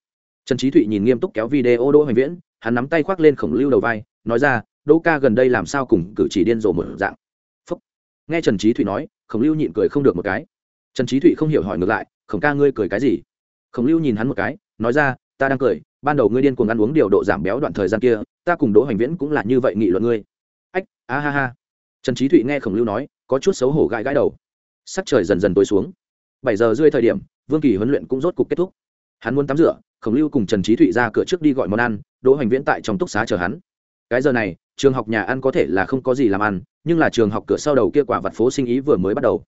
[SPEAKER 1] Trần trí thụy nhìn nghiêm túc kéo video đỗ hoành viễn, hắn nắm tay khoác lên khổng lưu đầu vai, nói ra, đỗ ca gần đây làm sao cùng cử chỉ điên rồ một dạng? Phúc. nghe trần trí thụy nói, khổng lưu nhịn cười không được một cái. Trần trí thụy không hiểu hỏi ngược lại, khổng ca ngươi cười cái gì? Khổng lưu nhìn hắn một cái, nói ra, ta đang cười ban đầu ngươi điên cuồng ăn uống điều độ giảm béo đoạn thời gian kia, ta cùng đỗ hoành viễn cũng là như vậy nghị luận ngươi. Ách, a ha ha. Trần trí thụy nghe khổng lưu nói, có chút xấu hổ gãi gãi đầu. Sắc trời dần dần tối xuống. Bảy giờ rưỡi thời điểm, vương kỳ huấn luyện cũng rốt cục kết thúc. Hắn muốn tắm rửa, khổng lưu cùng trần trí thụy ra cửa trước đi gọi món ăn, đỗ hoành viễn tại trong túc xá chờ hắn. Cái giờ này, trường học nhà ăn có thể là không có gì làm ăn, nhưng là trường học cửa sau đầu kia quả vặt phố sinh ý vừa mới bắt đầu.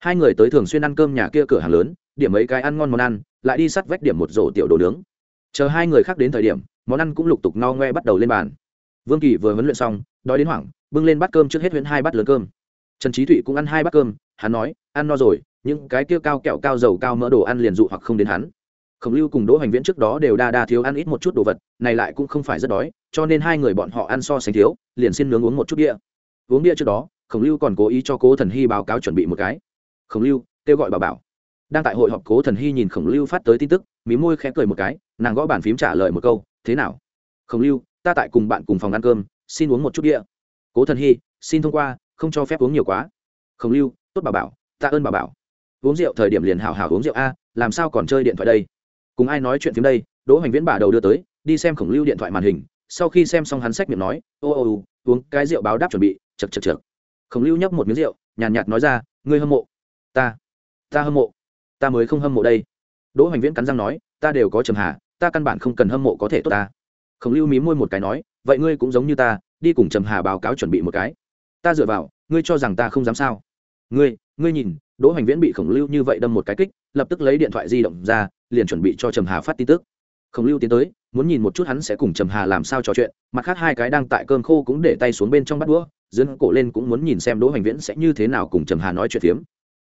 [SPEAKER 1] Hai người tới thường xuyên ăn cơm nhà kia cửa hàng lớn, điểm mấy cái ăn ngon món ăn, lại đi sắt vách điểm một rổ tiểu đồ nướng chờ hai người khác đến thời điểm, món ăn cũng lục tục no ngoe bắt đầu lên bàn. Vương kỳ vừa huấn luyện xong, đói đến hoảng, bưng lên bát cơm trước hết huyễn hai bát lớn cơm. Trần trí thụy cũng ăn hai bát cơm, hắn nói, ăn no rồi, những cái kia cao kẹo cao dầu cao mỡ đồ ăn liền dụ hoặc không đến hắn. Khổng lưu cùng đỗ hành viễn trước đó đều đa đa thiếu ăn ít một chút đồ vật, này lại cũng không phải rất đói, cho nên hai người bọn họ ăn so sánh thiếu, liền xin nướng uống một chút bia. Uống bia trước đó, khổng lưu còn cố ý cho cố thần hy báo cáo chuẩn bị một cái. Khổng lưu kêu gọi bà bảo. Đang tại hội họp cố thần hy nhìn khổng lưu phát tới tin tức mí môi khẽ cười một cái nàng gõ bàn phím trả lời một câu thế nào? Khổng lưu ta tại cùng bạn cùng phòng ăn cơm xin uống một chút bia. Cố thần hy xin thông qua không cho phép uống nhiều quá. Khổng lưu tốt bà bảo ta ơn bà bảo. Uống rượu thời điểm liền hào hào uống rượu a làm sao còn chơi điện thoại đây? Cùng ai nói chuyện phim đây? Đỗ hoành viễn bả đầu đưa tới đi xem khổng lưu điện thoại màn hình sau khi xem xong hắn sách miệng nói ô ô ô uống cái rượu báo đáp chuẩn bị chật chật chật khổng lưu nhấp một miếng rượu nhàn nhạt, nhạt nói ra ngươi hâm mộ. Ta ta hâm mộ. Ta mới không hâm mộ đây đỗ hoành viễn cắn răng nói, ta đều có trầm hà, ta căn bản không cần hâm mộ có thể tốt ta. Khổng lưu mí môi một cái nói, vậy ngươi cũng giống như ta, đi cùng trầm hà báo cáo chuẩn bị một cái. Ta dựa vào, ngươi cho rằng ta không dám sao? Ngươi ngươi nhìn. Đỗ hoành viễn bị khổng lưu như vậy đâm một cái kích, lập tức lấy điện thoại di động ra, liền chuẩn bị cho trầm hà phát tin tức. Khổng lưu tiến tới, muốn nhìn một chút hắn sẽ cùng trầm hà làm sao trò chuyện, mặt khác hai cái đang tại cơm khô cũng để tay xuống bên trong bắt đũa dưỡng cổ lên cũng muốn nhìn xem đỗ hoành viễn sẽ như thế nào cùng trầm hà nói chuyện phiếm.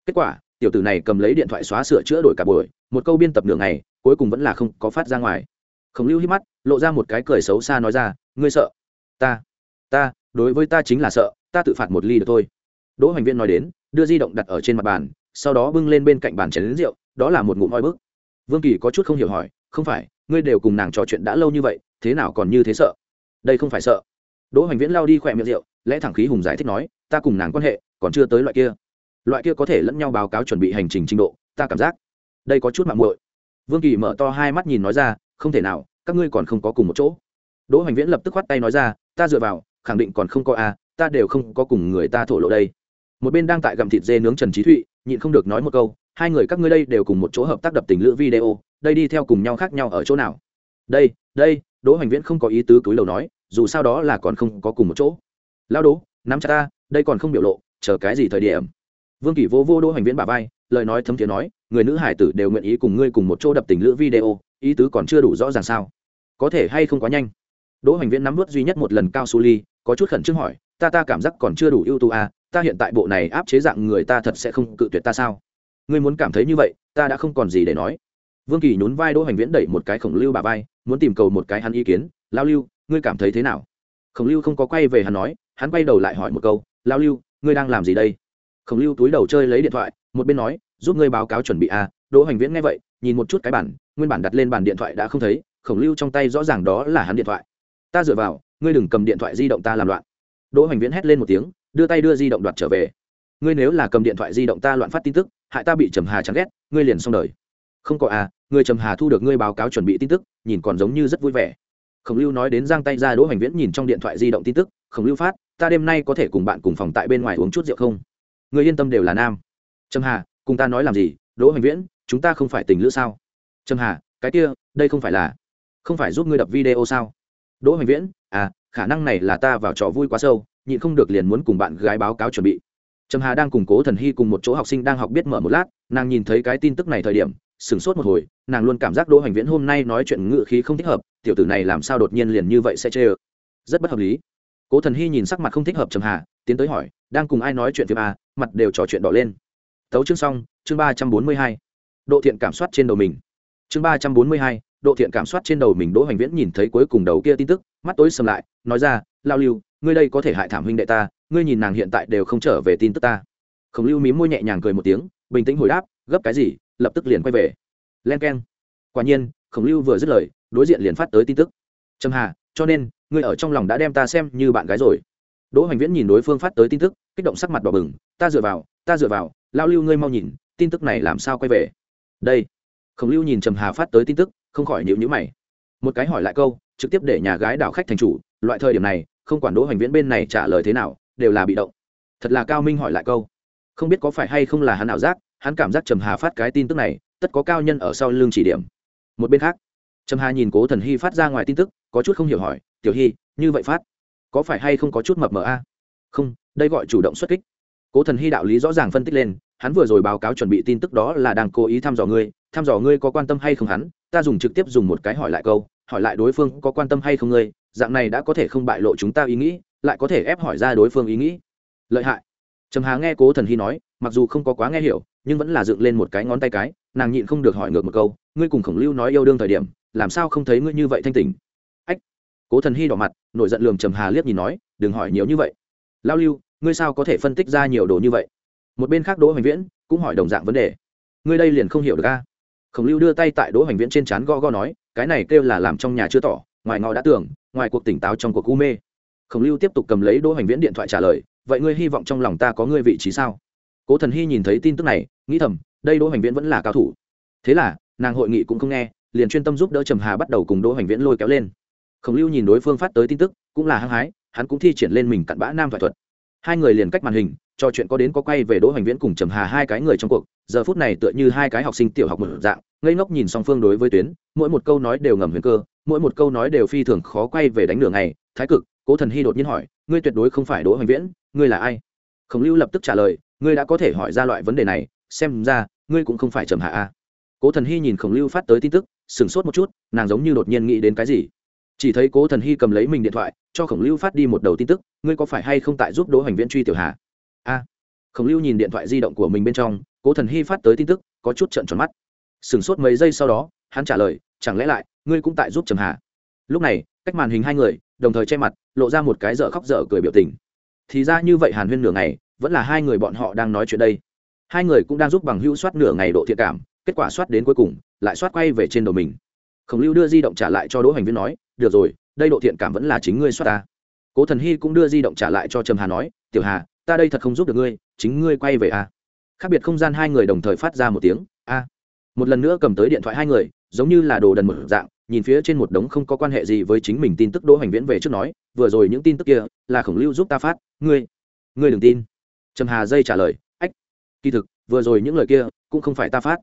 [SPEAKER 1] Kết quả tiểu tử này cầm lấy điện thoại xóa sửa chữa đổi cả buổi, một câu biên tập nửa ngày, cuối cùng vẫn là không có phát ra ngoài. Khổng lưu hít mắt, lộ ra một cái cười xấu xa nói ra, ngươi sợ? Ta ta, đối với ta chính là sợ, ta tự phạt một ly được thôi. Đỗ hoành viên nói đến, đưa di động đặt ở trên mặt bàn, sau đó bưng lên bên cạnh bàn chén lính rượu, đó là một ngụm oi bức. Vương kỳ có chút không hiểu hỏi, không phải, ngươi đều cùng nàng trò chuyện đã lâu như vậy, thế nào còn như thế sợ? Đây không phải sợ. Đỗ hoành viễn lao đi khỏe miệng rượu, lẽ thẳng khí hùng giải thích nói, ta cùng nàng quan hệ còn chưa tới loại kia loại kia có thể lẫn nhau báo cáo chuẩn bị hành trình trình độ, ta cảm giác đây có chút mạng muội. Vương kỳ mở to hai mắt nhìn nói ra, không thể nào, các ngươi còn không có cùng một chỗ. Đỗ hoành viễn lập tức khoắt tay nói ra, ta dựa vào, khẳng định còn không có a ta đều không có cùng người ta thổ lộ đây. Một bên đang tại gặm thịt dê nướng trần trí thụy, nhịn không được nói một câu, hai người các ngươi đây đều cùng một chỗ hợp tác đập tình lữ video, đây đi theo cùng nhau khác nhau ở chỗ nào? Đây đây, đỗ hoành viễn không có ý tứ túi lầu nói, dù sao đó là còn không có cùng một chỗ. Lao đố nắm chặt ta, đây còn không biểu lộ, chờ cái gì thời điểm? Vương kỷ vô vô đỗ hoành viễn bà vai lời nói thấm thiế nói người nữ hải tử đều nguyện ý cùng ngươi cùng một chỗ đập tình lữ video ý tứ còn chưa đủ rõ ràng sao? Có thể hay không quá nhanh? Đỗ hoành viễn nắm vớt duy nhất một lần cao su ly có chút khẩn trương hỏi ta ta cảm giác còn chưa đủ ưu tú à, ta hiện tại bộ này áp chế dạng người ta thật sẽ không cự tuyệt ta sao? Ngươi muốn cảm thấy như vậy ta đã không còn gì để nói. Vương kỳ nhún vai đỗ hoành viễn đẩy một cái khổng lưu bà vai muốn tìm cầu một cái hắn ý kiến lao lưu ngươi cảm thấy thế nào? Khổng lưu không có quay về hắn nói hắn quay đầu lại hỏi một câu lao lưu ngươi đang làm gì đây? Khổng lưu túi đầu chơi lấy điện thoại, một bên nói, giúp ngươi báo cáo chuẩn bị à đỗ hoành viễn nghe vậy, nhìn một chút cái bản, nguyên bản đặt lên bàn điện thoại đã không thấy, khổng lưu trong tay rõ ràng đó là hắn điện thoại. Ta dựa vào, ngươi đừng cầm điện thoại di động ta làm loạn. Đỗ hoành viễn hét lên một tiếng, đưa tay đưa di động đoạt trở về. Ngươi nếu là cầm điện thoại di động ta loạn phát tin tức, hại ta bị trầm hà chán ghét, ngươi liền xong đời. Không có à người trầm hà thu được ngươi báo cáo chuẩn bị tin tức, nhìn còn giống như rất vui vẻ. Khổng lưu nói đến giang tay ra, đỗ hoành viễn nhìn trong điện thoại di động tin tức, khổng lưu phát, ta đêm nay có thể cùng bạn cùng phòng tại bên ngoài uống chút rượu không? Người yên tâm đều là nam. Trầm hà cùng ta nói làm gì? Đỗ hoành viễn chúng ta không phải tình lữ sao? Trầm hà cái kia đây không phải là không phải giúp ngươi đập video sao? Đỗ hoành viễn à khả năng này là ta vào trò vui quá sâu nhịn không được liền muốn cùng bạn gái báo cáo chuẩn bị. Trầm hà đang củng cố thần hy cùng một chỗ học sinh đang học biết mở một lát nàng nhìn thấy cái tin tức này thời điểm sửng sốt một hồi nàng luôn cảm giác đỗ hoành viễn hôm nay nói chuyện ngự khí không thích hợp tiểu tử này làm sao đột nhiên liền như vậy sẽ chê ơ? Rất bất hợp lý. Cố thần hy nhìn sắc mặt không thích hợp trầm hà tiến tới hỏi đang cùng ai nói chuyện phim à, mặt đều trò chuyện đỏ lên. Tấu chương xong, chương ba trăm bốn mươi hai. Độ thiện cảm soát trên đầu mình. Chương ba trăm bốn mươi hai, độ thiện cảm soát trên đầu mình, đỗ hoành viễn nhìn thấy cuối cùng đầu kia tin tức, mắt tối sầm lại, nói ra lao lưu, ngươi đây có thể hại thảm huynh đệ ta, ngươi nhìn nàng hiện tại đều không trở về tin tức ta. Khổng lưu mím môi nhẹ nhàng cười một tiếng, bình tĩnh hồi đáp, gấp cái gì? Lập tức liền quay về. Len k e n quả nhiên, khổng lưu vừa dứt lời, đối diện liền phát tới tin tức. Trầm hà, cho nên, ngươi ở trong lòng đã đem ta xem như bạn gái rồi. Đỗ hoành viễn nhìn đối phương phát tới tin tức kích động sắc mặt đỏ bừng, ta dựa vào, ta dựa vào lao lưu ngươi mau nhìn, tin tức này làm sao quay về? Đây. Khổng lưu nhìn trầm hà phát tới tin tức, không khỏi nhịu nhữ mày. Một cái hỏi lại câu, trực tiếp để nhà gái đảo khách thành chủ, loại thời điểm này, không quản đỗ hoành viễn bên này trả lời thế nào, đều là bị động. Thật là cao minh hỏi lại câu. Không biết có phải hay không là hắn ảo giác, hắn cảm giác trầm hà phát cái tin tức này, tất có cao nhân ở sau lưng chỉ điểm. Một bên khác, trầm hà nhìn cố thần hy phát ra ngoài tin tức, có chút không hiểu hỏi, tiểu hy, như vậy phát, có phải hay không có chút mập mờ a? Không đây gọi chủ động xuất kích. Cố thần hy đạo lý rõ ràng phân tích lên, hắn vừa rồi báo cáo chuẩn bị tin tức đó là đang cố ý thăm dò ngươi, thăm dò ngươi có quan tâm hay không hắn, ta dùng trực tiếp dùng một cái hỏi lại câu, hỏi lại đối phương có quan tâm hay không ngươi, dạng này đã có thể không bại lộ chúng ta ý nghĩ, lại có thể ép hỏi ra đối phương ý nghĩ. Lợi hại. Trầm hà nghe cố thần hy nói, mặc dù không có quá nghe hiểu, nhưng vẫn là dựng lên một cái ngón tay cái, nàng nhịn không được hỏi ngược một câu, ngươi cùng khổng lưu nói yêu đương thời điểm, làm sao không thấy ngươi như vậy thanh tình ách. Cố thần hy đỏ mặt, nổi giận lường trầm hà liếc nhìn nói, đừng hỏi nhiều như vậy. Lao lưu ngươi sao có thể phân tích ra nhiều đồ như vậy? Một bên khác đỗ hoành viễn cũng hỏi đồng dạng vấn đề. Ngươi đây liền không hiểu được a? Khổng lưu đưa tay tại đỗ hoành viễn trên trán go go nói, cái này kêu là làm trong nhà chưa tỏ, ngoài ngõ đã tưởng, ngoài cuộc tỉnh táo trong cuộc u mê. Khổng lưu tiếp tục cầm lấy đỗ hoành viễn điện thoại trả lời, vậy ngươi hy vọng trong lòng ta có ngươi vị trí sao? Cố thần hy nhìn thấy tin tức này, nghĩ thầm, đây đỗ hoành viễn vẫn là cao thủ. Thế là, nàng hội nghị cũng không nghe, liền chuyên tâm giúp đỡ trầm hà bắt đầu cùng đỗ hoành viễn lôi kéo lên. Khổng lưu nhìn đối phương phát tới tin tức, cũng là hăng hái, hắn cũng thi triển lên mình cặn bã nam thoại thuật hai người liền cách màn hình, trò chuyện có đến có quay về đỗ hoành viễn cùng trầm hà hai cái người trong cuộc. Giờ phút này tựa như hai cái học sinh tiểu học một dạng, ngây ngốc nhìn song phương đối với tuyến, mỗi một câu nói đều ngầm huyền cơ, mỗi một câu nói đều phi thường khó quay về đánh đường này thái cực, cố thần hy đột nhiên hỏi, ngươi tuyệt đối không phải đỗ hoành viễn, ngươi là ai? Khổng lưu lập tức trả lời, ngươi đã có thể hỏi ra loại vấn đề này, xem ra, ngươi cũng không phải trầm hạ a. Cố thần hy nhìn khổng lưu phát tới tin tức, sửng sốt một chút, nàng giống như đột nhiên nghĩ đến cái gì chỉ thấy cố thần hy cầm lấy mình điện thoại, cho khổng lưu phát đi một đầu tin tức, ngươi có phải hay không tại giúp đỗ hoành viễn truy tiểu hà? A. Khổng lưu nhìn điện thoại di động của mình bên trong, cố thần hy phát tới tin tức, có chút trận tròn mắt. Sửng sốt mấy giây sau đó, hắn trả lời, chẳng lẽ lại, ngươi cũng tại giúp trầm hà? Lúc này, cách màn hình hai người, đồng thời che mặt, lộ ra một cái dở khóc dở cười biểu tình. Thì ra như vậy hàn huyên nửa ngày, vẫn là hai người bọn họ đang nói chuyện đây. Hai người cũng đang giúp bằng hữu soát nửa ngày độ thiện cảm, kết quả soát đến cuối cùng, lại soát quay về trên đầu mình. Khổng lưu đưa di động trả lại cho đỗ hành viên nói được rồi, đây độ thiện cảm vẫn là chính ngươi soát ta. Cố thần hy cũng đưa di động trả lại cho trầm hà nói, tiểu hà, ta đây thật không giúp được ngươi, chính ngươi quay về a. Khác biệt không gian hai người đồng thời phát ra một tiếng, a. Một lần nữa cầm tới điện thoại hai người, giống như là đồ đần một dạng, nhìn phía trên một đống không có quan hệ gì với chính mình tin tức đỗ hành viễn về trước nói, vừa rồi những tin tức kia là khổng lưu giúp ta phát, ngươi ngươi đừng tin. Trầm hà dây trả lời, ách, kỳ thực, vừa rồi những lời kia cũng không phải ta phát.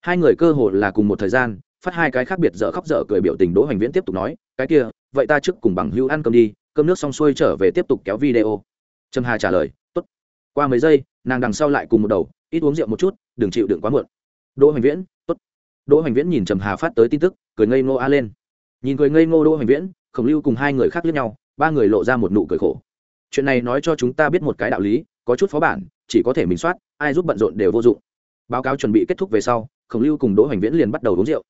[SPEAKER 1] Hai người cơ hồ là cùng một thời gian phát hai cái khác biệt dở khóc dở cười biểu tình đỗ Hoành viễn tiếp tục nói, cái kia, vậy ta trước cùng bằng hưu ăn cơm đi, cơm nước xong xuôi trở về tiếp tục kéo video. Trâm hà trả lời, tốt. Qua mấy giây, nàng đằng sau lại cùng một đầu, ít uống rượu một chút, đừng chịu đựng quá muộn. Đỗ Hoành viễn, tốt. Đỗ Hoành viễn nhìn trầm hà phát tới tin tức, cười ngây ngô a lên. Nhìn cười ngây ngô đỗ Hoành viễn, khổng lưu cùng hai người khác lướt nhau, ba người lộ ra một nụ cười khổ. Chuyện này nói cho chúng ta biết một cái đạo lý, có chút phó bản, chỉ có thể mình soát, ai giúp bận rộn đều vô dụng. Báo cáo chuẩn bị kết thúc về sau, khổng lưu cùng đỗ hoành viễn liền bắt đầu uống rượu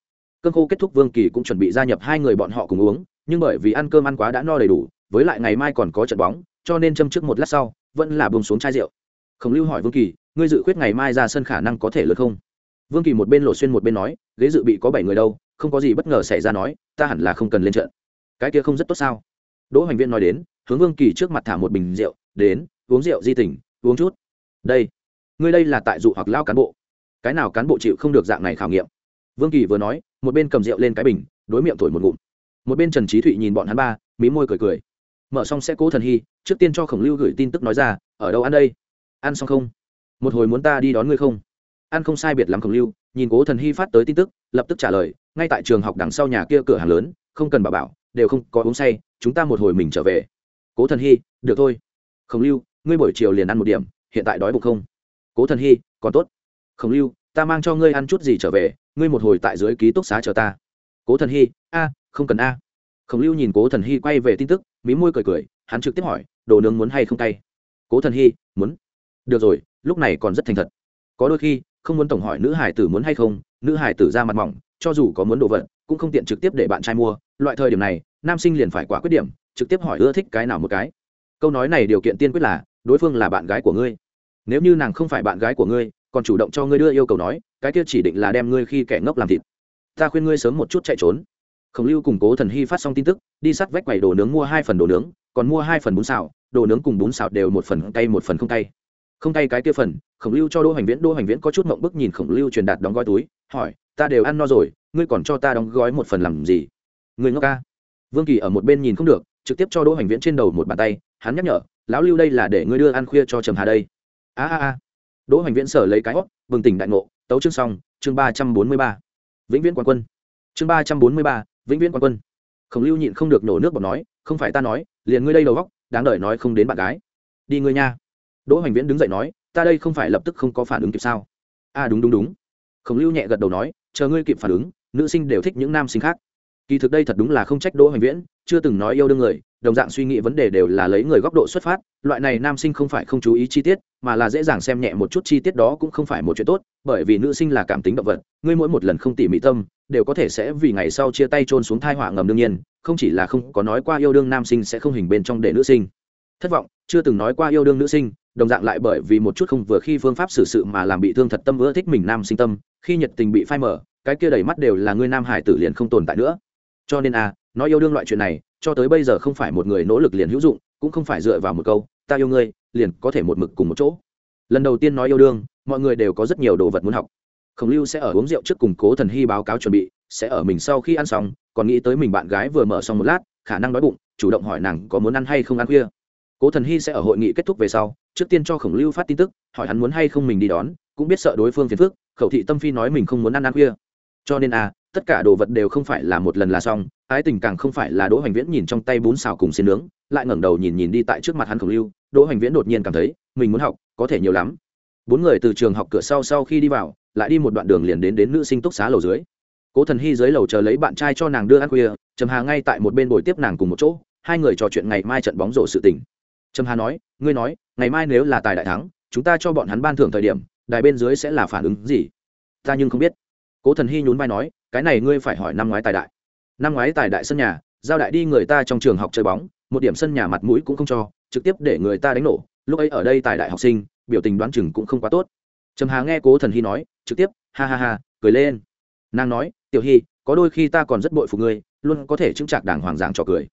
[SPEAKER 1] cơm khô kết thúc vương kỳ cũng chuẩn bị gia nhập hai người bọn họ cùng uống, nhưng bởi vì ăn cơm ăn quá đã no đầy đủ, với lại ngày mai còn có trận bóng, cho nên châm trước một lát sau, vẫn là bông xuống chai rượu. Khổng lưu hỏi vương kỳ, ngươi dự khuyết ngày mai ra sân khả năng có thể lớn không? Vương kỳ một bên lộ xuyên một bên nói, ghế dự bị có bảy người đâu, không có gì bất ngờ xảy ra nói, ta hẳn là không cần lên trận. Cái kia không rất tốt sao? Đỗ hoành viên nói đến, hướng vương kỳ trước mặt thả một bình rượu, đến, uống rượu di tỉnh uống chút. Đây, ngươi đây là tại dụ hoặc lao cán bộ. Cái nào cán bộ chịu không được dạng này khảo nghiệm? Vương kỳ vừa nói, một bên cầm rượu lên cái bình, đối miệng thổi một ngụm. Một bên trần trí thụy nhìn bọn hắn ba, mí môi cười cười. Mở xong sẽ cố thần hy, trước tiên cho khổng lưu gửi tin tức nói ra, ở đâu ăn đây? Ăn xong không? Một hồi muốn ta đi đón ngươi không? Ăn không sai biệt lắm khổng lưu, nhìn cố thần hy phát tới tin tức, lập tức trả lời, ngay tại trường học đằng sau nhà kia cửa hàng lớn, không cần bảo bảo, đều không có uống say, chúng ta một hồi mình trở về. Cố thần hy, được thôi. Khổng lưu, ngươi buổi chiều liền ăn một điểm, hiện tại đói bụng không? Cố thần hy, còn tốt. Khổng lưu ta mang cho ngươi ăn chút gì trở về, ngươi một hồi tại dưới ký túc xá chờ ta. Cố thần hy, a, không cần a. Khổng lưu nhìn cố thần hy quay về tin tức, mí môi cười cười, hắn trực tiếp hỏi, đồ nướng muốn hay không tay cố thần hy, muốn. Được rồi, lúc này còn rất thành thật. Có đôi khi, không muốn tổng hỏi nữ hải tử muốn hay không, nữ hải tử ra mặt mỏng, cho dù có muốn đồ vật, cũng không tiện trực tiếp để bạn trai mua. Loại thời điểm này, nam sinh liền phải quả quyết điểm, trực tiếp hỏi ưa thích cái nào một cái. Câu nói này điều kiện tiên quyết là, đối phương là bạn gái của ngươi. Nếu như nàng không phải bạn gái của ngươi còn chủ động cho ngươi đưa yêu cầu nói, cái kia chỉ định là đem ngươi khi kẻ ngốc làm thịt. Ta khuyên ngươi sớm một chút chạy trốn. Khổng lưu củng cố thần hy phát xong tin tức, đi sắt vách quầy đồ nướng mua hai phần đồ nướng, còn mua hai phần bún xào, đồ nướng cùng bún xào đều một phần cay một phần không cay. Không cay cái kia phần, khổng lưu cho đỗ hành viễn, đỗ hành viễn có chút mộng bức nhìn khổng lưu truyền đạt đóng gói túi, hỏi, ta đều ăn no rồi, ngươi còn cho ta đóng gói một phần làm gì? Người ngốc ca. Vương kỳ ở một bên nhìn không được, trực tiếp cho đỗ hành viễn trên đầu một bàn tay, hắn nhắc nhở, lão lưu đây là để ngươi đưa ăn khuya cho trầm hà đây. A a a đỗ hoành viễn sở lấy cái hót bừng tỉnh đại ngộ, tấu chương xong, chương ba trăm bốn mươi ba. Vĩnh viễn quan quân. Chương ba trăm bốn mươi ba, vĩnh viễn quan quân. Khổng lưu nhịn không được nổ nước bọt nói, không phải ta nói, liền ngươi đây đầu góc đáng đợi nói không đến bạn gái. Đi ngươi nha. Đỗ hoành viễn đứng dậy nói, ta đây không phải lập tức không có phản ứng kịp sao? À đúng đúng đúng. Khổng lưu nhẹ gật đầu nói, chờ ngươi kịp phản ứng, nữ sinh đều thích những nam sinh khác. Kỳ thực đây thật đúng là không trách đỗ hoành viễn, chưa từng nói yêu đương người đồng dạng suy nghĩ vấn đề đều là lấy người góc độ xuất phát, loại này nam sinh không phải không chú ý chi tiết, mà là dễ dàng xem nhẹ một chút chi tiết đó cũng không phải một chuyện tốt, bởi vì nữ sinh là cảm tính động vật, ngươi mỗi một lần không tỉ mỉ tâm, đều có thể sẽ vì ngày sau chia tay trôn xuống thai họa ngầm đương nhiên, không chỉ là không có nói qua yêu đương nam sinh sẽ không hình bên trong để nữ sinh. Thất vọng, chưa từng nói qua yêu đương nữ sinh, đồng dạng lại bởi vì một chút không vừa khi phương pháp xử sự mà làm bị thương thật tâm ưa thích mình nam sinh tâm, khi nhật tình bị phai mở cái kia đầy mắt đều là ngươi nam hải tử liền không tồn tại nữa. Cho nên a nói yêu đương loại chuyện này cho tới bây giờ không phải một người nỗ lực liền hữu dụng, cũng không phải dựa vào một câu, ta yêu ngươi, liền có thể một mực cùng một chỗ. Lần đầu tiên nói yêu đương, mọi người đều có rất nhiều đồ vật muốn học. Khổng lưu sẽ ở uống rượu trước cùng cố thần hy báo cáo chuẩn bị, sẽ ở mình sau khi ăn xong, còn nghĩ tới mình bạn gái vừa mở xong một lát, khả năng đói bụng, chủ động hỏi nàng có muốn ăn hay không ăn khuya. Cố thần hy sẽ ở hội nghị kết thúc về sau, trước tiên cho khổng lưu phát tin tức, hỏi hắn muốn hay không mình đi đón, cũng biết sợ đối phương phiền phức, khẩu thị tâm phi nói mình không muốn ăn ăn khuya. Cho nên à tất cả đồ vật đều không phải là một lần là xong ái tình càng không phải là đỗ hoành viễn nhìn trong tay bún xào cùng xin nướng, lại ngẩng đầu nhìn nhìn đi tại trước mặt hắn khổng lưu, đỗ hoành viễn đột nhiên cảm thấy, mình muốn học, có thể nhiều lắm. Bốn người từ trường học cửa sau sau khi đi vào, lại đi một đoạn đường liền đến đến nữ sinh túc xá lầu dưới. Cố thần hy dưới lầu chờ lấy bạn trai cho nàng đưa ăn khuya, trầm hà ngay tại một bên bồi tiếp nàng cùng một chỗ, hai người trò chuyện ngày mai trận bóng rổ sự tình. Trầm hà nói, ngươi nói, ngày mai nếu là tài đại thắng, chúng ta cho bọn hắn ban thưởng thời điểm, đài bên dưới sẽ là phản ứng gì? Ta nhưng không biết. Cố thần hy nhún vai nói, cái này ngươi phải hỏi năm ngoái tài đại năm ngoái tài đại sân nhà, giao đại đi người ta trong trường học chơi bóng, một điểm sân nhà mặt mũi cũng không cho, trực tiếp để người ta đánh nổ. Lúc ấy ở đây tài đại học sinh, biểu tình đoán chừng cũng không quá tốt. Trầm hà nghe cố thần hy nói, trực tiếp, ha ha ha, cười lên. Nàng nói, tiểu hy, có đôi khi ta còn rất bội phục ngươi, luôn có thể chứng chạc đàng hoàng giảng trò cười.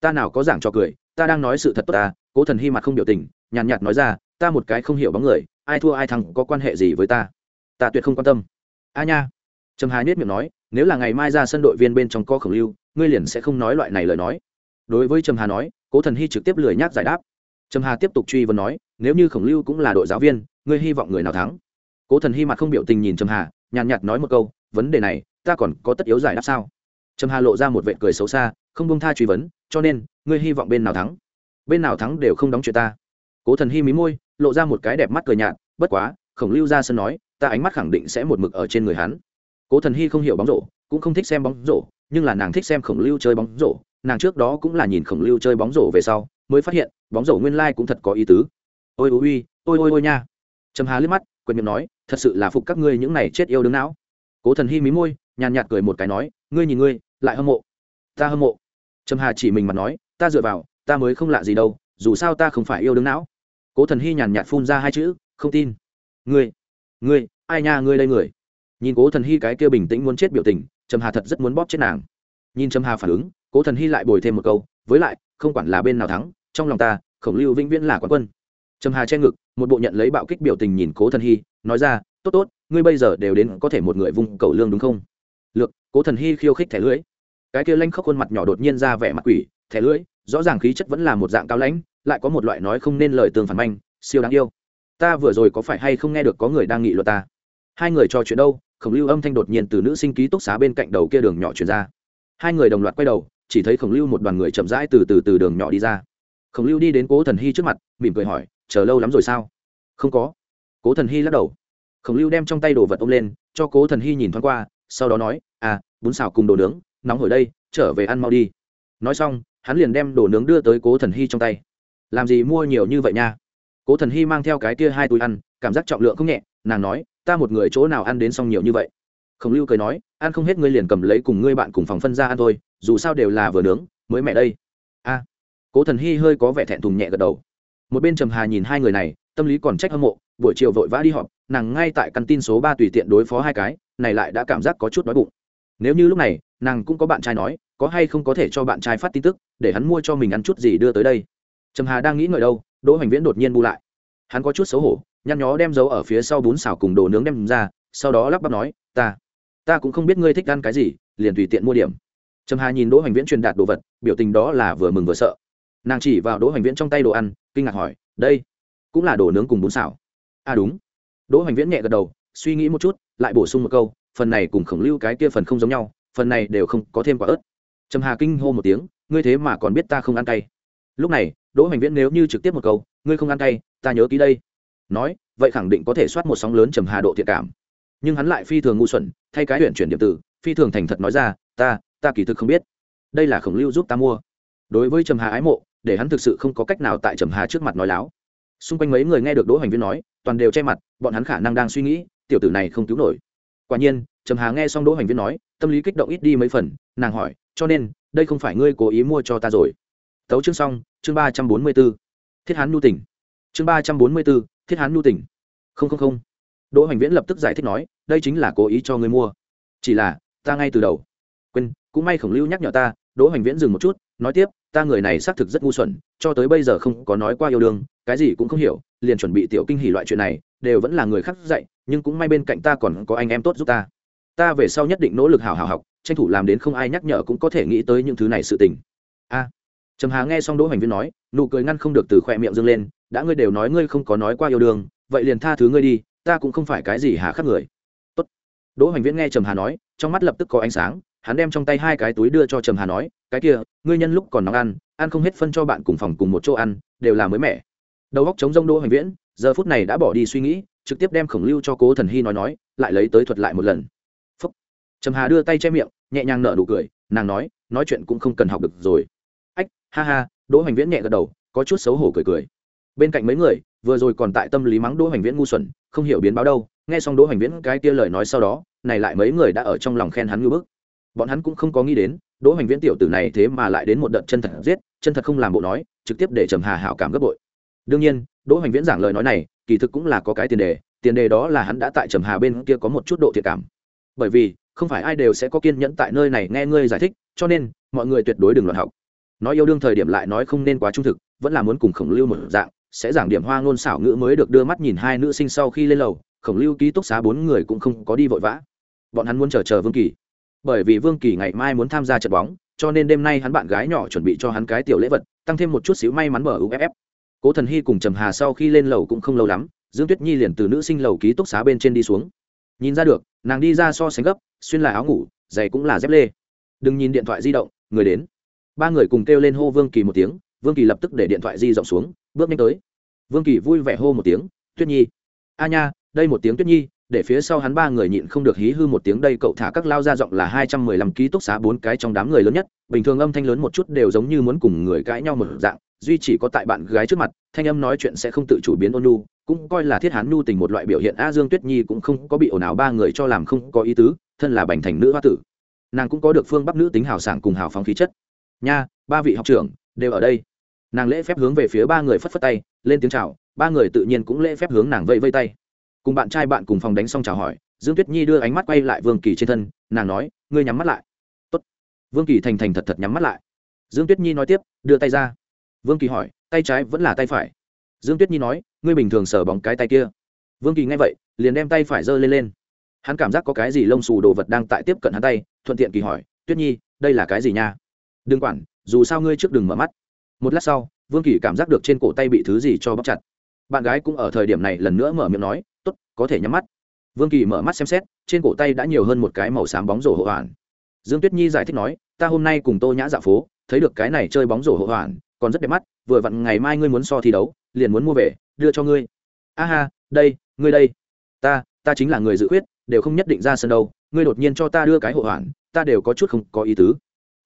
[SPEAKER 1] Ta nào có giảng trò cười, ta đang nói sự thật tốt ta cố thần hy mặt không biểu tình, nhàn nhạt nói ra, ta một cái không hiểu bóng người, ai thua ai thắng có quan hệ gì với ta? Ta tuyệt không quan tâm. A nha trầm hà nhất miệng nói, nếu là ngày mai ra sân đội viên bên trong co khổng lưu, ngươi liền sẽ không nói loại này lời nói. Đối với trầm hà nói, cố thần hy trực tiếp lười nhác giải đáp. Trầm hà tiếp tục truy vấn nói, nếu như khổng lưu cũng là đội giáo viên, ngươi hy vọng người nào thắng? Cố thần hy mặt không biểu tình nhìn trầm hà, nhàn nhạt nói một câu, vấn đề này, ta còn có tất yếu giải đáp sao? Trầm hà lộ ra một vệ cười xấu xa, không bông tha truy vấn, cho nên, ngươi hy vọng bên nào thắng? Bên nào thắng đều không đóng chuyện ta. Cố thần hy mí môi, lộ ra một cái đẹp mắt cười nhạt, bất quá, khổng lưu ra sân nói, ta ánh mắt khẳng định sẽ một mực ở trên người hắn cố thần hy không hiểu bóng rổ, cũng không thích xem bóng rổ, nhưng là nàng thích xem khổng lưu chơi bóng rổ. Nàng trước đó cũng là nhìn khổng lưu chơi bóng rổ về sau, mới phát hiện, bóng rổ nguyên lai cũng thật có ý tứ. Ôi ôi ôi ôi ôi ôi nha. Trầm hà liếc mắt quyền miệng nói, thật sự là phục các ngươi những này chết yêu đứng não. Cố thần hy mí môi, nhàn nhạt cười một cái nói, ngươi nhìn ngươi, lại hâm mộ. Ta hâm mộ. Trầm hà chỉ mình mà nói, ta dựa vào, ta mới không lạ gì đâu, dù sao ta không phải yêu đứng não. Cố thần hy nhàn nhạt phun ra hai chữ, không tin. Ngươi ngươi, ai nha ngươi đây người? Nhìn cố thần hy cái kia bình tĩnh muốn chết biểu tình, trầm hà thật rất muốn bóp chết nàng. Nhìn trầm hà phản ứng, cố thần hy lại bồi thêm một câu, với lại, không quản là bên nào thắng, trong lòng ta, khổng lưu vĩnh viễn là quán quân. Trầm hà che ngực, một bộ nhận lấy bạo kích biểu tình nhìn cố thần hy, nói ra, tốt tốt, ngươi bây giờ đều đến có thể một người vùng cầu lương đúng không? Lược, cố thần hy khiêu khích thẻ lưỡi. Cái kia lanh khóc khuôn mặt nhỏ đột nhiên ra vẻ mặt quỷ, thẻ lưỡi, rõ ràng khí chất vẫn là một dạng cao lãnh, lại có một loại nói không nên lời tường phản manh, siêu đáng yêu. Ta vừa rồi có phải hay không nghe được có người đang nghị luật ta? Hai người trò chuyện đâu khổng lưu âm thanh đột nhiên từ nữ sinh ký túc xá bên cạnh đầu kia đường nhỏ chuyển ra. Hai người đồng loạt quay đầu, chỉ thấy khổng lưu một đoàn người chậm rãi từ từ từ đường nhỏ đi ra. Khổng lưu đi đến cố thần hy trước mặt, mỉm cười hỏi, chờ lâu lắm rồi sao? Không có. Cố thần hy lắc đầu. Khổng lưu đem trong tay đồ vật ôm lên, cho cố thần hy nhìn thoáng qua, sau đó nói à bún xào cùng đồ nướng, nóng hổi đây, trở về ăn mau đi. Nói xong, hắn liền đem đồ nướng đưa tới cố thần hy trong tay. Làm gì mua nhiều như vậy nha? Cố thần hy mang theo cái kia hai túi ăn, cảm giác trọng lượng không nhẹ, nàng nói ta một người chỗ nào ăn đến xong nhiều như vậy? Khổng lưu cười nói, ăn không hết ngươi liền cầm lấy cùng ngươi bạn cùng phòng phân ra ăn thôi, dù sao đều là vừa nướng, mới mẹ đây. A. Cố thần hy hơi có vẻ thẹn thùng nhẹ gật đầu. Một bên trầm hà nhìn hai người này, tâm lý còn trách hâm mộ, buổi chiều vội vã đi họp, nàng ngay tại căn tin số ba tùy tiện đối phó hai cái, này lại đã cảm giác có chút đói bụng. Nếu như lúc này, nàng cũng có bạn trai nói, có hay không có thể cho bạn trai phát tin tức, để hắn mua cho mình ăn chút gì đưa tới đây. Trầm hà đang nghĩ ngợi đâu, đỗ hoành viễn đột nhiên bu lại. Hắn có chút xấu hổ nhăn nhó đem dấu ở phía sau bún xào cùng đồ nướng đem ra, sau đó lắp bắp nói, ta ta cũng không biết ngươi thích ăn cái gì, liền tùy tiện mua điểm. Trầm hà nhìn đỗ hoành viễn truyền đạt đồ vật, biểu tình đó là vừa mừng vừa sợ. Nàng chỉ vào đỗ hoành viễn trong tay đồ ăn, kinh ngạc hỏi, đây cũng là đồ nướng cùng bún xào? À đúng. Đỗ hoành viễn nhẹ gật đầu, suy nghĩ một chút, lại bổ sung một câu, phần này cùng khổng lưu cái kia phần không giống nhau, phần này đều không có thêm quả ớt. Trầm hà kinh hô một tiếng, ngươi thế mà còn biết ta không ăn cay. Lúc này, đỗ hoành viễn nếu như trực tiếp một câu, ngươi không ăn cay, ta nhớ ký đây nói, vậy khẳng định có thể soát một sóng lớn trầm hà độ thiện cảm. Nhưng hắn lại phi thường ngu xuẩn, thay cái huyện chuyển điểm tử, phi thường thành thật nói ra, ta ta kỳ thực không biết. Đây là khổng lưu giúp ta mua. Đối với trầm hà ái mộ, để hắn thực sự không có cách nào tại trầm hà trước mặt nói láo. Xung quanh mấy người nghe được đỗ hoành viên nói, toàn đều che mặt, bọn hắn khả năng đang suy nghĩ, tiểu tử này không cứu nổi. Quả nhiên, trầm hà nghe xong đỗ hoành viên nói, tâm lý kích động ít đi mấy phần, nàng hỏi, cho nên, đây không phải ngươi cố ý mua cho ta rồi? Tấu chương xong, chương ba trăm bốn mươi b ố thiết hán nhu tỉnh chương ba trăm bốn mươi b ố thiết hán nhu tỉnh không không không. Đỗ hoành viễn lập tức giải thích nói, đây chính là cố ý cho người mua. Chỉ là, ta ngay từ đầu. Quên, cũng may khổng lưu nhắc nhở ta, đỗ hoành viễn dừng một chút, nói tiếp, ta người này xác thực rất ngu xuẩn, cho tới bây giờ không có nói qua yêu đương, cái gì cũng không hiểu, liền chuẩn bị tiểu kinh hỉ loại chuyện này, đều vẫn là người khác dạy, nhưng cũng may bên cạnh ta còn có anh em tốt giúp ta. Ta về sau nhất định nỗ lực hào hào học, tranh thủ làm đến không ai nhắc nhở cũng có thể nghĩ tới những thứ này sự tình. A. Trầm hà nghe xong đỗ hoành viễn nói, nụ cười ngăn không được từ khoe miệng dâng lên đã ngươi đều nói ngươi không có nói qua yêu đương, vậy liền tha thứ ngươi đi, ta cũng không phải cái gì hà khắc người. Tốt. đỗ hoành viễn nghe trầm hà nói, trong mắt lập tức có ánh sáng, hắn đem trong tay hai cái túi đưa cho trầm hà nói, cái kia, ngươi nhân lúc còn nóng ăn ăn không hết phân cho bạn cùng phòng cùng một chỗ ăn, đều là mới mẻ. Đầu góc chống rông đỗ hoành viễn, giờ phút này đã bỏ đi suy nghĩ, trực tiếp đem khổng lưu cho cố thần hy nói nói, lại lấy tới thuật lại một lần. Phúc. Trầm hà đưa tay che miệng, nhẹ nhàng nở nụ cười, nàng nói nói chuyện cũng không cần học được rồi. Ách, ha ha, đỗ hoành viễn nhẹ gật đầu, có chút xấu hổ cười cười bên cạnh mấy người, vừa rồi còn tại tâm lý mắng đỗ hoành viễn ngu xuẩn, không hiểu biến báo đâu, nghe xong đỗ hoành viễn cái kia lời nói sau đó, này lại mấy người đã ở trong lòng khen hắn ngư bức. Bọn hắn cũng không có nghĩ đến, đỗ hoành viễn tiểu tử này thế mà lại đến một đợt chân thật giết, chân thật không làm bộ nói, trực tiếp để trầm hà hảo cảm gấp bội. Đương nhiên, đỗ hoành viễn giảng lời nói này, kỳ thực cũng là có cái tiền đề tiền đề đó là hắn đã tại trầm hà bên kia có một chút độ thiệt cảm. Bởi vì, không phải ai đều sẽ có kiên nhẫn tại nơi này nghe ngươi giải thích, cho nên, mọi người tuyệt đối đừng loạn học. Nói yêu đương thời điểm lại nói không nên quá trung thực, vẫn là muốn cùng khổng lưu một dạng sẽ giảng điểm hoa ngôn xảo ngữ mới được đưa mắt nhìn hai nữ sinh sau khi lên lầu, khổng lưu ký túc xá bốn người cũng không có đi vội vã. Bọn hắn muốn chờ chờ vương kỳ. Bởi vì vương kỳ ngày mai muốn tham gia trận bóng, cho nên đêm nay hắn bạn gái nhỏ chuẩn bị cho hắn cái tiểu lễ vật, tăng thêm một chút xíu may mắn mở uff cố thần hy cùng trầm hà sau khi lên lầu cũng không lâu lắm, dương tuyết nhi liền từ nữ sinh lầu ký túc xá bên trên đi xuống. Nhìn ra được, nàng đi ra so sánh gấp, xuyên là áo ngủ, giày cũng là dép lê. Đừng nhìn điện thoại di động, người đến. Ba người cùng kêu lên hô vương kỳ một tiếng vương kỳ lập tức để điện thoại di rộng xuống, bước nhanh tới. Vương kỳ vui vẻ hô một tiếng, tuyết nhi. A nha, đây một tiếng tuyết nhi, để phía sau hắn ba người nhịn không được hí hư một tiếng, đây cậu thả các lao ra giọng là hai trăm mười lăm ký túc xá bốn cái trong đám người lớn nhất, bình thường âm thanh lớn một chút đều giống như muốn cùng người cãi nhau một dạng, duy chỉ có tại bạn gái trước mặt, thanh âm nói chuyện sẽ không tự chủ biến ôn nhu, cũng coi là thiết hán nhu tình một loại biểu hiện, a dương tuyết nhi cũng không có bị ồn ào ba người cho làm không có ý tứ, thân là bành thành nữ hoa tử. Nàng cũng có được phương bắc nữ tính hào sảng cùng hào phóng khí chất. Nha, ba vị học trưởng đều ở đây nàng lễ phép hướng về phía ba người phất phất tay, lên tiếng chào, ba người tự nhiên cũng lễ phép hướng nàng vây vây tay. Cùng bạn trai bạn cùng phòng đánh xong chào hỏi, dương tuyết nhi đưa ánh mắt quay lại vương kỳ trên thân, nàng nói, ngươi nhắm mắt lại. Tốt. vương kỳ thành thành thật thật nhắm mắt lại. Dương tuyết nhi nói tiếp, đưa tay ra. Vương kỳ hỏi, tay trái vẫn là tay phải? Dương tuyết nhi nói, ngươi bình thường sờ bóng cái tay kia. Vương kỳ nghe vậy, liền đem tay phải giơ lên lên. Hắn cảm giác có cái gì lông xù đồ vật đang tại tiếp cận hắn tay, thuận tiện kỳ hỏi, tuyết nhi, đây là cái gì nha? Đừng quản, dù sao ngươi trước đừng mở mắt một lát sau, vương kỳ cảm giác được trên cổ tay bị thứ gì cho bóc chặt. Bạn gái cũng ở thời điểm này lần nữa mở miệng nói t ố t có thể nhắm mắt. Vương kỳ mở mắt xem xét, trên cổ tay đã nhiều hơn một cái màu xám bóng rổ hộ hoàn. Dương tuyết nhi giải thích nói, ta hôm nay cùng tô nhã dạ phố, thấy được cái này chơi bóng rổ hộ hoàn, còn rất đẹp mắt, vừa vặn ngày mai ngươi muốn so thi đấu, liền muốn mua về, đưa cho ngươi. A ha, đây, ngươi đây. Ta ta chính là người dự khuyết, đều không nhất định ra sân đâu, ngươi đột nhiên cho ta đưa cái hộ hoàn, ta đều có chút không có ý tứ.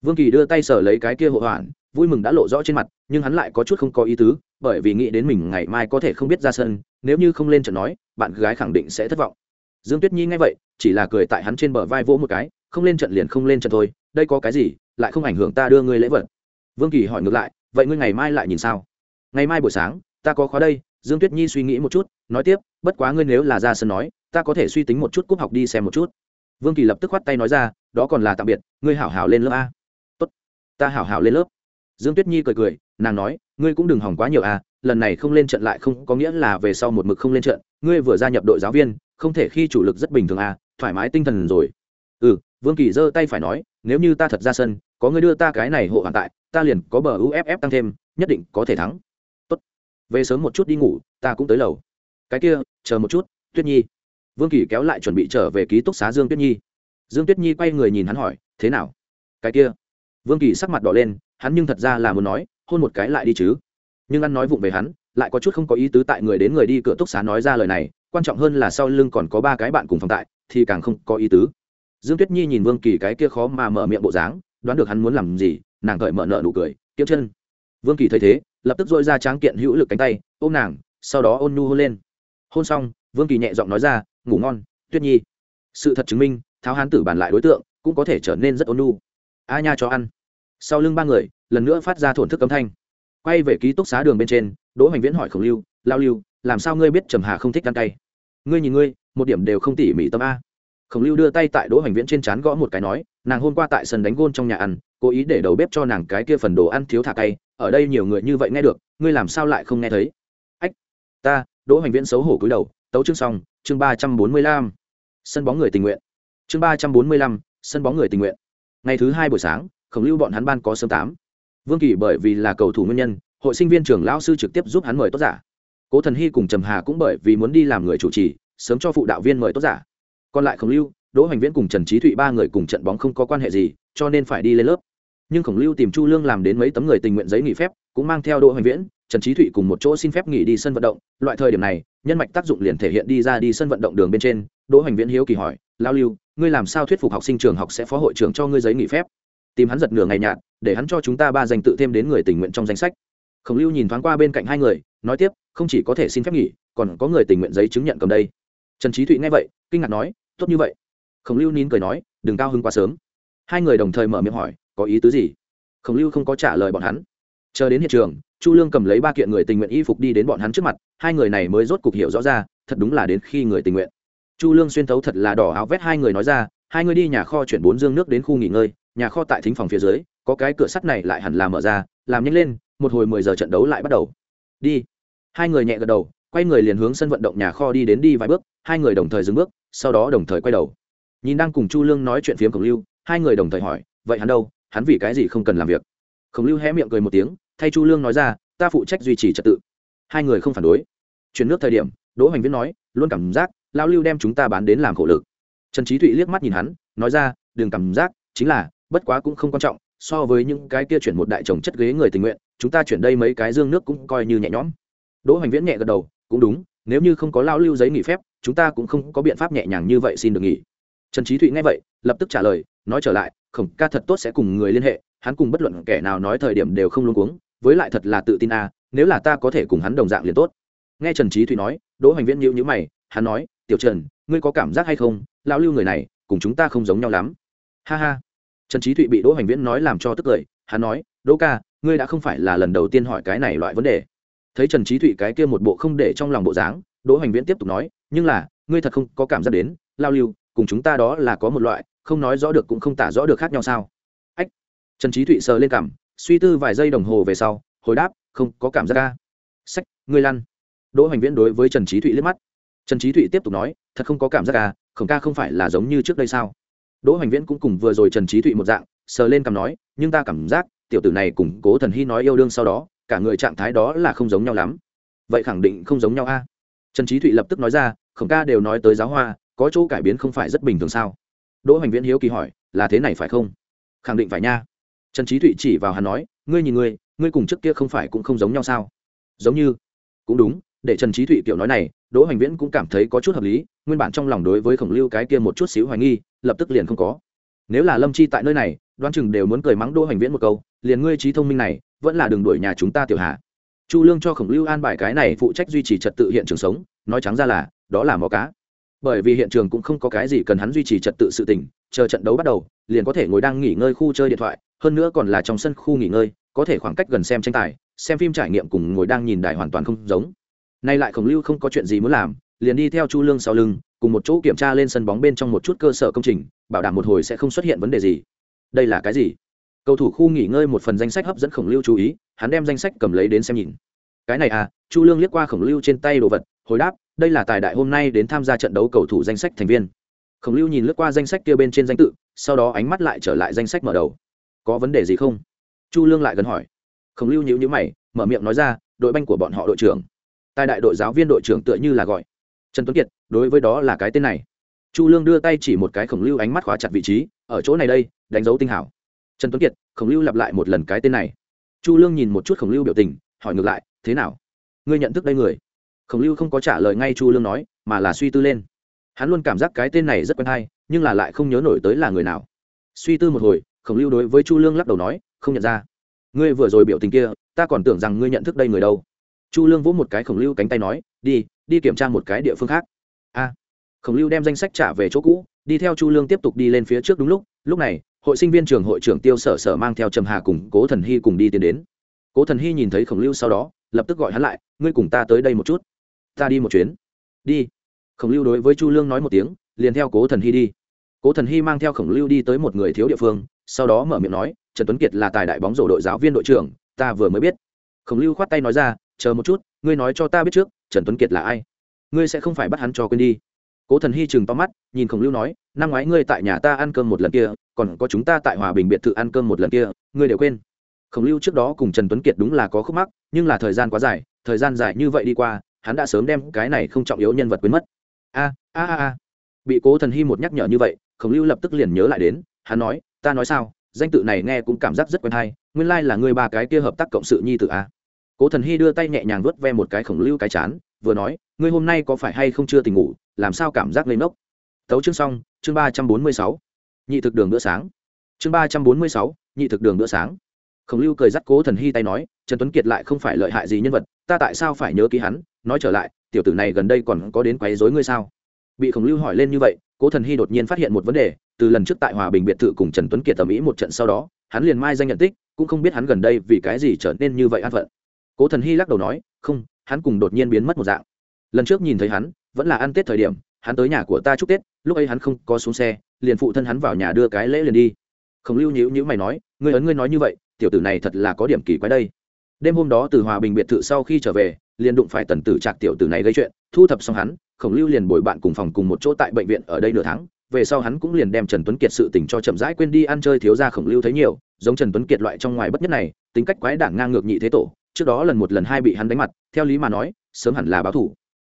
[SPEAKER 1] Vương kỳ đưa tay sở lấy cái kia hộ hoàn vui mừng đã lộ rõ trên mặt, nhưng hắn lại có chút không có ý tứ, bởi vì nghĩ đến mình ngày mai có thể không biết ra sân, nếu như không lên trận nói, bạn gái khẳng định sẽ thất vọng. Dương tuyết nhi nghe vậy, chỉ là cười tại hắn trên bờ vai vỗ một cái, không lên trận liền không lên trận thôi, đây có cái gì, lại không ảnh hưởng ta đưa ngươi lễ vật. Vương kỳ hỏi ngược lại, vậy ngươi ngày mai lại nhìn sao? Ngày mai buổi sáng, ta có khóa đây, dương tuyết nhi suy nghĩ một chút, nói tiếp, bất quá ngươi nếu là ra sân nói, ta có thể suy tính một chút cúp học đi xem một chút. Vương kỳ lập tức khoắt tay nói ra, đó còn là tạm biệt, ngươi hảo hảo lên lớp a. Tốt, ta hảo hảo lên lớp dương tuyết nhi cười cười nàng nói ngươi cũng đừng hỏng quá nhiều à. lần này không lên trận lại không có nghĩa là về sau một mực không lên trận ngươi vừa gia nhập đội giáo viên không thể khi chủ lực rất bình thường à, thoải mái tinh thần rồi. Ừ vương kỳ giơ tay phải nói nếu như ta thật ra sân có ngươi đưa ta cái này hộ hoàn tại ta liền có bờ uff tăng thêm nhất định có thể thắng. Tốt về sớm một chút đi ngủ ta cũng tới lầu. Cái kia chờ một chút tuyết nhi. Vương kỳ kéo lại chuẩn bị trở về ký túc xá dương tuyết nhi. Dương tuyết nhi quay người nhìn hắn hỏi thế nào? Cái kia. Vương kỳ sắc mặt đỏ lên hắn nhưng thật ra là muốn nói, hôn một cái lại đi chứ. Nhưng ăn nói vụng về hắn, lại có chút không có ý tứ tại người đến người đi cửa túc xá nói ra lời này, quan trọng hơn là sau lưng còn có ba cái bạn cùng phòng tại, thì càng không có ý tứ. Dương tuyết nhi nhìn vương kỳ cái kia khó mà mở miệng bộ dáng, đoán được hắn muốn làm gì, nàng cởi mở nợ nụ cười kiếm chân. Vương kỳ thấy thế, lập tức dội ra tráng kiện hữu lực cánh tay, ôm nàng, sau đó ôn nhu hôn lên. Hôn xong, vương kỳ nhẹ giọng nói ra, ngủ ngon, tuyết nhi. Sự thật chứng minh, tháo hán tử bàn lại đối tượng, cũng có thể trở nên rất ôn nhu. A nha cho ăn sau lưng ba người, lần nữa phát ra thổn thức âm thanh. Quay về ký túc xá đường bên trên, đỗ hoành viễn hỏi khổng lưu, lao lưu, làm sao ngươi biết trầm hà không thích ăn cay? Ngươi nhìn ngươi, một điểm đều không tỉ mỉ tâm a. Khổng lưu đưa tay tại đỗ hoành viễn trên c h á n gõ một cái nói, nàng hôm qua tại sân đánh gôn trong nhà ăn, cố ý để đầu bếp cho nàng cái kia phần đồ ăn thiếu thả cay, ở đây nhiều người như vậy nghe được, ngươi làm sao lại không nghe thấy? Ách, ta, đỗ hoành viễn xấu hổ cúi đầu, tấu chương xong, chương ba trăm bốn mươi lăm, sân bóng người tình nguyện. Chương ba trăm bốn mươi lăm, sân bóng người tình nguyện. Ngày thứ hai buổi sáng khổng lưu bọn hắn ban có sớm tám. Vương kỳ bởi vì là cầu thủ nguyên nhân, hội sinh viên trường lão sư trực tiếp giúp hắn mời tốt giả. Cố thần hy cùng trầm hà cũng bởi vì muốn đi làm người chủ trì, sớm cho phụ đạo viên mời tốt giả. Còn lại khổng lưu, đỗ hoành viễn cùng trần trí thụy ba người cùng trận bóng không có quan hệ gì, cho nên phải đi lên lớp. Nhưng khổng lưu tìm chu lương làm đến mấy tấm người tình nguyện giấy nghỉ phép, cũng mang theo đỗ hoành viễn, trần trí thụy cùng một chỗ xin phép nghỉ đi sân vận động. Loại thời điểm này, nhân mạch tác dụng liền thể hiện đi ra đi sân vận động đường bên trên. Đỗ hoành viễn hiếu kỳ hỏi lao lưu, ngươi làm sao thuyết phục học sinh trường học sẽ phó hội trưởng cho ngươi giấy nghỉ phép? Tìm hắn giật nửa ngày nhạt, để hắn cho chúng ta ba danh tự thêm đến người tình nguyện trong danh sách. Khổng lưu nhìn thoáng qua bên cạnh hai người, nói tiếp, không chỉ có thể xin phép nghỉ, còn có người tình nguyện giấy chứng nhận cầm đây. Trần trí thụy nghe vậy, kinh ngạc nói, tốt như vậy. Khổng lưu nín cười nói, đừng cao hứng quá sớm. Hai người đồng thời mở miệng hỏi, có ý tứ gì? Khổng lưu không có trả lời bọn hắn. Chờ đến hiện trường, chu lương cầm lấy ba kiện người tình nguyện y phục đi đến bọn hắn trước mặt, hai người này mới rốt cục hiểu rõ ra, thật đúng là đến khi người tình nguyện. Chu lương xuyên thấu thật là đỏ áo vét hai người nói ra, hai người đi nhà kho chuyển bốn dương nước đến khu nghỉ ngơi nhà kho tại thính phòng phía dưới, có cái cửa sắt này lại hẳn là mở ra, làm nhanh lên, một hồi mười giờ trận đấu lại bắt đầu. Đi. Hai người nhẹ gật đầu, quay người liền hướng sân vận động nhà kho đi đến đi vài bước, hai người đồng thời dừng bước, sau đó đồng thời quay đầu. Nhìn đang cùng chu lương nói chuyện phiếm khổng lưu, hai người đồng thời hỏi, vậy hắn đâu? Hắn vì cái gì không cần làm việc? Khổng lưu hé miệng cười một tiếng, thay chu lương nói ra, ta phụ trách duy trì trật tự. Hai người không phản đối. Chuyển nước thời điểm, đỗ hoành viễn nói, luôn cảm giác lao lưu đem chúng ta bán đến làm khổ lực. Trần trí thụy liếc mắt nhìn hắn, nói ra, đừng cảm giác, chính là bất quá cũng không quan trọng so với những cái kia chuyển một đại chồng chất ghế người tình nguyện chúng ta chuyển đây mấy cái dương nước cũng coi như nhẹ nhõm. Đỗ hoành viễn nhẹ gật đầu cũng đúng nếu như không có lao lưu giấy nghỉ phép chúng ta cũng không có biện pháp nhẹ nhàng như vậy xin được nghỉ. Trần trí thụy nghe vậy lập tức trả lời nói trở lại khổng ca thật tốt sẽ cùng người liên hệ hắn cùng bất luận kẻ nào nói thời điểm đều không luôn cuống với lại thật là tự tin a à, nếu là ta có thể cùng hắn đồng dạng liền tốt. Nghe trần trí thụy nói đỗ hoành viễn nhữ nhữ mày hắn nói tiểu trần ngươi có cảm giác hay không? Lao lưu người này cùng chúng ta không giống nhau lắm. Ha ha trần trí thụy bị đỗ hoành viễn nói làm cho tức cười, hắn nói, đỗ ca, ngươi đã không phải là lần đầu tiên hỏi cái này loại vấn đề. Thấy trần trí thụy cái kia một bộ không để trong lòng bộ dáng, đỗ hoành viễn tiếp tục nói, nhưng là, ngươi thật không có cảm giác đến, lao lưu, cùng chúng ta đó là có một loại, không nói rõ được cũng không tả rõ được khác nhau sao? Ách. Trần trí thụy sờ lên cảm suy tư vài giây đồng hồ về sau, hồi đáp, không có cảm giác ca sách, ngươi lăn. Đỗ hoành viễn đối với trần trí thụy liếc mắt. Trần trí thụy tiếp tục nói, thật không có cảm giác ca khổng ca không phải là giống như trước đây sao? Đỗ hoành viễn cũng cùng vừa rồi trần trí thụy một dạng, sờ lên cằm nói, nhưng ta cảm giác, tiểu tử này cùng cố thần hy nói yêu đương sau đó, cả người trạng thái đó là không giống nhau lắm. Vậy khẳng định không giống nhau a. Trần trí thụy lập tức nói ra, khổng ca đều nói tới giáo hoa, có chỗ cải biến không phải rất bình thường sao? Đỗ hoành viễn hiếu kỳ hỏi, là thế này phải không? Khẳng định phải nha. Trần trí thụy chỉ vào hắn nói, ngươi nhìn ngươi ngươi cùng trước kia không phải cũng không giống nhau sao? Giống như. Cũng đúng, để trần trí thụy kiểu nói này đỗ hoành viễn cũng cảm thấy có chút hợp lý nguyên bản trong lòng đối với khổng lưu cái kia một chút xíu hoài nghi lập tức liền không có. Nếu là lâm chi tại nơi này đoan chừng đều muốn cười mắng đỗ hoành viễn một câu liền ngươi trí thông minh này vẫn là đường đuổi nhà chúng ta tiểu hạ. Chu lương cho khổng lưu an bài cái này phụ trách duy trì trật tự hiện trường sống nói trắng ra là đó là mò cá. Bởi vì hiện trường cũng không có cái gì cần hắn duy trì trật tự sự tình, chờ trận đấu bắt đầu liền có thể ngồi đang nghỉ ngơi khu chơi điện thoại hơn nữa còn là trong sân khu nghỉ ngơi có thể khoảng cách gần xem tranh tài xem phim trải nghiệm cùng ngồi đang nhìn đài hoàn toàn không giống nay lại khổng lưu không có chuyện gì muốn làm, liền đi theo chu lương sau lưng, cùng một chỗ kiểm tra lên sân bóng bên trong một chút cơ sở công trình, bảo đảm một hồi sẽ không xuất hiện vấn đề gì. Đây là cái gì? Cầu thủ khu nghỉ ngơi một phần danh sách hấp dẫn khổng lưu chú ý, hắn đem danh sách cầm lấy đến xem nhìn. Cái này à chu lương liếc qua khổng lưu trên tay đồ vật, hồi đáp, đây là tài đại hôm nay đến tham gia trận đấu cầu thủ danh sách thành viên. Khổng lưu nhìn lướt qua danh sách kia bên trên danh tự, sau đó ánh mắt lại trở lại danh sách mở đầu. Có vấn đề gì không? Chu lương lại gần hỏi. Khổng lưu nhíu nhíu mày, mở miệng nói ra, đội banh của bọn họ đội trưởng tại đại đội giáo viên đội trưởng tựa như là gọi. Trần tuấn kiệt, đối với đó là cái tên này. Chu lương đưa tay chỉ một cái khổng lưu ánh mắt khóa chặt vị trí, ở chỗ này đây, đánh dấu tinh hảo. Trần tuấn kiệt, khổng lưu lặp lại một lần cái tên này. Chu lương nhìn một chút khổng lưu biểu tình, hỏi ngược lại, thế nào? Ngươi nhận thức đây người? Khổng lưu không có trả lời ngay chu lương nói, mà là suy tư lên. Hắn luôn cảm giác cái tên này rất quen hay, nhưng là lại không nhớ nổi tới là người nào. Suy tư một hồi, khổng lưu đối với chu lương lắc đầu nói, không nhận ra. Ngươi vừa rồi biểu tình kia, ta còn tưởng rằng ngươi nhận thức đây người đâu chu lương vỗ một cái khổng lưu cánh tay nói, đi đi kiểm tra một cái địa phương khác. A. Khổng lưu đem danh sách trả về chỗ cũ, đi theo chu lương tiếp tục đi lên phía trước đúng lúc lúc này, hội sinh viên trường hội trưởng tiêu sở sở mang theo trầm hà cùng cố thần hy cùng đi tiến đến. Cố thần hy nhìn thấy khổng lưu sau đó, lập tức gọi hắn lại, ngươi cùng ta tới đây một chút, ta đi một chuyến. Đi. Khổng lưu đối với chu lương nói một tiếng, liền theo cố thần hy đi. Cố thần hy mang theo khổng lưu đi tới một người thiếu địa phương, sau đó mở miệng nói, trần tuấn kiệt là tài đại bóng rổ đội giáo viên đội trưởng, ta vừa mới biết. Khổng lưu khoát tay nói ra chờ một chút, ngươi nói cho ta biết trước, trần tuấn kiệt là ai? Ngươi sẽ không phải bắt hắn cho quên đi. Cố thần hy chừng to mắt, nhìn khổng lưu nói, năm ngoái ngươi tại nhà ta ăn cơm một lần kia, còn có chúng ta tại hòa bình biệt thự ăn cơm một lần kia, ngươi đều quên. Khổng lưu trước đó cùng trần tuấn kiệt đúng là có khúc mắc, nhưng là thời gian quá dài, thời gian dài như vậy đi qua, hắn đã sớm đem cái này không trọng yếu nhân vật quên mất. A a a a. Bị cố thần hy một nhắc nhở như vậy, khổng lưu lập tức liền nhớ lại đến, hắn nói, ta nói sao, danh tự này nghe cũng cảm giác rất quen hay, nguyên lai、like、là người ba cái kia hợp tác cộng sự nhi tự a cố thần hy đưa tay nhẹ nhàng vớt ve một cái khổng lưu cái chán, vừa nói, ngươi hôm nay có phải hay không chưa tỉnh ngủ, làm sao cảm giác lên nốc? tấu chương xong, chương ba trăm bốn mươi sáu. Nhị thực đường bữa sáng. Chương ba trăm bốn mươi sáu, nhị thực đường bữa sáng. Khổng lưu cười dắt cố thần hy tay nói, trần tuấn kiệt lại không phải lợi hại gì nhân vật, ta tại sao phải nhớ ký hắn? Nói trở lại, tiểu tử này gần đây còn có đến quấy dối ngươi sao? Bị khổng lưu hỏi lên như vậy, cố thần hy đột nhiên phát hiện một vấn đề, từ lần trước tại hòa bình biệt thự cùng trần tuấn kiệt tầm ý một trận sau đó, hắn liền mai danh nhận tích, cũng không biết hắn gần đây vì cái gì trở nên như vậy an phận cố thần hy lắc đầu nói, không, hắn cùng đột nhiên biến mất một dạng. Lần trước nhìn thấy hắn, vẫn là ăn tết thời điểm, hắn tới nhà của ta chúc tết, lúc ấy hắn không có xuống xe, liền phụ thân hắn vào nhà đưa cái lễ liền đi. Khổng lưu nhữ nhữ mày nói người ấn ngươi nói như vậy, tiểu tử này thật là có điểm kỳ quái đây. Đêm hôm đó từ hòa bình biệt thự sau khi trở về, liền đụng phải tần tử trạc tiểu tử này gây chuyện, thu thập xong hắn, khổng lưu liền bồi bạn cùng phòng cùng một chỗ tại bệnh viện ở đây nửa tháng, về sau hắn cũng liền đem trần tuấn kiệt sự tình cho chậm rãi quên đi ăn chơi thiếu ra khổng lưu thấy nhiều, giống trần tuấn kiệt loại trong ngoài bất nhất này, tính cách quái đảng ngang ngược nhị thế tổ trước đó lần một lần hai bị hắn đánh mặt, theo lý mà nói, sớm hẳn là báo thủ.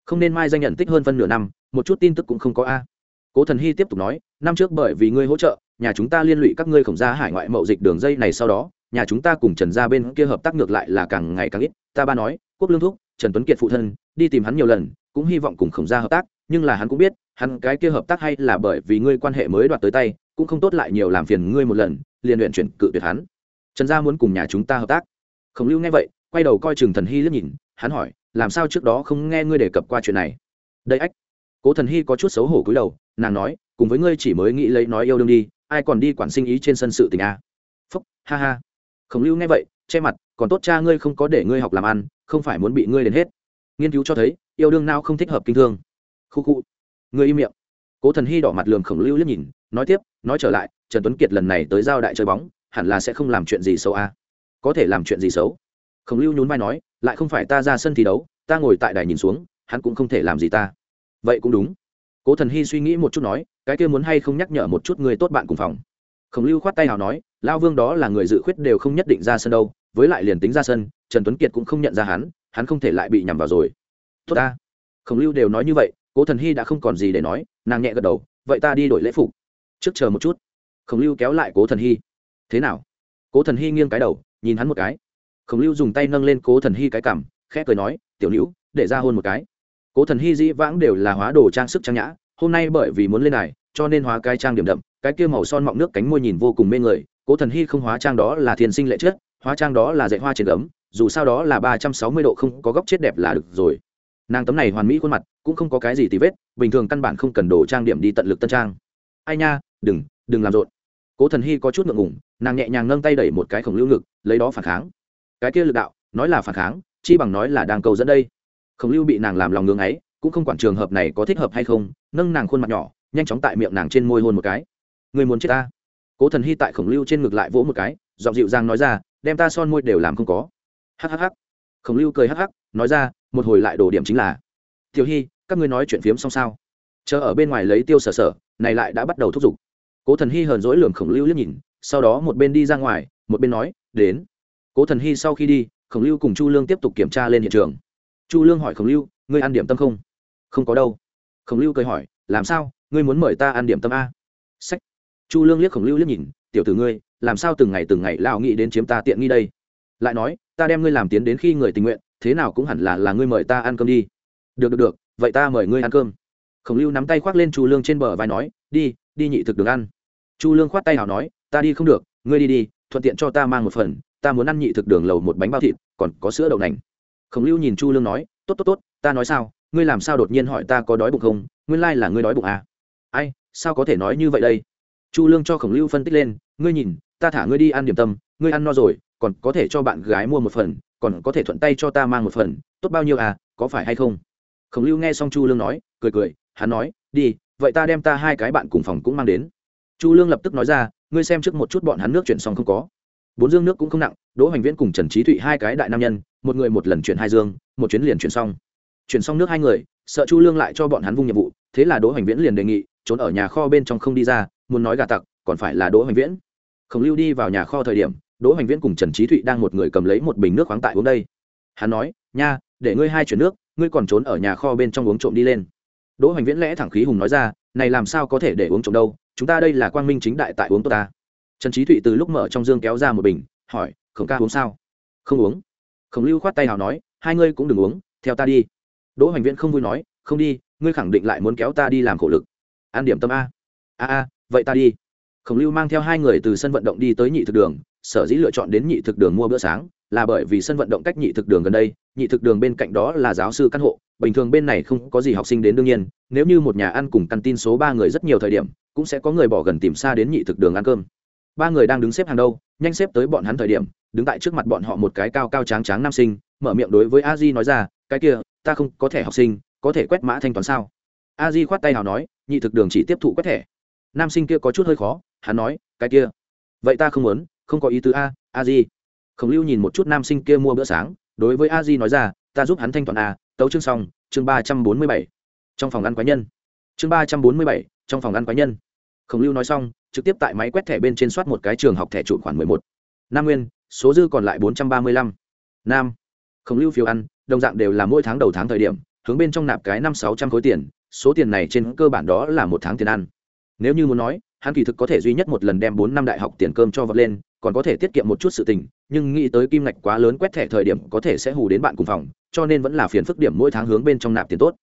[SPEAKER 1] Không nên mai danh nhận tích hơn phân nửa năm, một chút tin tức cũng không có a. Cố thần hy tiếp tục nói, năm trước bởi vì ngươi hỗ trợ, nhà chúng ta liên lụy các ngươi khổng gia hải ngoại mậu dịch đường dây này sau đó, nhà chúng ta cùng trần gia bên kia hợp tác ngược lại là càng ngày càng ít. Ta ba nói, quốc lương thúc, trần tuấn kiệt phụ thân, đi tìm hắn nhiều lần, cũng hy vọng cùng khổng gia hợp tác, nhưng là hắn cũng biết, hắn cái kia hợp tác hay là bởi vì ngươi quan hệ mới đoạt tới tay, cũng không tốt lại nhiều làm phiền ngươi một lần, liền luyện chuyển cự tuyệt hắn. Trần gia muốn cùng nhà chúng ta hợp tác. Khổng lưu nghe vậy quay đầu coi chừng thần hy liếc nhìn, hắn hỏi, làm sao trước đó không nghe ngươi đề cập qua chuyện này? Đây ách. Cố thần hy có chút xấu hổ cúi đầu, nàng nói, cùng với ngươi chỉ mới nghĩ lấy nói yêu đương đi, ai còn đi quản sinh ý trên sân sự tình a phúc, ha ha. Khổng lưu nghe vậy, che mặt, còn tốt cha ngươi không có để ngươi học làm ăn, không phải muốn bị ngươi đến hết. Nghiên cứu cho thấy, yêu đương nào không thích hợp kinh thương. Khu khu. Ngươi im miệng. Cố thần hy đỏ mặt lường khổng lưu liếc nhìn, nói tiếp, nói trở lại, trần tuấn kiệt lần này tới giao đại chơi bóng, hẳn là sẽ không làm chuyện gì xấu a có thể làm chuyện gì xấu? Khổng lưu nhún vai nói, lại không phải ta ra sân thi đấu, ta ngồi tại đài nhìn xuống, hắn cũng không thể làm gì ta. Vậy cũng đúng. Cố thần hy suy nghĩ một chút nói, cái kia muốn hay không nhắc nhở một chút người tốt bạn cùng phòng? Khổng lưu khoát tay nào nói lao vương đó là người dự khuyết đều không nhất định ra sân đâu, với lại liền tính ra sân, trần tuấn kiệt cũng không nhận ra hắn hắn không thể lại bị nhằm vào rồi. Tốt ta. Khổng lưu đều nói như vậy, cố thần hy đã không còn gì để nói, nàng nhẹ gật đầu, vậy ta đi đổi lễ phục. Trước chờ một chút. Khổng lưu kéo lại cố thần hy thế nào? Cố thần hy nghiêng cái đầu, nhìn hắn một cái khổng lưu dùng tay nâng lên cố thần hy cái cảm khẽ cười nói, tiểu nữ để ra hôn một cái. Cố thần hy dĩ vãng đều là hóa đồ trang sức trang nhã, hôm nay bởi vì muốn lên này cho nên hóa cái trang điểm đậm, cái kia màu son mọng nước cánh môi nhìn vô cùng mê người, cố thần hy không hóa trang đó là thiên sinh lệ chất, hóa trang đó là dạy hoa trên gấm, dù sao đó là ba trăm sáu mươi độ không có góc chết đẹp là được rồi. Nàng tấm này hoàn mỹ khuôn mặt, cũng không có cái gì tì vết, bình thường căn bản không cần đồ trang điểm đi tận lực tân trang. Ai nha, đừng đừng làm rộn. Cố thần hy có chút ngượng ngủng nàng nhẹ nhàng nâng tay đẩy một cái khổng lưu ngực, lấy đó phản kháng cái kia lực đạo, nói là phản kháng, chi bằng nói là đang cầu dẫn đây. Khổng lưu bị nàng làm lòng ngưng ấy, cũng không quản trường hợp này có thích hợp hay không, nâng nàng khuôn mặt nhỏ, nhanh chóng tại miệng nàng trên môi hôn một cái. Người muốn chết ta. Cố thần hy tại khổng lưu trên ngực lại vỗ một cái, giọng dịu dàng nói ra, đem ta son môi đều làm không có. Hhh khổng lưu cười hh nói ra, một hồi lại đổ điểm chính là, tiểu hy, các ngươi nói chuyện phiếm xong sao? Chờ ở bên ngoài lấy tiêu sở sở, này lại đã bắt đầu thúc giục. Cố thần hy hờn dỗi lường khổng lưu liếc nhìn, sau đó một bên đi ra ngoài, một bên nói, đến cố thần hy sau khi đi, khổng lưu cùng chu lương tiếp tục kiểm tra lên hiện trường. Chu lương hỏi khổng lưu, ngươi ăn điểm tâm không? Không có đâu. Khổng lưu cười hỏi, làm sao? Ngươi muốn mời ta ăn điểm tâm a? Sách. Chu lương liếc khổng lưu liếc nhìn, tiểu tử ngươi, làm sao từng ngày từng ngày lao nghĩ đến chiếm ta tiện nghi đây? Lại nói, ta đem ngươi làm tiến đến khi người tình nguyện, thế nào cũng hẳn là là ngươi mời ta ăn cơm đi. Được được được, vậy ta mời ngươi ăn cơm. Khổng lưu nắm tay khoác lên chu lương trên bờ vai nói, đi đi nhị thực được ăn. Chu lương khoát tay nào nói, ta đi không được, ngươi đi đi, thuận tiện cho ta mang một phần ta muốn ăn nhị thực đường lầu một bánh bao thịt, còn có sữa đậu nành. Khổng lưu nhìn chu lương nói, tốt tốt tốt, ta nói sao, ngươi làm sao đột nhiên hỏi ta có đói bụng không, nguyên lai là ngươi đói bụng à? ai, sao có thể nói như vậy đây? Chu lương cho khổng lưu phân tích lên, ngươi nhìn, ta thả ngươi đi ăn điểm tâm, ngươi ăn no rồi, còn có thể cho bạn gái mua một phần, còn có thể thuận tay cho ta mang một phần, tốt bao nhiêu à có phải hay không? Khổng lưu nghe xong chu lương nói, cười cười, hắn nói, đi, vậy ta đem ta hai cái bạn cùng phòng cũng mang đến. Chu lương lập tức nói ra, ngươi xem trước một chút bọn hắn nước chuyển xong không có bốn dương nước cũng không nặng, đỗ hoành viễn cùng trần trí thụy hai cái đại nam nhân, một người một lần chuyển hai dương, một chuyến liền chuyển xong. Chuyển xong nước hai người, sợ chu lương lại cho bọn hắn vung nhiệm vụ, thế là đỗ hoành viễn liền đề nghị, trốn ở nhà kho bên trong không đi ra, muốn nói gà tặc, còn phải là đỗ hoành viễn. Khổng lưu đi vào nhà kho thời điểm, đỗ hoành viễn cùng trần trí thụy đang một người cầm lấy một bình nước khoáng tại uống đây. Hắn nói, nha, để ngươi hai chuyển nước, ngươi còn trốn ở nhà kho bên trong uống trộm đi lên. Đỗ hoành viễn lẽ thẳng khí hùng nói ra, này làm sao có thể để uống trộm đâu, chúng ta đây là quang minh chính đại tại uống tốt ta trần trí thụy từ lúc mở trong dương kéo ra một bình, hỏi, khổng ca uống sao? Không uống. Khổng lưu khoát tay nào nói, hai ngươi cũng đừng uống, theo ta đi. Đỗ hoành viễn không vui nói, không đi, ngươi khẳng định lại muốn kéo ta đi làm khổ lực. An điểm tâm a. A a, vậy ta đi. Khổng lưu mang theo hai người từ sân vận động đi tới nhị thực đường, sở dĩ lựa chọn đến nhị thực đường mua bữa sáng, là bởi vì sân vận động cách nhị thực đường gần đây, nhị thực đường bên cạnh đó là giáo sư căn hộ, bình thường bên này không có gì học sinh đến đương nhiên, nếu như một nhà ăn cùng căn tin số ba người rất nhiều thời điểm, cũng sẽ có người bỏ gần tìm xa đến nhị thực đường ăn cơm ba người đang đứng xếp hàng đâu, nhanh xếp tới bọn hắn thời điểm, đứng tại trước mặt bọn họ một cái cao cao tráng tráng nam sinh, mở miệng đối với a di nói ra, cái kia, ta không có thẻ học sinh, có thể quét mã thanh toán sao? A di khoát tay nào nói, nhị thực đường chỉ tiếp thụ quét thẻ. Nam sinh kia có chút hơi khó, hắn nói, cái kia, vậy ta không muốn, không có ý tứ a a di. Khổng lưu nhìn một chút nam sinh kia mua bữa sáng, đối với a di nói ra, ta giúp hắn thanh toán a, tấu chương xong, chương ba trăm bốn mươi bảy. Trong phòng ăn quái nhân. Chương ba trăm bốn mươi bảy, trong phòng ăn quái nhân. Khổng lưu nói xong trực tiếp tại máy quét thẻ bên trên soát một cái trường học thẻ trụ khoản mười một. Nam nguyên, số dư còn lại bốn trăm ba mươi lăm. Nam khổng lưu phiếu ăn, đồng dạng đều là mỗi tháng đầu tháng thời điểm, hướng bên trong nạp cái năm sáu trăm khối tiền, số tiền này trên cơ bản đó là một tháng tiền ăn. Nếu như muốn nói, hắn kỳ thực có thể duy nhất một lần đem bốn năm đại học tiền cơm cho vật lên, còn có thể tiết kiệm một chút sự tình, nhưng nghĩ tới kim ngạch quá lớn quét thẻ thời điểm có thể sẽ hù đến bạn cùng phòng, cho nên vẫn là phiền phức điểm mỗi tháng hướng bên trong nạp tiền tốt.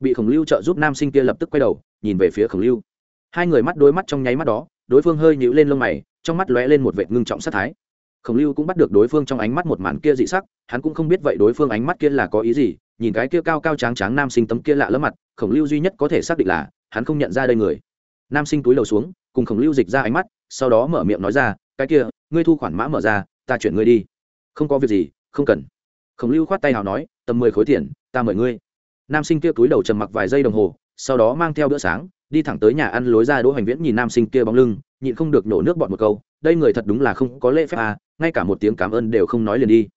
[SPEAKER 1] Bị khổng lưu trợ giúp nam sinh kia lập tức quay đầu, nhìn về phía khổng lưu. Hai người mắt đối mắt trong nháy mắt đó đối phương hơi nhíu lên lông mày, trong mắt lóe lên một vệt ngưng trọng sát thái. Khổng lưu cũng bắt được đối phương trong ánh mắt một màn kia dị sắc, hắn cũng không biết vậy đối phương ánh mắt kia là có ý gì, nhìn cái kia cao cao tráng tráng nam sinh tấm kia lạ lẫm mặt, khổng lưu duy nhất có thể xác định là, hắn không nhận ra đây người. Nam sinh túi lầu xuống, cùng khổng lưu dịch ra ánh mắt, sau đó mở miệng nói ra, cái kia, ngươi thu khoản mã mở ra, ta chuyển ngươi đi. Không có việc gì, không cần. Khổng lưu khoát tay nào nói, tầm mười khối tiền, ta mời ngươi. Nam sinh kia túi đầu trầm mặc vài giây đồng hồ, sau đó mang theo bữa sáng đi thẳng tới nhà ăn lối ra đỗ hoành viễn nhìn nam sinh kia bóng lưng, nhịn không được nổ nước bọt một câu, đây người thật đúng là không có lễ phép à ngay cả một tiếng cảm ơn đều không nói liền đi.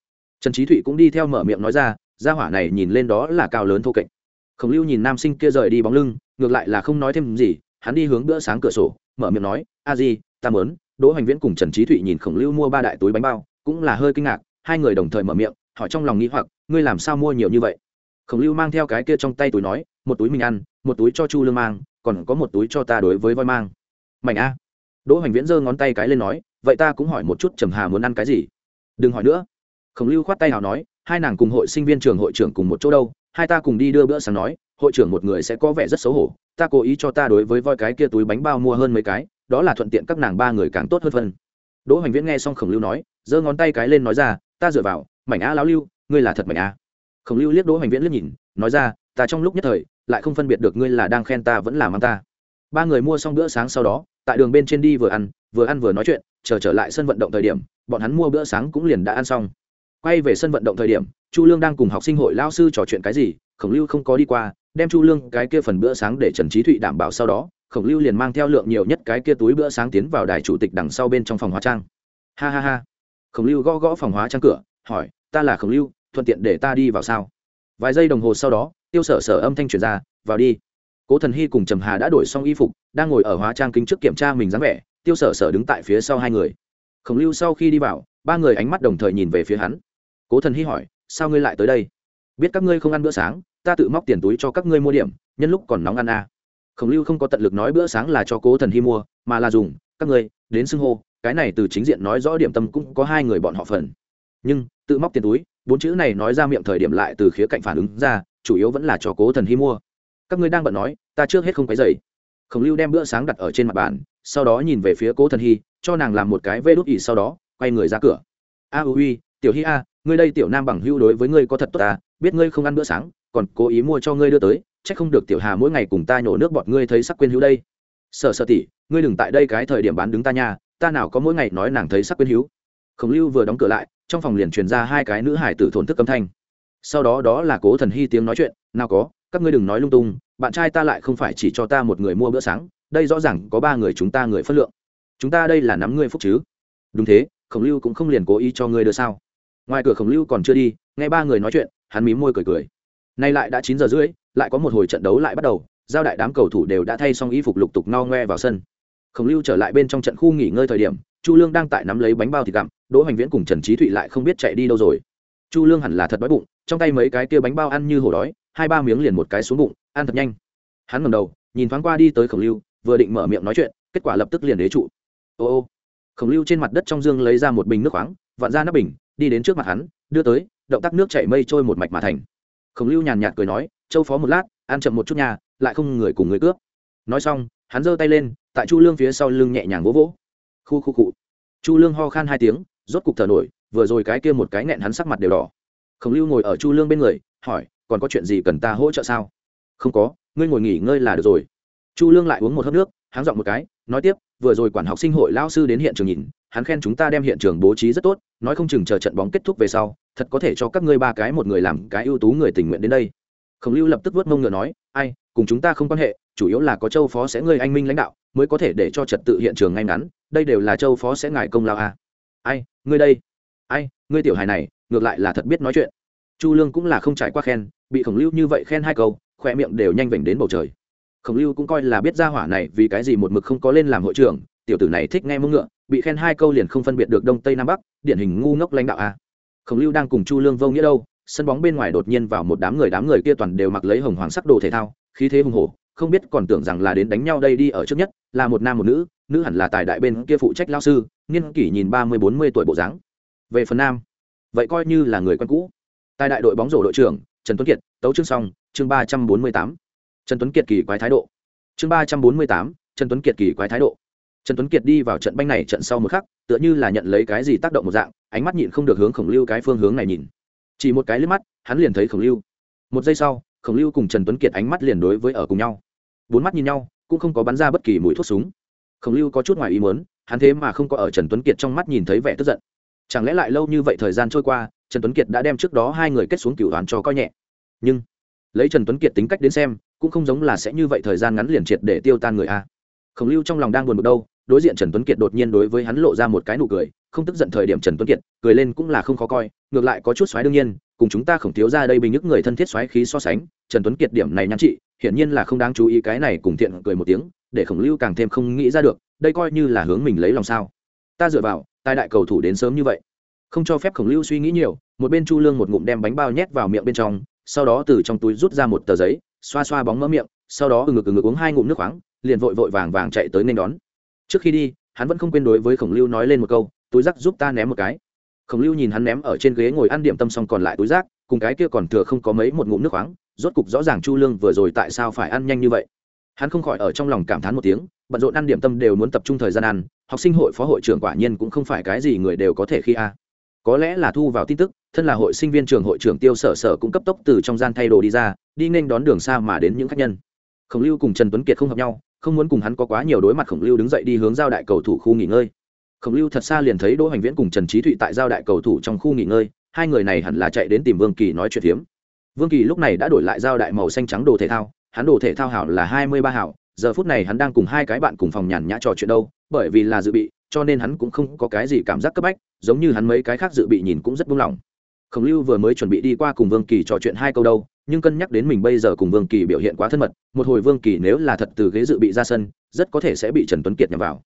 [SPEAKER 1] Trần trí thụy cũng đi theo mở miệng nói ra, gia hỏa này nhìn lên đó là cao lớn thô kệch. Khổng lưu nhìn nam sinh kia rời đi bóng lưng, ngược lại là không nói thêm gì, hắn đi hướng bữa sáng cửa sổ, mở miệng nói, a di, ta mớn đỗ hoành viễn cùng trần trí thụy nhìn khổng lưu mua ba đại túi bánh bao, cũng là hơi kinh ngạc, hai người đồng thời mở miệng, hỏi trong lòng nghĩ hoặc, ngươi làm sao mua nhiều như vậy? Khổng lưu mang theo cái kia trong tay túi nói, một túi mình ăn, một túi cho chu lương mang còn có một túi cho ta đối với voi mang. Mảnh a. Đỗ hoành viễn giơ ngón tay cái lên nói, vậy ta cũng hỏi một chút trầm hà muốn ăn cái gì. Đừng hỏi nữa. Khổng lưu khoát tay nào nói, hai nàng cùng hội sinh viên trường hội trưởng cùng một chỗ đâu, hai ta cùng đi đưa bữa sáng nói, hội trưởng một người sẽ có vẻ rất xấu hổ, ta cố ý cho ta đối với voi cái kia túi bánh bao mua hơn mấy cái, đó là thuận tiện các nàng ba người càng tốt hơn phân. Đỗ hoành viễn nghe xong khổng lưu nói, giơ ngón tay cái lên nói ra, ta dựa vào, mảnh a lão lưu, ngươi là thật mảnh a. Khổng lưu liếc đỗ hoành viễn liếc nhìn, nói ra ta trong lúc nhất thời, lại không phân biệt được ngươi là đang khen ta vẫn là mang ta. Ba người mua xong bữa sáng sau đó, tại đường bên trên đi vừa ăn vừa ăn vừa nói chuyện, chờ trở lại sân vận động thời điểm, bọn hắn mua bữa sáng cũng liền đã ăn xong. Quay về sân vận động thời điểm, chu lương đang cùng học sinh hội lao sư trò chuyện cái gì, khổng lưu không có đi qua, đem chu lương cái kia phần bữa sáng để trần trí thụy đảm bảo sau đó, khổng lưu liền mang theo lượng nhiều nhất cái kia túi bữa sáng tiến vào đài chủ tịch đằng sau bên trong phòng hóa trang. Ha ha ha. Khổng lưu gõ gõ phòng hóa trang cửa, hỏi, ta là khổng lưu, thuận tiện để ta đi vào sao? Vài giây đồng hồ sau đó tiêu sở sở âm thanh truyền ra, vào đi. Cố thần hy cùng trầm hà đã đổi xong y phục, đang ngồi ở hóa trang kính trước kiểm tra mình dáng vẻ, tiêu sở sở đứng tại phía sau hai người. Khổng lưu sau khi đi vào, ba người ánh mắt đồng thời nhìn về phía hắn. Cố thần hy hỏi, sao ngươi lại tới đây? Biết các ngươi không ăn bữa sáng, ta tự móc tiền túi cho các ngươi mua điểm, nhân lúc còn nóng ăn à. khổng lưu không có tận lực nói bữa sáng là cho cố thần hy mua, mà là dùng, các ngươi, đến xưng hô, cái này từ chính diện nói rõ điểm tâm cũng có hai người bọn họ phần. Nhưng, tự móc tiền túi, bốn chữ này nói ra miệng thời điểm lại từ khía cạnh phản ứng ra chủ yếu vẫn là cho cố thần hy mua. Các ngươi đang bận nói, ta trước hết không cái dày khổng lưu đem bữa sáng đặt ở trên mặt bàn, sau đó nhìn về phía cố thần hy cho nàng làm một cái vê đốt ỉ sau đó, quay người ra cửa. A u uy tiểu hy a, ngươi đây tiểu nam bằng hưu đối với ngươi có thật tốt ta biết ngươi không ăn bữa sáng, còn cố ý mua cho ngươi đưa tới c h ắ c không được tiểu hà mỗi ngày cùng ta nhổ nước bọt ngươi thấy sắc quên hữu đây. Sợ sợ tỉ ngươi đừng tại đây cái thời điểm bán đứng ta nha, ta nào có mỗi ngày nói nàng thấy sắc quên hữu. Khổng lưu vừa đóng cửa lại, trong phòng liền truyền ra hai cái nữ hải tử thổn thức âm thanh sau đó đó là cố thần hy tiếng nói chuyện, nào có, các ngươi đừng nói lung tung, bạn trai ta lại không phải chỉ cho ta một người mua bữa sáng, đây rõ ràng có ba người chúng ta người phất lượng. Chúng ta đây là nắm ngươi phúc chứ. Đúng thế, khổng lưu cũng không liền cố ý cho ngươi đưa sao? Ngoài cửa khổng lưu còn chưa đi, nghe ba người nói chuyện, hắn mím môi cười cười. Nay lại đã chín giờ rưỡi, lại có một hồi trận đấu lại bắt đầu, giao đại đám cầu thủ đều đã thay xong y phục lục tục no ngoe vào sân. Khổng lưu trở lại bên trong trận khu nghỉ ngơi thời điểm, chu lương đang tại nắm lấy bánh bao thịt gặm, đỗ hoành viễn cùng trần trí thụy lại không biết chạy đi đâu rồi chu lương hẳn là thật đói bụng, trong tay mấy cái kia bánh bao ăn như hổ đói, hai ba miếng liền một cái xuống bụng, ăn thật nhanh. Hắn ngầm đầu, nhìn thoáng qua đi tới khổng lưu, vừa định mở miệng nói chuyện, kết quả lập tức liền đế trụ. Ô ô, khổng lưu trên mặt đất trong dương lấy ra một bình nước khoáng, vặn ra nắp bình, đi đến trước mặt hắn, đưa tới, động tác nước chảy mây trôi một mạch mà thành. Khổng lưu nhàn nhạt cười nói, châu phó một lát, ăn chậm một chút nhà lại không người cùng người cướp. Nói xong, hắn giơ tay lên, tại chu lương phía sau lưng nhẹ nhàng vỗ vỗ. Khu khu cụ chu lương ho khan hai tiếng, rốt cục thở nổi vừa rồi cái kia một cái nghẹn hắn sắc mặt đều đỏ. Khổng lưu ngồi ở chu lương bên người, hỏi, còn có chuyện gì cần ta hỗ trợ sao? Không có, ngươi ngồi nghỉ ngơi là được rồi. Chu lương lại uống một hớp nước háng dọn một cái, nói tiếp, vừa rồi quản học sinh hội lao sư đến hiện trường nhìn, hắn khen chúng ta đem hiện trường bố trí rất tốt, nói không chừng chờ trận bóng kết thúc về sau, thật có thể cho các ngươi ba cái một người làm cái ưu tú người tình nguyện đến đây. Khổng lưu lập tức vớt mông ngựa nói, ai, cùng chúng ta không quan hệ, chủ yếu là có châu phó sẽ ngươi anh minh lãnh đạo, mới có thể để cho trật tự hiện trường ngay ngắn, đây đều là châu phó sẽ ngài công lao à. ai, ngươi đây ai, ngươi tiểu hài này, ngược lại là thật biết nói chuyện. Chu lương cũng là không trải qua khen, bị khổng lưu như vậy khen hai câu khoe miệng đều nhanh vểnh đến bầu trời. Khổng lưu cũng coi là biết ra hỏa này vì cái gì một mực không có lên làm hội trưởng, tiểu tử này thích nghe mông ngựa bị khen hai câu liền không phân biệt được đông tây nam bắc, điển hình ngu ngốc lãnh đạo a. Khổng lưu đang cùng chu lương vô nghĩa đâu, sân bóng bên ngoài đột nhiên vào một đám người đám người kia toàn đều mặc lấy hồng hoàng sắc đồ thể thao, khí thế hùng hổ, không biết còn tưởng rằng là đến đánh nhau đây đi ở trước nhất, là một nam một nữ nữ hẳn là tài đại bên kia phụ trách lao sư, niên kỷ nhìn ba mươi bốn mươi tuổi bộ dáng về phần nam. Vậy coi như là người quen cũ. Tại đại đội bóng rổ đội trưởng, trần tuấn kiệt, tấu chương xong, chương ba trăm bốn mươi tám. Trần tuấn kiệt kỳ quái thái độ. Chương ba trăm bốn mươi tám, trần tuấn kiệt kỳ quái thái độ. Trần tuấn kiệt đi vào trận banh này trận sau một khắc, tựa như là nhận lấy cái gì tác động một dạng, ánh mắt nhịn không được hướng khổng lưu cái phương hướng này nhìn. Chỉ một cái liếc mắt, hắn liền thấy khổng lưu. Một giây sau, khổng lưu cùng trần tuấn kiệt ánh mắt liền đối với ở cùng nhau. Bốn mắt nhìn nhau, cũng không có bắn ra bất kỳ mũi thuốc súng. Khổng lưu có chút ngoài ý muốn, hắn thế mà không có ở trần tuấn kiệt trong mắt nhìn thấy vẻ tức giận chẳng lẽ lại lâu như vậy thời gian trôi qua, trần tuấn kiệt đã đem trước đó hai người kết xuống cửu đoàn cho coi nhẹ. Nhưng, lấy trần tuấn kiệt tính cách đến xem, cũng không giống là sẽ như vậy thời gian ngắn liền triệt để tiêu tan người a. Khổng lưu trong lòng đang buồn bực đâu, đối diện trần tuấn kiệt đột nhiên đối với hắn lộ ra một cái nụ cười, không tức giận thời điểm trần tuấn kiệt, cười lên cũng là không khó coi, ngược lại có chút xoáy đương nhiên, cùng chúng ta khổng thiếu ra đây bình những người thân thiết xoáy khí so sánh, trần tuấn kiệt điểm này nhắn chị, hiển nhiên là không đáng chú ý cái này cùng thiện cười một tiếng, để khổng lưu càng thêm không nghĩ ra được, đây coi như là hướng mình lấy lòng sao. Ta dựa vào tai đại cầu thủ đến sớm như vậy. Không cho phép khổng lưu suy nghĩ nhiều, một bên chu lương một ngụm đem bánh bao nhét vào miệng bên trong, sau đó từ trong túi rút ra một tờ giấy, xoa xoa bóng mỡ miệng, sau đó ừ ngực ừ ngực uống hai ngụm nước khoáng, liền vội vội vàng vàng chạy tới nên đón. Trước khi đi, hắn vẫn không quên đối với khổng lưu nói lên một câu, túi rác giúp ta ném một cái. Khổng lưu nhìn hắn ném ở trên ghế ngồi ăn điểm tâm xong còn lại túi rác, cùng cái kia còn thừa không có mấy một ngụm nước khoáng, rốt cục rõ ràng chu lương vừa rồi tại sao phải ăn nhanh như vậy. Hắn không khỏi ở trong lòng cảm thán một tiếng, bận rộn ăn điểm tâm đều muốn tập trung thời gian ăn học sinh hội phó hội trưởng quả nhiên cũng không phải cái gì người đều có thể khi a. Có lẽ là thu vào tin tức, thân là hội sinh viên trường hội trưởng tiêu sở sở cũng cấp tốc từ trong gian thay đồ đi ra, đi nên đón đường xa mà đến những khách nhân. Khổng lưu cùng trần tuấn kiệt không hợp nhau, không muốn cùng hắn có quá nhiều đối mặt khổng lưu đứng dậy đi hướng giao đại cầu thủ khu nghỉ ngơi. Khổng lưu thật xa liền thấy đỗ hoành viễn cùng trần trí thụy tại giao đại cầu thủ trong khu nghỉ ngơi, hai người này hẳn là chạy đến tìm vương kỳ nói chuyện phiếm. Vương kỳ lúc này đã đổi lại giao đại màu xanh trắng đồ thể thao, hắn đồ thể thao hảo là hai mươi ba hảo, giờ phút này hắn đang cùng hai cái bạn cùng phòng nhàn nhã trò chuyện đâu bởi vì là dự bị, cho nên hắn cũng không có cái gì cảm giác cấp bách, giống như hắn mấy cái khác dự bị nhìn cũng rất buông lỏng. Khổng lưu vừa mới chuẩn bị đi qua cùng vương kỳ trò chuyện hai câu đâu, nhưng cân nhắc đến mình bây giờ cùng vương kỳ biểu hiện quá thân mật, một hồi vương kỳ nếu là thật từ ghế dự bị ra sân, rất có thể sẽ bị trần tuấn kiệt nhằm vào.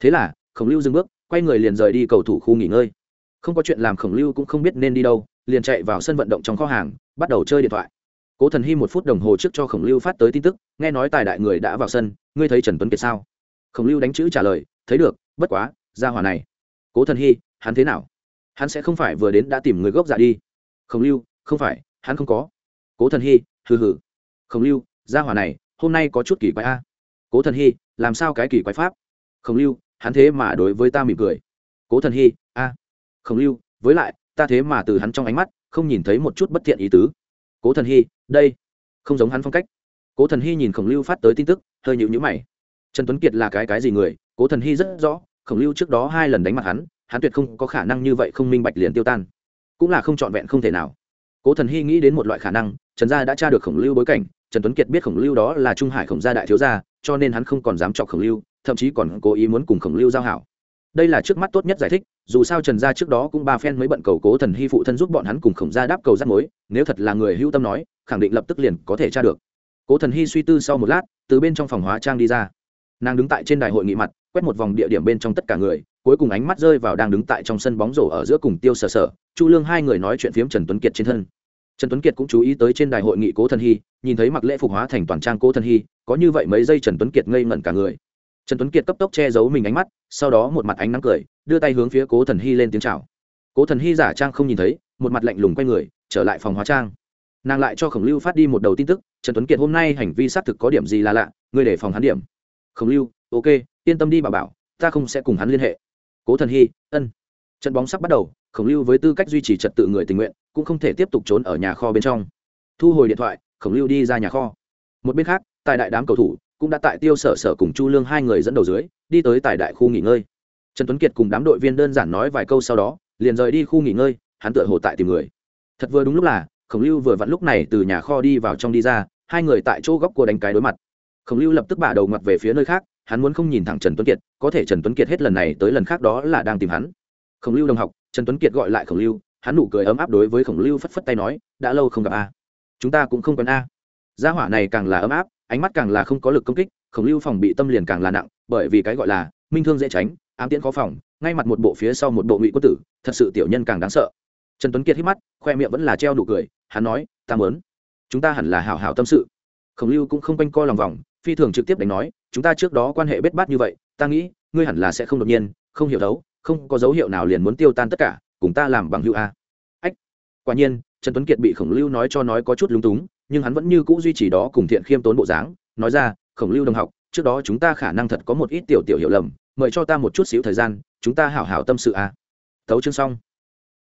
[SPEAKER 1] Thế là, khổng lưu dừng bước, quay người liền rời đi cầu thủ khu nghỉ ngơi. Không có chuyện làm khổng lưu cũng không biết nên đi đâu, liền chạy vào sân vận động trong kho hàng, bắt đầu chơi điện thoại. Cố thần hy một phút đồng hồ trước cho khổng lưu phát tới tin tức, nghe nói tài đại người đã vào sân, ngươi thấy trần tuấn kiệt sao? Khổng lưu đánh chữ trả lời, thấy được, bất quá ra hỏa này, cố thần hy, hắn thế nào? Hắn sẽ không phải vừa đến đã tìm người gốc giả đi. Khổng lưu, không phải, hắn không có. Cố thần hy, hừ hừ. Khổng lưu, gia hỏa này, hôm nay có chút kỳ quái a. Cố thần hy, làm sao cái kỳ quái pháp? Khổng lưu, hắn thế mà đối với ta mỉm cười. Cố thần hy, a. Khổng lưu, với lại, ta thế mà từ hắn trong ánh mắt, không nhìn thấy một chút bất thiện ý tứ. Cố thần hy, đây, không giống hắn phong cách. Cố thần hy nhìn khổng lưu phát tới tin tức, hơi nhịu nhữ mày trần tuấn kiệt là cái cái gì người? Cố thần hy rất rõ, khổng lưu trước đó hai lần đánh mặt hắn hắn tuyệt không có khả năng như vậy không minh bạch liền tiêu tan. Cũng là không trọn vẹn không thể nào. Cố thần hy nghĩ đến một loại khả năng, trần gia đã tra được khổng lưu bối cảnh, trần tuấn kiệt biết khổng lưu đó là trung hải khổng gia đại thiếu gia, cho nên hắn không còn dám chọc khổng lưu, thậm chí còn cố ý muốn cùng khổng lưu giao hảo. Đây là trước mắt tốt nhất giải thích, dù sao trần gia trước đó cũng ba phen mới bận cầu cố thần hy phụ thân giúp bọn hắn cùng khổng gia đáp cầu rắt mối, nếu thật là người hưu tâm nói, khẳng định lập tức liền có thể tra được. Cố thần hy suy tư sau một lát, từ bên trong phòng hóa trang đi ra nàng đứng tại trên đài hội nghị mặt, quét một vòng địa điểm bên trong tất cả người, cuối cùng ánh mắt rơi vào đang đứng tại trong sân bóng rổ ở giữa cùng tiêu sở sở, chu lương hai người nói chuyện phiếm trần tuấn kiệt trên thân. Trần tuấn kiệt cũng chú ý tới trên đài hội nghị cố thần hy, nhìn thấy mặc lễ phục hóa thành toàn trang cố thần hy, có như vậy mấy giây trần tuấn kiệt ngây ngẩn cả người. Trần tuấn kiệt cấp tốc che giấu mình ánh mắt, sau đó một mặt ánh nắng cười, đưa tay hướng phía cố thần hy lên tiếng chào. Cố thần hy giả trang không nhìn thấy, một mặt lạnh lùng quay người, trở lại phòng hóa trang. Nàng lại cho khổng lưu phát đi một đầu tin tức, trần tuấn kiệt hôm nay hành vi xác thực có điểm gì là lạ, ngươi để phòng hắn điểm khổng lưu, ok, yên tâm đi bà bảo, ta không sẽ cùng hắn liên hệ. Cố thần hy, ân. Trận bóng sắp bắt đầu, khổng lưu với tư cách duy trì trật tự người tình nguyện, cũng không thể tiếp tục trốn ở nhà kho bên trong. Thu hồi điện thoại, khổng lưu đi ra nhà kho. Một bên khác, tại đại đám cầu thủ, cũng đã tại tiêu sở sở cùng chu lương hai người dẫn đầu dưới, đi tới tại đại khu nghỉ ngơi. Trần tuấn kiệt cùng đám đội viên đơn giản nói vài câu sau đó, liền rời đi khu nghỉ ngơi, hắn tựa hồ tại tìm người. Thật vừa đúng lúc là, khổng lưu vừa vặn lúc này từ nhà kho đi vào trong đi ra, hai người tại chỗ góc của đánh cái đối mặt khổng lưu lập tức bả đầu mặt về phía nơi khác, hắn muốn không nhìn thẳng trần tuấn kiệt, có thể trần tuấn kiệt hết lần này tới lần khác đó là đang tìm hắn. Khổng lưu đồng học, trần tuấn kiệt gọi lại khổng lưu, hắn nụ cười ấm áp đối với khổng lưu phất phất tay nói, đã lâu không gặp a. Chúng ta cũng không quen a. Gia hỏa này càng là ấm áp, ánh mắt càng là không có lực công kích, khổng lưu phòng bị tâm liền càng là nặng, bởi vì cái gọi là minh thương dễ tránh, ám tiễn khó phòng, ngay mặt một bộ phía sau một bộ ngụy quân tử, thật sự tiểu nhân càng đáng sợ. Trần tuấn kiệt hít mắt, khoe miệng vẫn là treo nụ cười, hắn nói ta mớn chúng ta hẳn là hảo hảo tâm sự. Khổng lưu cũng không quanh co lòng vòng phi thường trực tiếp đánh nói, chúng ta trước đó quan hệ bết bát như vậy, ta nghĩ, ngươi hẳn là sẽ không đột nhiên, không hiểu đấu không có dấu hiệu nào liền muốn tiêu tan tất cả, cùng ta làm bằng hữu a. Ách, quả nhiên, trần tuấn kiệt bị khổng lưu nói cho nói có chút lúng túng, nhưng hắn vẫn như c ũ duy trì đó cùng thiện khiêm tốn bộ dáng, nói ra, khổng lưu đồng học, trước đó chúng ta khả năng thật có một ít tiểu tiểu hiểu lầm, mời cho ta một chút xíu thời gian, chúng ta hảo hảo tâm sự a. Thấu chương xong.